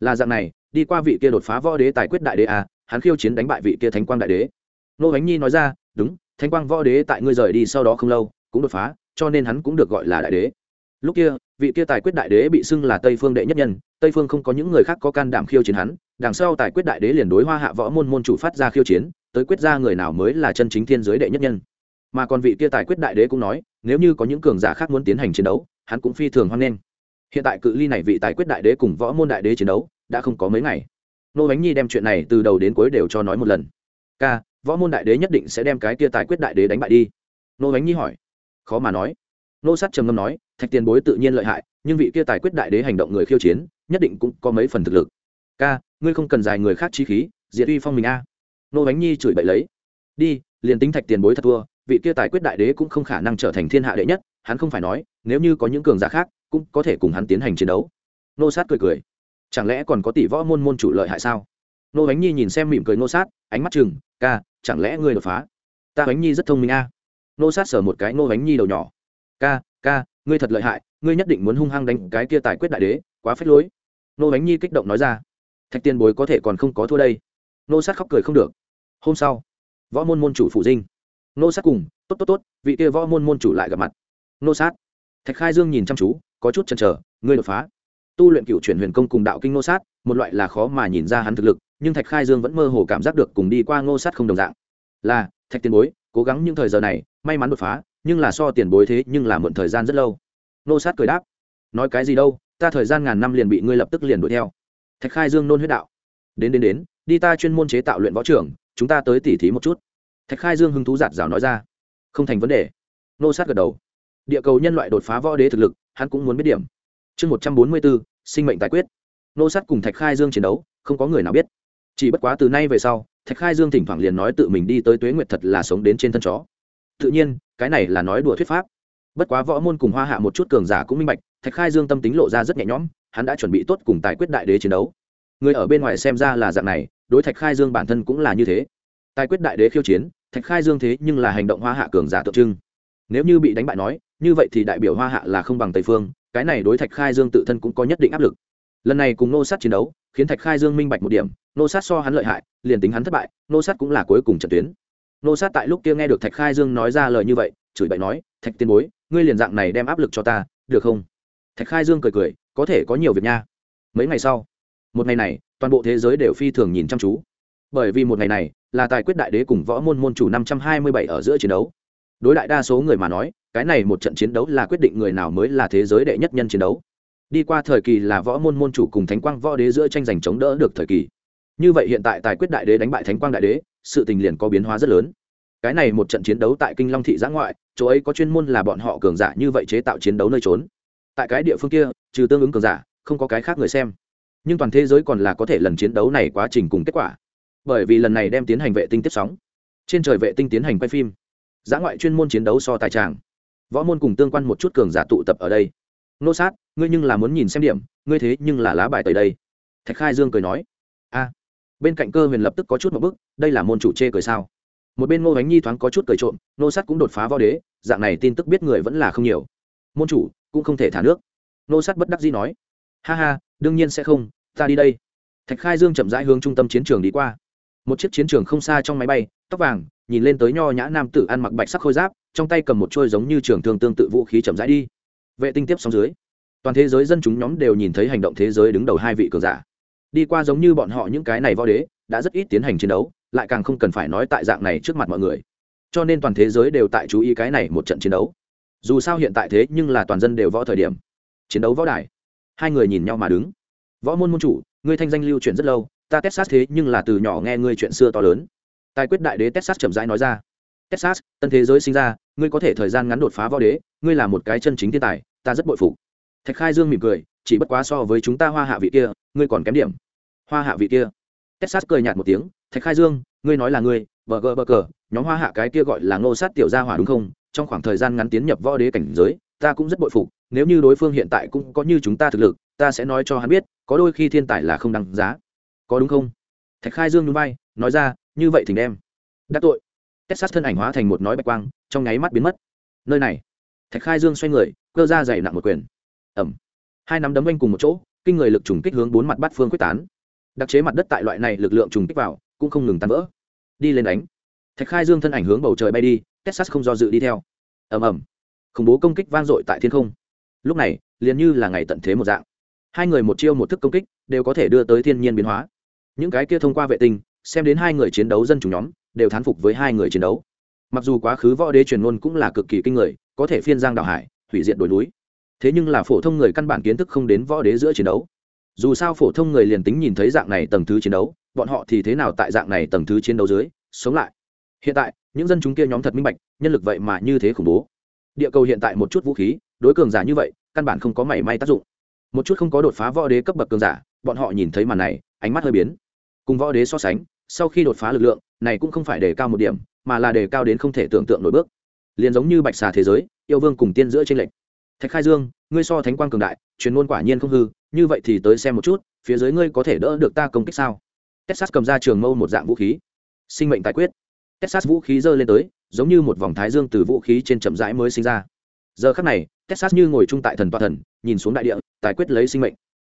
Là dạng này đi qua vị kia đột phá võ đế tài quyết đại đế a hắn khiêu chiến đánh bại vị kia thánh quang đại đế. Nô bánh nhi nói ra, đúng, thánh quang võ đế tại ngươi rời đi sau đó không lâu, cũng đột phá, cho nên hắn cũng được gọi là đại đế. Lúc kia, vị kia tài quyết đại đế bị xưng là tây phương đệ nhất nhân, tây phương không có những người khác có can đảm khiêu chiến hắn, đằng sau tài quyết đại đế liền đối hoa hạ võ môn môn chủ phát ra khiêu chiến, tới quyết ra người nào mới là chân chính thiên giới đệ nhất nhân. Mà còn vị kia tài quyết đại đế cũng nói, nếu như có những cường giả khác muốn tiến hành chiến đấu, hắn cũng phi thường hoan nghênh. Hiện tại cự ly này vị tài quyết đại đế cùng võ môn đại đế chiến đấu đã không có mấy ngày. Nô bánh nhi đem chuyện này từ đầu đến cuối đều cho nói một lần. K võ môn đại đế nhất định sẽ đem cái kia tài quyết đại đế đánh bại đi. Nô bánh nhi hỏi. Khó mà nói. Nô sát trầm ngâm nói, thạch tiền bối tự nhiên lợi hại, nhưng vị kia tài quyết đại đế hành động người khiêu chiến, nhất định cũng có mấy phần thực lực. Ca, ngươi không cần dài người khác chi khí, diệt uy phong mình a. Nô bánh nhi chửi bậy lấy. Đi, liền tính thạch tiền bối thật thua, vị kia tài quyết đại đế cũng không khả năng trở thành thiên hạ đệ nhất, hắn không phải nói, nếu như có những cường giả khác, cũng có thể cùng hắn tiến hành chiến đấu. Nô sát cười cười chẳng lẽ còn có tỷ võ môn môn chủ lợi hại sao? Nô bánh nhi nhìn xem mỉm cười nô sát, ánh mắt chừng ca, chẳng lẽ ngươi đột phá? Ta bánh nhi rất thông minh a. Nô sát sờ một cái nô bánh nhi đầu nhỏ, ca ca, ngươi thật lợi hại, ngươi nhất định muốn hung hăng đánh cái kia tài quyết đại đế, quá phết lối. Nô bánh nhi kích động nói ra, thạch tiền bối có thể còn không có thua đây. Nô sát khóc cười không được, hôm sau, võ môn môn chủ phụ dinh. Nô sát cùng, tốt tốt tốt, vị kia võ môn môn chủ lại gặp mặt. Nô sát, thạch khai dương nhìn chăm chú, có chút chần chờ, ngươi đột phá tu luyện cựu chuyển huyền công cùng đạo kinh nô sát, một loại là khó mà nhìn ra hắn thực lực, nhưng thạch khai dương vẫn mơ hồ cảm giác được cùng đi qua ngô sát không đồng dạng. Là, thạch tiền bối, cố gắng những thời giờ này, may mắn đột phá, nhưng là so tiền bối thế, nhưng là mượn thời gian rất lâu. Nô sát cười đáp, nói cái gì đâu, ta thời gian ngàn năm liền bị ngươi lập tức liền đuổi theo. Thạch khai dương nôn huyết đạo, đến đến đến, đi ta chuyên môn chế tạo luyện võ trưởng chúng ta tới tỉ thí một chút. Thạch khai dương hứng thú giạt rào nói ra, không thành vấn đề. Nô sát gật đầu, địa cầu nhân loại đột phá võ đế thực lực, hắn cũng muốn biết điểm chương một trăm bốn mươi bốn sinh mệnh tài quyết. Nô sát cùng thạch khai dương chiến đấu, không có người nào biết. Chỉ bất quá từ nay về sau, thạch khai dương thỉnh thoảng liền nói tự mình đi tới tuế nguyệt thật là sống đến trên thân chó. Tự nhiên, cái này là nói đùa thuyết pháp. Bất quá võ môn cùng hoa hạ một chút cường giả cũng minh bạch, thạch khai dương tâm tính lộ ra rất nhẹ nhõm, hắn đã chuẩn bị tốt cùng tài quyết đại đế chiến đấu. Người ở bên ngoài xem ra là dạng này, đối thạch khai dương bản thân cũng là như thế. Tài quyết đại đế khiêu chiến, thạch khai dương thế nhưng là hành động hoa hạ cường giả tượng trưng. Nếu như bị đánh bại nói, như vậy thì đại biểu hoa hạ là không bằng tây phương cái này đối thạch khai dương tự thân cũng có nhất định áp lực. Lần này cùng nô sát chiến đấu, khiến thạch khai dương minh bạch một điểm, nô sát so hắn lợi hại, liền tính hắn thất bại, nô sát cũng là cuối cùng trận tuyến. Nô sát tại lúc kia nghe được thạch khai dương nói ra lời như vậy, chửi bậy nói, thạch tiên bối, ngươi liền dạng này đem áp lực cho ta, được không? Thạch khai dương cười cười, có thể có nhiều việc nha. Mấy ngày sau, một ngày này, toàn bộ thế giới đều phi thường nhìn chăm chú. Bởi vì một ngày này, là tài quyết đại đế cùng võ môn môn chủ năm trăm hai mươi bảy ở giữa chiến đấu. Đối đại đa số người mà nói cái này một trận chiến đấu là quyết định người nào mới là thế giới đệ nhất nhân chiến đấu. Đi qua thời kỳ là võ môn môn chủ cùng thánh quang võ đế giữa tranh giành chống đỡ được thời kỳ. Như vậy hiện tại tài quyết đại đế đánh bại thánh quang đại đế, sự tình liền có biến hóa rất lớn. Cái này một trận chiến đấu tại kinh long thị giã ngoại, chỗ ấy có chuyên môn là bọn họ cường giả như vậy chế tạo chiến đấu nơi trốn. Tại cái địa phương kia, trừ tương ứng cường giả, không có cái khác người xem. Nhưng toàn thế giới còn là có thể lần chiến đấu này quá trình cùng kết quả. Bởi vì lần này đem tiến hành vệ tinh tiếp sóng. Trên trời vệ tinh tiến hành quay phim. Giã ngoại chuyên môn chiến đấu so tài tràng võ môn cùng tương quan một chút cường giả tụ tập ở đây. Nô sát, ngươi nhưng là muốn nhìn xem điểm, ngươi thế nhưng là lá bài tới đây. Thạch khai dương cười nói. A. Bên cạnh cơ huyền lập tức có chút một bức đây là môn chủ chê cười sao? Một bên ngô bánh nhi thoáng có chút cười trộm, nô sát cũng đột phá võ đế, dạng này tin tức biết người vẫn là không nhiều. Môn chủ, cũng không thể thả nước. Nô sát bất đắc dĩ nói. Ha ha, đương nhiên sẽ không, ta đi đây. Thạch khai dương chậm rãi hướng trung tâm chiến trường đi qua. Một chiếc chiến trường không xa trong máy bay, tóc vàng, nhìn lên tới nho nhã nam tử ăn mặc bạch sắc khôi giáp trong tay cầm một trôi giống như trường thương tương tự vũ khí chậm rãi đi. Vệ tinh tiếp sóng dưới, toàn thế giới dân chúng nhóm đều nhìn thấy hành động thế giới đứng đầu hai vị cường giả. Đi qua giống như bọn họ những cái này võ đế, đã rất ít tiến hành chiến đấu, lại càng không cần phải nói tại dạng này trước mặt mọi người. Cho nên toàn thế giới đều tại chú ý cái này một trận chiến đấu. Dù sao hiện tại thế nhưng là toàn dân đều võ thời điểm. Chiến đấu võ đài. Hai người nhìn nhau mà đứng. Võ môn môn chủ, ngươi thanh danh lưu truyền rất lâu, ta texas thế nhưng là từ nhỏ nghe ngươi chuyện xưa to lớn. Tài quyết đại đế texas chậm rãi nói ra texas, tân thế giới sinh ra, ngươi có thể thời gian ngắn đột phá võ đế, ngươi là một cái chân chính thiên tài, ta rất bội phục. Thạch khai dương mỉm cười, chỉ bất quá so với chúng ta hoa hạ vị kia, ngươi còn kém điểm. Hoa hạ vị kia. Texas cười nhạt một tiếng, thạch khai dương, ngươi nói là ngươi vờ gờ bờ cờ, nhóm hoa hạ cái kia gọi là ngô sát tiểu gia hỏa đúng không? Trong khoảng thời gian ngắn tiến nhập võ đế cảnh giới, ta cũng rất bội phục, nếu như đối phương hiện tại cũng có như chúng ta thực lực, ta sẽ nói cho hắn biết, có đôi khi thiên tài là không đáng giá. Có đúng không? Thạch khai dương núi bay nói ra, như vậy thì đem. Đã tội texas thân ảnh hóa thành một nói bạch quang, trong nháy mắt biến mất. Nơi này. Thạch khai dương xoay người, cơ ra dày nặng một quyền. Ẩm hai nắm đấm anh cùng một chỗ, kinh người lực trùng kích hướng bốn mặt bát phương quyết tán. Đặc chế mặt đất tại loại này lực lượng trùng kích vào, cũng không ngừng tan vỡ. Đi lên đánh. Thạch khai dương thân ảnh hướng bầu trời bay đi, texas không do dự đi theo. Ầm ầm. Khủng bố công kích vang dội tại thiên không. Lúc này, liền như là ngày tận thế một dạng. Hai người một chiêu một thức công kích, đều có thể đưa tới thiên nhiên biến hóa. Những cái kia thông qua vệ tinh, xem đến hai người chiến đấu dân chủ nhóm đều thán phục với hai người chiến đấu. Mặc dù quá khứ võ đế truyền ngôn cũng là cực kỳ kinh người, có thể phiên giang đảo hải, hủy diệt đồi núi. Thế nhưng là phổ thông người căn bản kiến thức không đến võ đế giữa chiến đấu. Dù sao phổ thông người liền tính nhìn thấy dạng này tầng thứ chiến đấu, bọn họ thì thế nào tại dạng này tầng thứ chiến đấu dưới, sống lại? Hiện tại, những dân chúng kia nhóm thật minh bạch, nhân lực vậy mà như thế khủng bố. Địa cầu hiện tại một chút vũ khí, đối cường giả như vậy, căn bản không có mảy may tác dụng. Một chút không có đột phá võ đế cấp bậc cường giả, bọn họ nhìn thấy màn này, ánh mắt hơi biến. Cùng võ đế so sánh, sau khi đột phá lực lượng này cũng không phải đề cao một điểm, mà là đề cao đến không thể tưởng tượng nổi bước. Liền giống như bạch xà thế giới, yêu vương cùng tiên giữa tranh lệch. Thạch khai dương, ngươi so thánh quang cường đại, truyền ngôn quả nhiên không hư, như vậy thì tới xem một chút, phía dưới ngươi có thể đỡ được ta công kích sao? Texas cầm ra trường mâu một dạng vũ khí. Sinh mệnh tài quyết. Texas vũ khí giơ lên tới, giống như một vòng thái dương từ vũ khí trên chậm rãi mới sinh ra. Giờ khắc này, texas như ngồi chung tại thần toa thần, nhìn xuống đại địa, tài quyết lấy sinh mệnh.